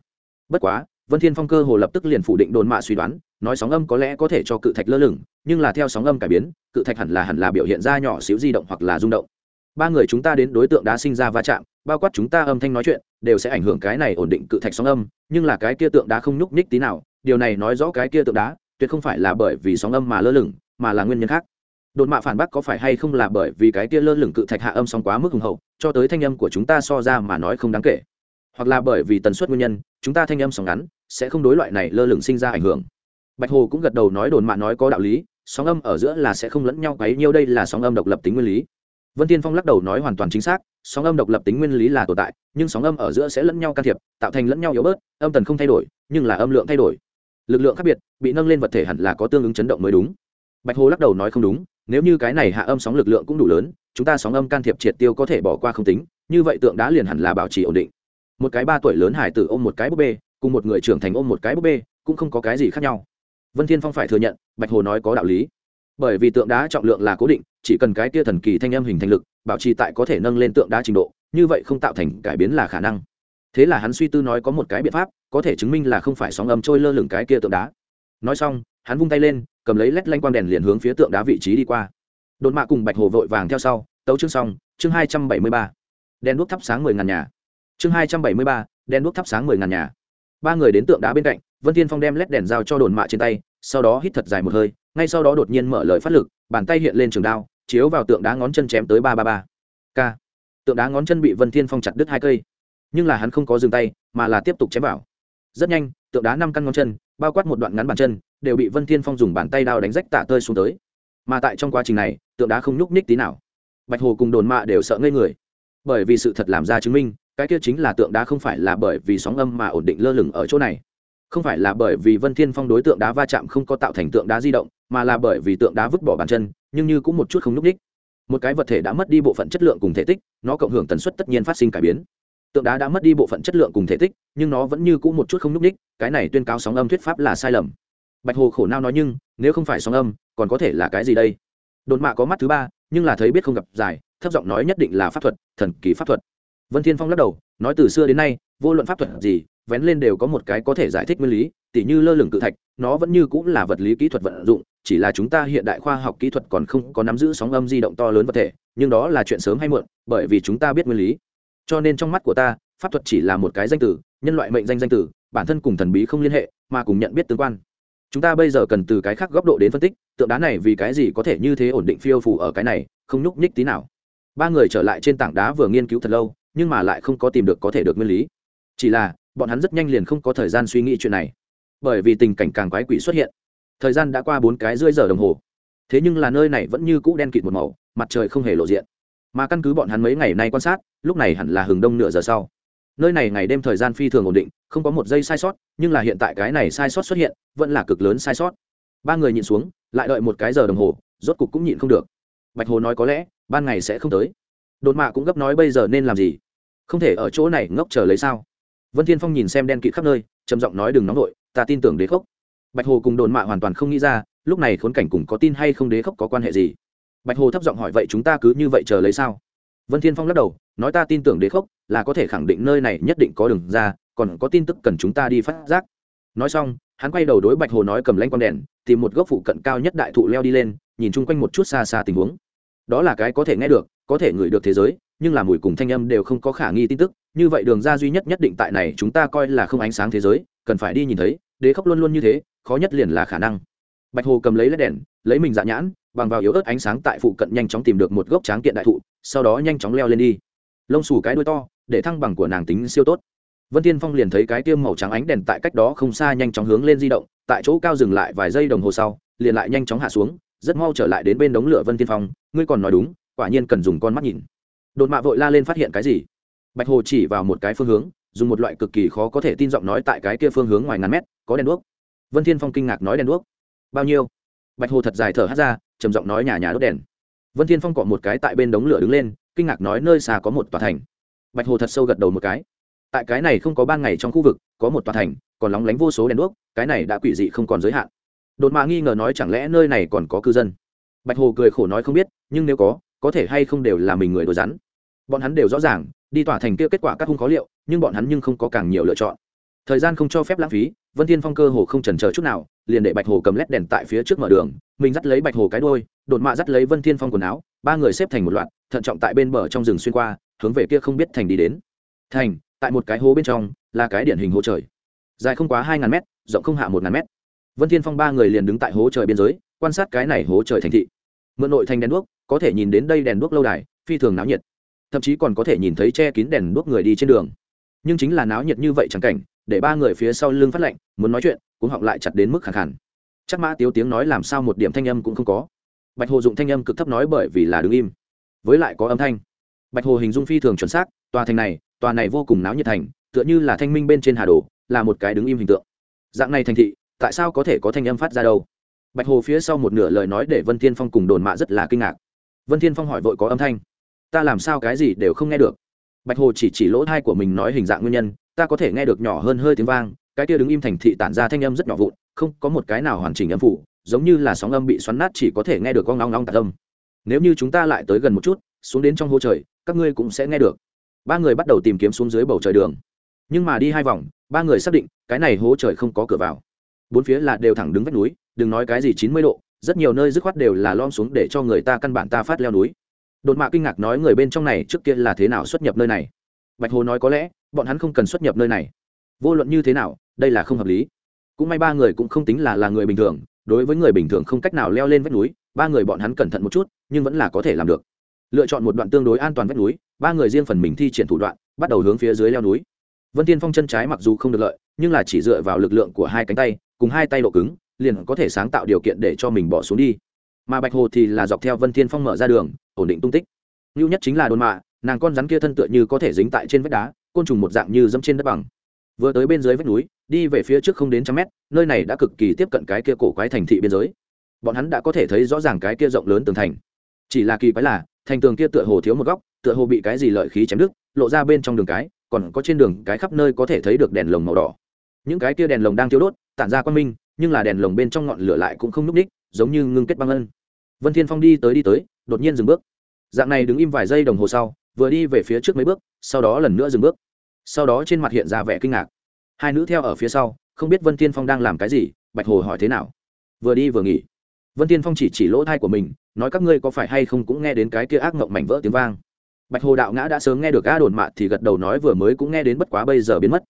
Bất quá, vân thiên phong cơ hồ lập tức liền phủ định đồn mạ suy đoán, nói sóng âm có lẽ có thể cho cự thạch lơ lửng, nhưng là theo sóng âm cải biến, cự thạch hẳn là hẳn là biểu hiện ra nhỏ xíu di động hoặc là rung động. Ba người chúng ta đến đối tượng đã sinh ra va chạm bao quát chúng ta âm thanh nói chuyện, đều sẽ ảnh hưởng cái này ổn định cự thạch sóng âm, nhưng là cái kia tượng đá không nhúc nhích tí nào, điều này nói rõ cái kia tượng đá, tuyệt không phải là bởi vì sóng âm mà lơ lửng, mà là nguyên nhân khác. Đột mạ phản bác có phải hay không là bởi vì cái kia lơ lửng cự thạch hạ âm sóng quá mức hùng hậu, cho tới thanh âm của chúng ta so ra mà nói không đáng kể. Hoặc là bởi vì tần suất nguyên nhân, chúng ta thanh âm sóng ngắn, sẽ không đối loại này lơ lửng sinh ra ảnh hưởng. Bạch hồ cũng gật đầu nói đồn mạ nói có đạo lý, sóng âm ở giữa là sẽ không lẫn nhau quấy nhiêu đây là sóng âm độc lập tính nguyên lý vân tiên phong lắc đầu nói hoàn toàn chính xác, sóng âm độc lập tính nguyên lý là tồn tại, nhưng sóng âm ở giữa sẽ lẫn nhau can thiệp, tạo thành lẫn nhau yếu bớt, âm tần không thay đổi, nhưng là âm lượng thay đổi. Lực lượng khác biệt, bị nâng lên vật thể hẳn là có tương ứng chấn động mới đúng. Bạch hồ lắc đầu nói không đúng, nếu như cái này hạ âm sóng lực lượng cũng đủ lớn, chúng ta sóng âm can thiệp triệt tiêu có thể bỏ qua không tính, như vậy tượng đá liền hẳn là bảo trì ổn định. Một cái ba tuổi lớn hải tử ôm một cái búp bê, cùng một người trưởng thành ôm một cái búp bê, cũng không có cái gì khác nhau. Vân thiên phong phải thừa nhận, bạch hồ nói có đạo lý bởi vì tượng đá trọng lượng là cố định, chỉ cần cái kia thần kỳ thanh âm hình thành lực, bảo trì tại có thể nâng lên tượng đá trình độ, như vậy không tạo thành cải biến là khả năng. Thế là hắn suy tư nói có một cái biện pháp, có thể chứng minh là không phải sóng âm trôi lơ lửng cái kia tượng đá. Nói xong, hắn vung tay lên, cầm lấy lét lanh quang đèn liền hướng phía tượng đá vị trí đi qua. Đột mạ cùng bạch hồ vội vàng theo sau, tấu chương xong, chương hai trăm bảy mươi ba. Đèn đuốc thắp sáng mười ngàn nhà. Chương hai trăm bảy mươi ba, đèn đuốc thắp sáng mười ngàn nhà. Ba người đến tượng đá bên cạnh, vân thiên phong đem lét đèn giao cho đồn mạ trên tay, sau đó hít thật dài một hơi ngay sau đó đột nhiên mở lời phát lực, bàn tay hiện lên trường đao, chiếu vào tượng đá ngón chân chém tới ba ba ba. K. Tượng đá ngón chân bị vân thiên phong chặt đứt hai cây. Nhưng là hắn không có dừng tay, mà là tiếp tục chém vào. Rất nhanh, tượng đá năm căn ngón chân, bao quát một đoạn ngắn bàn chân, đều bị vân thiên phong dùng bàn tay đao đánh rách tạ tơi xuống tới. Mà tại trong quá trình này, tượng đá không nhúc nhích tí nào. Bạch hồ cùng đồn mạ đều sợ ngây người. Bởi vì sự thật làm ra chứng minh, cái kia chính là tượng đá không phải là bởi vì sóng âm mà ổn định lơ lửng ở chỗ này không phải là bởi vì vân thiên phong đối tượng đá va chạm không có tạo thành tượng đá di động, mà là bởi vì tượng đá vứt bỏ bàn chân, nhưng như cũng một chút không nhúc nhích một cái vật thể đã mất đi bộ phận chất lượng cùng thể tích, nó cộng hưởng tần suất tất nhiên phát sinh cải biến. Tượng đá đã mất đi bộ phận chất lượng cùng thể tích, nhưng nó vẫn như cũng một chút không nhúc ních cái này tuyên cáo sóng âm thuyết pháp là sai lầm. Bạch hồ khổ nao nói nhưng, nếu không phải sóng âm, còn có thể là cái gì đây? Đồn mạ có mắt thứ ba, nhưng là thấy biết không gặp giải thấp giọng nói nhất định là pháp thuật, thần kỳ pháp thuật. Vân thiên phong lắc đầu, nói từ xưa đến nay, vô luận pháp thuật gì vén lên đều có một cái có thể giải thích nguyên lý, tỉ như lơ lửng cự thạch, nó vẫn như cũng là vật lý kỹ thuật vận dụng, chỉ là chúng ta hiện đại khoa học kỹ thuật còn không có nắm giữ sóng âm di động to lớn vật thể, nhưng đó là chuyện sớm hay muộn, bởi vì chúng ta biết nguyên lý. Cho nên trong mắt của ta, pháp thuật chỉ là một cái danh từ, nhân loại mệnh danh danh từ, bản thân cùng thần bí không liên hệ, mà cùng nhận biết tương quan. Chúng ta bây giờ cần từ cái khác góc độ đến phân tích, tượng đá này vì cái gì có thể như thế ổn định phiêu phủ ở cái này, không nhúc nhích tí nào. Ba người trở lại trên tảng đá vừa nghiên cứu thật lâu, nhưng mà lại không có tìm được có thể được nguyên lý. Chỉ là bọn hắn rất nhanh liền không có thời gian suy nghĩ chuyện này. Bởi vì tình cảnh càng quái quỷ xuất hiện. Thời gian đã qua bốn cái rưỡi giờ đồng hồ. Thế nhưng là nơi này vẫn như cũ đen kịt một màu, mặt trời không hề lộ diện. Mà căn cứ bọn hắn mấy ngày nay quan sát, lúc này hẳn là hừng đông nửa giờ sau. Nơi này ngày đêm thời gian phi thường ổn định, không có một giây sai sót, nhưng là hiện tại cái này sai sót xuất hiện, vẫn là cực lớn sai sót. Ba người nhịn xuống, lại đợi một cái giờ đồng hồ, rốt cục cũng nhịn không được. Bạch hồ nói có lẽ, ban ngày sẽ không tới. Đột mạ cũng gấp nói bây giờ nên làm gì? Không thể ở chỗ này ngốc chờ lấy sao? Vân thiên phong nhìn xem đen kịt khắp nơi, trầm giọng nói đừng nóng vội, ta tin tưởng đế khốc. Bạch hồ cùng đồn mạ hoàn toàn không nghĩ ra, lúc này khốn cảnh cùng có tin hay không đế khốc có quan hệ gì. Bạch hồ thấp giọng hỏi vậy chúng ta cứ như vậy chờ lấy sao? Vân thiên phong lắc đầu, nói ta tin tưởng đế khốc là có thể khẳng định nơi này nhất định có đường ra, còn có tin tức cần chúng ta đi phát giác. Nói xong, hắn quay đầu đối bạch hồ nói cầm lanh con đèn, tìm một gốc phụ cận cao nhất đại thụ leo đi lên, nhìn chung quanh một chút xa xa tình huống. Đó là cái có thể nghe được, có thể ngửi được thế giới nhưng là mùi cùng thanh âm đều không có khả nghi tin tức, như vậy đường ra duy nhất nhất định tại này chúng ta coi là không ánh sáng thế giới, cần phải đi nhìn thấy, đế khốc luôn luôn như thế, khó nhất liền là khả năng. Bạch hồ cầm lấy lấy đèn, lấy mình dạ nhãn, bằng vào yếu ớt ánh sáng tại phụ cận nhanh chóng tìm được một gốc tráng kiện đại thụ, sau đó nhanh chóng leo lên đi. Lông xù cái đuôi to, để thăng bằng của nàng tính siêu tốt. Vân tiên phong liền thấy cái tiêm màu trắng ánh đèn tại cách đó không xa nhanh chóng hướng lên di động, tại chỗ cao dừng lại vài giây đồng hồ sau, liền lại nhanh chóng hạ xuống, rất mau trở lại đến bên đống lửa vân tiên phong, ngươi còn nói đúng, quả nhiên cần dùng con mắt nhìn đột mạ vội la lên phát hiện cái gì? Bạch hồ chỉ vào một cái phương hướng, dùng một loại cực kỳ khó có thể tin giọng nói tại cái kia phương hướng ngoài ngàn mét, có đèn đuốc. Vân thiên phong kinh ngạc nói đèn đuốc? Bao nhiêu? Bạch hồ thật dài thở hát ra, trầm giọng nói nhà nhà đốt đèn. Vân thiên phong cọ một cái tại bên đống lửa đứng lên, kinh ngạc nói nơi xa có một tòa thành. Bạch hồ thật sâu gật đầu một cái. Tại cái này không có ban ngày trong khu vực, có một tòa thành, còn lóng lánh vô số đèn đuốc, cái này đã quỷ dị không còn giới hạn. Đột mạ nghi ngờ nói chẳng lẽ nơi này còn có cư dân? Bạch hồ cười khổ nói không biết, nhưng nếu có có thể hay không đều là mình người đồ rắn. Bọn hắn đều rõ ràng, đi tỏa thành kia kết quả các hung khó liệu, nhưng bọn hắn nhưng không có càng nhiều lựa chọn. Thời gian không cho phép lãng phí, vân thiên phong cơ hồ không chần chờ chút nào, liền để bạch hồ cầm lét đèn tại phía trước mở đường, mình dắt lấy bạch hồ cái đôi đột mạ dắt lấy vân thiên phong quần áo, ba người xếp thành một loạt, thận trọng tại bên bờ trong rừng xuyên qua, hướng về kia không biết thành đi đến. Thành, tại một cái hố bên trong, là cái điển hình hố trời. Dài không quá hai ngàn mét, rộng không hạ một ngàn mét. Vân thiên phong ba người liền đứng tại hố trời biên giới, quan sát cái này hố trời thành thị mượn nội thành đèn đuốc, có thể nhìn đến đây đèn đuốc lâu đài, phi thường náo nhiệt. Thậm chí còn có thể nhìn thấy che kín đèn đuốc người đi trên đường. Nhưng chính là náo nhiệt như vậy chẳng cảnh, để ba người phía sau lưng phát lạnh muốn nói chuyện cũng họng lại chặt đến mức khẳng khẳng. Chắc mã tiếu tiếng nói làm sao một điểm thanh âm cũng không có. Bạch hồ dụng thanh âm cực thấp nói bởi vì là đứng im. Với lại có âm thanh. Bạch hồ hình dung phi thường chuẩn xác, tòa thành này, tòa này vô cùng náo nhiệt thành, tựa như là thanh minh bên trên hà đồ, là một cái đứng im hình tượng. Dạng này thành thị, tại sao có thể có thanh âm phát ra đâu? Bạch hồ phía sau một nửa lời nói để vân thiên phong cùng đồn mạ rất là kinh ngạc. Vân thiên phong hỏi vội có âm thanh. Ta làm sao cái gì đều không nghe được. Bạch hồ chỉ chỉ lỗ thai của mình nói hình dạng nguyên nhân, ta có thể nghe được nhỏ hơn hơi tiếng vang, cái kia đứng im thành thị tản ra thanh âm rất nhỏ vụn, không có một cái nào hoàn chỉnh âm phủ, giống như là sóng âm bị xoắn nát chỉ có thể nghe được con ngong ngong tạc âm. Nếu như chúng ta lại tới gần một chút, xuống đến trong hố trời, các ngươi cũng sẽ nghe được. Ba người bắt đầu tìm kiếm xuống dưới bầu trời đường. Nhưng mà đi hai vòng, ba người xác định, cái này hố trời không có cửa vào bốn phía là đều thẳng đứng vách núi, đừng nói cái gì chín mươi độ, rất nhiều nơi dứt khoát đều là lom xuống để cho người ta căn bản ta phát leo núi. Đột mạ kinh ngạc nói người bên trong này trước kia là thế nào xuất nhập nơi này? Bạch hồ nói có lẽ, bọn hắn không cần xuất nhập nơi này. Vô luận như thế nào, đây là không hợp lý. Cũng may ba người cũng không tính là là người bình thường, đối với người bình thường không cách nào leo lên vách núi, ba người bọn hắn cẩn thận một chút, nhưng vẫn là có thể làm được. Lựa chọn một đoạn tương đối an toàn vách núi, ba người riêng phần mình thi triển thủ đoạn, bắt đầu hướng phía dưới leo núi. Vân tiên phong chân trái mặc dù không được lợi, nhưng là chỉ dựa vào lực lượng của hai cánh tay cùng hai tay độ cứng, liền có thể sáng tạo điều kiện để cho mình bỏ xuống đi. Mà bạch hồ thì là dọc theo vân thiên phong mở ra đường, ổn định tung tích. Lưu nhất chính là đồn mạ, nàng con rắn kia thân tựa như có thể dính tại trên vách đá, côn trùng một dạng như dẫm trên đất bằng. Vừa tới bên dưới vách núi, đi về phía trước không đến trăm mét, nơi này đã cực kỳ tiếp cận cái kia cổ quái thành thị biên giới. Bọn hắn đã có thể thấy rõ ràng cái kia rộng lớn tường thành. Chỉ là kỳ quái là, thành tường kia tựa hồ thiếu một góc, tựa hồ bị cái gì lợi khí chém đứt, lộ ra bên trong đường cái, còn có trên đường cái khắp nơi có thể thấy được đèn lồng màu đỏ. Những cái kia đèn lồng đang thiếu đốt tản ra quan minh, nhưng là đèn lồng bên trong ngọn lửa lại cũng không n ú c ních giống như ngưng kết băng ân. Vân thiên phong đi tới đi tới, đột nhiên dừng bước. Dạng này đứng im vài giây đồng hồ sau, vừa đi về phía trước mấy bước, sau đó lần nữa dừng bước. Sau đó trên mặt hiện ra vẻ kinh ngạc. Hai nữ theo ở phía sau, không biết vân thiên phong đang làm cái gì, bạch hồ hỏi thế nào. Vừa đi vừa nghỉ. Vân thiên phong chỉ chỉ lỗ thai của mình, nói các ngươi có phải hay không cũng nghe đến cái kia ác mộng mảnh vỡ tiếng vang. Bạch hồ đạo ngã đã sớm nghe được a đồn mạ thì gật đầu nói vừa mới cũng nghe đến bất quá bây giờ biến mất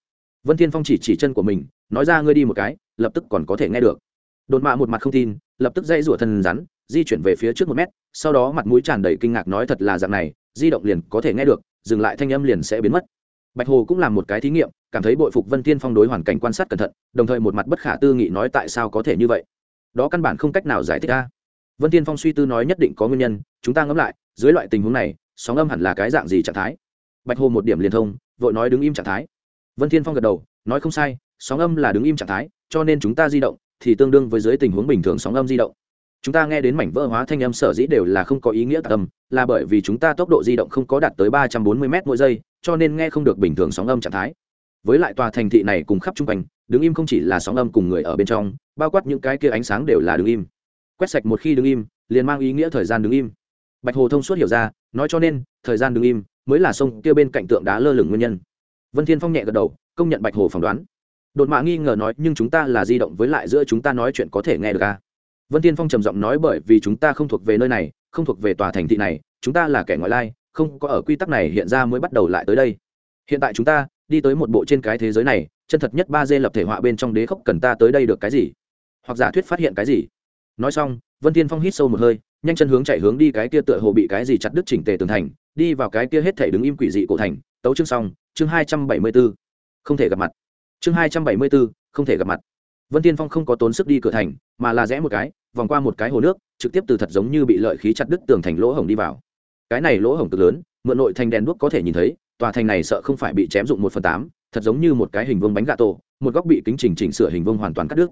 vân thiên phong chỉ chỉ chân của mình, nói ra ngươi đi một cái, lập tức còn có thể nghe được. Đồn mạ một mặt không tin, lập tức dây rủa thân rắn, di chuyển về phía trước một mét, sau đó mặt mũi tràn đầy kinh ngạc nói thật là dạng này, di động liền có thể nghe được, dừng lại thanh âm liền sẽ biến mất. Bạch hồ cũng làm một cái thí nghiệm, cảm thấy bội phục vân thiên phong đối hoàn cảnh quan sát cẩn thận, đồng thời một mặt bất khả tư nghị nói tại sao có thể như vậy. Đó căn bản không cách nào giải thích ra vân thiên phong suy tư nói nhất định có nguyên nhân, chúng ta ngẫm lại, dưới loại tình huống này, sóng âm hẳn là cái dạng gì trạng thái? Bạch hồ một điểm liền thông, vội nói đứng im trạng thái vân thiên phong gật đầu nói không sai sóng âm là đứng im trạng thái cho nên chúng ta di động thì tương đương với dưới tình huống bình thường sóng âm di động. Chúng ta nghe đến mảnh vỡ hóa thanh âm sở dĩ đều là không có ý nghĩa tạc âm, là bởi vì chúng ta tốc độ di động không có đạt tới ba trăm bốn mươi m mỗi giây cho nên nghe không được bình thường sóng âm trạng thái. Với lại tòa thành thị này cùng khắp chung quanh đứng im không chỉ là sóng âm cùng người ở bên trong bao quát những cái kia ánh sáng đều là đứng im. Quét sạch một khi đứng im liền mang ý nghĩa thời gian đứng im. Bạch hồ thông suốt hiểu ra nói cho nên thời gian đứng im mới là sông kia bên cạnh tượng đá lơ lửng nguyên nhân vân thiên phong nhẹ gật đầu, công nhận bạch hồ phỏng đoán. Đột mạ nghi ngờ nói, nhưng chúng ta là di động với lại giữa chúng ta nói chuyện có thể nghe được à? vân thiên phong trầm giọng nói, bởi vì chúng ta không thuộc về nơi này, không thuộc về tòa thành thị này, chúng ta là kẻ ngoại lai, không có ở quy tắc này hiện ra mới bắt đầu lại tới đây. Hiện tại chúng ta đi tới một bộ trên cái thế giới này, chân thật nhất ba d lập thể họa bên trong đế khốc cần ta tới đây được cái gì? Hoặc giả thuyết phát hiện cái gì? Nói xong, vân thiên phong hít sâu một hơi, nhanh chân hướng chạy hướng đi cái kia tựa hồ bị cái gì chặt đứt chỉnh tề tường thành, đi vào cái kia hết thể đứng im quỷ dị cổ thành, tấu chương xong chương hai trăm bảy mươi 274. không thể gặp mặt. Chương hai trăm bảy mươi 274, không thể gặp mặt. Vân thiên phong không có tốn sức đi cửa thành mà là rẽ một cái vòng qua một cái hồ nước trực tiếp từ thật giống như bị lợi khí chặt đứt tường thành lỗ hổng đi vào. Cái này lỗ hổng cực lớn mượn nội thành đèn đuốc có thể nhìn thấy tòa thành này sợ không phải bị chém dụng một phần tám thật giống như một cái hình vuông bánh gà tổ một góc bị kính chỉnh chỉnh sửa hình vuông hoàn toàn cắt đứt.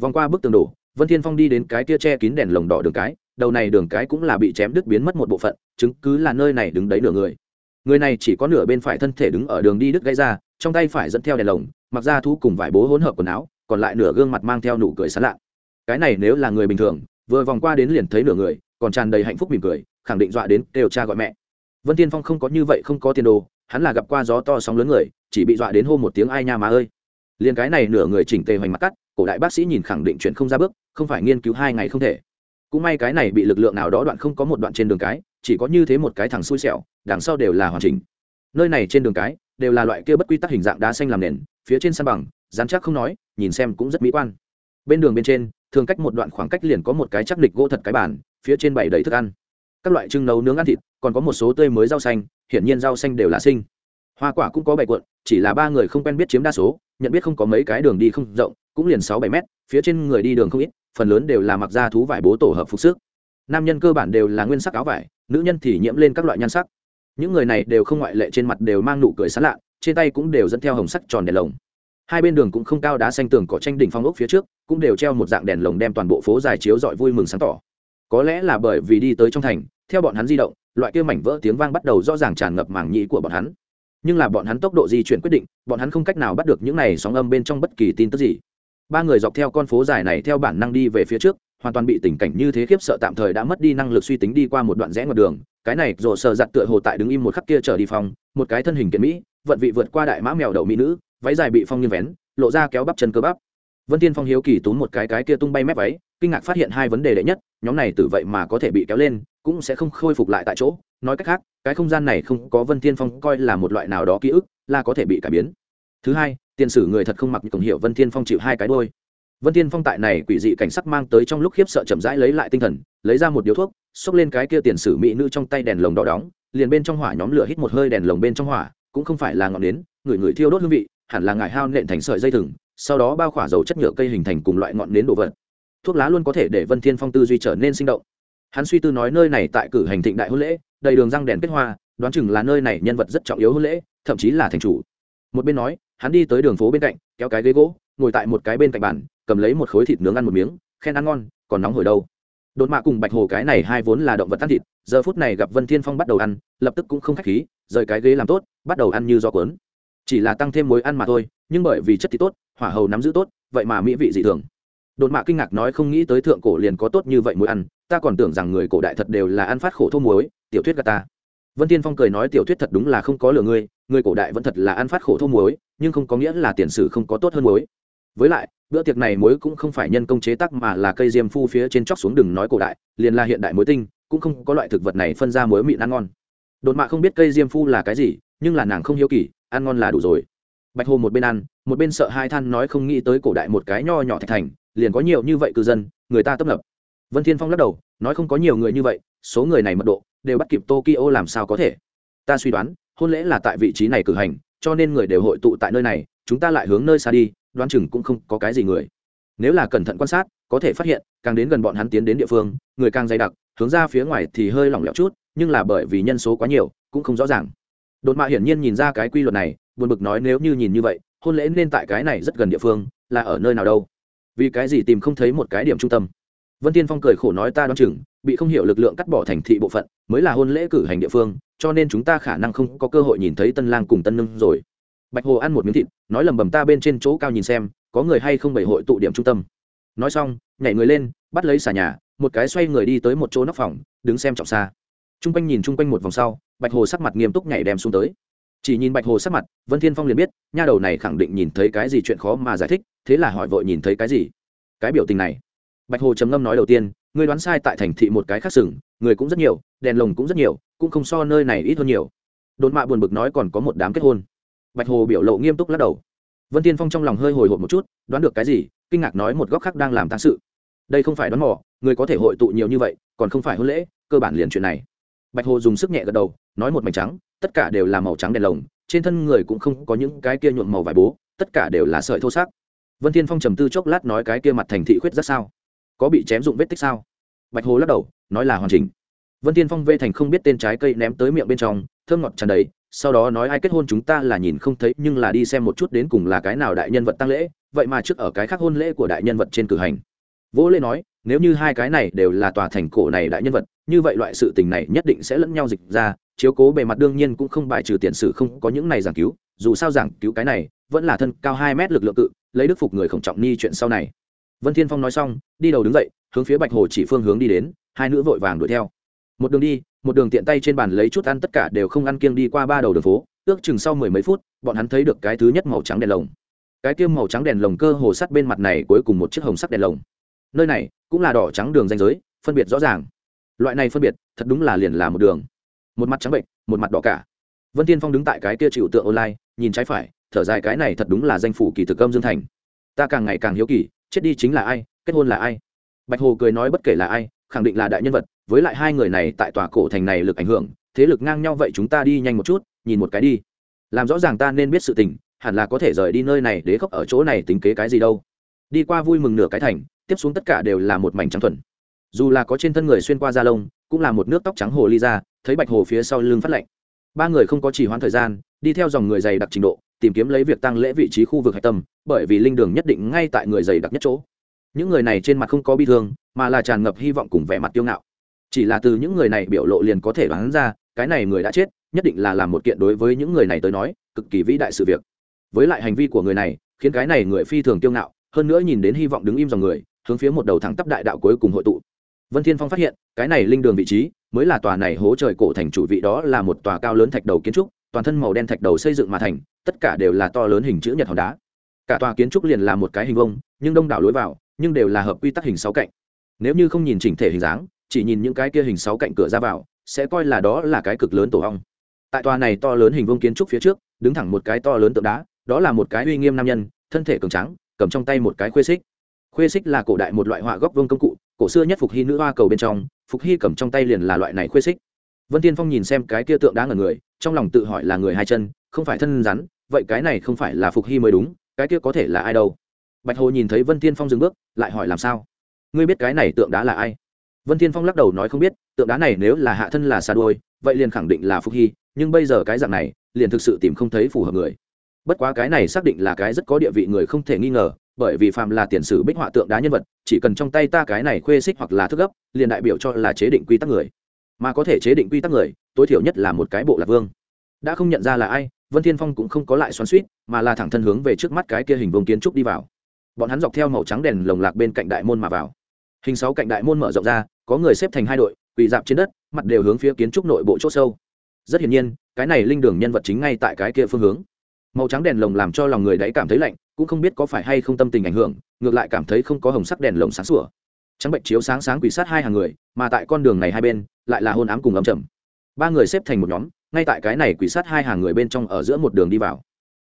Vòng qua bức tường đổ vân thiên phong đi đến cái kia che kín đèn lồng đỏ đường cái đầu này đường cái cũng là bị chém đứt biến mất một bộ phận chứng cứ là nơi này đứng đấy nửa người người này chỉ có nửa bên phải thân thể đứng ở đường đi đứt gãy ra, trong tay phải dẫn theo đèn lồng, mặc ra thu cùng vải bố hỗn hợp quần áo, còn lại nửa gương mặt mang theo nụ cười sán lạ. Cái này nếu là người bình thường, vừa vòng qua đến liền thấy nửa người, còn tràn đầy hạnh phúc mỉm cười, khẳng định dọa đến đều cha gọi mẹ. Vân thiên phong không có như vậy không có tiền đồ, hắn là gặp qua gió to sóng lớn người, chỉ bị dọa đến hô một tiếng ai nha má ơi. Liền cái này nửa người chỉnh tề hoành mặt cắt, cổ đại bác sĩ nhìn khẳng định chuyện không ra bước, không phải nghiên cứu hai ngày không thể. Cũng may cái này bị lực lượng nào đó đoạn không có một đoạn trên đường cái, chỉ có như thế một cái thằng xui xẻo đằng sau đều là hoàn chỉnh. Nơi này trên đường cái đều là loại kia bất quy tắc hình dạng đá xanh làm nền, phía trên sân bằng, dán chắc không nói, nhìn xem cũng rất mỹ quan. Bên đường bên trên, thường cách một đoạn khoảng cách liền có một cái chắc địch gỗ thật cái bàn, phía trên bày đầy thức ăn. Các loại trưng nấu nướng ăn thịt, còn có một số tươi mới rau xanh, hiển nhiên rau xanh đều là sinh. Hoa quả cũng có bảy cuộn, chỉ là ba người không quen biết chiếm đa số, nhận biết không có mấy cái đường đi không rộng, cũng liền sáu bảy mét, phía trên người đi đường không ít, phần lớn đều là mặc da thú vải bố tổ hợp phục sức. Nam nhân cơ bản đều là nguyên sắc áo vải, nữ nhân thì nhiễm lên các loại nhan sắc những người này đều không ngoại lệ trên mặt đều mang nụ cười sán lạ trên tay cũng đều dẫn theo hồng sắc tròn đèn lồng. Hai bên đường cũng không cao đá xanh tường cỏ tranh đỉnh phong ốc phía trước, cũng đều treo một dạng đèn lồng đem toàn bộ phố dài chiếu dọi vui mừng sáng tỏ. Có lẽ là bởi vì đi tới trong thành, theo bọn hắn di động, loại kia mảnh vỡ tiếng vang bắt đầu rõ ràng tràn ngập mảng nhĩ của bọn hắn. Nhưng là bọn hắn tốc độ di chuyển quyết định, bọn hắn không cách nào bắt được những này sóng âm bên trong bất kỳ tin tức gì. Ba người dọc theo con phố dài này theo bản năng đi về phía trước, hoàn toàn bị tình cảnh như thế khiếp sợ tạm thời đã mất đi năng lực suy tính đi qua một đoạn rẽ ngoặt đường cái này rồ sợ giặt tựa hồ tại đứng im một khắc kia trở đi phòng, một cái thân hình kiện mỹ, vận vị vượt qua đại mã mèo đậu mỹ nữ, váy dài bị phong nghiêng vén, lộ ra kéo bắp chân cơ bắp. Vân tiên phong hiếu kỳ túm một cái cái kia tung bay mép váy, kinh ngạc phát hiện hai vấn đề đệ nhất, nhóm này từ vậy mà có thể bị kéo lên, cũng sẽ không khôi phục lại tại chỗ. Nói cách khác, cái không gian này không có vân thiên phong coi là một loại nào đó ký ức, là có thể bị cải biến. Thứ hai, tiền sử người thật không mặc cổng hiệu vân thiên phong chịu hai cái đôi vân thiên phong tại này quỷ dị cảnh sắc mang tới trong lúc khiếp sợ chậm rãi lấy lại tinh thần, lấy ra một điếu thuốc, xốc lên cái kia tiền sử mỹ nữ trong tay đèn lồng đỏ đóng, liền bên trong hỏa nhóm lửa hít một hơi đèn lồng bên trong hỏa, cũng không phải là ngọn nến, người người thiêu đốt hương vị, hẳn là ngải hao nện thành sợi dây thừng, sau đó bao khỏa dầu chất nhựa cây hình thành cùng loại ngọn nến đồ vật. Thuốc lá luôn có thể để vân thiên phong tư duy trở nên sinh động. Hắn suy tư nói nơi này tại cử hành thịnh đại hôn lễ, đầy đường răng đèn kết hoa, đoán chừng là nơi này nhân vật rất trọng yếu hôn lễ, thậm chí là thành chủ. Một bên nói, hắn đi tới đường phố bên cạnh, kéo cái ghế gỗ, ngồi tại một cái bên cạnh bàn cầm lấy một khối thịt nướng ăn một miếng, khen ăn ngon, còn nóng hổi đâu. Đột mạ cùng bạch hồ cái này hai vốn là động vật ăn thịt, giờ phút này gặp vân thiên phong bắt đầu ăn, lập tức cũng không khách khí, rời cái ghế làm tốt, bắt đầu ăn như do cuốn. Chỉ là tăng thêm mối ăn mà thôi, nhưng bởi vì chất thịt tốt, hỏa hầu nắm giữ tốt, vậy mà mỹ vị dị thường. Đột mạ kinh ngạc nói không nghĩ tới thượng cổ liền có tốt như vậy muối ăn, ta còn tưởng rằng người cổ đại thật đều là ăn phát khổ thô muối, tiểu thuyết gà ta. Vân Thiên phong cười nói tiểu thuyết thật đúng là không có lừa ngươi, người cổ đại vẫn thật là ăn phát khổ thô muối, nhưng không có nghĩa là tiền sử không có tốt hơn muối với lại, bữa tiệc này muối cũng không phải nhân công chế tác mà là cây diêm phu phía trên chóc xuống đừng nói cổ đại, liền là hiện đại muối tinh, cũng không có loại thực vật này phân ra muối mịn ăn ngon. Đột mạ không biết cây diêm phu là cái gì, nhưng là nàng không hiếu kỳ, ăn ngon là đủ rồi. Bạch hồ một bên ăn, một bên sợ hai than nói không nghĩ tới cổ đại một cái nho nhỏ thạch thành, liền có nhiều như vậy cư dân, người ta tấp nập. Vân thiên phong lắc đầu, nói không có nhiều người như vậy, số người này mật độ, đều bắt kịp tokyo làm sao có thể. Ta suy đoán, hôn lễ là tại vị trí này cử hành, cho nên người đều hội tụ tại nơi này, chúng ta lại hướng nơi xa đi đoán chừng cũng không có cái gì người. Nếu là cẩn thận quan sát, có thể phát hiện, càng đến gần bọn hắn tiến đến địa phương, người càng dày đặc, hướng ra phía ngoài thì hơi lỏng lẻo chút, nhưng là bởi vì nhân số quá nhiều, cũng không rõ ràng. Đột mạ hiển nhiên nhìn ra cái quy luật này, buồn bực nói nếu như nhìn như vậy, hôn lễ nên tại cái này rất gần địa phương, là ở nơi nào đâu? Vì cái gì tìm không thấy một cái điểm trung tâm? Vân tiên phong cười khổ nói ta đoán chừng, bị không hiểu lực lượng cắt bỏ thành thị bộ phận, mới là hôn lễ cử hành địa phương, cho nên chúng ta khả năng không có cơ hội nhìn thấy tân lang cùng tân nương rồi bạch hồ ăn một miếng thịt, nói lầm bầm ta bên trên chỗ cao nhìn xem, có người hay không bày hội tụ điểm trung tâm. Nói xong, nhảy người lên, bắt lấy xà nhà, một cái xoay người đi tới một chỗ nóc phòng, đứng xem trọng xa. T r u n g quanh nhìn chung quanh một vòng sau, bạch hồ sắc mặt nghiêm túc nhảy đem xuống tới. Chỉ nhìn bạch hồ sắc mặt, vân thiên phong liền biết, nha đầu này khẳng định nhìn thấy cái gì chuyện khó mà giải thích, thế là hỏi vội nhìn thấy cái gì? Cái biểu tình này. Bạch hồ trầm ngâm nói đầu tiên, ngươi đoán sai tại thành thị một cái khác sừng, người cũng rất nhiều, đèn lồng cũng rất nhiều, cũng không so nơi này ít hơn nhiều. Đột mạ buồn bực nói còn có một đám kết hôn bạch hồ biểu lộ nghiêm túc lắc đầu. Vân tiên phong trong lòng hơi hồi hộp một chút, đoán được cái gì, kinh ngạc nói một góc khác đang làm tăng sự. Đây không phải đoán mò, người có thể hội tụ nhiều như vậy, còn không phải hôn lễ, cơ bản liền chuyện này. Bạch hồ dùng sức nhẹ gật đầu, nói một mảnh trắng, tất cả đều là màu trắng đèn lồng, trên thân người cũng không có những cái kia nhuộm màu vải bố, tất cả đều là sợi thô xác vân thiên phong trầm tư chốc lát nói cái kia mặt thành thị khuyết rất sao? Có bị chém dụng vết tích sao? Bạch hồ lắc đầu, nói là hoàn chỉnh. Vân thiên phong vê thành không biết tên trái cây ném tới miệng bên trong, thơm ngọt tràn đầy sau đó nói ai kết hôn chúng ta là nhìn không thấy, nhưng là đi xem một chút đến cùng là cái nào đại nhân vật tăng lễ, vậy mà trước ở cái khác hôn lễ của đại nhân vật trên cử hành. Vỗ lê nói, nếu như hai cái này đều là tòa thành cổ này đại nhân vật, như vậy loại sự tình này nhất định sẽ lẫn nhau dịch ra, chiếu cố bề mặt đương nhiên cũng không bài trừ tiền sử không có những này giảng cứu, dù sao giảng cứu cái này, vẫn là thân cao hai mét lực lượng cự, lấy đức phục người khổng trọng ni chuyện sau này. Vân thiên phong nói xong, đi đầu đứng dậy, hướng phía bạch hồ chỉ phương hướng đi đến, hai nữ vội vàng đuổi theo một đường đi, một đường tiện tay trên bàn lấy chút ăn tất cả đều không ăn kiêng đi qua ba đầu đường phố, ước chừng sau mười mấy phút, bọn hắn thấy được cái thứ nhất màu trắng đèn lồng. Cái kiêm màu trắng đèn lồng cơ hồ sắt bên mặt này cuối cùng một chiếc hồng sắc đèn lồng. Nơi này cũng là đỏ trắng đường danh giới, phân biệt rõ ràng. Loại này phân biệt, thật đúng là liền là một đường. Một mặt trắng bệnh, một mặt đỏ cả. Vân tiên phong đứng tại cái kia chịu tượng online, nhìn trái phải, thở dài cái này thật đúng là danh phủ kỳ thực âm dương thành. Ta càng ngày càng hiếu kỳ, chết đi chính là ai, kết hôn là ai? Bạch hồ cười nói bất kể là ai, khẳng định là đại nhân vật với lại hai người này tại tòa cổ thành này lực ảnh hưởng, thế lực ngang nhau vậy chúng ta đi nhanh một chút, nhìn một cái đi. Làm rõ ràng ta nên biết sự tình, hẳn là có thể rời đi nơi này để khóc ở chỗ này tính kế cái gì đâu. Đi qua vui mừng nửa cái thành, tiếp xuống tất cả đều là một mảnh trắng thuần. Dù là có trên thân người xuyên qua da lông, cũng là một nước tóc trắng hồ ly ra thấy bạch hồ phía sau lưng phát lạnh. Ba người không có chỉ hoãn thời gian, đi theo dòng người dày đặc trình độ, tìm kiếm lấy việc tăng lễ vị trí khu vực hạch tâm, bởi vì linh đường nhất định ngay tại người dày đặc nhất chỗ. Những người này trên mặt không có bi thương, mà là tràn ngập hy vọng cùng vẻ mặt tiêu ngạo chỉ là từ những người này biểu lộ liền có thể đoán ra, cái này người đã chết, nhất định là làm một kiện đối với những người này tới nói, cực kỳ vĩ đại sự việc. Với lại hành vi của người này, khiến cái này người phi thường kiêu ngạo, hơn nữa nhìn đến hy vọng đứng im dòng người, hướng phía một đầu thẳng tắp đại đạo cuối cùng hội tụ. Vân thiên phong phát hiện, cái này linh đường vị trí, mới là tòa này hố trời cổ thành chủ vị đó là một tòa cao lớn thạch đầu kiến trúc, toàn thân màu đen thạch đầu xây dựng mà thành, tất cả đều là to lớn hình chữ nhật hòn đá. Cả tòa kiến trúc liền là một cái hình vông nhưng đông đảo lối vào, nhưng đều là hợp quy tắc hình sáu cạnh. Nếu như không nhìn chỉnh thể hình dáng chỉ nhìn những cái kia hình sáu cạnh cửa ra vào, sẽ coi là đó là cái cực lớn tổ ong. Tại tòa này to lớn hình vông kiến trúc phía trước, đứng thẳng một cái to lớn tượng đá, đó là một cái uy nghiêm nam nhân, thân thể cường trắng cầm trong tay một cái khuê xích. Khuê xích là cổ đại một loại họa góc vương công cụ, cổ xưa nhất phục hy nữ hoa cầu bên trong, phục hy cầm trong tay liền là loại này khuê xích. Vân tiên phong nhìn xem cái kia tượng đá ngần người, trong lòng tự hỏi là người hai chân, không phải thân rắn, vậy cái này không phải là phục hy mới đúng, cái kia có thể là ai đâu? Bạch hồ nhìn thấy vân tiên phong dừng bước, lại hỏi làm sao? Ngươi biết cái này tượng đá là ai? Vân Thiên phong lắc đầu nói không biết, tượng đá này nếu là hạ thân là xa đôi vậy liền khẳng định là phục hy, nhưng bây giờ cái dạng này, liền thực sự tìm không thấy phù hợp người. Bất quá cái này xác định là cái rất có địa vị người không thể nghi ngờ, bởi vì phàm là tiền sử bích họa tượng đá nhân vật, chỉ cần trong tay ta cái này khuê xích hoặc là thức gấp, liền đại biểu cho là chế định quy tắc người. Mà có thể chế định quy tắc người, tối thiểu nhất là một cái bộ lạc vương. Đã không nhận ra là ai, vân thiên phong cũng không có lại xoắn suýt mà là thẳng thân hướng về trước mắt cái kia hình vùng kiến trúc đi vào. Bọn hắn dọc theo màu trắng đèn lồng lạc bên cạnh đại môn mà vào. Hình sáu cạnh đại môn mở rộng ra có người xếp thành hai đội, quỳ dạp trên đất, mặt đều hướng phía kiến trúc nội bộ chỗ sâu. Rất hiển nhiên, cái này linh đường nhân vật chính ngay tại cái kia phương hướng. Màu trắng đèn lồng làm cho lòng người đấy cảm thấy lạnh, cũng không biết có phải hay không tâm tình ảnh hưởng, ngược lại cảm thấy không có hồng sắc đèn lồng sáng sủa. Trắng bệnh chiếu sáng sáng quỷ sát hai hàng người, mà tại con đường này hai bên, lại là hôn ám cùng ấm chầm ba người xếp thành một nhóm, ngay tại cái này quỷ sát hai hàng người bên trong ở giữa một đường đi vào.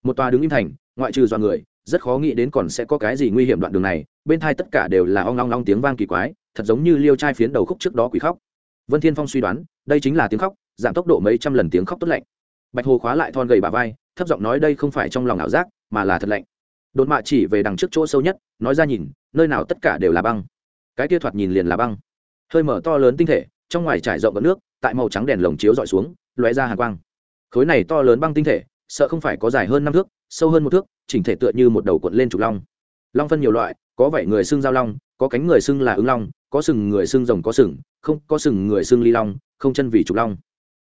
Một tòa đứng im thành, ngoại trừ do người, rất khó nghĩ đến còn sẽ có cái gì nguy hiểm đoạn đường này bên thai tất cả đều là ong long long tiếng vang kỳ quái, thật giống như liêu trai phiến đầu khúc trước đó quỷ khóc. Vân thiên phong suy đoán, đây chính là tiếng khóc, giảm tốc độ mấy trăm lần tiếng khóc tốt lạnh. Bạch hồ khóa lại thon gầy bà vai, thấp giọng nói đây không phải trong lòng ảo giác, mà là thật lạnh. Đột mạ chỉ về đằng trước chỗ sâu nhất, nói ra nhìn, nơi nào tất cả đều là băng. Cái kia thoạt nhìn liền là băng. Hơi mở to lớn tinh thể, trong ngoài trải rộng gợn nước, tại màu trắng đèn lồng chiếu dọi xuống, lóe ra hàng quang. Khối này to lớn băng tinh thể, sợ không phải có dài hơn năm thước, sâu hơn một thước, chỉnh thể tựa như một đầu cuộn lên trục long long phân nhiều loại, có vảy người xưng giao long, có cánh người xưng là ứng long, có sừng người xưng rồng có sừng, không, có sừng người xưng ly long, không chân vì trục long.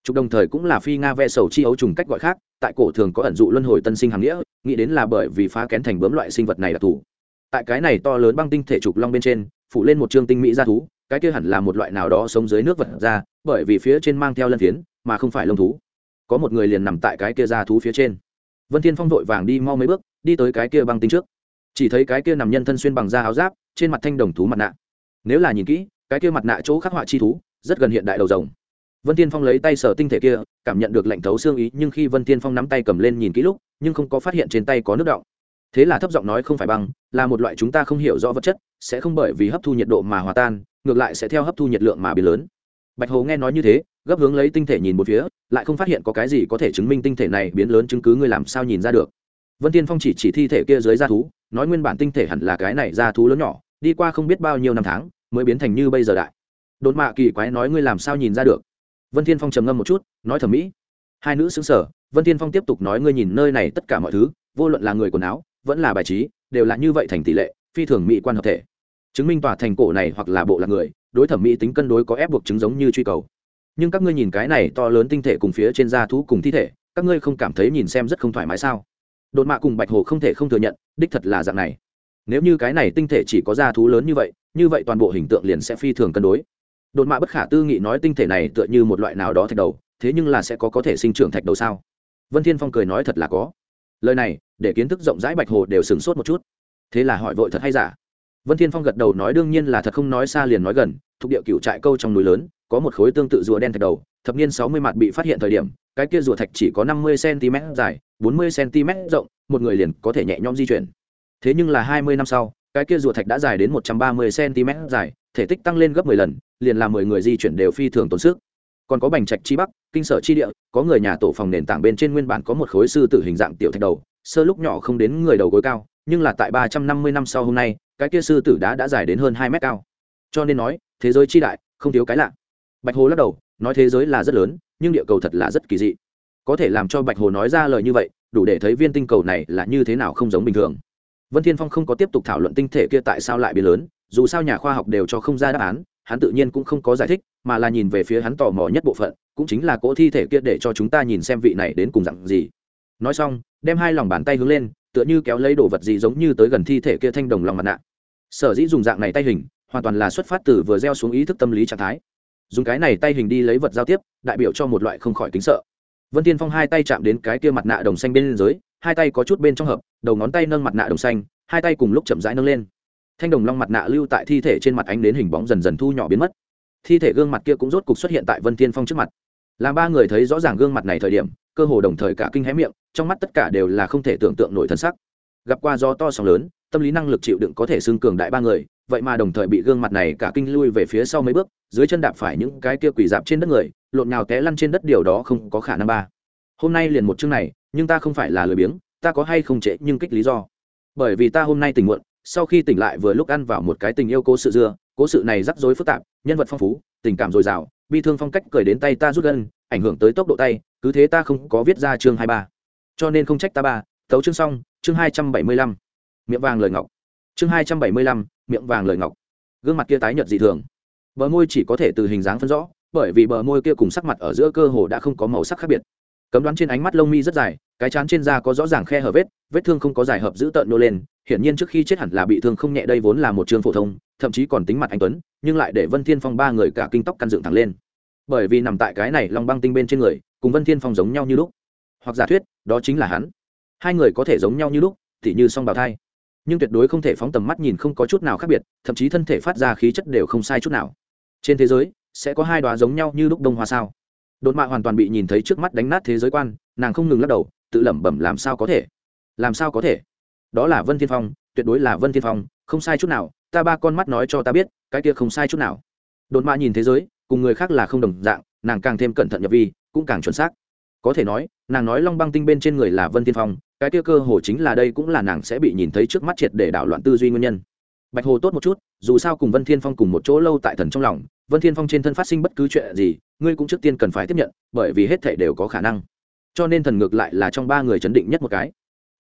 Trục đồng thời cũng là phi nga ve sầu chi ấu trùng cách gọi khác, tại cổ thường có ẩn dụ luân hồi tân sinh hàm nghĩa, nghĩ đến là bởi vì phá kén thành bướm loại sinh vật này đặc thù tại cái này to lớn băng tinh thể trục long bên trên, phủ lên một chương tinh mỹ gia thú, cái kia hẳn là một loại nào đó sống dưới nước vật ra, bởi vì phía trên mang theo lân phiến, mà không phải lông thú. Có một người liền nằm tại cái kia gia thú phía trên. Vân thiên phong vội vàng đi mau mấy bước, đi tới cái kia băng tinh trước chỉ thấy cái kia nằm nhân thân xuyên bằng da áo giáp, trên mặt thanh đồng thú mặt nạ. Nếu là nhìn kỹ, cái kia mặt nạ chỗ khắc họa chi thú, rất gần hiện đại đầu rồng. Vân tiên phong lấy tay sờ tinh thể kia, cảm nhận được lạnh thấu xương ý, nhưng khi vân tiên phong nắm tay cầm lên nhìn kỹ lúc, nhưng không có phát hiện trên tay có nước động. Thế là thấp giọng nói không phải băng, là một loại chúng ta không hiểu rõ vật chất, sẽ không bởi vì hấp thu nhiệt độ mà hòa tan, ngược lại sẽ theo hấp thu nhiệt lượng mà biến lớn. Bạch hồ nghe nói như thế, gấp hướng lấy tinh thể nhìn một phía, lại không phát hiện có cái gì có thể chứng minh tinh thể này biến lớn chứng cứ ngươi làm sao nhìn ra được. Vân tiên phong chỉ chỉ thi thể kia dưới da thú nói nguyên bản tinh thể hẳn là cái này da thú lớn nhỏ, đi qua không biết bao nhiêu năm tháng, mới biến thành như bây giờ đại. Đột mạ kỳ quái nói ngươi làm sao nhìn ra được? Vân thiên phong trầm ngâm một chút, nói thẩm mỹ. Hai nữ xứng sở vân thiên phong tiếp tục nói ngươi nhìn nơi này tất cả mọi thứ, vô luận là người quần áo, vẫn là bài trí, đều là như vậy thành tỷ lệ, phi thường mỹ quan hợp thể. Chứng minh tòa thành cổ này hoặc là bộ là người, đối thẩm mỹ tính cân đối có ép buộc chứng giống như truy cầu. Nhưng các ngươi nhìn cái này to lớn tinh thể cùng phía trên da thú cùng thi thể, các ngươi không cảm thấy nhìn xem rất không thoải mái sao? Đột mạ cùng bạch hồ không thể không thừa nhận, đích thật là dạng này. Nếu như cái này tinh thể chỉ có da thú lớn như vậy như vậy toàn bộ hình tượng liền sẽ phi thường cân đối. Đột mạ bất khả tư nghị nói tinh thể này tựa như một loại nào đó thạch đầu, thế nhưng là sẽ có có thể sinh trưởng thạch đầu sao? Vân thiên phong cười nói thật là có. Lời này, để kiến thức rộng rãi bạch hồ đều sửng sốt một chút. Thế là hỏi vội thật hay giả? Vân thiên phong gật đầu nói đương nhiên là thật không nói xa liền nói gần, thuộc địa cựu trại câu trong núi lớn, có một khối tương tự rùa đen thạch đầu thập niên sáu mươi mặt bị phát hiện thời điểm, cái kia rùa thạch chỉ có năm mươi cm dài, bốn mươi cm rộng, một người liền có thể nhẹ nhõm di chuyển. Thế nhưng là hai mươi năm sau, cái kia rùa thạch đã dài đến một trăm ba mươi cm dài, thể tích tăng lên gấp mười lần, liền làm mười người di chuyển đều phi thường tốn sức. Còn có bành trạch chi bắc, kinh sở chi địa, có người nhà tổ phòng nền tảng bên trên nguyên bản có một khối sư tử hình dạng tiểu thạch đầu, sơ lúc nhỏ không đến người đầu gối cao, nhưng là tại ba trăm năm mươi năm sau hôm nay, cái kia sư tử đã đã dài đến hơn hai mét cao. Cho nên nói, thế giới chi đại, không thiếu cái lạ. Bạch hồ lắc đầu nói thế giới là rất lớn, nhưng địa cầu thật là rất kỳ dị. Có thể làm cho bạch hồ nói ra lời như vậy, đủ để thấy viên tinh cầu này là như thế nào không giống bình thường. Vân thiên phong không có tiếp tục thảo luận tinh thể kia tại sao lại biến lớn, dù sao nhà khoa học đều cho không ra đáp án, hắn tự nhiên cũng không có giải thích, mà là nhìn về phía hắn tò mò nhất bộ phận, cũng chính là cỗ thi thể kia để cho chúng ta nhìn xem vị này đến cùng dặn gì. Nói xong, đem hai lòng bàn tay hướng lên, tựa như kéo lấy đồ vật gì giống như tới gần thi thể kia thanh đồng lòng mặt nạ. Sở dĩ dùng dạng này tay hình, hoàn toàn là xuất phát từ vừa gieo xuống ý thức tâm lý trạng thái dùng cái này tay hình đi lấy vật giao tiếp, đại biểu cho một loại không khỏi kính sợ. Vân tiên phong hai tay chạm đến cái kia mặt nạ đồng xanh bên dưới hai tay có chút bên trong hợp, đầu ngón tay nâng mặt nạ đồng xanh, hai tay cùng lúc chậm rãi nâng lên. Thanh đồng long mặt nạ lưu tại thi thể trên mặt ánh đến hình bóng dần dần thu nhỏ biến mất. Thi thể gương mặt kia cũng rốt cục xuất hiện tại vân tiên phong trước mặt. Làm ba người thấy rõ ràng gương mặt này thời điểm, cơ hồ đồng thời cả kinh hé miệng, trong mắt tất cả đều là không thể tưởng tượng nổi thân sắc. Gặp qua gió to sóng lớn, tâm lý năng lực chịu đựng có thể xưng cường đại ba người vậy mà đồng thời bị gương mặt này cả kinh lui về phía sau mấy bước, dưới chân đạp phải những cái kia quỳ dạp trên đất người, lộn nhào té lăn trên đất, điều đó không có khả năng ba. Hôm nay liền một chương này, nhưng ta không phải là lười biếng, ta có hay không trễ nhưng kích lý do. Bởi vì ta hôm nay tỉnh muộn, sau khi tỉnh lại vừa lúc ăn vào một cái tình yêu cố sự dưa, cố sự này rắc rối phức tạp, nhân vật phong phú, tình cảm dồi dào, bi thương phong cách cười đến tay ta rút gân, ảnh hưởng tới tốc độ tay, cứ thế ta không có viết ra chương hai ba. Cho nên không trách ta ba, tấu chương xong, chương hai trăm bảy mươi lăm. Miệng vàng lời ngọc. Chương hai trăm bảy mươi lăm miệng vàng lời ngọc. Gương mặt kia tái nhợt dị thường. Bờ môi chỉ có thể từ hình dáng phân rõ, bởi vì bờ môi kia cùng sắc mặt ở giữa cơ hồ đã không có màu sắc khác biệt. Cấm đoán trên ánh mắt lông mi rất dài, cái chán trên da có rõ ràng khe hở vết vết thương không có giải hợp giữ tợn nô lên, hiển nhiên trước khi chết hẳn là bị thương không nhẹ, đây vốn là một trường phổ thông, thậm chí còn tính mặt anh tuấn, nhưng lại để vân thiên phong ba người cả kinh tóc căn dựng thẳng lên. Bởi vì nằm tại cái này long băng tinh bên trên người, cùng vân thiên phong giống nhau như lúc. Hoặc giả thuyết, đó chính là hắn. Hai người có thể giống nhau như lúc thì như song bào thai nhưng tuyệt đối không thể phóng tầm mắt nhìn không có chút nào khác biệt, thậm chí thân thể phát ra khí chất đều không sai chút nào. Trên thế giới, sẽ có hai đoá giống nhau như lúc đông hoa sao? Đột mạ hoàn toàn bị nhìn thấy trước mắt đánh nát thế giới quan, nàng không ngừng lắc đầu, tự lẩm bẩm làm sao có thể? Làm sao có thể? Đó là vân thiên phong, tuyệt đối là vân thiên phong, không sai chút nào, ta ba con mắt nói cho ta biết, cái kia không sai chút nào. Đột mạ nhìn thế giới, cùng người khác là không đồng dạng, nàng càng thêm cẩn thận nhập vi, cũng càng chuẩn xác. Có thể nói, nàng nói long băng tinh bên trên người là vân thiên phong cái kia cơ hồ chính là đây cũng là nàng sẽ bị nhìn thấy trước mắt triệt để đảo loạn tư duy nguyên nhân. Bạch hồ tốt một chút, dù sao cùng vân thiên phong cùng một chỗ lâu tại thần trong lòng, vân thiên phong trên thân phát sinh bất cứ chuyện gì, ngươi cũng trước tiên cần phải tiếp nhận, bởi vì hết thể đều có khả năng. Cho nên thần ngược lại là trong ba người chấn định nhất một cái.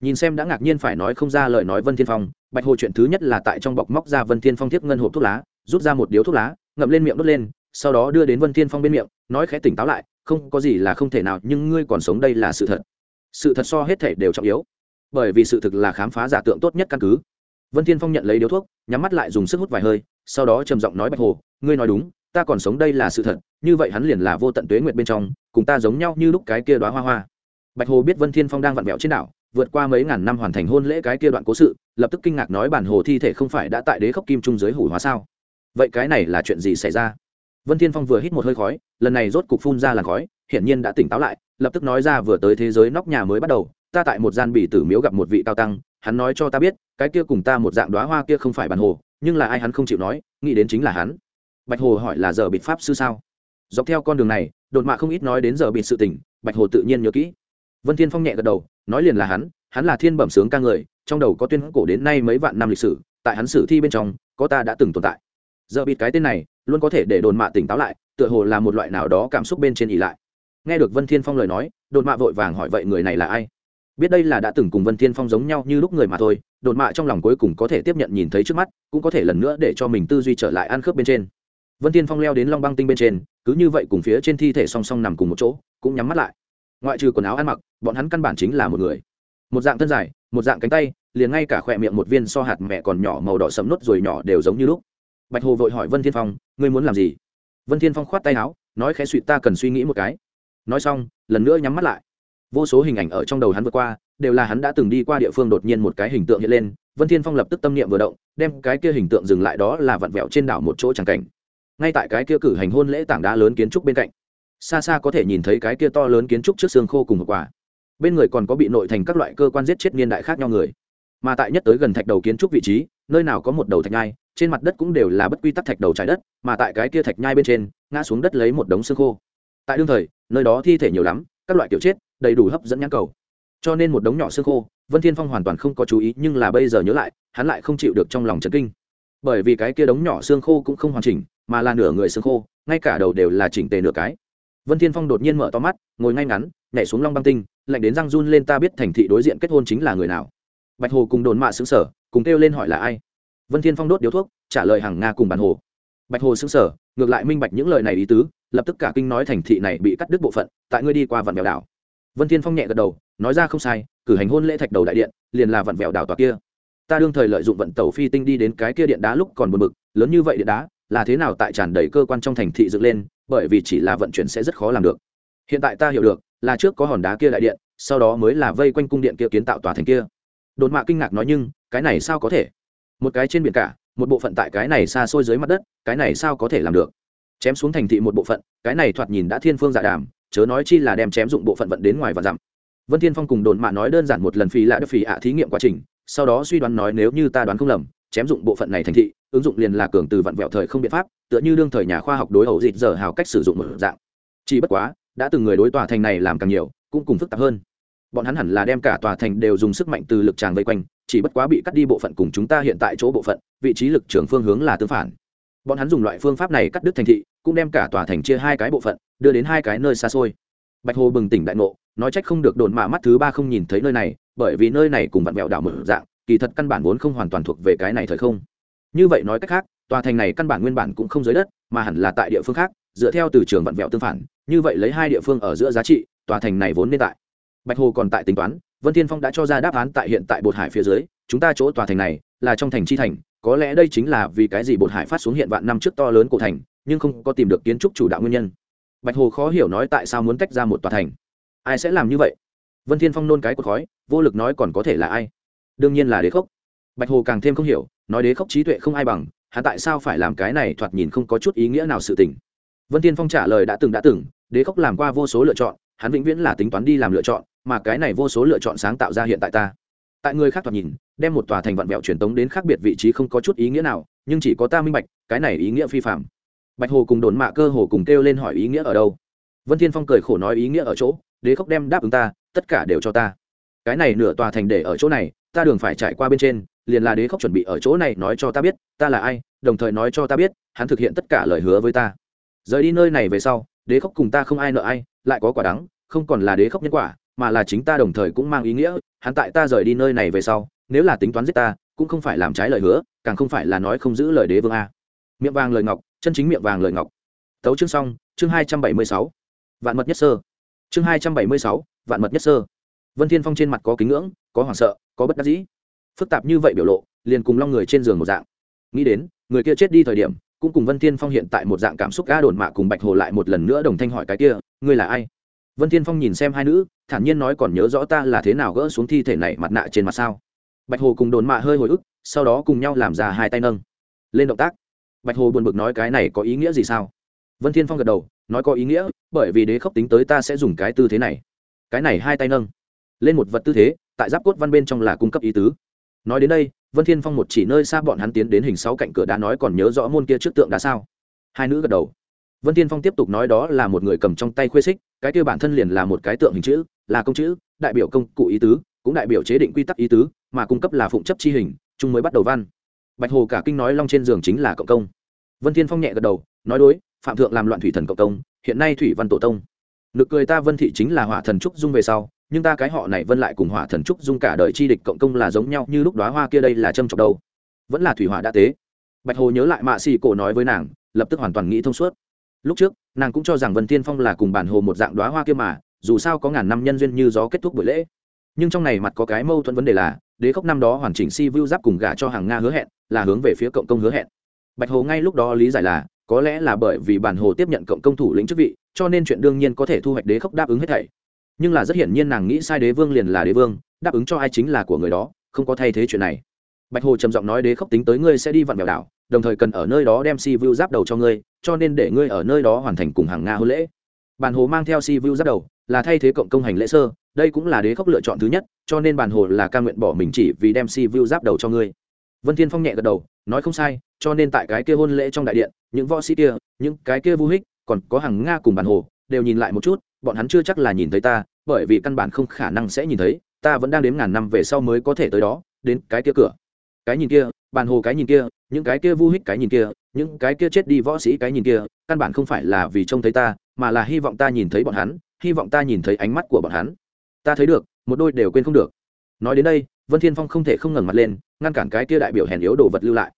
Nhìn xem đã ngạc nhiên phải nói không ra lời nói vân thiên phong, bạch hồ chuyện thứ nhất là tại trong bọc móc ra vân thiên phong tiếp ngân hộp thuốc lá, rút ra một điếu thuốc lá, ngậm lên miệng đốt lên, sau đó đưa đến vân thiên phong bên miệng, nói khẽ tỉnh táo lại, không có gì là không thể nào, nhưng ngươi còn sống đây là sự thật sự thật so hết thể đều trọng yếu. Bởi vì sự thực là khám phá giả tượng tốt nhất căn cứ. Vân thiên phong nhận lấy điếu thuốc, nhắm mắt lại dùng sức hút vài hơi, sau đó trầm giọng nói bạch hồ, ngươi nói đúng, ta còn sống đây là sự thật, như vậy hắn liền là vô tận tuế nguyệt bên trong, cùng ta giống nhau như lúc cái kia đoá hoa hoa. Bạch hồ biết vân thiên phong đang vặn vẹo trên đảo, vượt qua mấy ngàn năm hoàn thành hôn lễ cái kia đoạn cố sự, lập tức kinh ngạc nói bản hồ thi thể không phải đã tại đế khốc kim trung giới hủ hóa sao? Vậy cái này là chuyện gì xảy ra? Vân thiên phong vừa hít một hơi khói, lần này rốt cục phun ra làn khói, hiển nhiên đã tỉnh táo lại, lập tức nói ra vừa tới thế giới nóc nhà mới bắt đầu, ta tại một gian bỉ tử miếu gặp một vị cao tăng, hắn nói cho ta biết, cái kia cùng ta một dạng đóa hoa kia không phải bản hồ, nhưng là ai hắn không chịu nói, nghĩ đến chính là hắn. Bạch hồ hỏi là giờ bịt pháp sư sao? Dọc theo con đường này, đột mạ không ít nói đến giờ bịt sự tình, bạch hồ tự nhiên nhớ kỹ. Vân thiên phong nhẹ gật đầu, nói liền là hắn hắn là thiên bẩm sướng ca người, trong đầu có tuyên cổ đến nay mấy vạn năm lịch sử, tại hắn sử thi bên trong, có ta đã từng tồn tại. Giờ bịt cái tên này luôn có thể để đồn mạ tỉnh táo lại, tựa hồ là một loại nào đó cảm xúc bên trên ỉ lại. Nghe được vân thiên phong lời nói, đồn mạ vội vàng hỏi vậy người này là ai? Biết đây là đã từng cùng vân thiên phong giống nhau như lúc người mà thôi, đồn mạ trong lòng cuối cùng có thể tiếp nhận nhìn thấy trước mắt, cũng có thể lần nữa để cho mình tư duy trở lại ăn khớp bên trên. Vân thiên phong leo đến long băng tinh bên trên, cứ như vậy cùng phía trên thi thể song song nằm cùng một chỗ, cũng nhắm mắt lại. Ngoại trừ quần áo ăn mặc, bọn hắn căn bản chính là một người. Một dạng thân dài, một dạng cánh tay, liền ngay cả khỏe miệng một viên so hạt mẹ còn nhỏ màu đỏ sẫm nốt rồi nhỏ đều giống như lúc bạch hồ vội hỏi vân thiên phong, ngươi muốn làm gì? Vân thiên phong khoát tay áo, nói khẽ suỵ ta cần suy nghĩ một cái. Nói xong, lần nữa nhắm mắt lại. Vô số hình ảnh ở trong đầu hắn vượt qua, đều là hắn đã từng đi qua địa phương đột nhiên một cái hình tượng hiện lên. Vân thiên phong lập tức tâm niệm vừa động, đem cái kia hình tượng dừng lại đó là vặn vẹo trên đảo một chỗ tràng cảnh. Ngay tại cái kia cử hành hôn lễ tảng đá lớn kiến trúc bên cạnh, xa xa có thể nhìn thấy cái kia to lớn kiến trúc trước xương khô cùng một quả. Bên người còn có bị nội thành các loại cơ quan giết chết niên đại khác nhau người. Mà tại nhất tới gần thạch đầu kiến trúc vị trí, nơi nào có một đầu thạch ngai trên mặt đất cũng đều là bất quy tắc thạch đầu trái đất, mà tại cái kia thạch nhai bên trên, ngã xuống đất lấy một đống xương khô. Tại đương thời, nơi đó thi thể nhiều lắm, các loại kiểu chết, đầy đủ hấp dẫn nhãn cầu. Cho nên một đống nhỏ xương khô, vân thiên phong hoàn toàn không có chú ý, nhưng là bây giờ nhớ lại, hắn lại không chịu được trong lòng chấn kinh. Bởi vì cái kia đống nhỏ xương khô cũng không hoàn chỉnh, mà là nửa người xương khô, ngay cả đầu đều là chỉnh tề nửa cái. Vân thiên phong đột nhiên mở to mắt, ngồi ngay ngắn, nhảy xuống long băng tinh, lạnh đến răng run lên ta biết thành thị đối diện kết hôn chính là người nào. Bạch hồ cùng đồn mạ xứng sở cùng kêu lên hỏi là ai vân thiên phong đốt điếu thuốc, trả lời hàng nga cùng bản hồ. Bạch hồ xứng sở ngược lại minh bạch những lời này ý tứ, lập tức cả kinh nói thành thị này bị cắt đứt bộ phận, tại ngươi đi qua vạn vẹo đảo. Vân thiên phong nhẹ gật đầu, nói ra không sai, cử hành hôn lễ thạch đầu đại điện, liền là vạn vẹo đảo tòa kia. Ta đương thời lợi dụng vận tàu phi tinh đi đến cái kia điện đá lúc còn buồn bực, lớn như vậy điện đá, là thế nào tại tràn đầy cơ quan trong thành thị dựng lên, bởi vì chỉ là vận chuyển sẽ rất khó làm được. Hiện tại ta hiểu được, là trước có hòn đá kia đại điện, sau đó mới là vây quanh cung điện kia kiến tạo tòa thành kia. Đột mạ kinh ngạc nói nhưng, cái này sao có thể? Một cái trên biển cả, một bộ phận tại cái này xa xôi dưới mặt đất, cái này sao có thể làm được? Chém xuống thành thị một bộ phận, cái này thoạt nhìn đã thiên phương giả đàm, chớ nói chi là đem chém dụng bộ phận vận đến ngoài và dặm. Vân thiên phong cùng đồn mạ nói đơn giản một lần phí lại đất phí ạ thí nghiệm quá trình, sau đó suy đoán nói nếu như ta đoán không lầm, chém dụng bộ phận này thành thị, ứng dụng liền là cường từ vặn vẹo thời không biện pháp, tựa như đương thời nhà khoa học đối ẩu dịt giờ hào cách sử dụng một dạng. Chỉ bất quá, đã từng người đối tòa thành này làm càng nhiều, cũng cùng phức tạp hơn bọn hắn hẳn là đem cả tòa thành đều dùng sức mạnh từ lực tràng vây quanh, chỉ bất quá bị cắt đi bộ phận cùng chúng ta hiện tại chỗ bộ phận, vị trí lực trường phương hướng là tương phản. Bọn hắn dùng loại phương pháp này cắt đứt thành thị, cũng đem cả tòa thành chia hai cái bộ phận, đưa đến hai cái nơi xa xôi. Bạch hồ bừng tỉnh đại ngộ, nói trách không được đồn mạ mắt thứ ba không nhìn thấy nơi này, bởi vì nơi này cùng vặn vẹo đảo mở dạng, kỳ thật căn bản vốn không hoàn toàn thuộc về cái này thời không. Như vậy nói cách khác, tòa thành này căn bản nguyên bản cũng không dưới đất, mà hẳn là tại địa phương khác, dựa theo từ trường vặn vẹo tương phản, như vậy lấy hai địa phương ở giữa giá trị, tòa thành này vốn nên tại bạch hồ còn tại tính toán, vân thiên phong đã cho ra đáp án tại hiện tại bột hải phía dưới, chúng ta chỗ tòa thành này là trong thành chi thành, có lẽ đây chính là vì cái gì bột hải phát xuống hiện vạn năm trước to lớn cổ thành, nhưng không có tìm được kiến trúc chủ đạo nguyên nhân. Bạch hồ khó hiểu nói tại sao muốn tách ra một tòa thành. Ai sẽ làm như vậy? Vân thiên phong nôn cái cột khói, vô lực nói còn có thể là ai? Đương nhiên là đế khốc. Bạch hồ càng thêm không hiểu, nói đế khốc trí tuệ không ai bằng, hắn tại sao phải làm cái này thoạt nhìn không có chút ý nghĩa nào sự tình? Vân thiên phong trả lời đã từng đã từng, đế khốc làm qua vô số lựa chọn, hắn vĩnh viễn là tính toán đi làm lựa chọn mà cái này vô số lựa chọn sáng tạo ra hiện tại ta. Tại người khác thoạt nhìn, đem một tòa thành vạn vẹo truyền tống đến khác biệt vị trí không có chút ý nghĩa nào, nhưng chỉ có ta minh bạch, cái này ý nghĩa phi phạm. Bạch hồ cùng đồn mạ cơ hồ cùng kêu lên hỏi ý nghĩa ở đâu? Vân thiên phong cười khổ nói ý nghĩa ở chỗ, đế khốc đem đáp ứng ta, tất cả đều cho ta. Cái này nửa tòa thành để ở chỗ này, ta đường phải trải qua bên trên, liền là đế khốc chuẩn bị ở chỗ này nói cho ta biết, ta là ai, đồng thời nói cho ta biết, hắn thực hiện tất cả lời hứa với ta. Rời đi nơi này về sau, đế khốc cùng ta không ai nợ ai, lại có quả đắng, không còn là đế khốc nhân quả mà là chính ta đồng thời cũng mang ý nghĩa, hắn tại ta rời đi nơi này về sau, nếu là tính toán giết ta, cũng không phải làm trái lời hứa, càng không phải là nói không giữ lời đế vương a. Miệng vàng lời ngọc, chân chính miệng vàng lời ngọc. Tấu chương xong, chương hai trăm bảy mươi sáu. Vạn mật nhất sơ. Chương hai trăm bảy mươi sáu, vạn mật nhất sơ. Vân thiên phong trên mặt có kính ngưỡng, có hoảng sợ, có bất đắc dĩ. Phức tạp như vậy biểu lộ, liền cùng long người trên giường một dạng. Nghĩ đến, người kia chết đi thời điểm, cũng cùng vân thiên phong hiện tại một dạng cảm xúc ga đồn mạ cùng bạch hồ lại một lần nữa đồng thanh hỏi cái kia, ngươi là ai? Vân thiên phong nhìn xem hai nữ, thản nhiên nói còn nhớ rõ ta là thế nào gỡ xuống thi thể này mặt nạ trên mặt sao? Bạch hồ cùng đồn mạ hơi hồi ức, sau đó cùng nhau làm ra hai tay nâng. Lên động tác. Bạch hồ buồn bực nói cái này có ý nghĩa gì sao? Vân thiên phong gật đầu, nói có ý nghĩa, bởi vì đế khốc tính tới ta sẽ dùng cái tư thế này. Cái này hai tay nâng. Lên một vật tư thế, tại giáp cốt văn bên trong là cung cấp ý tứ. Nói đến đây, vân thiên phong một chỉ nơi xa bọn hắn tiến đến hình sáu cạnh cửa đá nói còn nhớ rõ môn kia trước tượng đá sao. Hai nữ gật đầu vân thiên phong tiếp tục nói đó là một người cầm trong tay khuê xích, cái kia bản thân liền là một cái tượng hình chữ, là công chữ, đại biểu công cụ ý tứ, cũng đại biểu chế định quy tắc ý tứ, mà cung cấp là phụng chấp chi hình chung mới bắt đầu văn. Bạch hồ cả kinh nói long trên giường chính là cộng công. Vân thiên phong nhẹ gật đầu, nói đối, phạm thượng làm loạn thủy thần cộng công, hiện nay thủy văn tổ tông. Nực cười ta vân thị chính là hỏa thần trúc dung về sau, nhưng ta cái họ này vân lại cùng hỏa thần trúc dung cả đời chi địch cộng công là giống nhau, như lúc đóa hoa kia đây là châm trọc đâu. Vẫn là thủy hỏa đã tế. Bạch hồ nhớ lại mạ xì cổ nói với nàng, lập tức hoàn toàn nghĩ thông suốt lúc trước, nàng cũng cho rằng vân tiên phong là cùng bản hồ một dạng đoá hoa kia mà, dù sao có ngàn năm nhân duyên như gió kết thúc buổi lễ. Nhưng trong này mặt có cái mâu thuẫn vấn đề là, đế khốc năm đó hoàn chỉnh si vu giáp cùng gả cho hàng nga hứa hẹn, là hướng về phía cộng công hứa hẹn. Bạch hồ ngay lúc đó lý giải là, có lẽ là bởi vì bản hồ tiếp nhận cộng công thủ lĩnh chức vị, cho nên chuyện đương nhiên có thể thu hoạch đế khốc đáp ứng hết thảy. Nhưng là rất hiển nhiên nàng nghĩ sai đế vương liền là đế vương, đáp ứng cho ai chính là của người đó, không có thay thế chuyện này bạch hồ trầm giọng nói, đế khốc tính tới ngươi sẽ đi vặn vẹo đảo, đồng thời cần ở nơi đó đem si vu giáp đầu cho ngươi, cho nên để ngươi ở nơi đó hoàn thành cùng hàng nga hôn lễ. Bản hồ mang theo si vu giáp đầu, là thay thế cộng công hành lễ sơ, đây cũng là đế khốc lựa chọn thứ nhất, cho nên bản hồ là ca nguyện bỏ mình chỉ vì đem si vu giáp đầu cho ngươi. Vân thiên phong nhẹ gật đầu, nói, không sai, cho nên tại cái kia hôn lễ trong đại điện, những võ sĩ kia, những cái kia vu hích, còn có hàng nga cùng bản hồ, đều nhìn lại một chút, bọn hắn chưa chắc là nhìn thấy ta, bởi vì căn bản không khả năng sẽ nhìn thấy, ta vẫn đang đếm ngàn năm về sau mới có thể tới đó, đến cái kia cửa cái nhìn kia, bàn hồ cái nhìn kia, những cái kia vu hích cái nhìn kia, những cái kia chết đi võ sĩ cái nhìn kia, căn bản không phải là vì trông thấy ta, mà là hy vọng ta nhìn thấy bọn hắn, hy vọng ta nhìn thấy ánh mắt của bọn hắn. Ta thấy được, một đôi đều quên không được. Nói đến đây, vân thiên phong không thể không ngẩng mặt lên, ngăn cản cái kia đại biểu hèn yếu đồ vật lưu lại.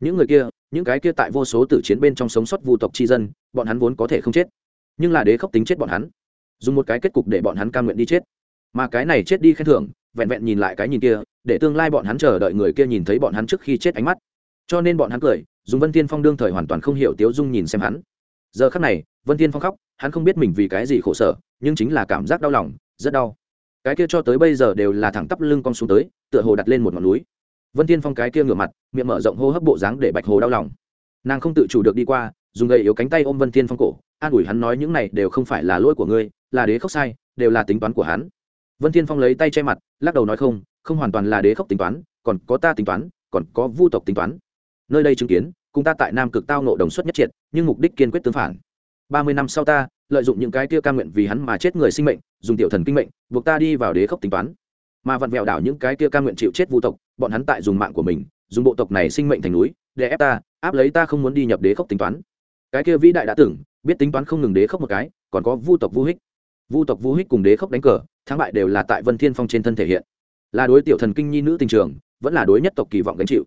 Những người kia, những cái kia tại vô số tử chiến bên trong sống sót vu tộc chi dân, bọn hắn vốn có thể không chết. Nhưng là đế khốc tính chết bọn hắn. Dùng một cái kết cục để bọn hắn cam nguyện đi chết. Mà cái này chết đi khen thưởng vẹn vẹn nhìn lại cái nhìn kia, để tương lai bọn hắn chờ đợi người kia nhìn thấy bọn hắn trước khi chết ánh mắt. Cho nên bọn hắn cười, dùng vân thiên phong đương thời hoàn toàn không hiểu tiếu dung nhìn xem hắn. Giờ khắc này, vân thiên phong khóc, hắn không biết mình vì cái gì khổ sở, nhưng chính là cảm giác đau lòng, rất đau. Cái kia cho tới bây giờ đều là thẳng tắp lưng cong xuống tới, tựa hồ đặt lên một ngọn núi. Vân thiên phong cái kia ngửa mặt, miệng mở rộng hô hấp bộ dáng để bạch hồ đau lòng. Nàng không tự chủ được đi qua, dùng gậy yếu cánh tay ôm vân thiên phong cổ, an ủi hắn nói những này đều không phải là lỗi của ngươi, là đế khóc sai, đều là tính toán của hắn vân thiên phong lấy tay che mặt, lắc đầu nói không không hoàn toàn là đế khốc tính toán, còn có ta tính toán, còn có vu tộc tính toán. Nơi đây chứng kiến, cùng ta tại nam cực tao nộ đồng xuất nhất triệt, nhưng mục đích kiên quyết tương phản. Ba mươi năm sau ta, lợi dụng những cái kia ca nguyện vì hắn mà chết người sinh mệnh, dùng tiểu thần kinh mệnh, buộc ta đi vào đế khốc tính toán. Mà vặn vẹo đảo những cái kia ca nguyện chịu chết vu tộc, bọn hắn tại dùng mạng của mình, dùng bộ tộc này sinh mệnh thành núi, để ép ta, áp lấy ta không muốn đi nhập đế khốc tính toán. Cái kia vĩ đại đã tưởng biết tính toán không ngừng đế khốc một cái, còn có vu tộc vu hích vu tộc vu hích cùng đế khốc đánh cờ, thắng bại đều là tại vân thiên phong trên thân thể hiện. Là đối tiểu thần kinh nhi nữ tình trường, vẫn là đối nhất tộc kỳ vọng gánh chịu.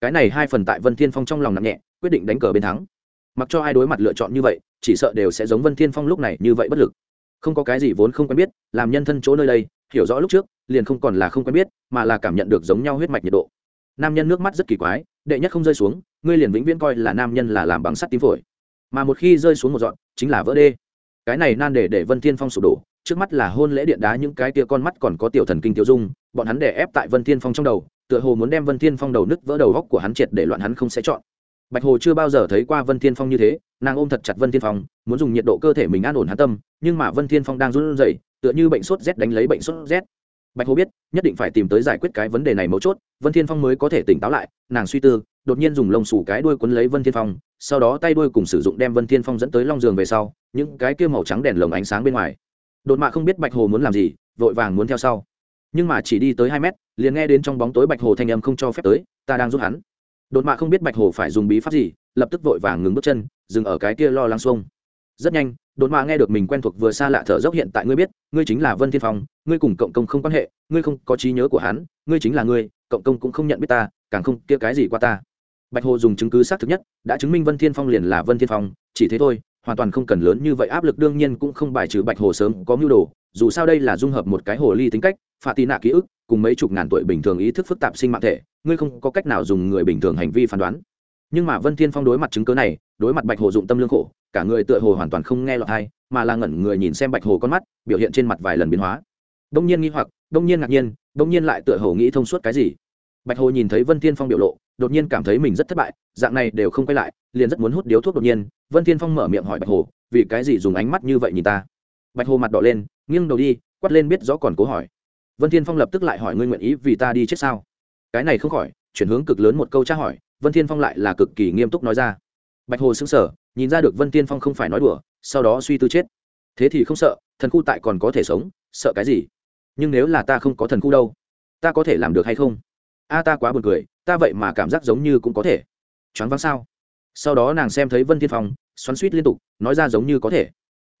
Cái này hai phần tại vân thiên phong trong lòng nặng nhẹ, quyết định đánh cờ bên thắng. Mặc cho ai đối mặt lựa chọn như vậy, chỉ sợ đều sẽ giống vân thiên phong lúc này như vậy bất lực. Không có cái gì vốn không quen biết, làm nhân thân chỗ nơi đây, hiểu rõ lúc trước, liền không còn là không quen biết, mà là cảm nhận được giống nhau huyết mạch nhiệt độ. Nam nhân nước mắt rất kỳ quái, đệ nhất không rơi xuống, ngươi liền vĩnh viễn coi là nam nhân là làm bằng sắt tím phổi. Mà một khi rơi xuống một dọn chính là vỡ đê cái này nan để để vân thiên phong sụp đổ, trước mắt là hôn lễ điện đá, những cái tia con mắt còn có tiểu thần kinh tiêu dung, bọn hắn để ép tại vân thiên phong trong đầu, tựa hồ muốn đem vân thiên phong đầu nứt vỡ đầu góc của hắn triệt để loạn hắn không sẽ chọn. Bạch hồ chưa bao giờ thấy qua vân thiên phong như thế, nàng ôm thật chặt vân thiên phong, muốn dùng nhiệt độ cơ thể mình an ổn hắn tâm, nhưng mà vân thiên phong đang run rẩy, tựa như bệnh sốt rét đánh lấy bệnh sốt rét bạch hồ biết, nhất định phải tìm tới giải quyết cái vấn đề này mấu chốt, vân thiên phong mới có thể tỉnh táo lại, nàng suy tư, đột nhiên dùng lông sủ cái đuôi quấn lấy vân thiên phong, sau đó tay đuôi cùng sử dụng đem vân thiên phong dẫn tới long giường về sau, những cái kia màu trắng đèn lồng ánh sáng bên ngoài. Đột mạ không biết bạch hồ muốn làm gì, vội vàng muốn theo sau. Nhưng mà chỉ đi tới hai mét, liền nghe đến trong bóng tối bạch hồ thanh âm không cho phép tới, ta đang giúp hắn. Đột mạ không biết bạch hồ phải dùng bí pháp gì, lập tức vội vàng ngừng bước chân, dừng ở cái kia lo lắng xuông. Rất nhanh, đột mạ nghe được mình quen thuộc vừa xa lạ thở dốc hiện tại ngươi biết, ngươi chính là vân thiên phong ngươi cùng cộng công không quan hệ, ngươi không có trí nhớ của hắn, ngươi chính là ngươi, cộng công cũng không nhận biết ta, càng không kia cái gì qua ta. Bạch hồ dùng chứng cứ xác thực nhất, đã chứng minh vân thiên phong liền là vân thiên phong, chỉ thế thôi, hoàn toàn không cần lớn như vậy áp lực đương nhiên cũng không bài trừ bạch hồ sớm có mưu đồ, dù sao đây là dung hợp một cái hồ ly tính cách, phạt tì nạ ký ức, cùng mấy chục ngàn tuổi bình thường ý thức phức tạp sinh mạng thể, ngươi không có cách nào dùng người bình thường hành vi phán đoán. Nhưng mà vân thiên phong đối mặt chứng cớ này, đối mặt bạch hồ dụng tâm lương khổ, cả người tựa hồ hoàn toàn không nghe lọt hay mà là ngẩn người nhìn xem bạch hồ con mắt, biểu hiện trên mặt vài lần biến hóa đông nhiên nghi hoặc, đông nhiên ngạc nhiên, đông nhiên lại tựa hồ nghĩ thông suốt cái gì. Bạch hồ nhìn thấy vân thiên phong biểu lộ, đột nhiên cảm thấy mình rất thất bại, dạng này đều không quay lại, liền rất muốn hút điếu thuốc đột nhiên. Vân thiên phong mở miệng hỏi bạch hồ, vì cái gì dùng ánh mắt như vậy nhìn ta? Bạch hồ mặt đỏ lên, nghiêng đầu đi, quát lên biết rõ còn cố hỏi. Vân thiên phong lập tức lại hỏi ngươi nguyện ý vì ta đi chết sao? Cái này không khỏi, chuyển hướng cực lớn một câu tra hỏi, vân thiên phong lại là cực kỳ nghiêm túc nói ra. Bạch hồ sững sờ, nhìn ra được vân thiên phong không phải nói đùa, sau đó suy tư chết. Thế thì không sợ, thần khu tại còn có thể sống, sợ cái gì? Nhưng nếu là ta không có thần khu đâu, ta có thể làm được hay không? A, ta quá buồn cười, ta vậy mà cảm giác giống như cũng có thể. Choáng váng sao? Sau đó nàng xem thấy vân thiên phong, xoắn suýt liên tục, nói ra giống như có thể.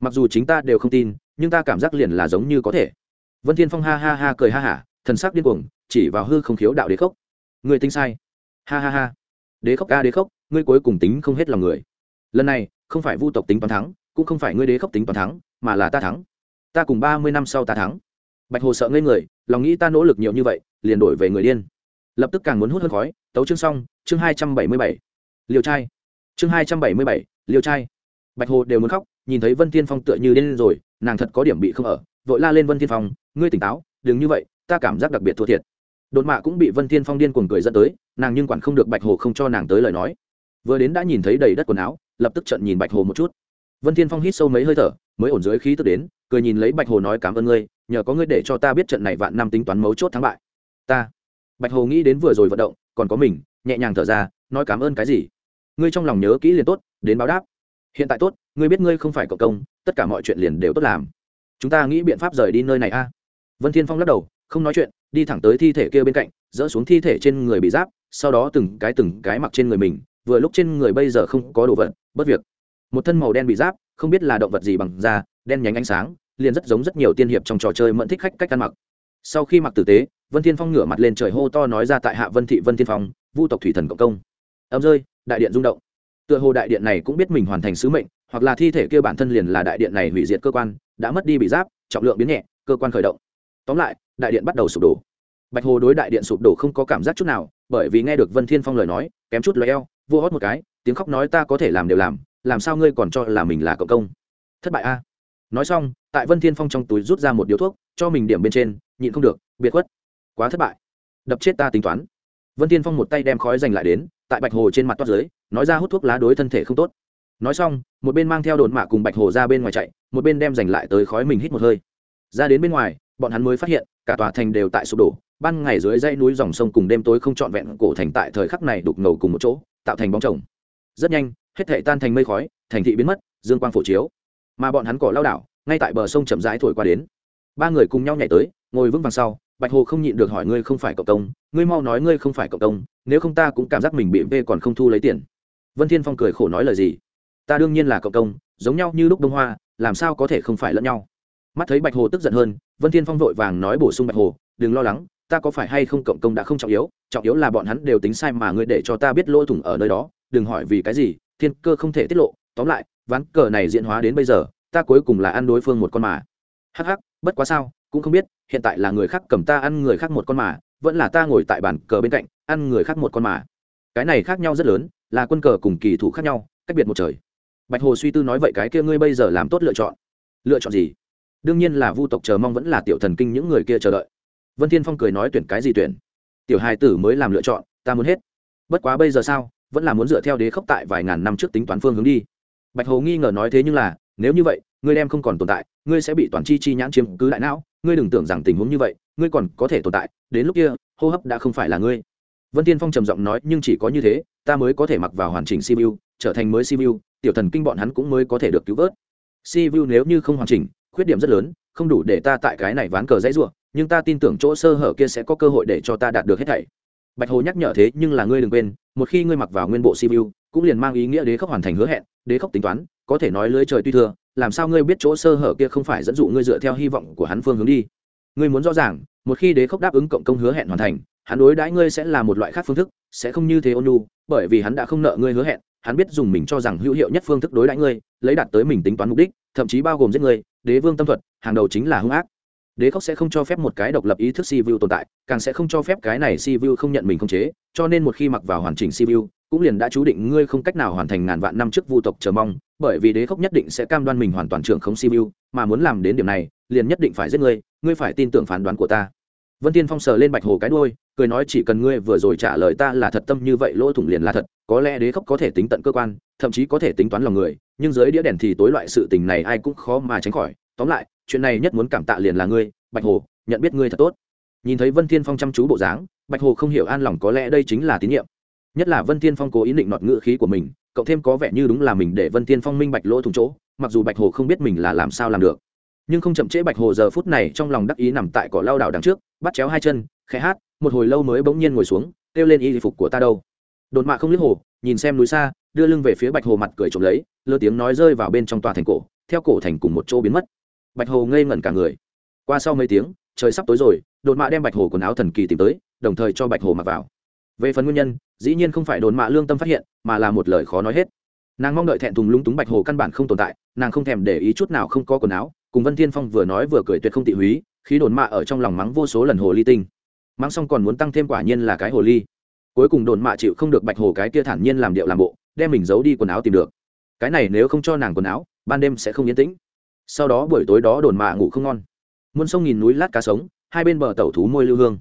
Mặc dù chính ta đều không tin, nhưng ta cảm giác liền là giống như có thể. Vân thiên phong ha ha ha cười ha hả, thần sắc điên cuồng, chỉ vào hư không khiếu đạo đế khốc. Người tính sai. Ha ha ha. Đế khốc ca đế khốc, ngươi cuối cùng tính không hết lòng người. Lần này, không phải vu tộc tính toán thắng, cũng không phải ngươi đế khốc tính toán thắng, mà là ta thắng. Ta cùng ba mươi năm sau ta thắng bạch hồ sợ ngây người, lòng nghĩ ta nỗ lực nhiều như vậy, liền đổi về người điên. Lập tức càng muốn hút hơn khói, tấu chương xong, chương hai trăm bảy mươi bảy. Liều trai. Chương hai trăm bảy mươi bảy, liều trai. Bạch hồ đều muốn khóc, nhìn thấy vân tiên phong tựa như điên rồi, nàng thật có điểm bị không ở, vội la lên vân tiên phong, ngươi tỉnh táo, đừng như vậy, ta cảm giác đặc biệt thua thiệt. Đột mạ cũng bị vân tiên phong điên cuồng cười dẫn tới, nàng nhưng quản không được bạch hồ không cho nàng tới lời nói. Vừa đến đã nhìn thấy đầy đất quần áo, lập tức trận nhìn bạch hồ một chút. Vân tiên phong hít sâu mấy hơi thở, mới ổn dưới khí tức đến, cười nhìn lấy bạch hồ nói, cảm ơn ngươi nhờ có ngươi để cho ta biết trận này vạn năm tính toán mấu chốt thắng bại. Ta. Bạch hồ nghĩ đến vừa rồi vận động, còn có mình, nhẹ nhàng thở ra, nói cảm ơn cái gì. Ngươi trong lòng nhớ kỹ liền tốt, đến báo đáp. Hiện tại tốt, ngươi biết ngươi không phải cộng công, tất cả mọi chuyện liền đều tốt làm. Chúng ta nghĩ biện pháp rời đi nơi này a. Vân thiên phong lắc đầu, không nói chuyện, đi thẳng tới thi thể kia bên cạnh, dỡ xuống thi thể trên người bị giáp, sau đó từng cái từng cái mặc trên người mình, vừa lúc trên người bây giờ không có đồ vật, bất việc. Một thân màu đen bị giáp, không biết là động vật gì bằng da, đen nhánh ánh sáng liền rất giống rất nhiều tiên hiệp trong trò chơi mẫn thích khách cách ăn mặc. Sau khi mặc tử tế, vân thiên phong ngửa mặt lên trời hô to nói ra tại hạ vân thị vân thiên phong, vu tộc thủy thần cộng công. Âm rơi, đại điện rung động. Tựa hồ đại điện này cũng biết mình hoàn thành sứ mệnh, hoặc là thi thể kia bản thân liền là đại điện này hủy diệt cơ quan, đã mất đi bị giáp, trọng lượng biến nhẹ, cơ quan khởi động. Tóm lại, đại điện bắt đầu sụp đổ. Bạch hồ đối đại điện sụp đổ không có cảm giác chút nào, bởi vì nghe được vân thiên phong lời nói, kém chút lời eo vô hót một cái, tiếng khóc nói ta có thể làm đều làm làm sao ngươi còn cho là mình là cộng công? Thất bại a nói xong, tại vân thiên phong trong túi rút ra một điếu thuốc, cho mình điểm bên trên, nhịn không được, biệt khuất. Quá thất bại. Đập chết ta tính toán. Vân thiên phong một tay đem khói giành lại đến, tại bạch hồ trên mặt toát dưới, nói ra hút thuốc lá đối thân thể không tốt. Nói xong, một bên mang theo đồn mạ cùng bạch hồ ra bên ngoài chạy, một bên đem giành lại tới khói mình hít một hơi. Ra đến bên ngoài, bọn hắn mới phát hiện, cả tòa thành đều tại sụp đổ, ban ngày dưới dãy núi dòng sông cùng đêm tối không trọn vẹn cổ thành tại thời khắc này đục ngầu cùng một chỗ, tạo thành bóng chồng. Rất nhanh, hết thể tan thành mây khói, thành thị biến mất, dương quang phổ chiếu mà bọn hắn cỏ lao đảo, ngay tại bờ sông chậm rãi thổi qua đến. Ba người cùng nhau nhảy tới, ngồi vững vàng sau, bạch hồ không nhịn được hỏi ngươi không phải cộng công, ngươi mau nói ngươi không phải cộng công, nếu không ta cũng cảm giác mình bị vê còn không thu lấy tiền. Vân thiên phong cười khổ nói lời gì? Ta đương nhiên là cộng công, giống nhau như lúc đông hoa, làm sao có thể không phải lẫn nhau? Mắt thấy bạch hồ tức giận hơn, vân thiên phong vội vàng nói bổ sung bạch hồ, đừng lo lắng, ta có phải hay không cộng công đã không trọng yếu trọng yếu là bọn hắn đều tính sai mà ngươi để cho ta biết lỗ thủng ở nơi đó, đừng hỏi vì cái gì, thiên cơ không thể tiết lộ tóm lại, ván cờ này diễn hóa đến bây giờ, ta cuối cùng là ăn đối phương một con mà. Hắc hắc, bất quá sao, cũng không biết, hiện tại là người khác cầm ta ăn người khác một con mà, vẫn là ta ngồi tại bàn cờ bên cạnh, ăn người khác một con mà. Cái này khác nhau rất lớn, là quân cờ cùng kỳ thủ khác nhau, cách biệt một trời. Bạch hồ suy tư nói vậy cái kia ngươi bây giờ làm tốt lựa chọn. Lựa chọn gì? Đương nhiên là vu tộc chờ mong vẫn là tiểu thần kinh những người kia chờ đợi. Vân thiên phong cười nói tuyển cái gì tuyển? Tiểu hài tử mới làm lựa chọn, ta muốn hết. Bất quá bây giờ sao, vẫn là muốn dựa theo đế khốc tại vài ngàn năm trước tính toán phương hướng đi bạch hồ nghi ngờ nói thế nhưng là, nếu như vậy, ngươi đem không còn tồn tại, ngươi sẽ bị toàn chi chi nhãn chiếm cứ đại não, ngươi đừng tưởng rằng tình huống như vậy, ngươi còn có thể tồn tại, đến lúc kia, hô hấp đã không phải là ngươi. Vân tiên phong trầm giọng nói, nhưng chỉ có như thế, ta mới có thể mặc vào hoàn chỉnh cvu trở thành mới cvu tiểu thần kinh bọn hắn cũng mới có thể được cứu vớt. Cvu nếu như không hoàn chỉnh, khuyết điểm rất lớn, không đủ để ta tại cái này ván cờ dãy ruộng nhưng ta tin tưởng chỗ sơ hở kia sẽ có cơ hội để cho ta đạt được hết thảy. Bạch hồ nhắc nhở thế nhưng là ngươi đừng quên, một khi ngươi mặc vào nguyên bộ cvu cũng liền mang ý nghĩa đế khốc hoàn thành hứa hẹn, đế khốc tính toán, có thể nói lưới trời tuy thừa, làm sao ngươi biết chỗ sơ hở kia không phải dẫn dụ ngươi dựa theo hy vọng của hắn phương hướng đi? Ngươi muốn rõ ràng, một khi đế khốc đáp ứng cộng công hứa hẹn hoàn thành, hắn đối đãi ngươi sẽ là một loại khác phương thức, sẽ không như thế ôn nhu, bởi vì hắn đã không nợ ngươi hứa hẹn, hắn biết dùng mình cho rằng hữu hiệu nhất phương thức đối đãi ngươi, lấy đạt tới mình tính toán mục đích, thậm chí bao gồm giết ngươi, đế vương tâm thuật, hàng đầu chính là hung ác. Đế khóc sẽ không cho phép một cái độc lập ý thức si vu tồn tại, càng sẽ không cho phép cái này si vu không nhận mình không chế, cho nên một khi mặc vào hoàn chỉnh si vu cũng liền đã chú định ngươi không cách nào hoàn thành ngàn vạn năm trước vu tộc chờ mong, bởi vì đế khốc nhất định sẽ cam đoan mình hoàn toàn trưởng không si mà muốn làm đến điểm này, liền nhất định phải giết ngươi ngươi phải tin tưởng phán đoán của ta. Vân tiên phong sờ lên bạch hồ cái đôi cười nói, chỉ cần ngươi vừa rồi trả lời ta là thật tâm như vậy, lỗ thủng liền là thật, có lẽ đế khốc có thể tính tận cơ quan, thậm chí có thể tính toán lòng người, nhưng dưới đĩa đèn thì tối loại sự tình này ai cũng khó mà tránh khỏi. Tóm lại, chuyện này nhất muốn cảm tạ liền là ngươi, bạch hồ, nhận biết ngươi thật tốt. Nhìn thấy vân thiên phong chăm chú bộ dáng, bạch hồ không hiểu an lòng có lẽ đây chính là tín nhiệm nhất là vân thiên phong cố ý định nọt ngữ khí của mình cộng thêm có vẻ như đúng là mình để vân thiên phong minh bạch lỗ thủng chỗ, mặc dù bạch hồ không biết mình là làm sao làm được. Nhưng không chậm trễ bạch hồ giờ phút này trong lòng đắc ý nằm tại cỏ lao đảo đằng trước, bắt chéo hai chân, khẽ hát, một hồi lâu mới bỗng nhiên ngồi xuống, kêu lên y phục của ta đâu. Đột mạ không liếc hồ, nhìn xem núi xa, đưa lưng về phía bạch hồ mặt cười trộm lấy, lơ tiếng nói rơi vào bên trong tòa thành cổ, theo cổ thành cùng một chỗ biến mất. Bạch hồ ngây ngẩn cả người. Qua sau mấy tiếng, trời sắp tối rồi, đột mạ đem bạch hồ quần áo thần kỳ tìm tới, đồng thời cho bạch hồ mặc vào. Về phần nguyên nhân dĩ nhiên không phải đồn mạ lương tâm phát hiện, mà là một lời khó nói hết. Nàng mong đợi thẹn thùng lúng túng bạch hồ căn bản không tồn tại, nàng không thèm để ý chút nào không có quần áo, cùng vân thiên phong vừa nói vừa cười tuyệt không tị húy, khi đồn mạ ở trong lòng mắng vô số lần hồ ly tinh. Mắng xong còn muốn tăng thêm quả nhiên là cái hồ ly. Cuối cùng đồn mạ chịu không được bạch hồ cái kia thản nhiên làm điệu làm bộ, đem mình giấu đi quần áo tìm được. Cái này nếu không cho nàng quần áo, ban đêm sẽ không yên tĩnh. Sau đó buổi tối đó đồn mạ ngủ không ngon. Muôn sông nghìn núi lát cá sống, hai bên bờ tẩu thú môi lưu hương.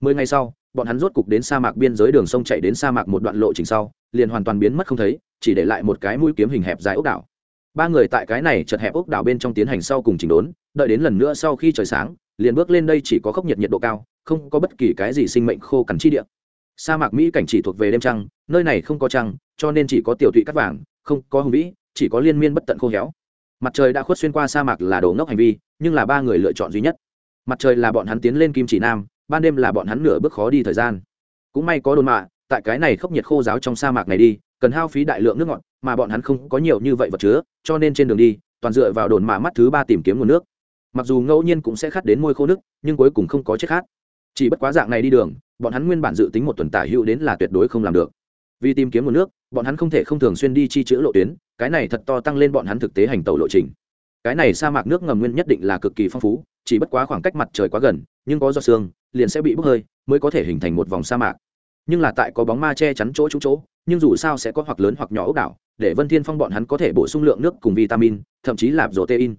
Mười ngày sau bọn hắn rốt cục đến sa mạc biên giới đường sông chạy đến sa mạc một đoạn lộ trình sau, liền hoàn toàn biến mất không thấy, chỉ để lại một cái mũi kiếm hình hẹp dài ốc đảo. Ba người tại cái này chật hẹp ốc đảo bên trong tiến hành sau cùng chỉnh đốn, đợi đến lần nữa sau khi trời sáng, liền bước lên đây chỉ có khốc nhiệt nhiệt độ cao, không có bất kỳ cái gì sinh mệnh khô cằn chi địa. Sa mạc mỹ cảnh chỉ thuộc về đêm trăng, nơi này không có trăng, cho nên chỉ có tiểu thụy cắt vàng, không có hùng vĩ, chỉ có liên miên bất tận khô héo. Mặt trời đã khuất xuyên qua sa mạc là đồ ngốc hành vi, nhưng là ba người lựa chọn duy nhất. Mặt trời là bọn hắn tiến lên kim chỉ nam ban đêm là bọn hắn nửa bước khó đi thời gian. Cũng may có đồn mạ, tại cái này khốc nhiệt khô giáo trong sa mạc này đi, cần hao phí đại lượng nước ngọt, mà bọn hắn không có nhiều như vậy vật chứa, cho nên trên đường đi, toàn dựa vào đồn mạ mắt thứ ba tìm kiếm nguồn nước. Mặc dù ngẫu nhiên cũng sẽ khát đến môi khô nước, nhưng cuối cùng không có chết khát. Chỉ bất quá dạng này đi đường, bọn hắn nguyên bản dự tính một tuần tả hữu đến là tuyệt đối không làm được. Vì tìm kiếm nguồn nước, bọn hắn không thể không thường xuyên đi chi chữ lộ tuyến, cái này thật to tăng lên bọn hắn thực tế hành tàu lộ trình cái này sa mạc nước ngầm nguyên nhất định là cực kỳ phong phú, chỉ bất quá khoảng cách mặt trời quá gần, nhưng có do xương, liền sẽ bị bốc hơi, mới có thể hình thành một vòng sa mạc. Nhưng là tại có bóng ma che chắn chỗ trúng chỗ, nhưng dù sao sẽ có hoặc lớn hoặc nhỏ ốc đảo, để vân thiên phong bọn hắn có thể bổ sung lượng nước cùng vitamin, thậm chí là protein.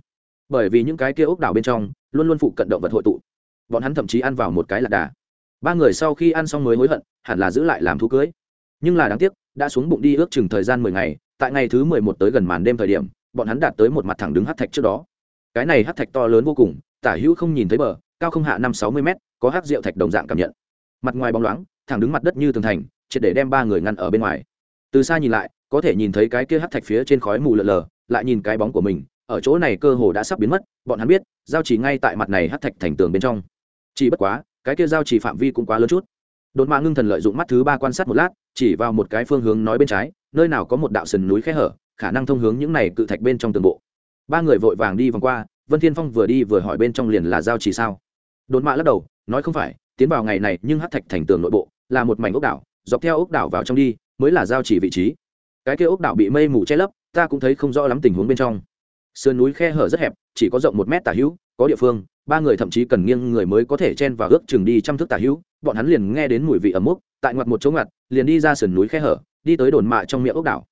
Bởi vì những cái kia ốc đảo bên trong, luôn luôn phụ cận động vật hội tụ. Bọn hắn thậm chí ăn vào một cái lạc đà. Ba người sau khi ăn xong mới hối hận, hẳn là giữ lại làm thú cưới. Nhưng là đáng tiếc, đã xuống bụng đi ước chừng thời gian mười ngày, tại ngày thứ mười một tới gần màn đêm thời điểm bọn hắn đạt tới một mặt thẳng đứng hát thạch trước đó. Cái này hát thạch to lớn vô cùng, tả hữu không nhìn thấy bờ, cao không hạ năm sáu mươi m có hát rượu thạch đồng dạng cảm nhận. Mặt ngoài bóng loáng, thẳng đứng mặt đất như tường thành, triệt để đem ba người ngăn ở bên ngoài. Từ xa nhìn lại, có thể nhìn thấy cái kia hát thạch phía trên khói mù lờ lờ, lại nhìn cái bóng của mình, ở chỗ này cơ hồ đã sắp biến mất, bọn hắn biết, giao chỉ ngay tại mặt này hát thạch thành tường bên trong. Chỉ bất quá, cái kia giao chỉ phạm vi cũng quá lớn chút. Đột mạ ngưng thần lợi dụng mắt thứ ba quan sát một lát, chỉ vào một cái phương hướng nói bên trái, nơi nào có một đạo sườn núi khe hở khả năng thông hướng những này cự thạch bên trong tường bộ. Ba người vội vàng đi vòng qua, vân thiên phong vừa đi vừa hỏi bên trong liền là giao chỉ sao. Đồn mạ lắc đầu, nói không phải, tiến vào ngày này nhưng hát thạch thành tường nội bộ là một mảnh ốc đảo, dọc theo ốc đảo vào trong đi mới là giao chỉ vị trí. Cái kia ốc đảo bị mây mù che lấp, ta cũng thấy không rõ lắm tình huống bên trong. Sườn núi khe hở rất hẹp, chỉ có rộng một mét tả hữu, có địa phương, ba người thậm chí cần nghiêng người mới có thể chen và ước chừng đi trăm thước tả hữu, bọn hắn liền nghe đến mùi vị ẩm mốc, tại ngoặt một chỗ ngặt liền đi ra sườn núi khe hở, đi tới đồn mạ trong miệng ốc đảo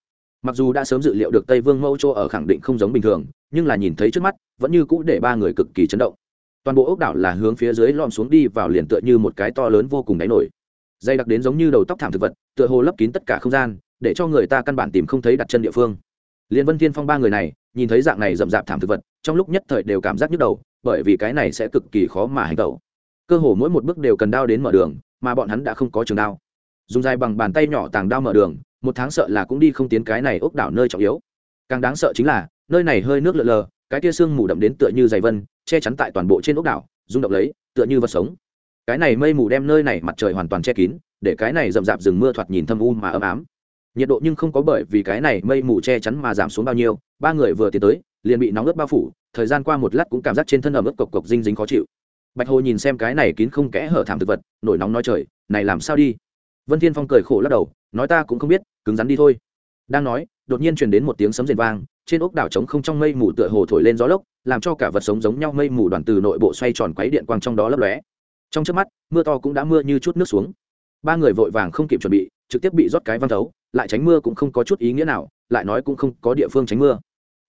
mặc dù đã sớm dự liệu được tây vương mẫu chỗ ở khẳng định không giống bình thường, nhưng là nhìn thấy trước mắt, vẫn như cũ để ba người cực kỳ chấn động. Toàn bộ ốc đảo là hướng phía dưới lom xuống đi vào liền tựa như một cái to lớn vô cùng đáy nổi. Dây đặc đến giống như đầu tóc thảm thực vật, tựa hồ lấp kín tất cả không gian, để cho người ta căn bản tìm không thấy đặt chân địa phương. Liên vân thiên phong ba người này, nhìn thấy dạng này rậm rạp thảm thực vật, trong lúc nhất thời đều cảm giác nhức đầu, bởi vì cái này sẽ cực kỳ khó mà hành tẩu cơ hồ mỗi một bước đều cần đao đến mở đường, mà bọn hắn đã không có trường đao. Dùng dài bằng bàn tay nhỏ tàng đao mở đường một tháng sợ là cũng đi không tiến cái này ốc đảo nơi trọng yếu. Càng đáng sợ chính là, nơi này hơi nước lợ lờ, cái tia sương mù đậm đến tựa như dày vân, che chắn tại toàn bộ trên ốc đảo, rung động lấy, tựa như vật sống. Cái này mây mù đem nơi này mặt trời hoàn toàn che kín, để cái này rậm rạp rừng mưa thoạt nhìn thâm u mà ấm ám. Nhiệt độ nhưng không có bởi vì cái này mây mù che chắn mà giảm xuống bao nhiêu, ba người vừa tiến tới, liền bị nóng ướt bao phủ, thời gian qua một lát cũng cảm giác trên thân ẩm ướt cộc cộc dinh dính khó chịu. Bạch hồ nhìn xem cái này kín không kẽ hở thảm thực vật, nổi nóng nói trời, này làm sao đi? Vân thiên phong cười khổ lắc đầu, nói ta cũng không biết, cứng rắn đi thôi. Đang nói, đột nhiên truyền đến một tiếng sấm rền vang, trên ốc đảo trống không trong mây mù tựa hồ thổi lên gió lốc, làm cho cả vật sống giống nhau mây mù đoàn từ nội bộ xoay tròn quấy điện quang trong đó lấp lóe. Trong trước mắt, mưa to cũng đã mưa như chút nước xuống. Ba người vội vàng không kịp chuẩn bị, trực tiếp bị rót cái văng thấu, lại tránh mưa cũng không có chút ý nghĩa nào, lại nói cũng không có địa phương tránh mưa.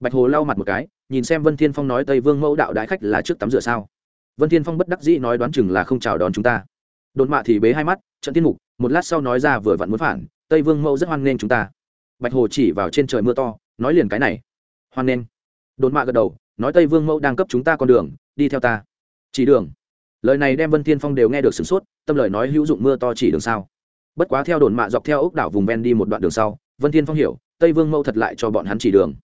Bạch hồ lau mặt một cái, nhìn xem vân thiên phong nói tây vương mẫu đạo đại khách là trước tắm rửa sao? Vân thiên phong bất đắc dĩ nói đoán chừng là không chào đón chúng ta đồn mạ thì bế hai mắt, trận tiên mục, một lát sau nói ra vừa vặn muốn phản, tây vương mẫu rất hoan nghênh chúng ta. Bạch hồ chỉ vào trên trời mưa to, nói liền cái này. Hoan nghênh. Đồn mạ gật đầu, nói tây vương mẫu đang cấp chúng ta con đường, đi theo ta. Chỉ đường. Lời này đem vân thiên phong đều nghe được sửng sốt, tâm lời nói hữu dụng mưa to chỉ đường sao. Bất quá theo đồn mạ dọc theo ốc đảo vùng ven đi một đoạn đường sau, vân thiên phong hiểu, tây vương mẫu thật lại cho bọn hắn chỉ đường.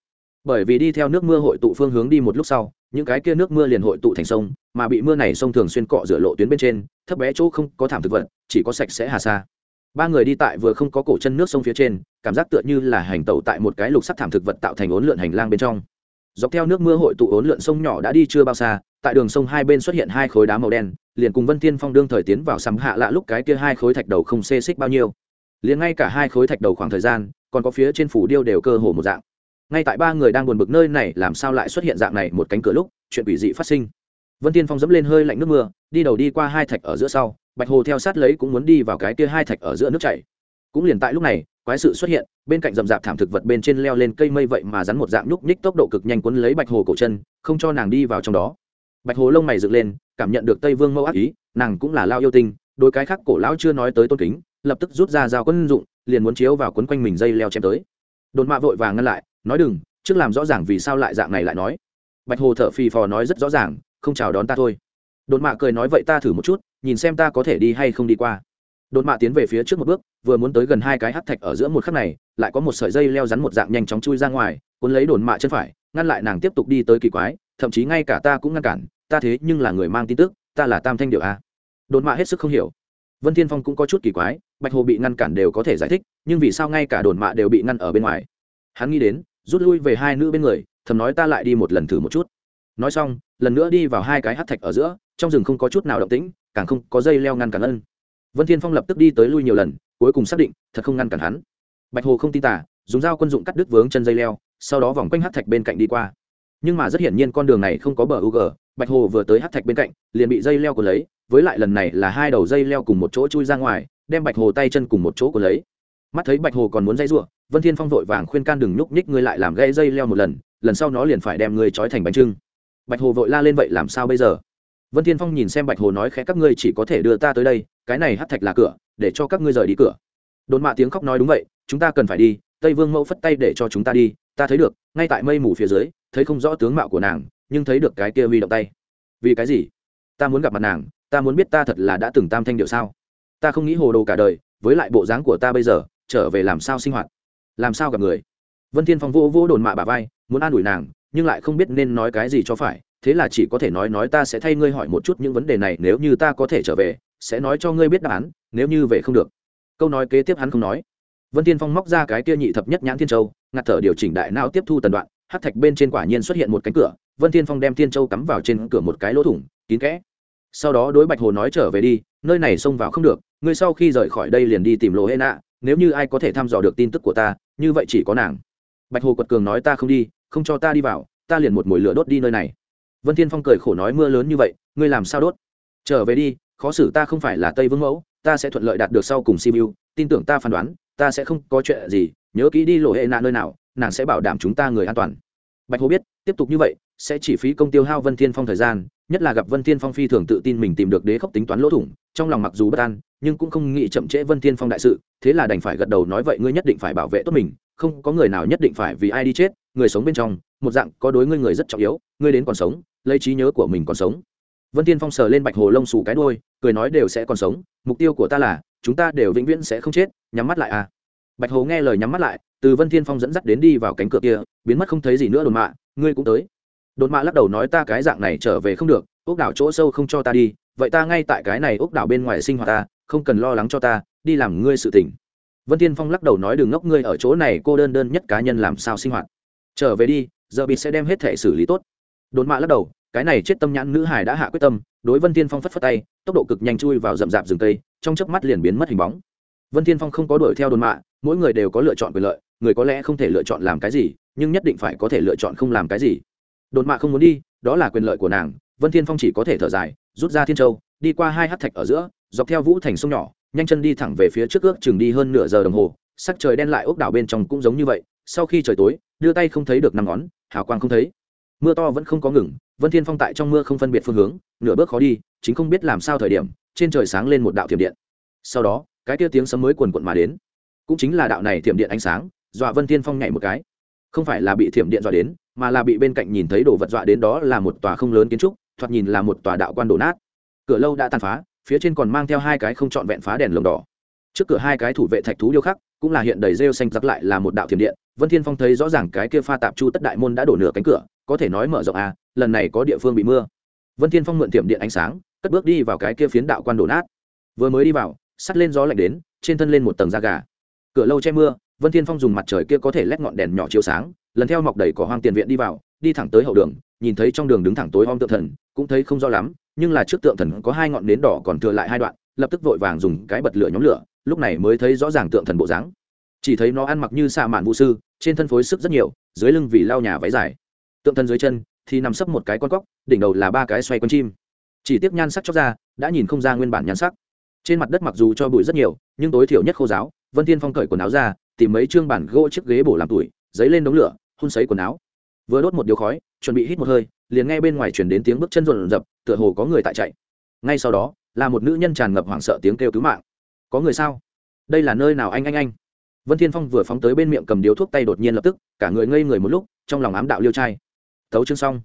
Bởi vì đi theo nước mưa hội tụ phương hướng đi một lúc sau những cái kia nước mưa liền hội tụ thành sông, mà bị mưa này sông thường xuyên cọ rửa lộ tuyến bên trên, thấp bé chỗ không có thảm thực vật, chỉ có sạch sẽ hà sa. Ba người đi tại vừa không có cổ chân nước sông phía trên, cảm giác tựa như là hành tẩu tại một cái lục sắc thảm thực vật tạo thành ốn lượn hành lang bên trong. Dọc theo nước mưa hội tụ ốn lượn sông nhỏ đã đi chưa bao xa, tại đường sông hai bên xuất hiện hai khối đá màu đen, liền cùng vân thiên phong đương thời tiến vào sắm hạ lạ lúc cái kia hai khối thạch đầu không xê xích bao nhiêu. Liền ngay cả hai khối thạch đầu khoảng thời gian, còn có phía trên phủ điêu đều cơ hồ một dạng ngay tại ba người đang buồn bực nơi này, làm sao lại xuất hiện dạng này một cánh cửa lúc, chuyện quỷ dị phát sinh. Vân tiên phong dẫm lên hơi lạnh nước mưa, đi đầu đi qua hai thạch ở giữa sau, bạch hồ theo sát lấy cũng muốn đi vào cái kia hai thạch ở giữa nước chảy. Cũng liền tại lúc này, quái sự xuất hiện, bên cạnh rậm rạp thảm thực vật bên trên leo lên cây mây vậy mà rắn một dạng nhúc nhích tốc độ cực nhanh quấn lấy bạch hồ cổ chân, không cho nàng đi vào trong đó. Bạch hồ lông mày dựng lên, cảm nhận được tây vương mẫu ác ý, nàng cũng là lao yêu tinh đôi cái khác cổ lão chưa nói tới tôn kính, lập tức rút ra dao quân dụng, liền muốn chiếu vào quấn quanh mình dây leo chém tới. Đồn mạ vội vàng ngăn lại nói đừng, trước làm rõ ràng vì sao lại dạng này lại nói. Bạch hồ thở phì phò nói rất rõ ràng, không chào đón ta thôi. Đồn mạ cười nói vậy ta thử một chút, nhìn xem ta có thể đi hay không đi qua. Đồn mạ tiến về phía trước một bước, vừa muốn tới gần hai cái hắt thạch ở giữa một khắc này, lại có một sợi dây leo rắn một dạng nhanh chóng chui ra ngoài, cuốn lấy đồn mạ chân phải, ngăn lại nàng tiếp tục đi tới kỳ quái, thậm chí ngay cả ta cũng ngăn cản, ta thế nhưng là người mang tin tức, ta là tam thanh điệu a. Đồn mạ hết sức không hiểu. Vân thiên phong cũng có chút kỳ quái, bạch hồ bị ngăn cản đều có thể giải thích, nhưng vì sao ngay cả đồn mạ đều bị ngăn ở bên ngoài? Hắn nghĩ đến rút lui về hai nữ bên người, thầm nói ta lại đi một lần thử một chút. Nói xong, lần nữa đi vào hai cái hát thạch ở giữa, trong rừng không có chút nào động tĩnh, càng không có dây leo ngăn cản ân. Vân thiên phong lập tức đi tới lui nhiều lần, cuối cùng xác định, thật không ngăn cản hắn. Bạch hồ không tin tả dùng dao quân dụng cắt đứt vướng chân dây leo, sau đó vòng quanh hát thạch bên cạnh đi qua. Nhưng mà rất hiển nhiên con đường này không có bờ u g bạch hồ vừa tới hát thạch bên cạnh, liền bị dây leo của lấy, với lại lần này là hai đầu dây leo cùng một chỗ chui ra ngoài, đem bạch hồ tay chân cùng một chỗ của lấy mắt thấy bạch hồ còn muốn dây ruộng vân thiên phong vội vàng khuyên can đừng nhúc nhích ngươi lại làm gãy dây leo một lần lần sau nó liền phải đem ngươi trói thành bánh trưng. Bạch hồ vội la lên vậy làm sao bây giờ? Vân thiên phong nhìn xem bạch hồ nói khẽ các ngươi chỉ có thể đưa ta tới đây, cái này hắt thạch là cửa, để cho các ngươi rời đi cửa. Đồn mạ tiếng khóc nói đúng vậy, chúng ta cần phải đi, tây vương mẫu phất tay để cho chúng ta đi, ta thấy được, ngay tại mây mù phía dưới, thấy không rõ tướng mạo của nàng, nhưng thấy được cái kia huy động tay. Vì cái gì? Ta muốn gặp mặt nàng, ta muốn biết ta thật là đã từng tam thanh điệu sao? Ta không nghĩ hồ đồ cả đời, với lại bộ dáng của ta bây giờ trở về làm sao sinh hoạt? Làm sao gặp người? Vân thiên phong vô vô đồn mạ bà vai, muốn an ủi nàng, nhưng lại không biết nên nói cái gì cho phải, thế là chỉ có thể nói nói ta sẽ thay ngươi hỏi một chút những vấn đề này, nếu như ta có thể trở về, sẽ nói cho ngươi biết đáp án, nếu như về không được. Câu nói kế tiếp hắn không nói. Vân thiên phong móc ra cái kia nhị thập nhất nhãn thiên châu ngặt thở điều chỉnh đại não tiếp thu tần đoạn, hát thạch bên trên quả nhiên xuất hiện một cánh cửa, vân thiên phong đem thiên châu cắm vào trên cửa một cái lỗ thủng, kín kẽ. Sau đó đối bạch hồ nói trở về đi, nơi này xông vào không được, ngươi sau khi rời khỏi đây liền đi tìm lộ hê nạ nếu như ai có thể thăm dò được tin tức của ta, như vậy chỉ có nàng. Bạch hồ quật cường nói ta không đi, không cho ta đi vào, ta liền một mồi lửa đốt đi nơi này. Vân thiên phong cười khổ nói mưa lớn như vậy, ngươi làm sao đốt? Trở về đi, khó xử ta không phải là tây vương mẫu, ta sẽ thuận lợi đạt được sau cùng simu tin tưởng ta phán đoán, ta sẽ không có chuyện gì, nhớ kỹ đi lộ hệ nạn nơi nào, nàng sẽ bảo đảm chúng ta người an toàn. Bạch hồ biết, tiếp tục như vậy, sẽ chỉ phí công tiêu hao vân thiên phong thời gian, nhất là gặp vân thiên phong phi thường tự tin mình tìm được đế khốc tính toán lỗ thủng, trong lòng mặc dù bất an nhưng cũng không nghĩ chậm trễ vân thiên phong đại sự, thế là đành phải gật đầu nói vậy ngươi nhất định phải bảo vệ tốt mình, không có người nào nhất định phải vì ai đi chết, người sống bên trong, một dạng có đối ngươi người rất trọng yếu, ngươi đến còn sống, lấy trí nhớ của mình còn sống. Vân thiên phong sờ lên bạch hồ lông xù cái đuôi, cười nói đều sẽ còn sống, mục tiêu của ta là, chúng ta đều vĩnh viễn sẽ không chết, nhắm mắt lại à. Bạch hồ nghe lời nhắm mắt lại, từ vân thiên phong dẫn dắt đến đi vào cánh cửa kia, biến mất không thấy gì nữa đồn mạ, ngươi cũng tới. Đồn mạ lắc đầu nói ta cái dạng này trở về không được, ốc đảo chỗ sâu không cho ta đi, vậy ta ngay tại cái này ốc đảo bên ngoài sinh hoạt ta không cần lo lắng cho ta, đi làm ngươi sự tỉnh vân thiên phong lắc đầu nói, đừng ngốc, ngươi ở chỗ này, cô đơn đơn nhất cá nhân làm sao sinh hoạt? Trở về đi, giờ bị sẽ đem hết thể xử lý tốt. Đồn mạ lắc đầu, cái này chết tâm nhãn nữ hải đã hạ quyết tâm. Đối vân thiên phong phất phất tay, tốc độ cực nhanh chui vào rậm rạp rừng cây, trong chớp mắt liền biến mất hình bóng. Vân thiên phong không có đuổi theo đồn mạ, mỗi người đều có lựa chọn quyền lợi, người có lẽ không thể lựa chọn làm cái gì, nhưng nhất định phải có thể lựa chọn không làm cái gì. Đồn mạ không muốn đi, đó là quyền lợi của nàng, vân thiên phong chỉ có thể thở dài, rút ra thiên châu, đi qua hai hát thạch ở giữa dọc theo vũ thành sông nhỏ, nhanh chân đi thẳng về phía trước ước chừng đi hơn nửa giờ đồng hồ, sắc trời đen lại ốc đảo bên trong cũng giống như vậy, sau khi trời tối, đưa tay không thấy được năm ngón, hào quang không thấy. Mưa to vẫn không có ngừng, vân thiên phong tại trong mưa không phân biệt phương hướng, nửa bước khó đi, chính không biết làm sao thời điểm, trên trời sáng lên một đạo thiểm điện. Sau đó, cái kia tiếng sấm mới quần quận mà đến. Cũng chính là đạo này thiểm điện ánh sáng, dọa vân thiên phong nhảy một cái. Không phải là bị thiểm điện dọa đến, mà là bị bên cạnh nhìn thấy đồ vật dọa đến đó là một tòa không lớn kiến trúc, thoạt nhìn là một tòa đạo quan đổ nát. Cửa lâu đã tàn phá phía trên còn mang theo hai cái không trọn vẹn phá đèn lồng đỏ. Trước cửa hai cái thủ vệ thạch thú điêu khắc, cũng là hiện đầy rêu xanh, giặc lại là một đạo thiểm điện. Vân thiên phong thấy rõ ràng cái kia pha tạp chu tất đại môn đã đổ nửa cánh cửa, có thể nói mở rộng à lần này có địa phương bị mưa. Vân thiên phong mượn thiểm điện ánh sáng, cất bước đi vào cái kia phiến đạo quan đổ nát. Vừa mới đi vào, sắt lên gió lạnh đến, trên thân lên một tầng da gà. Cửa lâu che mưa, vân thiên phong dùng mặt trời kia có thể lét ngọn đèn nhỏ chiếu sáng, lần theo mọc đầy cỏ hoang tiền viện đi vào, đi thẳng tới hậu đường, nhìn thấy trong đường đứng thẳng tối om tượng thần, cũng thấy không rõ lắm nhưng là trước tượng thần có hai ngọn nến đỏ còn thừa lại hai đoạn, lập tức vội vàng dùng cái bật lửa nhóm lửa, lúc này mới thấy rõ ràng tượng thần bộ dáng. Chỉ thấy nó ăn mặc như xạ mạn vũ sư, trên thân phối sức rất nhiều, dưới lưng vì lau nhà váy dài. Tượng thần dưới chân thì nằm sấp một cái con cóc, đỉnh đầu là ba cái xoay con chim. Chỉ tiếc nhan sắc chóc ra, đã nhìn không ra nguyên bản nhan sắc. Trên mặt đất mặc dù cho bụi rất nhiều, nhưng tối thiểu nhất khô giáo, vân thiên phong cởi quần áo ra, tìm mấy chương bản gỗ chiếc ghế bổ làm tuổi giấy lên đống lửa, hun sấy quần áo. Vừa đốt một điếu khói, chuẩn bị hít một hơi, liền nghe bên ngoài chuyển đến tiếng bước chân rộn rập tựa hồ có người tại chạy. Ngay sau đó, là một nữ nhân tràn ngập hoảng sợ tiếng kêu cứu mạng. Có người sao? Đây là nơi nào anh anh anh? Vân thiên phong vừa phóng tới bên miệng cầm điếu thuốc tay đột nhiên lập tức, cả người ngây người một lúc, trong lòng ám đạo liêu trai. Tấu chương xong.